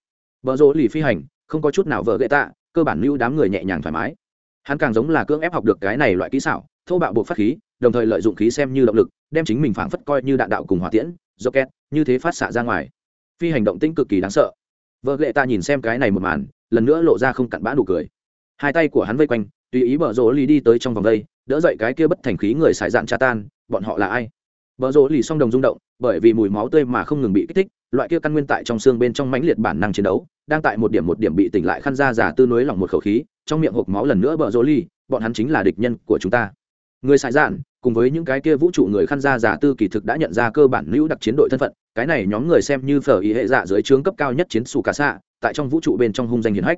Vợ rỗ lì phi hành, không có chút nào vợ gậy tạ, cơ bản lưu đám người nhẹ nhàng thoải mái. Hắn càng giống là cưỡng ép học được cái này loại kỹ xảo, thô bạo buộc phát khí, đồng thời lợi dụng khí xem như động lực, đem chính mình phảng phất coi như đạn đạo cùng hỏa tiễn, rocket, như thế phát xạ ra ngoài. Phi hành động tĩnh cực kỳ đáng sợ. Vợ gậy tạ nhìn xem cái này một màn, lần nữa lộ ra không cặn bã nụ cười. Hai tay của hắn vây quanh, tùy ý bờ rỗ lì đi tới trong vòng đây đỡ dậy cái kia bất thành khí người xài dạn cha tan, bọn họ là ai? Bờ rỗ lì song đồng rung động, bởi vì mùi máu tươi mà không ngừng bị kích thích, loại kia căn nguyên tại trong xương bên trong mãnh liệt bản năng chiến đấu, đang tại một điểm một điểm bị tỉnh lại khăn ra giả tư nối lỏng một khẩu khí, trong miệng hộp máu lần nữa bờ rỗ lì, bọn hắn chính là địch nhân của chúng ta. Người xài dạn, cùng với những cái kia vũ trụ người khăn ra giả tư kỳ thực đã nhận ra cơ bản lưu đặc chiến đội thân phận, cái này nhóm người xem như phở ý hệ dạ dưới trướng cấp cao nhất chiến xù cả xạ tại trong vũ trụ bên trong hung danh hiển hách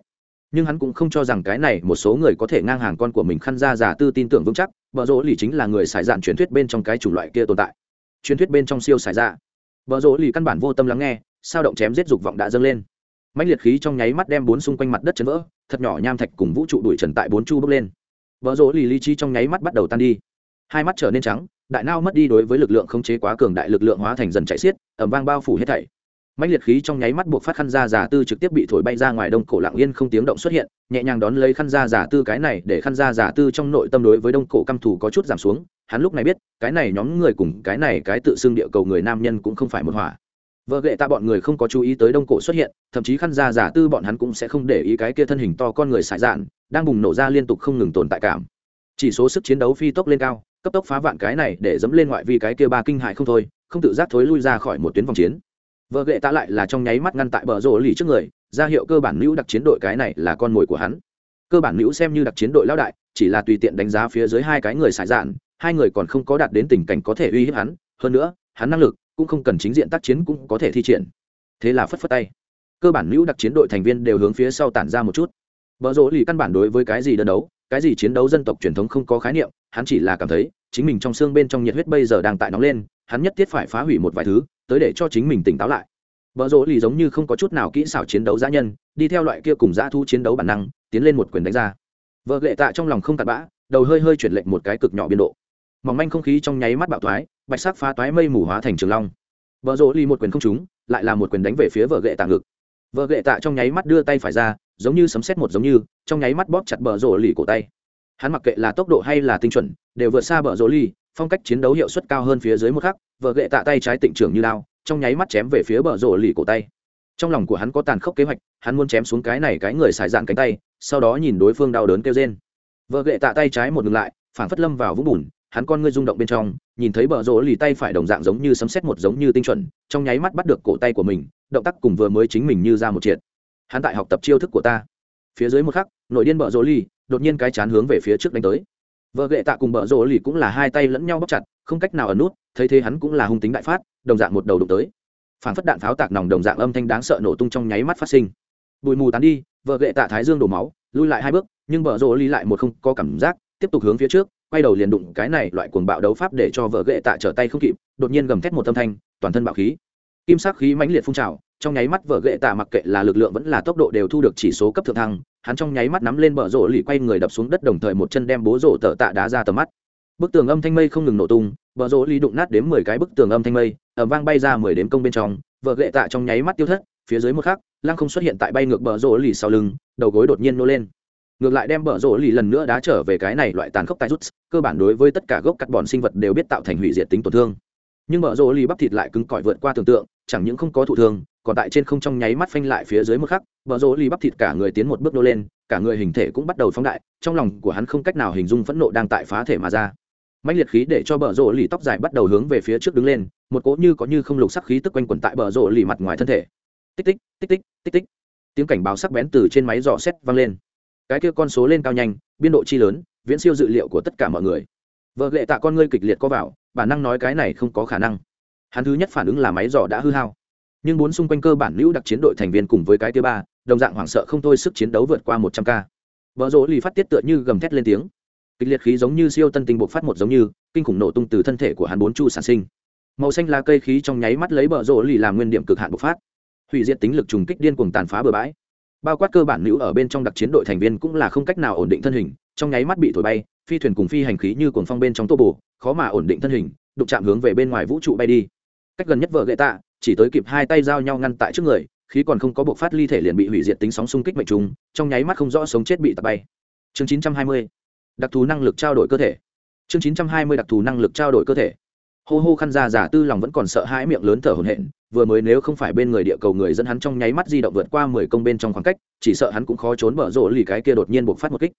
nhưng hắn cũng không cho rằng cái này một số người có thể ngang hàng con của mình khăn ra giả tư tin tưởng vững chắc vợ rỗ lì chính là người xài dạn truyền thuyết bên trong cái chủng loại kia tồn tại. Truyền thuyết bên trong siêu xài dạ. Vợ rỗ lì căn bản vô tâm lắng nghe, sao động chém giết dục vọng đã dâng lên. Mạnh liệt khí trong nháy mắt đem bốn xung quanh mặt đất chấn vỡ, thật nhỏ nham thạch cùng vũ trụ đuổi trần tại bốn chu bước lên. Vợ rỗ lì lý trí trong nháy mắt bắt đầu tan đi. Hai mắt trở nên trắng, đại nao mất đi đối với lực lượng không chế quá cường đại lực lượng hóa thành dần chạy xiết ẩm vang bao phủ hết thảy mạnh liệt khí trong nháy mắt buộc phát khăn da giả tư trực tiếp bị thổi bay ra ngoài đông cổ lặng yên không tiếng động xuất hiện, nhẹ nhàng đón lấy khăn da giả tư cái này để khăn da giả tư trong nội tâm đối với đông cổ căm thù có chút giảm xuống, hắn lúc này biết, cái này nhóm người cùng cái này cái tự xưng địa cầu người nam nhân cũng không phải một hỏa vợ gệ ta bọn người không có chú ý tới đông cổ xuất hiện, thậm chí khăn da giả tư bọn hắn cũng sẽ không để ý cái kia thân hình to con người xài dạn, đang bùng nổ ra liên tục không ngừng tồn tại cảm. Chỉ số sức chiến đấu phi tốc lên cao, cấp tốc phá vạn cái này để dẫm lên ngoại vi cái kia ba kinh hại không thôi, không tự giác thối lui ra khỏi một tuyến vòng chiến vợ ghệ ta lại là trong nháy mắt ngăn tại bờ rổ lì trước người, ra hiệu cơ bản nữ đặc chiến đội cái này là con mồi của hắn. Cơ bản nữ xem như đặc chiến đội lão đại, chỉ là tùy tiện đánh giá phía dưới hai cái người xài dạn, hai người còn không có đạt đến tình cảnh có thể uy hiếp hắn, hơn nữa, hắn năng lực cũng không cần chính diện tác chiến cũng có thể thi triển. Thế là phất phất tay. Cơ bản nữ đặc chiến đội thành viên đều hướng phía sau tản ra một chút. Vợ rỗ lì căn bản đối với cái gì đơn đấu, cái gì chiến đấu dân tộc truyền thống không có khái niệm, hắn chỉ là cảm thấy, chính mình trong xương bên trong nhiệt huyết bây giờ đang tại nóng lên hắn nhất thiết phải phá hủy một vài thứ, tới để cho chính mình tỉnh táo lại. Vợ rỗ lì giống như không có chút nào kỹ xảo chiến đấu giã nhân, đi theo loại kia cùng giã thu chiến đấu bản năng, tiến lên một quyền đánh ra. Vợ lệ tạ trong lòng không tạt bã, đầu hơi hơi chuyển lệnh một cái cực nhỏ biên độ. Mỏng manh không khí trong nháy mắt bạo thoái, bạch sắc phá toái mây mù hóa thành trường long. Vợ rỗ lì một quyền không trúng, lại là một quyền đánh về phía vợ gệ tạ ngực. Vợ gệ tạ trong nháy mắt đưa tay phải ra, giống như sấm xét một giống như, trong nháy mắt bóp chặt bờ rỗ lì cổ tay. Hắn mặc kệ là tốc độ hay là tinh chuẩn, đều vượt xa bờ rỗ lì phong cách chiến đấu hiệu suất cao hơn phía dưới một khắc, vợ gệ tạ tay trái tịnh trưởng như lao, trong nháy mắt chém về phía bờ rổ lì cổ tay. Trong lòng của hắn có tàn khốc kế hoạch, hắn muốn chém xuống cái này cái người xài dạn cánh tay, sau đó nhìn đối phương đau đớn kêu trên vợ gệ tạ tay trái một ngừng lại phản phất lâm vào vũng bùn, hắn con ngươi rung động bên trong, nhìn thấy bờ rỗ lì tay phải đồng dạng giống như sấm xét một giống như tinh chuẩn, trong nháy mắt bắt được cổ tay của mình, động tác cùng vừa mới chính mình như ra một triệt. Hắn tại học tập chiêu thức của ta. Phía dưới một khắc, nội điên bờ rỗ lì, đột nhiên cái chán hướng về phía trước đánh tới vợ gệ tạ cùng bờ rỗ lì cũng là hai tay lẫn nhau bóc chặt, không cách nào ẩn nút, thấy thế hắn cũng là hung tính đại phát, đồng dạng một đầu đụng tới. Phản phất đạn pháo tạc nòng đồng dạng âm thanh đáng sợ nổ tung trong nháy mắt phát sinh. Bụi mù tán đi, vợ gệ tạ thái dương đổ máu, lui lại hai bước, nhưng bờ rỗ lì lại một không có cảm giác, tiếp tục hướng phía trước, quay đầu liền đụng cái này loại cuồng bạo đấu pháp để cho vợ ghệ tạ trở tay không kịp, đột nhiên gầm thét một âm thanh, toàn thân bạo khí. Kim sắc khí mãnh liệt phun trào, trong nháy mắt vợ ghệ tạ mặc kệ là lực lượng vẫn là tốc độ đều thu được chỉ số cấp thượng thăng hắn trong nháy mắt nắm lên bờ rổ lì quay người đập xuống đất đồng thời một chân đem bố rổ tờ tạ đá ra tầm mắt. Bức tường âm thanh mây không ngừng nổ tung, bờ rổ lì đụng nát đến mười cái bức tường âm thanh mây ẩm vang bay ra mười đếm công bên trong, vợ ghệ tạ trong nháy mắt tiêu thất, phía dưới một khắc, lăng không xuất hiện tại bay ngược bờ rổ lì sau lưng, đầu gối đột nhiên nô lên. Ngược lại đem bờ rổ lì lần nữa đá trở về cái này loại tàn khốc tai rút, cơ bản đối với tất cả gốc cắt bọn sinh vật đều biết tạo thành hủy diệt tính tổn thương. Nhưng bờ rổ lì bắp thịt lại cứng cỏi vượt qua tưởng tượng, chẳng những không có thụ thương còn tại trên không trong nháy mắt phanh lại phía dưới một khắc, bờ rổ lì bắp thịt cả người tiến một bước nô lên, cả người hình thể cũng bắt đầu phóng đại, trong lòng của hắn không cách nào hình dung phẫn nộ đang tại phá thể mà ra. Mạnh liệt khí để cho bờ rổ lì tóc dài bắt đầu hướng về phía trước đứng lên, một cỗ như có như không lục sắc khí tức quanh quẩn tại bờ rổ lì mặt ngoài thân thể. Tích tích tích tích tích tích. Tiếng cảnh báo sắc bén từ trên máy dò xét vang lên. Cái kia con số lên cao nhanh, biên độ chi lớn, viễn siêu dự liệu của tất cả mọi người. Vợ lệ tạ con ngươi kịch liệt có vào, bản năng nói cái này không có khả năng. Hắn thứ nhất phản ứng là máy dò đã hư hao nhưng bốn xung quanh cơ bản lưu đặc chiến đội thành viên cùng với cái thứ ba, đồng dạng hoảng sợ không thôi sức chiến đấu vượt qua một trăm k vợ rỗ lì phát tiết tựa như gầm thét lên tiếng. Kịch liệt khí giống như siêu tân tinh bộc phát một giống như, kinh khủng nổ tung từ thân thể của hắn bốn chu sản sinh. Màu xanh lá cây khí trong nháy mắt lấy bờ rỗ lì làm nguyên điểm cực hạn bộc phát. Hủy diệt tính lực trùng kích điên cuồng tàn phá bờ bãi. Bao quát cơ bản nữ ở bên trong đặc chiến đội thành viên cũng là không cách nào ổn định thân hình, trong nháy mắt bị thổi bay, phi thuyền cùng phi hành khí như cuồng phong bên trong tô bồ, khó mà ổn định thân hình, đụng chạm hướng về bên ngoài vũ trụ bay đi. Cách gần nhất vợ gậy tạ chỉ tới kịp hai tay giao nhau ngăn tại trước người, khí còn không có buộc phát ly thể liền bị hủy diệt tính sóng xung kích mệnh trùng, trong nháy mắt không rõ sống chết bị tạt bay. Chương 920 đặc thù năng lực trao đổi cơ thể. Chương 920 đặc thù năng lực trao đổi cơ thể. Hô hô khăn ra giả tư lòng vẫn còn sợ hãi miệng lớn thở hổn hển, vừa mới nếu không phải bên người địa cầu người dẫn hắn trong nháy mắt di động vượt qua mười công bên trong khoảng cách, chỉ sợ hắn cũng khó trốn bờ rổ lì cái kia đột nhiên buộc phát một kích.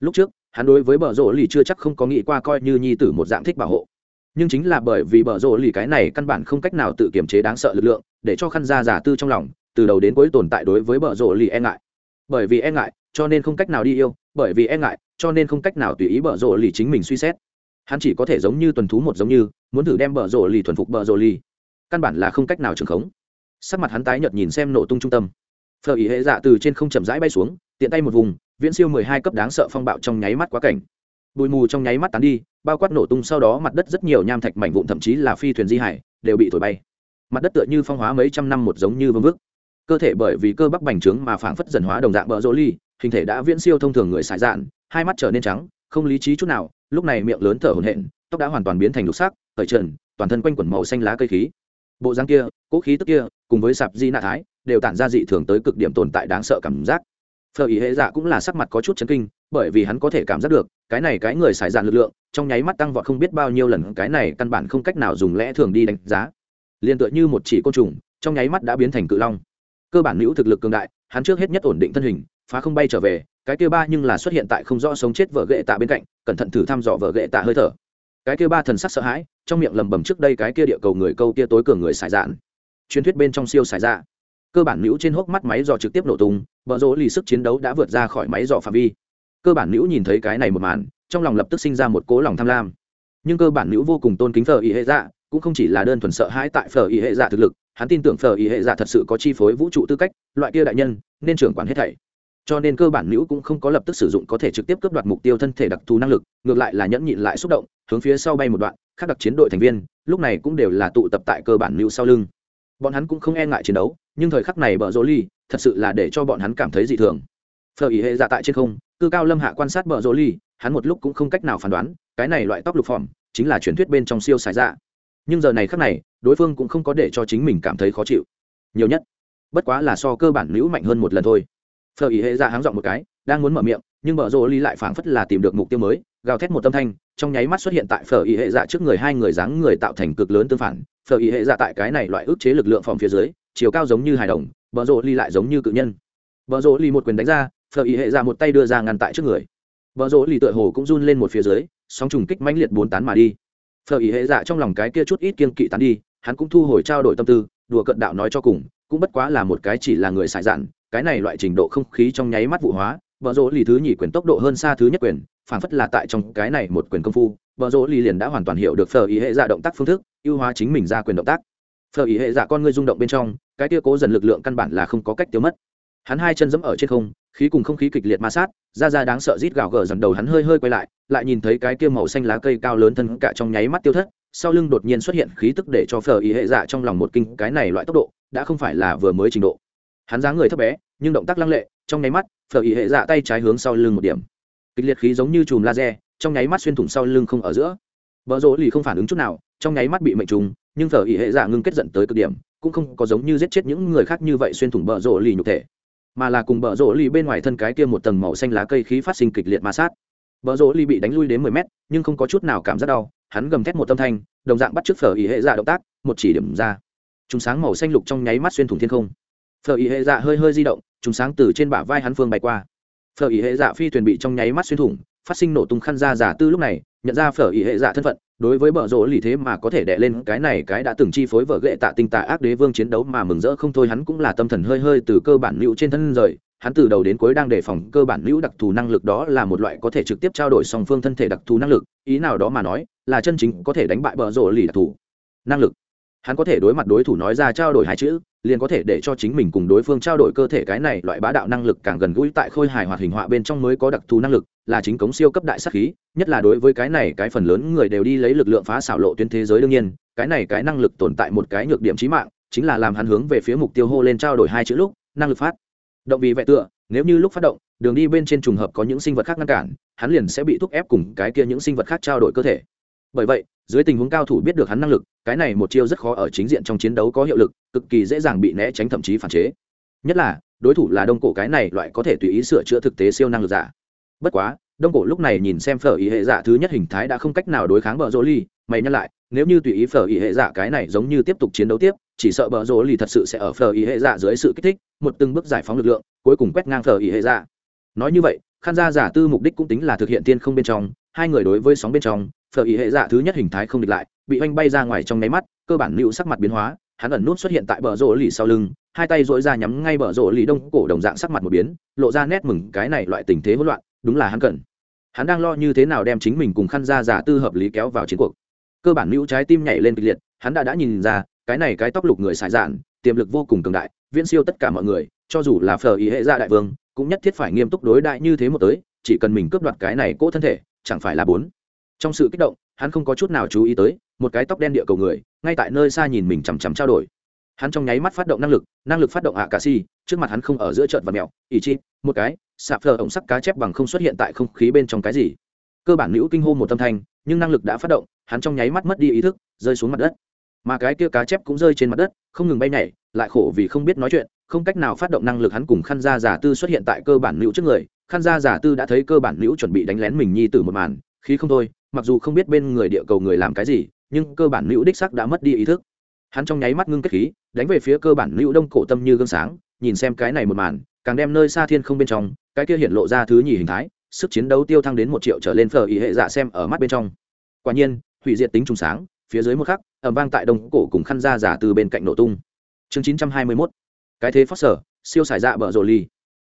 Lúc trước, hắn đối với bờ rổ lì chưa chắc không có nghĩ qua coi như nhi tử một dạng thích bảo hộ nhưng chính là bởi vì bờ rộ lì cái này căn bản không cách nào tự kiềm chế đáng sợ lực lượng, để cho khăn ra giả tư trong lòng, từ đầu đến cuối tồn tại đối với bờ rộ lì e ngại. Bởi vì e ngại, cho nên không cách nào đi yêu, bởi vì e ngại, cho nên không cách nào tùy ý bờ rộ lì chính mình suy xét. Hắn chỉ có thể giống như tuần thú một giống như, muốn thử đem bờ rộ lì thuần phục bờ rộ lì. Căn bản là không cách nào trường khống. Sắc mặt hắn tái nhợt nhìn xem nổ tung trung tâm. Phở ý hệ dạ từ trên không chậm rãi bay xuống, tiện tay một vùng, viễn siêu mười hai cấp đáng sợ phong bạo trong nháy mắt quá cảnh bụi mù trong nháy mắt tán đi, bao quát nổ tung sau đó mặt đất rất nhiều nham thạch mảnh vụn thậm chí là phi thuyền di hải, đều bị thổi bay. Mặt đất tựa như phong hóa mấy trăm năm một giống như vương vức. Cơ thể bởi vì cơ bắp bành trướng mà phảng phất dần hóa đồng dạng bờ rỗ ly, hình thể đã viễn siêu thông thường người xài dạn, hai mắt trở nên trắng, không lý trí chút nào, lúc này miệng lớn thở hổn hển, tóc đã hoàn toàn biến thành lục sắc khởi trần, toàn thân quanh quẩn màu xanh lá cây khí. Bộ dáng kia, cỗ khí tức kia, cùng với sạp di nạ thái, đều tản ra dị thường tới cực điểm tồn tại đáng sợ cảm giác. Phở ý hệ dạ cũng là sắc mặt có chút chấn kinh bởi vì hắn có thể cảm giác được, cái này cái người xài dạn lực lượng, trong nháy mắt tăng vọt không biết bao nhiêu lần, cái này căn bản không cách nào dùng lẽ thường đi đánh giá. Liền tựa như một chỉ côn trùng, trong nháy mắt đã biến thành cự long. Cơ bản nữ thực lực cường đại, hắn trước hết nhất ổn định thân hình, phá không bay trở về, cái kia ba nhưng là xuất hiện tại không rõ sống chết vợ ghệ tạ bên cạnh, cẩn thận thử thăm dò vợ ghệ tạ hơi thở. Cái kia ba thần sắc sợ hãi, trong miệng lầm bầm trước đây cái kia địa cầu người câu kia tối cường người xài dạn. Truyền thuyết bên trong siêu xài dạ. Cơ bản nữ trên hốc mắt máy dò trực tiếp nổ tung vợ rỗ lì sức chiến đấu đã vượt ra khỏi máy dò phạm vi cơ bản nữ nhìn thấy cái này một màn, trong lòng lập tức sinh ra một cố lòng tham lam. Nhưng cơ bản nữ vô cùng tôn kính phở ý hệ dạ cũng không chỉ là đơn thuần sợ hãi tại phở ý hệ dạ thực lực, hắn tin tưởng phở ý hệ dạ thật sự có chi phối vũ trụ tư cách, loại kia đại nhân, nên trưởng quản hết thảy. Cho nên cơ bản nữ cũng không có lập tức sử dụng có thể trực tiếp cướp đoạt mục tiêu thân thể đặc thù năng lực, ngược lại là nhẫn nhịn lại xúc động, hướng phía sau bay một đoạn các đặc chiến đội thành viên, lúc này cũng đều là tụ tập tại cơ bản nữ sau lưng. Bọn hắn cũng không e ngại chiến đấu, nhưng thời khắc này bờ rỗ ly thật sự là để cho bọn hắn cảm thấy dị thường. Phở ý hệ dạ tại trên không cư cao lâm hạ quan sát bờ rô ly hắn một lúc cũng không cách nào phán đoán, cái này loại tóc lục phỏng chính là truyền thuyết bên trong siêu xài dạ. Nhưng giờ này khắc này, đối phương cũng không có để cho chính mình cảm thấy khó chịu. Nhiều nhất, bất quá là so cơ bản nữ mạnh hơn một lần thôi. Phở ý hệ dạ háng dọn một cái, đang muốn mở miệng, nhưng bờ rô ly lại phảng phất là tìm được mục tiêu mới, gào thét một âm thanh, trong nháy mắt xuất hiện tại phở ý hệ dạ trước người hai người dáng người tạo thành cực lớn tương phản. Phở ý hệ dạ tại cái này loại ức chế lực lượng phòng phía dưới, chiều cao giống như hài đồng, bờ rỗ ly lại giống như cự nhân. Bờ rỗ ly một quyền đánh ra phở ý hệ ra một tay đưa ra ngăn tại trước người. Bờ rỗ lì tựa hồ cũng run lên một phía dưới, sóng trùng kích mãnh liệt bốn tán mà đi. Phở ý hệ dạ trong lòng cái kia chút ít kiên kỵ tán đi, hắn cũng thu hồi trao đổi tâm tư, đùa cận đạo nói cho cùng, cũng bất quá là một cái chỉ là người xài dạn, cái này loại trình độ không khí trong nháy mắt vụ hóa, bờ rỗ lì thứ nhì quyền tốc độ hơn xa thứ nhất quyền phản phất là tại trong cái này một quyền công phu, bờ rỗ lì liền đã hoàn toàn hiểu được phở ý hệ dạ động tác phương thức, ưu hóa chính mình ra quyền động tác. Phở ý hệ dạ con ngươi rung động bên trong, cái kia cố dần lực lượng căn bản là không có cách tiêu mất hắn hai chân dẫm ở trên không, khí cùng không khí kịch liệt ma sát ra ra đáng sợ rít gào gờ dần đầu hắn hơi hơi quay lại lại nhìn thấy cái kia màu xanh lá cây cao lớn thân cả trong nháy mắt tiêu thất, sau lưng đột nhiên xuất hiện khí tức để cho phở ý hệ dạ trong lòng một kinh, cái này loại tốc độ, đã không phải là vừa mới trình độ. Hắn dáng người thấp bé, nhưng động tác lăng lệ, trong nháy mắt, phở ý hệ dạ tay trái hướng sau lưng một điểm. Kịch liệt khí giống như chùm laser, trong nháy mắt xuyên thủng sau lưng không ở giữa. Vợ rỗ lì không phản ứng chút nào, trong nháy mắt bị mệnh trùng, nhưng phở ý hệ dạ ngưng kết giận tới cực điểm, cũng không có giống như giết chết những người khác như vậy xuyên thủng bờ rỗ lì nhục thể mà là cùng bờ rỗ ly bên ngoài thân cái kia một tầng màu xanh lá cây khí phát sinh kịch liệt ma sát. Bờ rỗ ly bị đánh lui đến mười mét, nhưng không có chút nào cảm giác đau, hắn gầm thét một tâm thanh, đồng dạng bắt t phở ý hệ dạ động tác, một chỉ điểm ra. Chúng sáng màu xanh lục trong nháy mắt xuyên thủng thiên không. Phở ý hệ dạ hơi hơi di động chúng sáng từ trên bả vai hắn phương bay qua. Phở ý hệ dạ phi thuyền bị trong nháy mắt xuyên thủng, phát sinh nổ tung khăn ra giả tư lúc này nhận ra phở ý hệ dạ thân phận, đối với bờ rỗ lì thế mà có thể đệ lên cái này cái đã từng chi phối vợ ghệ tạ tinh tạ ác đế vương chiến đấu mà mừng rỡ không thôi, hắn cũng là tâm thần hơi hơi từ cơ bản lưu trên thân rời. Hắn từ đầu đến cuối đang đề phòng cơ bản lưu đặc thù năng lực đó là một loại có thể trực tiếp trao đổi song phương thân thể đặc thù năng lực, ý nào đó mà nói, là chân chính có thể đánh bại bờ rỗ lì đặc thù năng lực. Hắn có thể đối mặt đối thủ nói ra trao đổi hai chữ liền có thể để cho chính mình cùng đối phương trao đổi cơ thể cái này loại bá đạo năng lực càng gần gũi tại khôi hài hoạt hình họa bên trong mới có đặc thù năng lực, là chính cống siêu cấp đại sắc khí, nhất là đối với cái này cái phần lớn người đều đi lấy lực lượng phá xảo lộ tuyến thế giới đương nhiên, cái này cái năng lực tồn tại một cái nhược điểm trí mạng, chính là làm hắn hướng về phía mục tiêu hô lên trao đổi hai chữ lúc, năng lực phát. Động vì vệ tựa, nếu như lúc phát động, đường đi bên trên trùng hợp có những sinh vật khác ngăn cản, hắn liền sẽ bị thúc ép cùng cái kia những sinh vật khác trao đổi cơ thể bởi vậy, dưới tình huống cao thủ biết được hắn năng lực, cái này một chiêu rất khó ở chính diện trong chiến đấu có hiệu lực, cực kỳ dễ dàng bị né tránh thậm chí phản chế. Nhất là, đối thủ là đông cổ cái này loại có thể tùy ý sửa chữa thực tế siêu năng lực giả. Bất quá, đông cổ lúc này nhìn xem phở ý hệ giả thứ nhất hình thái đã không cách nào đối kháng bờ rỗ ly mày nhắc lại, nếu như tùy ý phở ý hệ giả cái này giống như tiếp tục chiến đấu tiếp, chỉ sợ bờ rỗ ly thật sự sẽ ở phở ý hệ giả dưới sự kích thích, một từng bước giải phóng lực lượng, cuối cùng quét ngang phở ý hệ giả nói như vậy khán gia giả tư mục đích cũng tính là thực hiện tiên không bên trong, hai người đối với sóng bên trong phở ý hệ dạ thứ nhất hình thái không địch lại, bị oanh bay ra ngoài trong nháy mắt, cơ bản lưu sắc mặt biến hóa, hắn ẩn nút xuất hiện tại bờ rỗ lì sau lưng, hai tay dỗi ra nhắm ngay bờ rỗ lì đông cổ đồng dạng sắc mặt một biến, lộ ra nét mừng, cái này loại tình thế hỗn loạn, đúng là hắn cần. Hắn đang lo như thế nào đem chính mình cùng khăn ra giả tư hợp lý kéo vào chiến cuộc. Cơ bản lưu trái tim nhảy lên kịch liệt, hắn đã đã nhìn ra, cái này cái tóc lục người xài dạn, tiềm lực vô cùng cường đại, viễn siêu tất cả mọi người, cho dù là phở ý hệ gia đại vương, cũng nhất thiết phải nghiêm túc đối đại như thế một tới, chỉ cần mình cướp đoạt cái này cỗ thân thể, chẳng phải là bốn trong sự kích động, hắn không có chút nào chú ý tới, một cái tóc đen địa cầu người, ngay tại nơi xa nhìn mình chằm chằm trao đổi. Hắn trong nháy mắt phát động năng lực năng lực phát động ạ cà si trước mặt hắn không ở giữa trợn và mèo ỷ chi một cái, sạp phờ ổng sắc cá chép bằng không xuất hiện tại không khí bên trong cái gì. Cơ bản nữ kinh hô một tâm thanh, nhưng năng lực đã phát động, hắn trong nháy mắt mất đi ý thức, rơi xuống mặt đất. Mà cái kia cá chép cũng rơi trên mặt đất, không ngừng bay nhảy, lại khổ vì không biết nói chuyện, không cách nào phát động năng lực hắn cùng khăn gia giả tư xuất hiện tại cơ bản nữ trước người. Khăn gia giả tư đã thấy cơ bản nữ chuẩn bị đánh lén mình nhi tử một màn khí không thôi, mặc dù không biết bên người địa cầu người làm cái gì, nhưng cơ bản nữ đích sắc đã mất đi ý thức. Hắn trong nháy mắt ngưng kết khí, đánh về phía cơ bản nữ đông cổ tâm như gương sáng, nhìn xem cái này một màn, càng đem nơi xa thiên không bên trong, cái kia hiện lộ ra thứ nhì hình thái, sức chiến đấu tiêu thăng đến một triệu trở lên phở ý hệ dạ xem ở mắt bên trong. Quả nhiên, hủy diệt tính trùng sáng, phía dưới một khắc ẩm vang tại đông cổ cùng khăn ra giả từ bên cạnh nổ tung. Chương chín trăm hai mươi 921 cái thế phát sở, siêu xài dạ bờ rồ ly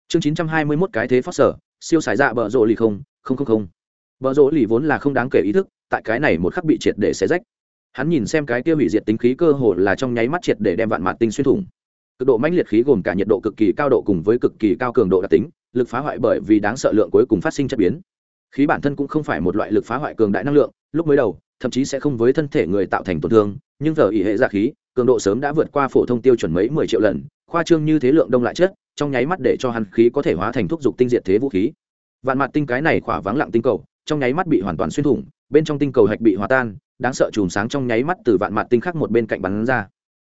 chương chín trăm hai mươi 921 cái thế phát sở, siêu xài dạ bờ rồ ly không không không không bờ rỗ lì vốn là không đáng kể ý thức, tại cái này một khắc bị triệt để xé rách. Hắn nhìn xem cái kia hủy diệt tính khí cơ hồ là trong nháy mắt triệt để đem vạn mạt tinh xuyên thủng. Cực độ mãnh liệt khí gồm cả nhiệt độ cực kỳ cao độ cùng với cực kỳ cao cường độ đặc tính, lực phá hoại bởi vì đáng sợ lượng cuối cùng phát sinh chất biến. Khí bản thân cũng không phải một loại lực phá hoại cường đại năng lượng, lúc mới đầu, thậm chí sẽ không với thân thể người tạo thành tổn thương, nhưng giờ ỉ hệ ra dạ khí, cường độ sớm đã vượt qua phổ thông tiêu chuẩn mấy mười triệu lần, khoa trương như thế lượng đông lại chết, trong nháy mắt để cho hắn khí có thể hóa thành thuốc dục tinh diệt thế vũ khí. Vạn mặt tinh cái này khỏa vắng lặng tinh cầu trong nháy mắt bị hoàn toàn xuyên thủng, bên trong tinh cầu hạch bị hòa tan, đáng sợ chùm sáng trong nháy mắt từ vạn mặt tinh khác một bên cạnh bắn ra.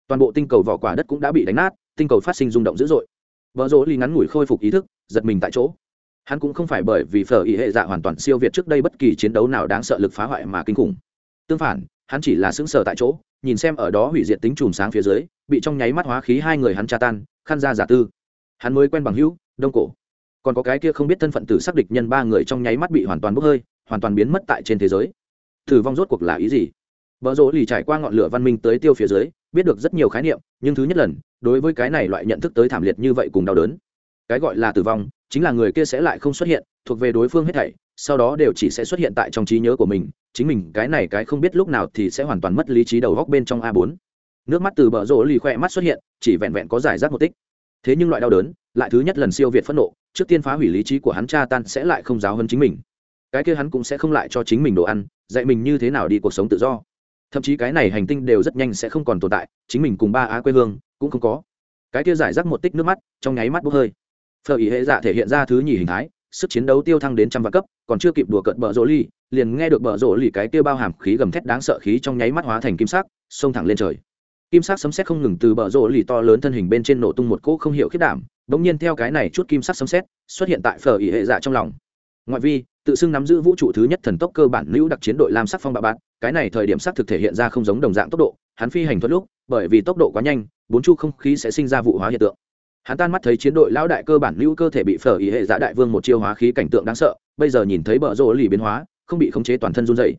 Toàn bộ tinh cầu vỏ quả đất cũng đã bị đánh nát, tinh cầu phát sinh rung động dữ dội. Vợ rỗ ly ngắn ngủi khôi phục ý thức, giật mình tại chỗ. Hắn cũng không phải bởi vì phở ý hệ dạ hoàn toàn siêu việt trước đây bất kỳ chiến đấu nào đáng sợ lực phá hoại mà kinh khủng. Tương phản, hắn chỉ là xứng sở tại chỗ, nhìn xem ở đó hủy diệt tính chùm sáng phía dưới, bị trong nháy mắt hóa khí hai người hắn tra tan, khăn ra giả tư. Hắn mới quen bằng hữu, đông cổ còn có cái kia không biết thân phận tử xác địch nhân ba người trong nháy mắt bị hoàn toàn bốc hơi, hoàn toàn biến mất tại trên thế giới. Thử vong rốt cuộc là ý gì? Vợ rỗ lì trải qua ngọn lửa văn minh tới tiêu phía dưới, biết được rất nhiều khái niệm, nhưng thứ nhất lần, đối với cái này loại nhận thức tới thảm liệt như vậy cùng đau đớn. Cái gọi là tử vong, chính là người kia sẽ lại không xuất hiện, thuộc về đối phương hết thảy, sau đó đều chỉ sẽ xuất hiện tại trong trí nhớ của mình, chính mình cái này cái không biết lúc nào thì sẽ hoàn toàn mất lý trí đầu góc bên trong a 4 nước mắt từ bờ rỗ lì khoe mắt xuất hiện, chỉ vẹn vẹn có giải rác một tích. Thế nhưng loại đau đớn, lại thứ nhất lần siêu việt phẫn nộ trước tiên phá hủy lý trí của hắn cha tan sẽ lại không giáo hơn chính mình. Cái kia hắn cũng sẽ không lại cho chính mình đồ ăn, dạy mình như thế nào đi cuộc sống tự do. Thậm chí cái này hành tinh đều rất nhanh sẽ không còn tồn tại, chính mình cùng ba á quê hương cũng không có. Cái kia giải rác một tích nước mắt, trong nháy mắt bốc hơi. Phở ý hệ dạ thể hiện ra thứ nhì hình thái, sức chiến đấu tiêu thăng đến trăm vạn cấp, còn chưa kịp đùa cợt bờ rỗ ly liền nghe được bờ rỗ ly cái kia bao hàm khí gầm thét đáng sợ khí trong nháy mắt hóa thành kim sắc, xông thẳng lên trời kim sắc sấm sét không ngừng từ bờ rộ lì to lớn thân hình bên trên nổ tung một cỗ không hiểu khiết đảm, bỗng nhiên theo cái này chút kim sắc sấm sét xuất hiện tại phở ỉ hệ dạ trong lòng ngoại vi, tự xưng nắm giữ vũ trụ thứ nhất thần tốc cơ bản lưu đặc chiến đội lam sắc phong bạo bạt. cái này thời điểm sắc thực thể hiện ra không giống đồng dạng tốc độ, hắn phi hành thuật lúc, bởi vì tốc độ quá nhanh, bốn chu không khí sẽ sinh ra vụ hóa hiện tượng hắn tan mắt thấy chiến đội lão đại cơ bản lưu cơ thể bị phở ý hệ giả đại vương một chiêu hóa khí cảnh tượng đáng sợ, bây giờ nhìn thấy bờ rộ lì biến hóa, không bị khống chế toàn thân run dày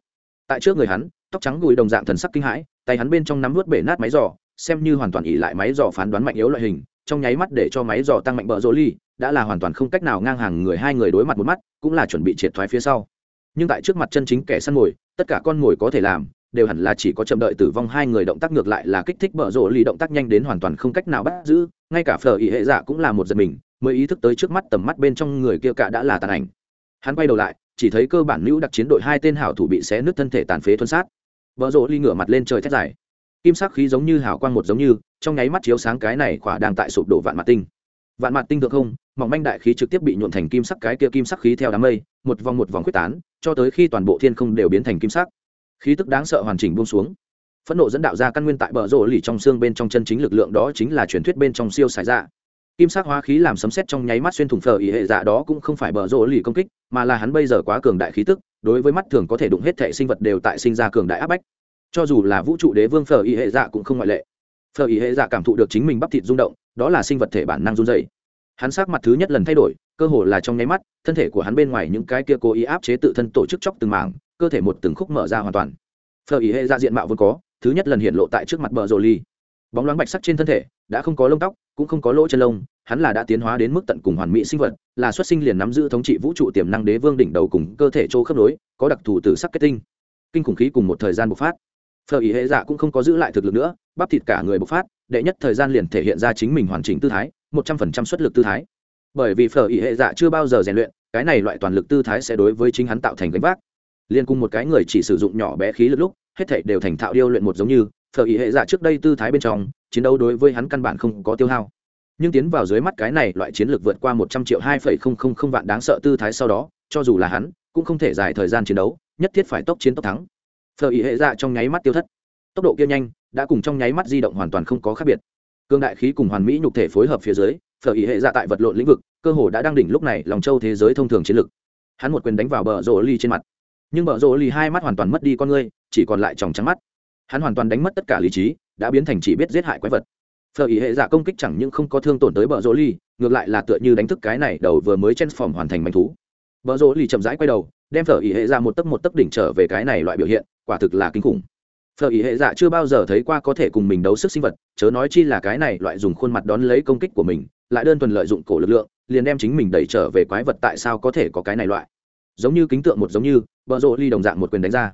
tại trước người hắn tóc trắng gùi đồng dạng thần sắc kinh hãi tay hắn bên trong nắm vớt bể nát máy giò xem như hoàn toàn ỉ lại máy giò phán đoán mạnh yếu loại hình trong nháy mắt để cho máy giò tăng mạnh bờ rỗ ly, đã là hoàn toàn không cách nào ngang hàng người hai người đối mặt một mắt cũng là chuẩn bị triệt thoái phía sau. Nhưng tại trước mặt chân chính kẻ săn mồi tất cả con mồi có thể làm đều hẳn là chỉ có chậm đợi tử vong hai người động tác ngược lại là kích thích bở rộ lì động tác nhanh đến hoàn toàn không cách nào bắt giữ ngay cả phở ý hệ dạ cũng là một giật mình mới ý thức tới trước mắt tầm mắt bên trong người kia cả đã là tàn ảnh. Hắn quay đầu lại chỉ thấy cơ bản nữ đặc chiến đội hai tên hảo thủ bị xé nứt thân thể tàn phế thuân sát vợ rộ ly ngửa mặt lên trời thét dài. Kim sắc khí giống như hào quang một giống như, trong nháy mắt chiếu sáng cái này khỏa đang tại sụp đổ vạn mặt tinh. Vạn mặt tinh thượng không, mỏng manh đại khí trực tiếp bị nhuộn thành kim sắc cái kia kim sắc khí theo đám mây, một vòng một vòng quyết tán, cho tới khi toàn bộ thiên không đều biến thành kim sắc. Khí tức đáng sợ hoàn chỉnh buông xuống. Phẫn nộ dẫn đạo ra căn nguyên tại bờ rộ lì trong xương bên trong chân chính lực lượng đó chính là truyền thuyết bên trong siêu xài ra dạ kim sắc hóa khí làm sấm sét trong nháy mắt xuyên thủng phở ý hệ dạ đó cũng không phải bờ rỗ lì công kích, mà là hắn bây giờ quá cường đại khí tức, đối với mắt thường có thể đụng hết thể sinh vật đều tại sinh ra cường đại áp bách. Cho dù là vũ trụ đế vương phở ý hệ dạ cũng không ngoại lệ. Phở ý hệ dạ cảm thụ được chính mình bắp thịt rung động, đó là sinh vật thể bản năng run dày hắn sắc mặt thứ nhất lần thay đổi, cơ hồ là trong nháy mắt, thân thể của hắn bên ngoài những cái kia cố ý áp chế tự thân tổ chức chóc từng mảng, cơ thể một từng khúc mở ra hoàn toàn. Phở ý hệ dạ diện mạo vốn có, thứ nhất lần hiện lộ tại trước mặt bờ rồ ly bóng loáng bạch sắc trên thân thể đã không có lông tóc, cũng không có lỗ chân lông, hắn là đã tiến hóa đến mức tận cùng hoàn mỹ sinh vật, là xuất sinh liền nắm giữ thống trị vũ trụ tiềm năng đế vương đỉnh đầu cùng cơ thể chỗ khớp nối, có đặc thù từ sắc kết tinh. Kinh khủng khí cùng một thời gian bộc phát. Phở ý hệ dạ cũng không có giữ lại thực lực nữa, bắp thịt cả người bộc phát, đệ nhất thời gian liền thể hiện ra chính mình hoàn chỉnh tư thái, một trăm phần trăm xuất lực tư thái. Bởi vì phở ý hệ dạ chưa bao giờ rèn luyện, cái này loại toàn lực tư thái sẽ đối với chính hắn tạo thành gánh vác. Liên cùng một cái người chỉ sử dụng nhỏ bé khí lực lúc, hết thảy đều thành thạo điêu luyện một giống như, phở ý hệ dạ trước đây tư thái bên trong chiến đấu đối với hắn căn bản không có tiêu hao. Nhưng tiến vào dưới mắt cái này, loại chiến lược vượt qua một trăm triệu, hai phẩy không không không vạn đáng sợ tư thái sau đó, cho dù là hắn, cũng không thể dài thời gian chiến đấu, nhất thiết phải tốc chiến tốc thắng. Phở ý hệ dạ trong nháy mắt tiêu thất. Tốc độ kia nhanh, đã cùng trong nháy mắt di động hoàn toàn không có khác biệt. Cương đại khí cùng hoàn mỹ nhục thể phối hợp phía dưới, phở ý hệ dạ tại vật lộn lĩnh vực, cơ hồ đã đang đỉnh lúc này lòng châu thế giới thông thường chiến lực hắn một quyền đánh vào bờ rỗ ly trên mặt. Nhưng bờ rỗ ly hai mắt hoàn toàn mất đi con ngươi, chỉ còn lại tròng trắng mắt. Hắn hoàn toàn đánh mất tất cả lý trí đã biến thành chỉ biết giết hại quái vật. Phở ý hệ giả công kích chẳng những không có thương tổn tới bờ rỗ ly ngược lại là tựa như đánh thức cái này đầu vừa mới chen phòng hoàn thành manh thú. Bờ rỗ ly chậm rãi quay đầu, đem phở ý hệ giả một tấc một tấc đỉnh trở về cái này loại biểu hiện, quả thực là kinh khủng. Phở ý hệ giả chưa bao giờ thấy qua có thể cùng mình đấu sức sinh vật, chớ nói chi là cái này loại dùng khuôn mặt đón lấy công kích của mình, lại đơn thuần lợi dụng cổ lực lượng, liền đem chính mình đẩy trở về quái vật tại sao có thể có cái này loại. Giống như kính tượng một giống như, bờ rộ ly đồng dạng một quyền đánh ra.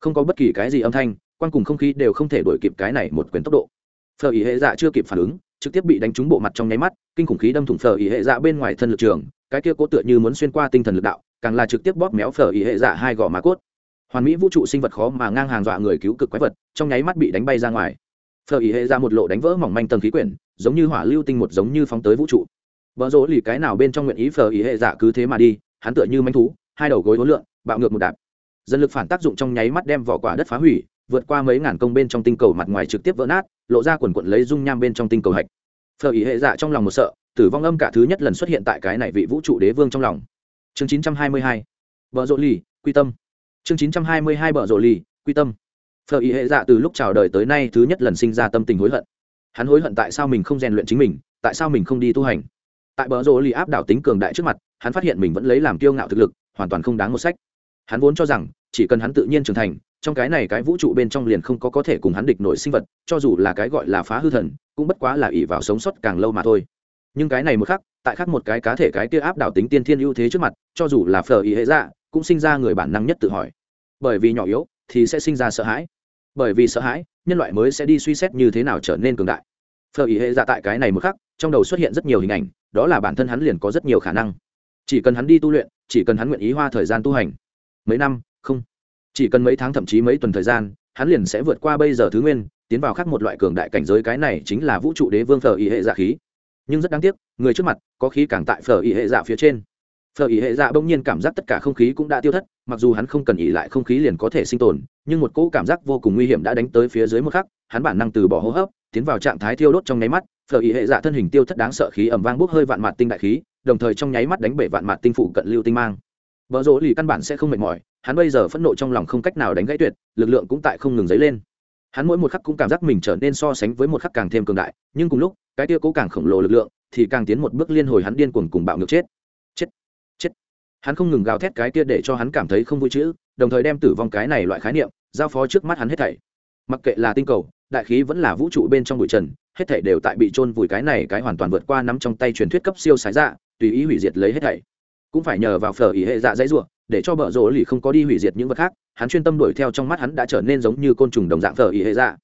Không có bất kỳ cái gì âm thanh quan cùng không khí đều không thể đuổi kịp cái này một quyền tốc độ. Phở ý hệ dạ chưa kịp phản ứng, trực tiếp bị đánh trúng bộ mặt trong nháy mắt, kinh khủng khí đâm thủng phở ý hệ dạ bên ngoài thân lực trường, cái kia cố tựa như muốn xuyên qua tinh thần lực đạo, càng là trực tiếp bóp méo phở ý hệ dạ hai gò má cốt. Hoàn mỹ vũ trụ sinh vật khó mà ngang hàng dọa người cứu cực quái vật, trong nháy mắt bị đánh bay ra ngoài. Phở ý hệ dạ một lộ đánh vỡ mỏng manh tầng khí quyển, giống như hỏa lưu tinh một giống như phóng tới vũ trụ. Vợ rỗ lì cái nào bên trong nguyện ý phở ý hệ dạ cứ thế mà đi, hắn tựa như manh thú, hai đầu gối hối lượng bạo ngược một đạp. Dân lực phản tác dụng trong nháy mắt đem vỏ quả đất phá hủy vượt qua mấy ngàn công bên trong tinh cầu mặt ngoài trực tiếp vỡ nát, lộ ra quần quận lấy dung nham bên trong tinh cầu hạch. Phở ý hệ dạ trong lòng một sợ, tử vong âm cả thứ nhất lần xuất hiện tại cái này vị vũ trụ đế vương trong lòng. Chương 922. vợ rộ lì, quy tâm. Chương 922 vợ rộ lì, quy tâm. Phở ý hệ dạ từ lúc chào đời tới nay thứ nhất lần sinh ra tâm tình hối hận. Hắn hối hận tại sao mình không rèn luyện chính mình, tại sao mình không đi tu hành. Tại bờ rỗ lì áp đảo tính cường đại trước mặt, hắn phát hiện mình vẫn lấy làm kiêu ngạo thực lực, hoàn toàn không đáng một sách. Hắn vốn cho rằng, chỉ cần hắn tự nhiên trưởng thành trong cái này cái vũ trụ bên trong liền không có có thể cùng hắn địch nổi sinh vật, cho dù là cái gọi là phá hư thần, cũng bất quá là ỷ vào sống sót càng lâu mà thôi. Nhưng cái này một khắc, tại khắc một cái cá thể cái kia áp đảo tính tiên thiên ưu thế trước mặt, cho dù là phở ý hệ dạ cũng sinh ra người bản năng nhất tự hỏi. Bởi vì nhỏ yếu, thì sẽ sinh ra sợ hãi. Bởi vì sợ hãi, nhân loại mới sẽ đi suy xét như thế nào trở nên cường đại. Phở ý hệ dạ tại cái này một khắc, trong đầu xuất hiện rất nhiều hình ảnh, đó là bản thân hắn liền có rất nhiều khả năng. Chỉ cần hắn đi tu luyện, chỉ cần hắn nguyện ý hoa thời gian tu hành. Mấy năm, không chỉ cần mấy tháng thậm chí mấy tuần thời gian, hắn liền sẽ vượt qua bây giờ thứ nguyên, tiến vào khác một loại cường đại cảnh giới, cái này chính là vũ trụ đế vương phở ý hệ dạ khí. Nhưng rất đáng tiếc, người trước mặt có khí càng tại phở ý hệ dạ phía trên. Phở ý hệ dạ bỗng nhiên cảm giác tất cả không khí cũng đã tiêu thất, mặc dù hắn không cần ỉ lại không khí liền có thể sinh tồn, nhưng một cỗ cảm giác vô cùng nguy hiểm đã đánh tới phía dưới một khắc, hắn bản năng từ bỏ hô hấp, tiến vào trạng thái thiêu đốt trong nháy mắt, phở ý hệ dạ thân hình tiêu thất đáng sợ khí ẩm vang bốc hơi vạn mạt tinh đại khí, đồng thời trong nháy mắt đánh bể vạn mạt tinh phụ cận lưu tinh mang. Vợ rỗ lì căn bản sẽ không mệt mỏi hắn bây giờ phẫn nộ trong lòng không cách nào đánh gãy tuyệt, lực lượng cũng tại không ngừng dấy lên. Hắn mỗi một khắc cũng cảm giác mình trở nên so sánh với một khắc càng thêm cường đại, nhưng cùng lúc, cái tia cố càng khổng lồ lực lượng thì càng tiến một bước liên hồi hắn điên cuồng cùng bạo ngược chết. Chết chết. Hắn không ngừng gào thét cái tia để cho hắn cảm thấy không vui chữ, đồng thời đem tử vong cái này loại khái niệm giao phó trước mắt hắn hết thảy. Mặc kệ là tinh cầu, đại khí vẫn là vũ trụ bên trong bụi trần, hết thảy đều tại bị trôn vùi cái này cái hoàn toàn vượt qua nắm trong tay truyền thuyết cấp siêu sái dạ tùy ý hủy diệt lấy hết thảy. Cũng phải nhờ vào phở ý hệ dạ dãy ruộng để cho bờ rỗ lì không có đi hủy diệt những vật khác, hắn chuyên tâm đuổi theo trong mắt hắn đã trở nên giống như côn trùng đồng dạng phở ý hệ dạ.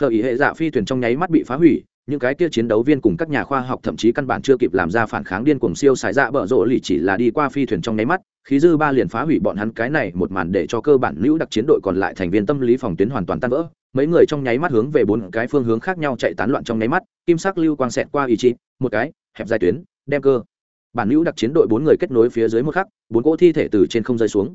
Phở ý hệ dạ phi thuyền trong nháy mắt bị phá hủy, những cái kia chiến đấu viên cùng các nhà khoa học thậm chí căn bản chưa kịp làm ra phản kháng điên cuồng siêu xài dạ bờ rỗ lì chỉ là đi qua phi thuyền trong nháy mắt, khí dư ba liền phá hủy bọn hắn cái này một màn để cho cơ bản nữ đặc chiến đội còn lại thành viên tâm lý phòng tuyến hoàn toàn tan vỡ. Mấy người trong nháy mắt hướng về bốn cái phương hướng khác nhau chạy tán loạn trong nháy mắt, kim sắc lưu quang xẹt qua ý chí, một cái, hẹp dài tuyến, đem cơ bản hữu đặc chiến đội bốn người kết nối phía dưới một khắc bốn cỗ thi thể từ trên không rơi xuống.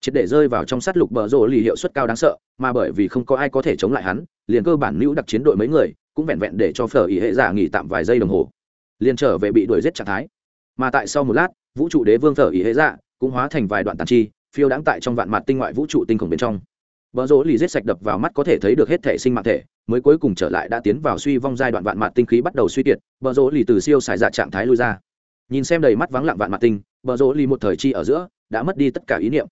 Triệt để rơi vào trong sát lục bờ rồ lì hiệu suất cao đáng sợ mà bởi vì không có ai có thể chống lại hắn liền cơ bản hữu đặc chiến đội mấy người cũng vẹn vẹn để cho phở ý hệ giả nghỉ tạm vài giây đồng hồ. Liền trở về bị đuổi giết trạng thái. Mà tại sau một lát vũ trụ đế vương phở ý hệ giả cũng hóa thành vài đoạn tàn chi phiêu đáng tại trong vạn mặt tinh ngoại vũ trụ tinh khổng bên trong. Bờ rỗ lì giết sạch đập vào mắt có thể thấy được hết thể sinh mạng thể, mới cuối cùng trở lại đã tiến vào suy vong giai đoạn vạn mặt tinh khí bắt đầu suy kiệt, bờ rỗ lì từ siêu xài dạ trạng thái lui ra. Nhìn xem đầy mắt vắng lặng vạn mặt tinh, bờ rỗ lì một thời chi ở giữa, đã mất đi tất cả ý niệm.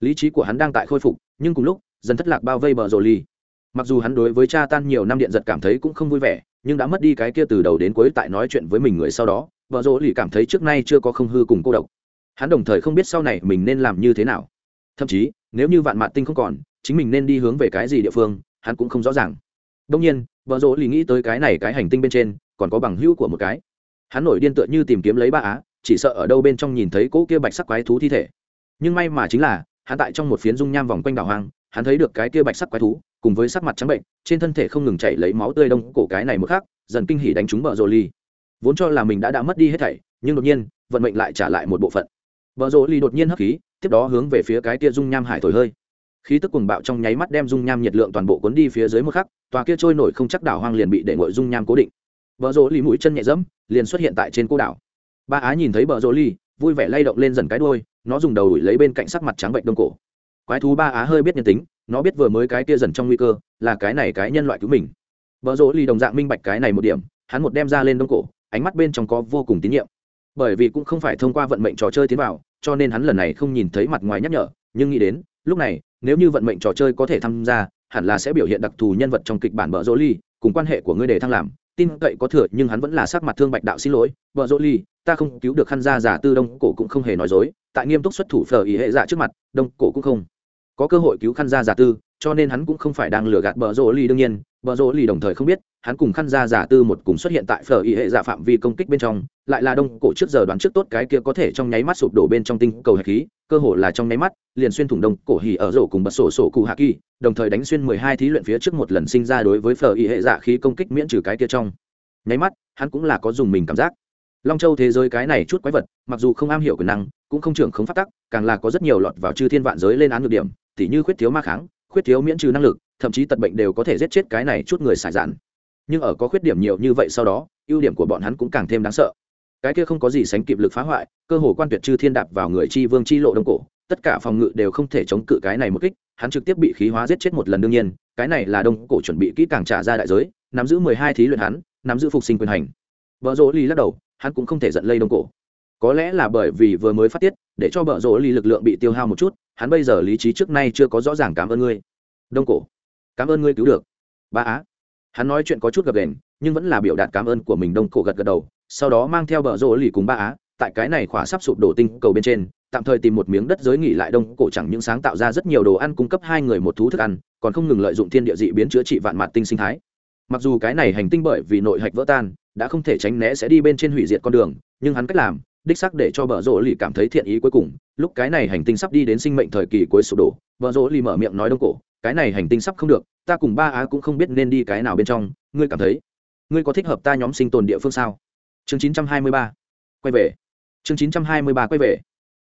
Lý trí của hắn đang tại khôi phục, nhưng cùng lúc, dần thất lạc bao vây bờ rỗ lì. Mặc dù hắn đối với cha tan nhiều năm điện giật cảm thấy cũng không vui vẻ, nhưng đã mất đi cái kia từ đầu đến cuối tại nói chuyện với mình người sau đó, bờ rỗ lì cảm thấy trước nay chưa có không hư cùng cô độc. Hắn đồng thời không biết sau này mình nên làm như thế nào. Thậm chí, nếu như vạn mặt tinh không còn, chính mình nên đi hướng về cái gì địa phương hắn cũng không rõ ràng đông nhiên vợ rỗ lì nghĩ tới cái này cái hành tinh bên trên còn có bằng hữu của một cái hắn nổi điên tựa như tìm kiếm lấy ba á, chỉ sợ ở đâu bên trong nhìn thấy cỗ kia bạch sắc quái thú thi thể. Nhưng may mà chính là, hắn tại trong một phiến dung nham vòng quanh đảo hoang, hắn thấy được cái kia bạch sắc quái thú, cùng với sắc mặt trắng bệnh, trên thân thể không ngừng chảy lấy máu tươi đông, cổ cái này một khác dần kinh hỉ đánh trúng vợ rồ ly vốn cho là mình đã đã mất đi hết thảy, nhưng đột nhiên, vận mệnh lại trả lại một bộ phận. Vợ rồ ly đột nhiên hấp khí, tiếp đó hướng về phía cái kia dung nham hải thổi hơi. Khí tức cuồng bạo trong nháy mắt đem dung nham nhiệt lượng toàn bộ cuốn đi phía dưới một khắc, tòa kia trôi nổi không chắc đảo hoang liền bị để ngội dung nham cố định bờ rô ly mũi chân nhẹ dẫm, liền xuất hiện tại trên cô đảo. Ba á nhìn thấy bờ rô ly vui vẻ lay động lên dần cái đuôi, nó dùng đầu đuổi lấy bên cạnh sắc mặt trắng bệnh đông cổ. Quái thú ba á hơi biết nhân tính, nó biết vừa mới cái kia dần trong nguy cơ, là cái này cái nhân loại cứu mình. Bờ rô ly đồng dạng minh bạch cái này một điểm, hắn một đem ra lên đông cổ, ánh mắt bên trong có vô cùng tín nhiệm. Bởi vì cũng không phải thông qua vận mệnh trò chơi tiến vào, cho nên hắn lần này không nhìn thấy mặt ngoài nhắc nhở, nhưng nghĩ đến, lúc này, nếu như vận mệnh trò chơi có thể tham gia, hẳn là sẽ biểu hiện đặc thù nhân vật trong kịch bản bờ rô ly cùng quan hệ của ngươi để thăng làm tin cậy có thừa, nhưng hắn vẫn là sắc mặt thương bạch đạo xin lỗi, vợ dỗ ly, ta không cứu được khăn ra giả tư, đông cổ cũng không hề nói dối, tại nghiêm túc xuất thủ phở ý hệ giả trước mặt, đông cổ cũng không có cơ hội cứu khăn ra giả tư cho nên hắn cũng không phải đang lừa gạt bờ rỗ ly đương nhiên, bờ rỗ ly đồng thời không biết, hắn cùng khăn ra giả tư một cùng xuất hiện tại phở Y hệ dạ phạm vi công kích bên trong, lại là đông cổ trước giờ đoán trước tốt cái kia có thể trong nháy mắt sụp đổ bên trong tinh cầu hạch khí, cơ hồ là trong nháy mắt, liền xuyên thủng đông cổ hỉ ở rổ cùng bật sổ sổ cụ hạ kỳ, đồng thời đánh xuyên mười hai thí luyện phía trước một lần sinh ra đối với phở Y hệ dạ khí công kích miễn trừ cái kia trong nháy mắt, hắn cũng là có dùng mình cảm giác. Long châu thế giới cái này chút quái vật, mặc dù không am hiểu quyền năng, cũng không trưởng không phát tắc, càng là có rất nhiều lọt vào chư thiên vạn giới lên án ngược điểm, tỉ như khuyết thiếu ma kháng khuyết thiếu miễn trừ năng lực, thậm chí tật bệnh đều có thể giết chết cái này chút người xài dạn nhưng ở có khuyết điểm nhiều như vậy sau đó, ưu điểm của bọn hắn cũng càng thêm đáng sợ. Cái kia không có gì sánh kịp lực phá hoại, cơ hồ quan tuyệt chư thiên đạp vào người chi vương chi lộ đông cổ, tất cả phòng ngự đều không thể chống cự cái này một kích, hắn trực tiếp bị khí hóa giết chết một lần đương nhiên, cái này là đông cổ chuẩn bị kỹ càng trả ra đại giới, nắm giữ mười hai thí luyện hắn, nắm giữ phục sinh quyền hành. Vợ rỗ ly lắc đầu, hắn cũng không thể giận lây đông cổ. Có lẽ là bởi vì vừa mới phát tiết, để cho vợ rỗ ly lực lượng bị tiêu hao một chút hắn bây giờ lý trí trước nay chưa có rõ ràng cảm ơn ngươi. Đông cổ, cảm ơn ngươi cứu được. Ba á, hắn nói chuyện có chút gập đền nhưng vẫn là biểu đạt cảm ơn của mình, đông cổ gật gật đầu, sau đó mang theo vợ rỗ lì cùng ba á, tại cái này khỏa sắp sụp đổ tinh cầu bên trên, tạm thời tìm một miếng đất giới nghỉ lại đông cổ chẳng những sáng tạo ra rất nhiều đồ ăn cung cấp hai người một thú thức ăn, còn không ngừng lợi dụng thiên địa dị biến chữa trị vạn mặt tinh sinh thái. Mặc dù cái này hành tinh bởi vì nội hạch vỡ tan, đã không thể tránh né sẽ đi bên trên hủy diệt con đường, nhưng hắn cách làm đích sắc để cho bờ rỗ lì cảm thấy thiện ý cuối cùng. Lúc cái này hành tinh sắp đi đến sinh mệnh thời kỳ cuối sụp đổ, bờ rỗ lì mở miệng nói đông cổ, cái này hành tinh sắp không được, ta cùng ba á cũng không biết nên đi cái nào bên trong. Ngươi cảm thấy, ngươi có thích hợp ta nhóm sinh tồn địa phương sao? Chương 923 quay về. Chương 923 quay về.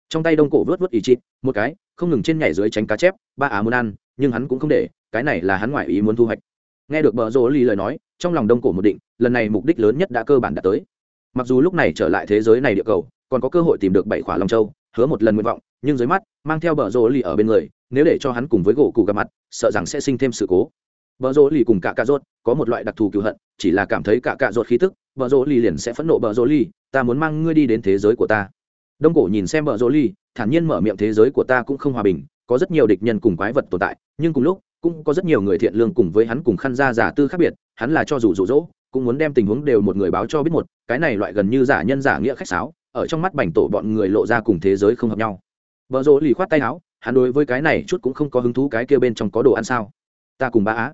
Trong tay đông cổ vớt vớt ý chị một cái, không ngừng trên nhảy dưới tránh cá chép, ba á muốn ăn, nhưng hắn cũng không để, cái này là hắn ngoại ý muốn thu hoạch. Nghe được bờ rỗ lì lời nói, trong lòng đông cổ một định, lần này mục đích lớn nhất đã cơ bản đã tới mặc dù lúc này trở lại thế giới này địa cầu còn có cơ hội tìm được bảy khỏa long châu hứa một lần nguyện vọng nhưng dưới mắt mang theo bờ rô lì ở bên người nếu để cho hắn cùng với gỗ cụ gặp mặt sợ rằng sẽ sinh thêm sự cố. Bờ rô lì cùng cả cạ rốt có một loại đặc thù cựu hận chỉ là cảm thấy cả cạ rốt khí tức bờ rô lì liền sẽ phẫn nộ bờ rô lì, ta muốn mang ngươi đi đến thế giới của ta. Đông cổ nhìn xem bờ rô lì, thản nhiên mở miệng thế giới của ta cũng không hòa bình có rất nhiều địch nhân cùng quái vật tồn tại nhưng cùng lúc cũng có rất nhiều người thiện lương cùng với hắn cùng khăn ra giả tư khác biệt hắn là cho dù rụ rỗ cũng muốn đem tình huống đều một người báo cho biết một, cái này loại gần như giả nhân giả nghĩa khách sáo, ở trong mắt bành tổ bọn người lộ ra cùng thế giới không hợp nhau. Vợ rỗ lì khoát tay áo, hắn đối với cái này chút cũng không có hứng thú cái kia bên trong có đồ ăn sao? Ta cùng ba á.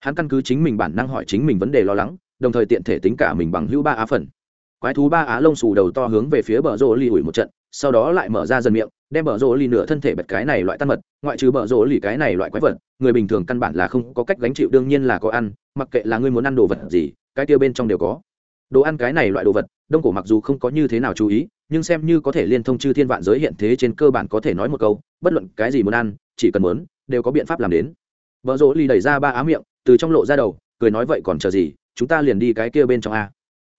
Hắn căn cứ chính mình bản năng hỏi chính mình vấn đề lo lắng, đồng thời tiện thể tính cả mình bằng hữu ba á phần. Quái thú ba á lông xù đầu to hướng về phía bờ rỗ lì ủi một trận, sau đó lại mở ra dần miệng, đem bờ rỗ lì nửa thân thể bật cái này loại tan mật, ngoại trừ bờ rỗ lì cái này loại quái vật, người bình thường căn bản là không có cách gánh chịu, đương nhiên là có ăn, mặc kệ là ngươi muốn ăn đồ vật gì cái tiêu bên trong đều có. Đồ ăn cái này loại đồ vật, đông cổ mặc dù không có như thế nào chú ý, nhưng xem như có thể liên thông chư thiên vạn giới hiện thế trên cơ bản có thể nói một câu, bất luận cái gì muốn ăn, chỉ cần muốn, đều có biện pháp làm đến. Vợ rỗ ly đẩy ra ba á miệng, từ trong lộ ra đầu, cười nói vậy còn chờ gì, chúng ta liền đi cái kia bên trong a.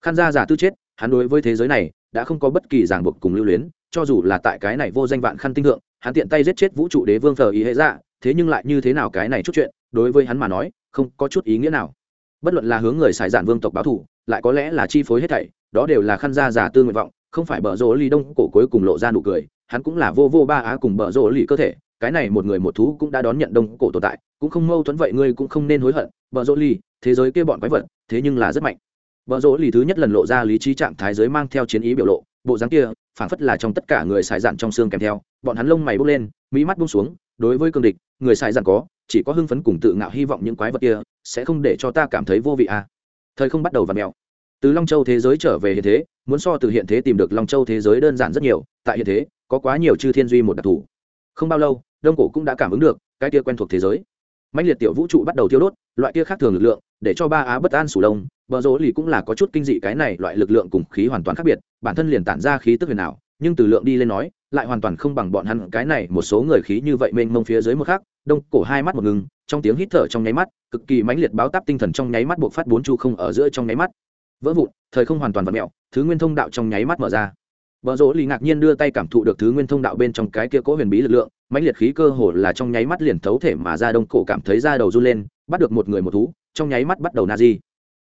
Khăn ra giả tư chết, hắn đối với thế giới này, đã không có bất kỳ ràng buộc cùng lưu luyến, cho dù là tại cái này vô danh vạn khăn tinh thượng, hắn tiện tay giết chết vũ trụ đế vương thờ ý hệ dạ thế nhưng lại như thế nào cái này chút chuyện, đối với hắn mà nói, không có chút ý nghĩa nào bất luận là hướng người xài giản vương tộc báo thủ, lại có lẽ là chi phối hết thảy, đó đều là khăn gia giả tư nguyện vọng, không phải bở rỗ ly đông cổ cuối cùng lộ ra nụ cười, hắn cũng là vô vô ba á cùng bở rỗ ly cơ thể, cái này một người một thú cũng đã đón nhận đông cổ tồn tại, cũng không mâu thuẫn vậy ngươi cũng không nên hối hận, bở rỗ ly thế giới kia bọn quái vật, thế nhưng là rất mạnh. Bở rỗ ly thứ nhất lần lộ ra lý trí trạng thái giới mang theo chiến ý biểu lộ, bộ dáng kia, phảng phất là trong tất cả người xài dạn trong xương kèm theo, bọn hắn lông mày bốc lên, mỹ mắt bung xuống, đối với cương địch, người xài dạn có, chỉ có hưng phấn cùng tự ngạo hy vọng những quái vật kia sẽ không để cho ta cảm thấy vô vị à. thời không bắt đầu và mẹo. từ long châu thế giới trở về hiện thế, muốn so từ hiện thế tìm được long châu thế giới đơn giản rất nhiều, tại hiện thế, có quá nhiều chư thiên duy một đặc thù không bao lâu, đông cổ cũng đã cảm ứng được cái kia quen thuộc thế giới mạnh liệt tiểu vũ trụ bắt đầu thiêu đốt, loại kia khác thường lực lượng, để cho ba á bất an sủ lông, bờ rỗ lì cũng là có chút kinh dị cái này loại lực lượng cùng khí hoàn toàn khác biệt, bản thân liền tản ra khí tức huyền ảo, nhưng từ lượng đi lên nói, lại hoàn toàn không bằng bọn hắn, cái này một số người khí như vậy mênh mông phía dưới một khác đông cổ hai mắt một ngừng, trong tiếng hít thở trong nháy mắt, cực kỳ mãnh liệt báo táp tinh thần trong nháy mắt buộc phát bốn chu không ở giữa trong nháy mắt. Vỡ vụn, thời không hoàn toàn vật mẹo thứ nguyên thông đạo trong nháy mắt mở ra. Vợ rỗ lì ngạc nhiên đưa tay cảm thụ được thứ nguyên thông đạo bên trong cái kia cố huyền bí lực lượng, mãnh liệt khí cơ hồ là trong nháy mắt liền thấu thể mà ra đông cổ cảm thấy da đầu run lên, bắt được một người một thú, trong nháy mắt bắt đầu na di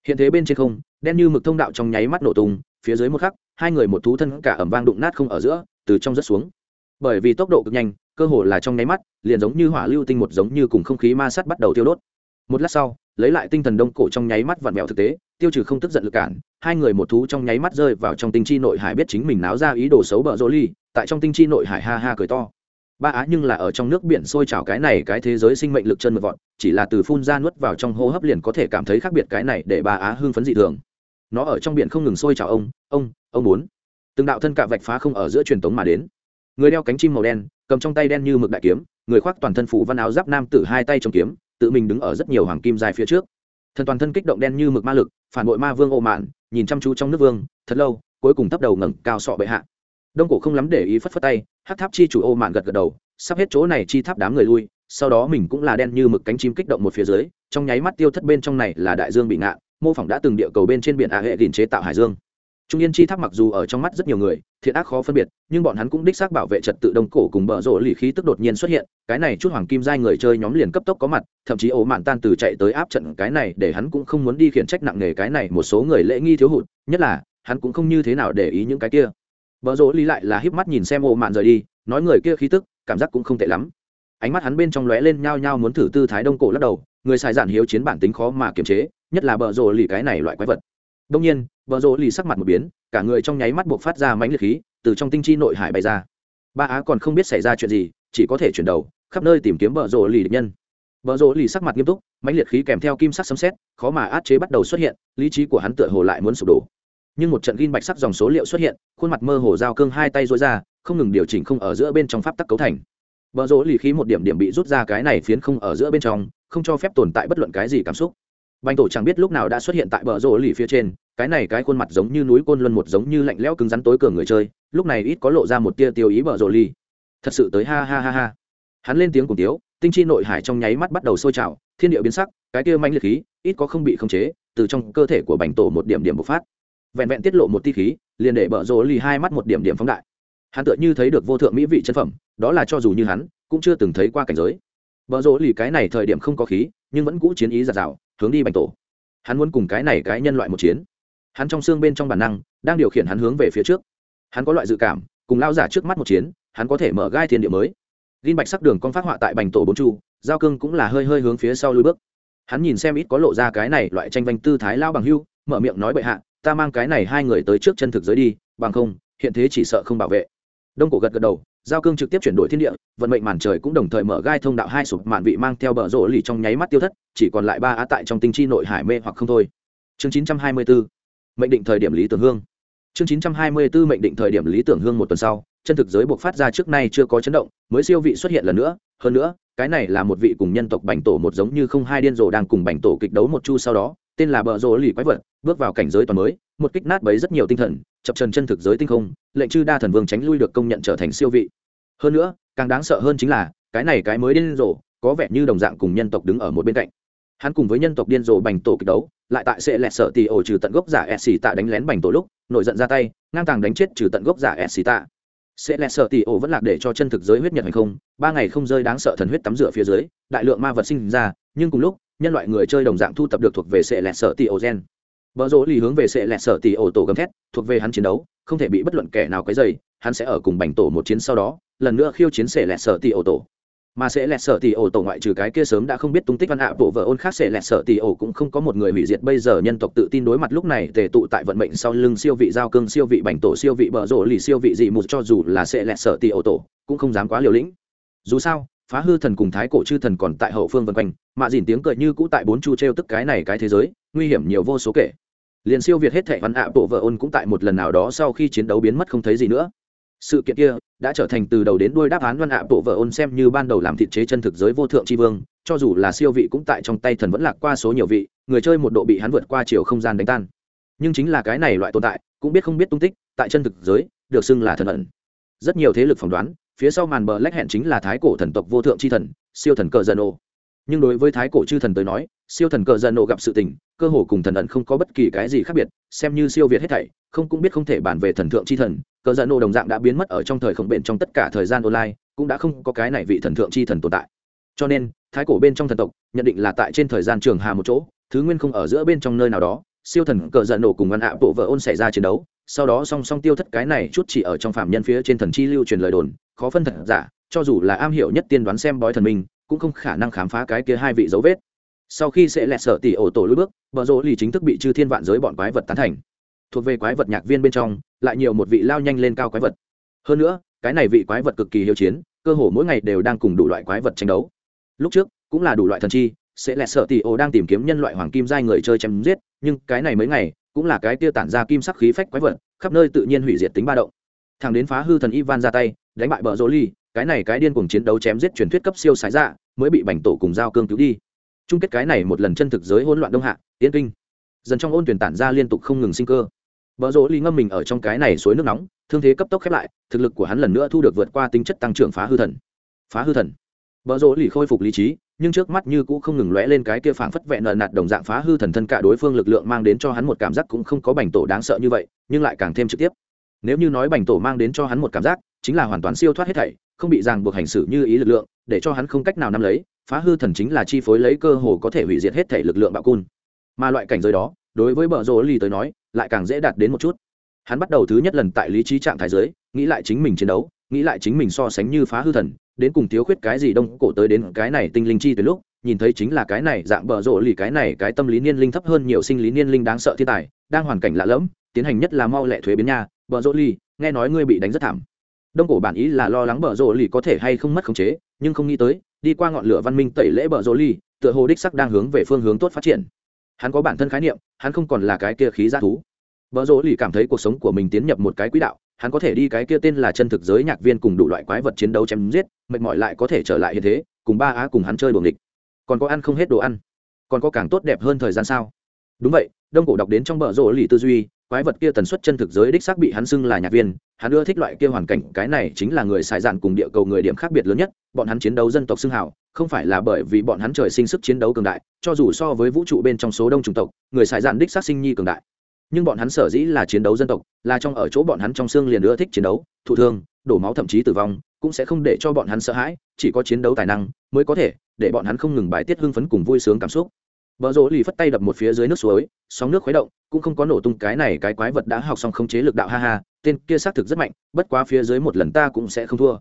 hiện thế bên trên không, đen như mực thông đạo trong nháy mắt nổ tung, phía dưới một khắc, hai người một thú thân cả ẩm vang đụng nát không ở giữa, từ trong rất xuống. Bởi vì tốc độ cực nhanh cơ hồ là trong nháy mắt, liền giống như hỏa lưu tinh một giống như cùng không khí ma sát bắt đầu tiêu đốt. Một lát sau, lấy lại tinh thần đông cổ trong nháy mắt vặn vẹo thực tế, tiêu trừ không tức giận lực cản, hai người một thú trong nháy mắt rơi vào trong tinh chi nội hải biết chính mình náo ra ý đồ xấu bợ rỗ ly, tại trong tinh chi nội hải ha ha cười to. Ba á nhưng là ở trong nước biển sôi trào cái này cái thế giới sinh mệnh lực chân một vọt, chỉ là từ phun ra nuốt vào trong hô hấp liền có thể cảm thấy khác biệt cái này để ba á hưng phấn dị thường. Nó ở trong biển không ngừng sôi trào ông ông ông muốn. Từng đạo thân cạ vạch phá không ở giữa truyền tống mà đến người đeo cánh chim màu đen, cầm trong tay đen như mực đại kiếm, người khoác toàn thân phủ văn áo giáp nam tử hai tay trong kiếm, tự mình đứng ở rất nhiều hoàng kim dài phía trước. Thần toàn thân kích động đen như mực ma lực, phản bội ma vương ô mạn, nhìn chăm chú trong nước vương, thật lâu, cuối cùng thấp đầu ngẩng cao sọ bệ hạ. Đông cổ không lắm để ý phất phất tay hát tháp chi chủ ô mạn gật gật đầu, sắp hết chỗ này chi tháp đám người lui, sau đó mình cũng là đen như mực cánh chim kích động một phía dưới, trong nháy mắt tiêu thất bên trong này là đại dương bị ngạn, mô phỏng đã từng địa cầu bên trên biển ả hệ đình chế tạo hải dương trung yên chi tháp mặc dù ở trong mắt rất nhiều người, thiện ác khó phân biệt, nhưng bọn hắn cũng đích xác bảo vệ trật tự đông cổ cùng bờ rộ lì khí tức đột nhiên xuất hiện, cái này chút hoàng kim giai người chơi nhóm liền cấp tốc có mặt, thậm chí ổ mạn tan từ chạy tới áp trận cái này để hắn cũng không muốn đi khiển trách nặng nề cái này một số người lễ nghi thiếu hụt, nhất là, hắn cũng không như thế nào để ý những cái kia. Bờ rộ lì lại là híp mắt nhìn xem ổ mạn rời đi, nói người kia khí tức, cảm giác cũng không tệ lắm. Ánh mắt hắn bên trong lóe lên nhao nhao muốn thử tư thái đông cổ lắc đầu, người xài giản hiếu chiến bản tính khó mà kiềm chế, nhất là bờ rộ lì cái này loại quái vật đông nhiên bờ rộ lì sắc mặt một biến, cả người trong nháy mắt buộc phát ra mãnh liệt khí, từ trong tinh chi nội hải bay ra. Ba á còn không biết xảy ra chuyện gì, chỉ có thể chuyển đầu, khắp nơi tìm kiếm bờ rộ lì địch nhân. Bờ rộ lì sắc mặt nghiêm túc, mãnh liệt khí kèm theo kim sắc sấm xét khó mà át chế bắt đầu xuất hiện, lý trí của hắn tựa hồ lại muốn sụp đổ. Nhưng một trận ghi bạch sắc dòng số liệu xuất hiện, khuôn mặt mơ hồ giao cương hai tay duỗi ra, không ngừng điều chỉnh không ở giữa bên trong pháp tắc cấu thành. Bờ rộ lì khí một điểm điểm bị rút ra cái này phiến không ở giữa bên trong, không cho phép tồn tại bất luận cái gì cảm xúc. Bành tổ chẳng biết lúc nào đã xuất hiện tại bờ rộ lì phía trên, cái này cái khuôn mặt giống như núi côn luân một giống như lạnh lẽo cứng rắn tối cường người chơi, lúc này ít có lộ ra một tia tiêu ý bờ rộ lì. Thật sự tới ha ha ha ha. Hắn lên tiếng cùng tiếu, tinh chi nội hải trong nháy mắt bắt đầu sôi trào, thiên địa biến sắc, cái kia manh liệt khí, ít có không bị khống chế, từ trong cơ thể của bành tổ một điểm điểm bộc phát. Vẹn vẹn tiết lộ một ti khí, liền để bờ rộ lì hai mắt một điểm điểm phóng đại. Hắn tựa như thấy được vô thượng mỹ vị chân phẩm, đó là cho dù như hắn, cũng chưa từng thấy qua cảnh giới. Bờ rộ lì cái này thời điểm không có khí nhưng vẫn cũ chiến ý giạt rào, hướng đi bành tổ. Hắn muốn cùng cái này cái nhân loại một chiến. Hắn trong xương bên trong bản năng, đang điều khiển hắn hướng về phía trước. Hắn có loại dự cảm, cùng lao giả trước mắt một chiến, hắn có thể mở gai thiên địa mới. Gin bạch sắc đường con phát họa tại bành tổ bốn chu, giao cương cũng là hơi hơi hướng phía sau lưới bước. Hắn nhìn xem ít có lộ ra cái này loại tranh vanh tư thái lao bằng hưu, mở miệng nói bệ hạ, ta mang cái này hai người tới trước chân thực giới đi, bằng không, hiện thế chỉ sợ không bảo vệ. Đông cổ gật gật đầu giao cương trực tiếp chuyển đổi thiên địa, vận mệnh màn trời cũng đồng thời mở gai thông đạo hai sụp mạn vị mang theo bờ rỗ lì trong nháy mắt tiêu thất, chỉ còn lại ba á tại trong tinh chi nội hải mê hoặc không thôi. Chương chín trăm hai mươi 924 mệnh định thời điểm lý tưởng hương. Chương chín trăm hai mươi 924 mệnh định thời điểm lý tưởng hương một tuần sau, chân thực giới buộc phát ra trước nay chưa có chấn động, mới siêu vị xuất hiện lần nữa. Hơn nữa, cái này là một vị cùng nhân tộc bành tổ một giống như không hai điên rồ đang cùng bành tổ kịch đấu một chu sau đó, tên là bờ rỗ lì quái vật, bước vào cảnh giới toàn mới một kích nát bấy rất nhiều tinh thần, chập trần chân thực giới tinh không, lệnh chư đa thần vương tránh lui được công nhận trở thành siêu vị. Hơn nữa, càng đáng sợ hơn chính là, cái này cái mới điên rồ, có vẻ như đồng dạng cùng nhân tộc đứng ở một bên cạnh. Hắn cùng với nhân tộc điên rồ bành tổ kịch đấu, lại tại sẽ lẹt sợ tì ổ trừ tận gốc giả s xì tạ đánh lén bành tổ lúc, nổi giận ra tay, ngang tàng đánh chết trừ tận gốc giả s xì tạ. Sẽ lẹt sợ tì ổ vẫn lạc để cho chân thực giới huyết nhật hay không, ba ngày không rơi đáng sợ thần huyết tắm rửa phía dưới, đại lượng ma vật sinh ra, nhưng cùng lúc, nhân loại người chơi đồng dạng thu tập được thuộc về sẽ lẹt sợ tì ổ gen. Bờ rỗ lì hướng về sẽ lẹt sở tỷ ổ tổ gầm thét thuộc về hắn chiến đấu không thể bị bất luận kẻ nào quấy rầy, hắn sẽ ở cùng bành tổ một chiến sau đó lần nữa khiêu chiến sẽ lẹt sở tỷ ổ tổ. Mà sẽ lẹt sở tỷ ổ tổ ngoại trừ cái kia sớm đã không biết tung tích văn ạ bộ vợ ôn khác sẽ lẹt sở tỷ ổ cũng không có một người hủy diệt bây giờ nhân tộc tự tin đối mặt lúc này tề tụ tại vận mệnh sau lưng siêu vị giao cương siêu vị bành tổ siêu vị bờ rỗ lì siêu vị dị một cho dù là sẽ lẹt sở tỷ ổ tổ cũng không dám quá liều lĩnh. Dù sao phá hư thần cùng thái cổ chư thần còn tại hậu phương vân quanh, mạ dìn tiếng cười như cũ tại bốn chu t r e o tức cái này cái thế giới, nguy hiểm nhiều vô số kể. Liền siêu việt hết thẻ văn ạ, bộ vợ ôn cũng tại một lần nào đó sau khi chiến đấu biến mất không thấy gì nữa. Sự kiện kia đã trở thành từ đầu đến đuôi đáp án văn ạ, bộ vợ ôn xem như ban đầu làm thị chế chân thực giới vô thượng tri vương, cho dù là siêu vị cũng tại trong tay thần vẫn lạc qua số nhiều vị, người chơi một độ bị hắn vượt qua chiều không gian đánh tan. Nhưng chính là cái này loại tồn tại, cũng biết không biết tung tích, tại chân thực giới, được xưng là thần ẩn. Rất nhiều thế lực phỏng đoán phía sau màn bờ lách hẹn chính là thái cổ thần tộc vô thượng c h i thần, siêu thần cờ dân ô. Nhưng đối với thái cổ chư thần tới nói, siêu thần cờ dân ô gặp sự tình, cơ hồ cùng thần ẩn không có bất kỳ cái gì khác biệt, xem như siêu việt hết thảy, không cũng biết không thể bàn về thần thượng chi thần, cờ dân ô đồng dạng đã biến mất ở trong thời không bền trong tất cả thời gian online, cũng đã không có cái này vị thần thượng chi thần tồn tại. Cho nên, thái cổ bên trong thần tộc, nhận định là tại trên thời gian trường hà một chỗ, thứ nguyên không ở giữa bên trong nơi nào đó, siêu thần cờ giận nổ cùng văn ạ bộ vợ ôn xảy ra chiến đấu sau đó song song tiêu thất cái này chút chỉ ở trong phạm nhân phía trên thần chi lưu truyền lời đồn, khó phân thật giả, cho dù là am hiểu nhất tiên đoán xem bói thần minh, cũng không khả năng khám phá cái kia hai vị dấu vết. Sau khi sẽ lẹt sợ tỷ ổ tổ lưỡi bước, bờ rỗ lì chính thức bị chư thiên vạn giới bọn quái vật tán thành. Thuộc về quái vật nhạc viên bên trong, lại nhiều một vị lao nhanh lên cao quái vật. Hơn nữa, cái này vị quái vật cực kỳ hiếu chiến, cơ hồ mỗi ngày đều đang cùng đủ loại quái vật tranh đấu. Lúc trước, cũng là đủ loại thần chi, sẽ lẹt sợ tỷ ổ đang tìm kiếm nhân loại hoàng kim giai người chơi chém giết, nhưng cái này mấy ngày cũng là cái tia tản ra kim sắc khí phách quái vật, khắp nơi tự nhiên hủy diệt tính ba động. Thằng đến phá hư thần ivan ra tay, đánh bại bờ rỗ ly, cái này cái điên cuồng chiến đấu chém giết truyền thuyết cấp siêu sái dạ mới bị bành tổ cùng giao cương cứu đi. Chung kết cái này một lần chân thực giới hỗn loạn đông hạ tiến kinh. Dần trong ôn tuyển tản ra liên tục không ngừng sinh cơ. Bờ rỗ ly ngâm mình ở trong cái này suối nước nóng, thương thế cấp tốc khép lại, thực lực của hắn lần nữa thu được vượt qua tính chất tăng trưởng phá hư thần. Phá hư thần. Bờ rỗ ly khôi phục lý trí nhưng trước mắt như cũ không ngừng lóe lên cái kia phảng phất vẹn nợ nạt đồng dạng phá hư thần thân cả đối phương lực lượng mang đến cho hắn một cảm giác cũng không có bành tổ đáng sợ như vậy, nhưng lại càng thêm trực tiếp. Nếu như nói bành tổ mang đến cho hắn một cảm giác, chính là hoàn toàn siêu thoát hết thảy, không bị ràng buộc hành xử như ý lực lượng, để cho hắn không cách nào nắm lấy, phá hư thần chính là chi phối lấy cơ hồ có thể hủy diệt hết thảy lực lượng bạo cun mà loại cảnh giới đó, đối với bờ rồ lì tới nói, lại càng dễ đạt đến một chút. Hắn bắt đầu thứ nhất lần tại lý trí trạng thái giới, nghĩ lại chính mình chiến đấu nghĩ lại chính mình so sánh như phá hư thần, đến cùng thiếu khuyết cái gì đông cổ tới đến cái này tinh linh chi từ lúc, nhìn thấy chính là cái này dạng bờ rộ lì cái này cái tâm lý niên linh thấp hơn nhiều sinh lý niên linh đáng sợ thiên tài, đang hoàn cảnh lạ lẫm, tiến hành nhất là mau lẹ thuế biến nha bờ rộ lì, nghe nói ngươi bị đánh rất thảm. Đông cổ bản ý là lo lắng bờ rộ lì có thể hay không mất khống chế, nhưng không nghĩ tới, đi qua ngọn lửa văn minh tẩy lễ bờ rộ lì, tựa hồ đích sắc đang hướng về phương hướng tốt phát triển. Hắn có bản thân khái niệm, hắn không còn là cái kia khí g thú. Bờ rộ lì cảm thấy cuộc sống của mình tiến nhập một cái quỹ đạo hắn có thể đi cái kia tên là chân thực giới nhạc viên cùng đủ loại quái vật chiến đấu chém giết, mệt mỏi lại có thể trở lại hiện thế, cùng ba á cùng hắn chơi đuồng địch còn có ăn không hết đồ ăn, còn có càng tốt đẹp hơn thời gian sao? Đúng vậy, đông cổ đọc đến trong bờ rỗ lì tư duy, quái vật kia tần suất chân thực giới đích xác bị hắn xưng là nhạc viên, hắn ưa thích loại kia hoàn cảnh, cái này chính là người xài dạn cùng địa cầu người điểm khác biệt lớn nhất, bọn hắn chiến đấu dân tộc xưng hào, không phải là bởi vì bọn hắn trời sinh sức chiến đấu cường đại, cho dù so với vũ trụ bên trong số đông chủng tộc, người xài dạn đích xác sinh nhi cường đại nhưng bọn hắn sở dĩ là chiến đấu dân tộc, là trong ở chỗ bọn hắn trong xương liền ưa thích chiến đấu, thụ thương, đổ máu thậm chí tử vong, cũng sẽ không để cho bọn hắn sợ hãi, chỉ có chiến đấu tài năng mới có thể để bọn hắn không ngừng bài tiết hưng phấn cùng vui sướng cảm xúc. Vợ rỗ lì phất tay đập một phía dưới nước suối, sóng nước khuấy động, cũng không có nổ tung cái này cái quái vật đã học xong không chế lực đạo ha ha, tên kia xác thực rất mạnh, bất quá phía dưới một lần ta cũng sẽ không thua.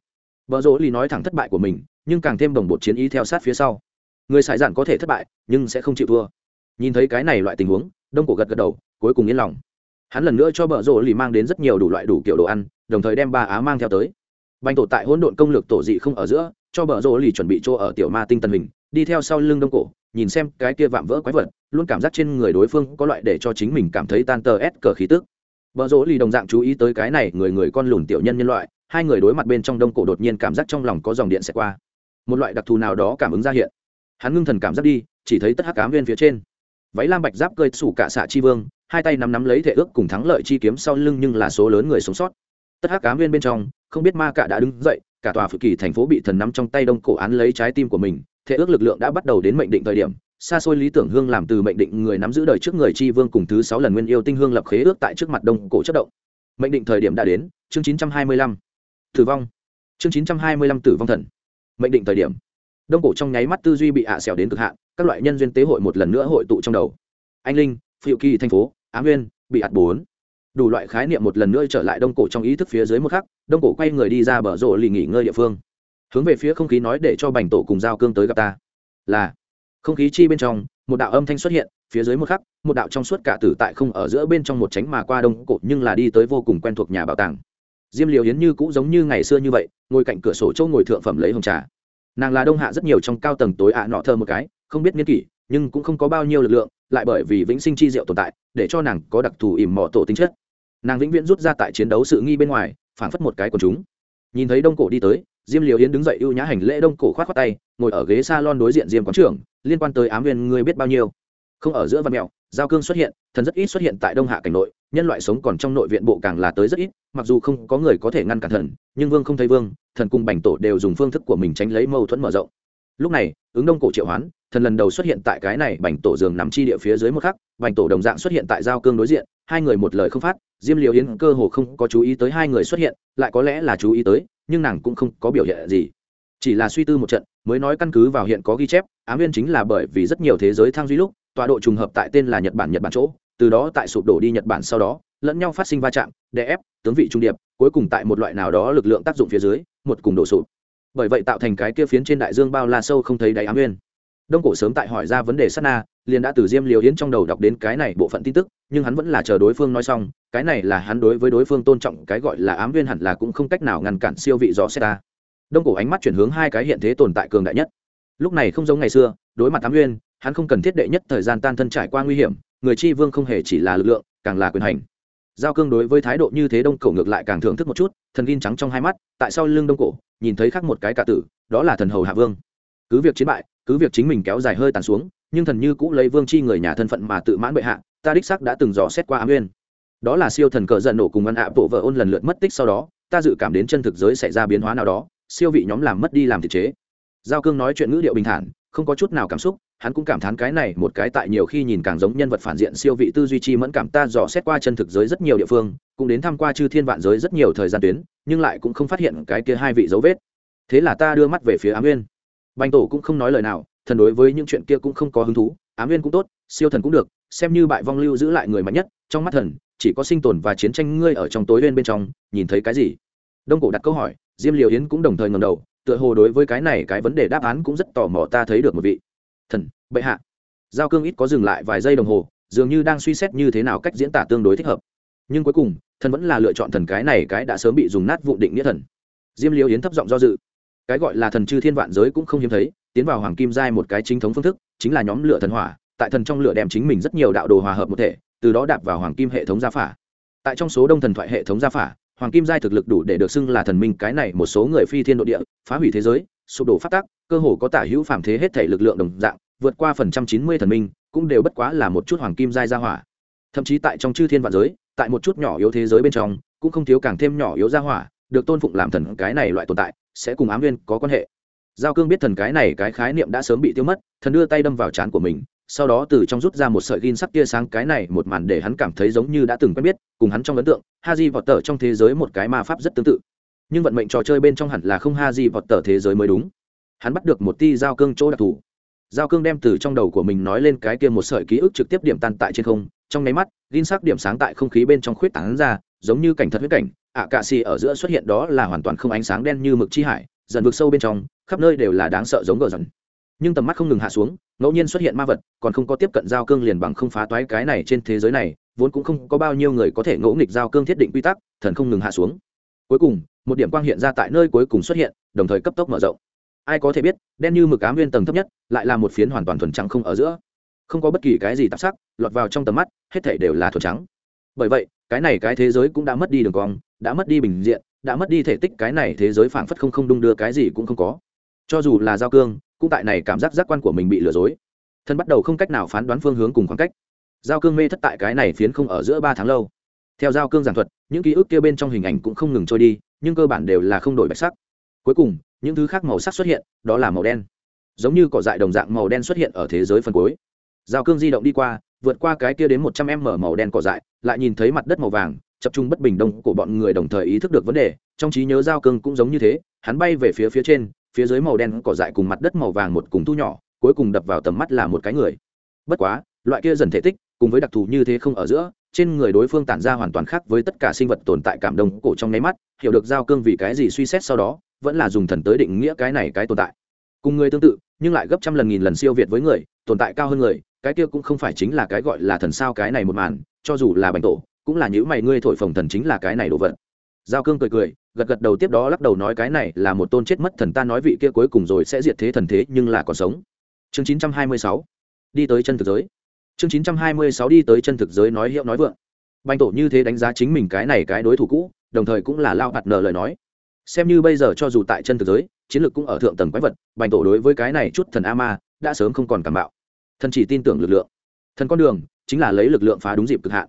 Vợ rỗ lì nói thẳng thất bại của mình, nhưng càng thêm đồng bộ chiến ý theo sát phía sau. Người xài giản có thể thất bại, nhưng sẽ không chịu thua nhìn thấy cái này loại tình huống, đông cổ gật gật đầu, cuối cùng yên lòng. Hắn lần nữa cho bờ rộ lì mang đến rất nhiều đủ loại đủ kiểu đồ ăn, đồng thời đem ba á mang theo tới. Bành tổ tại hỗn độn công lược tổ dị không ở giữa, cho bờ rộ lì chuẩn bị chỗ ở tiểu ma tinh tần hình, đi theo sau lưng đông cổ, nhìn xem cái kia vạm vỡ quái vật, luôn cảm giác trên người đối phương có loại để cho chính mình cảm thấy tan tờ ép cờ khí tức. Bờ rộ lì đồng dạng chú ý tới cái này người người con lùn tiểu nhân nhân loại, hai người đối mặt bên trong đông cổ đột nhiên cảm giác trong lòng có dòng điện sẽ qua. Một loại đặc thù nào đó cảm ứng ra hiện. Hắn ngưng thần cảm giác đi, chỉ thấy tất hắc cám viên phía trên váy lam bạch giáp cơi sủ cả xạ chi vương, hai tay nắm nắm lấy thể ước cùng thắng lợi chi kiếm sau lưng nhưng là số lớn người sống sót. Tất hắc cá viên bên trong, không biết ma cả đã đứng dậy, cả tòa phự kỳ thành phố bị thần nắm trong tay đông cổ án lấy trái tim của mình, thể ước lực lượng đã bắt đầu đến mệnh định thời điểm, xa xôi lý tưởng hương làm từ mệnh định người nắm giữ đời trước người chi vương cùng thứ sáu lần nguyên yêu tinh hương lập khế ước tại trước mặt đông cổ chất động. Mệnh định thời điểm đã đến, chương chín trăm hai mươi lăm. Tử vong. Chương chín trăm hai mươi lăm tử vong thần. Mệnh định thời điểm. Đông cổ trong nháy mắt tư duy bị ạ à xẻo đến cực hạn các loại nhân duyên tế hội một lần nữa hội tụ trong đầu. Anh linh phiệu kỳ thành phố, á nguyên, bị ạt bốn. Đủ loại khái niệm một lần nữa trở lại đông cổ trong ý thức phía dưới một khắc, đông cổ quay người đi ra bờ rộ lì nghỉ ngơi địa phương. Hướng về phía không khí nói để cho bành tổ cùng giao cương tới gặp ta. Là, không khí chi bên trong, một đạo âm thanh xuất hiện, phía dưới một khắc, một đạo trong suốt cả tử tại không ở giữa bên trong một tránh mà qua đông cổ nhưng là đi tới vô cùng quen thuộc nhà bảo tàng. Diêm liều hiến như cũ giống như ngày xưa như vậy, ngồi cạnh cửa sổ châu ngồi thượng phẩm lấy hồng trà. Nàng là đông hạ rất nhiều trong cao tầng tối ạ nọ thơ một cái không biết niên kỷ, nhưng cũng không có bao nhiêu lực lượng, lại bởi vì vĩnh sinh chi diệu tồn tại, để cho nàng có đặc thù ìm mò tổ tính chất. Nàng vĩnh viễn rút ra tại chiến đấu sự nghi bên ngoài phản phất một cái của chúng. Nhìn thấy đông cổ đi tới, diêm liều yến đứng dậy ưu nhã hành lễ đông cổ khoát khoát tay, ngồi ở ghế s a lon đối diện diêm quán trưởng, liên quan tới ám viên ngươi biết bao nhiêu. Không ở giữa văn mèo giao cương xuất hiện, thần rất ít xuất hiện tại đông hạ cảnh nội, nhân loại sống còn trong nội viện bộ càng là tới rất ít, mặc dù không có người có thể ngăn cản thần, nhưng vương không thấy vương, thần cùng bành tổ đều dùng phương thức của mình tránh lấy mâu thuẫn mở rộng. Lúc này, ứng đông cổ triệu hoán thần lần đầu xuất hiện tại cái này bành tổ giường nằm chi địa phía dưới một khắc, bành tổ đồng dạng xuất hiện tại giao cương đối diện, hai người một lời không phát, diêm liều yến cơ hồ không có chú ý tới hai người xuất hiện, lại có lẽ là chú ý tới, nhưng nàng cũng không có biểu hiện gì. Chỉ là suy tư một trận, mới nói căn cứ vào hiện có ghi chép, ám viên chính là bởi vì rất nhiều thế giới thăng duy lúc, tọa độ trùng hợp tại tên là nhật bản nhật bản chỗ, từ đó tại sụp đổ đi nhật bản sau đó, lẫn nhau phát sinh va chạm, đè ép, tướng vị trung điệp, cuối cùng tại một loại nào đó lực lượng tác dụng phía dưới, một cùng đổ sụp. Bởi vậy tạo thành cái kia phiến trên đại dương bao la sâu không thấy đáy ám viên đông cổ sớm tại hỏi ra vấn đề sát na, liền đã từ diêm liều hiến trong đầu đọc đến cái này bộ phận tin tức, nhưng hắn vẫn là chờ đối phương nói xong, cái này là hắn đối với đối phương tôn trọng, cái gọi là ám viên hẳn là cũng không cách nào ngăn cản siêu vị rõ xét ta. Đông cổ ánh mắt chuyển hướng hai cái hiện thế tồn tại cường đại nhất. Lúc này không giống ngày xưa, đối mặt ám nguyên hắn không cần thiết đệ nhất thời gian tan thân trải qua nguy hiểm, người chi vương không hề chỉ là lực lượng, càng là quyền hành. Giao cương đối với thái độ như thế đông cổ ngược lại càng thưởng thức một chút, thần gin trắng trong hai mắt, tại sau lưng đông cổ, nhìn thấy khác một cái cả tử, đó là thần hầu hạ vương. Cứ việc chiến bại cứ việc chính mình kéo dài hơi tàn xuống, nhưng thần như cũ lấy vương chi người nhà thân phận mà tự mãn bệ hạ, ta đích sắc đã từng dò xét qua ám nguyên đó là siêu thần cờ giận nổ cùng ăn ạ bộ vợ ôn lần lượt mất tích sau đó, ta dự cảm đến chân thực giới xảy ra biến hóa nào đó, siêu vị nhóm làm mất đi làm thị chế. Giao cương nói chuyện ngữ điệu bình thản, không có chút nào cảm xúc, hắn cũng cảm thán cái này một cái tại nhiều khi nhìn càng giống nhân vật phản diện siêu vị tư duy chi mẫn cảm ta dò xét qua chân thực giới rất nhiều địa phương, cũng đến tham qua chư thiên vạn giới rất nhiều thời gian tuyến, nhưng lại cũng không phát hiện cái kia hai vị dấu vết. Thế là ta đưa mắt về phía Á nguyên bành tổ cũng không nói lời nào, thần đối với những chuyện kia cũng không có hứng thú, ám nguyên cũng tốt, siêu thần cũng được, xem như bại vong lưu giữ lại người mạnh nhất, trong mắt thần, chỉ có sinh tồn và chiến tranh ngươi ở trong tối bên bên trong, nhìn thấy cái gì? Đông cổ đặt câu hỏi, diêm liều yến cũng đồng thời ngầm đầu, tựa hồ đối với cái này cái vấn đề đáp án cũng rất tò mò ta thấy được một vị. Thần, bệ hạ. Giao cương ít có dừng lại vài giây đồng hồ, dường như đang suy xét như thế nào cách diễn tả tương đối thích hợp. Nhưng cuối cùng, thần vẫn là lựa chọn thần cái này cái đã sớm bị dùng nát vụ định nghĩa thần. Diêm liêu yến thấp giọng do dự cái gọi là thần chư thiên vạn giới cũng không hiếm thấy, tiến vào hoàng kim giai một cái chính thống phương thức, chính là nhóm lửa thần hỏa, tại thần trong lửa đem chính mình rất nhiều đạo đồ hòa hợp một thể, từ đó đạp vào hoàng kim hệ thống gia phả. Tại trong số đông thần thoại hệ thống gia phả, hoàng kim giai thực lực đủ để được xưng là thần minh cái này một số người phi thiên độ địa, phá hủy thế giới, sụp đổ phát tác cơ hồ có tả hữu phạm thế hết thể lực lượng đồng dạng, vượt qua phần trăm chín mươi thần minh, cũng đều bất quá là một chút hoàng kim giai gia hỏa. Thậm chí tại trong chư thiên vạn giới, tại một chút nhỏ yếu thế giới bên trong, cũng không thiếu càng thêm nhỏ yếu gia hỏa, được tôn phụng làm thần cái này loại tồn tại sẽ cùng ám viên có quan hệ. Giao cương biết thần cái này cái khái niệm đã sớm bị tiêu mất, thần đưa tay đâm vào trán của mình, sau đó từ trong rút ra một sợi gin sắc tia sáng cái này một màn để hắn cảm thấy giống như đã từng quen biết, cùng hắn trong ấn tượng ha di vọt tờ trong thế giới một cái ma pháp rất tương tự. Nhưng vận mệnh trò chơi bên trong hẳn là không ha di vọt tờ thế giới mới đúng. Hắn bắt được một ti giao cương chỗ đặc thù. Giao cương đem từ trong đầu của mình nói lên cái kia một sợi ký ức trực tiếp điểm tan tại trên không, trong nháy mắt, gin sắc điểm sáng tại không khí bên trong khuyết tảng ra, giống như cảnh thật huyết cảnh ạ cạ xì ở giữa xuất hiện đó là hoàn toàn không ánh sáng đen như mực chi hải, dần vực sâu bên trong, khắp nơi đều là đáng sợ giống gờ dần. Nhưng tầm mắt không ngừng hạ xuống, ngẫu nhiên xuất hiện ma vật, còn không có tiếp cận giao cương liền bằng không phá toái cái này trên thế giới này, vốn cũng không có bao nhiêu người có thể ngẫu nghịch giao cương thiết định quy tắc, thần không ngừng hạ xuống. Cuối cùng, một điểm quang hiện ra tại nơi cuối cùng xuất hiện, đồng thời cấp tốc mở rộng. Ai có thể biết, đen như mực ám viên tầng thấp nhất, lại là một phiến hoàn toàn thuần trắng không ở giữa. Không có bất kỳ cái gì tạp sắc, lọt vào trong tầm mắt, hết thể đều là thuần trắng. Bởi vậy cái này cái thế giới cũng đã mất đi đường cong, đã mất đi bình diện, đã mất đi thể tích, cái này thế giới phảng phất không không đung đưa, cái gì cũng không có. Cho dù là giao cương, cũng tại này cảm giác giác quan của mình bị lừa dối. Thân bắt đầu không cách nào phán đoán phương hướng cùng khoảng cách. Giao cương mê thất tại cái này phiến không ở giữa ba tháng lâu. Theo giao cương giảng thuật, những ký ức kia bên trong hình ảnh cũng không ngừng trôi đi, nhưng cơ bản đều là không đổi bạch sắc. Cuối cùng, những thứ khác màu sắc xuất hiện, đó là màu đen. Giống như cỏ dại đồng dạng màu đen xuất hiện ở thế giới phân cuối. Giao cương di động đi qua vượt qua cái kia đến một trăm m màu đen cỏ dại, lại nhìn thấy mặt đất màu vàng tập trung bất bình đông của bọn người đồng thời ý thức được vấn đề, trong trí nhớ giao cương cũng giống như thế, hắn bay về phía phía trên, phía dưới màu đen cỏ dại cùng mặt đất màu vàng một cùng thu nhỏ, cuối cùng đập vào tầm mắt là một cái người. Bất quá, loại kia dần thể tích, cùng với đặc thù như thế không ở giữa, trên người đối phương tản ra hoàn toàn khác với tất cả sinh vật tồn tại cảm động cổ trong nháy mắt, hiểu được giao cương vì cái gì suy xét sau đó, vẫn là dùng thần tới định nghĩa cái này cái tồn tại. Cùng người tương tự nhưng lại gấp trăm lần nghìn lần siêu việt với người, tồn tại cao hơn người, cái kia cũng không phải chính là cái gọi là thần sao cái này một màn, cho dù là bành tổ, cũng là những mày ngươi thổi phồng thần chính là cái này đồ vật. Giao cương cười cười, gật gật đầu tiếp đó lắc đầu nói cái này là một tôn chết mất thần ta nói vị kia cuối cùng rồi sẽ diệt thế thần thế nhưng là còn sống. Chương chín trăm hai mươi sáu, đi tới chân thực giới. Chương chín trăm hai mươi sáu, đi tới chân thực giới nói hiệu nói vượng. Bành tổ như thế đánh giá chính mình cái này cái đối thủ cũ, đồng thời cũng là lao bạt nở lời nói xem như bây giờ cho dù tại chân thực giới, chiến lược cũng ở thượng tầng quái vật, bành tổ đối với cái này chút thần a ma đã sớm không còn cảm bạo. Thần chỉ tin tưởng lực lượng. Thần con đường chính là lấy lực lượng phá đúng dịp cực hạn.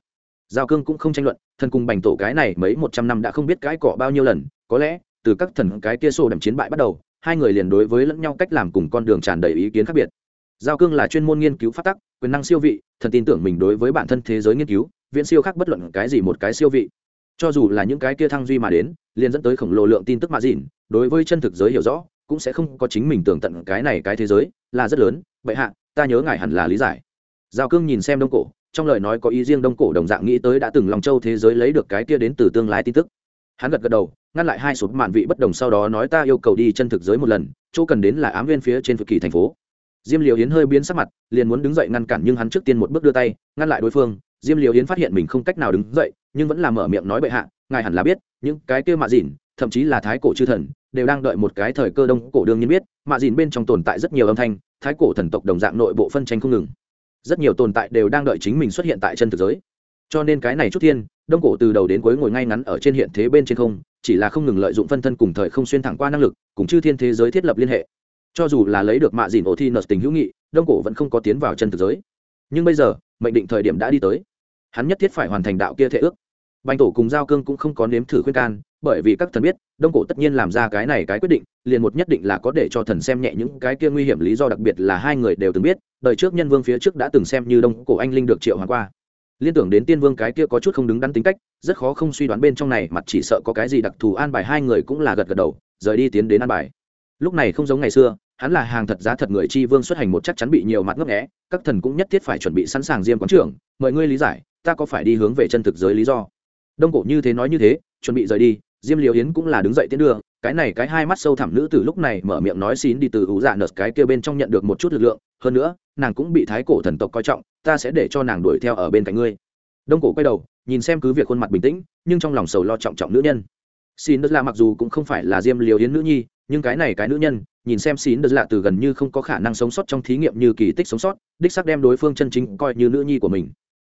Giao cương cũng không tranh luận, thần cùng bành tổ cái này mấy một trăm năm đã không biết cái cỏ bao nhiêu lần, có lẽ, từ các thần cái kia sổ đầm chiến bại bắt đầu, hai người liền đối với lẫn nhau cách làm cùng con đường tràn đầy ý kiến khác biệt. Giao cương là chuyên môn nghiên cứu phát tắc, quyền năng siêu vị, thần tin tưởng mình đối với bản thân thế giới nghiên cứu, viễn siêu khác bất luận cái gì một cái siêu vị cho dù là những cái kia thăng duy mà đến, liền dẫn tới khổng lồ lượng tin tức mạ dịn, đối với chân thực giới hiểu rõ, cũng sẽ không có chính mình tưởng tận cái này cái thế giới, là rất lớn. Bệ hạ, ta nhớ ngài hẳn là lý giải. Giao cương nhìn xem đông cổ, trong lời nói có ý riêng đông cổ đồng dạng nghĩ tới đã từng lòng châu thế giới lấy được cái kia đến từ tương lai tin tức. Hắn gật gật đầu, ngăn lại hai số mạn vị bất đồng sau đó nói ta yêu cầu đi chân thực giới một lần, chỗ cần đến là ám viên phía trên phật kỳ thành phố. Diêm liều yến hơi biến sắc mặt, liền muốn đứng dậy ngăn cản nhưng hắn trước tiên một bước đưa tay, ngăn lại đối phương diêm liều yến phát hiện mình không cách nào đứng dậy, nhưng vẫn là mở miệng nói bệ hạ, ngài hẳn là biết, những cái kia mạ dìn, thậm chí là thái cổ chư thần, đều đang đợi một cái thời cơ đông cổ đương nhiên biết, mạ dìn bên trong tồn tại rất nhiều âm thanh, thái cổ thần tộc đồng dạng nội bộ phân tranh không ngừng. Rất nhiều tồn tại đều đang đợi chính mình xuất hiện tại chân thực giới. Cho nên cái này chút thiên, đông cổ từ đầu đến cuối ngồi ngay ngắn ở trên hiện thế bên trên không, chỉ là không ngừng lợi dụng phân thân cùng thời không xuyên thẳng qua năng lực, cùng chư thiên thế giới thiết lập liên hệ. Cho dù là lấy được mạ dìn ổ thi nợt tình hữu nghị, đông cổ vẫn không có tiến vào chân thực giới. Nhưng bây giờ, mệnh định thời điểm đã đi tới hắn nhất thiết phải hoàn thành đạo kia thể ước. Bành tổ cùng giao cương cũng không có nếm thử khuyên can, bởi vì các thần biết, đông cổ tất nhiên làm ra cái này cái quyết định, liền một nhất định là có để cho thần xem nhẹ những cái kia nguy hiểm lý do đặc biệt là hai người đều từng biết, đời trước nhân vương phía trước đã từng xem như đông cổ anh linh được triệu hoàng qua. Liên tưởng đến tiên vương cái kia có chút không đứng đắn tính cách, rất khó không suy đoán bên trong này, mặt chỉ sợ có cái gì đặc thù an bài hai người cũng là gật gật đầu, rời đi tiến đến an bài. Lúc này không giống ngày xưa hắn là hàng thật giá thật người chi vương xuất hành một chắc chắn bị nhiều mặt ngấp nghẽ các thần cũng nhất thiết phải chuẩn bị sẵn sàng diêm quán trưởng mời ngươi lý giải ta có phải đi hướng về chân thực giới lý do? Đông cổ như thế nói như thế chuẩn bị rời đi diêm liều yến cũng là đứng dậy tiến đường, cái này cái hai mắt sâu thẳm nữ từ lúc này mở miệng nói xin đi từ ủ dạ nợt cái kia bên trong nhận được một chút lực lượng hơn nữa nàng cũng bị thái cổ thần tộc coi trọng ta sẽ để cho nàng đuổi theo ở bên cạnh ngươi. Đông cổ quay đầu nhìn xem cứ việc khuôn mặt bình tĩnh nhưng trong lòng sầu lo trọng trọng nữ nhân. Xin đất là mặc dù cũng không phải là diêm liều yến nữ nhi nhưng cái này cái nữ nhân, nhìn xem xin đất lạ từ gần như không có khả năng sống sót trong thí nghiệm như kỳ tích sống sót, đích sắc đem đối phương chân chính coi như nữ nhi của mình.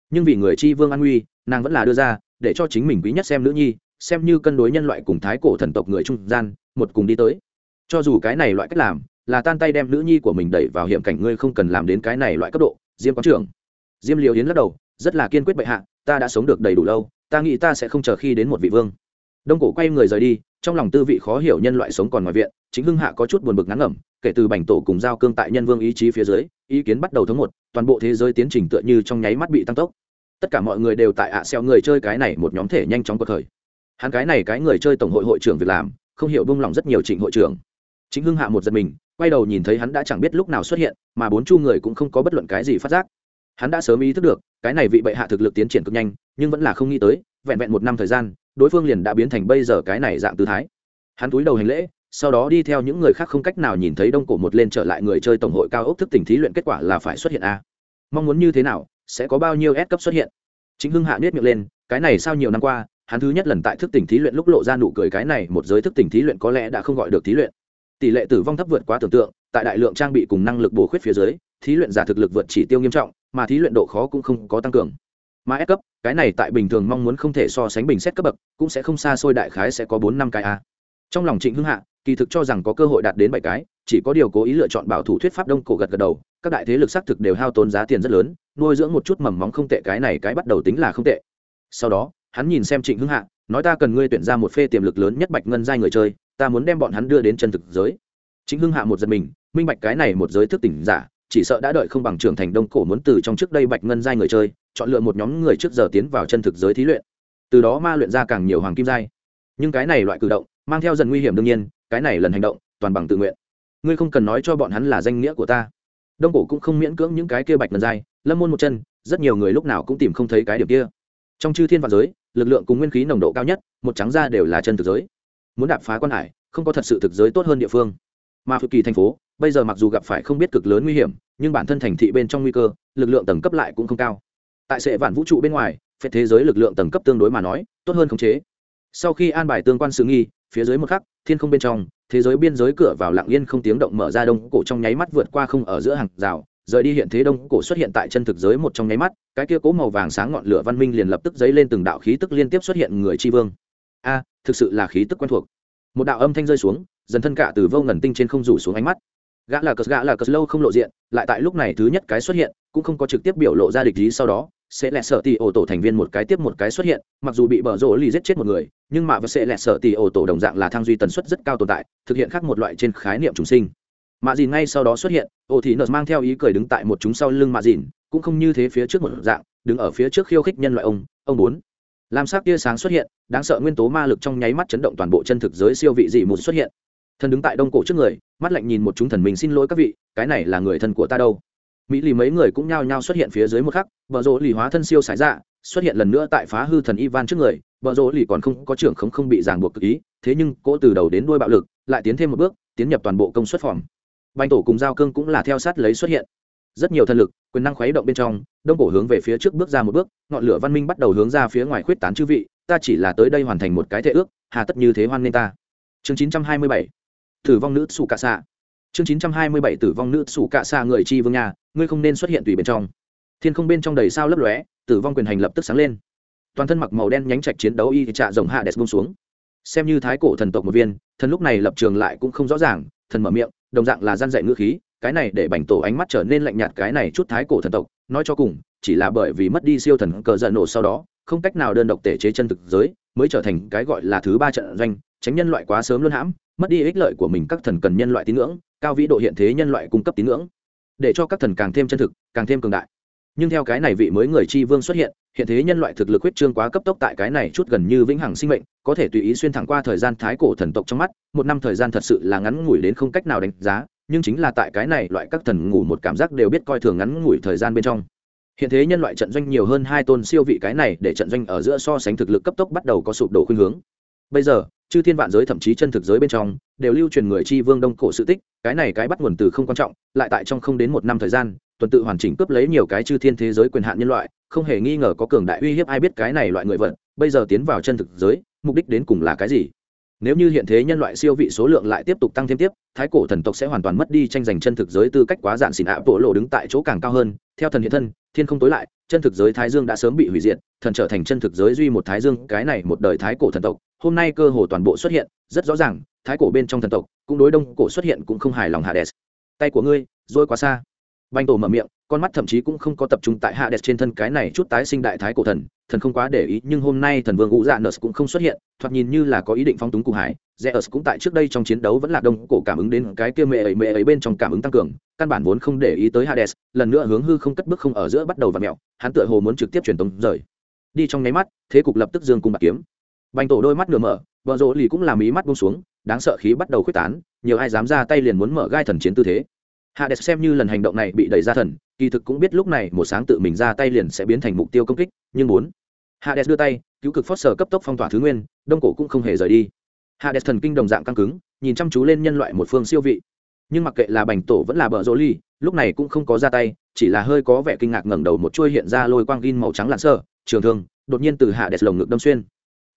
Nhưng vì người chi vương an nguy nàng vẫn là đưa ra, để cho chính mình quý nhất xem nữ nhi, xem như cân đối nhân loại cùng thái cổ thần tộc người trung gian, một cùng đi tới. Cho dù cái này loại cách làm, là tan tay đem nữ nhi của mình đẩy vào hiểm cảnh, ngươi không cần làm đến cái này loại cấp độ, diêm quán trưởng. Diêm liều yến lắc đầu, rất là kiên quyết bệ hạ, ta đã sống được đầy đủ lâu, ta nghĩ ta sẽ không chờ khi đến một vị vương. Đông cổ quay người rời đi trong lòng tư vị khó hiểu nhân loại sống còn ngoài viện, chính hưng hạ có chút buồn bực ngắn ngẩm, kể từ bành tổ cùng giao cương tại nhân vương ý chí phía dưới, ý kiến bắt đầu thống một, toàn bộ thế giới tiến trình tựa như trong nháy mắt bị tăng tốc. Tất cả mọi người đều tại ạ à xeo người chơi cái này một nhóm thể nhanh chóng cuộc thời hắn cái này cái người chơi tổng hội hội trưởng việc làm, không hiểu buông lòng rất nhiều trịnh hội trưởng. Chính hưng hạ một giật mình, quay đầu nhìn thấy hắn đã chẳng biết lúc nào xuất hiện, mà bốn chu người cũng không có bất luận cái gì phát giác. Hắn đã sớm ý thức được, cái này vị bệ hạ thực lực tiến triển cực nhanh, nhưng vẫn là không nghĩ tới, vẹn vẹn một năm thời gian đối phương liền đã biến thành bây giờ cái này dạng tư thái. Hắn túi đầu hành lễ, sau đó đi theo những người khác không cách nào nhìn thấy đông cổ một lên trở lại người chơi tổng hội cao ốc thức tỉnh thí luyện kết quả là phải xuất hiện a. Mong muốn như thế nào, sẽ có bao nhiêu S cấp xuất hiện? Chính hưng hạ biết miệng lên, cái này sau nhiều năm qua, hắn thứ nhất lần tại thức tỉnh thí luyện lúc lộ ra nụ cười cái này một giới thức tỉnh thí luyện có lẽ đã không gọi được thí luyện. Tỷ lệ tử vong thấp vượt quá tưởng tượng, tại đại lượng trang bị cùng năng lực bổ khuyết phía dưới, thí luyện giả thực lực vượt chỉ tiêu nghiêm trọng, mà thí luyện độ khó cũng không có tăng cường mà S cấp, cái này tại bình thường mong muốn không thể so sánh bình xét cấp bậc, cũng sẽ không xa xôi đại khái sẽ có bốn năm cái a. Trong lòng trịnh hưng hạ, kỳ thực cho rằng có cơ hội đạt đến bảy cái, chỉ có điều cố ý lựa chọn bảo thủ thuyết pháp đông cổ gật gật đầu, các đại thế lực xác thực đều hao tốn giá tiền rất lớn, nuôi dưỡng một chút mầm móng không tệ cái này cái bắt đầu tính là không tệ. Sau đó, hắn nhìn xem trịnh hưng hạ, nói ta cần ngươi tuyển ra một phê tiềm lực lớn nhất bạch ngân giai người chơi, ta muốn đem bọn hắn đưa đến chân thực giới. Trịnh hưng hạ một giật mình, minh bạch cái này một giới thức tỉnh giả, chỉ sợ đã đợi không bằng trưởng thành đông cổ muốn từ trong trước đây bạch ngân giai người chơi chọn lựa một nhóm người trước giờ tiến vào chân thực giới thí luyện. Từ đó ma luyện ra càng nhiều hoàng kim giai. Nhưng cái này loại cử động mang theo dần nguy hiểm đương nhiên, cái này lần hành động toàn bằng tự nguyện. Ngươi không cần nói cho bọn hắn là danh nghĩa của ta. Đông cổ cũng không miễn cưỡng những cái kia bạch ngân giai, lâm môn một chân, rất nhiều người lúc nào cũng tìm không thấy cái điểm kia. Trong chư thiên vạn giới, lực lượng cùng nguyên khí nồng độ cao nhất, một trắng ra đều là chân thực giới. Muốn đạp phá quan hải, không có thật sự thực giới tốt hơn địa phương. Mà phự kỳ thành phố, bây giờ mặc dù gặp phải không biết cực lớn nguy hiểm, nhưng bản thân thành thị bên trong nguy cơ, lực lượng tầng cấp lại cũng không cao tại sệ vạn vũ trụ bên ngoài phép thế giới lực lượng tầng cấp tương đối mà nói, tốt hơn khống chế. Sau khi an bài tương quan sự nghi, phía dưới một khắc, thiên không bên trong, thế giới biên giới cửa vào lặng yên không tiếng động mở ra đông cổ trong nháy mắt vượt qua không ở giữa hàng rào, rời đi hiện thế đông cổ xuất hiện tại chân thực giới một trong nháy mắt, cái kia cố màu vàng sáng ngọn lửa văn minh liền lập tức dấy lên từng đạo khí tức liên tiếp xuất hiện người tri vương. A, thực sự là khí tức quen thuộc. Một đạo âm thanh rơi xuống, dần thân cả từ vô ngần tinh trên không rủ xuống ánh mắt gã là cờ, gã là cờ lâu không lộ diện, lại tại lúc này thứ nhất cái xuất hiện, cũng không có trực tiếp biểu lộ ra địch ý sau đó, sẽ lẹ sợ tỷ ổ tổ thành viên một cái tiếp một cái xuất hiện, mặc dù bị bờ rộ lì giết chết một người, nhưng mà và sẽ lẹ sợ tỷ ổ tổ đồng dạng là thang duy tần suất rất cao tồn tại, thực hiện khác một loại trên khái niệm trùng sinh. Mạ dìn ngay sau đó xuất hiện, ổ thì nợ mang theo ý cười đứng tại một chúng sau lưng mạ dìn, cũng không như thế phía trước một dạng, đứng ở phía trước khiêu khích nhân loại ông ông bốn. Lam sắc tia sáng xuất hiện, đáng sợ nguyên tố ma lực trong nháy mắt chấn động toàn bộ chân thực giới siêu vị dị một xuất hiện. Thần đứng tại đông cổ trước người mắt lạnh nhìn một chúng thần mình xin lỗi các vị, cái này là người thân của ta đâu. Mỹ lì mấy người cũng nhao nhao xuất hiện phía dưới một khắc, bờ rỗ lì hóa thân siêu sải dạ xuất hiện lần nữa tại phá hư thần ivan trước người, bờ rỗ lì còn không có trưởng không không bị ràng buộc cực ý, thế nhưng cỗ từ đầu đến đuôi bạo lực, lại tiến thêm một bước, tiến nhập toàn bộ công suất phòng. Banh tổ cùng giao cương cũng là theo sát lấy xuất hiện. Rất nhiều thần lực, quyền năng khuấy động bên trong, đông cổ hướng về phía trước bước ra một bước, ngọn lửa văn minh bắt đầu hướng ra phía ngoài khuyết tán chư vị, ta chỉ là tới đây hoàn thành một cái thể ước, hà tất như thế hoan nên ta. Chương chín trăm hai mươi bảy tử vong nữ sủ cạ xạ chương chín trăm hai mươi bảy, tử vong nữ sủ cạ xạ người chi vương nhà ngươi không nên xuất hiện tùy bên trong. Thiên không bên trong đầy sao lấp lóe, tử vong quyền hành lập tức sáng lên. Toàn thân mặc màu đen nhánh trạch chiến đấu y trạ rồng hạ đẹp bông xuống. Xem như thái cổ thần tộc một viên, thần lúc này lập trường lại cũng không rõ ràng, thần mở miệng, đồng dạng là gian dạy ngữ khí, cái này để bành tổ ánh mắt trở nên lạnh nhạt cái này chút thái cổ thần tộc, nói cho cùng, chỉ là bởi vì mất đi siêu thần cờ giận nổ sau đó, không cách nào đơn độc tể chế chân thực giới, mới trở thành cái gọi là thứ ba trận doanh, tránh nhân loại quá sớm luôn hãm mất đi ích lợi của mình các thần cần nhân loại tín ngưỡng, cao vĩ độ hiện thế nhân loại cung cấp tín ngưỡng. Để cho các thần càng thêm chân thực, càng thêm cường đại. Nhưng theo cái này vị mới người chi vương xuất hiện hiện thế nhân loại thực lực huyết trương quá cấp tốc tại cái này chút gần như vĩnh hằng sinh mệnh, có thể tùy ý xuyên thẳng qua thời gian thái cổ thần tộc trong mắt, một năm thời gian thật sự là ngắn ngủi đến không cách nào đánh giá, nhưng chính là tại cái này loại các thần ngủ một cảm giác đều biết coi thường ngắn ngủi thời gian bên trong. Hiện thế nhân loại trận doanh nhiều hơn hai tôn siêu vị cái này để trận doanh ở giữa so sánh thực lực cấp tốc bắt đầu có sụp đổ khuynh hướng bây giờ, chư thiên vạn giới thậm chí chân thực giới bên trong, đều lưu truyền người chi vương đông cổ sự tích, cái này cái bắt nguồn từ không quan trọng, lại tại trong không đến một năm thời gian, tuần tự hoàn chỉnh cướp lấy nhiều cái chư thiên thế giới quyền hạn nhân loại, không hề nghi ngờ có cường đại uy hiếp ai biết cái này loại người vận bây giờ tiến vào chân thực giới, mục đích đến cùng là cái gì? Nếu như hiện thế nhân loại siêu vị số lượng lại tiếp tục tăng thêm tiếp, thái cổ thần tộc sẽ hoàn toàn mất đi tranh giành chân thực giới tư cách quá dạn xỉn ạ, bộ lộ đứng tại chỗ càng cao hơn, theo thần hiện thân, thiên không tối lại, chân thực giới thái dương đã sớm bị hủy diệt, thần trở thành chân thực giới duy một thái dương, cái này một đời thái cổ thần tộc hôm nay cơ hồ toàn bộ xuất hiện, rất rõ ràng, thái cổ bên trong thần tộc, cũng đối đông cổ xuất hiện cũng không hài lòng hades. Tay của ngươi rồi quá xa. Banh tổ mở miệng, con mắt thậm chí cũng không có tập trung tại hades trên thân cái này chút tái sinh đại thái cổ thần thần không quá để ý, nhưng hôm nay thần vương ngũ dạ nợ cũng không xuất hiện, thoạt nhìn như là có ý định phong túng cụ hải zeus cũng tại trước đây trong chiến đấu vẫn là đông cổ cảm ứng đến cái kia mẹ ấy mẹ ấy bên trong cảm ứng tăng cường, căn bản vốn không để ý tới hades, lần nữa hướng hư không cất bước không ở giữa bắt đầu và mẹo hắn tựa hồ muốn trực tiếp truyền tống rời. Đi trong nháy mắt, thế cục lập tức dương cung bạc kiếm bành tổ đôi mắt nửa mở vợ rỗ lì cũng làm ý mắt buông xuống, đáng sợ khí bắt đầu khuếch tán, nhiều ai dám ra tay liền muốn mở gai thần chiến tư thế. Hades xem như lần hành động này bị đẩy ra thần, kỳ thực cũng biết lúc này một sáng tự mình ra tay liền sẽ biến thành mục tiêu công kích, nhưng muốn. Hades đưa tay, cứu cực phót cấp tốc phong tỏa thứ nguyên, đông cổ cũng không hề rời đi. Hades thần kinh đồng dạng căng cứng, nhìn chăm chú lên nhân loại một phương siêu vị. Nhưng mặc kệ là bành tổ vẫn là bờ rỗ ly lúc này cũng không có ra tay, chỉ là hơi có vẻ kinh ngạc ngẩng đầu một chuôi hiện ra lôi quang gin màu trắng lặn sơ, trường thương, đột nhiên từ hạ đẹp lồng ngực đâm xuyên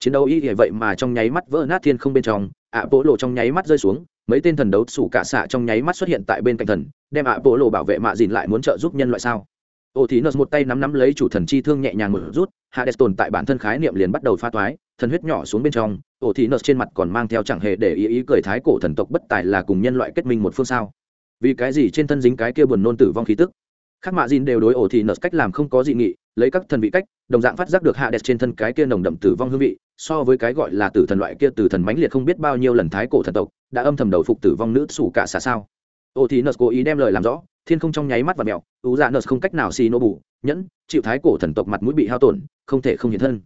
chiến đấu y vậy mà trong nháy mắt vỡ nát thiên không bên trong ạ bộ lộ trong nháy mắt rơi xuống, mấy tên thần đấu sủ cả xạ trong nháy mắt xuất hiện tại bên cạnh thần, đem ạ bộ lộ bảo vệ mạ dìn lại muốn trợ giúp nhân loại sao? Ô thì nợ một tay nắm nắm lấy chủ thần chi thương nhẹ nhàng một rút, hades tồn tại bản thân khái niệm liền bắt đầu pha toái, thần huyết nhỏ xuống bên trong ô thì nợ trên mặt còn mang theo chẳng hề để ý ý cười thái cổ thần tộc bất tài là cùng nhân loại kết minh một phương sao? Vì cái gì trên thân dính cái kia buồn nôn tử vong khí tức? Khác mạ dìn đều đối ổ thì nợ cách làm không có dị nghị, lấy các thần vị cách, đồng dạng phát giác được hạ đẹp trên thân cái kia nồng đậm tử vong hương vị, so với cái gọi là tử thần loại kia tử thần mãnh liệt không biết bao nhiêu lần thái cổ thần tộc, đã âm thầm đầu phục tử vong nữ sủ cả xả sao. Ổ thì nợ cố ý đem lời làm rõ, thiên không trong nháy mắt và mèo, ú dạ nợ không cách nào xì nô bù, nhẫn, chịu thái cổ thần tộc mặt mũi bị hao tổn, không thể không hiện thân.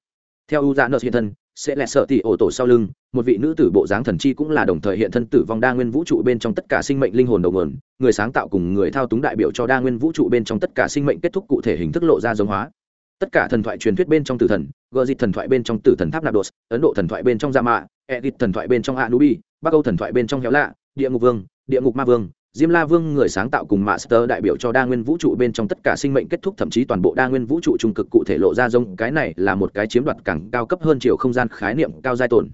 Theo ú dạ nợ hiện thân sẽ lẹ sợ tỷ ổ tổ sau lưng, một vị nữ tử bộ dáng thần chi cũng là đồng thời hiện thân tử vong đa nguyên vũ trụ bên trong tất cả sinh mệnh linh hồn đầu nguồn, người sáng tạo cùng người thao túng đại biểu cho đa nguyên vũ trụ bên trong tất cả sinh mệnh kết thúc cụ thể hình thức lộ ra giống hóa. Tất cả thần thoại truyền thuyết bên trong tử thần gợ dịt thần thoại bên trong tử thần tháp nạp đột ấn độ thần thoại bên trong gia mạ edit thần thoại bên trong anubi, bắc âu thần thoại bên trong héo lạ, địa ngục vương, địa ngục ma vương diêm la vương người sáng tạo cùng master đại biểu cho đa nguyên vũ trụ bên trong tất cả sinh mệnh kết thúc, thậm chí toàn bộ đa nguyên vũ trụ trung cực cụ thể lộ ra giống cái này là một cái chiếm đoạt càng cao cấp hơn chiều không gian khái niệm cao giai tồn.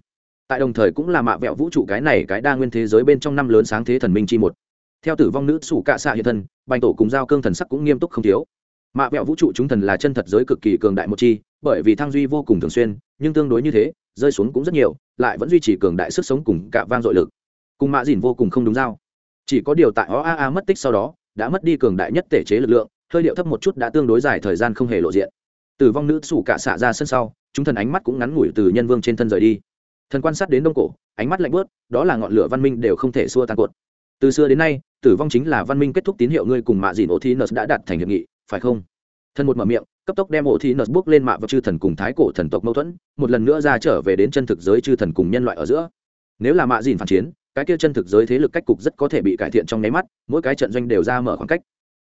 Tại đồng thời cũng là mạ vẹo vũ trụ cái này cái đa nguyên thế giới bên trong năm lớn sáng thế thần minh chi một. Theo tử vong nữ sủ cạ xạ hiện thân, bành tổ cùng giao cương thần sắc cũng nghiêm túc không thiếu. Mạ vẹo vũ trụ chúng thần là chân thật giới cực kỳ cường đại một chi, bởi vì thăng duy vô cùng thường xuyên, nhưng tương đối như thế, rơi xuống cũng rất nhiều, lại vẫn duy trì cường đại sức sống cùng cả vang dội lực. Cùng mạ dìn vô cùng không đúng giao chỉ có điều tại oaa mất tích sau đó, đã mất đi cường đại nhất thể chế lực lượng, hơi điệu thấp một chút đã tương đối dài thời gian không hề lộ diện. Tử vong nữ sủ cả xạ ra sân sau, chúng thần ánh mắt cũng ngắn ngủi từ nhân vương trên thân rời đi. Thần quan sát đến đông cổ, ánh mắt lạnh bớt đó là ngọn lửa văn minh đều không thể xua tan cột. Từ xưa đến nay, tử vong chính là văn minh kết thúc tín hiệu ngươi cùng mạ dìn ô thi nợ đã đạt thành hiệp nghị, phải không? Thần một mở miệng, cấp tốc đem ô thi nợ bước lên mạ và chư thần cùng thái cổ thần tộc mâu thuẫn, một lần nữa ra trở về đến chân thực giới chư thần cùng nhân loại ở giữa. Nếu là mạ dìn phản chiến cái kia chân thực giới thế lực cách cục rất có thể bị cải thiện trong nháy mắt, mỗi cái trận doanh đều ra mở khoảng cách.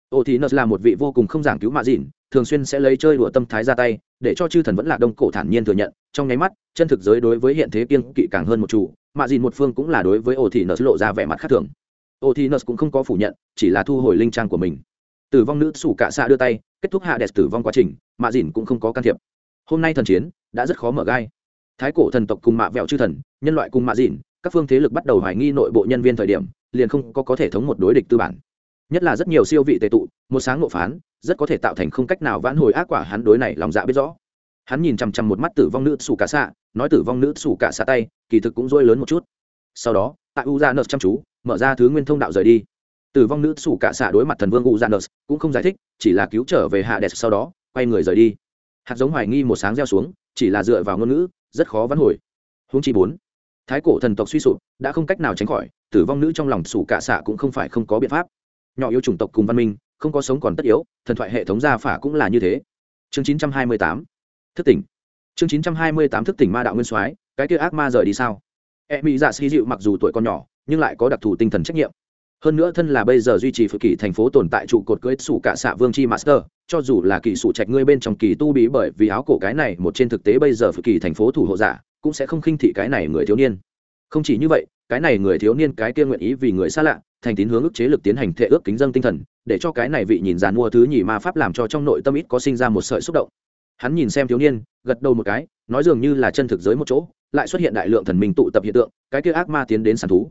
Ô thì nợ là một vị vô cùng không giảng cứu mạ dìn thường xuyên sẽ lấy chơi đùa tâm thái ra tay, để cho chư thần vẫn là đông cổ thản nhiên thừa nhận, trong nháy mắt, chân thực giới đối với hiện thế kiên kỵ càng hơn một chủ, mạ dìn một phương cũng là đối với ô thì nợ lộ ra vẻ mặt khác thường. Ô thì nợ cũng không có phủ nhận, chỉ là thu hồi linh trang của mình. Tử vong nữ sủ cả xạ đưa tay, kết thúc hạ đẹp tử vong quá trình, mạ dìn cũng không có can thiệp. Hôm nay thần chiến, đã rất khó mở gai. Thái cổ thần tộc cùng mạ vẹo chư thần, nhân loại cùng mạ dịn các phương thế lực bắt đầu hoài nghi nội bộ nhân viên thời điểm, liền không có có thể thống một đối địch tư bản. Nhất là rất nhiều siêu vị tệ tụ, một sáng ngộ phán, rất có thể tạo thành không cách nào vãn hồi ác quả hắn đối này lòng dạ biết rõ. Hắn nhìn chằm chằm một mắt tử vong nữ sủ cả xạ, nói tử vong nữ sủ cả xạ tay, kỳ thực cũng rôi lớn một chút. Sau đó, tại u gia nợ chăm chú, mở ra thứ nguyên thông đạo rời đi. Tử vong nữ sủ cả xạ đối mặt thần vương u gia nợ cũng không giải thích, chỉ là cứu trở về hạ đẹp sau đó, quay người rời đi. Hạt giống hoài nghi một sáng gieo xuống, chỉ là dựa vào ngôn ngữ, rất khó vãn hồi. Huống chi bốn thái cổ thần tộc suy sụp, đã không cách nào tránh khỏi, tử vong nữ trong lòng sủ cả xạ cũng không phải không có biện pháp. Nhỏ yếu chủng tộc cùng văn minh, không có sống còn tất yếu, thần thoại hệ thống gia phả cũng là như thế. Chương 928 thức tỉnh. Chương 928 thức tỉnh ma đạo nguyên soái, cái kia ác ma rời đi sao? E mỹ dạ xi dịu mặc dù tuổi còn nhỏ, nhưng lại có đặc thù tinh thần trách nhiệm. Hơn nữa thân là bây giờ duy trì phự kỷ thành phố tồn tại trụ cột cưới sủ cả xạ vương chi master, cho dù là kỳ sủ trạch ngươi bên trong kỳ tu bí bởi vì áo cổ cái này, một trên thực tế bây giờ phự kỷ thành phố thủ hộ giả cũng sẽ không khinh thị cái này người thiếu niên. Không chỉ như vậy, cái này người thiếu niên cái kia nguyện ý vì người xa lạ, thành tín hướng ức chế lực tiến hành thệ ước kính dân tinh thần, để cho cái này vị nhìn dàn mua thứ nhì ma pháp làm cho trong nội tâm ít có sinh ra một sợi xúc động. Hắn nhìn xem thiếu niên, gật đầu một cái, nói dường như là chân thực giới một chỗ, lại xuất hiện đại lượng thần minh tụ tập hiện tượng, cái kia ác ma tiến đến sàn thú.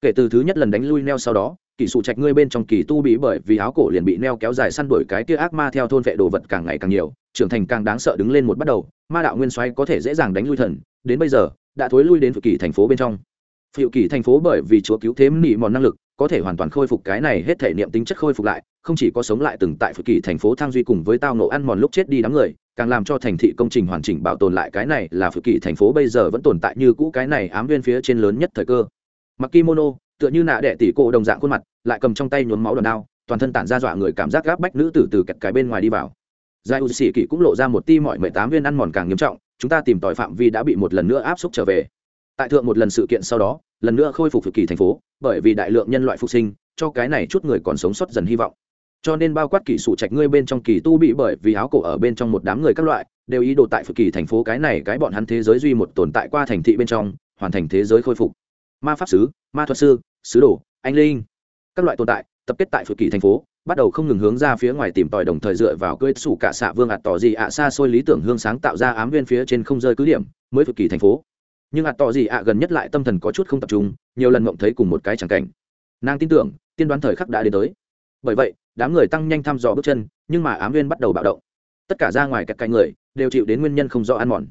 Kể từ thứ nhất lần đánh lui neo sau đó kỳ sụ trạch ngươi bên trong kỳ tu bị bởi vì áo cổ liền bị neo kéo dài săn đuổi cái kia ác ma theo thôn vệ đồ vật càng ngày càng nhiều, trưởng thành càng đáng sợ đứng lên một bắt đầu, ma đạo nguyên xoay có thể dễ dàng đánh lui thần đến bây giờ, đã thối lui đến phụ kỳ thành phố bên trong. Phụ kỳ thành phố bởi vì chúa cứu thế nỉ mòn năng lực, có thể hoàn toàn khôi phục cái này hết thể niệm tính chất khôi phục lại, không chỉ có sống lại từng tại phụ kỳ thành phố thang duy cùng với tao nổ ăn mòn lúc chết đi đám người, càng làm cho thành thị công trình hoàn chỉnh bảo tồn lại cái này là phụ kỳ thành phố bây giờ vẫn tồn tại như cũ cái này ám viên phía trên lớn nhất thời cơ. Mặc kimono, tựa như nạ đệ tỷ cổ đồng dạng khuôn mặt, lại cầm trong tay nhuốm máu đòn đao, toàn thân tản ra dọa người cảm giác gáp bách nữ tử từ kẹt cái bên ngoài đi vào. Giải u sĩ kỵ cũng lộ ra một ti mọi mười tám viên ăn mòn càng nghiêm trọng chúng ta tìm tòi phạm vi đã bị một lần nữa áp xúc trở về. Tại thượng một lần sự kiện sau đó, lần nữa khôi phục thực kỳ thành phố, bởi vì đại lượng nhân loại phục sinh, cho cái này chút người còn sống sót dần hy vọng. Cho nên bao quát kỳ sủ trạch ngươi bên trong kỳ tu bị bởi vì áo cổ ở bên trong một đám người các loại, đều ý đồ tại phực kỳ thành phố cái này cái bọn hắn thế giới duy một tồn tại qua thành thị bên trong, hoàn thành thế giới khôi phục. Ma pháp sứ, ma thuật sư, sứ đồ, anh linh, các loại tồn tại, tập kết tại phực kỳ thành phố bắt đầu không ngừng hướng ra phía ngoài tìm tòi đồng thời dựa vào cưỡi sủ cả xạ vương ạt tỏ gì ạ xa xôi lý tưởng hương sáng tạo ra ám viên phía trên không rơi cứ điểm, mới phật kỳ thành phố. Nhưng ạt tỏ gì ạ gần nhất lại tâm thần có chút không tập trung, nhiều lần mộng thấy cùng một cái chẳng cảnh. Nàng tin tưởng, tiên đoán thời khắc đã đến tới. Bởi vậy, đám người tăng nhanh thăm dò bước chân, nhưng mà ám viên bắt đầu bạo động. Tất cả ra ngoài các cái người, đều chịu đến nguyên nhân không rõ ăn mòn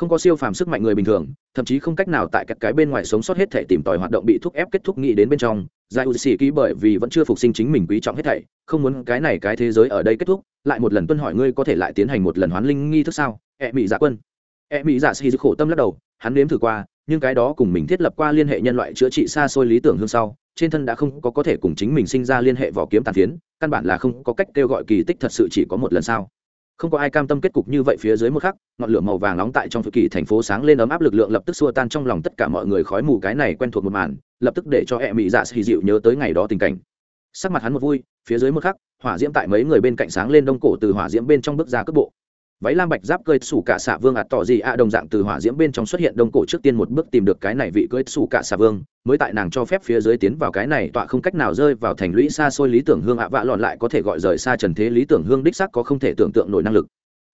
không có siêu phàm sức mạnh người bình thường, thậm chí không cách nào tại các cái bên ngoài sống sót hết thể tìm tòi hoạt động bị thúc ép kết thúc nghĩ đến bên trong giải u sĩ ký bởi vì vẫn chưa phục sinh chính mình quý trọng hết thảy, không muốn cái này cái thế giới ở đây kết thúc, lại một lần tuân hỏi ngươi có thể lại tiến hành một lần hoán linh nghi thức sao? E mỹ dạ quân. E mỹ dạ sĩ khổ tâm lắc đầu, hắn nếm thử qua, nhưng cái đó cùng mình thiết lập qua liên hệ nhân loại chữa trị xa xôi lý tưởng hương sau, trên thân đã không có có thể cùng chính mình sinh ra liên hệ vỏ kiếm tàn phiến, căn bản là không có cách kêu gọi kỳ tích thật sự chỉ có một lần sao không có ai cam tâm kết cục như vậy phía dưới một khắc, ngọn lửa màu vàng nóng tại trong thời kỳ thành phố sáng lên ấm áp lực lượng lập tức xua tan trong lòng tất cả mọi người khói mù. Cái này quen thuộc một màn, lập tức để cho e mỹ dạ xì dịu nhớ tới ngày đó tình cảnh. Sắc mặt hắn một vui, phía dưới một khắc, hỏa diễm tại mấy người bên cạnh sáng lên đông cổ từ hỏa diễm bên trong bước ra cước bộ váy lam bạch giáp cơi sủ cả xạ vương ạt tỏ gì ạ, đồng dạng từ hỏa diễm bên trong xuất hiện đông cổ trước tiên một bước tìm được cái này vị cưỡi sủ cả xạ vương, mới tại nàng cho phép phía dưới tiến vào cái này tọa không cách nào rơi vào thành lũy xa xôi lý tưởng hương ạ, vạ lọn lại có thể gọi rời xa trần thế lý tưởng hương đích sắc có không thể tưởng tượng nổi năng lực.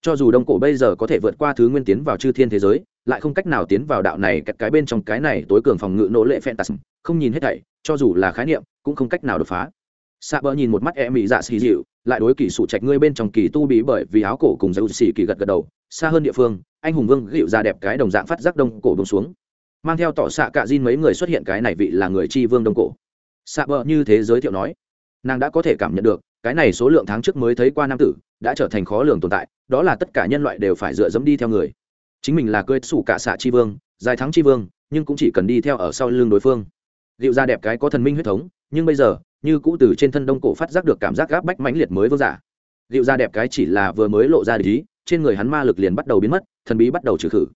Cho dù đông cổ bây giờ có thể vượt qua thứ nguyên tiến vào chư thiên thế giới, lại không cách nào tiến vào đạo này cái bên trong cái này tối cường phòng ngự nỗ lệ phantasm không nhìn hết thảy, cho dù là khái niệm, cũng không cách nào đột phá. Xạ bỡ nhìn một mắt e mỹ dạ xì dịu lại đối kỳ sụ trạch ngươi bên trong kỳ tu bí bởi vì áo cổ cùng dầu xì kỳ gật gật đầu, xa hơn địa phương, anh hùng vương gịu ra đẹp cái đồng dạng phát giác đông cổ bông xuống. Mang theo tỏ xạ cạ diên mấy người xuất hiện cái này vị là người chi vương đông cổ. Xạ bờ như thế giới thiệu nói, nàng đã có thể cảm nhận được, cái này số lượng tháng trước mới thấy qua nam tử, đã trở thành khó lường tồn tại, đó là tất cả nhân loại đều phải dựa dẫm đi theo người. Chính mình là cưới sủ cả xạ chi vương, dài thắng chi vương, nhưng cũng chỉ cần đi theo ở sau lưng đối phương. Liệu ra đẹp cái có thần minh huyết thống, nhưng bây giờ như cũ từ trên thân đông cổ phát giác được cảm giác gáp bách mãnh liệt mới vương giả. Liệu ra đẹp cái chỉ là vừa mới lộ ra lý trên người hắn ma lực liền bắt đầu biến mất, thần bí bắt đầu trừ khử.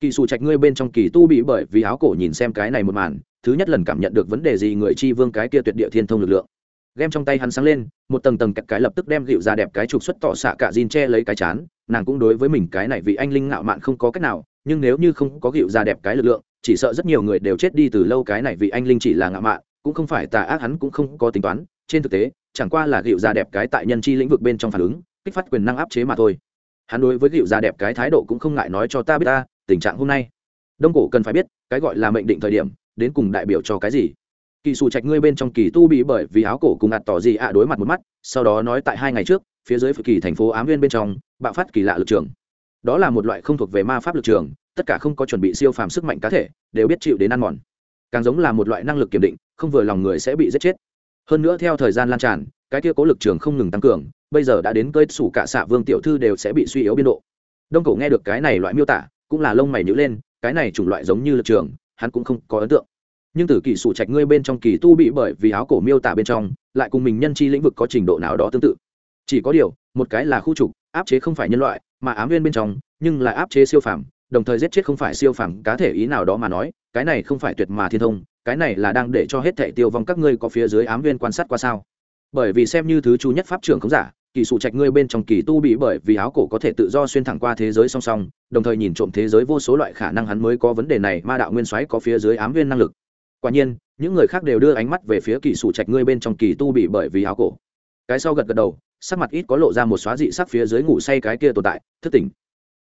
Kỳ xù trạch ngươi bên trong kỳ tu bị bởi vì áo cổ nhìn xem cái này một màn, thứ nhất lần cảm nhận được vấn đề gì người chi vương cái kia tuyệt địa thiên thông lực lượng. Đem trong tay hắn sáng lên, một tầng tầng cái lập tức đem dịu ra đẹp cái trục xuất tỏ xạ cả dìn che lấy cái chán, nàng cũng đối với mình cái này vì anh linh ngạo mạn không có cách nào, nhưng nếu như không có dịu ra đẹp cái lực lượng, chỉ sợ rất nhiều người đều chết đi từ lâu cái này vì anh linh chỉ là ngạo mạn cũng không phải tà ác, hắn cũng không có tính toán, trên thực tế, chẳng qua là gịu ra đẹp cái tại nhân chi lĩnh vực bên trong phản ứng, kích phát quyền năng áp chế mà thôi. Hắn đối với gịu ra đẹp cái thái độ cũng không ngại nói cho ta biết ta, tình trạng hôm nay. Đông cổ cần phải biết, cái gọi là mệnh định thời điểm, đến cùng đại biểu cho cái gì? Kỳ xù trạch ngươi bên trong kỳ tu bị bởi vì áo cổ cùng ạt tỏ gì ạ đối mặt một mắt, sau đó nói tại hai ngày trước, phía dưới kỳ thành phố ám viên bên trong, bạo phát kỳ lạ lực trường. Đó là một loại không thuộc về ma pháp lực trường, tất cả không có chuẩn bị siêu phàm sức mạnh cá thể, đều biết chịu đến ăn mòn. Càng giống là một loại năng lực kiểm định không vừa lòng người sẽ bị giết chết. Hơn nữa theo thời gian lan tràn, cái kia cố lực trường không ngừng tăng cường, bây giờ đã đến cơi sủ cả xạ vương tiểu thư đều sẽ bị suy yếu biên độ. Đông cổ nghe được cái này loại miêu tả, cũng là lông mày nhữ lên, cái này chủng loại giống như lực trường, hắn cũng không có ấn tượng. Nhưng từ kỳ sủ trạch ngươi bên trong kỳ tu bị bởi vì áo cổ miêu tả bên trong, lại cùng mình nhân chi lĩnh vực có trình độ nào đó tương tự. Chỉ có điều, một cái là khu trục, áp chế không phải nhân loại, mà ám viên bên trong, nhưng lại áp chế siêu phàm, đồng thời giết chết không phải siêu phàm, cá thể ý nào đó mà nói, cái này không phải tuyệt mà thiên thông cái này là đang để cho hết thệ tiêu vong các ngươi có phía dưới ám viên quan sát qua sao? Bởi vì xem như thứ chú nhất pháp trưởng không giả, kỳ sụ trạch ngươi bên trong kỳ tu bị bởi vì áo cổ có thể tự do xuyên thẳng qua thế giới song song, đồng thời nhìn trộm thế giới vô số loại khả năng hắn mới có vấn đề này, ma đạo nguyên soái có phía dưới ám viên năng lực. Quả nhiên, những người khác đều đưa ánh mắt về phía kỳ sủ trạch ngươi bên trong kỳ tu bị bởi vì áo cổ. Cái sau gật gật đầu, sắc mặt ít có lộ ra một xóa dị sắc phía dưới ngủ say cái kia tồn tại, thức tỉnh.